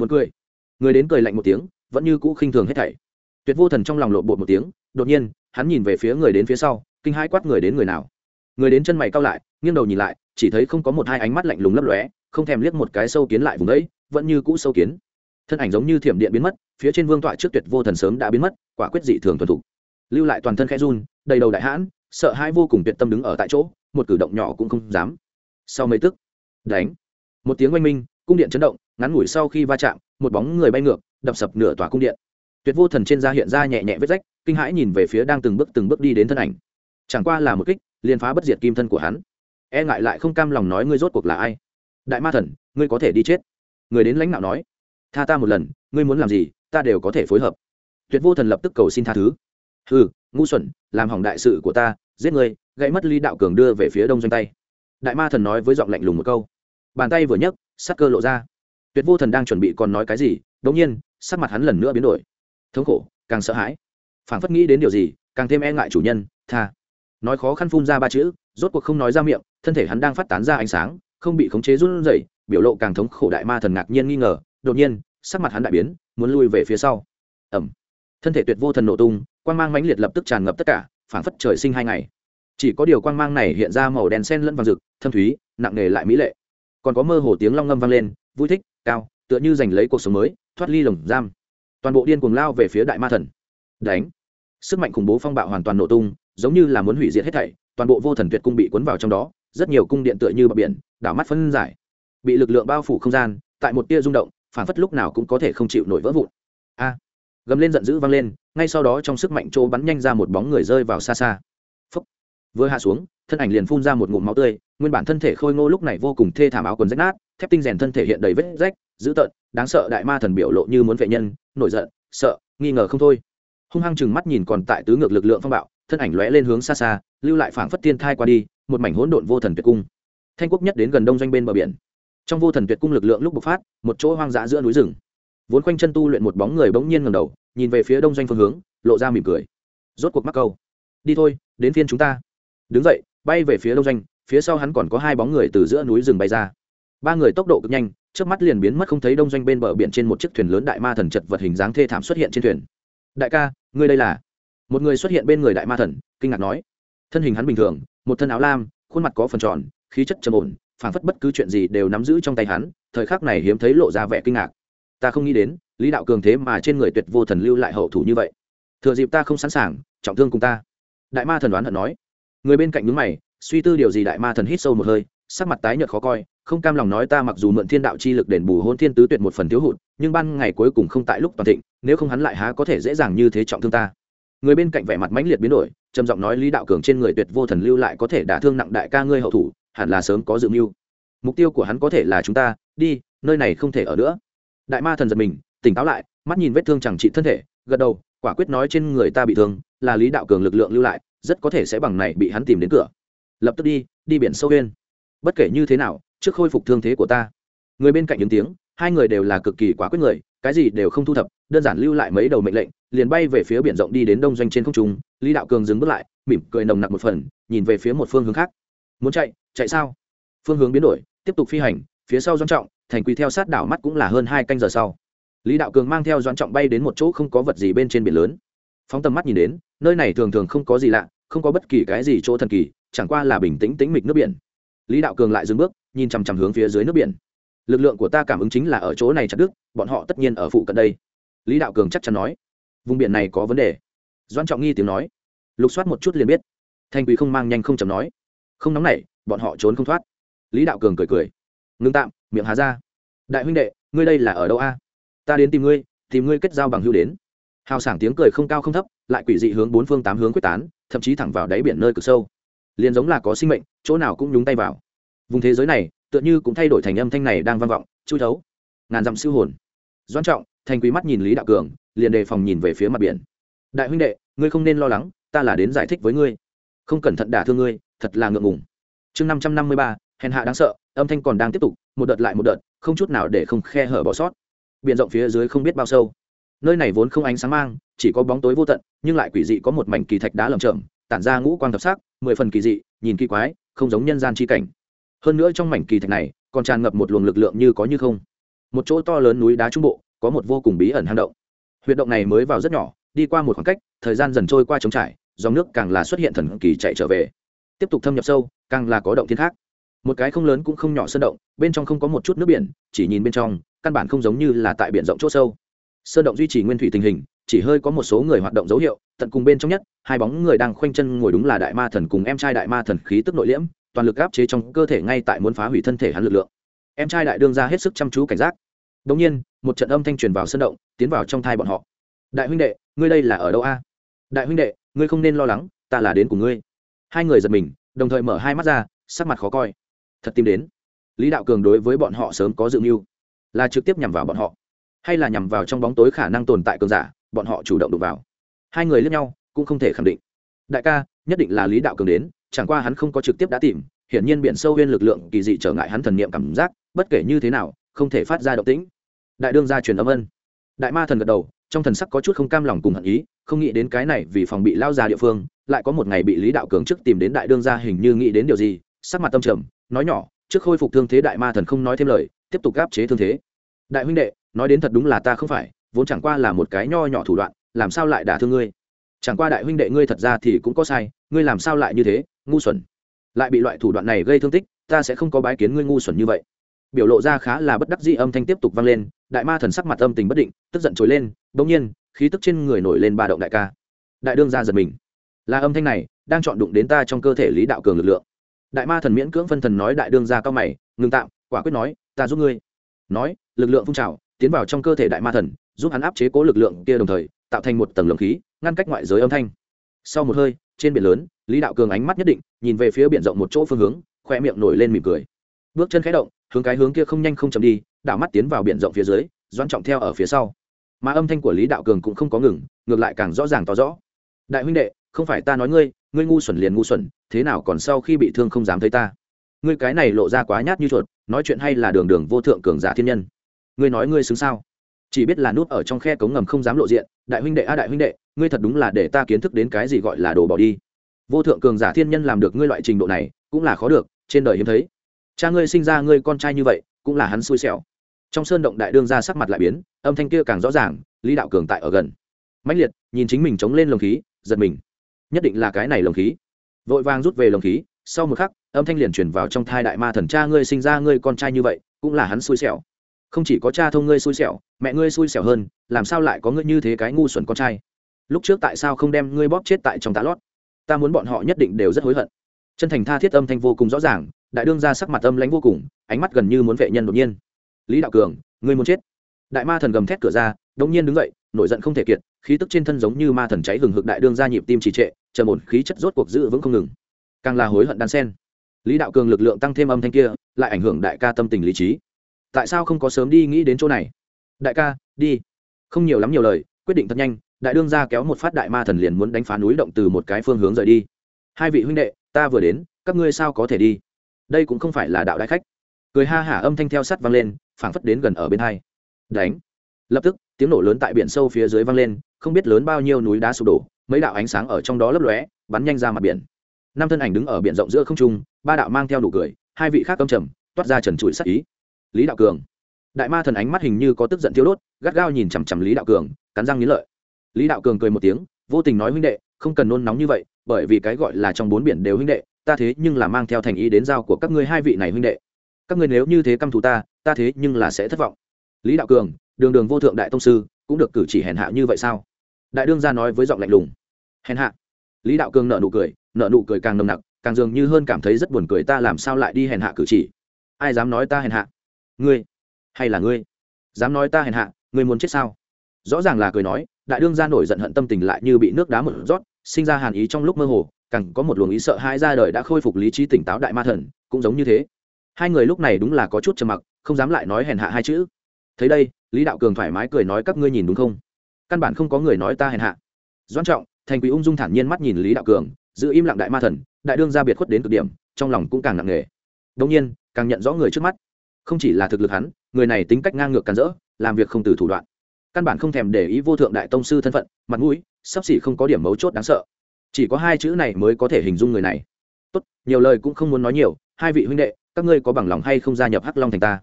buồn cười. Người đến cười lạnh một tiếng, vẫn như cũ khinh thường hết thảy. Tuyệt vô thần trong lòng lộ bộ một tiếng, đột nhiên, hắn nhìn về phía người đến phía sau, kinh hãi quát người đến người nào. Người đến chân mày cao lại, nghiêng đầu nhìn lại, chỉ thấy không có một hai ánh mắt lạnh lùng lấp lóe, không thèm liếc một cái sâu kiến lại vùng đấy vẫn như cũ sâu kiến. Thân ảnh giống như thiểm điện biến mất, phía trên vương tọa trước tuyệt vô thần sớm đã biến mất, quả quyết dị thường thuần thục. Lưu lại toàn thân khẽ run, đầy đầu đại hãn, sợ hãi vô cùng tuyệt tâm đứng ở tại chỗ, một cử động nhỏ cũng không dám. Sau mấy tức, đánh, một tiếng oanh minh cung điện chấn động ngắn ngủi sau khi va chạm một bóng người bay ngược đập sập nửa tòa cung điện. Tuyệt vô thần trên da hiện ra nhẹ nhẹ vết rách kinh hãi nhìn về phía đang từng bước từng bước đi đến thân ảnh. Chẳng qua là một kích liền phá bất diệt kim thân của hắn. E ngại lại không cam lòng nói ngươi rốt cuộc là ai? Đại ma thần ngươi có thể đi chết. Người đến lãnh đạo nói tha ta một lần ngươi muốn làm gì ta đều có thể phối hợp. Tuyệt vô thần lập tức cầu xin tha thứ. Ừ ngu xuẩn làm hỏng đại sự của ta giết người, gãy mất ly đạo cường đưa về phía đông doanh tay. Đại ma thần nói với giọng lạnh lùng một câu. Bàn tay vừa nhấc sắc cơ lộ ra. Tuyệt vô thần đang chuẩn bị còn nói cái gì đống nhiên, sắc mặt hắn lần nữa biến đổi. Thống khổ, càng sợ hãi. Phảng phất nghĩ đến điều gì, càng thêm e ngại chủ nhân, tha. Nói khó khăn phun ra ba chữ, rốt cuộc không nói ra miệng, thân thể hắn đang phát tán ra ánh sáng, không bị khống chế run rẩy, biểu lộ càng thống khổ đại ma thần ngạc nhiên nghi ngờ. Đột nhiên, sắc mặt hắn đại biến, muốn lui về phía sau. Ẩm thân thể tuyệt vô thần nổ tung, quang mang mãnh liệt lập tức tràn ngập tất cả, phảng phất trời sinh hai ngày. Chỉ có điều quang mang này hiện ra màu đen sen lẫn vàng rực, thâm thúy, nặng nề lại mỹ lệ còn có mơ hồ tiếng long ngâm vang lên, vui thích, cao, tựa như giành lấy cuộc sống mới, thoát ly lồng giam. Toàn bộ điên cuồng lao về phía đại ma thần. Đánh. Sức mạnh khủng bố phong bạo hoàn toàn nổ tung, giống như là muốn hủy diệt hết thảy, toàn bộ vô thần tuyệt cung bị cuốn vào trong đó, rất nhiều cung điện tựa như bờ biển, đảo mắt phân giải. Bị lực lượng bao phủ không gian, tại một tia rung động, phản phất lúc nào cũng có thể không chịu nổi vỡ vụn. A. Gầm lên giận dữ vang lên, ngay sau đó trong sức mạnh chỗ bắn nhanh ra một bóng người rơi vào xa xa. Phúc. vừa hạ xuống thân ảnh liền phun ra một ngụm máu tươi, nguyên bản thân thể khôi ngô lúc này vô cùng thê thảm áo quần rách nát, thép tinh rèn thân thể hiện đầy vết rách, dữ tợn, đáng sợ đại ma thần biểu lộ như muốn vệ nhân, nổi giận, sợ, nghi ngờ không thôi. Hung hăng chừng mắt nhìn còn tại tứ ngược lực lượng phong bạo, thân ảnh lóe lên hướng xa xa, lưu lại phảng phất tiên thai qua đi, một mảnh hỗn độn vô thần tuyệt cung. Thanh quốc nhất đến gần đông doanh bên bờ biển. Trong vô thần tuyệt cung lực lượng lúc bộc phát, một chỗ hoang dã giữa núi rừng. Vốn quanh chân tu luyện một bóng người bỗng nhiên ngầm đầu, nhìn về phía đông doanh phương hướng, lộ ra mỉm cười. Rốt cuộc mắc câu. Đi thôi, đến phiên chúng ta. Đứng dậy bay về phía đông doanh, phía sau hắn còn có hai bóng người từ giữa núi rừng bay ra. Ba người tốc độ cực nhanh trước mắt liền biến mất không thấy đông doanh bên bờ biển trên một chiếc thuyền lớn đại ma thần chật vật hình dáng thê thảm xuất hiện trên thuyền. Đại ca, ngươi đây là? Một người xuất hiện bên người đại ma thần, kinh ngạc nói. Thân hình hắn bình thường, một thân áo lam, khuôn mặt có phần tròn, khí chất trầm ổn, phảng phất bất cứ chuyện gì đều nắm giữ trong tay hắn, thời khắc này hiếm thấy lộ ra vẻ kinh ngạc. Ta không nghĩ đến, lý đạo cường thế mà trên người tuyệt vô thần lưu lại hậu thủ như vậy. Thừa dịp ta không sẵn sàng, trọng thương cùng ta. Đại ma thần đoán hận nói người bên cạnh nhướng mày, suy tư điều gì đại ma thần hít sâu một hơi, sắc mặt tái nhợt khó coi, không cam lòng nói ta mặc dù mượn thiên đạo chi lực đền bù hôn thiên tứ tuyệt một phần thiếu hụt, nhưng ban ngày cuối cùng không tại lúc toàn thịnh, nếu không hắn lại há có thể dễ dàng như thế trọng thương ta. Người bên cạnh vẻ mặt mãnh liệt biến đổi, trầm giọng nói lý đạo cường trên người tuyệt vô thần lưu lại có thể đả thương nặng đại ca ngươi hậu thủ, hẳn là sớm có dự mưu. Mục tiêu của hắn có thể là chúng ta, đi, nơi này không thể ở nữa. Đại ma thần giật mình, tỉnh táo lại, mắt nhìn vết thương chẳng trị thân thể, gật đầu, quả quyết nói trên người ta bị thương, là lý đạo cường lực lượng lưu lại rất có thể sẽ bằng này bị hắn tìm đến cửa. Lập tức đi đi biển sâu huyên bất kể như thế nào, trước khôi phục thương thế của ta. Người bên cạnh những tiếng, hai người đều là cực kỳ quá quyết người, cái gì đều không thu thập, đơn giản lưu lại mấy đầu mệnh lệnh, liền bay về phía biển rộng đi đến đông doanh trên không trung. Lý đạo cường dừng bước lại, mỉm cười nồng nặc một phần, nhìn về phía một phương hướng khác. Muốn chạy chạy sao? Phương hướng biến đổi, tiếp tục phi hành, phía sau doan trọng, thành Quy theo sát đảo mắt cũng là hơn hai canh giờ sau. Lý đạo cường mang theo doan trọng bay đến một chỗ không có vật gì bên trên biển lớn phóng tầm mắt nhìn đến, nơi này thường thường không có gì lạ, không có bất kỳ cái gì chỗ thần kỳ, chẳng qua là bình tĩnh tĩnh mịch nước biển. Lý đạo cường lại dừng bước, nhìn chằm chằm hướng phía dưới nước biển. Lực lượng của ta cảm ứng chính là ở chỗ này chặt đức bọn họ tất nhiên ở phụ cận đây. Lý đạo cường chắc chắn nói. Vùng biển này có vấn đề. Doan trọng nghi tiếng nói. Lục soát một chút liền biết. Thanh quý không mang nhanh không chầm nói. Không nóng nảy, bọn họ trốn không thoát. Lý đạo cường cười cười. Ngưng tạm, miệng hà ra. Đại huynh đệ, ngươi đây là ở đâu a? Ta đến tìm ngươi tìm ngươi kết giao bằng hưu đến hào sảng tiếng cười không cao không thấp, lại quỷ dị hướng bốn phương tám hướng quyết tán, thậm chí thẳng vào đáy biển nơi cực sâu. Liền giống là có sinh mệnh, chỗ nào cũng nhúng tay vào. Vùng thế giới này, tựa như cũng thay đổi thành âm thanh này đang vang vọng, chui thấu. Ngàn dặm siêu hồn. Doan trọng, thành quý mắt nhìn lý đạo cường, liền đề phòng nhìn về phía mặt biển. Đại huynh đệ, ngươi không nên lo lắng, ta là đến giải thích với ngươi. Không cẩn thận đả thương ngươi, thật là ngượng ngùng. Chương năm trăm năm mươi ba, hèn hạ đáng sợ, âm thanh còn đang tiếp tục, một đợt lại một đợt, không chút nào để không khe hở bỏ sót. Biển rộng phía dưới không biết bao sâu nơi này vốn không ánh sáng mang, chỉ có bóng tối vô tận, nhưng lại quỷ dị có một mảnh kỳ thạch đá lởm chởm, tản ra ngũ quang thập sắc, mười phần kỳ dị, nhìn kỳ quái, không giống nhân gian chi cảnh. Hơn nữa trong mảnh kỳ thạch này, còn tràn ngập một luồng lực lượng như có như không. Một chỗ to lớn núi đá trung bộ, có một vô cùng bí ẩn hang động. Huyệt động này mới vào rất nhỏ, đi qua một khoảng cách, thời gian dần trôi qua trống trải, dòng nước càng là xuất hiện thần kỳ chạy trở về. Tiếp tục thâm nhập sâu, càng là có động thiên khác. Một cái không lớn cũng không nhỏ sơn động, bên trong không có một chút nước biển, chỉ nhìn bên trong, căn bản không giống như là tại biển rộng c h ỗ sâu sơn động duy trì nguyên thủy tình hình, chỉ hơi có một số người hoạt động dấu hiệu, tận cùng bên trong nhất, hai bóng người đang khoanh chân ngồi đúng là đại ma thần cùng em trai đại ma thần khí tức nội liễm, toàn lực áp chế trong cơ thể ngay tại muốn phá hủy thân thể hắn lực lượng. Em trai đại đương ra hết sức chăm chú cảnh giác. Đ ỗ n g nhiên, một trận âm thanh truyền vào sân động, tiến vào trong thai bọn họ. Đại huynh đệ, ngươi đây là ở đâu a? Đại huynh đệ, ngươi không nên lo lắng, ta là đến của ngươi. Hai người giật mình, đồng thời mở hai mắt ra, sắc mặt khó coi. Thật tìm đến. Lý đạo cường đối với bọn họ sớm có dự mưu, là trực tiếp nhằm vào bọn họ hay là nhằm vào trong bóng tối khả năng tồn tại cường giả, bọn họ chủ động đụng vào. Hai người lướt nhau, cũng không thể khẳng định. Đại ca, nhất định là lý đạo cường đến, chẳng qua hắn không có trực tiếp đã tìm, hiển nhiên biển sâu huyên lực lượng kỳ dị trở ngại hắn thần niệm cảm giác, bất kể như thế nào, không thể phát ra động tĩnh. Đại đương gia truyền âm ân. Đại ma thần gật đầu, trong thần sắc có chút không cam lòng cùng hận ý, không nghĩ đến cái này vì phòng bị lao ra địa phương, lại có một ngày bị lý đạo cường trước tìm đến đại đương gia hình như nghĩ đến điều gì, sắc mặt tâm trầm, nói nhỏ, trước khôi phục thương thế đại ma thần không nói thêm lời, tiếp tục gáp chế thương thế. Đại huynh đệ nói đến thật đúng là ta không phải, vốn chẳng qua là một cái nho nhỏ thủ đoạn, làm sao lại đả thương ngươi? Chẳng qua đại huynh đệ ngươi thật ra thì cũng có sai, ngươi làm sao lại như thế, ngu xuẩn. Lại bị loại thủ đoạn này gây thương tích, ta sẽ không có bái kiến ngươi ngu xuẩn như vậy. Biểu lộ ra khá là bất đắc dĩ âm thanh tiếp tục vang lên, đại ma thần sắc mặt âm tình bất định, tức giận trồi lên, bỗng nhiên, khí tức trên người nổi lên ba động đại ca. Đại đương ra giật mình. Là âm thanh này, đang chọn đụng đến ta trong cơ thể lý đạo cường lực lượng. Đại ma thần miễn cưỡng phân thần nói đại đương ra cao mày, ngừng tạm, quả quyết nói, ta giúp ngươi. Nói, lực lượng phun trào tiến vào trong cơ thể đại ma thần, giúp hắn áp chế cố lực lượng kia đồng thời, tạo thành một tầng lượng khí, ngăn cách ngoại giới âm thanh. Sau một hơi, trên biển lớn, lý đạo cường ánh mắt nhất định, nhìn về phía biển rộng một chỗ phương hướng khoe miệng nổi lên mỉm cười. Bước chân khẽ động, hướng cái hướng kia không nhanh không chậm đi đảo mắt tiến vào biển rộng phía dưới doan trọng theo ở phía sau. Mà âm thanh của lý đạo cường cũng không có ngừng, ngược lại càng rõ ràng tỏ rõ. Đại huynh đệ, không phải ta nói ngươi ngươi ngu xuẩn liền ngu xuẩn, thế nào còn sau khi bị thương không dám thấy ta? Ngươi cái này lộ ra quá nhát như chuột, nói chuyện hay là đường đường vô thượng cường giả thiên nhân? Ngươi nói ngươi xứng sao? Chỉ biết là nút ở trong khe cống ngầm không dám lộ diện, đại huynh đệ a đại huynh đệ, ngươi thật đúng là để ta kiến thức đến cái gì gọi là đồ bỏ đi. Vô thượng cường giả thiên nhân làm được ngươi loại trình độ này, cũng là khó được, trên đời hiếm thấy. Cha ngươi sinh ra ngươi con trai như vậy, cũng là hắn xui xẻo. Trong sơn động đại đương ra sắc mặt lại biến, âm thanh kia càng rõ ràng, lý đạo cường tại ở gần. Mãnh liệt, nhìn chính mình chống lên lồng khí, giật mình. Nhất định là cái này lồng khí. Vội vàng rút về lồng khí, sau một khắc, âm thanh liền chuyển vào trong thai đại ma thần cha ngươi sinh ra ngươi con trai như vậy, cũng là hắn xui xẻo không chỉ có cha thông ngươi xui xẻo, mẹ ngươi xui xẻo hơn, làm sao lại có ngươi như thế cái ngu xuẩn con trai? Lúc trước tại sao không đem ngươi bóp chết tại trong tá lót? Ta muốn bọn họ nhất định đều rất hối hận. Chân thành tha thiết âm thanh vô cùng rõ ràng, đại đương ra sắc mặt âm lãnh vô cùng, ánh mắt gần như muốn vệ nhân đột nhiên. Lý đạo cường, ngươi muốn chết. Đại ma thần gầm thét cửa ra, đống nhiên đứng dậy, nổi giận không thể kiệt, khí tức trên thân giống như ma thần cháy hừng hực đại đương ra nhịp tim trì trệ chờ một khí chất rốt cuộc giữ vững không ngừng. Càng là hối hận đan sen. Lý đạo cường lực lượng tăng thêm âm thanh kia, lại ảnh hưởng đại ca tâm tình lý trí tại sao không có sớm đi nghĩ đến chỗ này? Đại ca, đi. Không nhiều lắm nhiều lời, quyết định thật nhanh, đại đương ra kéo một phát đại ma thần liền muốn đánh phá núi động từ một cái phương hướng rời đi. Hai vị huynh đệ, ta vừa đến, các ngươi sao có thể đi? Đây cũng không phải là đạo đại khách. Cười ha hả âm thanh theo sắt vang lên, phảng phất đến gần ở bên hai. Đánh. Lập tức, tiếng nổ lớn tại biển sâu phía dưới vang lên, không biết lớn bao nhiêu núi đá sụp đổ, mấy đạo ánh sáng ở trong đó lấp lóe, bắn nhanh ra mặt biển. Năm thân ảnh đứng ở biển rộng giữa không trung, ba đạo mang theo nụ cười, hai vị khác âm trầm, toát ra trần trụi sắc ý lý đạo cường. Đại ma thần ánh mắt hình như có tức giận thiếu đốt, gắt gao nhìn chằm chằm lý đạo cường, cắn răng nghĩ lợi. Lý đạo cường cười một tiếng, vô tình nói huynh đệ, không cần nôn nóng như vậy, bởi vì cái gọi là trong bốn biển đều huynh đệ, ta thế nhưng là mang theo thành ý đến giao của các ngươi hai vị này huynh đệ. Các ngươi nếu như thế căm thù ta ta thế nhưng là sẽ thất vọng. Lý đạo cường, đường đường vô thượng đại tông sư, cũng được cử chỉ hèn hạ như vậy sao? Đại đương gia nói với giọng lạnh lùng. Hèn hạ. Lý đạo cường nợ nụ cười nợ nụ cười càng nồng nặc, càng dường như hơn cảm thấy rất buồn cười, ta làm sao lại đi hèn hạ cử chỉ? Ai dám nói ta hèn hạ? Ngươi hay là ngươi dám nói ta hèn hạ, ngươi muốn chết sao? Rõ ràng là cười nói, đại đương gia nổi giận hận tâm tình lại như bị nước đá một rót, sinh ra hàn ý trong lúc mơ hồ, càng có một luồng ý sợ hai ra đời đã khôi phục lý trí tỉnh táo đại ma thần, cũng giống như thế. Hai người lúc này đúng là có chút trầm mặc, không dám lại nói hèn hạ hai chữ. Thấy đây, lý đạo cường thoải mái cười nói các ngươi nhìn đúng không? Căn bản không có người nói ta hèn hạ. Doan trọng, thành quý ung dung thản nhiên mắt nhìn lý đạo cường, giữ im lặng đại ma thần, đại đương ra biệt khuất đến cực điểm, trong lòng cũng càng nặng nề. Đông nhiên, càng nhận rõ người trước mắt không chỉ là thực lực hắn, người này tính cách ngang ngược càn rỡ, làm việc không từ thủ đoạn. Căn bản không thèm để ý vô thượng đại tông sư thân phận, mặt mũi, sắp xỉ không có điểm mấu chốt đáng sợ. Chỉ có hai chữ này mới có thể hình dung người này. Tốt, nhiều lời cũng không muốn nói nhiều, hai vị huynh đệ, các ngươi có bằng lòng hay không gia nhập hắc long thành ta?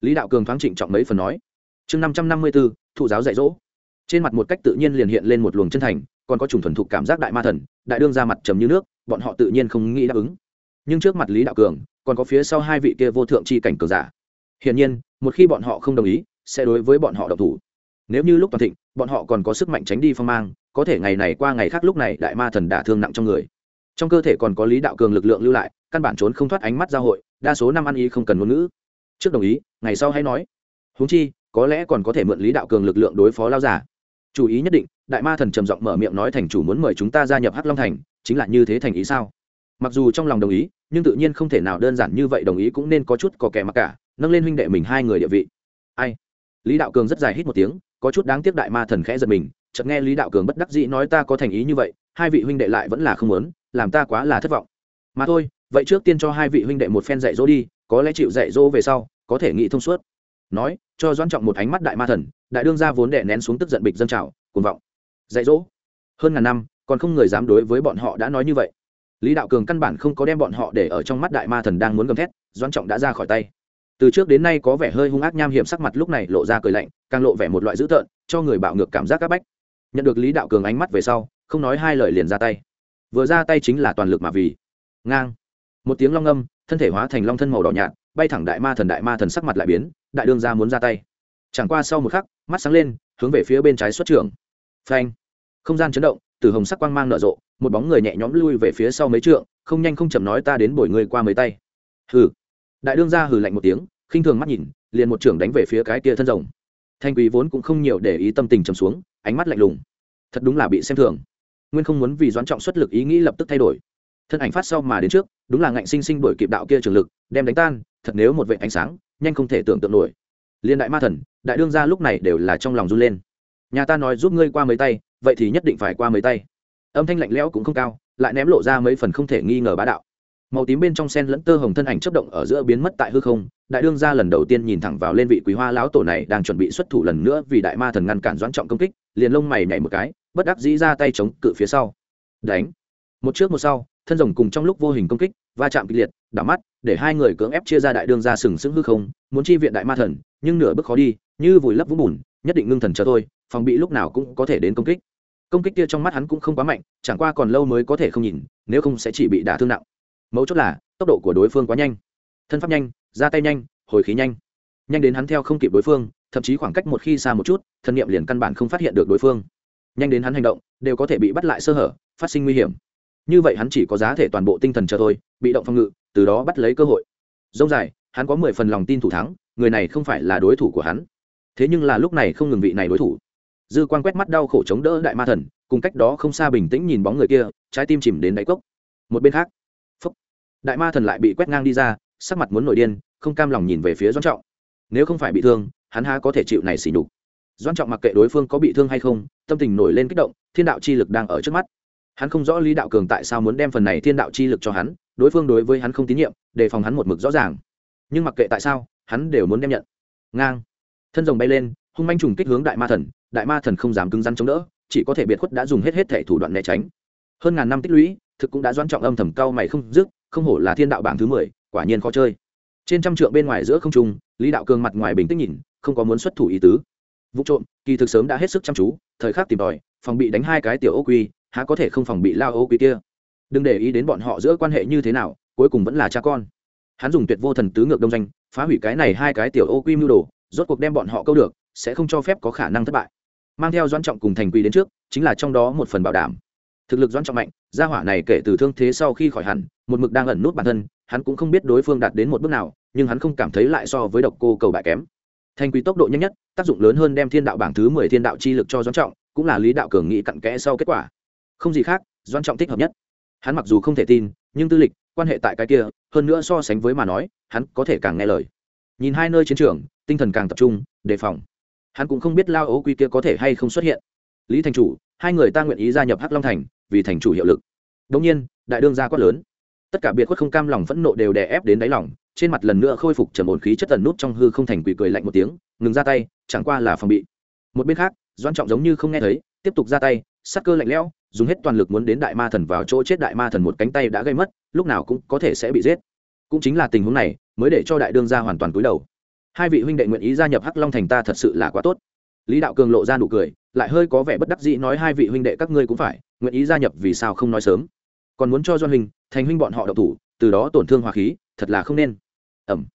Lý đạo cường thoáng trịnh trọng mấy phần nói. Chương năm trăm năm mươi b ố thụ giáo dạy dỗ. Trên mặt một cách tự nhiên liền hiện lên một luồng chân thành, còn có chủng thuần thục cảm giác đại ma thần, đại đương ra mặt trầm như nước, bọn họ tự nhiên không nghĩ đáp ứng. Nhưng trước mặt lý đạo cường, còn có phía sau hai vị kia vô thượng c h i cảnh cường giả hiển nhiên, một khi bọn họ không đồng ý, sẽ đối với bọn họ độc thủ. Nếu như lúc toàn thịnh, bọn họ còn có sức mạnh tránh đi phong mang, có thể ngày này qua ngày khác lúc này đại ma thần đả thương nặng trong người. Trong cơ thể còn có lý đạo cường lực lượng lưu lại, căn bản trốn không thoát ánh mắt g hội, đa số năm ăn ý không cần ngôn ngữ. Trước đồng ý, ngày sau hãy nói. Huống chi, có lẽ còn có thể mượn lý đạo cường lực lượng đối phó lao giả. Chủ ý nhất định, đại ma thần trầm giọng mở miệng nói thành chủ muốn mời chúng ta gia nhập hắc long thành, chính là như thế thành ý sao? Mặc dù trong lòng đồng ý, nhưng tự nhiên không thể nào đơn giản như vậy đồng ý cũng nên có chút có kẻ mặc cả nâng lên huynh đệ mình hai người địa vị. Ai? Lý đạo cường rất dài hít một tiếng, có chút đáng tiếc đại ma thần khẽ giật mình, chợt nghe lý đạo cường bất đắc dĩ nói ta có thành ý như vậy, hai vị huynh đệ lại vẫn là không muốn, làm ta quá là thất vọng. Mà thôi, vậy trước tiên cho hai vị huynh đệ một phen dạy dỗ đi, có lẽ chịu dạy dỗ về sau, có thể nghĩ thông suốt. Nói, cho doãn trọng một ánh mắt đại ma thần, đại đương gia vốn đè nén xuống tức giận bịch dâng trào, cuồng vọng. Dạy dỗ? Hơn ngàn năm, còn không người dám đối với bọn họ đã nói như vậy. Lý đạo cường căn bản không có đem bọn họ để ở trong mắt đại ma thần đang muốn gầm thét, doãn trọng đã ra khỏi tay từ trước đến nay có vẻ hơi hung ác nham hiểm sắc mặt lúc này lộ ra cười lạnh, càng lộ vẻ một loại dữ tợn, cho người bạo ngược cảm giác áp bách. Nhận được lý đạo cường ánh mắt về sau, không nói hai lời liền ra tay. Vừa ra tay chính là toàn lực mà vì. Ngang. Một tiếng long âm, thân thể hóa thành long thân màu đỏ nhạt, bay thẳng đại ma thần đại ma thần sắc mặt lại biến, đại đương ra muốn ra tay. Chẳng qua sau một khắc, mắt sáng lên, hướng về phía bên trái xuất trường. phanh. Không gian chấn động, từ hồng sắc quang mang nở rộ, một bóng người nhẹ nhõm lui về phía sau mấy trượng, không nhanh không chậm nói ta đến bồi người qua mấy tay. Hừ đại đương ra hừ lạnh một tiếng, khinh thường mắt nhìn, liền một trưởng đánh về phía cái kia thân rồng. Thanh quý vốn cũng không nhiều để ý tâm tình trầm xuống, ánh mắt lạnh lùng. Thật đúng là bị xem thường. Nguyên không muốn vì doãn trọng xuất lực ý nghĩ lập tức thay đổi. Thân ảnh phát sau mà đến trước, đúng là ngạnh sinh sinh đổi kịp đạo kia trường lực, đem đánh tan, thật nếu một vệ ánh sáng, nhanh không thể tưởng tượng nổi. Liên đại ma thần, đại đương gia lúc này đều là trong lòng run lên. Nhà ta nói giúp ngươi qua mấy tay, vậy thì nhất định phải qua mấy tay. Âm thanh lạnh lẽo cũng không cao, lại ném lộ ra mấy phần không thể nghi ngờ bá đạo màu tím bên trong sen lẫn tơ hồng thân ảnh chấp động ở giữa biến mất tại hư không, đại đương gia lần đầu tiên nhìn thẳng vào lên vị quý hoa lão tổ này đang chuẩn bị xuất thủ lần nữa vì đại ma thần ngăn cản doãn trọng công kích, liền lông mày nhảy một cái, bất đắc dĩ ra tay chống cự phía sau. Đánh. Một trước một sau, thân rồng cùng trong lúc vô hình công kích, va chạm kịch liệt, đảo mắt, để hai người cưỡng ép chia ra đại đương ra sừng sững hư không, muốn chi viện đại ma thần, nhưng nửa bước khó đi, như vùi lấp vũng bùn, nhất định ngưng thần cho tôi phòng bị lúc nào cũng có thể đến công kích. Công kích kia trong mắt hắn cũng không quá mạnh, chẳng qua còn lâu mới có thể không nhìn, nếu không sẽ chỉ bị đả thương nặng mấu chốt là tốc độ của đối phương quá nhanh. Thân pháp nhanh, ra tay nhanh, hồi khí nhanh. Nhanh đến hắn theo không kịp đối phương, thậm chí khoảng cách một khi xa một chút, thân nhiệm liền căn bản không phát hiện được đối phương. Nhanh đến hắn hành động, đều có thể bị bắt lại sơ hở, phát sinh nguy hiểm. Như vậy hắn chỉ có giá thể toàn bộ tinh thần chờ thôi, bị động phòng ngự, từ đó bắt lấy cơ hội. Dông dài, hắn có mười phần lòng tin thủ thắng, người này không phải là đối thủ của hắn. Thế nhưng là lúc này không ngừng vị này đối thủ. Dư quan quét mắt đau khổ chống đỡ đại ma thần, cùng cách đó không xa bình tĩnh nhìn bóng người kia, trái tim chìm đến đáy cốc. Một bên khác đại ma thần lại bị quét ngang đi ra, sắc mặt muốn nổi điên, không cam lòng nhìn về phía doãn trọng. Nếu không phải bị thương, hắn há có thể chịu này xỉ nhục. Doãn trọng mặc kệ đối phương có bị thương hay không, tâm tình nổi lên kích động, thiên đạo chi lực đang ở trước mắt. Hắn không rõ lý đạo cường tại sao muốn đem phần này thiên đạo chi lực cho hắn, đối phương đối với hắn không tín nhiệm, đề phòng hắn một mực rõ ràng. Nhưng mặc kệ tại sao, hắn đều muốn đem nhận. Ngang. Thân rồng bay lên, hung manh trùng kích hướng đại ma thần, đại ma thần không dám cứng rắn chống đỡ, chỉ có thể biệt khuất đã dùng hết hết thể thủ đoạn né tránh. Hơn ngàn năm tích lũy, thực cũng đã doãn trọng âm thầm cao mày không dứt không hổ là thiên đạo bảng thứ mười, quả nhiên khó chơi. Trên trăm trượng bên ngoài giữa không trung, lý đạo cường mặt ngoài bình tĩnh nhìn, không có muốn xuất thủ ý tứ. Vụ trộm, kỳ thực sớm đã hết sức chăm chú, thời khắc tìm tòi, phòng bị đánh hai cái tiểu ô quy, há có thể không phòng bị lao ô quy kia. Đừng để ý đến bọn họ giữa quan hệ như thế nào, cuối cùng vẫn là cha con. Hắn dùng tuyệt vô thần tứ ngược đông danh phá hủy cái này hai cái tiểu ô quy mưu đồ, rốt cuộc đem bọn họ câu được, sẽ không cho phép có khả năng thất bại. Mang theo doãn trọng cùng thành quy đến trước, chính là trong đó một phần bảo đảm. Thực lực doãn trọng mạnh gia hỏa này kể từ thương thế sau khi khỏi hẳn, một mực đang ẩn nút bản thân, hắn cũng không biết đối phương đạt đến một bước nào, nhưng hắn không cảm thấy lại so với độc cô cầu bại kém. Thành quý tốc độ nhanh nhất, tác dụng lớn hơn đem thiên đạo bảng thứ mười thiên đạo chi lực cho doãn trọng, cũng là lý đạo cường nghĩ cặn kẽ sau kết quả. Không gì khác, doãn trọng thích hợp nhất. Hắn mặc dù không thể tin, nhưng tư lịch, quan hệ tại cái kia, hơn nữa so sánh với mà nói, hắn có thể càng nghe lời. Nhìn hai nơi chiến trường, tinh thần càng tập trung, đề phòng. Hắn cũng không biết lao ấu quy kia có thể hay không xuất hiện. Lý thành chủ, hai người ta nguyện ý gia nhập hắc long thành vì thành chủ hiệu lực. Đông nhiên, đại đương gia quát lớn. Tất cả biệt khuất không cam lòng phẫn nộ đều đè ép đến đáy lòng, trên mặt lần nữa khôi phục trầm ổn khí chất tần nút trong hư không thành quỷ cười lạnh một tiếng, ngừng ra tay, chẳng qua là phòng bị. Một bên khác doan trọng giống như không nghe thấy, tiếp tục ra tay, sắc cơ lạnh lẽo, dùng hết toàn lực muốn đến đại ma thần vào chỗ chết đại ma thần một cánh tay đã gây mất, lúc nào cũng có thể sẽ bị giết. Cũng chính là tình huống này, mới để cho đại đương gia hoàn toàn cúi đầu. Hai vị huynh đệ nguyện ý gia nhập hắc long thành ta thật sự là quá tốt lý đạo cường lộ ra nụ cười lại hơi có vẻ bất đắc dĩ nói hai vị huynh đệ các ngươi cũng phải nguyện ý gia nhập vì sao không nói sớm. Còn muốn cho doan huynh thành huynh bọn họ độc thủ từ đó tổn thương hòa khí thật là không nên. Ẩm.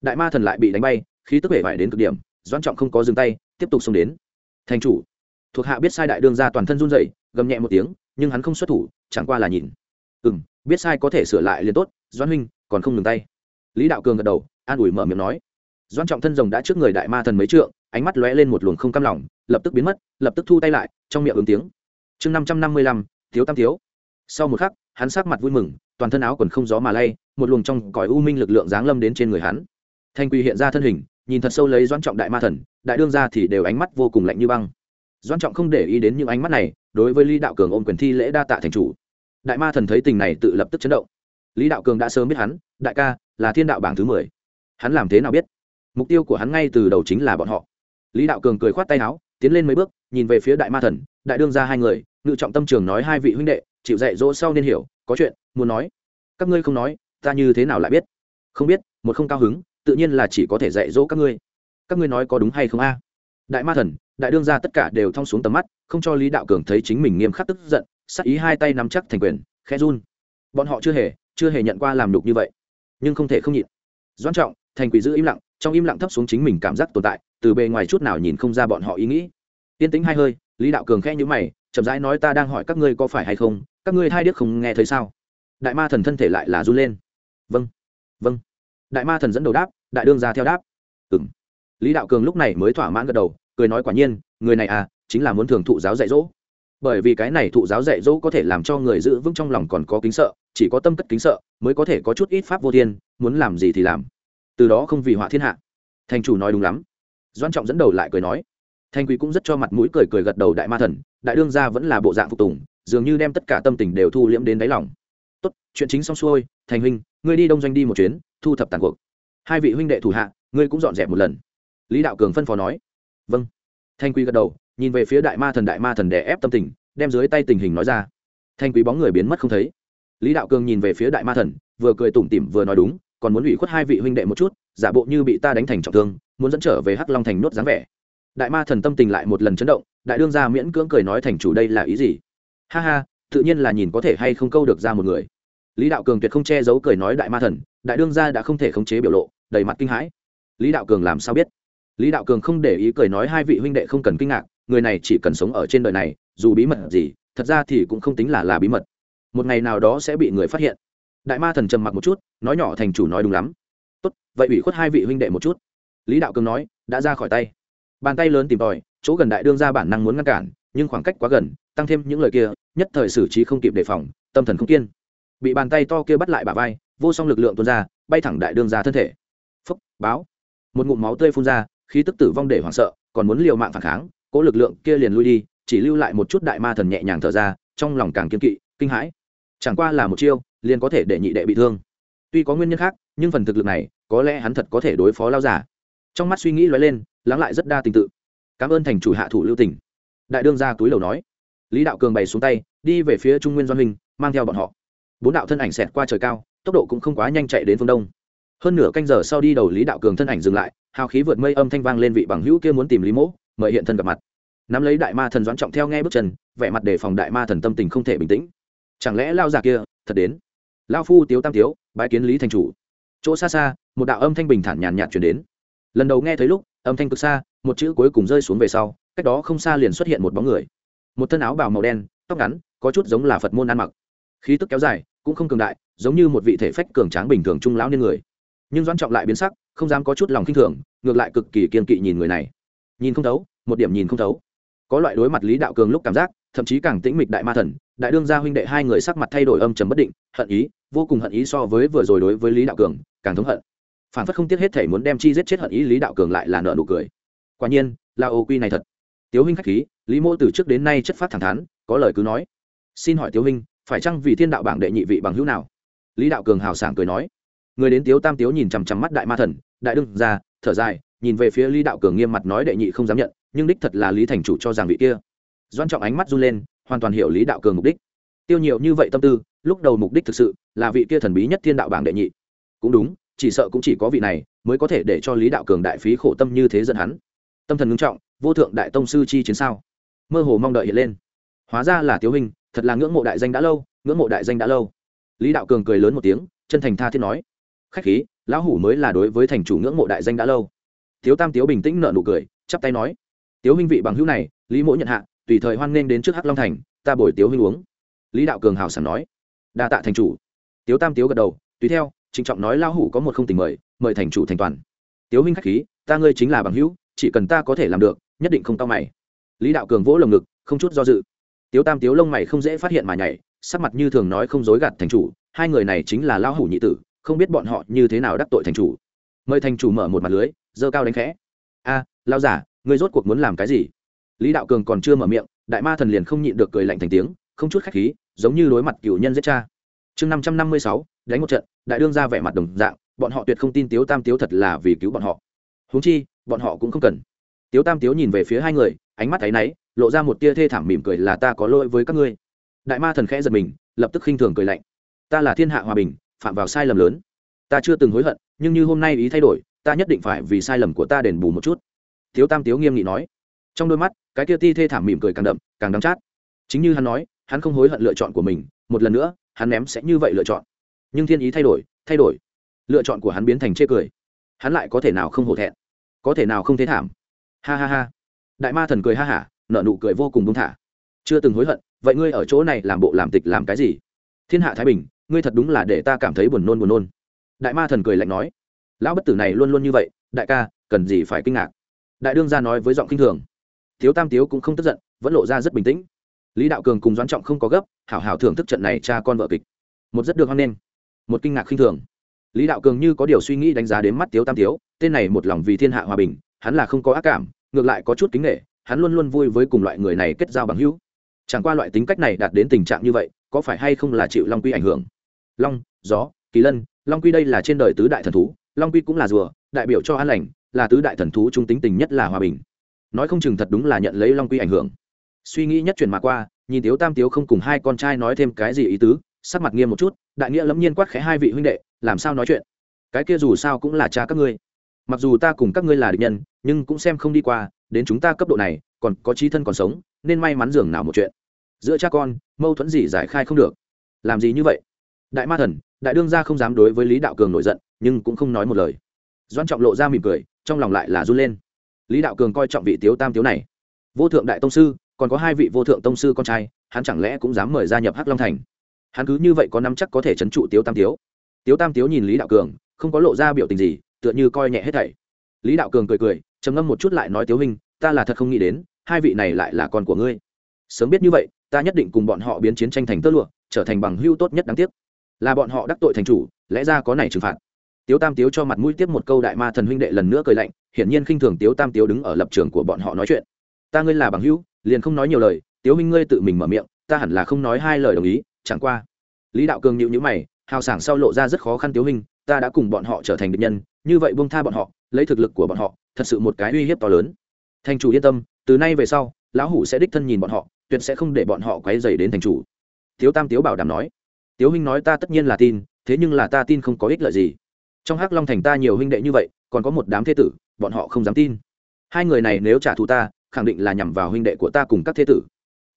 Đại ma thần lại bị đánh bay khí tức vẻ vải đến cực điểm doan trọng không có dừng tay tiếp tục xông đến. Thành chủ. Thuộc hạ biết sai đại đương ra toàn thân run rẩy, gầm nhẹ một tiếng nhưng hắn không xuất thủ chẳng qua là nhìn. Ừ m biết sai có thể sửa lại liền tốt doan huynh còn không ngừng tay. Lý đạo cường gật đầu an ủi mở miệng nói. Doan trọng thân rồng đã trước người đại ma thần mấy trượng ánh mắt lóe lên một luồng không cam lòng, lập tức biến mất, lập tức thu tay lại, trong miệng ứng tiếng. Chương năm trăm năm mươi lăm, thiếu tam thiếu. Sau một khắc, hắn sát mặt vui mừng, toàn thân áo quần không gió mà lay, một luồng trong cõi u minh lực lượng giáng lâm đến trên người hắn. Thanh quy hiện ra thân hình, nhìn thật sâu lấy doan trọng đại ma thần, đại đương ra thì đều ánh mắt vô cùng lạnh như băng. Doan trọng không để ý đến những ánh mắt này, đối với lý đạo cường ôm quyền thi lễ đa tạ thành chủ. Đại ma thần thấy tình này tự lập tức chấn động. Lý đạo cường đã sớm biết hắn, đại ca là thiên đạo bảng thứ mười. Hắn làm thế nào biết? Mục tiêu của hắn ngay từ đầu chính là bọn họ lý đạo cường cười khoát tay áo, tiến lên mấy bước, nhìn về phía đại ma thần, đại đương ra hai người, ngự trọng tâm trường nói hai vị huynh đệ, chịu dạy dỗ sau nên hiểu, có chuyện, muốn nói. Các ngươi không nói, ta như thế nào lại biết? Không biết, một không cao hứng, tự nhiên là chỉ có thể dạy dỗ các ngươi. Các ngươi nói có đúng hay không a? Đại ma thần, đại đương ra tất cả đều thong xuống tầm mắt, không cho lý đạo cường thấy chính mình nghiêm khắc tức giận, sắc ý hai tay nắm chắc thành quyền khe run. Bọn họ chưa hề chưa hề nhận qua làm đục như vậy, nhưng không thể không nhịn. Doan trọng, thành quỷ giữ im lặng, trong im lặng thấp xuống chính mình cảm giác tồn tại từ bề ngoài chút nào nhìn không ra bọn họ ý nghĩ. Tiên tính hai hơi, lý đạo cường khẽ nhữ mày, chậm rãi nói ta đang hỏi các ngươi có phải hay không, các ngươi hai điếc không nghe thấy sao? Đại ma thần thân thể lại là run lên. Vâng vâng. Đại ma thần dẫn đầu đáp, đại đương ra theo đáp. Ừ m lý đạo cường lúc này mới thỏa mãn gật đầu, cười nói quả nhiên, người này à chính là muốn thường thụ giáo dạy dỗ. Bởi vì cái này thụ giáo dạy dỗ có thể làm cho người giữ vững trong lòng còn có kính sợ, chỉ có tâm cất kính sợ, mới có thể có chút ít pháp vô thiên, muốn làm gì thì làm. Từ đó không vì họa thiên hạ. Thành chủ nói đúng lắm doan trọng dẫn đầu lại cười nói, Thanh quý cũng rất cho mặt mũi cười cười gật đầu đại ma thần, đại đương gia vẫn là bộ dạng phục tùng, dường như đem tất cả tâm tình đều thu liễm đến đáy lòng. Tốt, chuyện chính xong xuôi, thành huynh, ngươi đi đông doanh đi một chuyến, thu thập tàn cuộc. Hai vị huynh đệ thủ hạ, ngươi cũng dọn dẹp một lần. Lý đạo cường phân phó nói vâng. Thanh quý gật đầu, nhìn về phía đại ma thần, đại ma thần đè ép tâm tình, đem dưới tay tình hình nói ra. Thanh quý bóng người biến mất không thấy. Lý đạo cường nhìn về phía đại ma thần, vừa cười tủm tỉm vừa nói đúng còn muốn ủy khuất hai vị huynh đệ một chút, giả bộ như bị ta đánh thành trọng thương, muốn dẫn trở về hắc long thành nốt dáng vẻ. Đại ma thần tâm tình lại một lần chấn động, đại đương gia miễn cưỡng cười nói thành chủ đây là ý gì? Ha ha, tự nhiên là nhìn có thể hay không câu được ra một người. Lý đạo cường tuyệt không che giấu cười nói đại ma thần, đại đương gia đã không thể khống chế biểu lộ, đầy mặt kinh hãi. Lý đạo cường làm sao biết? Lý đạo cường không để ý cười nói hai vị huynh đệ không cần kinh ngạc, người này chỉ cần sống ở trên đời này, dù bí mật gì, thật ra thì cũng không tính là là bí mật. Một ngày nào đó sẽ bị người phát hiện đại ma thần trầm mặc một chút, nói nhỏ thành chủ nói đúng lắm. Tốt, vậy ủy khuất hai vị huynh đệ một chút. Lý đạo cường nói, đã ra khỏi tay. Bàn tay lớn tìm tòi, chỗ gần đại đương ra bản năng muốn ngăn cản, nhưng khoảng cách quá gần, tăng thêm những lời kia, nhất thời xử trí không kịp đề phòng, tâm thần không kiên. Bị bàn tay to kia bắt lại bả vai, vô song lực lượng tuôn ra, bay thẳng đại đương ra thân thể. Phúc, báo. Một ngụm máu tươi phun ra, khí tức tử vong để hoảng sợ, còn muốn liều mạng phản kháng cỗ lực lượng kia liền lui đi, chỉ lưu lại một chút đại ma thần nhẹ nhàng thở ra, trong lòng càng kiên kỵ, kinh hãi. Chẳng qua là một chiêu liền có thể để nhị đệ bị thương. Tuy có nguyên nhân khác, nhưng phần thực lực này, có lẽ hắn thật có thể đối phó lao giả. Trong mắt suy nghĩ lóe lên, lắng lại rất đa tình tự. Cảm ơn thành chủ hạ thủ lưu tỉnh đại đương ra túi lầu nói. Lý đạo cường bày xuống tay, đi về phía trung nguyên doan huynh, mang theo bọn họ. Bốn đạo thân ảnh xẹt qua trời cao, tốc độ cũng không quá nhanh chạy đến phương đông. Hơn nửa canh giờ sau đi đầu lý đạo cường thân ảnh dừng lại, hào khí vượt mây âm thanh vang lên vị bằng hữu kia muốn tìm lý mỗ, mời hiện thân gặp mặt. Nắm lấy đại ma thần doãn trọng theo nghe bước chân, vẻ mặt đề phòng đại ma thần tâm tình không thể bình tĩnh. Chẳng lẽ lao già kia thật đến? Lao phu tiếu tam tiếu, bái kiến lý thành chủ. Chỗ xa xa, một đạo âm thanh bình thản nhàn nhạt chuyển đến. Lần đầu nghe thấy lúc, âm thanh cực xa, một chữ cuối cùng rơi xuống về sau, cách đó không xa liền xuất hiện một bóng người. Một thân áo bào màu đen, tóc ngắn, có chút giống là phật môn ăn mặc. Khí tức kéo dài, cũng không cường đại, giống như một vị thể phách cường tráng bình thường trung lão niên người. Nhưng doan trọng lại biến sắc, không dám có chút lòng kinh thường, ngược lại cực kỳ kiên kỵ nhìn người này. Nhìn không thấu, một điểm nhìn không thấu. Có loại đối mặt lý đạo cường lúc cảm giác thậm chí càng tĩnh mịch đại ma thần, đại đương gia huynh đệ hai người sắc mặt thay đổi âm trầm bất định, hận ý, vô cùng hận ý so với vừa rồi đối với lý đạo cường, càng thống hận. Phản phất không tiếc hết thể muốn đem chi giết chết hận ý, lý đạo cường lại là nợ nụ cười. Quả nhiên, là ô quy này thật. Tiếu huynh khách khí, lý mô từ trước đến nay chất phát thẳng thắn, có lời cứ nói. Xin hỏi tiếu huynh, phải chăng vì thiên đạo bảng đệ nhị vị bằng hữu nào? Lý đạo cường hào sảng cười nói. Người đến tiếu tam tiếu nhìn chằm chằm mắt đại ma thần, đại đương ra thở dài, nhìn về phía lý đạo cường nghiêm mặt nói đệ nhị không dám nhận, nhưng đích thật là lý thành chủ cho rằng vị kia doan trọng ánh mắt run lên, hoàn toàn hiểu lý đạo cường mục đích. Tiêu nhiều như vậy tâm tư, lúc đầu mục đích thực sự là vị kia thần bí nhất thiên đạo bảng đệ nhị. Cũng đúng, chỉ sợ cũng chỉ có vị này mới có thể để cho lý đạo cường đại phí khổ tâm như thế dẫn hắn. Tâm thần ngưng trọng, vô thượng đại tông sư chi chiến sao? Mơ hồ mong đợi hiện lên. Hóa ra là tiếu hình thật là ngưỡng mộ đại danh đã lâu, ngưỡng mộ đại danh đã lâu. Lý đạo cường cười lớn một tiếng, chân thành tha thiết nói, khách khí, lão hủ mới là đối với thành chủ ngưỡng mộ đại danh đã lâu. Thiếu tam tiếu bình tĩnh nợ nụ cười, chắp tay nói, tiếu huynh vị bằng hữu này, lý mỗ nhận hạ tùy thời hoan nghênh đến trước hắc long thành ta bồi tiếu huynh uống. Lý đạo cường hào sảng nói. Đa tạ thành chủ. Tiếu tam tiếu gật đầu tùy theo trịnh trọng nói lao hủ có một không tình mời mời thành chủ thành toàn. Tiếu huynh khách khí ta ngươi chính là bằng hữu chỉ cần ta có thể làm được nhất định không tao mày. Lý đạo cường vỗ lồng ngực không chút do dự. Tiếu tam tiếu lông mày không dễ phát hiện mà nhảy sắc mặt như thường nói không dối gạt thành chủ hai người này chính là lao hủ nhị tử không biết bọn họ như thế nào đắc tội thành chủ. Mời thành chủ mở một mặt lưới dơ cao đánh khẽ. A à, lao giả ngươi rốt cuộc muốn làm cái gì? Lý đạo cường còn chưa mở miệng, đại ma thần liền không nhịn được cười lạnh thành tiếng, không chút khách khí, giống như đối mặt cựu nhân giết cha. Chương năm trăm năm mươi sáu, đánh một trận, đại đương ra vẻ mặt đồng dạng, bọn họ tuyệt không tin tiếu tam tiếu thật là vì cứu bọn họ. Huống chi, bọn họ cũng không cần. Tiếu tam tiếu nhìn về phía hai người, ánh mắt thấy náy, lộ ra một tia thê thảm mỉm cười là ta có lỗi với các ngươi. Đại ma thần khẽ giật mình, lập tức khinh thường cười lạnh. Ta là thiên hạ hòa bình, phạm vào sai lầm lớn. Ta chưa từng hối hận, nhưng như hôm nay ý thay đổi, ta nhất định phải vì sai lầm của ta đền bù một chút. Tiếu tam tiếu nghiêm nghị nói trong đôi mắt, cái kia ti thê thảm mỉm cười càng đậm, càng đắm chát. Chính như hắn nói, hắn không hối hận lựa chọn của mình, một lần nữa, hắn ném sẽ như vậy lựa chọn. Nhưng thiên ý thay đổi thay đổi. Lựa chọn của hắn biến thành chê cười. Hắn lại có thể nào không hổ thẹn? Có thể nào không thế thảm? Ha ha ha. Đại ma thần cười ha hả nợ nụ cười vô cùng đúng thả. Chưa từng hối hận, vậy ngươi ở chỗ này làm bộ làm tịch làm cái gì? Thiên hạ thái bình, ngươi thật đúng là để ta cảm thấy buồn nôn buồn nôn. Đại ma thần cười lạnh nói. Lão bất tử này luôn luôn như vậy, đại ca, cần gì phải kinh ngạc? Đại đương gia nói với giọng kinh thường thiếu tam tiếu cũng không tức giận, vẫn lộ ra rất bình tĩnh. Lý đạo cường cùng doãn trọng không có gấp, hảo hảo thưởng thức trận này cha con vợ kịch. Một rất được hoan nghênh, một kinh ngạc khinh thường. Lý đạo cường như có điều suy nghĩ đánh giá đến mắt tiếu tam tiếu, tên này một lòng vì thiên hạ hòa bình, hắn là không có ác cảm, ngược lại có chút kính nghệ hắn luôn luôn vui với cùng loại người này kết giao bằng hữu. Chẳng qua loại tính cách này đạt đến tình trạng như vậy, có phải hay không là chịu long quy ảnh hưởng? Long, gió, kỳ lân, long quy đây là trên đời tứ đại thần thú, long quy cũng là rùa, đại biểu cho an lành, là tứ đại thần thú trung tính tình nhất là hòa bình nói không chừng thật đúng là nhận lấy long quy ảnh hưởng. Suy nghĩ nhất chuyển mà qua, nhìn tiếu tam tiếu không cùng hai con trai nói thêm cái gì ý tứ, sắc mặt nghiêm một chút, đại nghĩa lẫm nhiên quát khẽ hai vị huynh đệ, làm sao nói chuyện? Cái kia dù sao cũng là cha các ngươi. Mặc dù ta cùng các ngươi là địch nhân, nhưng cũng xem không đi qua, đến chúng ta cấp độ này, còn có trí thân còn sống, nên may mắn dường nào một chuyện. Giữa cha con, mâu thuẫn gì giải khai không được. Làm gì như vậy? Đại ma thần, đại đương gia không dám đối với lý đạo cường nổi giận, nhưng cũng không nói một lời. Doan trọng lộ ra mỉm cười, trong lòng lại là run lên lý đạo cường coi trọng vị tiếu tam tiếu này. Vô thượng đại tông sư, còn có hai vị vô thượng tông sư con trai, hắn chẳng lẽ cũng dám mời gia nhập hắc long thành? Hắn cứ như vậy có năm chắc có thể c h ấ n trụ tiếu tam tiếu? Tiếu tam tiếu nhìn lý đạo cường, không có lộ ra biểu tình gì, tựa như coi nhẹ hết thảy. Lý đạo cường cười cười, trầm ngâm một chút lại nói tiếu hình ta là thật không nghĩ đến, hai vị này lại là con của ngươi. Sớm biết như vậy, ta nhất định cùng bọn họ biến chiến tranh thành tơ lụa, trở thành bằng hưu tốt nhất đáng tiếc. Là bọn họ đắc tội thành chủ, lẽ ra có này trừng phạt tiếu tam tiếu cho mặt mũi tiếp một câu đại ma thần huynh đệ lần nữa cười lạnh, hiển nhiên khinh thường tiếu tam tiếu đứng ở lập trường của bọn họ nói chuyện. Ta ngươi là bằng hữu, liền không nói nhiều lời, tiếu minh ngươi tự mình mở miệng, ta hẳn là không nói hai lời đồng ý, chẳng qua. Lý đạo cường nhịu nhữ mày, hào sảng sau lộ ra rất khó khăn tiếu minh, ta đã cùng bọn họ trở thành địch nhân, như vậy buông tha bọn họ, lấy thực lực của bọn họ, thật sự một cái uy hiếp to lớn. Thành chủ yên tâm, từ nay về sau, lão hủ sẽ đích thân nhìn bọn họ, tuyệt sẽ không để bọn họ quấy dày đến thành chủ. Tiếu tam tiếu bảo đảm nói. Tiếu huynh nói ta tất nhiên là tin, thế nhưng là ta tin không có ích lợi gì trong hắc long thành ta nhiều huynh đệ như vậy, còn có một đám thế tử, bọn họ không dám tin. Hai người này nếu trả thù ta, khẳng định là nhằm vào huynh đệ của ta cùng các thế tử.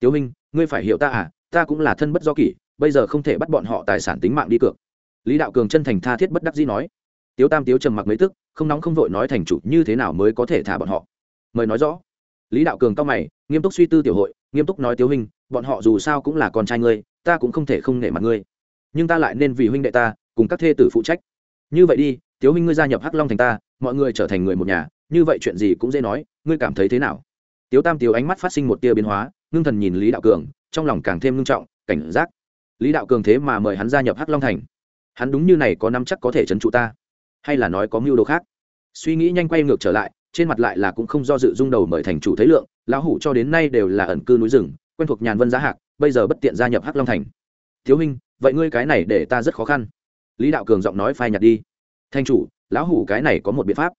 Tiếu huynh, ngươi phải hiểu ta à ta cũng là thân bất do kỷ, bây giờ không thể bắt bọn họ tài sản tính mạng đi cược. Lý đạo cường chân thành tha thiết bất đắc dĩ nói. Tiếu tam tiếu trầm mặc mấy tức, không nóng không vội nói thành chủ như thế nào mới có thể thả bọn họ. Mời nói rõ. Lý đạo cường cao mày, nghiêm túc suy tư tiểu hội, nghiêm túc nói tiếu huynh, bọn họ dù sao cũng là con trai ngươi, ta cũng không thể không nể mặt ngươi. Nhưng ta lại nên vì huynh đệ ta, cùng các thê tử phụ trách như vậy đi, tiếu huynh ngươi gia nhập hắc long thành ta, mọi người trở thành người một nhà, như vậy chuyện gì cũng dễ nói, ngươi cảm thấy thế nào? Tiếu tam tiếu ánh mắt phát sinh một tia biến hóa, ngưng thần nhìn lý đạo cường, trong lòng càng thêm ngưng trọng, cảnh giác. Lý đạo cường thế mà mời hắn gia nhập hắc long thành. Hắn đúng như này có năm chắc có thể trấn trụ ta, hay là nói có mưu đồ khác? Suy nghĩ nhanh quay ngược trở lại, trên mặt lại là cũng không do dự rung đầu mời thành chủ thấy lượng, lão hủ cho đến nay đều là ẩn cư núi rừng, quen thuộc nhàn vân giá hạc, bây giờ bất tiện gia nhập hắc long thành. Thiếu huynh vậy ngươi cái này để ta rất khó khăn lý đạo cường giọng nói phai nhạt đi. Thành chủ, lão hủ cái này có một biện pháp.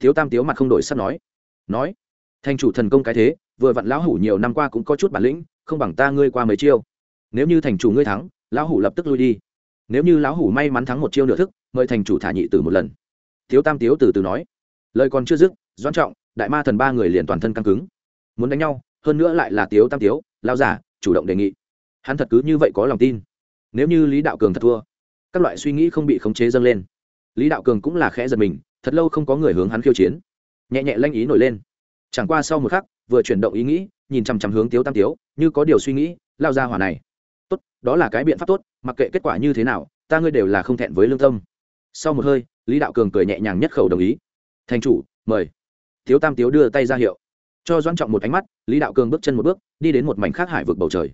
Thiếu tam tiếu mặt không đổi sắp nói. Nói. Thành chủ thần công cái thế, vừa vặn lão hủ nhiều năm qua cũng có chút bản lĩnh, không bằng ta ngươi qua mấy chiêu. Nếu như thành chủ ngươi thắng, lão hủ lập tức lui đi. Nếu như lão hủ may mắn thắng một chiêu nửa thức, mời thành chủ thả nhị từ một lần. Thiếu tam tiếu từ từ nói. Lời còn chưa dứt, doãn trọng, đại ma thần ba người liền toàn thân căng cứng. Muốn đánh nhau, hơn nữa lại là tiếu tam tiếu lao giả, chủ động đề nghị. Hắn thật cứ như vậy có lòng tin. Nếu như lý đạo cường thật thua các loại suy nghĩ không bị khống chế dâng lên. Lý đạo cường cũng là khẽ giật mình, thật lâu không có người hướng hắn khiêu chiến. Nhẹ nhẹ lanh ý nổi lên. Chẳng qua sau một khắc, vừa chuyển động ý nghĩ, nhìn chằm chằm hướng tiếu tam tiếu, như có điều suy nghĩ, lao ra hỏa này. Tốt, đó là cái biện pháp tốt, mặc kệ kết quả như thế nào, ta ngươi đều là không thẹn với lương tâm. Sau một hơi, lý đạo cường cười nhẹ nhàng nhất khẩu đồng ý. Thành chủ, mời. Tiếu tam tiếu đưa tay ra hiệu. Cho doãn trọng một ánh mắt, lý đạo cường bước chân một bước, đi đến một mảnh khác hải vực bầu trời.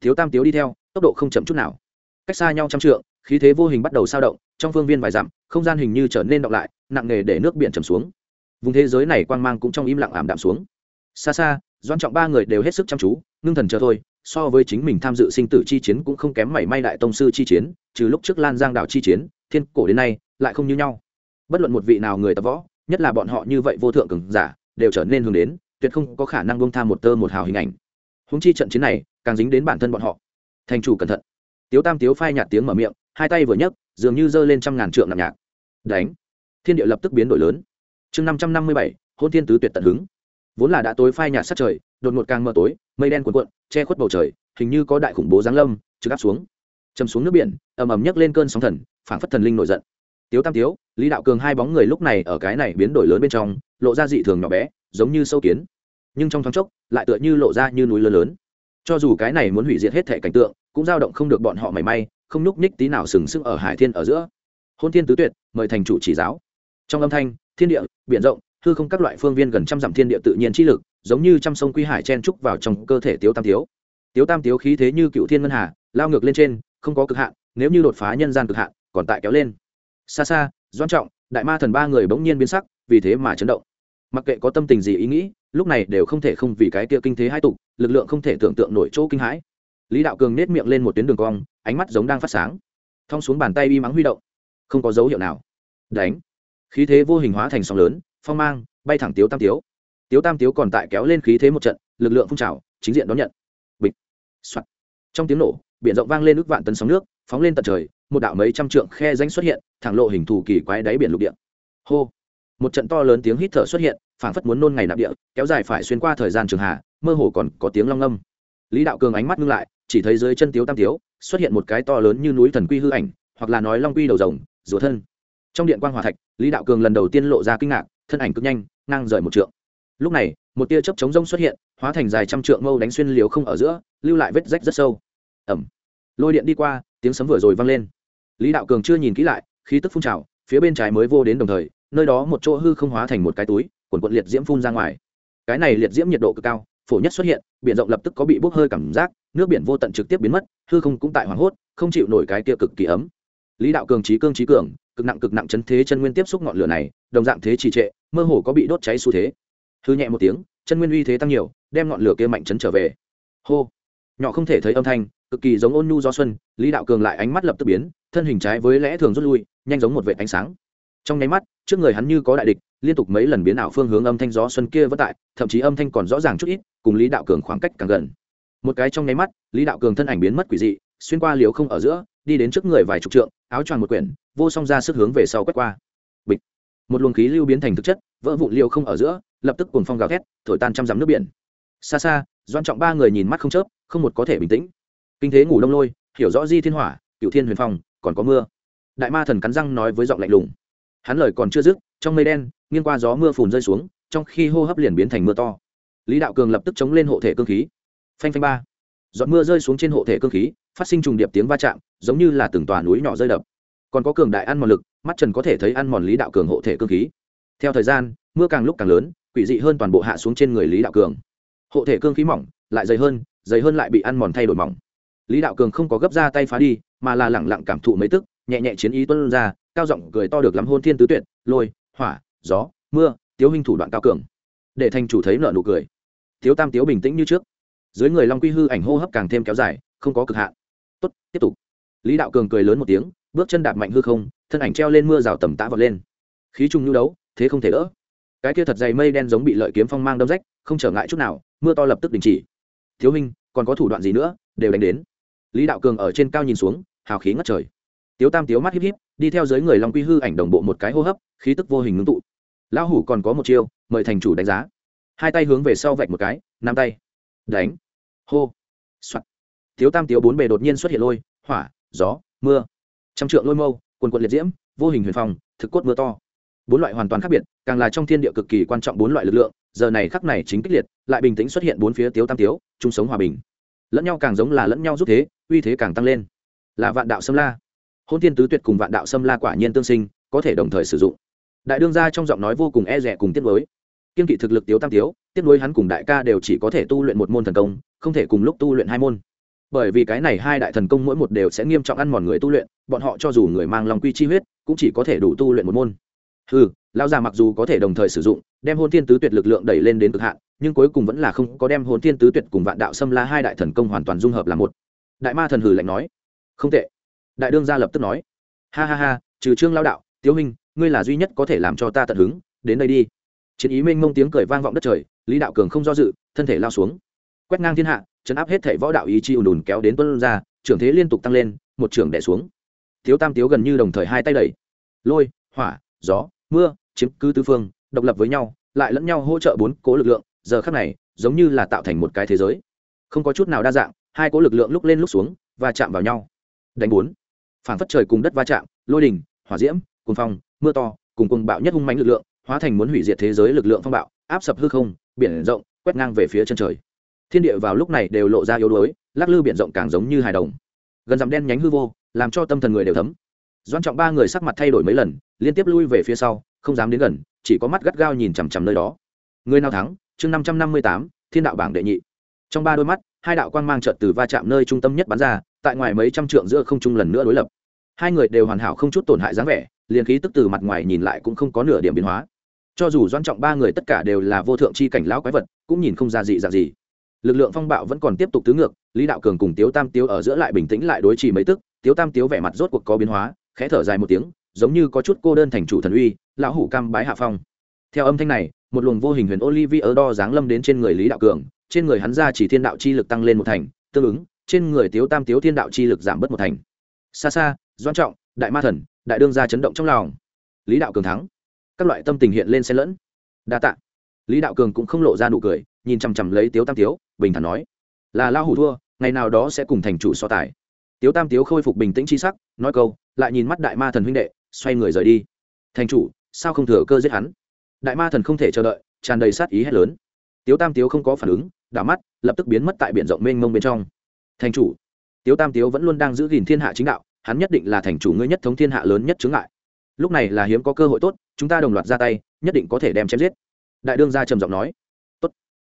Thiếu tam tiếu đi theo, tốc độ không chậm chút nào. Cách xa nhau trăm trượng khí thế vô hình bắt đầu sao động, trong phương viên vài dặm, không gian hình như trở nên động lại, nặng nề để nước biển trầm xuống. Vùng thế giới này quang mang cũng trong im lặng ảm đạm xuống. Xa xa doan trọng ba người đều hết sức chăm chú, ngưng thần chờ thôi, so với chính mình tham dự sinh tử chi chiến cũng không kém mảy may đại tông sư chi chiến, trừ lúc trước lan giang đảo chi chiến, thiên cổ đến nay, lại không như nhau. Bất luận một vị nào người tập võ, nhất là bọn họ như vậy vô thượng cường giả, đều trở nên hướng đến, tuyệt không có khả năng bông tham một tơ một hào hình ảnh. Húng chi trận chiến này, càng dính đến bản thân bọn họ. Thành chủ cẩn thận. Tiếu tam tiếu phai nhạt tiếng mở miệng hai tay vừa nhấc, dường như giơ lên trăm ngàn trượng nặng nhạc. Đánh. Thiên địa lập tức biến đổi lớn. Chương năm trăm năm mươi bảy, hôn thiên tứ tuyệt tận hứng. Vốn là đã tối phai nhạt sát trời, đột ngột càng mờ tối, mây đen cuộn cuộn, che khuất bầu trời, hình như có đại khủng bố giáng lâm, trực áp xuống. Chầm xuống nước biển, ầm ầm nhấc lên cơn sóng thần, phảng phất thần linh nổi giận. Tiếu tam tiếu, lý đạo cường hai bóng người lúc này ở cái này biến đổi lớn bên trong, lộ ra dị thường nhỏ bé, giống như sâu kiến. Nhưng trong thoáng chốc, lại tựa như lộ ra như núi lớn lớn. Cho dù cái này muốn hủy diệt hết thể cảnh tượng, cũng dao động không được bọn họ mảy may không nhúc nhích tí nào sừng sững ở hải thiên ở giữa. Hôn thiên tứ tuyệt, mời thành chủ chỉ giáo. Trong âm thanh, thiên địa, biển rộng, hư không các loại phương viên gần trăm dặm thiên địa tự nhiên chi lực, giống như trăm sông quy hải chen trúc vào trong cơ thể tiếu tam tiếu. Tiếu tam tiếu khí thế như cựu thiên ngân hà, lao ngược lên trên, không có cực hạn, nếu như đột phá nhân gian cực hạn, còn tại kéo lên. Xa xa, doan trọng, đại ma thần ba người bỗng nhiên biến sắc, vì thế mà chấn động. Mặc kệ có tâm tình gì ý nghĩ, lúc này đều không thể không vì cái kia kinh thế hai tục, lực lượng không thể tưởng tượng nổi chỗ kinh hãi lý đạo cường nết miệng lên một tuyến đường cong, ánh mắt giống đang phát sáng. Thong xuống bàn tay y mắng huy động. Không có dấu hiệu nào. Đánh. Khí thế vô hình hóa thành sóng lớn, phong mang, bay thẳng tiếu tam tiếu. Tiếu tam tiếu còn tại kéo lên khí thế một trận, lực lượng phun trào, chính diện đón nhận. Bịch. Soạt. Trong tiếng nổ, biển rộng vang lên ước vạn tấn sóng nước, phóng lên tận trời, một đạo mấy trăm trượng khe danh xuất hiện, thẳng lộ hình thù kỳ quái đáy biển lục địa. Hô. Một trận to lớn tiếng hít thở xuất hiện, phảng phất muốn nôn ngày nạp địa, kéo dài phải xuyên qua thời gian trường hạ, mơ hồ còn có tiếng long âm. lý đạo cường ánh mắt ngưng lại chỉ thấy dưới chân tiếu tam tiếu, xuất hiện một cái to lớn như núi thần quy hư ảnh, hoặc là nói long quy đầu rồng, rùa thân. Trong điện quan hòa thạch, lý đạo cường lần đầu tiên lộ ra kinh ngạc, thân ảnh cực nhanh, ngang rời một trượng. Lúc này, một tia chớp chống rông xuất hiện, hóa thành dài trăm trượng mâu đánh xuyên liều không ở giữa, lưu lại vết rách rất sâu. Ẩm lôi điện đi qua, tiếng sấm vừa rồi vang lên. Lý đạo cường chưa nhìn kỹ lại, khí tức phun trào, phía bên trái mới vô đến đồng thời, nơi đó một chỗ hư không hóa thành một cái túi quần quận liệt diễm phun ra ngoài. Cái này liệt diễm nhiệt độ cực cao, phổ nhất xuất hiện, biển rộng lập tức có bị bốc hơi cảm giác nước biển vô tận trực tiếp biến mất, hư không cũng tại hoảng hốt, không chịu nổi cái kia cực kỳ ấm. Lý đạo cường trí cương trí cường, cực nặng cực nặng chấn thế chân nguyên tiếp xúc ngọn lửa này, đồng dạng thế trì trệ, mơ hồ có bị đốt cháy xu thế. Hư nhẹ một tiếng, chân nguyên uy thế tăng nhiều, đem ngọn lửa kia mạnh chấn trở về. Hô! Nhỏ không thể thấy âm thanh, cực kỳ giống ôn nhu do xuân, lý đạo cường lại ánh mắt lập tức biến, thân hình trái với lẽ thường rút lui, nhanh giống một vệ ánh sáng. Trong nháy mắt, trước người hắn như có đại địch, liên tục mấy lần biến ảo phương hướng âm thanh gió xuân kia vất tại, thậm chí âm thanh còn rõ ràng chút ít, cùng lý đạo cường khoảng cách càng gần một cái trong nháy mắt, lý đạo cường thân ảnh biến mất quỷ dị, xuyên qua liều không ở giữa, đi đến trước người vài chục trượng, áo choàng một quyển, vô song ra sức hướng về sau quét qua. Bịch. Một luồng khí lưu biến thành thực chất, vỡ vụn liều không ở giữa, lập tức cuồng phong gào thét, thổi tan trăm dặm nước biển. Xa xa, doan trọng ba người nhìn mắt không chớp, không một có thể bình tĩnh. Kinh thế ngủ đông lôi, hiểu rõ di thiên hỏa cựu thiên huyền phong, còn có mưa. Đại ma thần cắn răng nói với giọng lạnh lùng. Hắn lời còn chưa dứt, trong mây đen, nghiêng qua gió mưa phùn rơi xuống, trong khi hô hấp liền biến thành mưa to. Lý đạo cường lập tức chống lên hộ thể cơ khí phanh phanh ba. Giọt mưa rơi xuống trên hộ thể cơ khí, phát sinh trùng điệp tiếng va chạm, giống như là từng tòa núi nhỏ rơi đập. Còn có cường đại ăn mòn lực, mắt trần có thể thấy ăn mòn lý đạo cường hộ thể cơ khí. Theo thời gian, mưa càng lúc càng lớn, quỷ dị hơn toàn bộ hạ xuống trên người lý đạo cường. Hộ thể cương khí mỏng, lại dày hơn dày hơn lại bị ăn mòn thay đổi mỏng. Lý đạo cường không có gấp ra tay phá đi, mà là lẳng lặng cảm thụ mấy tức, nhẹ nhẹ chiến ý tuân ra, cao giọng cười to được lắm hôn thiên tứ tuyệt, lôi, hỏa, gió, mưa, tiếu hình thủ đoạn cao cường. Để thành chủ thấy nợ nụ cười. Tiếu tam tiếu bình tĩnh như trước dưới người long quy hư ảnh hô hấp càng thêm kéo dài, không có cực hạn. Tốt, tiếp tục. Lý đạo cường cười lớn một tiếng, bước chân đạp mạnh hư không, thân ảnh treo lên mưa rào tầm tã vọt lên. Khí trung nhu đấu, thế không thể đỡ. Cái kia thật dày mây đen giống bị lợi kiếm phong mang đâm rách, không trở ngại chút nào, mưa to lập tức đình chỉ. Thiếu minh còn có thủ đoạn gì nữa, đều đánh đến. Lý đạo cường ở trên cao nhìn xuống, hào khí ngất trời. Tiếu tam tiếu mắt híp híp, đi theo dưới người long quy hư ảnh đồng bộ một cái hô hấp, khí tức vô hình ngưng tụ. Lão hủ còn có một chiêu, mời thành chủ đánh giá. Hai tay hướng về sau vạch một cái, năm tay đánh. Hô. Soạt. Tiếu tam tiếu bốn bề đột nhiên xuất hiện lôi, hỏa, gió, mưa. Trăm trượng lôi mâu, quần quận liệt diễm, vô hình huyền phòng thực cốt mưa to. Bốn loại hoàn toàn khác biệt, càng là trong thiên địa cực kỳ quan trọng bốn loại lực lượng, giờ này khắc này chính kích liệt, lại bình tĩnh xuất hiện bốn phía tiếu tam tiếu, chung sống hòa bình. Lẫn nhau càng giống là lẫn nhau giúp thế, uy thế càng tăng lên. Là vạn đạo sâm la. Hôn thiên tứ tuyệt cùng vạn đạo sâm la quả nhiên tương sinh, có thể đồng thời sử dụng. Đại đương gia trong giọng nói vô cùng e rẻ cùng tiết mới kiên kỵ thực lực tiếu tam tiếu tiếp nối hắn cùng đại ca đều chỉ có thể tu luyện một môn thần công, không thể cùng lúc tu luyện hai môn. Bởi vì cái này hai đại thần công mỗi một đều sẽ nghiêm trọng ăn mòn người tu luyện, bọn họ cho dù người mang lòng quy chi huyết, cũng chỉ có thể đủ tu luyện một môn. Ừ lão già mặc dù có thể đồng thời sử dụng, đem hôn thiên tứ tuyệt lực lượng đẩy lên đến cực hạn, nhưng cuối cùng vẫn là không có đem hôn thiên tứ tuyệt cùng vạn đạo xâm la hai đại thần công hoàn toàn dung hợp là một. Đại ma thần hử lạnh nói, không tệ. Đại đương gia lập tức nói, ha ha ha, trừ trương lao đạo tiêu hình ngươi là duy nhất có thể làm cho ta tận hứng, đến đây đi chiến ý minh mông tiếng cười vang vọng đất trời, lý đạo cường không do dự, thân thể lao xuống. Quét ngang thiên hạ, chấn áp hết thể võ đạo ý chi ùn ùn kéo đến tuân ra, trưởng thế liên tục tăng lên, một trưởng đẻ xuống. Thiếu tam tiếu gần như đồng thời hai tay đẩy. Lôi, hỏa, gió, mưa, chiếm cứ tư phương, độc lập với nhau, lại lẫn nhau hỗ trợ bốn cố lực lượng, giờ khắc này, giống như là tạo thành một cái thế giới. Không có chút nào đa dạng, hai cố lực lượng lúc lên lúc xuống và chạm vào nhau. Đánh bốn. Phản phất trời cùng đất va chạm, lôi đình, hỏa diễm cùng phong, mưa to, cùng cùng bạo nhất hung mãnh lực lượng hóa thành muốn hủy diệt thế giới lực lượng phong bạo, áp sập hư không, biển rộng, quét ngang về phía chân trời. Thiên địa vào lúc này đều lộ ra yếu đuối, lắc lư biển rộng càng giống như hài đồng. Gần dặm đen nhánh hư vô, làm cho tâm thần người đều thấm. Doan trọng ba người sắc mặt thay đổi mấy lần, liên tiếp lui về phía sau, không dám đến gần, chỉ có mắt gắt gao nhìn chằm chằm nơi đó. Người nào thắng? Chương năm trăm năm mươi tám, thiên đạo bảng đệ nhị. Trong ba đôi mắt, hai đạo quang mang trợt từ va chạm nơi trung tâm nhất bắn ra, tại ngoài mấy trăm trượng giữa không trung lần nữa đối lập. Hai người đều hoàn hảo không chút tổn hại dáng vẻ liền khí tức từ mặt ngoài nhìn lại cũng không có nửa điểm biến hóa. Cho dù doan trọng ba người tất cả đều là vô thượng c h i cảnh lão quái vật, cũng nhìn không ra gì dạng gì. Lực lượng phong bạo vẫn còn tiếp tục tứ ngược, lý đạo cường cùng tiếu tam tiếu ở giữa lại bình tĩnh lại đối trì mấy tức, tiếu tam tiếu vẻ mặt rốt cuộc có biến hóa, khẽ thở dài một tiếng, giống như có chút cô đơn thành chủ thần uy, lão hủ cam bái hạ phong. Theo âm thanh này, một luồng vô hình huyền olivier đo giáng lâm đến trên người lý đạo cường, trên người hắn ra chỉ thiên đạo chi lực tăng lên một thành, tương ứng, trên người tiếu tam tiếu thiên đạo chi lực giảm bớt một thành. Xa xa doan trọng, đại ma thần đại đương gia chấn động trong lòng. Lý đạo cường thắng. Các loại tâm tình hiện lên xen lẫn. Đa tạ. Lý đạo cường cũng không lộ ra nụ cười, nhìn chằm chằm lấy tiếu tam tiếu, bình thản nói, là lao hủ thua, ngày nào đó sẽ cùng thành chủ so tài. Tiếu tam tiếu khôi phục bình tĩnh c h i sắc, nói câu, lại nhìn mắt đại ma thần huynh đệ, xoay người rời đi. Thành chủ, sao không thừa cơ giết hắn? Đại ma thần không thể chờ đợi, tràn đầy sát ý hét lớn. Tiếu tam tiếu không có phản ứng, đảo mắt, lập tức biến mất tại biển rộng mênh mông bên trong. Thành chủ. Tiếu tam tiếu vẫn luôn đang giữ gìn thiên hạ chính đạo hắn nhất định là thành chủ ngươi nhất thống thiên hạ lớn nhất chướng ngại. Lúc này là hiếm có cơ hội tốt, chúng ta đồng loạt ra tay, nhất định có thể đem chém giết. Đại đương gia trầm giọng nói. Tốt.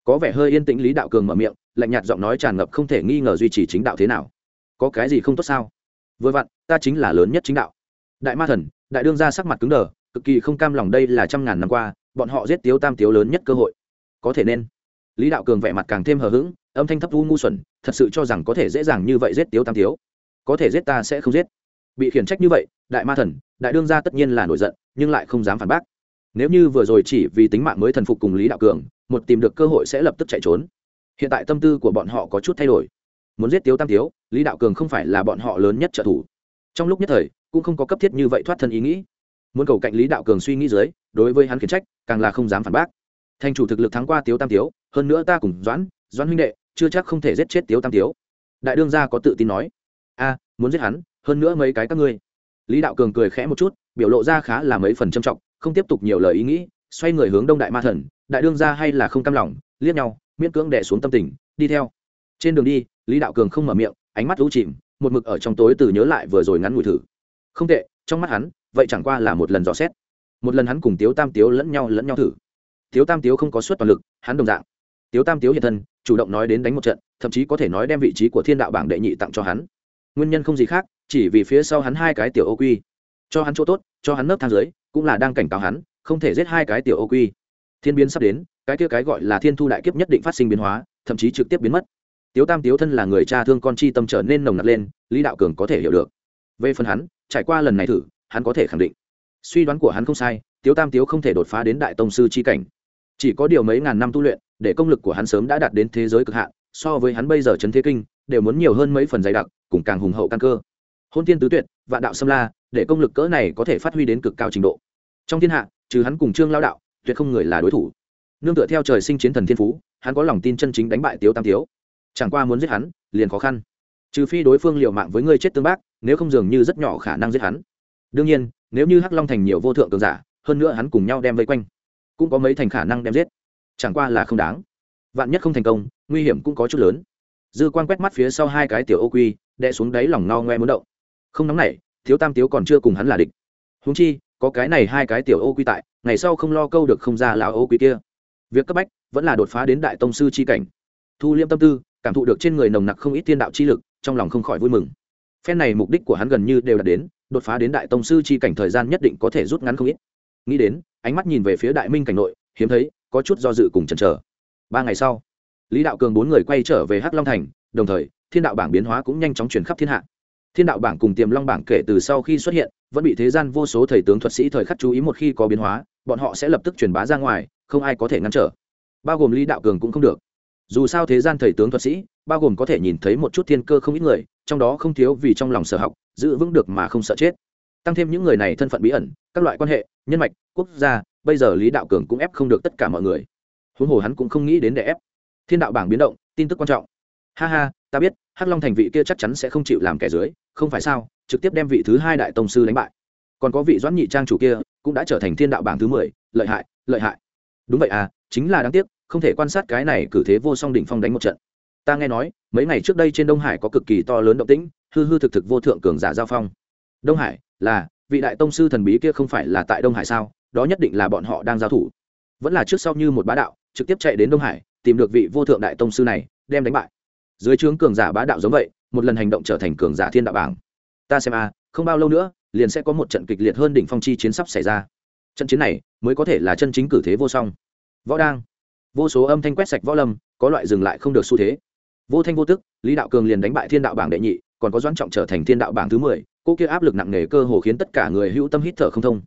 Có vẻ hơi yên tĩnh lý đạo cường mở miệng, lạnh nhạt giọng nói tràn ngập không thể nghi ngờ duy trì chính đạo thế nào. Có cái gì không tốt sao? Vừa vặn, ta chính là lớn nhất chính đạo. Đại ma thần, đại đương gia sắc mặt cứng đờ, cực kỳ không cam lòng đây là trăm ngàn năm qua, bọn họ giết tiếu tam tiếu lớn nhất cơ hội. Có thể nên. Lý đạo cường vẻ mặt càng thêm hờ hững, âm thanh thấp vu ngu xuẩn, thật sự cho rằng có thể dễ dàng như vậy giết tiếu tam tiếu có thể giết ta sẽ không giết. Bị khiển trách như vậy, đại ma thần, đại đương gia tất nhiên là nổi giận, nhưng lại không dám phản bác. Nếu như vừa rồi chỉ vì tính mạng mới thần phục cùng lý đạo cường, một tìm được cơ hội sẽ lập tức chạy trốn. Hiện tại tâm tư của bọn họ có chút thay đổi. Muốn giết tiếu tam tiếu, lý đạo cường không phải là bọn họ lớn nhất trợ thủ. Trong lúc nhất thời, cũng không có cấp thiết như vậy thoát thân ý nghĩ. Muốn cầu cạnh lý đạo cường suy nghĩ dưới, đối với hắn khiển trách, càng là không dám phản bác. Thành chủ thực lực thắng qua tiếu tam tiếu, hơn nữa ta cùng doãn doãn huynh đệ, chưa chắc không thể giết chết tiếu tam tiếu. Đại đương gia có tự tin nói a, muốn giết hắn, hơn nữa mấy cái các ngươi. Lý đạo cường cười khẽ một chút, biểu lộ ra khá là mấy phần trầm trọng, không tiếp tục nhiều lời ý nghĩ, xoay người hướng đông đại ma thần, đại đương gia hay là không cam lòng, liếc nhau, miễn cưỡng đẻ xuống tâm tình, đi theo. Trên đường đi, lý đạo cường không mở miệng, ánh mắt lũ chìm, một mực ở trong tối từ nhớ lại vừa rồi ngắn ngủi thử. Không tệ, trong mắt hắn, vậy chẳng qua là một lần dò xét. Một lần hắn cùng tiếu tam tiếu lẫn nhau lẫn nhau thử. Tiếu tam tiếu không có suất toàn lực, hắn đồng dạng. Tiếu tam tiếu hiện thân, chủ động nói đến đánh một trận, thậm chí có thể nói đem vị trí của thiên đạo bảng đệ nhị tặng cho hắn nguyên nhân không gì khác, chỉ vì phía sau hắn hai cái tiểu ô quy. Cho hắn chỗ tốt, cho hắn nấp thang dưới, cũng là đang cảnh cáo hắn, không thể giết hai cái tiểu ô quy. Thiên biến sắp đến, cái kia cái gọi là thiên thu đại kiếp nhất định phát sinh biến hóa, thậm chí trực tiếp biến mất. Tiếu tam tiếu thân là người cha thương con chi tâm trở nên nồng nặc lên, lý đạo cường có thể hiểu được. Về phần hắn, trải qua lần này thử, hắn có thể khẳng định. Suy đoán của hắn không sai, tiếu tam tiếu không thể đột phá đến đại tông sư chi cảnh. Chỉ có điều mấy ngàn năm tu luyện, để công lực của hắn sớm đã đạt đến thế giới cực hạn, so với hắn bây giờ trấn thế kinh, đều muốn nhiều hơn mấy phần dày đặc cùng càng hùng hậu căn cơ. Hôn tiên tứ tuyệt, vạn đạo xâm la, để công lực cỡ này có thể phát huy đến cực cao trình độ. Trong thiên hạ, trừ hắn cùng trương lao đạo, tuyệt không người là đối thủ. Nương tựa theo trời sinh chiến thần thiên phú, hắn có lòng tin chân chính đánh bại tiếu tam tiếu. Chẳng qua muốn giết hắn, liền khó khăn. Trừ phi đối phương liều mạng với ngươi chết tương bác, nếu không dường như rất nhỏ khả năng giết hắn. Đương nhiên, nếu như hắc long thành nhiều vô thượng cường giả, hơn nữa hắn cùng nhau đem vây quanh, cũng có mấy thành khả năng đem giết. Chẳng qua là không đáng. Vạn nhất không thành công, nguy hiểm cũng có chút lớn. Dư quan quét mắt phía sau hai cái tiểu ô quy đè xuống đáy lòng ngao ngoe muốn động. Không nóng nảy, thiếu tam tiếu còn chưa cùng hắn là địch. Húng chi, có cái này hai cái tiểu ô quy tại, ngày sau không lo câu được không ra lão ô quy kia. Việc cấp bách vẫn là đột phá đến đại tông sư c h i cảnh. Thu liêm tâm tư, cảm thụ được trên người nồng nặc không ít tiên đạo chi lực, trong lòng không khỏi vui mừng. Phen này mục đích của hắn gần như đều đạt đến, đột phá đến đại tông sư chi cảnh thời gian nhất định có thể rút ngắn không ít. Nghĩ đến, ánh mắt nhìn về phía đại minh cảnh nội, hiếm thấy, có chút do dự cùng chần chờ. Ba ngày sau, lý đạo cường bốn người quay trở về hắc long thành, đồng thời thiên đạo bảng biến hóa cũng nhanh chóng chuyển khắp thiên hạ. Thiên đạo bảng cùng tiềm long bảng kể từ sau khi xuất hiện, vẫn bị thế gian vô số thầy tướng thuật sĩ thời khắc chú ý một khi có biến hóa, bọn họ sẽ lập tức truyền bá ra ngoài, không ai có thể ngăn trở. Bao gồm lý đạo cường cũng không được. Dù sao thế gian thầy tướng thuật sĩ, bao gồm có thể nhìn thấy một chút thiên cơ không ít người, trong đó không thiếu vì trong lòng sở học, giữ vững được mà không sợ chết. Tăng thêm những người này thân phận bí ẩn, các loại quan hệ, nhân mạch, quốc gia, bây giờ lý đạo cường cũng ép không được tất cả mọi người. Huống hồ hắn cũng không nghĩ đến để ép. Thiên đạo bảng biến động, tin tức quan trọng ha ha, ta biết, hắc long thành vị kia chắc chắn sẽ không chịu làm kẻ dưới, không phải sao? Trực tiếp đem vị thứ hai đại tông sư đánh bại. Còn có vị doãn nhị trang chủ kia, cũng đã trở thành thiên đạo bảng thứ mười, lợi hại lợi hại. Đúng vậy à chính là đáng tiếc, không thể quan sát cái này cử thế vô song đỉnh phong đánh một trận. Ta nghe nói, mấy ngày trước đây trên đông hải có cực kỳ to lớn động tĩnh, hư hư thực thực vô thượng cường giả giao phong. Đông hải, là, vị đại tông sư thần bí kia không phải là tại đông hải sao? Đó nhất định là bọn họ đang giao thủ. Vẫn là trước sau như một bá đạo, trực tiếp chạy đến đông hải, tìm được vị vô thượng đại tông sư này, đem đánh bại dưới trướng cường giả bá đạo giống vậy, một lần hành động trở thành cường giả thiên đạo bảng. Ta xem a, không bao lâu nữa, liền sẽ có một trận kịch liệt hơn đỉnh phong chi chiến sắp xảy ra. Trận chiến này mới có thể là chân chính cử thế vô song. Võ đang. Vô số âm thanh quét sạch võ lâm, có loại dừng lại không được xu thế. Vô thanh vô tức, lý đạo cường liền đánh bại thiên đạo bảng đệ nhị, còn có doãn trọng trở thành thiên đạo bảng thứ mười. Cô kia áp lực nặng nề cơ hồ khiến tất cả người hữu tâm hít thở không thông.